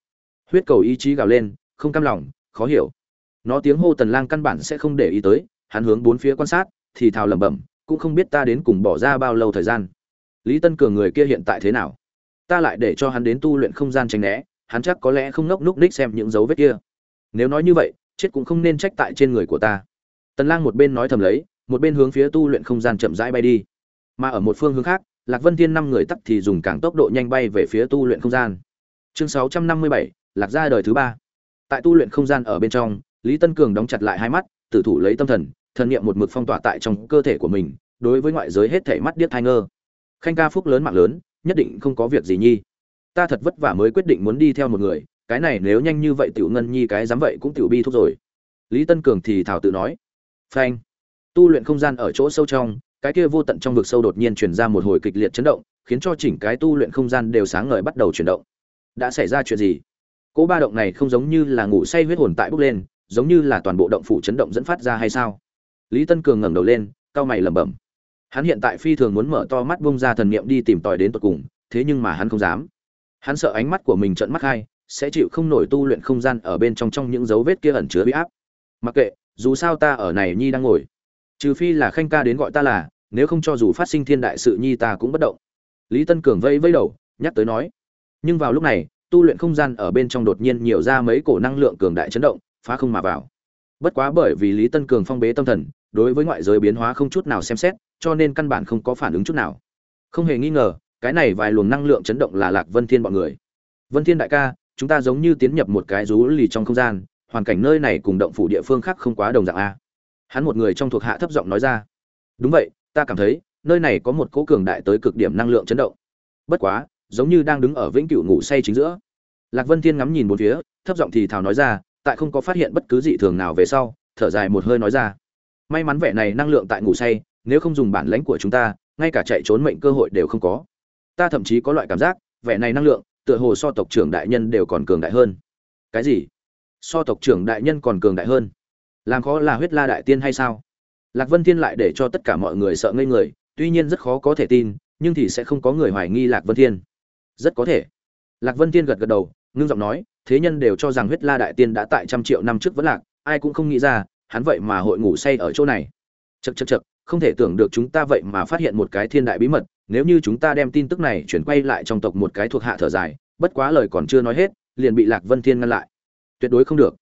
Huyết cầu ý chí gào lên, không cam lòng, khó hiểu nó tiếng hô tần lang căn bản sẽ không để ý tới hắn hướng bốn phía quan sát thì thào lẩm bẩm cũng không biết ta đến cùng bỏ ra bao lâu thời gian. Lý tân cường người kia hiện tại thế nào? Ta lại để cho hắn đến tu luyện không gian tránh né hắn chắc có lẽ không nốc núc ních xem những dấu vết kia. Nếu nói như vậy chết cũng không nên trách tại trên người của ta. Tần lang một bên nói thầm lấy một bên hướng phía tu luyện không gian chậm rãi bay đi. Mà ở một phương hướng khác lạc vân thiên năm người tắt thì dùng càng tốc độ nhanh bay về phía tu luyện không gian. Chương 657, lạc gia đời thứ ba. Tại tu luyện không gian ở bên trong lý tân cường đóng chặt lại hai mắt, tử thủ lấy tâm thần thần niệm một mực phong tỏa tại trong cơ thể của mình, đối với ngoại giới hết thảy mắt điếc thai ngơ. Khanh ca phúc lớn mạng lớn, nhất định không có việc gì nhi. Ta thật vất vả mới quyết định muốn đi theo một người, cái này nếu nhanh như vậy tiểu ngân nhi cái dám vậy cũng tiểu bi thúc rồi. Lý tân cường thì thảo tự nói. Phanh. Tu luyện không gian ở chỗ sâu trong, cái kia vô tận trong vực sâu đột nhiên truyền ra một hồi kịch liệt chấn động, khiến cho chỉnh cái tu luyện không gian đều sáng ngời bắt đầu chuyển động. Đã xảy ra chuyện gì? Cỗ ba động này không giống như là ngủ say huyết hồn tại bốc lên giống như là toàn bộ động phủ chấn động dẫn phát ra hay sao? Lý tân cường ngẩng đầu lên cau mày lẩm bẩm. Hắn hiện tại phi thường muốn mở to mắt bông ra thần niệm đi tìm tòi đến tận cùng, thế nhưng mà hắn không dám. Hắn sợ ánh mắt của mình trợn mắt hai, sẽ chịu không nổi tu luyện không gian ở bên trong trong những dấu vết kia ẩn chứa uy áp. Mặc kệ, dù sao ta ở này nhi đang ngồi. Trừ phi là khanh ca đến gọi ta là, nếu không cho dù phát sinh thiên đại sự nhi ta cũng bất động. Lý tân cường vây vây đầu, nhắc tới nói. Nhưng vào lúc này, tu luyện không gian ở bên trong đột nhiên nhiều ra mấy cổ năng lượng cường đại chấn động phá không mà vào. Bất quá bởi vì lý tân cường phong bế tâm thần, đối với ngoại giới biến hóa không chút nào xem xét, cho nên căn bản không có phản ứng chút nào. Không hề nghi ngờ, cái này vài luồng năng lượng chấn động là lạc vân thiên bọn người. Vân thiên đại ca, chúng ta giống như tiến nhập một cái rú lì trong không gian, hoàn cảnh nơi này cùng động phủ địa phương khác không quá đồng dạng a. Hắn một người trong thuộc hạ thấp giọng nói ra. Đúng vậy, ta cảm thấy, nơi này có một cỗ cường đại tới cực điểm năng lượng chấn động. Bất quá, giống như đang đứng ở vĩnh cửu ngủ say chính giữa. Lạc vân thiên ngắm nhìn bốn phía, thấp giọng thì thào nói ra tại không có phát hiện bất cứ dị thường nào về sau, thở dài một hơi nói ra. May mắn vẻ này năng lượng tại ngủ say, nếu không dùng bản lãnh của chúng ta, ngay cả chạy trốn mệnh cơ hội đều không có. Ta thậm chí có loại cảm giác, vẻ này năng lượng, tựa hồ so tộc trưởng đại nhân đều còn cường đại hơn. Cái gì? So tộc trưởng đại nhân còn cường đại hơn? Làm khó là huyết la đại tiên hay sao? Lạc vân thiên lại để cho tất cả mọi người sợ ngây người, tuy nhiên rất khó có thể tin, nhưng thì sẽ không có người hoài nghi lạc vân thiên. Rất có thể. Lạc vân thiên gật gật đầu, ngưng giọng nói thế nhân đều cho rằng huyết la đại tiên đã tại trăm triệu năm trước vẫn lạc, ai cũng không nghĩ ra, hắn vậy mà hội ngủ say ở chỗ này. Chật chật chật không thể tưởng được chúng ta vậy mà phát hiện một cái thiên đại bí mật, nếu như chúng ta đem tin tức này chuyển quay lại trong tộc một cái thuộc hạ thở dài, bất quá lời còn chưa nói hết, liền bị lạc vân thiên ngăn lại. Tuyệt đối không được.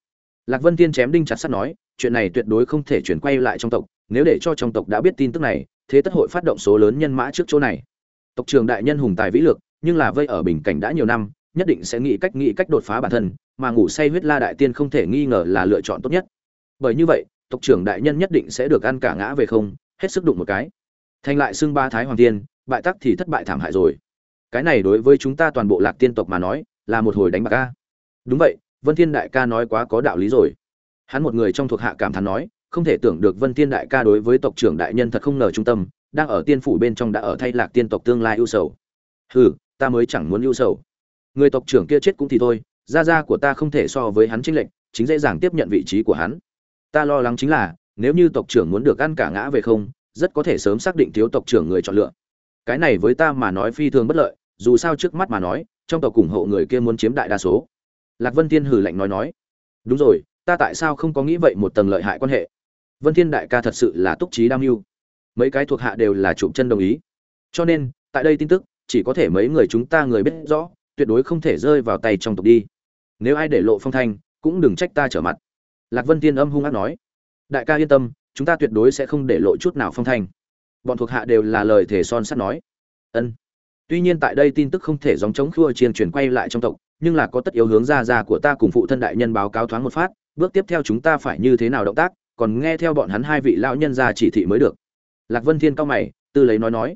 Lạc vân thiên chém đinh chặt sắt nói, chuyện này tuyệt đối không thể chuyển quay lại trong tộc, nếu để cho trong tộc đã biết tin tức này, thế tất hội phát động số lớn nhân mã trước chỗ này. Tộc trường đại nhân hùng tài vĩ lược nhưng là vây ở bình cảnh đã nhiều năm nhất định sẽ nghĩ cách nghĩ cách đột phá bản thân, mà ngủ say huyết la đại tiên không thể nghi ngờ là lựa chọn tốt nhất. Bởi như vậy, tộc trưởng đại nhân nhất định sẽ được ăn cả ngã về không, hết sức đụng một cái. Thành lại xưng ba thái hoàng tiên, bại tắc thì thất bại thảm hại rồi. Cái này đối với chúng ta toàn bộ lạc tiên tộc mà nói, là một hồi đánh bạc a. đúng vậy, vân thiên đại ca nói quá có đạo lý rồi. Hắn một người trong thuộc hạ cảm thán nói, không thể tưởng được vân thiên đại ca đối với tộc trưởng đại nhân thật không ngờ trung tâm, đang ở tiên phủ bên trong đã ở thay lạc tiên tộc tương lai ưu sầu. Hừ, ta mới chẳng muốn ưu sầu người tộc trưởng kia chết cũng thì thôi, gia gia của ta không thể so với hắn chính lệnh chính dễ dàng tiếp nhận vị trí của hắn. Ta lo lắng chính là, nếu như tộc trưởng muốn được ăn cả ngã về không, rất có thể sớm xác định thiếu tộc trưởng người chọn lựa. Cái này với ta mà nói phi thường bất lợi, dù sao trước mắt mà nói, trong tộc ủng hộ người kia muốn chiếm đại đa số. Lạc vân Thiên hử lạnh nói nói. Đúng rồi, ta tại sao không có nghĩ vậy một tầng lợi hại quan hệ? Vân thiên đại ca thật sự là túc trí đam mưu. Mấy cái thuộc hạ đều là chụp chân đồng ý. Cho nên, tại đây tin tức, chỉ có thể mấy người chúng ta người biết rõ tuyệt đối không thể rơi vào tay trong tộc đi. Nếu ai để lộ phong thanh, cũng đừng trách ta trở mặt. Lạc vân tiên âm hung ác nói. Đại ca yên tâm, chúng ta tuyệt đối sẽ không để lộ chút nào phong thanh. Bọn thuộc hạ đều là lời thể son sắt nói. Ân. Tuy nhiên tại đây tin tức không thể dòng chống khua chiên chuyển quay lại trong tộc, nhưng là có tất yếu hướng ra ra của ta cùng phụ thân đại nhân báo cáo thoáng một phát, bước tiếp theo chúng ta phải như thế nào động tác, còn nghe theo bọn hắn hai vị lão nhân ra chỉ thị mới được. Lạc vân thiên cao mày, tư lấy nói nói.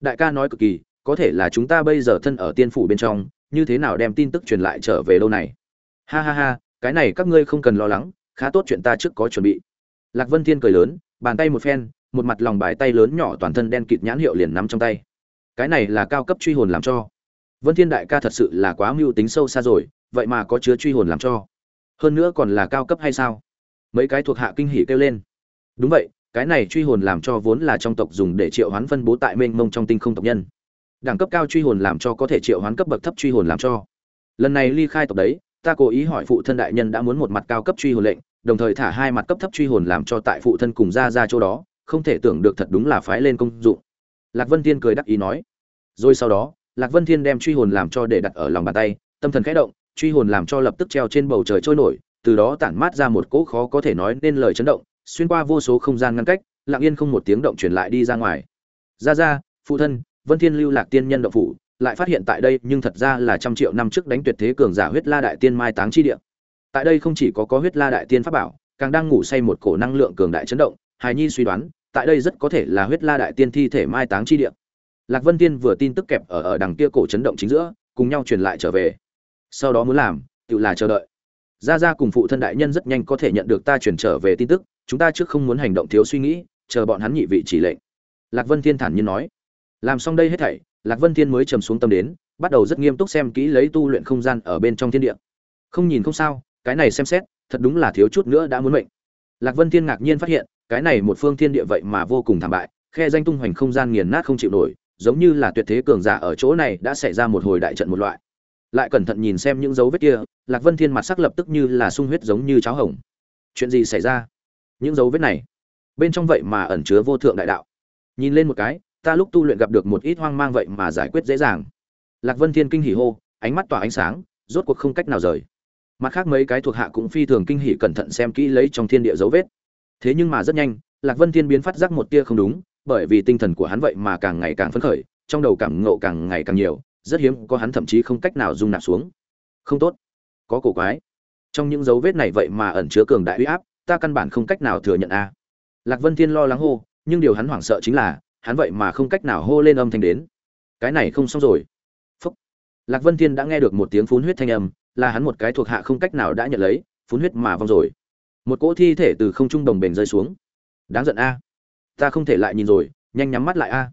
Đại ca nói cực kỳ, có thể là chúng ta bây giờ thân ở tiên phủ bên trong như thế nào đem tin tức truyền lại trở về lâu này? Ha ha ha, cái này các ngươi không cần lo lắng, khá tốt chuyện ta trước có chuẩn bị. Lạc vân thiên cười lớn, bàn tay một phen, một mặt lòng bài tay lớn nhỏ toàn thân đen kịt nhãn hiệu liền nắm trong tay. Cái này là cao cấp truy hồn làm cho. Vân thiên đại ca thật sự là quá mưu tính sâu xa rồi, vậy mà có chứa truy hồn làm cho. Hơn nữa còn là cao cấp hay sao? Mấy cái thuộc hạ kinh hỉ kêu lên. Đúng vậy, cái này truy hồn làm cho vốn là trong tộc dùng để triệu hoán phân bố tại mênh mông trong tinh không tộc nhân đẳng cấp cao truy hồn làm cho có thể triệu hoán cấp bậc thấp truy hồn làm cho. Lần này ly khai tộc đấy, ta cố ý hỏi phụ thân đại nhân đã muốn một mặt cao cấp truy hồn lệnh, đồng thời thả hai mặt cấp thấp truy hồn làm cho tại phụ thân cùng ra ra chỗ đó, không thể tưởng được thật đúng là phái lên công dụng. Lạc vân thiên cười đắc ý nói. Rồi sau đó, lạc vân thiên đem truy hồn làm cho để đặt ở lòng bàn tay, tâm thần khẽ động, truy hồn làm cho lập tức treo trên bầu trời trôi nổi, từ đó tản mát ra một cỗ khó có thể nói nên lời chấn động, xuyên qua vô số không gian ngăn cách, lặng yên không một tiếng động truyền lại đi ra ngoài. Ra ra, phụ thân vân thiên lưu lạc tiên nhân động phủ, lại phát hiện tại đây, nhưng thật ra là trăm triệu năm trước đánh tuyệt thế cường giả huyết la đại tiên mai táng chi địa. Tại đây không chỉ có có huyết la đại tiên pháp bảo, càng đang ngủ say một cổ năng lượng cường đại chấn động, hài nhi suy đoán, tại đây rất có thể là huyết la đại tiên thi thể mai táng chi địa. Lạc vân tiên vừa tin tức kẹp ở ở đằng kia cổ chấn động chính giữa, cùng nhau truyền lại trở về. Sau đó muốn làm, tự là chờ đợi. Gia gia cùng phụ thân đại nhân rất nhanh có thể nhận được ta truyền trở về tin tức, chúng ta trước không muốn hành động thiếu suy nghĩ, chờ bọn hắn nhị vị chỉ lệnh. Lạc vân thiên thản nhiên nói làm xong đây hết thảy, lạc vân thiên mới trầm xuống tâm đến, bắt đầu rất nghiêm túc xem kỹ lấy tu luyện không gian ở bên trong thiên địa. Không nhìn không sao, cái này xem xét, thật đúng là thiếu chút nữa đã muốn mệnh. Lạc vân thiên ngạc nhiên phát hiện, cái này một phương thiên địa vậy mà vô cùng thảm bại, khe danh tung hoành không gian nghiền nát không chịu nổi, giống như là tuyệt thế cường giả ở chỗ này đã xảy ra một hồi đại trận một loại. Lại cẩn thận nhìn xem những dấu vết kia, lạc vân thiên mặt sắc lập tức như là sung huyết giống như cháo hồng. Chuyện gì xảy ra? Những dấu vết này, bên trong vậy mà ẩn chứa vô thượng đại đạo. Nhìn lên một cái ta lúc tu luyện gặp được một ít hoang mang vậy mà giải quyết dễ dàng. Lạc vân thiên kinh hỉ hô, ánh mắt tỏa ánh sáng, rốt cuộc không cách nào rời. Mặt khác mấy cái thuộc hạ cũng phi thường kinh hỉ cẩn thận xem kỹ lấy trong thiên địa dấu vết. Thế nhưng mà rất nhanh, lạc vân thiên biến phát giác một tia không đúng, bởi vì tinh thần của hắn vậy mà càng ngày càng phấn khởi, trong đầu cảm ngộ càng ngày càng nhiều, rất hiếm có hắn thậm chí không cách nào dung nạp xuống. Không tốt. Có cổ quái. Trong những dấu vết này vậy mà ẩn chứa cường đại uy áp, ta căn bản không cách nào thừa nhận a. Lạc vân thiên lo lắng hô, nhưng điều hắn hoảng sợ chính là hắn vậy mà không cách nào hô lên âm thanh đến. Cái này không xong rồi. Phúc. Lạc vân thiên đã nghe được một tiếng phun huyết thanh âm, là hắn một cái thuộc hạ không cách nào đã nhận lấy, phun huyết mà vong rồi. Một cỗ thi thể từ không trung đồng bền rơi xuống. Đáng giận a. Ta không thể lại nhìn rồi, nhanh nhắm mắt lại a.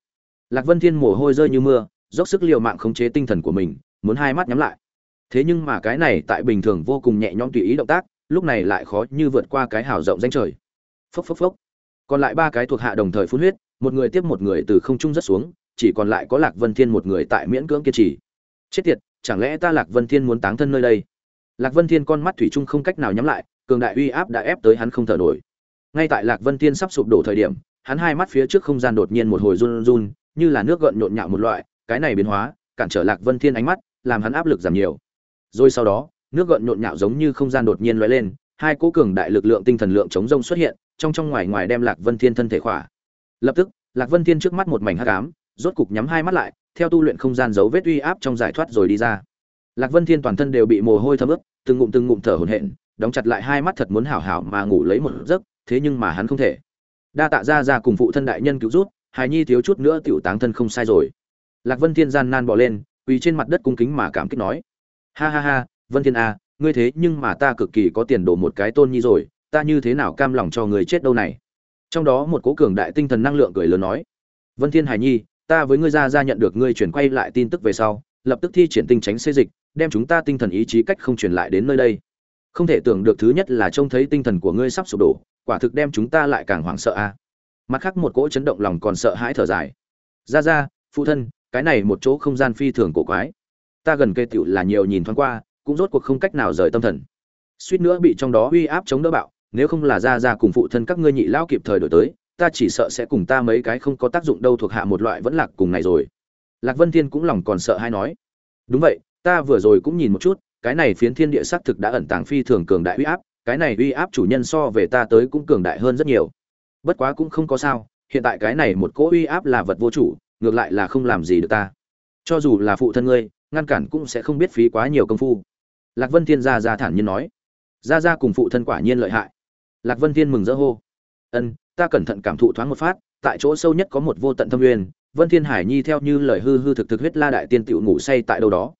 Lạc vân thiên mồ hôi rơi như mưa, dốc sức liều mạng khống chế tinh thần của mình, muốn hai mắt nhắm lại. Thế nhưng mà cái này tại bình thường vô cùng nhẹ nhõm tùy ý động tác, lúc này lại khó như vượt qua cái hào rộng danh trời. Phốc phốc phốc. Còn lại ba cái thuộc hạ đồng thời phun huyết một người tiếp một người từ không trung rất xuống, chỉ còn lại có lạc vân thiên một người tại miễn cưỡng kiên trì. Chết tiệt, chẳng lẽ ta lạc vân thiên muốn táng thân nơi đây? Lạc vân thiên con mắt thủy chung không cách nào nhắm lại, cường đại uy áp đã ép tới hắn không thở nổi. Ngay tại lạc vân thiên sắp sụp đổ thời điểm, hắn hai mắt phía trước không gian đột nhiên một hồi run run, như là nước gợn nhộn nhạo một loại, cái này biến hóa, cản trở lạc vân thiên ánh mắt, làm hắn áp lực giảm nhiều. Rồi sau đó, nước gợn nhộn nhạo giống như không gian đột nhiên lóe lên, hai cỗ cường đại lực lượng tinh thần lượng chống rông xuất hiện, trong trong ngoài ngoài đem lạc vân thiên thân thể khỏa lập tức lạc vân thiên trước mắt một mảnh hắc ám rốt cục nhắm hai mắt lại theo tu luyện không gian dấu vết uy áp trong giải thoát rồi đi ra. Lạc vân thiên toàn thân đều bị mồ hôi thấm ướt từng ngụm từng ngụm thở hổn hển đóng chặt lại hai mắt thật muốn hảo hảo mà ngủ lấy một giấc thế nhưng mà hắn không thể. Đa tạ ra ra cùng phụ thân đại nhân cứu rút hài nhi thiếu chút nữa tiểu táng thân không sai rồi. Lạc vân thiên gian nan bỏ lên quỳ trên mặt đất cung kính mà cảm kích nói. Ha ha ha vân thiên a à, ngươi thế nhưng mà ta cực kỳ có tiền đồ một cái tôn nhi rồi ta như thế nào cam lòng cho người chết đâu này? Trong đó một cố cường đại tinh thần năng lượng cười lớn nói, vân thiên hải nhi, ta với ngươi ra ra nhận được ngươi chuyển quay lại tin tức về sau, lập tức thi triển tinh tránh xê dịch, đem chúng ta tinh thần ý chí cách không truyền lại đến nơi đây. Không thể tưởng được thứ nhất là trông thấy tinh thần của ngươi sắp sụp đổ, quả thực đem chúng ta lại càng hoảng sợ a. Mặt khác một cỗ chấn động lòng còn sợ hãi thở dài. Ra ra, phụ thân, cái này một chỗ không gian phi thường cổ quái. Ta gần cây tựu là nhiều nhìn thoáng qua, cũng rốt cuộc không cách nào rời tâm thần. Suýt nữa bị trong đó uy áp chống đỡ bạo nếu không là ra ra cùng phụ thân các ngươi nhị lão kịp thời đổi tới, ta chỉ sợ sẽ cùng ta mấy cái không có tác dụng đâu thuộc hạ một loại vẫn lạc cùng này rồi. Lạc vân thiên cũng lòng còn sợ hay nói. Đúng vậy, ta vừa rồi cũng nhìn một chút, cái này phiến thiên địa xác thực đã ẩn tàng phi thường cường đại uy áp, cái này uy áp chủ nhân so về ta tới cũng cường đại hơn rất nhiều. Bất quá cũng không có sao, hiện tại cái này một cỗ uy áp là vật vô chủ, ngược lại là không làm gì được ta. Cho dù là phụ thân ngươi, ngăn cản cũng sẽ không biết phí quá nhiều công phu. Lạc vân thiên gia gia thản nhiên nói. Gia gia cùng phụ thân quả nhiên lợi hại lạc vân thiên mừng rỡ hô. Ân, ta cẩn thận cảm thụ thoáng một phát, tại chỗ sâu nhất có một vô tận thâm uyên vân thiên hải nhi theo như lời hư hư thực thực huyết la đại tiên tiểu ngủ say tại đâu đó.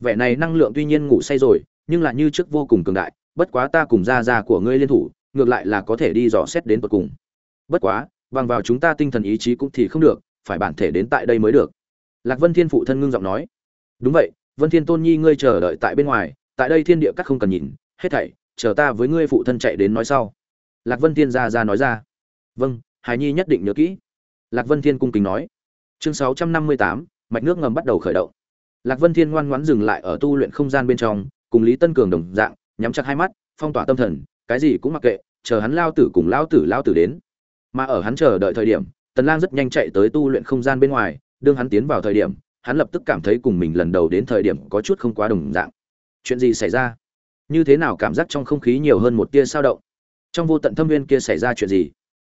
Vẻ này năng lượng tuy nhiên ngủ say rồi, nhưng là như trước vô cùng cường đại, bất quá ta cùng gia gia của ngươi liên thủ, ngược lại là có thể đi dò xét đến tận cùng. Bất quá, bằng vào chúng ta tinh thần ý chí cũng thì không được, phải bản thể đến tại đây mới được. Lạc vân thiên phụ thân ngưng giọng nói. Đúng vậy, vân thiên tôn nhi ngươi chờ đợi tại bên ngoài, tại đây thiên địa các không cần nhìn, hết thảy, chờ ta với ngươi phụ thân chạy đến nói sau lạc vân thiên ra ra nói ra. Vâng hải nhi nhất định nhớ kỹ. Lạc vân thiên cung kính nói. Chương sáu trăm năm mươi tám, mạch nước ngầm bắt đầu khởi động. Lạc vân thiên ngoan ngoãn dừng lại ở tu luyện không gian bên trong, cùng lý tân cường đồng dạng, nhắm chặt hai mắt, phong tỏa tâm thần, cái gì cũng mặc kệ, chờ hắn lao tử cùng lao tử lao tử đến. Mà ở hắn chờ đợi thời điểm, tần lang rất nhanh chạy tới tu luyện không gian bên ngoài đương hắn tiến vào thời điểm, hắn lập tức cảm thấy cùng mình lần đầu đến thời điểm có chút không quá đồng dạng. Chuyện gì xảy ra? Như thế nào cảm giác trong không khí nhiều hơn một tia sao động? Trong vô tận thâm nguyên kia xảy ra chuyện gì?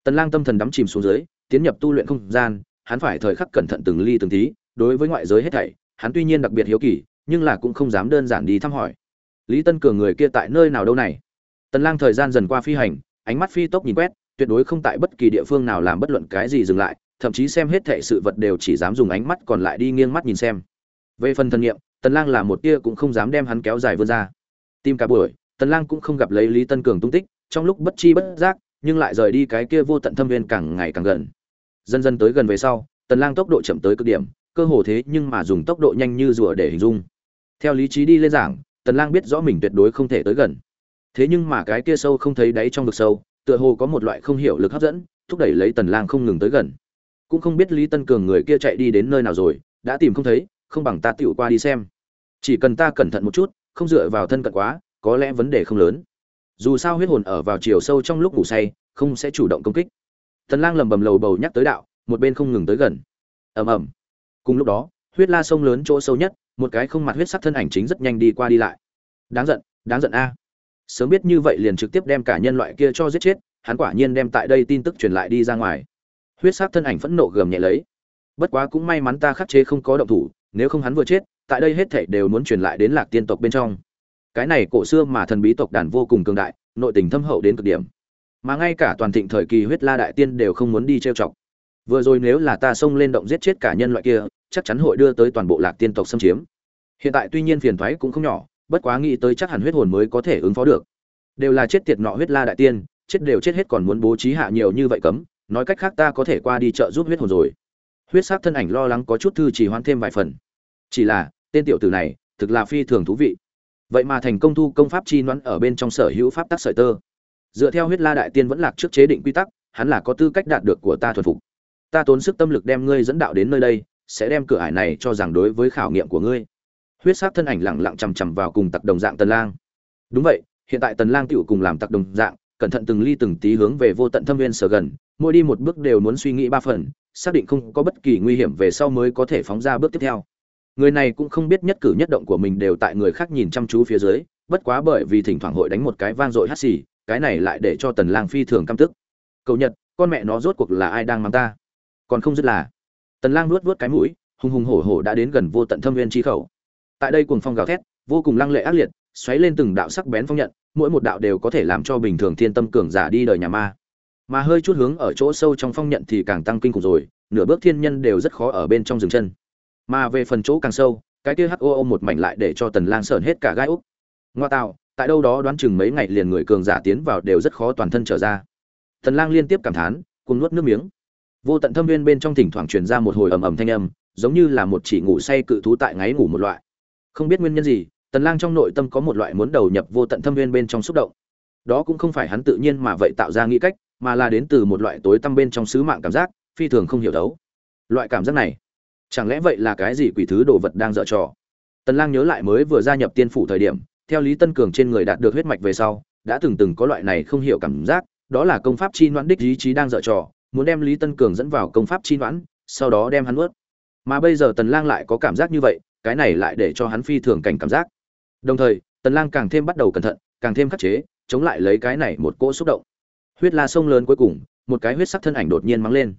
Tần lang tâm thần đắm chìm xuống dưới, tiến nhập tu luyện không gian, hắn phải thời khắc cẩn thận từng ly từng tí, đối với ngoại giới hết thảy, hắn tuy nhiên đặc biệt hiếu kỳ, nhưng là cũng không dám đơn giản đi thăm hỏi. Lý tân cường người kia tại nơi nào đâu này? Tần lang thời gian dần qua phi hành, ánh mắt phi tốc nhìn quét, tuyệt đối không tại bất kỳ địa phương nào làm bất luận cái gì dừng lại, thậm chí xem hết thảy sự vật đều chỉ dám dùng ánh mắt còn lại đi nghiêng mắt nhìn xem. Về phần thần nghiệm tần lang là một tia cũng không dám đem hắn kéo dài vươn ra. Tìm cả buổi, tần lang cũng không gặp lấy lý tân cường tung tích trong lúc bất chi bất giác, nhưng lại rời đi cái kia vô tận thâm viên càng ngày càng gần. Dần dần tới gần về sau, tần lang tốc độ chậm tới cực điểm, cơ hồ thế nhưng mà dùng tốc độ nhanh như rùa để hình dung. Theo lý trí đi lên giảng, tần lang biết rõ mình tuyệt đối không thể tới gần. Thế nhưng mà cái kia sâu không thấy đáy trong vực sâu, tựa hồ có một loại không hiểu lực hấp dẫn, thúc đẩy lấy tần lang không ngừng tới gần. Cũng không biết lý tân cường người kia chạy đi đến nơi nào rồi, đã tìm không thấy, không bằng ta tiểu qua đi xem. Chỉ cần ta cẩn thận một chút, không dựa vào thân cận quá, có lẽ vấn đề không lớn dù sao huyết hồn ở vào chiều sâu trong lúc ngủ say, không sẽ chủ động công kích. Tần lang lầm bầm lầu bầu nhắc tới đạo, một bên không ngừng tới gần. Ầm ầm. Cùng lúc đó, huyết la sông lớn chỗ sâu nhất, một cái không mặt huyết sắc thân ảnh chính rất nhanh đi qua đi lại. Đáng giận đáng giận a. Sớm biết như vậy liền trực tiếp đem cả nhân loại kia cho giết chết, hắn quả nhiên đem tại đây tin tức truyền lại đi ra ngoài. Huyết sắc thân ảnh phẫn nộ gầm nhẹ lấy. Bất quá cũng may mắn ta khắc chế không có động thủ, nếu không hắn vừa chết, tại đây hết thảy đều muốn truyền lại đến lạc tiên tộc bên trong cái này cổ xưa mà thần bí tộc đàn vô cùng cường đại, nội tình thâm hậu đến cực điểm. Mà ngay cả toàn thịnh thời kỳ huyết la đại tiên đều không muốn đi trêu chọc. Vừa rồi nếu là ta xông lên động giết chết cả nhân loại kia, chắc chắn hội đưa tới toàn bộ lạc tiên tộc xâm chiếm. Hiện tại tuy nhiên phiền thoái cũng không nhỏ, bất quá nghĩ tới chắc hẳn huyết hồn mới có thể ứng phó được. Đều là chết tiệt nọ huyết la đại tiên, chết đều chết hết còn muốn bố trí hạ nhiều như vậy cấm, nói cách khác ta có thể qua đi chợ giúp huyết hồn rồi. Huyết sắc thân ảnh lo lắng có chút thư chỉ hoãn thêm vài phần. Chỉ là, tên tiểu tử này, thực là phi thường thú vị vậy mà thành công thu công pháp chi nón ở bên trong sở hữu pháp tắc sợi tơ. Dựa theo huyết la đại tiên vẫn lạc trước chế định quy tắc, hắn là có tư cách đạt được của ta thuần phục. Ta tốn sức tâm lực đem ngươi dẫn đạo đến nơi đây, sẽ đem cửa ải này cho rằng đối với khảo nghiệm của ngươi. Huyết sắc thân ảnh lẳng lặng chằm chằm vào cùng tặc đồng dạng tần lang. Đúng vậy, hiện tại tần lang tiểu cùng làm tặc đồng dạng, cẩn thận từng ly từng tí hướng về vô tận thâm viên sở gần, mỗi đi một bước đều muốn suy nghĩ ba phần, xác định không có bất kỳ nguy hiểm về sau mới có thể phóng ra bước tiếp theo người này cũng không biết nhất cử nhất động của mình đều tại người khác nhìn chăm chú phía dưới, bất quá bởi vì thỉnh thoảng hội đánh một cái vang dội hắt xì, cái này lại để cho tần lang phi thường căm tức. Cầu nhật, con mẹ nó rốt cuộc là ai đang mang ta? Còn không dứt là, tần lang nuốt nuốt cái mũi, hùng hùng hổ hổ đã đến gần vô tận thâm viên chi khẩu. Tại đây cuồng phong gào thét, vô cùng lăng lệ ác liệt, xoáy lên từng đạo sắc bén phong nhận, mỗi một đạo đều có thể làm cho bình thường thiên tâm cường giả đi đời nhà ma. Mà hơi chút hướng ở chỗ sâu trong phong nhận thì càng tăng kinh khủng rồi, nửa bước thiên nhân đều rất khó ở bên trong rừng chân mà về phần chỗ càng sâu, cái kia hô một mảnh lại để cho tần lang sởn hết cả gai úc. Ngoa tạo, tại đâu đó đoán chừng mấy ngày liền người cường giả tiến vào đều rất khó toàn thân trở ra. Tần lang liên tiếp cảm thán cùng nuốt nước miếng. Vô tận thâm viên bên trong thỉnh thoảng truyền ra một hồi ầm ầm thanh âm, giống như là một chỉ ngủ say cự thú tại ngáy ngủ một loại. Không biết nguyên nhân gì, tần lang trong nội tâm có một loại muốn đầu nhập vô tận thâm viên bên trong xúc động. Đó cũng không phải hắn tự nhiên mà vậy tạo ra nghĩ cách, mà là đến từ một loại tối tăm bên trong sứ mạng cảm giác, phi thường không hiểu đấu. Loại cảm giác này chẳng lẽ vậy là cái gì quỷ thứ đồ vật đang dở trò? Tần lang nhớ lại mới vừa gia nhập tiên phủ thời điểm, theo lý tân cường trên người đạt được huyết mạch về sau, đã từng từng có loại này không hiểu cảm giác, đó là công pháp chi noãn đích ý chí đang dở trò, muốn đem lý tân cường dẫn vào công pháp chi noãn, sau đó đem hắn nuốt. Mà bây giờ tần lang lại có cảm giác như vậy, cái này lại để cho hắn phi thường cảnh cảm giác. Đồng thời, tần lang càng thêm bắt đầu cẩn thận, càng thêm khắc chế, chống lại lấy cái này một cỗ xúc động. Huyết la sông lớn cuối cùng, một cái huyết sắc thân ảnh đột nhiên mắng lên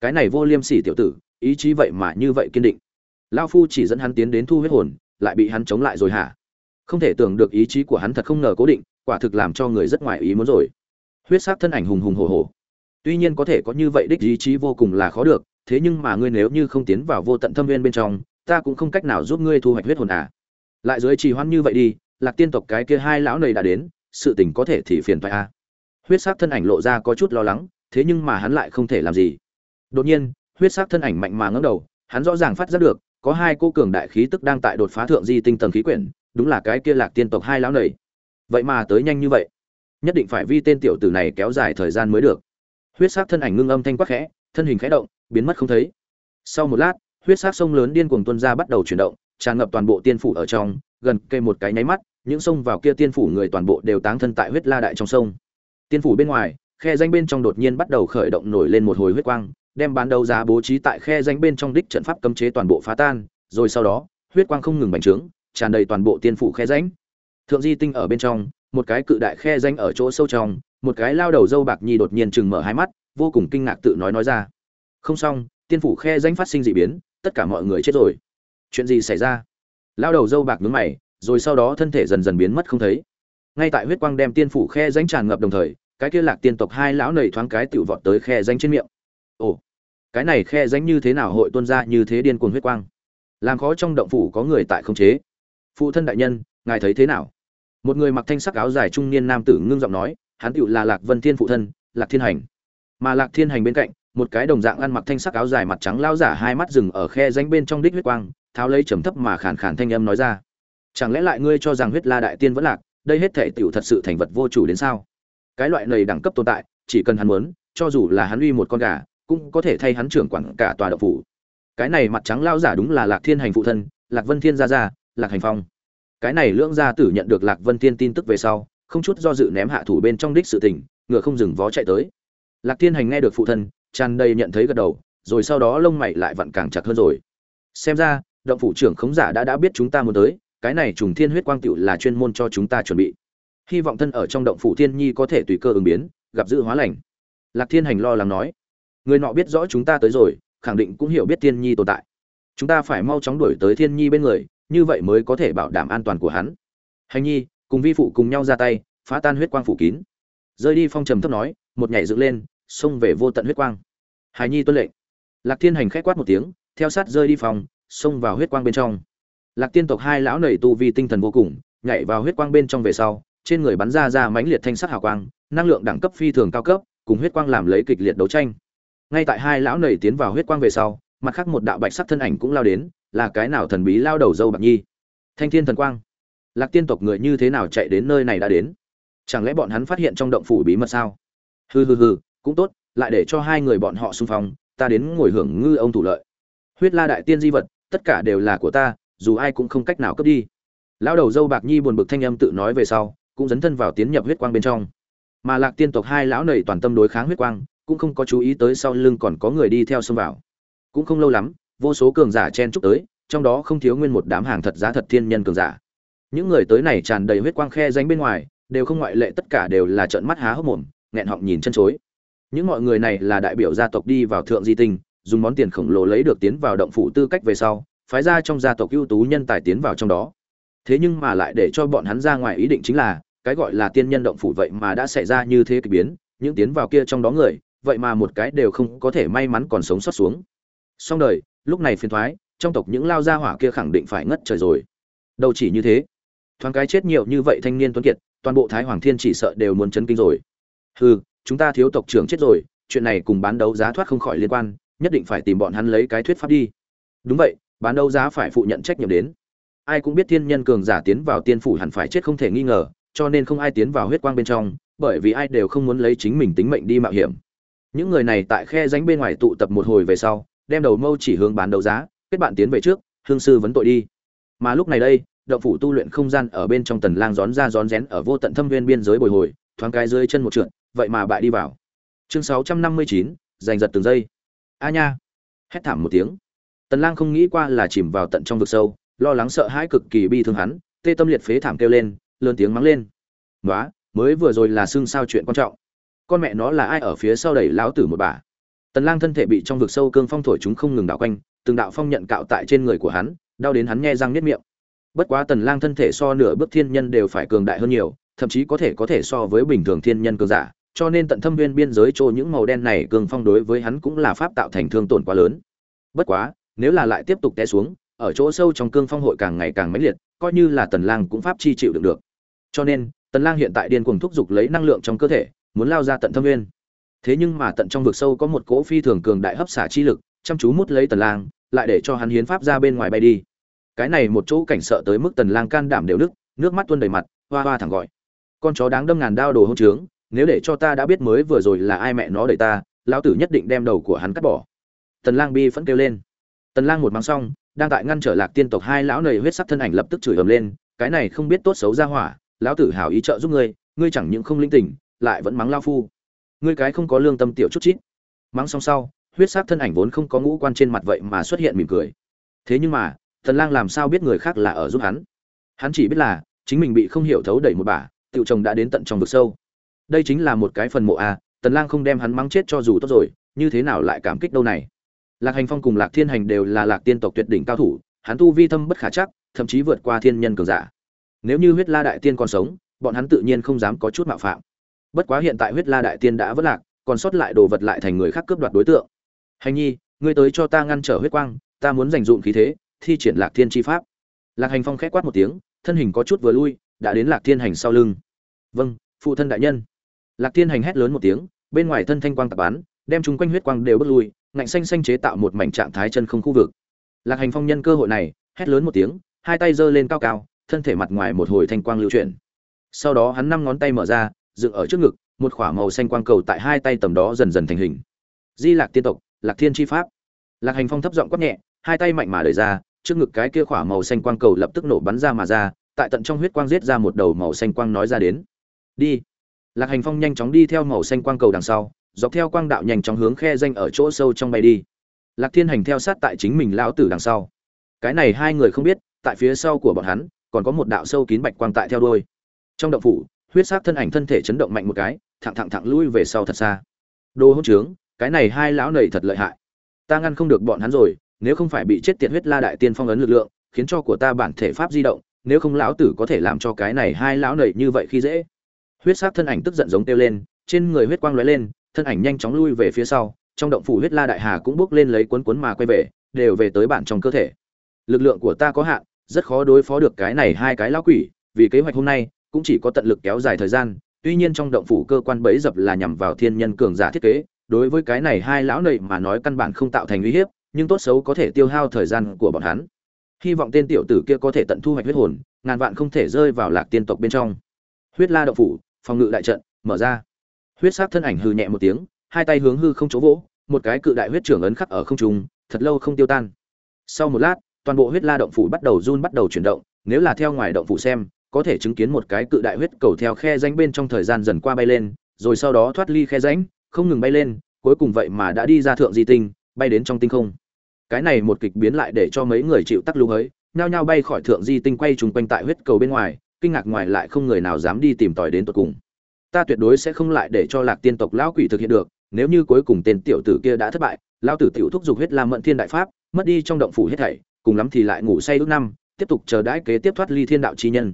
cái này vô liêm sỉ tiểu tử, ý chí vậy mà như vậy kiên định. Lão phu chỉ dẫn hắn tiến đến thu huyết hồn, lại bị hắn chống lại rồi hả? Không thể tưởng được ý chí của hắn thật không ngờ cố định, quả thực làm cho người rất ngoài ý muốn rồi. Huyết sắc thân ảnh hùng hùng hổ hổ. Tuy nhiên có thể có như vậy đích ý chí vô cùng là khó được, thế nhưng mà ngươi nếu như không tiến vào vô tận thâm viên bên trong, ta cũng không cách nào giúp ngươi thu hoạch huyết hồn à. Lại dưới trì hoãn như vậy đi, lạc tiên tộc cái kia hai lão này đã đến, sự tình có thể thì phiền phải à. Huyết sắc thân ảnh lộ ra có chút lo lắng, thế nhưng mà hắn lại không thể làm gì đột nhiên, huyết sắc thân ảnh mạnh mà ngẩng đầu, hắn rõ ràng phát giác được, có hai cô cường đại khí tức đang tại đột phá thượng di tinh tầng khí quyển, đúng là cái kia lạc tiên tộc hai lão nầy. Vậy mà tới nhanh như vậy. Nhất định phải vi tên tiểu tử này kéo dài thời gian mới được. Huyết sắc thân ảnh ngưng âm thanh quắc khẽ, thân hình khẽ động, biến mất không thấy. Sau một lát, huyết sắc sông lớn điên cuồng tuôn ra bắt đầu chuyển động, tràn ngập toàn bộ tiên phủ ở trong, gần cây một cái nháy mắt, những sông vào kia tiên phủ người toàn bộ đều táng thân tại huyết la đại trong sông. Tiên phủ bên ngoài, khe danh bên trong đột nhiên bắt đầu khởi động nổi lên một hồi huyết quang đem bán đấu giá bố trí tại khe danh bên trong đích trận pháp cấm chế toàn bộ phá tan, rồi sau đó, huyết quang không ngừng bành trướng, tràn đầy toàn bộ tiên phủ khe danh thượng di tinh ở bên trong, một cái cự đại khe danh ở chỗ sâu trong, một cái lao đầu dâu bạc nhi đột nhiên chừng mở hai mắt, vô cùng kinh ngạc tự nói nói ra. Không xong, tiên phủ khe danh phát sinh dị biến, tất cả mọi người chết rồi. Chuyện gì xảy ra? Lao đầu dâu bạc nhướng mày, rồi sau đó thân thể dần dần biến mất không thấy. Ngay tại huyết quang đem tiên phủ khe danh tràn ngập đồng thời, cái kia lạc tiên tộc hai lão nầy thoáng cái tiểu vọt tới khe danh trên miệng ồ, cái này khe danh như thế nào hội tuôn ra như thế điên cuồng huyết quang? Làm khó trong động phủ có người tại không chế. Phụ thân đại nhân, ngài thấy thế nào? Một người mặc thanh sắc áo dài trung niên nam tử ngưng giọng nói, hắn tựu là lạc vân thiên phụ thân, lạc thiên hành. Mà lạc thiên hành bên cạnh, một cái đồng dạng ăn mặc thanh sắc áo dài mặt trắng lao giả hai mắt rừng ở khe danh bên trong đích huyết quang, tháo lấy trầm thấp mà khản khản thanh âm nói ra. Chẳng lẽ lại ngươi cho rằng huyết la đại tiên vẫn lạc, đây hết thể tựu thật sự thành vật vô chủ đến sao? Cái loại này đẳng cấp tồn tại, chỉ cần hắn muốn, cho dù là hắn uy một con gà cũng có thể thay hắn trưởng quản cả tòa động phủ. Cái này mặt trắng lao giả đúng là lạc thiên hành phụ thân, lạc vân thiên gia gia, lạc hành phong. Cái này lưỡng gia tử nhận được lạc vân thiên tin tức về sau, không chút do dự ném hạ thủ bên trong đích sự tình, ngựa không dừng vó chạy tới. Lạc thiên hành nghe được phụ thân, tràn đầy nhận thấy gật đầu, rồi sau đó lông mày lại vặn càng chặt hơn rồi. Xem ra, động phủ trưởng khống giả đã đã biết chúng ta muốn tới, cái này trùng thiên huyết quang tựu là chuyên môn cho chúng ta chuẩn bị. Hy vọng thân ở trong động phủ thiên nhi có thể tùy cơ ứng biến, gặp dự hóa lành. Lạc thiên hành lo lắng nói người nọ biết rõ chúng ta tới rồi, khẳng định cũng hiểu biết thiên nhi tồn tại. Chúng ta phải mau chóng đuổi tới thiên nhi bên người, như vậy mới có thể bảo đảm an toàn của hắn. Hành nhi, cùng vi phụ cùng nhau ra tay, phá tan huyết quang phủ kín. Rơi đi phong trầm thấp nói, một nhảy dựng lên, xông về vô tận huyết quang. Hải nhi tuân lệnh. Lạc thiên hành k h á c quát một tiếng, theo sát rơi đi phòng, xông vào huyết quang bên trong. Lạc tiên tộc hai lão nầy tu vi tinh thần vô cùng, nhảy vào huyết quang bên trong về sau, trên người bắn ra ra mãnh liệt thanh sắc hào quang, năng lượng đẳng cấp phi thường cao cấp, cùng huyết quang làm lấy kịch liệt đấu tranh ngay tại hai lão nầy tiến vào huyết quang về sau, mặt khác một đạo bạch sắc thân ảnh cũng lao đến, là cái nào thần bí lao đầu dâu bạc nhi? Thanh thiên thần quang. Lạc tiên tộc người như thế nào chạy đến nơi này đã đến? Chẳng lẽ bọn hắn phát hiện trong động phủ bí mật sao? Hừ hừ hừ, cũng tốt, lại để cho hai người bọn họ xung phong, ta đến ngồi hưởng ngư ông thủ lợi. Huyết la đại tiên di vật, tất cả đều là của ta, dù ai cũng không cách nào cướp đi. Lão đầu dâu bạc nhi buồn bực thanh âm tự nói về sau, cũng dấn thân vào tiến nhập huyết quang bên trong. Mà lạc tiên tộc hai lão nầy toàn tâm đối kháng huyết quang cũng không có chú ý tới sau lưng còn có người đi theo xông vào. Cũng không lâu lắm, vô số cường giả chen chúc tới, trong đó không thiếu nguyên một đám hàng thật giá thật thiên nhân cường giả. Những người tới này tràn đầy huyết quang khe danh bên ngoài, đều không ngoại lệ tất cả đều là trợn mắt há hốc mồm, nghẹn họng nhìn chân chối. Những mọi người này là đại biểu gia tộc đi vào thượng di tinh, dùng món tiền khổng lồ lấy được tiến vào động phủ tư cách về sau, phái ra trong gia tộc ưu tú nhân tài tiến vào trong đó. Thế nhưng mà lại để cho bọn hắn ra ngoài ý định chính là, cái gọi là tiên nhân động phủ vậy mà đã xảy ra như thế kỳ biến, những tiến vào kia trong đó người vậy mà một cái đều không có thể may mắn còn sống sót xuống. Xong đời, lúc này phiền thoái, trong tộc những lao gia hỏa kia khẳng định phải ngất trời rồi. Đâu chỉ như thế. Thoáng cái chết nhiều như vậy thanh niên tuấn kiệt, toàn bộ thái hoàng thiên chỉ sợ đều muốn chấn kinh rồi. Hừ, chúng ta thiếu tộc trưởng chết rồi, chuyện này cùng bán đấu giá thoát không khỏi liên quan, nhất định phải tìm bọn hắn lấy cái thuyết pháp đi. Đúng vậy, bán đấu giá phải phụ nhận trách nhiệm đến. Ai cũng biết thiên nhân cường giả tiến vào tiên phủ hẳn phải chết không thể nghi ngờ, cho nên không ai tiến vào huyết quang bên trong, bởi vì ai đều không muốn lấy chính mình tính mệnh đi mạo hiểm những người này tại khe rãnh bên ngoài tụ tập một hồi về sau đem đầu mâu chỉ hướng bán đấu giá kết bạn tiến về trước hương sư vấn tội đi. Mà lúc này đây động phủ tu luyện không gian ở bên trong tần lang gión ra gión rén ở vô tận thâm nguyên biên giới bồi hồi thoáng cái dưới chân một trượt vậy mà bại đi vào. Chương 659, giành giật từng giây. A nha. Hét thảm một tiếng. Tần lang không nghĩ qua là chìm vào tận trong vực sâu lo lắng sợ hãi cực kỳ bi thương hắn tê tâm liệt phế thảm kêu lên lớn tiếng mắng lên. "Nóa, mới vừa rồi là xương sao chuyện quan trọng con mẹ nó là ai ở phía sau đẩy lão tử một bà? Tần lang thân thể bị trong vực sâu cương phong thổi chúng không ngừng đảo quanh, từng đạo phong nhận cạo tại trên người của hắn, đau đến hắn nghe răng niết miệng. Bất quá tần lang thân thể so nửa bước thiên nhân đều phải cường đại hơn nhiều, thậm chí có thể có thể so với bình thường thiên nhân cường giả, cho nên tận thâm viên biên giới chỗ những màu đen này cường phong đối với hắn cũng là pháp tạo thành thương tổn quá lớn. Bất quá, nếu là lại tiếp tục té xuống, ở chỗ sâu trong cương phong hội càng ngày càng mãnh liệt, coi như là tần lang cũng pháp chi chịu đựng được. Cho nên, tần lang hiện tại điên cuồng thúc giục lấy năng lượng trong cơ thể muốn lao ra tận thâm nguyên, thế nhưng mà tận trong vực sâu có một cỗ phi thường cường đại hấp xả chi lực chăm chú mút lấy tần lang lại để cho hắn hiến pháp ra bên ngoài bay đi. Cái này một chỗ cảnh sợ tới mức tần lang can đảm đều nước nước mắt tuôn đầy mặt hoa hoa thẳng gọi. Con chó đáng đâm ngàn đao đồ hỗn trướng nếu để cho ta đã biết mới vừa rồi là ai mẹ nó đẩy ta lão tử nhất định đem đầu của hắn cắt bỏ. Tần lang bi phẫn kêu lên. Tần lang một mắng xong đang tại ngăn trở lạc tiên tộc hai lão nầy huyết sắc thân ảnh lập tức chửi ầm lên cái này không biết tốt xấu ra hỏa lão tử hảo ý trợ giúp ngươi ngươi chẳng những không linh tỉnh lại vẫn mắng lao phu. Ngươi cái không có lương tâm tiểu chút chít. Mắng xong sau huyết sắc thân ảnh vốn không có ngũ quan trên mặt vậy mà xuất hiện mỉm cười. Thế nhưng mà thần lang làm sao biết người khác là ở giúp hắn? Hắn chỉ biết là chính mình bị không hiểu thấu đẩy một bà, tiểu chồng đã đến tận trong vực sâu. Đây chính là một cái phần mộ a tần lang không đem hắn mắng chết cho dù tốt rồi như thế nào lại cảm kích đâu này? Lạc hành phong cùng lạc thiên hành đều là lạc tiên tộc tuyệt đỉnh cao thủ hắn tu vi thâm bất khả chắc thậm chí vượt qua thiên nhân cường giả. Nếu như huyết la đại tiên còn sống bọn hắn tự nhiên không dám có chút mạo phạm bất quá hiện tại huyết la đại tiên đã vất lạc, còn sót lại đồ vật lại thành người khác cướp đoạt đối tượng. Hành nhi, ngươi tới cho ta ngăn trở huyết quang, ta muốn dành dụm khí thế, thi triển lạc thiên chi pháp. Lạc hành phong khẽ quát một tiếng, thân hình có chút vừa lui, đã đến lạc thiên hành sau lưng. Vâng phụ thân đại nhân. Lạc thiên hành hét lớn một tiếng, bên ngoài thân thanh quang tập bán đem chúng quanh huyết quang đều bước lui, ngạnh xanh xanh chế tạo một mảnh trạng thái chân không khu vực. Lạc hành phong nhân cơ hội này, hét lớn một tiếng, hai tay giơ lên cao cao, thân thể mặt ngoài một hồi thanh quang lưu chuyển. Sau đó hắn năm ngón tay mở ra dựng ở trước ngực, một khỏa màu xanh quang cầu tại hai tay tầm đó dần dần thành hình. Di lạc tiên tộc, lạc thiên chi pháp. Lạc hành phong thấp giọng quát nhẹ, hai tay mạnh mà đẩy ra, trước ngực cái kia khỏa màu xanh quang cầu lập tức nổ bắn ra mà ra, tại tận trong huyết quang giết ra một đầu màu xanh quang nói ra đến. Đi. Lạc hành phong nhanh chóng đi theo màu xanh quang cầu đằng sau, dọc theo quang đạo nhanh chóng hướng khe danh ở chỗ sâu trong bay đi. Lạc thiên hành theo sát tại chính mình lão tử đằng sau. Cái này hai người không biết, tại phía sau của bọn hắn, còn có một đạo sâu kín bạch quang tại theo đuôi. Trong động phủ huyết sắc thân ảnh thân thể chấn động mạnh một cái, thẳng thẳng thẳng lui về sau thật xa. Đồ hỗn trướng, cái này hai lão nầy thật lợi hại. Ta ngăn không được bọn hắn rồi, nếu không phải bị chết tiệt huyết la đại tiên phong ấn lực lượng, khiến cho của ta bản thể pháp di động, nếu không lão tử có thể làm cho cái này hai lão nầy như vậy khi dễ. Huyết sắc thân ảnh tức giận giống kêu lên, trên người huyết quang lóe lên, thân ảnh nhanh chóng lui về phía sau, trong động phủ huyết la đại hà cũng bước lên lấy cuốn cuốn mà quay về, đều về tới bản trong cơ thể. Lực lượng của ta có hạn, rất khó đối phó được cái này hai cái lão quỷ, vì kế hoạch hôm nay cũng chỉ có tận lực kéo dài thời gian, tuy nhiên trong động phủ cơ quan bẫy dập là nhằm vào thiên nhân cường giả thiết kế, đối với cái này hai lão nầy mà nói căn bản không tạo thành uy hiếp, nhưng tốt xấu có thể tiêu hao thời gian của bọn hắn. Hy vọng tên tiểu tử kia có thể tận thu hoạch huyết hồn, ngàn vạn không thể rơi vào lạc tiên tộc bên trong. Huyết la động phủ, phòng ngự đại trận, mở ra. Huyết sắc thân ảnh hư nhẹ một tiếng, hai tay hướng hư không chỗ vỗ, một cái cự đại huyết trưởng ấn khắc ở không trung, thật lâu không tiêu tan. Sau một lát, toàn bộ huyết la động phủ bắt đầu run bắt đầu chuyển động, nếu là theo ngoài động phủ xem có thể chứng kiến một cái cự đại huyết cầu theo khe rãnh bên trong thời gian dần qua bay lên rồi sau đó thoát ly khe rãnh không ngừng bay lên cuối cùng vậy mà đã đi ra thượng di tinh bay đến trong tinh không. Cái này một kịch biến lại để cho mấy người chịu tắc lưu ấy, nhao nhao bay khỏi thượng di tinh quay trùng quanh tại huyết cầu bên ngoài kinh ngạc ngoài lại không người nào dám đi tìm tòi đến tận cùng. Ta tuyệt đối sẽ không lại để cho lạc tiên tộc lão quỷ thực hiện được nếu như cuối cùng tên tiểu tử kia đã thất bại lão tử tiểu thúc giục huyết lam mận thiên đại pháp mất đi trong động phủ hết thảy cùng lắm thì lại ngủ say ước năm tiếp tục chờ đãi kế tiếp thoát ly thiên đạo chi nhân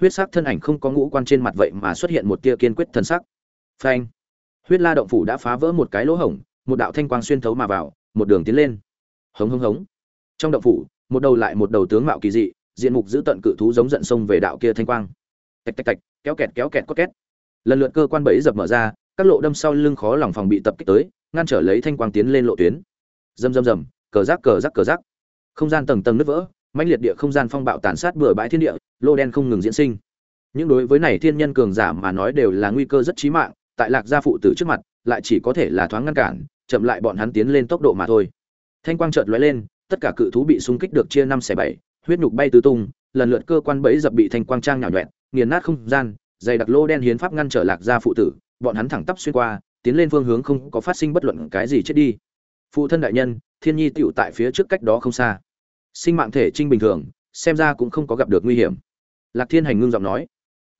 huyết sắc thân ảnh không có ngũ quan trên mặt vậy mà xuất hiện một tia kiên quyết thân sắc. Phanh! Huyết la động phủ đã phá vỡ một cái lỗ hổng, một đạo thanh quang xuyên thấu mà vào, một đường tiến lên. Hống hống hống! Trong động phủ, một đầu lại một đầu tướng mạo kỳ dị, diện mục giữ tận cự thú giống giận sông về đạo kia thanh quang. Tạch tạch tạch, kéo kẹt kéo kẹt có két. Lần lượt cơ quan bẫy dập mở ra, các lộ đâm sau lưng khó lòng phòng bị tập kích tới, ngăn trở lấy thanh quang tiến lên lộ tuyến. Rầm rầm rầm, cờ rác cờ rác cờ rác không gian tầng tầng nứt vỡ, mãnh liệt địa không gian phong bạo tàn sát bừa bãi thiên địa lô đen không ngừng diễn sinh. Những đối với này thiên nhân cường giả mà nói đều là nguy cơ rất chí mạng, tại lạc gia phụ tử trước mặt, lại chỉ có thể là thoáng ngăn cản, chậm lại bọn hắn tiến lên tốc độ mà thôi. Thanh quang chợt lóe lên, tất cả cự thú bị xung kích được chia năm xẻ bảy, huyết nhục bay tứ tung, lần lượt cơ quan bẫy dập bị thanh quang trang nhào nhuẹn, nghiền nát không gian, dày đặc lô đen hiến pháp ngăn trở lạc gia phụ tử, bọn hắn thẳng tắp xuyên qua, tiến lên phương hướng không có phát sinh bất luận cái gì chết đi. Phụ thân đại nhân, thiên nhi tựu tại phía trước cách đó không xa. Sinh mạng thể trinh bình thường xem ra cũng không có gặp được nguy hiểm. Lạc thiên hành ngưng giọng nói,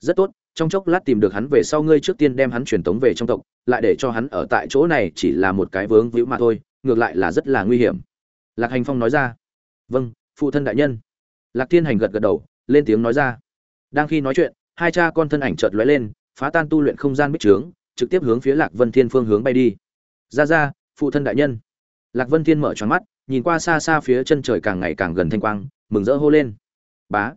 rất tốt, trong chốc lát tìm được hắn về sau ngươi trước tiên đem hắn truyền tống về trong tộc, lại để cho hắn ở tại chỗ này chỉ là một cái vướng víu mà thôi, ngược lại là rất là nguy hiểm. Lạc hành phong nói ra vâng phụ thân đại nhân. Lạc thiên hành gật gật đầu, lên tiếng nói ra, đang khi nói chuyện, hai cha con thân ảnh chợt lóe lên, phá tan tu luyện không gian bích trướng, trực tiếp hướng phía lạc vân thiên phương hướng bay đi. Ra ra, phụ thân đại nhân. Lạc vân thiên mở tròn mắt, nhìn qua xa xa phía chân trời càng ngày càng gần thanh quang mừng rỡ hô lên. Bá.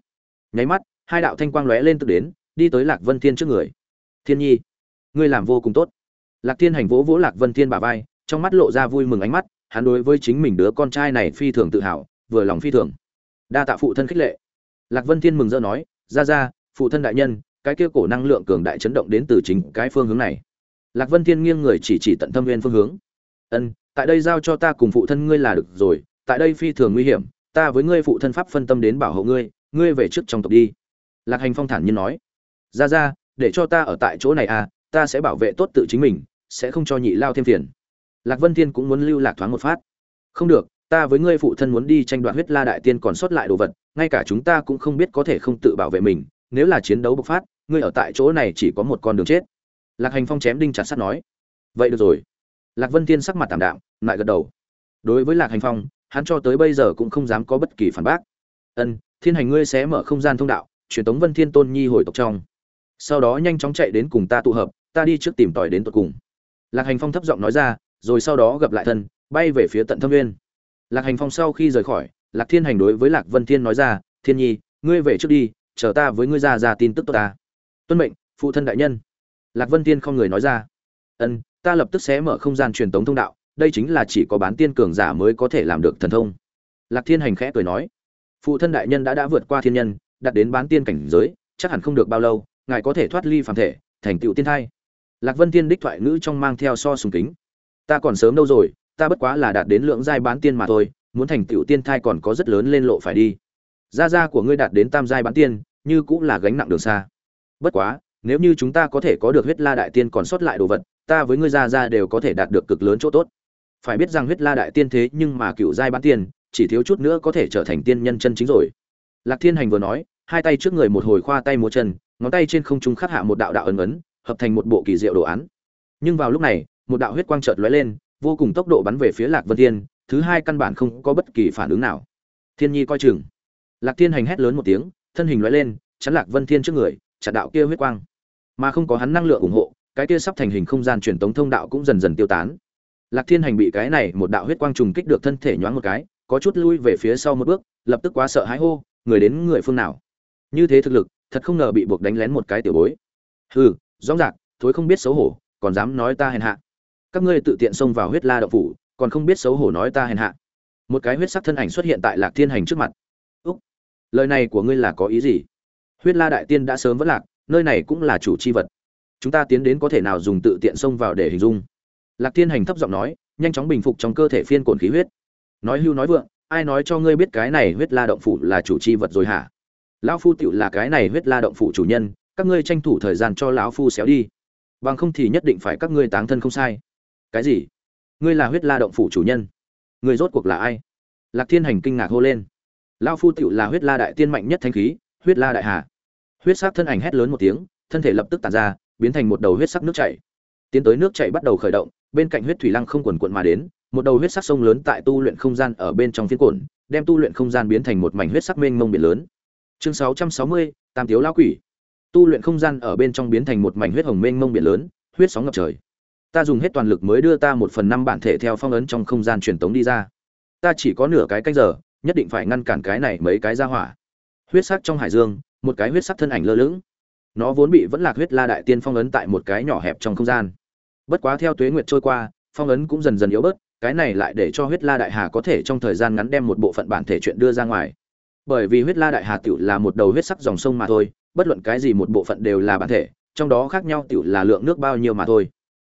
Nháy mắt, hai đạo thanh quang lóe lên tự đến, đi tới lạc vân thiên trước người. Thiên nhi, ngươi làm vô cùng tốt. Lạc thiên hành vỗ vỗ lạc vân thiên bà vai, trong mắt lộ ra vui mừng ánh mắt, hắn đối với chính mình đứa con trai này phi thường tự hào, vừa lòng phi thường. Đa tạ phụ thân khích lệ. Lạc vân thiên mừng rỡ nói, ra ra, phụ thân đại nhân, cái kia cổ năng lượng cường đại chấn động đến từ chính cái phương hướng này. Lạc vân thiên nghiêng người chỉ chỉ tận thâm viên phương hướng. Ân, tại đây giao cho ta cùng phụ thân ngươi là được rồi, tại đây phi thường nguy hiểm ta với ngươi phụ thân pháp phân tâm đến bảo hộ ngươi ngươi về trước trong tộc đi. Lạc hành phong thản nhiên nói. Ra ra, để cho ta ở tại chỗ này à ta sẽ bảo vệ tốt tự chính mình, sẽ không cho nhị lao thêm phiền. Lạc vân thiên cũng muốn lưu lạc thoáng một phát. Không được, ta với ngươi phụ thân muốn đi tranh đoạt huyết la đại tiên còn sót lại đồ vật, ngay cả chúng ta cũng không biết có thể không tự bảo vệ mình, nếu là chiến đấu bộc phát, ngươi ở tại chỗ này chỉ có một con đường chết. Lạc hành phong chém đinh chặt sắt nói. Vậy được rồi. Lạc vân thiên sắc mặt tảm đạm, lại gật đầu. Đối với lạc hành phong hắn cho tới bây giờ cũng không dám có bất kỳ phản bác. Ân, thiên hành ngươi sẽ mở không gian thông đạo, truyền tống vân thiên tôn nhi hồi tộc trong. Sau đó nhanh chóng chạy đến cùng ta tụ hợp, ta đi trước tìm tòi đến tận cùng. Lạc hành phong thấp giọng nói ra, rồi sau đó gặp lại thân, bay về phía tận thâm nguyên. Lạc hành phong sau khi rời khỏi, lạc thiên hành đối với lạc vân thiên nói ra, thiên nhi, ngươi về trước đi, chờ ta với ngươi ra ra tin tức tốt ta. Tuân mệnh, phụ thân đại nhân. Lạc vân thiên không người nói ra. Ân, ta lập tức sẽ mở không gian truyền tống thông đạo đây chính là chỉ có bán tiên cường giả mới có thể làm được thần thông. Lạc thiên hành khẽ cười nói, phụ thân đại nhân đã đã vượt qua thiên nhân, đạt đến bán tiên cảnh giới, chắc hẳn không được bao lâu, ngài có thể thoát ly phàm thể, thành tựu tiên thai. Lạc vân tiên đích thoại ngữ trong mang theo so sùng kính, ta còn sớm đâu rồi, ta bất quá là đạt đến lượng giai bán tiên mà thôi, muốn thành tựu tiên thai còn có rất lớn lên lộ phải đi. Gia gia của ngươi đạt đến tam giai bán tiên, như cũng là gánh nặng đường xa. Bất quá, nếu như chúng ta có thể có được huyết la đại tiên còn sót lại đồ vật, ta với ngươi gia gia đều có thể đạt được cực lớn chỗ tốt phải biết rằng huyết la đại tiên thế nhưng mà cựu giai bán tiên, chỉ thiếu chút nữa có thể trở thành tiên nhân chân chính rồi. Lạc thiên hành vừa nói, hai tay trước người một hồi khoa tay múa chân, ngón tay trên không trung khắc hạ một đạo đạo ấn ấn, hợp thành một bộ kỳ diệu đồ án. Nhưng vào lúc này, một đạo huyết quang chợt lóe lên, vô cùng tốc độ bắn về phía lạc vân thiên, thứ hai căn bản không có bất kỳ phản ứng nào. Thiên nhi coi chừng. Lạc thiên hành hét lớn một tiếng, thân hình lóe lên, chắn lạc vân thiên trước người chặt đạo kia huyết quang. Mà không có hắn năng lượng ủng hộ, cái kia sắp thành hình không gian truyền tống thông đạo cũng dần dần tiêu tán lạc thiên hành bị cái này một đạo huyết quang trùng kích được thân thể nhoáng một cái có chút lui về phía sau một bước lập tức quá sợ hãi hô người đến người phương nào? Như thế thực lực thật không ngờ bị buộc đánh lén một cái tiểu bối. Hừ rõ ràng, thối không biết xấu hổ còn dám nói ta hèn hạ. Các ngươi tự tiện xông vào huyết la động phủ còn không biết xấu hổ nói ta hèn hạ. Một cái huyết sắc thân ảnh xuất hiện tại lạc thiên hành trước mặt. Úc lời này của ngươi là có ý gì? Huyết la đại tiên đã sớm vẫn lạc nơi này cũng là chủ chi vật. Chúng ta tiến đến có thể nào dùng tự tiện xông vào để hình dung? Lạc thiên hành thấp giọng nói, nhanh chóng bình phục trong cơ thể phiên cồn khí huyết. Nói hưu nói vượng, ai nói cho ngươi biết cái này huyết la động phủ là chủ c h i vật rồi hả? Lão phu tựu là cái này huyết la động phủ chủ nhân, các ngươi tranh thủ thời gian cho lão phu xéo đi. Bằng không thì nhất định phải các ngươi táng thân không sai. Cái gì? Ngươi là huyết la động phủ chủ nhân. Người rốt cuộc là ai? Lạc thiên hành kinh ngạc hô lên. Lão phu tựu là huyết la đại tiên mạnh nhất thanh khí, huyết la đại hà. Huyết sắc thân ảnh hét lớn một tiếng, thân thể lập tức tàn ra, biến thành một đầu huyết sắc nước chảy. Tiến tới nước chảy bắt đầu khởi động bên cạnh huyết thủy lăng không quần quận mà đến một đầu huyết sắc sông lớn tại tu luyện không gian ở bên trong phiến cổn đem tu luyện không gian biến thành một mảnh huyết sắc mênh mông biển lớn. Chương 660, tam tiếu lão quỷ. Tu luyện không gian ở bên trong biến thành một mảnh huyết hồng mênh mông biển lớn huyết sóng ngập trời. Ta dùng hết toàn lực mới đưa ta một phần năm bản thể theo phong ấn trong không gian truyền tống đi ra. Ta chỉ có nửa cái canh giờ nhất định phải ngăn cản cái này mấy cái ra hỏa. Huyết sắc trong hải dương một cái huyết sắc thân ảnh lơ lửng. Nó vốn bị vẫn lạc huyết la đại tiên phong ấn tại một cái nhỏ hẹp trong không gian bất quá theo tuế nguyệt trôi qua, phong ấn cũng dần dần yếu bớt, cái này lại để cho huyết la đại hà có thể trong thời gian ngắn đem một bộ phận bản thể chuyện đưa ra ngoài. Bởi vì huyết la đại hà tiểu là một đầu huyết sắc dòng sông mà thôi, bất luận cái gì một bộ phận đều là bản thể, trong đó khác nhau tiểu là lượng nước bao nhiêu mà thôi.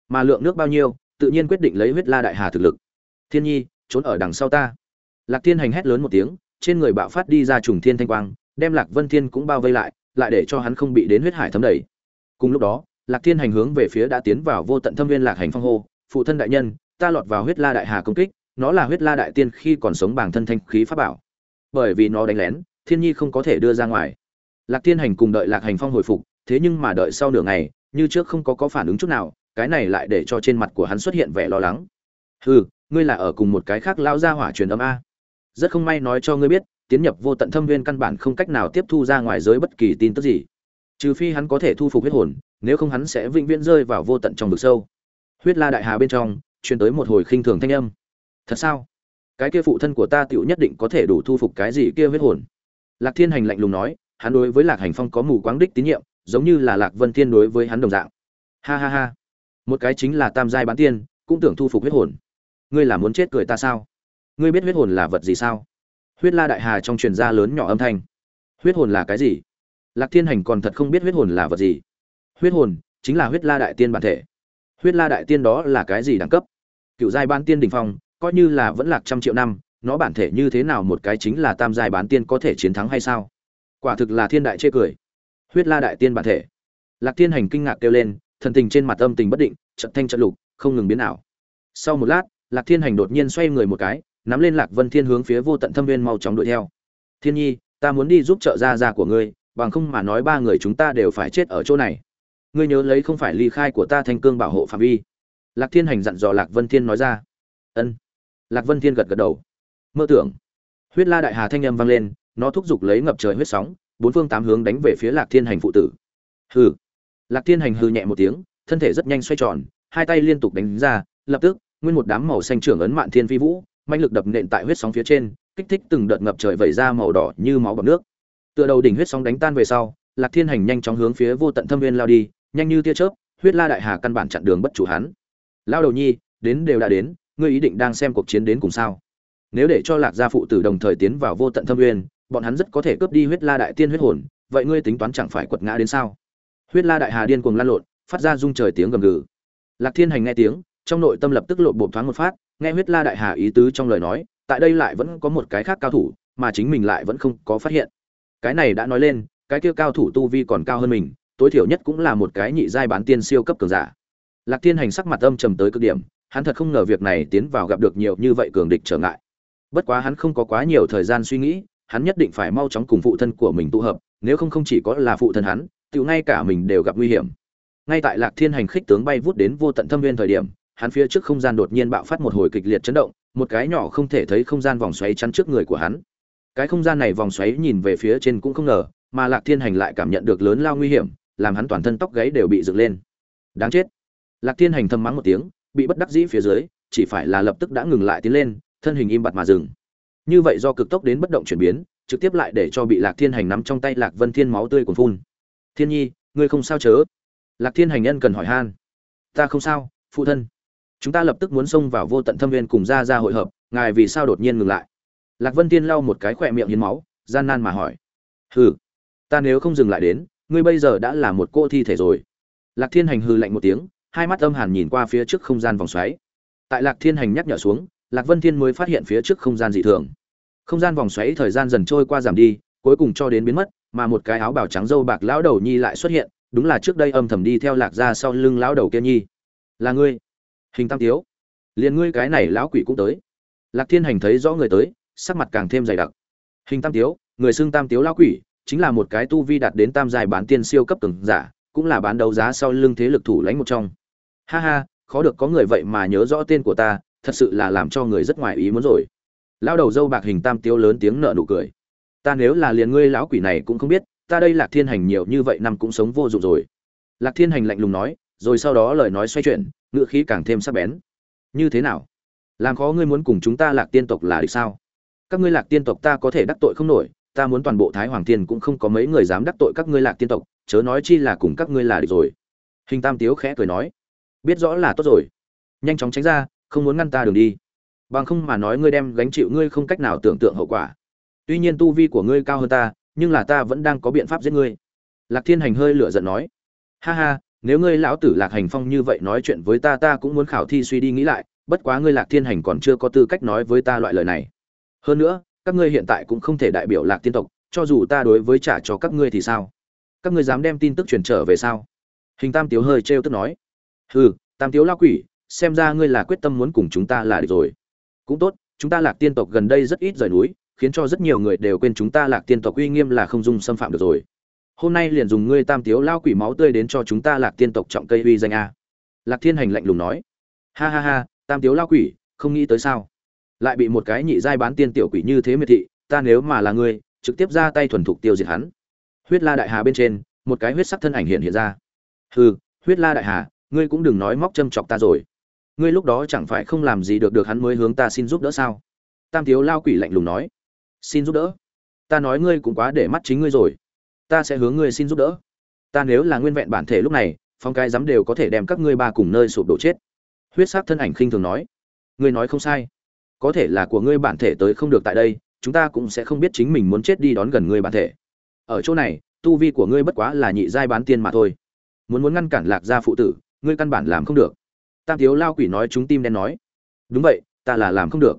Mà lượng nước bao nhiêu, tự nhiên quyết định lấy huyết la đại hà thực lực. Thiên nhi, trốn ở đằng sau ta. Lạc thiên hành hét lớn một tiếng, trên người bạo phát đi ra trùng thiên thanh quang, đem lạc vân thiên cũng bao vây lại lại để cho hắn không bị đến huyết hải thấm đầy. Cùng lúc đó lạc thiên hành hướng về phía đã tiến vào vô tận thâm viên lạc hành phong hô, phụ thân đại nhân, ta lọt vào huyết la đại hà công kích, nó là huyết la đại tiên khi còn sống bản thân thanh khí pháp bảo. Bởi vì nó đánh lén, thiên nhi không có thể đưa ra ngoài. Lạc thiên hành cùng đợi lạc hành phong hồi phục, thế nhưng mà đợi sau nửa ngày, như trước không có có phản ứng chút nào, cái này lại để cho trên mặt của hắn xuất hiện vẻ lo lắng. Hừ, ngươi là ở cùng một cái khác lao ra hỏa truyền âm a. Rất không may nói cho ngươi biết, tiến nhập vô tận thâm viên căn bản không cách nào tiếp thu ra ngoài giới bất kỳ tin tức gì. Trừ phi hắn có thể thu phục huyết hồn nếu không hắn sẽ vĩnh viễn rơi vào vô tận trong vực sâu. Huyết la đại hà bên trong, truyền tới một hồi khinh thường thanh âm. Thật sao? Cái kia phụ thân của ta tựu nhất định có thể đủ thu phục cái gì kia huyết hồn. Lạc thiên hành lạnh lùng nói, hắn đối với lạc hành phong có mù quáng đích tín nhiệm, giống như là lạc vân thiên đối với hắn đồng dạng. Ha ha ha. Một cái chính là tam giai bán tiên, cũng tưởng thu phục huyết hồn. Ngươi là muốn chết cười ta sao? Ngươi biết huyết hồn là vật gì sao? Huyết la đại hà trong truyền gia lớn nhỏ âm thanh. Huyết hồn là cái gì? Lạc thiên hành còn thật không biết huyết hồn là vật gì huyết hồn chính là huyết la đại tiên bản thể. Huyết la đại tiên đó là cái gì đẳng cấp? Cựu giai ban tiên đình phong, coi như là vẫn lạc trăm triệu năm, nó bản thể như thế nào một cái chính là tam giai bán tiên có thể chiến thắng hay sao? Quả thực là thiên đại chê cười. Huyết la đại tiên bản thể. Lạc thiên hành kinh ngạc kêu lên, thần tình trên mặt âm tình bất định trận thanh trận lục, không ngừng biến ảo. Sau một lát, lạc thiên hành đột nhiên xoay người một cái, nắm lên lạc vân thiên hướng phía vô tận thâm viên mau chóng đuổi theo. Thiên nhi, ta muốn đi giúp trợ gia gia của ngươi, bằng không mà nói ba người chúng ta đều phải chết ở chỗ này ngươi nhớ lấy không phải ly khai của ta thanh cương bảo hộ phạm vi. Lạc thiên hành dặn dò lạc vân thiên nói ra. Ân. Lạc vân thiên gật gật đầu. Mơ tưởng. Huyết la đại hà thanh âm vang lên, nó thúc giục lấy ngập trời huyết sóng, bốn phương tám hướng đánh về phía lạc thiên hành phụ tử. Hừ. Lạc thiên hành hừ nhẹ một tiếng, thân thể rất nhanh xoay tròn, hai tay liên tục đánh ra, lập tức, nguyên một đám màu xanh trưởng ấn mạn thiên phi vũ manh lực đập nện tại huyết sóng phía trên, kích thích từng đợt ngập trời vẩy ra màu đỏ như máu bọt nước. Tựa đầu đỉnh huyết sóng đánh tan về sau, lạc thiên hành nhanh chóng hướng phía vô tận thâm viên lao đi nhanh như tia chớp, huyết la đại hà căn bản chặn đường bất chủ hắn. Lao đầu nhi, đến đều đã đến, ngươi ý định đang xem cuộc chiến đến cùng sao? Nếu để cho lạc gia phụ tử đồng thời tiến vào vô tận thâm uyên, bọn hắn rất có thể cướp đi huyết la đại tiên huyết hồn, vậy ngươi tính toán chẳng phải quật ngã đến sao? Huyết la đại hà điên cuồng lan lộn, phát ra rung trời tiếng gầm gừ. Lạc thiên hành nghe tiếng, trong nội tâm lập tức lộn bộp thoáng một phát, nghe huyết la đại hà ý tứ trong lời nói, tại đây lại vẫn có một cái khác cao thủ, mà chính mình lại vẫn không có phát hiện. Cái này đã nói lên, cái kia cao thủ tu vi còn cao hơn mình tối thiểu nhất cũng là một cái nhị giai bán tiên siêu cấp cường giả. Lạc thiên hành sắc mặt âm trầm tới cực điểm, hắn thật không ngờ việc này tiến vào gặp được nhiều như vậy cường địch trở ngại. Bất quá hắn không có quá nhiều thời gian suy nghĩ, hắn nhất định phải mau chóng cùng phụ thân của mình tụ hợp, nếu không không chỉ có là phụ thân hắn tự ngay cả mình đều gặp nguy hiểm. Ngay tại lạc thiên hành khích tướng bay vút đến vô tận thâm viên thời điểm, hắn phía trước không gian đột nhiên bạo phát một hồi kịch liệt chấn động, một cái nhỏ không thể thấy không gian vòng xoáy chắn trước người của hắn. Cái không gian này vòng xoáy nhìn về phía trên cũng không ngờ, mà lạc thiên hành lại cảm nhận được lớn lao nguy hiểm làm hắn toàn thân tóc gáy đều bị dựng lên. Đáng chết. Lạc thiên hành thầm mắng một tiếng, bị bất đắc dĩ phía dưới, chỉ phải là lập tức đã ngừng lại tiến lên, thân hình im bặt mà dừng. Như vậy do cực tốc đến bất động chuyển biến, trực tiếp lại để cho bị lạc thiên hành nắm trong tay lạc vân thiên máu tươi cuồn phun. Thiên nhi, ngươi không sao chớ? Lạc thiên hành nhân cần hỏi han. Ta không sao, phụ thân. Chúng ta lập tức muốn xông vào vô tận thâm viên cùng ra ra hội hợp, ngài vì sao đột nhiên ngừng lại? Lạc vân thiên lau một cái khỏe miệng hiến máu, gian nan mà hỏi. Hừ, ta nếu không dừng lại đến ngươi bây giờ đã là một cô thi thể rồi. Lạc thiên hành hư lạnh một tiếng, hai mắt âm hàn nhìn qua phía trước không gian vòng xoáy. Tại lạc thiên hành nhắc nhở xuống, lạc vân thiên mới phát hiện phía trước không gian dị thường. Không gian vòng xoáy thời gian dần trôi qua giảm đi, cuối cùng cho đến biến mất, mà một cái áo bào trắng dâu bạc lão đầu nhi lại xuất hiện, đúng là trước đây âm thầm đi theo lạc ra sau lưng lão đầu kia nhi. Là ngươi. Hình tam tiếu. Liền ngươi cái này lão quỷ cũng tới. Lạc thiên hành thấy rõ người tới, sắc mặt càng thêm dày đặc. Hình tam tiếu, người xưng tam tiếu lão quỷ chính là một cái tu vi đạt đến tam dài bán tiên siêu cấp cường giả, cũng là bán đấu giá sau lưng thế lực thủ lãnh một trong. Ha ha, khó được có người vậy mà nhớ rõ tên của ta, thật sự là làm cho người rất ngoài ý muốn rồi. Lão đầu dâu bạc hình tam tiếu lớn tiếng nở nụ cười. Ta nếu là liền ngươi lão quỷ này cũng không biết, ta đây lạc thiên hành nhiều như vậy năm cũng sống vô dụng rồi. Lạc thiên hành lạnh lùng nói, rồi sau đó lời nói xoay chuyển ngựa khí càng thêm sắc bén. Như thế nào? Làm khó ngươi muốn cùng chúng ta lạc tiên tộc là địch sao? Các ngươi lạc tiên tộc ta có thể đắc tội không nổi ta muốn toàn bộ thái hoàng thiên cũng không có mấy người dám đắc tội các ngươi lạc tiên tộc, chớ nói chi là cùng các ngươi là được rồi. Hình tam tiếu khẽ cười nói, biết rõ là tốt rồi. Nhanh chóng tránh ra, không muốn ngăn ta đường đi. Bằng không mà nói ngươi đem gánh chịu ngươi không cách nào tưởng tượng hậu quả. Tuy nhiên tu vi của ngươi cao hơn ta, nhưng là ta vẫn đang có biện pháp giết ngươi. Lạc thiên hành hơi lửa giận nói, ha ha, nếu ngươi lão tử lạc hành phong như vậy nói chuyện với ta ta cũng muốn khảo thi suy đi nghĩ lại, bất quá ngươi lạc thiên hành còn chưa có tư cách nói với ta loại lời này. Hơn nữa các ngươi hiện tại cũng không thể đại biểu lạc tiên tộc, cho dù ta đối với trả cho các ngươi thì sao? Các ngươi dám đem tin tức truyền trở về sao? Hình tam tiếu hơi trêu tức nói. Hừ, tam tiếu lao quỷ, xem ra ngươi là quyết tâm muốn cùng chúng ta là được rồi. Cũng tốt, chúng ta lạc tiên tộc gần đây rất ít rời núi, khiến cho rất nhiều người đều quên chúng ta lạc tiên tộc uy nghiêm là không dung xâm phạm được rồi. Hôm nay liền dùng ngươi tam tiếu lao quỷ máu tươi đến cho chúng ta lạc tiên tộc trọng cây uy danh a. Lạc thiên hành lạnh lùng nói. Ha ha ha, tam tiếu lao quỷ, không nghĩ tới sao? Lại bị một cái nhị giai bán tiên tiểu quỷ như thế miệt thị, ta nếu mà là ngươi, trực tiếp ra tay thuần thục tiêu diệt hắn. Huyết la đại hà bên trên, một cái huyết sắc thân ảnh hiện hiện ra. Hừ, huyết la đại hà, ngươi cũng đừng nói móc châm chọc ta rồi. Ngươi lúc đó chẳng phải không làm gì được được hắn mới hướng ta xin giúp đỡ sao? Tam thiếu lao quỷ lạnh lùng nói. Xin giúp đỡ? Ta nói ngươi cũng quá để mắt chính ngươi rồi. Ta sẽ hướng ngươi xin giúp đỡ. Ta nếu là nguyên vẹn bản thể lúc này, phong cái dám đều có thể đem các ngươi ba cùng nơi sụp đổ chết. Huyết sắc thân ảnh khinh thường nói. Ngươi nói không sai có thể là của ngươi bản thể tới không được tại đây, chúng ta cũng sẽ không biết chính mình muốn chết đi đón gần ngươi bản thể. Ở chỗ này, tu vi của ngươi bất quá là nhị giai bán tiên mà thôi. Muốn muốn ngăn cản lạc gia phụ tử, ngươi căn bản làm không được. Tam thiếu lao quỷ nói chúng tim đen nói. Đúng vậy, ta là làm không được.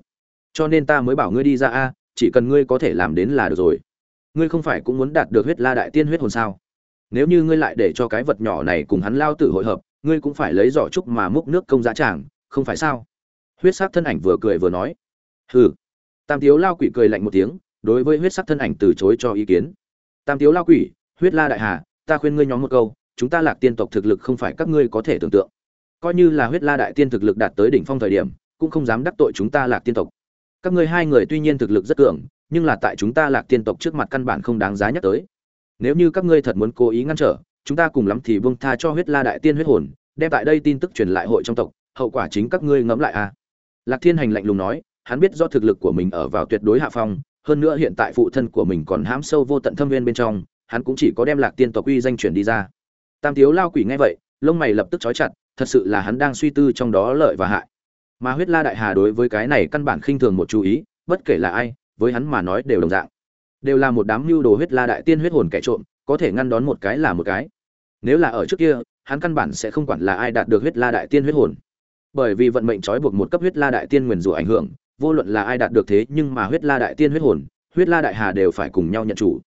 Cho nên ta mới bảo ngươi đi ra a, chỉ cần ngươi có thể làm đến là được rồi. Ngươi không phải cũng muốn đạt được huyết la đại tiên huyết hồn sao? Nếu như ngươi lại để cho cái vật nhỏ này cùng hắn lao tử hội hợp, ngươi cũng phải lấy giỏ trúc mà múc nước công giá tràng, không phải sao? Huyết sắc thân ảnh vừa cười vừa nói. Hừ. Tam Tiếu lao quỷ cười lạnh một tiếng, đối với huyết sắc thân ảnh từ chối cho ý kiến. Tam Tiếu lao quỷ, huyết la đại hà, ta khuyên ngươi nhóm một câu, chúng ta lạc tiên tộc thực lực không phải các ngươi có thể tưởng tượng. Coi như là huyết la đại tiên thực lực đạt tới đỉnh phong thời điểm, cũng không dám đắc tội chúng ta lạc tiên tộc. Các ngươi hai người tuy nhiên thực lực rất cường, nhưng là tại chúng ta lạc tiên tộc trước mặt căn bản không đáng giá nhắc tới. Nếu như các ngươi thật muốn cố ý ngăn trở, chúng ta cùng lắm thì buông tha cho huyết la đại tiên huyết hồn, đem tại đây tin tức truyền lại hội trong tộc, hậu quả chính các ngươi ngẫm lại a à lạc thiên hành lạnh lùng nói, hắn biết do thực lực của mình ở vào tuyệt đối hạ phong, hơn nữa hiện tại phụ thân của mình còn hãm sâu vô tận thâm viên bên trong, hắn cũng chỉ có đem lạc tiên tộc uy danh chuyển đi ra. Tam thiếu lao quỷ nghe vậy, lông mày lập tức chói chặt, thật sự là hắn đang suy tư trong đó lợi và hại. Mà huyết la đại hà đối với cái này căn bản khinh thường một chú ý, bất kể là ai, với hắn mà nói đều đồng dạng. Đều là một đám lưu đồ huyết la đại tiên huyết hồn kẻ trộm, có thể ngăn đón một cái là một cái. Nếu là ở trước kia, hắn căn bản sẽ không quản là ai đạt được huyết la đại tiên huyết hồn bởi vì vận mệnh trói buộc một cấp huyết la đại tiên nguyền rủa ảnh hưởng, vô luận là ai đạt được thế nhưng mà huyết la đại tiên huyết hồn, huyết la đại hà đều phải cùng nhau nhận chủ.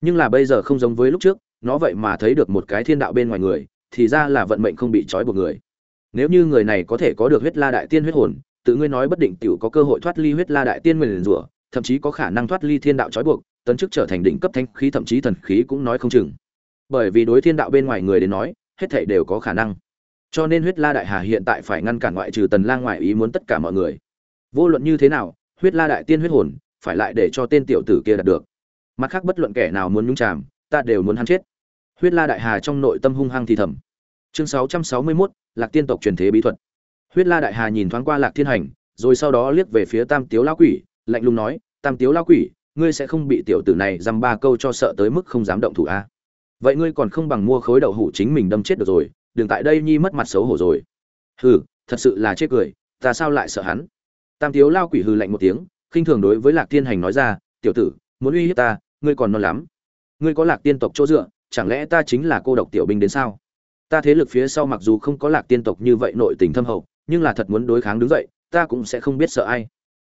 Nhưng là bây giờ không giống với lúc trước, nó vậy mà thấy được một cái thiên đạo bên ngoài người, thì ra là vận mệnh không bị trói buộc người. Nếu như người này có thể có được huyết la đại tiên huyết hồn, tự ngươi nói bất định tiểu có cơ hội thoát ly huyết la đại tiên nguyền rủa, thậm chí có khả năng thoát ly thiên đạo trói buộc, tấn chức trở thành đỉnh cấp thanh khí thậm chí thần khí cũng nói không chừng. Bởi vì đối thiên đạo bên ngoài người đến nói, hết thảy đều có khả năng cho nên huyết la đại hà hiện tại phải ngăn cản ngoại trừ tần lang ngoại ý muốn tất cả mọi người. Vô luận như thế nào huyết la đại tiên huyết hồn phải lại để cho tên tiểu tử kia đạt được. Mặt khác bất luận kẻ nào muốn nhúng chàm ta đều muốn hắn chết. Huyết la đại hà trong nội tâm hung hăng thì thầm. Chương 661, lạc tiên tộc truyền thế bí thuật. Huyết la đại hà nhìn thoáng qua lạc thiên hành rồi sau đó liếc về phía tam tiếu lão quỷ lạnh lùng nói tam tiếu lão quỷ ngươi sẽ không bị tiểu tử này dăm ba câu cho sợ tới mức không dám động thủ a à? vậy ngươi còn không bằng mua khối đậu hủ chính mình đâm chết được rồi đừng tại đây nhi mất mặt xấu hổ rồi. Hừ, thật sự là chết cười, ta sao lại sợ hắn? Tam tiếu lao quỷ hừ lạnh một tiếng, khinh thường đối với lạc tiên hành nói ra, tiểu tử, muốn uy hiếp ta, ngươi còn non lắm. Ngươi có lạc tiên tộc chỗ dựa, chẳng lẽ ta chính là cô độc tiểu binh đến sao? Ta thế lực phía sau mặc dù không có lạc tiên tộc như vậy nội tình thâm hậu, nhưng là thật muốn đối kháng đứng dậy, ta cũng sẽ không biết sợ ai.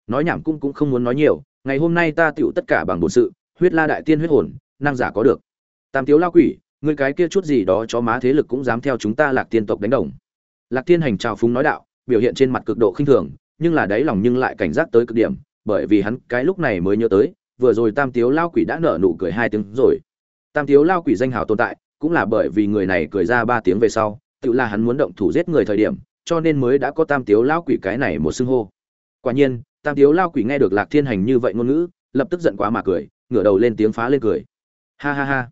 Nói nhảm cũng cũng không muốn nói nhiều, ngày hôm nay ta tựu tất cả bằng bổn sự, huyết la đại tiên huyết hồn, năng giả có được. Tam tiếu lao quỷ người cái kia chút gì đó cho má thế lực cũng dám theo chúng ta lạc tiên tộc đánh đồng. Lạc tiên hành trào phúng nói đạo, biểu hiện trên mặt cực độ khinh thường, nhưng là đáy lòng nhưng lại cảnh giác tới cực điểm, bởi vì hắn cái lúc này mới nhớ tới, vừa rồi tam tiếu lao quỷ đã nở nụ cười hai tiếng rồi. Tam tiếu lao quỷ danh hào tồn tại, cũng là bởi vì người này cười ra ba tiếng về sau, tự là hắn muốn động thủ giết người thời điểm, cho nên mới đã có tam tiếu lao quỷ cái này một xưng hô. Quả nhiên, tam tiếu lao quỷ nghe được lạc thiên hành như vậy ngôn ngữ, lập tức giận quá mà cười, ngửa đầu lên tiếng phá lên cười. Ha ha ha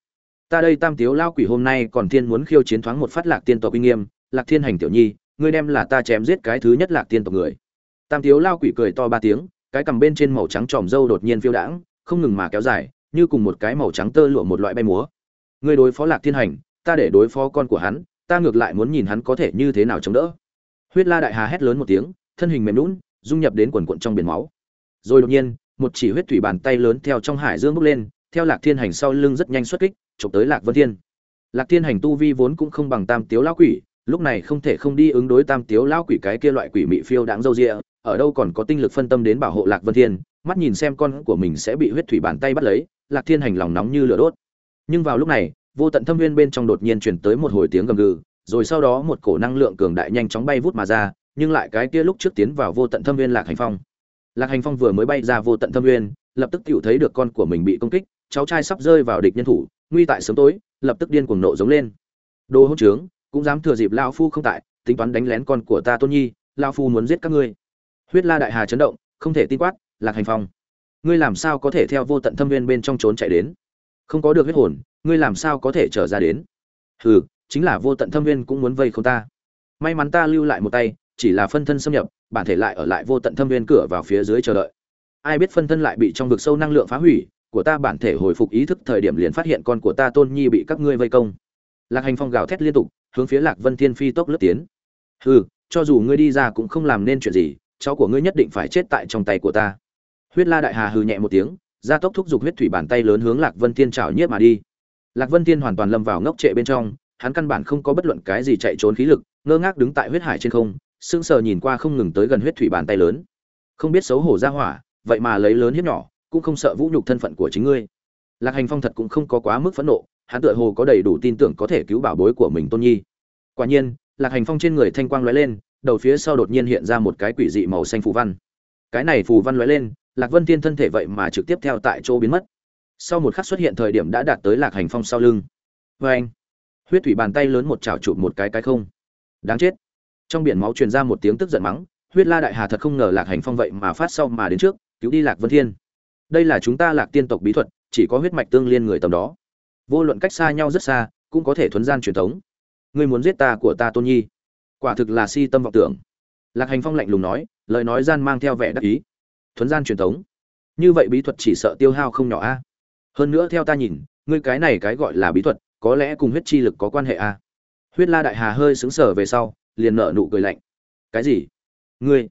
ta đây tam tiếu lao quỷ hôm nay còn thiên muốn khiêu chiến thoáng một phát lạc tiên tộc uy nghiêm, lạc thiên hành tiểu nhi, ngươi đem là ta chém giết cái thứ nhất lạc tiên tộc người. Tam tiếu lao quỷ cười to ba tiếng, cái cằm bên trên màu trắng tròm râu đột nhiên phiêu đãng, không ngừng mà kéo dài, như cùng một cái màu trắng tơ lụa một loại bay múa. Ngươi đối phó lạc thiên hành, ta để đối phó con của hắn, ta ngược lại muốn nhìn hắn có thể như thế nào chống đỡ. Huyết la đại hà hét lớn một tiếng, thân hình mềm lún dung nhập đến quần quận trong biển máu. Rồi đột nhiên, một chỉ huyết thủy bàn tay lớn theo trong hải dương bốc lên, theo lạc thiên hành sau lưng rất nhanh xuất kích chụp tới lạc vân thiên. Lạc thiên hành tu vi vốn cũng không bằng tam tiếu lão quỷ lúc này không thể không đi ứng đối tam tiếu lão quỷ cái kia loại quỷ mị phiêu đáng dâu dịa, ở đâu còn có tinh lực phân tâm đến bảo hộ lạc vân thiên mắt nhìn xem con của mình sẽ bị huyết thủy bàn tay bắt lấy lạc thiên hành lòng nóng như lửa đốt. Nhưng vào lúc này vô tận thâm nguyên bên trong đột nhiên truyền tới một hồi tiếng gầm gừ rồi sau đó một cổ năng lượng cường đại nhanh chóng bay vút mà ra nhưng lại cái kia lúc trước tiến vào vô tận thâm nguyên lạc hành phong. Lạc hành phong vừa mới bay ra vô tận thâm nguyên, lập tức tiểu thấy được con của mình bị công kích cháu trai sắp rơi vào địch nhân thủ nguy tại sớm tối, lập tức điên cuồng nộ giống lên. Đồ hỗn trướng, cũng dám thừa dịp lao phu không tại, tính toán đánh lén con của ta tôn nhi lao phu muốn giết các ngươi. Huyết la đại hà chấn động, không thể tin quát, lạc hành phong, ngươi làm sao có thể theo vô tận thâm viên bên trong trốn chạy đến? Không có được huyết hồn, ngươi làm sao có thể trở ra đến? Hừ, chính là vô tận thâm viên cũng muốn vây không ta. May mắn ta lưu lại một tay, chỉ là phân thân xâm nhập, bản thể lại ở lại vô tận thâm viên cửa vào phía dưới chờ đợi. Ai biết phân thân lại bị trong vực sâu năng lượng phá hủy của ta bản thể hồi phục ý thức thời điểm liền phát hiện con của ta tôn nhi bị các ngươi vây công. Lạc hành phong gào thét liên tục, hướng phía lạc vân thiên phi tốc lướt tiến. Hừ, cho dù ngươi đi ra cũng không làm nên chuyện gì, cháu của ngươi nhất định phải chết tại trong tay của ta. Huyết la đại hà hừ nhẹ một tiếng, gia tốc thúc giục huyết thủy bàn tay lớn hướng lạc vân thiên trào nhiếp mà đi. Lạc vân thiên hoàn toàn lâm vào ngốc trệ bên trong, hắn căn bản không có bất luận cái gì chạy trốn khí lực, ngơ ngác đứng tại huyết hải trên không, sững sờ nhìn qua không ngừng tới gần huyết thủy bàn tay lớn. Không biết xấu hổ ra hỏa, vậy mà lấy lớn hiếp nhỏ cũng không sợ vũ nhục thân phận của chính ngươi. Lạc hành phong thật cũng không có quá mức phẫn nộ, hắn tựa hồ có đầy đủ tin tưởng có thể cứu bảo bối của mình tôn nhi. Quả nhiên, lạc hành phong trên người thanh quang lóe lên, đầu phía sau đột nhiên hiện ra một cái quỷ dị màu xanh phù văn. Cái này phù văn lóe lên, lạc vân thiên thân thể vậy mà trực tiếp theo tại chỗ biến mất. Sau một khắc xuất hiện thời điểm đã đạt tới lạc hành phong sau lưng. Vê anh, huyết thủy bàn tay lớn một chảo chụp một cái cái không. Đáng chết. Trong biển máu truyền ra một tiếng tức giận mắng, huyết la đại hà thật không ngờ lạc hành phong vậy mà phát sau mà đến trước, cứu đi lạc vân thiên đây là chúng ta lạc tiên tộc bí thuật, chỉ có huyết mạch tương liên người tầm đó. Vô luận cách xa nhau rất xa, cũng có thể thuấn gian truyền thống. Ngươi muốn giết ta của ta tôn nhi. Quả thực là si tâm vọng tưởng. Lạc hành phong lạnh lùng nói, lời nói gian mang theo vẻ đắc ý. Thuấn gian truyền thống. Như vậy bí thuật chỉ sợ tiêu hao không nhỏ a. Hơn nữa theo ta nhìn, ngươi cái này cái gọi là bí thuật, có lẽ cùng huyết chi lực có quan hệ a. Huyết la đại hà hơi sững sờ về sau, liền nở nụ cười lạnh. Cái gì? Ngươi?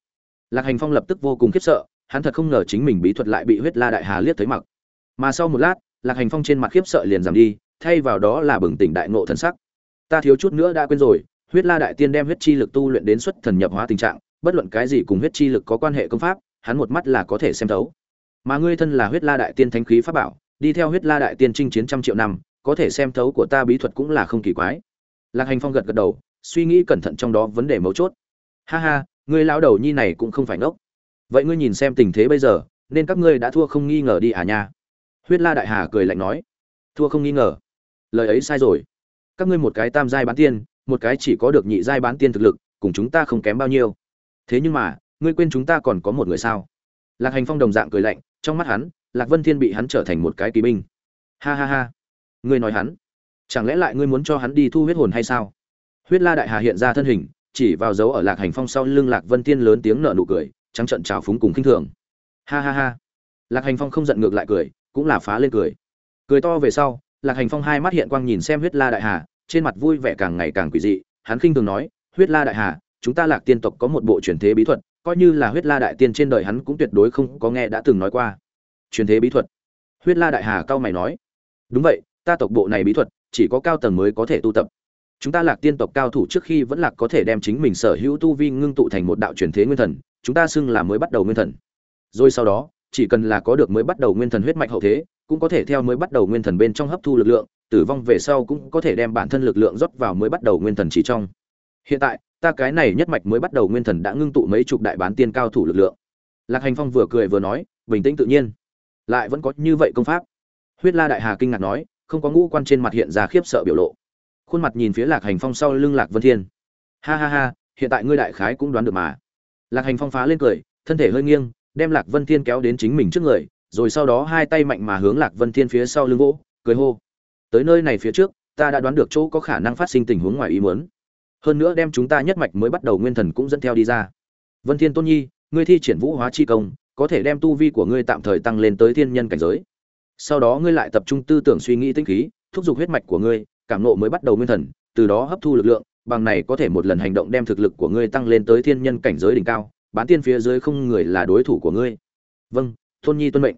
Lạc hành phong lập tức vô cùng khiếp sợ hắn thật không ngờ chính mình bí thuật lại bị huyết la đại hà liếc thấy mặc. Mà sau một lát, lạc hành phong trên mặt khiếp sợ liền giảm đi, thay vào đó là bừng tỉnh đại ngộ thần sắc. Ta thiếu chút nữa đã quên rồi, huyết la đại tiên đem huyết chi lực tu luyện đến xuất thần nhập hóa tình trạng, bất luận cái gì cùng huyết chi lực có quan hệ công pháp, hắn một mắt là có thể xem thấu. Mà ngươi thân là huyết la đại tiên thánh khí pháp bảo, đi theo huyết la đại tiên chinh chiến trăm triệu năm, có thể xem thấu của ta bí thuật cũng là không kỳ quái. Lạc hành phong gật gật đầu, suy nghĩ cẩn thận trong đó vấn đề mấu chốt. Ha ha, ngươi lão đầu nhi này cũng không phải ngốc vậy ngươi nhìn xem tình thế bây giờ, nên các ngươi đã thua không nghi ngờ đi à nha. Huyết la đại hà cười lạnh nói. Thua không nghi ngờ. Lời ấy sai rồi. Các ngươi một cái tam giai bán tiên, một cái chỉ có được nhị giai bán tiên thực lực, cùng chúng ta không kém bao nhiêu. Thế nhưng mà, ngươi quên chúng ta còn có một người sao? Lạc hành phong đồng dạng cười lạnh, trong mắt hắn, lạc vân thiên bị hắn trở thành một cái kỳ binh. Ha ha ha. Ngươi nói hắn, chẳng lẽ lại ngươi muốn cho hắn đi thu huyết hồn hay sao? Huyết la đại hà hiện ra thân hình, chỉ vào dấu ở lạc hành phong sau lưng lạc vân thiên lớn tiếng nở nụ cười trắng trận trào phúng cùng khinh thường. Ha ha ha. Lạc hành phong không giận ngược lại cười, cũng là phá lên cười. Cười to về sau, lạc hành phong hai mắt hiện quang nhìn xem huyết la đại hà, trên mặt vui vẻ càng ngày càng quỷ dị, hắn khinh thường nói, huyết la đại hà, chúng ta lạc tiên tộc có một bộ truyền thế bí thuật, coi như là huyết la đại tiên trên đời hắn cũng tuyệt đối không có nghe đã từng nói qua. Truyền thế bí thuật? Huyết la đại hà cao mày nói. Đúng vậy, ta tộc bộ này bí thuật, chỉ có cao tầng mới có thể tu tập. Chúng ta lạc tiên tộc cao thủ trước khi vẫn lạc có thể đem chính mình sở hữu tu vi ngưng tụ thành một đạo truyền thế nguyên thần chúng ta xưng là mới bắt đầu nguyên thần. Rồi sau đó, chỉ cần là có được mới bắt đầu nguyên thần huyết mạch hậu thế, cũng có thể theo mới bắt đầu nguyên thần bên trong hấp thu lực lượng, tử vong về sau cũng có thể đem bản thân lực lượng rót vào mới bắt đầu nguyên thần chỉ trong. Hiện tại, ta cái này nhất mạch mới bắt đầu nguyên thần đã ngưng tụ mấy chục đại bán tiên cao thủ lực lượng. Lạc hành phong vừa cười vừa nói, bình tĩnh tự nhiên. Lại vẫn có như vậy công pháp. Huyết la đại hà kinh ngạc nói, không có ngũ quan trên mặt hiện ra khiếp sợ biểu lộ. Khuôn mặt nhìn phía lạc hành phong sau lưng lạc vân thiên. Ha ha ha, hiện tại ngươi đại khái cũng đoán được mà lạc hành phong phá lên cười, thân thể hơi nghiêng, đem lạc vân thiên kéo đến chính mình trước người, rồi sau đó hai tay mạnh mà hướng lạc vân thiên phía sau lưng gỗ cười hô. Tới nơi này phía trước, ta đã đoán được chỗ có khả năng phát sinh tình huống ngoài ý muốn. Hơn nữa đem chúng ta nhất mạch mới bắt đầu nguyên thần cũng dẫn theo đi ra. Vân thiên tôn nhi, ngươi thi triển vũ hóa chi công, có thể đem tu vi của ngươi tạm thời tăng lên tới thiên nhân cảnh giới. Sau đó ngươi lại tập trung tư tưởng suy nghĩ tinh khí, thúc giục huyết mạch của ngươi, cảm nộ mới bắt đầu nguyên thần, từ đó hấp thu lực lượng bằng này có thể một lần hành động đem thực lực của ngươi tăng lên tới thiên nhân cảnh giới đỉnh cao, bán tiên phía dưới không người là đối thủ của ngươi. Vâng thôn nhi tuân mệnh.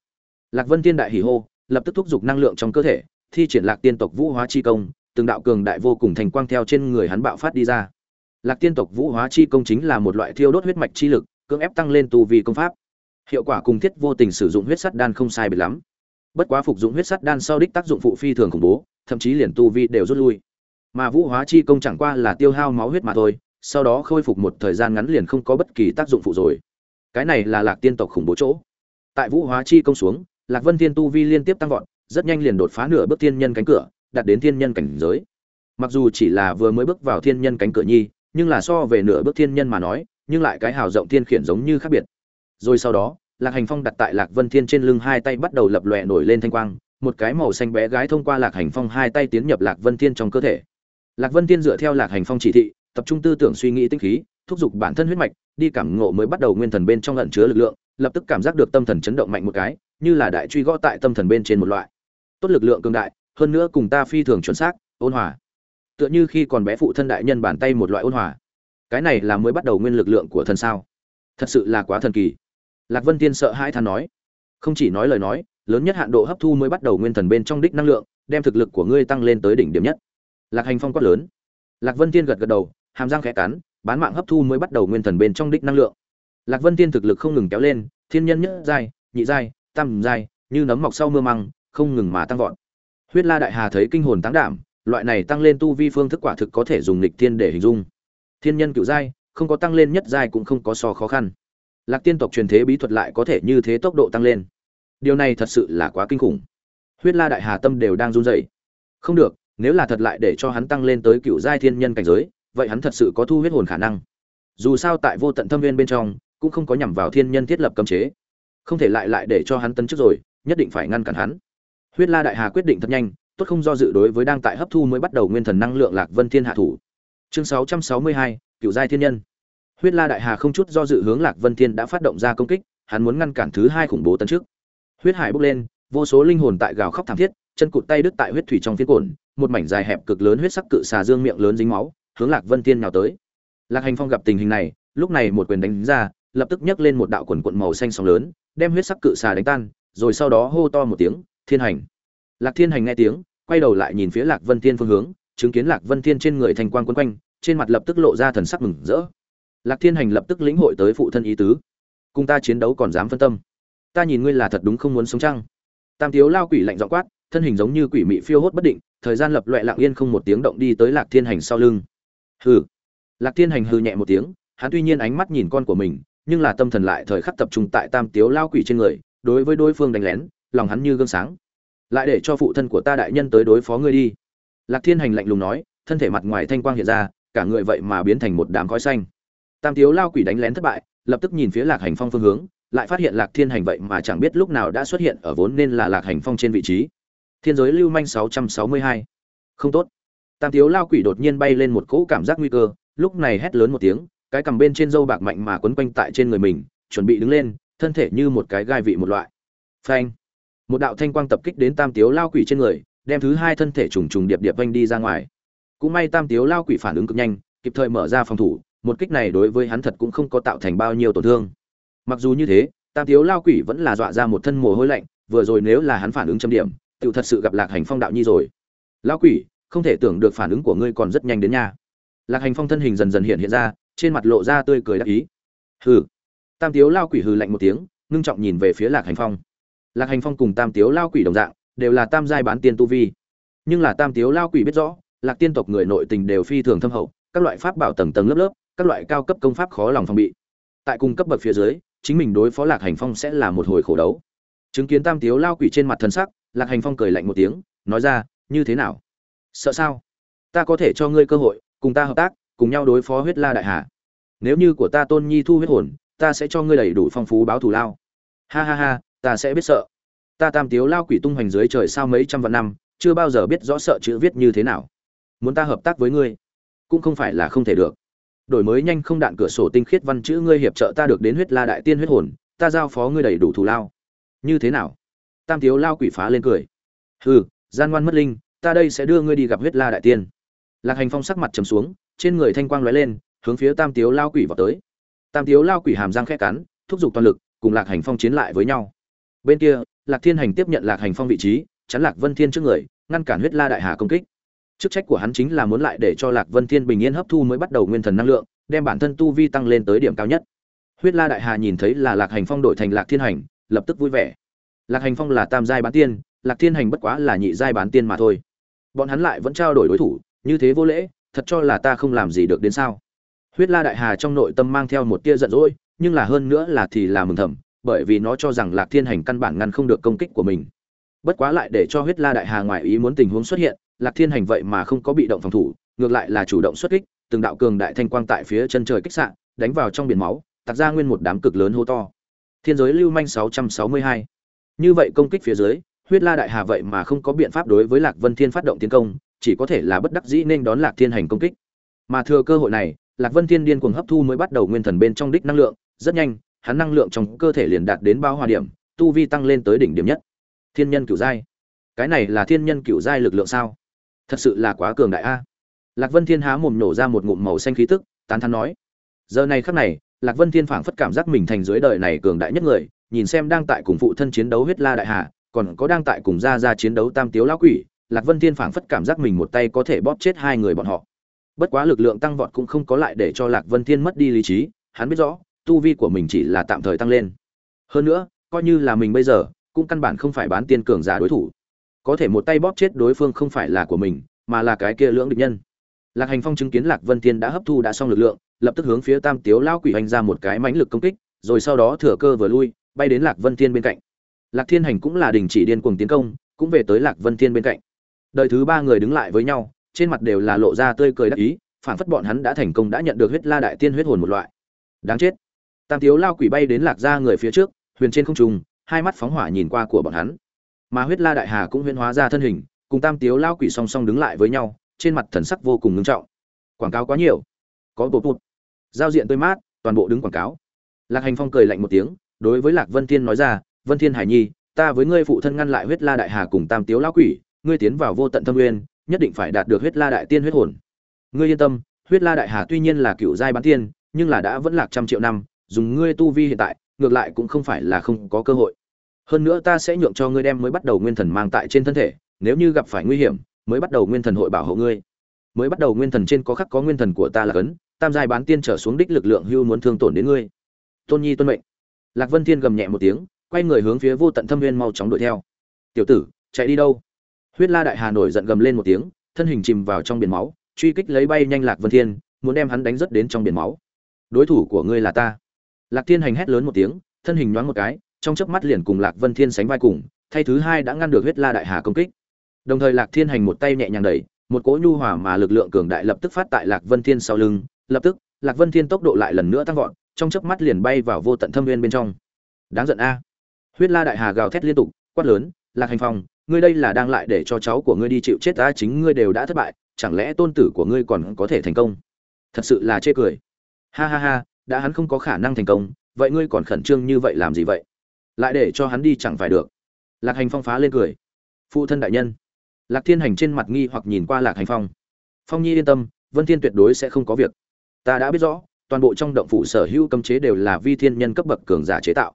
Lạc vân tiên đại hỉ hô, lập tức thúc giục năng lượng trong cơ thể, thi triển lạc tiên tộc vũ hóa chi công, từng đạo cường đại vô cùng thành quang theo trên người hắn bạo phát đi ra. Lạc tiên tộc vũ hóa chi công chính là một loại thiêu đốt huyết mạch chi lực, cưỡng ép tăng lên tu vi công pháp. Hiệu quả cùng thiết vô tình sử dụng huyết sắt đan không sai biệt lắm. Bất quá phục dụng huyết sắt đan sau đích tác dụng phụ phi thường khủng bố, thậm chí liền tu vi đều rút lui mà vũ hóa chi công chẳng qua là tiêu hao máu huyết mà thôi, sau đó khôi phục một thời gian ngắn liền không có bất kỳ tác dụng phụ rồi. Cái này là lạc tiên tộc khủng bố chỗ. Tại vũ hóa chi công xuống, lạc vân thiên tu vi liên tiếp tăng vọt, rất nhanh liền đột phá nửa bước thiên nhân cánh cửa, đạt đến thiên nhân cảnh giới. Mặc dù chỉ là vừa mới bước vào thiên nhân cánh cửa nhi, nhưng là so về nửa bước thiên nhân mà nói, nhưng lại cái hào rộng thiên khiển giống như khác biệt. Rồi sau đó, lạc hành phong đặt tại lạc vân thiên trên lưng hai tay bắt đầu lập lòe nổi lên thanh quang, một cái màu xanh bé gái thông qua lạc hành phong hai tay tiến nhập lạc vân thiên trong cơ thể lạc vân thiên dựa theo lạc hành phong chỉ thị, tập trung tư tưởng suy nghĩ tinh khí, thúc giục bản thân huyết mạch, đi cảm ngộ mới bắt đầu nguyên thần bên trong ẩn chứa lực lượng, lập tức cảm giác được tâm thần chấn động mạnh một cái, như là đại truy gõ tại tâm thần bên trên một loại. Tốt lực lượng cường đại, hơn nữa cùng ta phi thường chuẩn xác, ôn hòa. Tựa như khi còn bé phụ thân đại nhân bàn tay một loại ôn hòa. Cái này là mới bắt đầu nguyên lực lượng của thần sao? Thật sự là quá thần kỳ. Lạc vân tiên sợ hãi than nói. Không chỉ nói lời nói, lớn nhất hạn độ hấp thu mới bắt đầu nguyên thần bên trong đích năng lượng, đem thực lực của ngươi tăng lên tới đỉnh điểm nhất lạc hành phong quát lớn. Lạc vân tiên gật gật đầu, hàm răng khẽ cắn, bán mạng hấp thu mới bắt đầu nguyên thần bên trong đích năng lượng. Lạc vân tiên thực lực không ngừng kéo lên, thiên nhân nhất giai, nhị giai, tam giai, như nấm mọc sau mưa măng, không ngừng mà tăng vọt. Huyết la đại hà thấy kinh hồn táng đảm, loại này tăng lên tu vi phương thức quả thực có thể dùng lịch thiên để hình dung. Thiên nhân cựu giai, không có tăng lên nhất giai cũng không có so khó khăn. Lạc tiên tộc truyền thế bí thuật lại có thể như thế tốc độ tăng lên. Điều này thật sự là quá kinh khủng. Huyết la đại hà tâm đều đang run rẩy. Không được nếu là thật lại để cho hắn tăng lên tới cựu giai thiên nhân cảnh giới vậy hắn thật sự có thu huyết hồn khả năng. Dù sao tại vô tận thâm viên bên trong cũng không có nhằm vào thiên nhân thiết lập cấm chế. Không thể lại lại để cho hắn tấn chức rồi nhất định phải ngăn cản hắn. Huyết la đại hà quyết định thật nhanh tốt không do dự đối với đang tại hấp thu mới bắt đầu nguyên thần năng lượng lạc vân thiên hạ thủ. Chương 662, cựu giai thiên nhân. Huyết la đại hà không chút do dự hướng lạc vân thiên đã phát động ra công kích hắn muốn ngăn cản thứ hai khủng bố tấn trước huyết hải bốc lên vô số linh hồn tại gào khóc thảm thiết chân cụt tay đứt tại huyết thủy trong phiến cồn một mảnh dài hẹp cực lớn huyết sắc cự xà dương miệng lớn dính máu, hướng lạc vân thiên nhào tới. Lạc hành phong gặp tình hình này, lúc này một quyền đánh ra, lập tức nhấc lên một đạo quần cuộn màu xanh sóng lớn, đem huyết sắc cự xà đánh tan, rồi sau đó hô to một tiếng, thiên hành! Lạc thiên hành nghe tiếng, quay đầu lại nhìn phía lạc vân thiên phương hướng, chứng kiến lạc vân thiên trên người thành quang quấn quanh, trên mặt lập tức lộ ra thần sắc mừng rỡ. Lạc thiên hành lập tức lĩnh hội tới phụ thân ý tứ. Cùng ta chiến đấu còn dám phân tâm. Ta nhìn ngươi là thật đúng không muốn sống chăng? Tam thiếu lao quỷ lạnh giọng quát thân hình giống như quỷ mị phiêu hốt bất định, thời gian lập loẹ lặng yên không một tiếng động đi tới lạc thiên hành sau lưng. Hừ. Lạc thiên hành hừ nhẹ một tiếng, hắn tuy nhiên ánh mắt nhìn con của mình, nhưng là tâm thần lại thời khắc tập trung tại tam tiếu lao quỷ trên người, đối với đối phương đánh lén, lòng hắn như gương sáng. Lại để cho phụ thân của ta đại nhân tới đối phó ngươi đi. Lạc thiên hành lạnh lùng nói, thân thể mặt ngoài thanh quang hiện ra, cả người vậy mà biến thành một đám khói xanh. Tam tiếu lao quỷ đánh lén thất bại, lập tức nhìn phía lạc hành phong phương hướng, lại phát hiện lạc thiên hành vậy mà chẳng biết lúc nào đã xuất hiện ở vốn nên là lạc hành phong trên vị trí thiên giới lưu manh 662. không tốt. Tam thiếu lao quỷ đột nhiên bay lên một cỗ cảm giác nguy cơ, lúc này hét lớn một tiếng, cái cầm bên trên dâu bạc mạnh mà quấn quanh tại trên người mình, chuẩn bị đứng lên, thân thể như một cái gai vị một loại. Phanh. Một đạo thanh quang tập kích đến tam tiếu lao quỷ trên người, đem thứ hai thân thể trùng trùng điệp điệp vanh đi ra ngoài. Cũng may tam tiếu lao quỷ phản ứng cực nhanh, kịp thời mở ra phòng thủ, một kích này đối với hắn thật cũng không có tạo thành bao nhiêu tổn thương. Mặc dù như thế, tam tiếu lao quỷ vẫn là dọa ra một thân mồ hôi lạnh, vừa rồi nếu là hắn phản ứng châm điểm tự thật sự gặp lạc hành phong đạo nhi rồi. Lão quỷ, không thể tưởng được phản ứng của ngươi còn rất nhanh đến nha. Lạc hành phong thân hình dần dần hiện hiện ra, trên mặt lộ ra tươi cười đắc ý. Hừ. Tam tiếu lao quỷ hừ lạnh một tiếng, ngưng trọng nhìn về phía lạc hành phong. Lạc hành phong cùng tam tiếu lao quỷ đồng dạng, đều là tam giai bán tiên tu vi. Nhưng là tam tiếu lao quỷ biết rõ, lạc tiên tộc người nội tình đều phi thường thâm hậu, các loại pháp bảo tầng tầng lớp lớp, các loại cao cấp công pháp khó lòng phòng bị. Tại cung cấp bậc phía dưới, chính mình đối phó lạc hành phong sẽ là một hồi khổ đấu. Chứng kiến tam tiếu lao quỷ trên mặt thân sắc lạc hành phong cười lạnh một tiếng, nói ra, như thế nào? Sợ sao? Ta có thể cho ngươi cơ hội, cùng ta hợp tác, cùng nhau đối phó huyết la đại hà. Nếu như của ta tôn nhi thu huyết hồn, ta sẽ cho ngươi đầy đủ phong phú báo thù lao. Ha ha ha, ta sẽ biết sợ. Ta tam tiếu lao quỷ tung hoành dưới trời sao mấy trăm vạn năm, chưa bao giờ biết rõ sợ chữ viết như thế nào. Muốn ta hợp tác với ngươi, cũng không phải là không thể được. Đổi mới nhanh không đạn cửa sổ tinh khiết văn chữ ngươi hiệp trợ ta được đến huyết la đại tiên huyết hồn, ta giao phó ngươi đầy đủ thù lao. Như thế nào? Tam thiếu lao quỷ phá lên cười. Hừ, gian ngoan mất linh, ta đây sẽ đưa ngươi đi gặp huyết la đại tiên. Lạc hành phong sắc mặt trầm xuống, trên người thanh quang lóe lên, hướng phía tam tiếu lao quỷ vào tới. Tam tiếu lao quỷ hàm răng khẽ cắn, thúc giục toàn lực, cùng lạc hành phong chiến lại với nhau. Bên kia, lạc thiên hành tiếp nhận lạc hành phong vị trí, chắn lạc vân thiên trước người, ngăn cản huyết la đại hà công kích. Chức trách của hắn chính là muốn lại để cho lạc vân thiên bình yên hấp thu mới bắt đầu nguyên thần năng lượng, đem bản thân tu vi tăng lên tới điểm cao nhất. Huyết la đại hà nhìn thấy là lạc hành phong đổi thành lạc thiên hành, lập tức vui vẻ lạc hành phong là tam giai bán tiên, lạc thiên hành bất quá là nhị giai bán tiên mà thôi. Bọn hắn lại vẫn trao đổi đối thủ, như thế vô lễ, thật cho là ta không làm gì được đến sao? Huyết la đại hà trong nội tâm mang theo một tia giận dỗi, nhưng là hơn nữa là thì là mừng thầm, bởi vì nó cho rằng lạc thiên hành căn bản ngăn không được công kích của mình. Bất quá lại để cho huyết la đại hà ngoại ý muốn tình huống xuất hiện, lạc thiên hành vậy mà không có bị động phòng thủ, ngược lại là chủ động xuất kích, từng đạo cường đại thanh quang tại phía chân trời kích sạn đánh vào trong biển máu tạc ra nguyên một đám cực lớn hô to. Thiên giới lưu manh 662 như vậy công kích phía dưới, huyết la đại hà vậy mà không có biện pháp đối với lạc vân thiên phát động tiến công, chỉ có thể là bất đắc dĩ nên đón lạc thiên hành công kích. Mà thừa cơ hội này, lạc vân thiên điên cuồng hấp thu mới bắt đầu nguyên thần bên trong đích năng lượng, rất nhanh, hắn năng lượng trong cơ thể liền đạt đến bao hòa điểm, tu vi tăng lên tới đỉnh điểm nhất. Thiên nhân cửu giai. Cái này là thiên nhân cửu giai lực lượng sao? Thật sự là quá cường đại a. Lạc vân thiên há mồm nổ ra một ngụm màu xanh khí tức, tán thán nói. Giờ này khắc này, lạc vân thiên phảng phất cảm giác mình thành dưới đời này cường đại nhất người nhìn xem đang tại cùng phụ thân chiến đấu huyết la đại hà, còn có đang tại cùng gia gia chiến đấu tam tiếu lão quỷ, lạc vân thiên phảng phất cảm giác mình một tay có thể bóp chết hai người bọn họ. Bất quá lực lượng tăng vọt cũng không có lại để cho lạc vân thiên mất đi lý trí, hắn biết rõ, tu vi của mình chỉ là tạm thời tăng lên. Hơn nữa, coi như là mình bây giờ, cũng căn bản không phải bán tiên cường giả đối thủ. Có thể một tay bóp chết đối phương không phải là của mình, mà là cái kia lưỡng địch nhân. Lạc hành phong chứng kiến lạc vân thiên đã hấp thu đã xong lực lượng, lập tức hướng phía tam tiếu lão quỷ hành ra một cái mãnh lực công kích, rồi sau đó thừa cơ vừa lui bay đến lạc vân thiên bên cạnh. Lạc thiên hành cũng là đình chỉ điên cuồng tiến công, cũng về tới lạc vân thiên bên cạnh. Đời thứ ba người đứng lại với nhau, trên mặt đều là lộ ra tươi cười đắc ý phản phất bọn hắn đã thành công đã nhận được huyết la đại tiên huyết hồn một loại. Đáng chết. Tam tiếu lao quỷ bay đến lạc ra người phía trước, huyền trên không trung, hai mắt phóng hỏa nhìn qua của bọn hắn. Mà huyết la đại hà cũng huyễn hóa ra thân hình, cùng tam tiếu lao quỷ song song đứng lại với nhau, trên mặt thần sắc vô cùng ngưng trọng. Quảng cáo quá nhiều. Có bột bột giao diện tươi mát, toàn bộ đứng quảng cáo. Lạc hành phong cười lạnh một tiếng đối với lạc vân thiên nói ra, vân thiên hải nhi, ta với ngươi phụ thân ngăn lại huyết la đại hà cùng tam tiếu lão quỷ, ngươi tiến vào vô tận thâm nguyên, nhất định phải đạt được huyết la đại tiên huyết hồn. Ngươi yên tâm, huyết la đại hà tuy nhiên là cựu giai bán tiên, nhưng là đã vẫn lạc trăm triệu năm, dùng ngươi tu vi hiện tại, ngược lại cũng không phải là không có cơ hội. Hơn nữa ta sẽ nhượng cho ngươi đem mới bắt đầu nguyên thần mang tại trên thân thể, nếu như gặp phải nguy hiểm, mới bắt đầu nguyên thần hội bảo hộ ngươi. Mới bắt đầu nguyên thần trên có khắc có nguyên thần của ta là cấn, tam giai bán tiên trở xuống đích lực lượng hưu muốn thương tổn đến ngươi. Tôn nhi tuân mệnh lạc vân thiên gầm nhẹ một tiếng, quay người hướng phía vô tận thâm viên mau chóng đuổi theo. Tiểu tử, chạy đi đâu? Huyết la đại hà nổi giận gầm lên một tiếng, thân hình chìm vào trong biển máu, truy kích lấy bay nhanh lạc vân thiên, muốn đem hắn đánh rất đến trong biển máu. Đối thủ của ngươi là ta. Lạc thiên hành hét lớn một tiếng, thân hình nhoáng một cái, trong chớp mắt liền cùng lạc vân thiên sánh vai cùng, thay thứ hai đã ngăn được huyết la đại hà công kích. Đồng thời lạc thiên hành một tay nhẹ nhàng đẩy, một cỗ nhu hòa mà lực lượng cường đại lập tức phát tại lạc vân thiên sau lưng. Lập tức, lạc vân thiên tốc độ lại lần nữa tăng vọt trong chớp mắt liền bay vào vô tận thâm nguyên bên trong. Đáng giận a. Huyết la đại hà gào thét liên tục, quát lớn, lạc hành phong, ngươi đây là đang lại để cho cháu của ngươi đi chịu chết ta, chính ngươi đều đã thất bại, chẳng lẽ tôn tử của ngươi còn có thể thành công? Thật sự là chê cười. Ha ha ha, đã hắn không có khả năng thành công, vậy ngươi còn khẩn trương như vậy làm gì vậy? Lại để cho hắn đi chẳng phải được. Lạc hành phong phá lên cười. Phụ thân đại nhân. Lạc thiên hành trên mặt nghi hoặc nhìn qua lạc hành phong. Phong nhi yên tâm, vân thiên tuyệt đối sẽ không có việc. Ta đã biết rõ toàn bộ trong động phủ sở hữu cấm chế đều là vi thiên nhân cấp bậc cường giả chế tạo.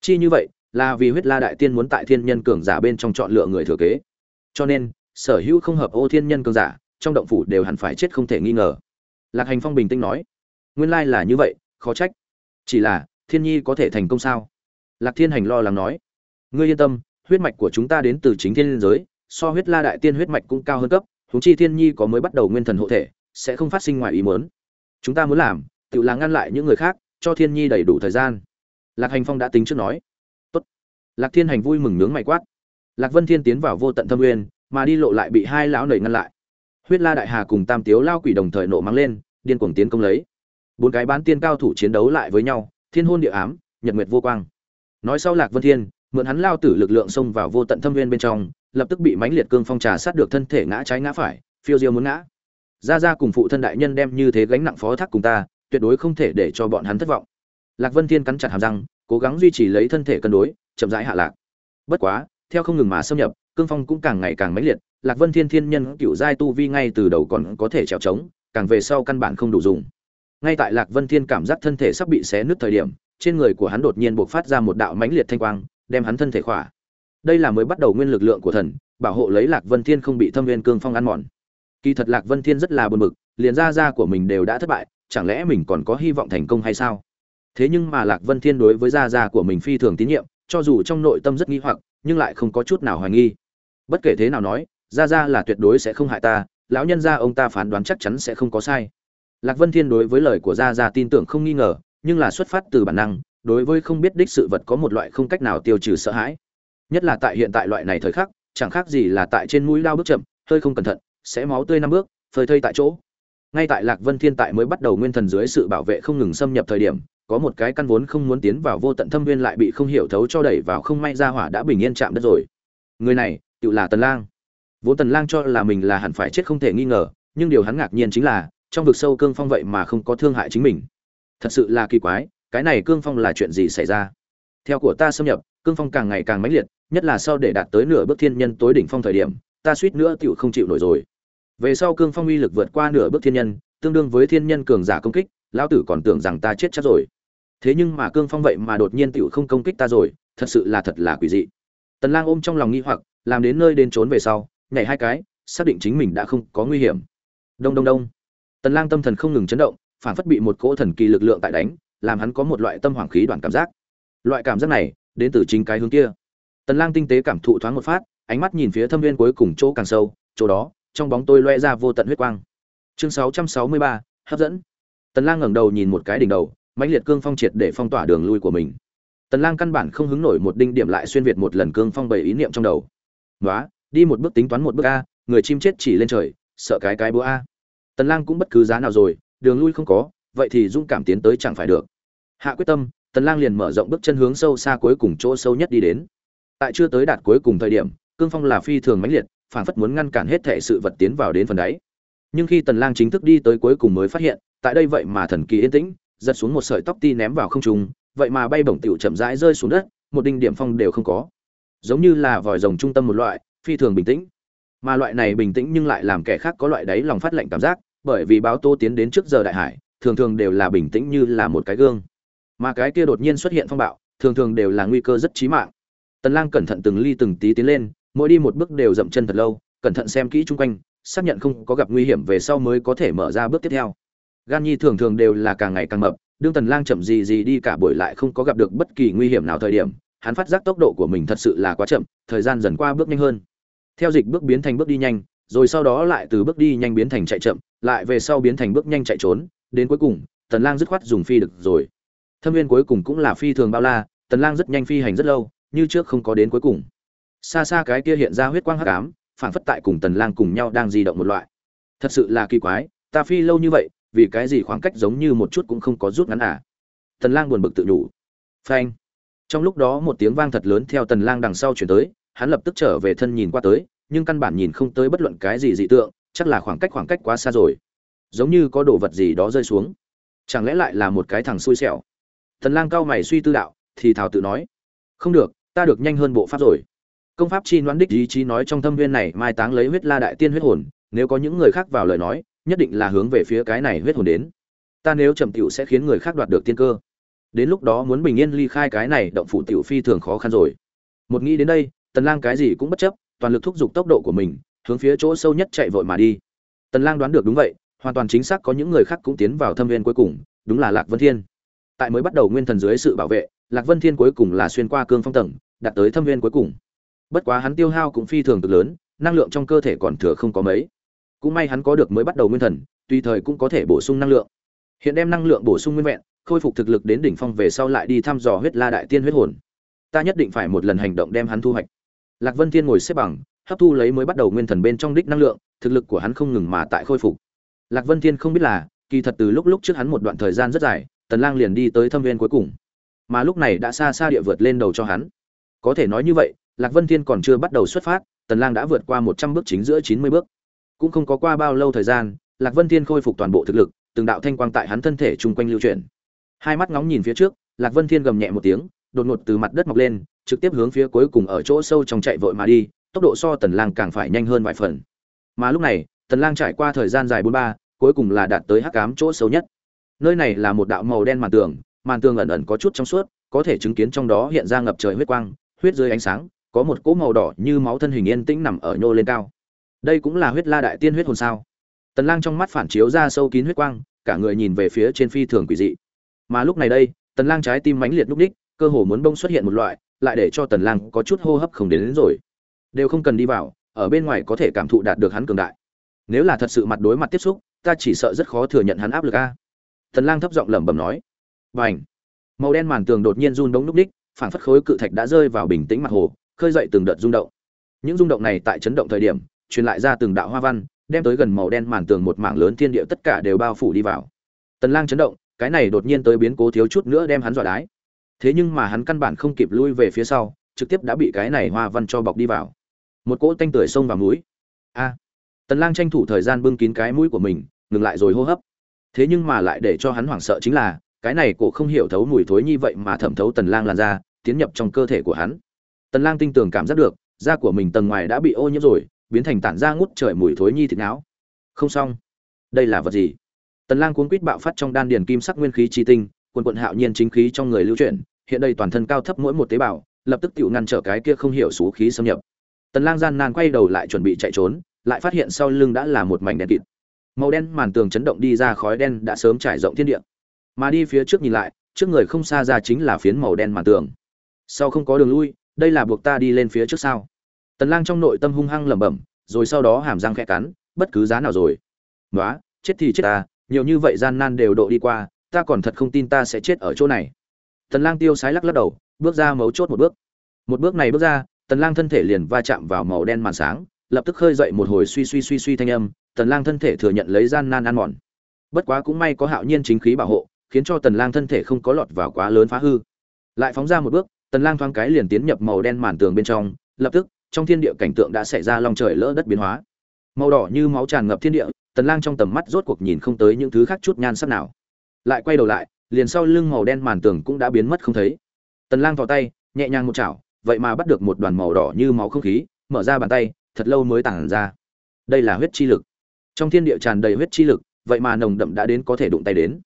Chi như vậy, là vì huyết la đại tiên muốn tại thiên nhân cường giả bên trong chọn lựa người thừa kế. Cho nên, sở hữu không hợp ô thiên nhân cường giả, trong động phủ đều hẳn phải chết không thể nghi ngờ. Lạc hành phong bình tĩnh nói, nguyên lai là như vậy, khó trách. Chỉ là, thiên nhi có thể thành công sao? Lạc thiên hành lo lắng nói, ngươi yên tâm, huyết mạch của chúng ta đến từ chính thiên giới, so huyết la đại tiên huyết mạch cũng cao hơn cấp, huống chi thiên nhi có mới bắt đầu nguyên thần hộ thể, sẽ không phát sinh ngoài ý muốn. Chúng ta muốn làm tự là ngăn lại những người khác, cho thiên nhi đầy đủ thời gian. Lạc hành phong đã tính trước nói. Tốt. lạc thiên hành vui mừng nướng mày quát. Lạc vân thiên tiến vào vô tận thâm nguyên mà đi lộ lại bị hai lão nầy ngăn lại. Huyết la đại hà cùng tam tiếu lao quỷ đồng thời nộ mắng lên, điên cuồng tiến công lấy. Bốn cái bán tiên cao thủ chiến đấu lại với nhau, thiên hôn địa ám, nhật nguyệt vô quang. Nói sau lạc vân thiên, mượn hắn lao tử lực lượng xông vào vô tận thâm nguyên bên trong, lập tức bị mãnh liệt cương phong trà sát được thân thể ngã trái ngã phải, phiêu diêu muốn ngã. Ra ra cùng phụ thân đại nhân đem như thế gánh nặng phó thác cùng ta tuyệt đối không thể để cho bọn hắn thất vọng. Lạc vân thiên cắn chặt hàm răng, cố gắng duy trì lấy thân thể cân đối, chậm rãi hạ lạc. Bất quá, theo không ngừng mà xâm nhập, cương phong cũng càng ngày càng mãnh liệt, lạc vân thiên thiên nhân cựu giai tu vi ngay từ đầu còn có thể trèo trống, càng về sau căn bản không đủ dùng. Ngay tại lạc vân thiên cảm giác thân thể sắp bị xé nứt thời điểm, trên người của hắn đột nhiên buộc phát ra một đạo mãnh liệt thanh quang, đem hắn thân thể khỏa. Đây là mới bắt đầu nguyên lực lượng của thần, bảo hộ lấy lạc vân thiên không bị thâm viên cương phong ăn mòn. Kỳ thật lạc vân thiên rất là buồn bực, liền ra ra của mình đều đã thất bại chẳng lẽ mình còn có hy vọng thành công hay sao? Thế nhưng mà lạc vân thiên đối với gia gia của mình phi thường tín nhiệm, cho dù trong nội tâm rất nghi hoặc, nhưng lại không có chút nào hoài nghi. Bất kể thế nào nói, gia gia là tuyệt đối sẽ không hại ta, lão nhân gia ông ta phán đoán chắc chắn sẽ không có sai. Lạc vân thiên đối với lời của gia gia tin tưởng không nghi ngờ, nhưng là xuất phát từ bản năng, đối với không biết đích sự vật có một loại không cách nào tiêu trừ sợ hãi. Nhất là tại hiện tại loại này thời khắc, chẳng khác gì là tại trên mũi lao bước chậm, hơi không cẩn thận, sẽ máu tươi năm bước, phơi thây tại chỗ ngay tại lạc vân thiên tại mới bắt đầu nguyên thần dưới sự bảo vệ không ngừng xâm nhập thời điểm, có một cái căn vốn không muốn tiến vào vô tận thâm viên lại bị không hiểu thấu cho đẩy vào không may ra hỏa đã bình yên chạm đất rồi. Người này tự là tần lang. Vốn tần lang cho là mình là hẳn phải chết không thể nghi ngờ, nhưng điều hắn ngạc nhiên chính là, trong vực sâu cương phong vậy mà không có thương hại chính mình. Thật sự là kỳ quái, cái này cương phong là chuyện gì xảy ra? Theo của ta xâm nhập, cương phong càng ngày càng mãnh liệt, nhất là sau để đạt tới nửa bước thiên nhân tối đỉnh phong thời điểm, ta suýt nữa tiểu không chịu nổi rồi về sau cương phong uy lực vượt qua nửa bước thiên nhân, tương đương với thiên nhân cường giả công kích, lão tử còn tưởng rằng ta chết chắc rồi. Thế nhưng mà cương phong vậy mà đột nhiên tựu không công kích ta rồi, thật sự là thật là quỷ dị. Tần lang ôm trong lòng nghi hoặc, làm đến nơi đến trốn về sau, nhảy hai cái, xác định chính mình đã không có nguy hiểm. Đông đông đông. Tần lang tâm thần không ngừng chấn động, phản phất bị một cỗ thần kỳ lực lượng tại đánh, làm hắn có một loại tâm hoàng khí đoạn cảm giác. Loại cảm giác này, đến từ chính cái hướng kia. Tần lang tinh tế cảm thụ thoáng một phát, ánh mắt nhìn phía thâm viên cuối cùng chỗ càng sâu, chỗ đó trong bóng tôi loe ra vô tận huyết quang. Chương 663, hấp dẫn. Tần lang ngẩng đầu nhìn một cái đỉnh đầu mãnh liệt cương phong triệt để phong tỏa đường lui của mình. Tần lang căn bản không hứng nổi một đinh điểm lại xuyên việt một lần cương phong bảy ý niệm trong đầu. Nói đi một bước tính toán một bước a người chim chết chỉ lên trời sợ cái cái búa a. Tần lang cũng bất cứ giá nào rồi đường lui không có vậy thì dũng cảm tiến tới chẳng phải được. Hạ quyết tâm tần lang liền mở rộng bước chân hướng sâu xa cuối cùng chỗ sâu nhất đi đến. Tại chưa tới đạt cuối cùng thời điểm cương phong là phi thường mãnh liệt phản phất muốn ngăn cản hết thể sự vật tiến vào đến phần đáy. Nhưng khi tần lang chính thức đi tới cuối cùng mới phát hiện, tại đây vậy mà thần kỳ yên tĩnh, giật xuống một sợi tóc ti ném vào không trung, vậy mà bay bổng tiểu chậm rãi rơi xuống đất, một đinh điểm phong đều không có. Giống như là vòi rồng trung tâm một loại, phi thường bình tĩnh. Mà loại này bình tĩnh nhưng lại làm kẻ khác có loại đáy lòng phát lạnh cảm giác, bởi vì báo tô tiến đến trước giờ đại hải, thường thường đều là bình tĩnh như là một cái gương. Mà cái kia đột nhiên xuất hiện phong bạo, thường thường đều là nguy cơ rất chí mạng. Tần lang cẩn thận từng ly từng tí tiến lên mỗi đi một bước đều dậm chân thật lâu, cẩn thận xem kỹ chung quanh, xác nhận không có gặp nguy hiểm về sau mới có thể mở ra bước tiếp theo. Gan nhi thường thường đều là càng ngày càng mập, đương tần lang chậm gì gì đi cả buổi lại không có gặp được bất kỳ nguy hiểm nào thời điểm, hắn phát giác tốc độ của mình thật sự là quá chậm, thời gian dần qua bước nhanh hơn. Theo dịch bước biến thành bước đi nhanh, rồi sau đó lại từ bước đi nhanh biến thành chạy chậm, lại về sau biến thành bước nhanh chạy trốn, đến cuối cùng, tần lang dứt khoát dùng phi được rồi. Thâm viên cuối cùng cũng là phi thường bao la, tần lang rất nhanh phi hành rất lâu, như trước không có đến cuối cùng xa xa cái kia hiện ra huyết quang hắc ám phản phất tại cùng tần lang cùng nhau đang di động một loại. Thật sự là kỳ quái, ta phi lâu như vậy, vì cái gì khoảng cách giống như một chút cũng không có rút ngắn à? Tần lang buồn bực tự nhủ. Phanh. Trong lúc đó một tiếng vang thật lớn theo tần lang đằng sau chuyển tới, hắn lập tức trở về thân nhìn qua tới, nhưng căn bản nhìn không tới bất luận cái gì dị tượng, chắc là khoảng cách khoảng cách quá xa rồi. Giống như có đồ vật gì đó rơi xuống. Chẳng lẽ lại là một cái thằng xui xẻo? Tần lang cao mày suy tư đạo, thì thảo tự nói. Không được, ta được nhanh hơn bộ pháp rồi công pháp chi đoán đích ý chí nói trong thâm viên này mai táng lấy huyết la đại tiên huyết hồn, nếu có những người khác vào lời nói, nhất định là hướng về phía cái này huyết hồn đến. Ta nếu chậm tiểu sẽ khiến người khác đoạt được tiên cơ. Đến lúc đó muốn bình yên ly khai cái này động phủ tiểu phi thường khó khăn rồi. Một nghĩ đến đây, tần lang cái gì cũng bất chấp, toàn lực thúc giục tốc độ của mình, hướng phía chỗ sâu nhất chạy vội mà đi. Tần lang đoán được đúng vậy, hoàn toàn chính xác có những người khác cũng tiến vào thâm viên cuối cùng, đúng là lạc vân thiên. Tại mới bắt đầu nguyên thần dưới sự bảo vệ, lạc vân thiên cuối cùng là xuyên qua cương phong tầng, đạt tới thâm viên cuối cùng bất quá hắn tiêu hao cũng phi thường cực lớn, năng lượng trong cơ thể còn thừa không có mấy. Cũng may hắn có được mới bắt đầu nguyên thần, tùy thời cũng có thể bổ sung năng lượng. Hiện đem năng lượng bổ sung nguyên vẹn, khôi phục thực lực đến đỉnh phong về sau lại đi thăm dò huyết la đại tiên huyết hồn. Ta nhất định phải một lần hành động đem hắn thu hoạch. Lạc vân thiên ngồi xếp bằng, hấp thu lấy mới bắt đầu nguyên thần bên trong đích năng lượng, thực lực của hắn không ngừng mà tại khôi phục. Lạc vân thiên không biết là, kỳ thật từ lúc lúc trước hắn một đoạn thời gian rất dài, tần lang liền đi tới thâm viên cuối cùng. Mà lúc này đã xa xa địa vượt lên đầu cho hắn. Có thể nói như vậy lạc vân thiên còn chưa bắt đầu xuất phát, tần lang đã vượt qua 100 bước chính giữa 90 bước. Cũng không có qua bao lâu thời gian, lạc vân thiên khôi phục toàn bộ thực lực, từng đạo thanh quang tại hắn thân thể trung quanh lưu chuyển. Hai mắt ngóng nhìn phía trước, lạc vân thiên gầm nhẹ một tiếng, đột ngột từ mặt đất mọc lên, trực tiếp hướng phía cuối cùng ở chỗ sâu trong chạy vội mà đi, tốc độ so tần lang càng phải nhanh hơn vài phần. Mà lúc này, tần lang trải qua thời gian dài bốn ba, cuối cùng là đạt tới hắc ám chỗ sâu nhất. Nơi này là một đạo màu đen màn tường màn tường ẩn ẩn có chút trong suốt, có thể chứng kiến trong đó hiện ra ngập trời huyết quang, huyết dưới ánh sáng có một cỗ màu đỏ như máu thân hình yên tĩnh nằm ở nhô lên cao. Đây cũng là huyết la đại tiên huyết hồn sao? Tần lang trong mắt phản chiếu ra sâu kín huyết quang cả người nhìn về phía trên phi thường quỷ dị. Mà lúc này đây tần lang trái tim mãnh liệt lúc đích cơ hồ muốn bông xuất hiện một loại lại để cho tần lang có chút hô hấp không đến, đến rồi. Đều không cần đi vào ở bên ngoài có thể cảm thụ đạt được hắn cường đại. Nếu là thật sự mặt đối mặt tiếp xúc ta chỉ sợ rất khó thừa nhận hắn áp lực a. Tần lang thấp giọng lẩm bẩm nói. Bành! Màu đen màn tường đột nhiên run đống núc đích phản phất khối cự thạch đã rơi vào bình tĩnh mặt hồ khơi dậy từng đợt rung động. Những rung động này tại chấn động thời điểm, truyền lại ra từng đạo hoa văn, đem tới gần màu đen màn tường một mảng lớn thiên địa tất cả đều bao phủ đi vào. Tần lang chấn động, cái này đột nhiên tới biến cố thiếu chút nữa đem hắn dọa đái. Thế nhưng mà hắn căn bản không kịp lui về phía sau, trực tiếp đã bị cái này hoa văn cho bọc đi vào. Một cỗ tanh tưởi xông vào mũi. A! Tần lang tranh thủ thời gian bưng kín cái mũi của mình, ngừng lại rồi hô hấp. Thế nhưng mà lại để cho hắn hoảng sợ chính là, cái này cổ không hiểu thấu mùi thối như vậy mà thẩm thấu tần lang làn ra tiến nhập trong cơ thể của hắn tần lang tinh tường cảm giác được, da của mình tầng ngoài đã bị ô nhiễm rồi, biến thành tản ra ngút trời mùi thối nhi thịt não. Không xong. Đây là vật gì? Tần lang cuống quýt bạo phát trong đan điền kim sắc nguyên khí chi tinh, quần quận hạo nhiên chính khí trong người lưu chuyển, hiện đây toàn thân cao thấp mỗi một tế bào, lập tức tiểu ngăn trở cái kia không hiểu số khí xâm nhập. Tần lang gian nan quay đầu lại chuẩn bị chạy trốn, lại phát hiện sau lưng đã là một mảnh đen kịt. Màu đen màn tường chấn động đi ra khói đen đã sớm trải rộng thiên địa. Mà đi phía trước nhìn lại, trước người không xa ra chính là phiến màu đen màn tường. Sau không có đường lui đây là buộc ta đi lên phía trước sao? tần lang trong nội tâm hung hăng lẩm bẩm, rồi sau đó hàm răng khẽ cắn, bất cứ giá nào rồi. Nói chết thì chết ta, nhiều như vậy gian nan đều độ đi qua, ta còn thật không tin ta sẽ chết ở chỗ này. Tần lang tiêu sái lắc lắc đầu, bước ra mấu chốt một bước. Một bước này bước ra, tần lang thân thể liền va chạm vào màu đen màn sáng, lập tức khơi dậy một hồi suy suy suy suy thanh âm, tần lang thân thể thừa nhận lấy gian nan ăn mòn. Bất quá cũng may có hạo nhiên chính khí bảo hộ, khiến cho tần lang thân thể không có lọt vào quá lớn phá hư. Lại phóng ra một bước tần lang thoáng cái liền tiến nhập màu đen màn tường bên trong, lập tức, trong thiên địa cảnh tượng đã xảy ra long trời lỡ đất biến hóa. Màu đỏ như máu tràn ngập thiên địa, tần lang trong tầm mắt rốt cuộc nhìn không tới những thứ khác chút nhan sắc nào. Lại quay đầu lại, liền sau lưng màu đen màn tường cũng đã biến mất không thấy. Tần lang vào tay, nhẹ nhàng một chảo, vậy mà bắt được một đoàn màu đỏ như máu không khí, mở ra bàn tay, thật lâu mới tản ra. Đây là huyết chi lực. Trong thiên địa tràn đầy huyết chi lực, vậy mà nồng đậm đã đến có thể đụng tay đến.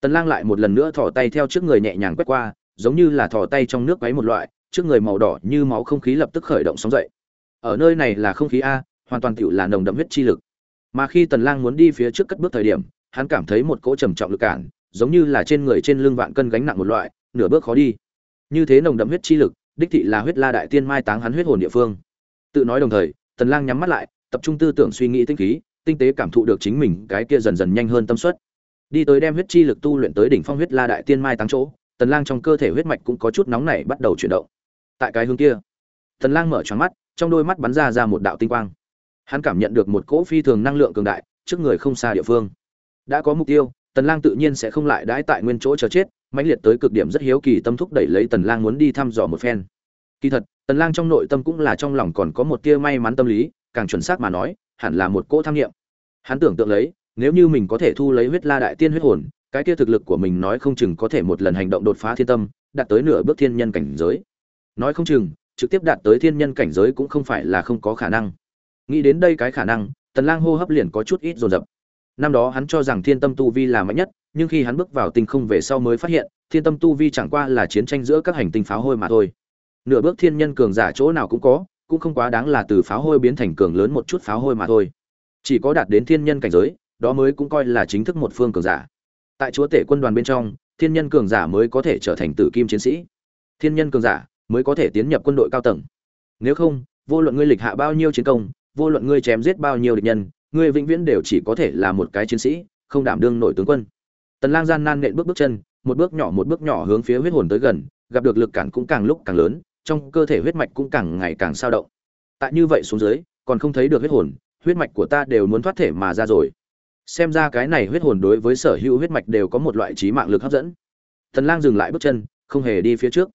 Tần lang lại một lần nữa thò tay theo trước người nhẹ nhàng quét qua giống như là thò tay trong nước quấy một loại, trước người màu đỏ như máu không khí lập tức khởi động sóng dậy. Ở nơi này là không khí a, hoàn toàn tiểu là nồng đậm huyết chi lực. Mà khi tần lang muốn đi phía trước cất bước thời điểm, hắn cảm thấy một cỗ trầm trọng lực cản, giống như là trên người trên lưng vạn cân gánh nặng một loại, nửa bước khó đi. Như thế nồng đậm huyết chi lực, đích thị là huyết la đại tiên mai táng hắn huyết hồn địa phương. Tự nói đồng thời, tần lang nhắm mắt lại, tập trung tư tưởng suy nghĩ tinh khí, tinh tế cảm thụ được chính mình cái kia dần dần nhanh hơn tâm suất. Đi tới đem huyết chi lực tu luyện tới đỉnh phong huyết la đại tiên mai táng chỗ tần lang trong cơ thể huyết mạch cũng có chút nóng nảy bắt đầu chuyển động. Tại cái hướng kia, tần lang mở tròn mắt, trong đôi mắt bắn ra ra một đạo tinh quang. Hắn cảm nhận được một cỗ phi thường năng lượng cường đại, trước người không xa địa phương. Đã có mục tiêu, tần lang tự nhiên sẽ không lại đãi tại nguyên chỗ chờ chết, mãnh liệt tới cực điểm rất hiếu kỳ tâm thúc đẩy lấy tần lang muốn đi thăm dò một phen. Kỳ thật, tần lang trong nội tâm cũng là trong lòng còn có một tia may mắn tâm lý, càng chuẩn xác mà nói, hẳn là một cỗ tham nghiệm. Hắn tưởng tượng lấy, nếu như mình có thể thu lấy huyết la đại tiên huyết hồn cái kia thực lực của mình nói không chừng có thể một lần hành động đột phá thiên tâm, đạt tới nửa bước thiên nhân cảnh giới. Nói không chừng, trực tiếp đạt tới thiên nhân cảnh giới cũng không phải là không có khả năng. Nghĩ đến đây cái khả năng, tần lang hô hấp liền có chút ít dồn dập. Năm đó hắn cho rằng thiên tâm tu vi là mạnh nhất, nhưng khi hắn bước vào tinh không về sau mới phát hiện, thiên tâm tu vi chẳng qua là chiến tranh giữa các hành tinh pháo hôi mà thôi. Nửa bước thiên nhân cường giả chỗ nào cũng có, cũng không quá đáng là từ pháo hôi biến thành cường lớn một chút pháo hôi mà thôi. Chỉ có đạt đến thiên nhân cảnh giới, đó mới cũng coi là chính thức một phương cường giả tại chúa tể quân đoàn bên trong, thiên nhân cường giả mới có thể trở thành tử kim chiến sĩ. Thiên nhân cường giả mới có thể tiến nhập quân đội cao tầng. Nếu không, vô luận ngươi lịch hạ bao nhiêu chiến công, vô luận ngươi chém giết bao nhiêu địch nhân, ngươi vĩnh viễn đều chỉ có thể là một cái chiến sĩ, không đảm đương nổi tướng quân. Tần lang gian nan nện bước bước chân, một bước nhỏ một bước nhỏ hướng phía huyết hồn tới gần, gặp được lực cản cũng càng lúc càng lớn, trong cơ thể huyết mạch cũng càng ngày càng sao động. Tại như vậy xuống dưới, còn không thấy được huyết hồn, huyết mạch của ta đều muốn thoát thể mà ra rồi xem ra cái này huyết hồn đối với sở hữu huyết mạch đều có một loại trí mạng lực hấp dẫn. Tần lang dừng lại bước chân, không hề đi phía trước.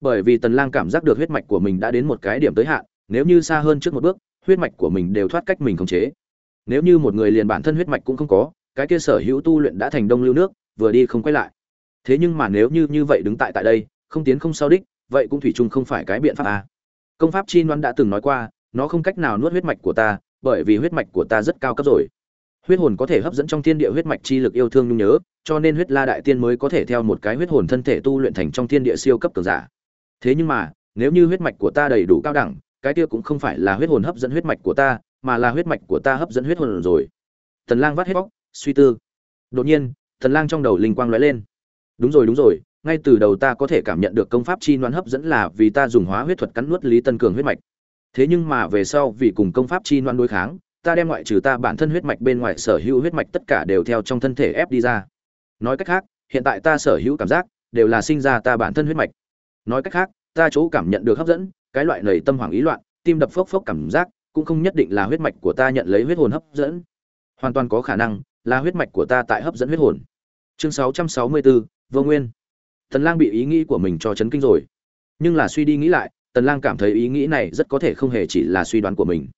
Bởi vì tần lang cảm giác được huyết mạch của mình đã đến một cái điểm tới hạn, nếu như xa hơn trước một bước, huyết mạch của mình đều thoát cách mình khống chế. Nếu như một người liền bản thân huyết mạch cũng không có, cái kia sở hữu tu luyện đã thành đông lưu nước, vừa đi không quay lại. Thế nhưng mà nếu như như vậy đứng tại tại đây, không tiến không sau đích, vậy cũng thủy chung không phải cái biện pháp à. Công pháp chi loan đã từng nói qua, nó không cách nào nuốt huyết mạch của ta, bởi vì huyết mạch của ta rất cao cấp rồi huyết hồn có thể hấp dẫn trong thiên địa huyết mạch chi lực yêu thương nhung nhớ, cho nên huyết la đại tiên mới có thể theo một cái huyết hồn thân thể tu luyện thành trong thiên địa siêu cấp cường giả. Thế nhưng mà, nếu như huyết mạch của ta đầy đủ cao đẳng, cái kia cũng không phải là huyết hồn hấp dẫn huyết mạch của ta, mà là huyết mạch của ta hấp dẫn huyết hồn rồi. Tần lang vắt hết bóc suy tư. Đột nhiên tần lang trong đầu linh quang lóe lên. Đúng rồi đúng rồi, ngay từ đầu ta có thể cảm nhận được công pháp chi noan hấp dẫn là vì ta dùng hóa huyết thuật cắn nuốt lý tân cường huyết mạch. Thế nhưng mà về sau vì cùng công pháp chi noan đối kháng ta đem ngoại trừ ta bản thân huyết mạch bên ngoài sở hữu huyết mạch tất cả đều theo trong thân thể ép đi ra. Nói cách khác hiện tại ta sở hữu cảm giác đều là sinh ra ta bản thân huyết mạch. Nói cách khác ta chỗ cảm nhận được hấp dẫn cái loại nảy tâm hoàng ý loạn tim đập phốc phốc cảm giác cũng không nhất định là huyết mạch của ta nhận lấy huyết hồn hấp dẫn. Hoàn toàn có khả năng là huyết mạch của ta tại hấp dẫn huyết hồn. Chương 664, vô nguyên. Tần lang bị ý nghĩ của mình cho chấn kinh rồi. Nhưng là suy đi nghĩ lại tần lang cảm thấy ý nghĩ này rất có thể không hề chỉ là suy đoán của mình.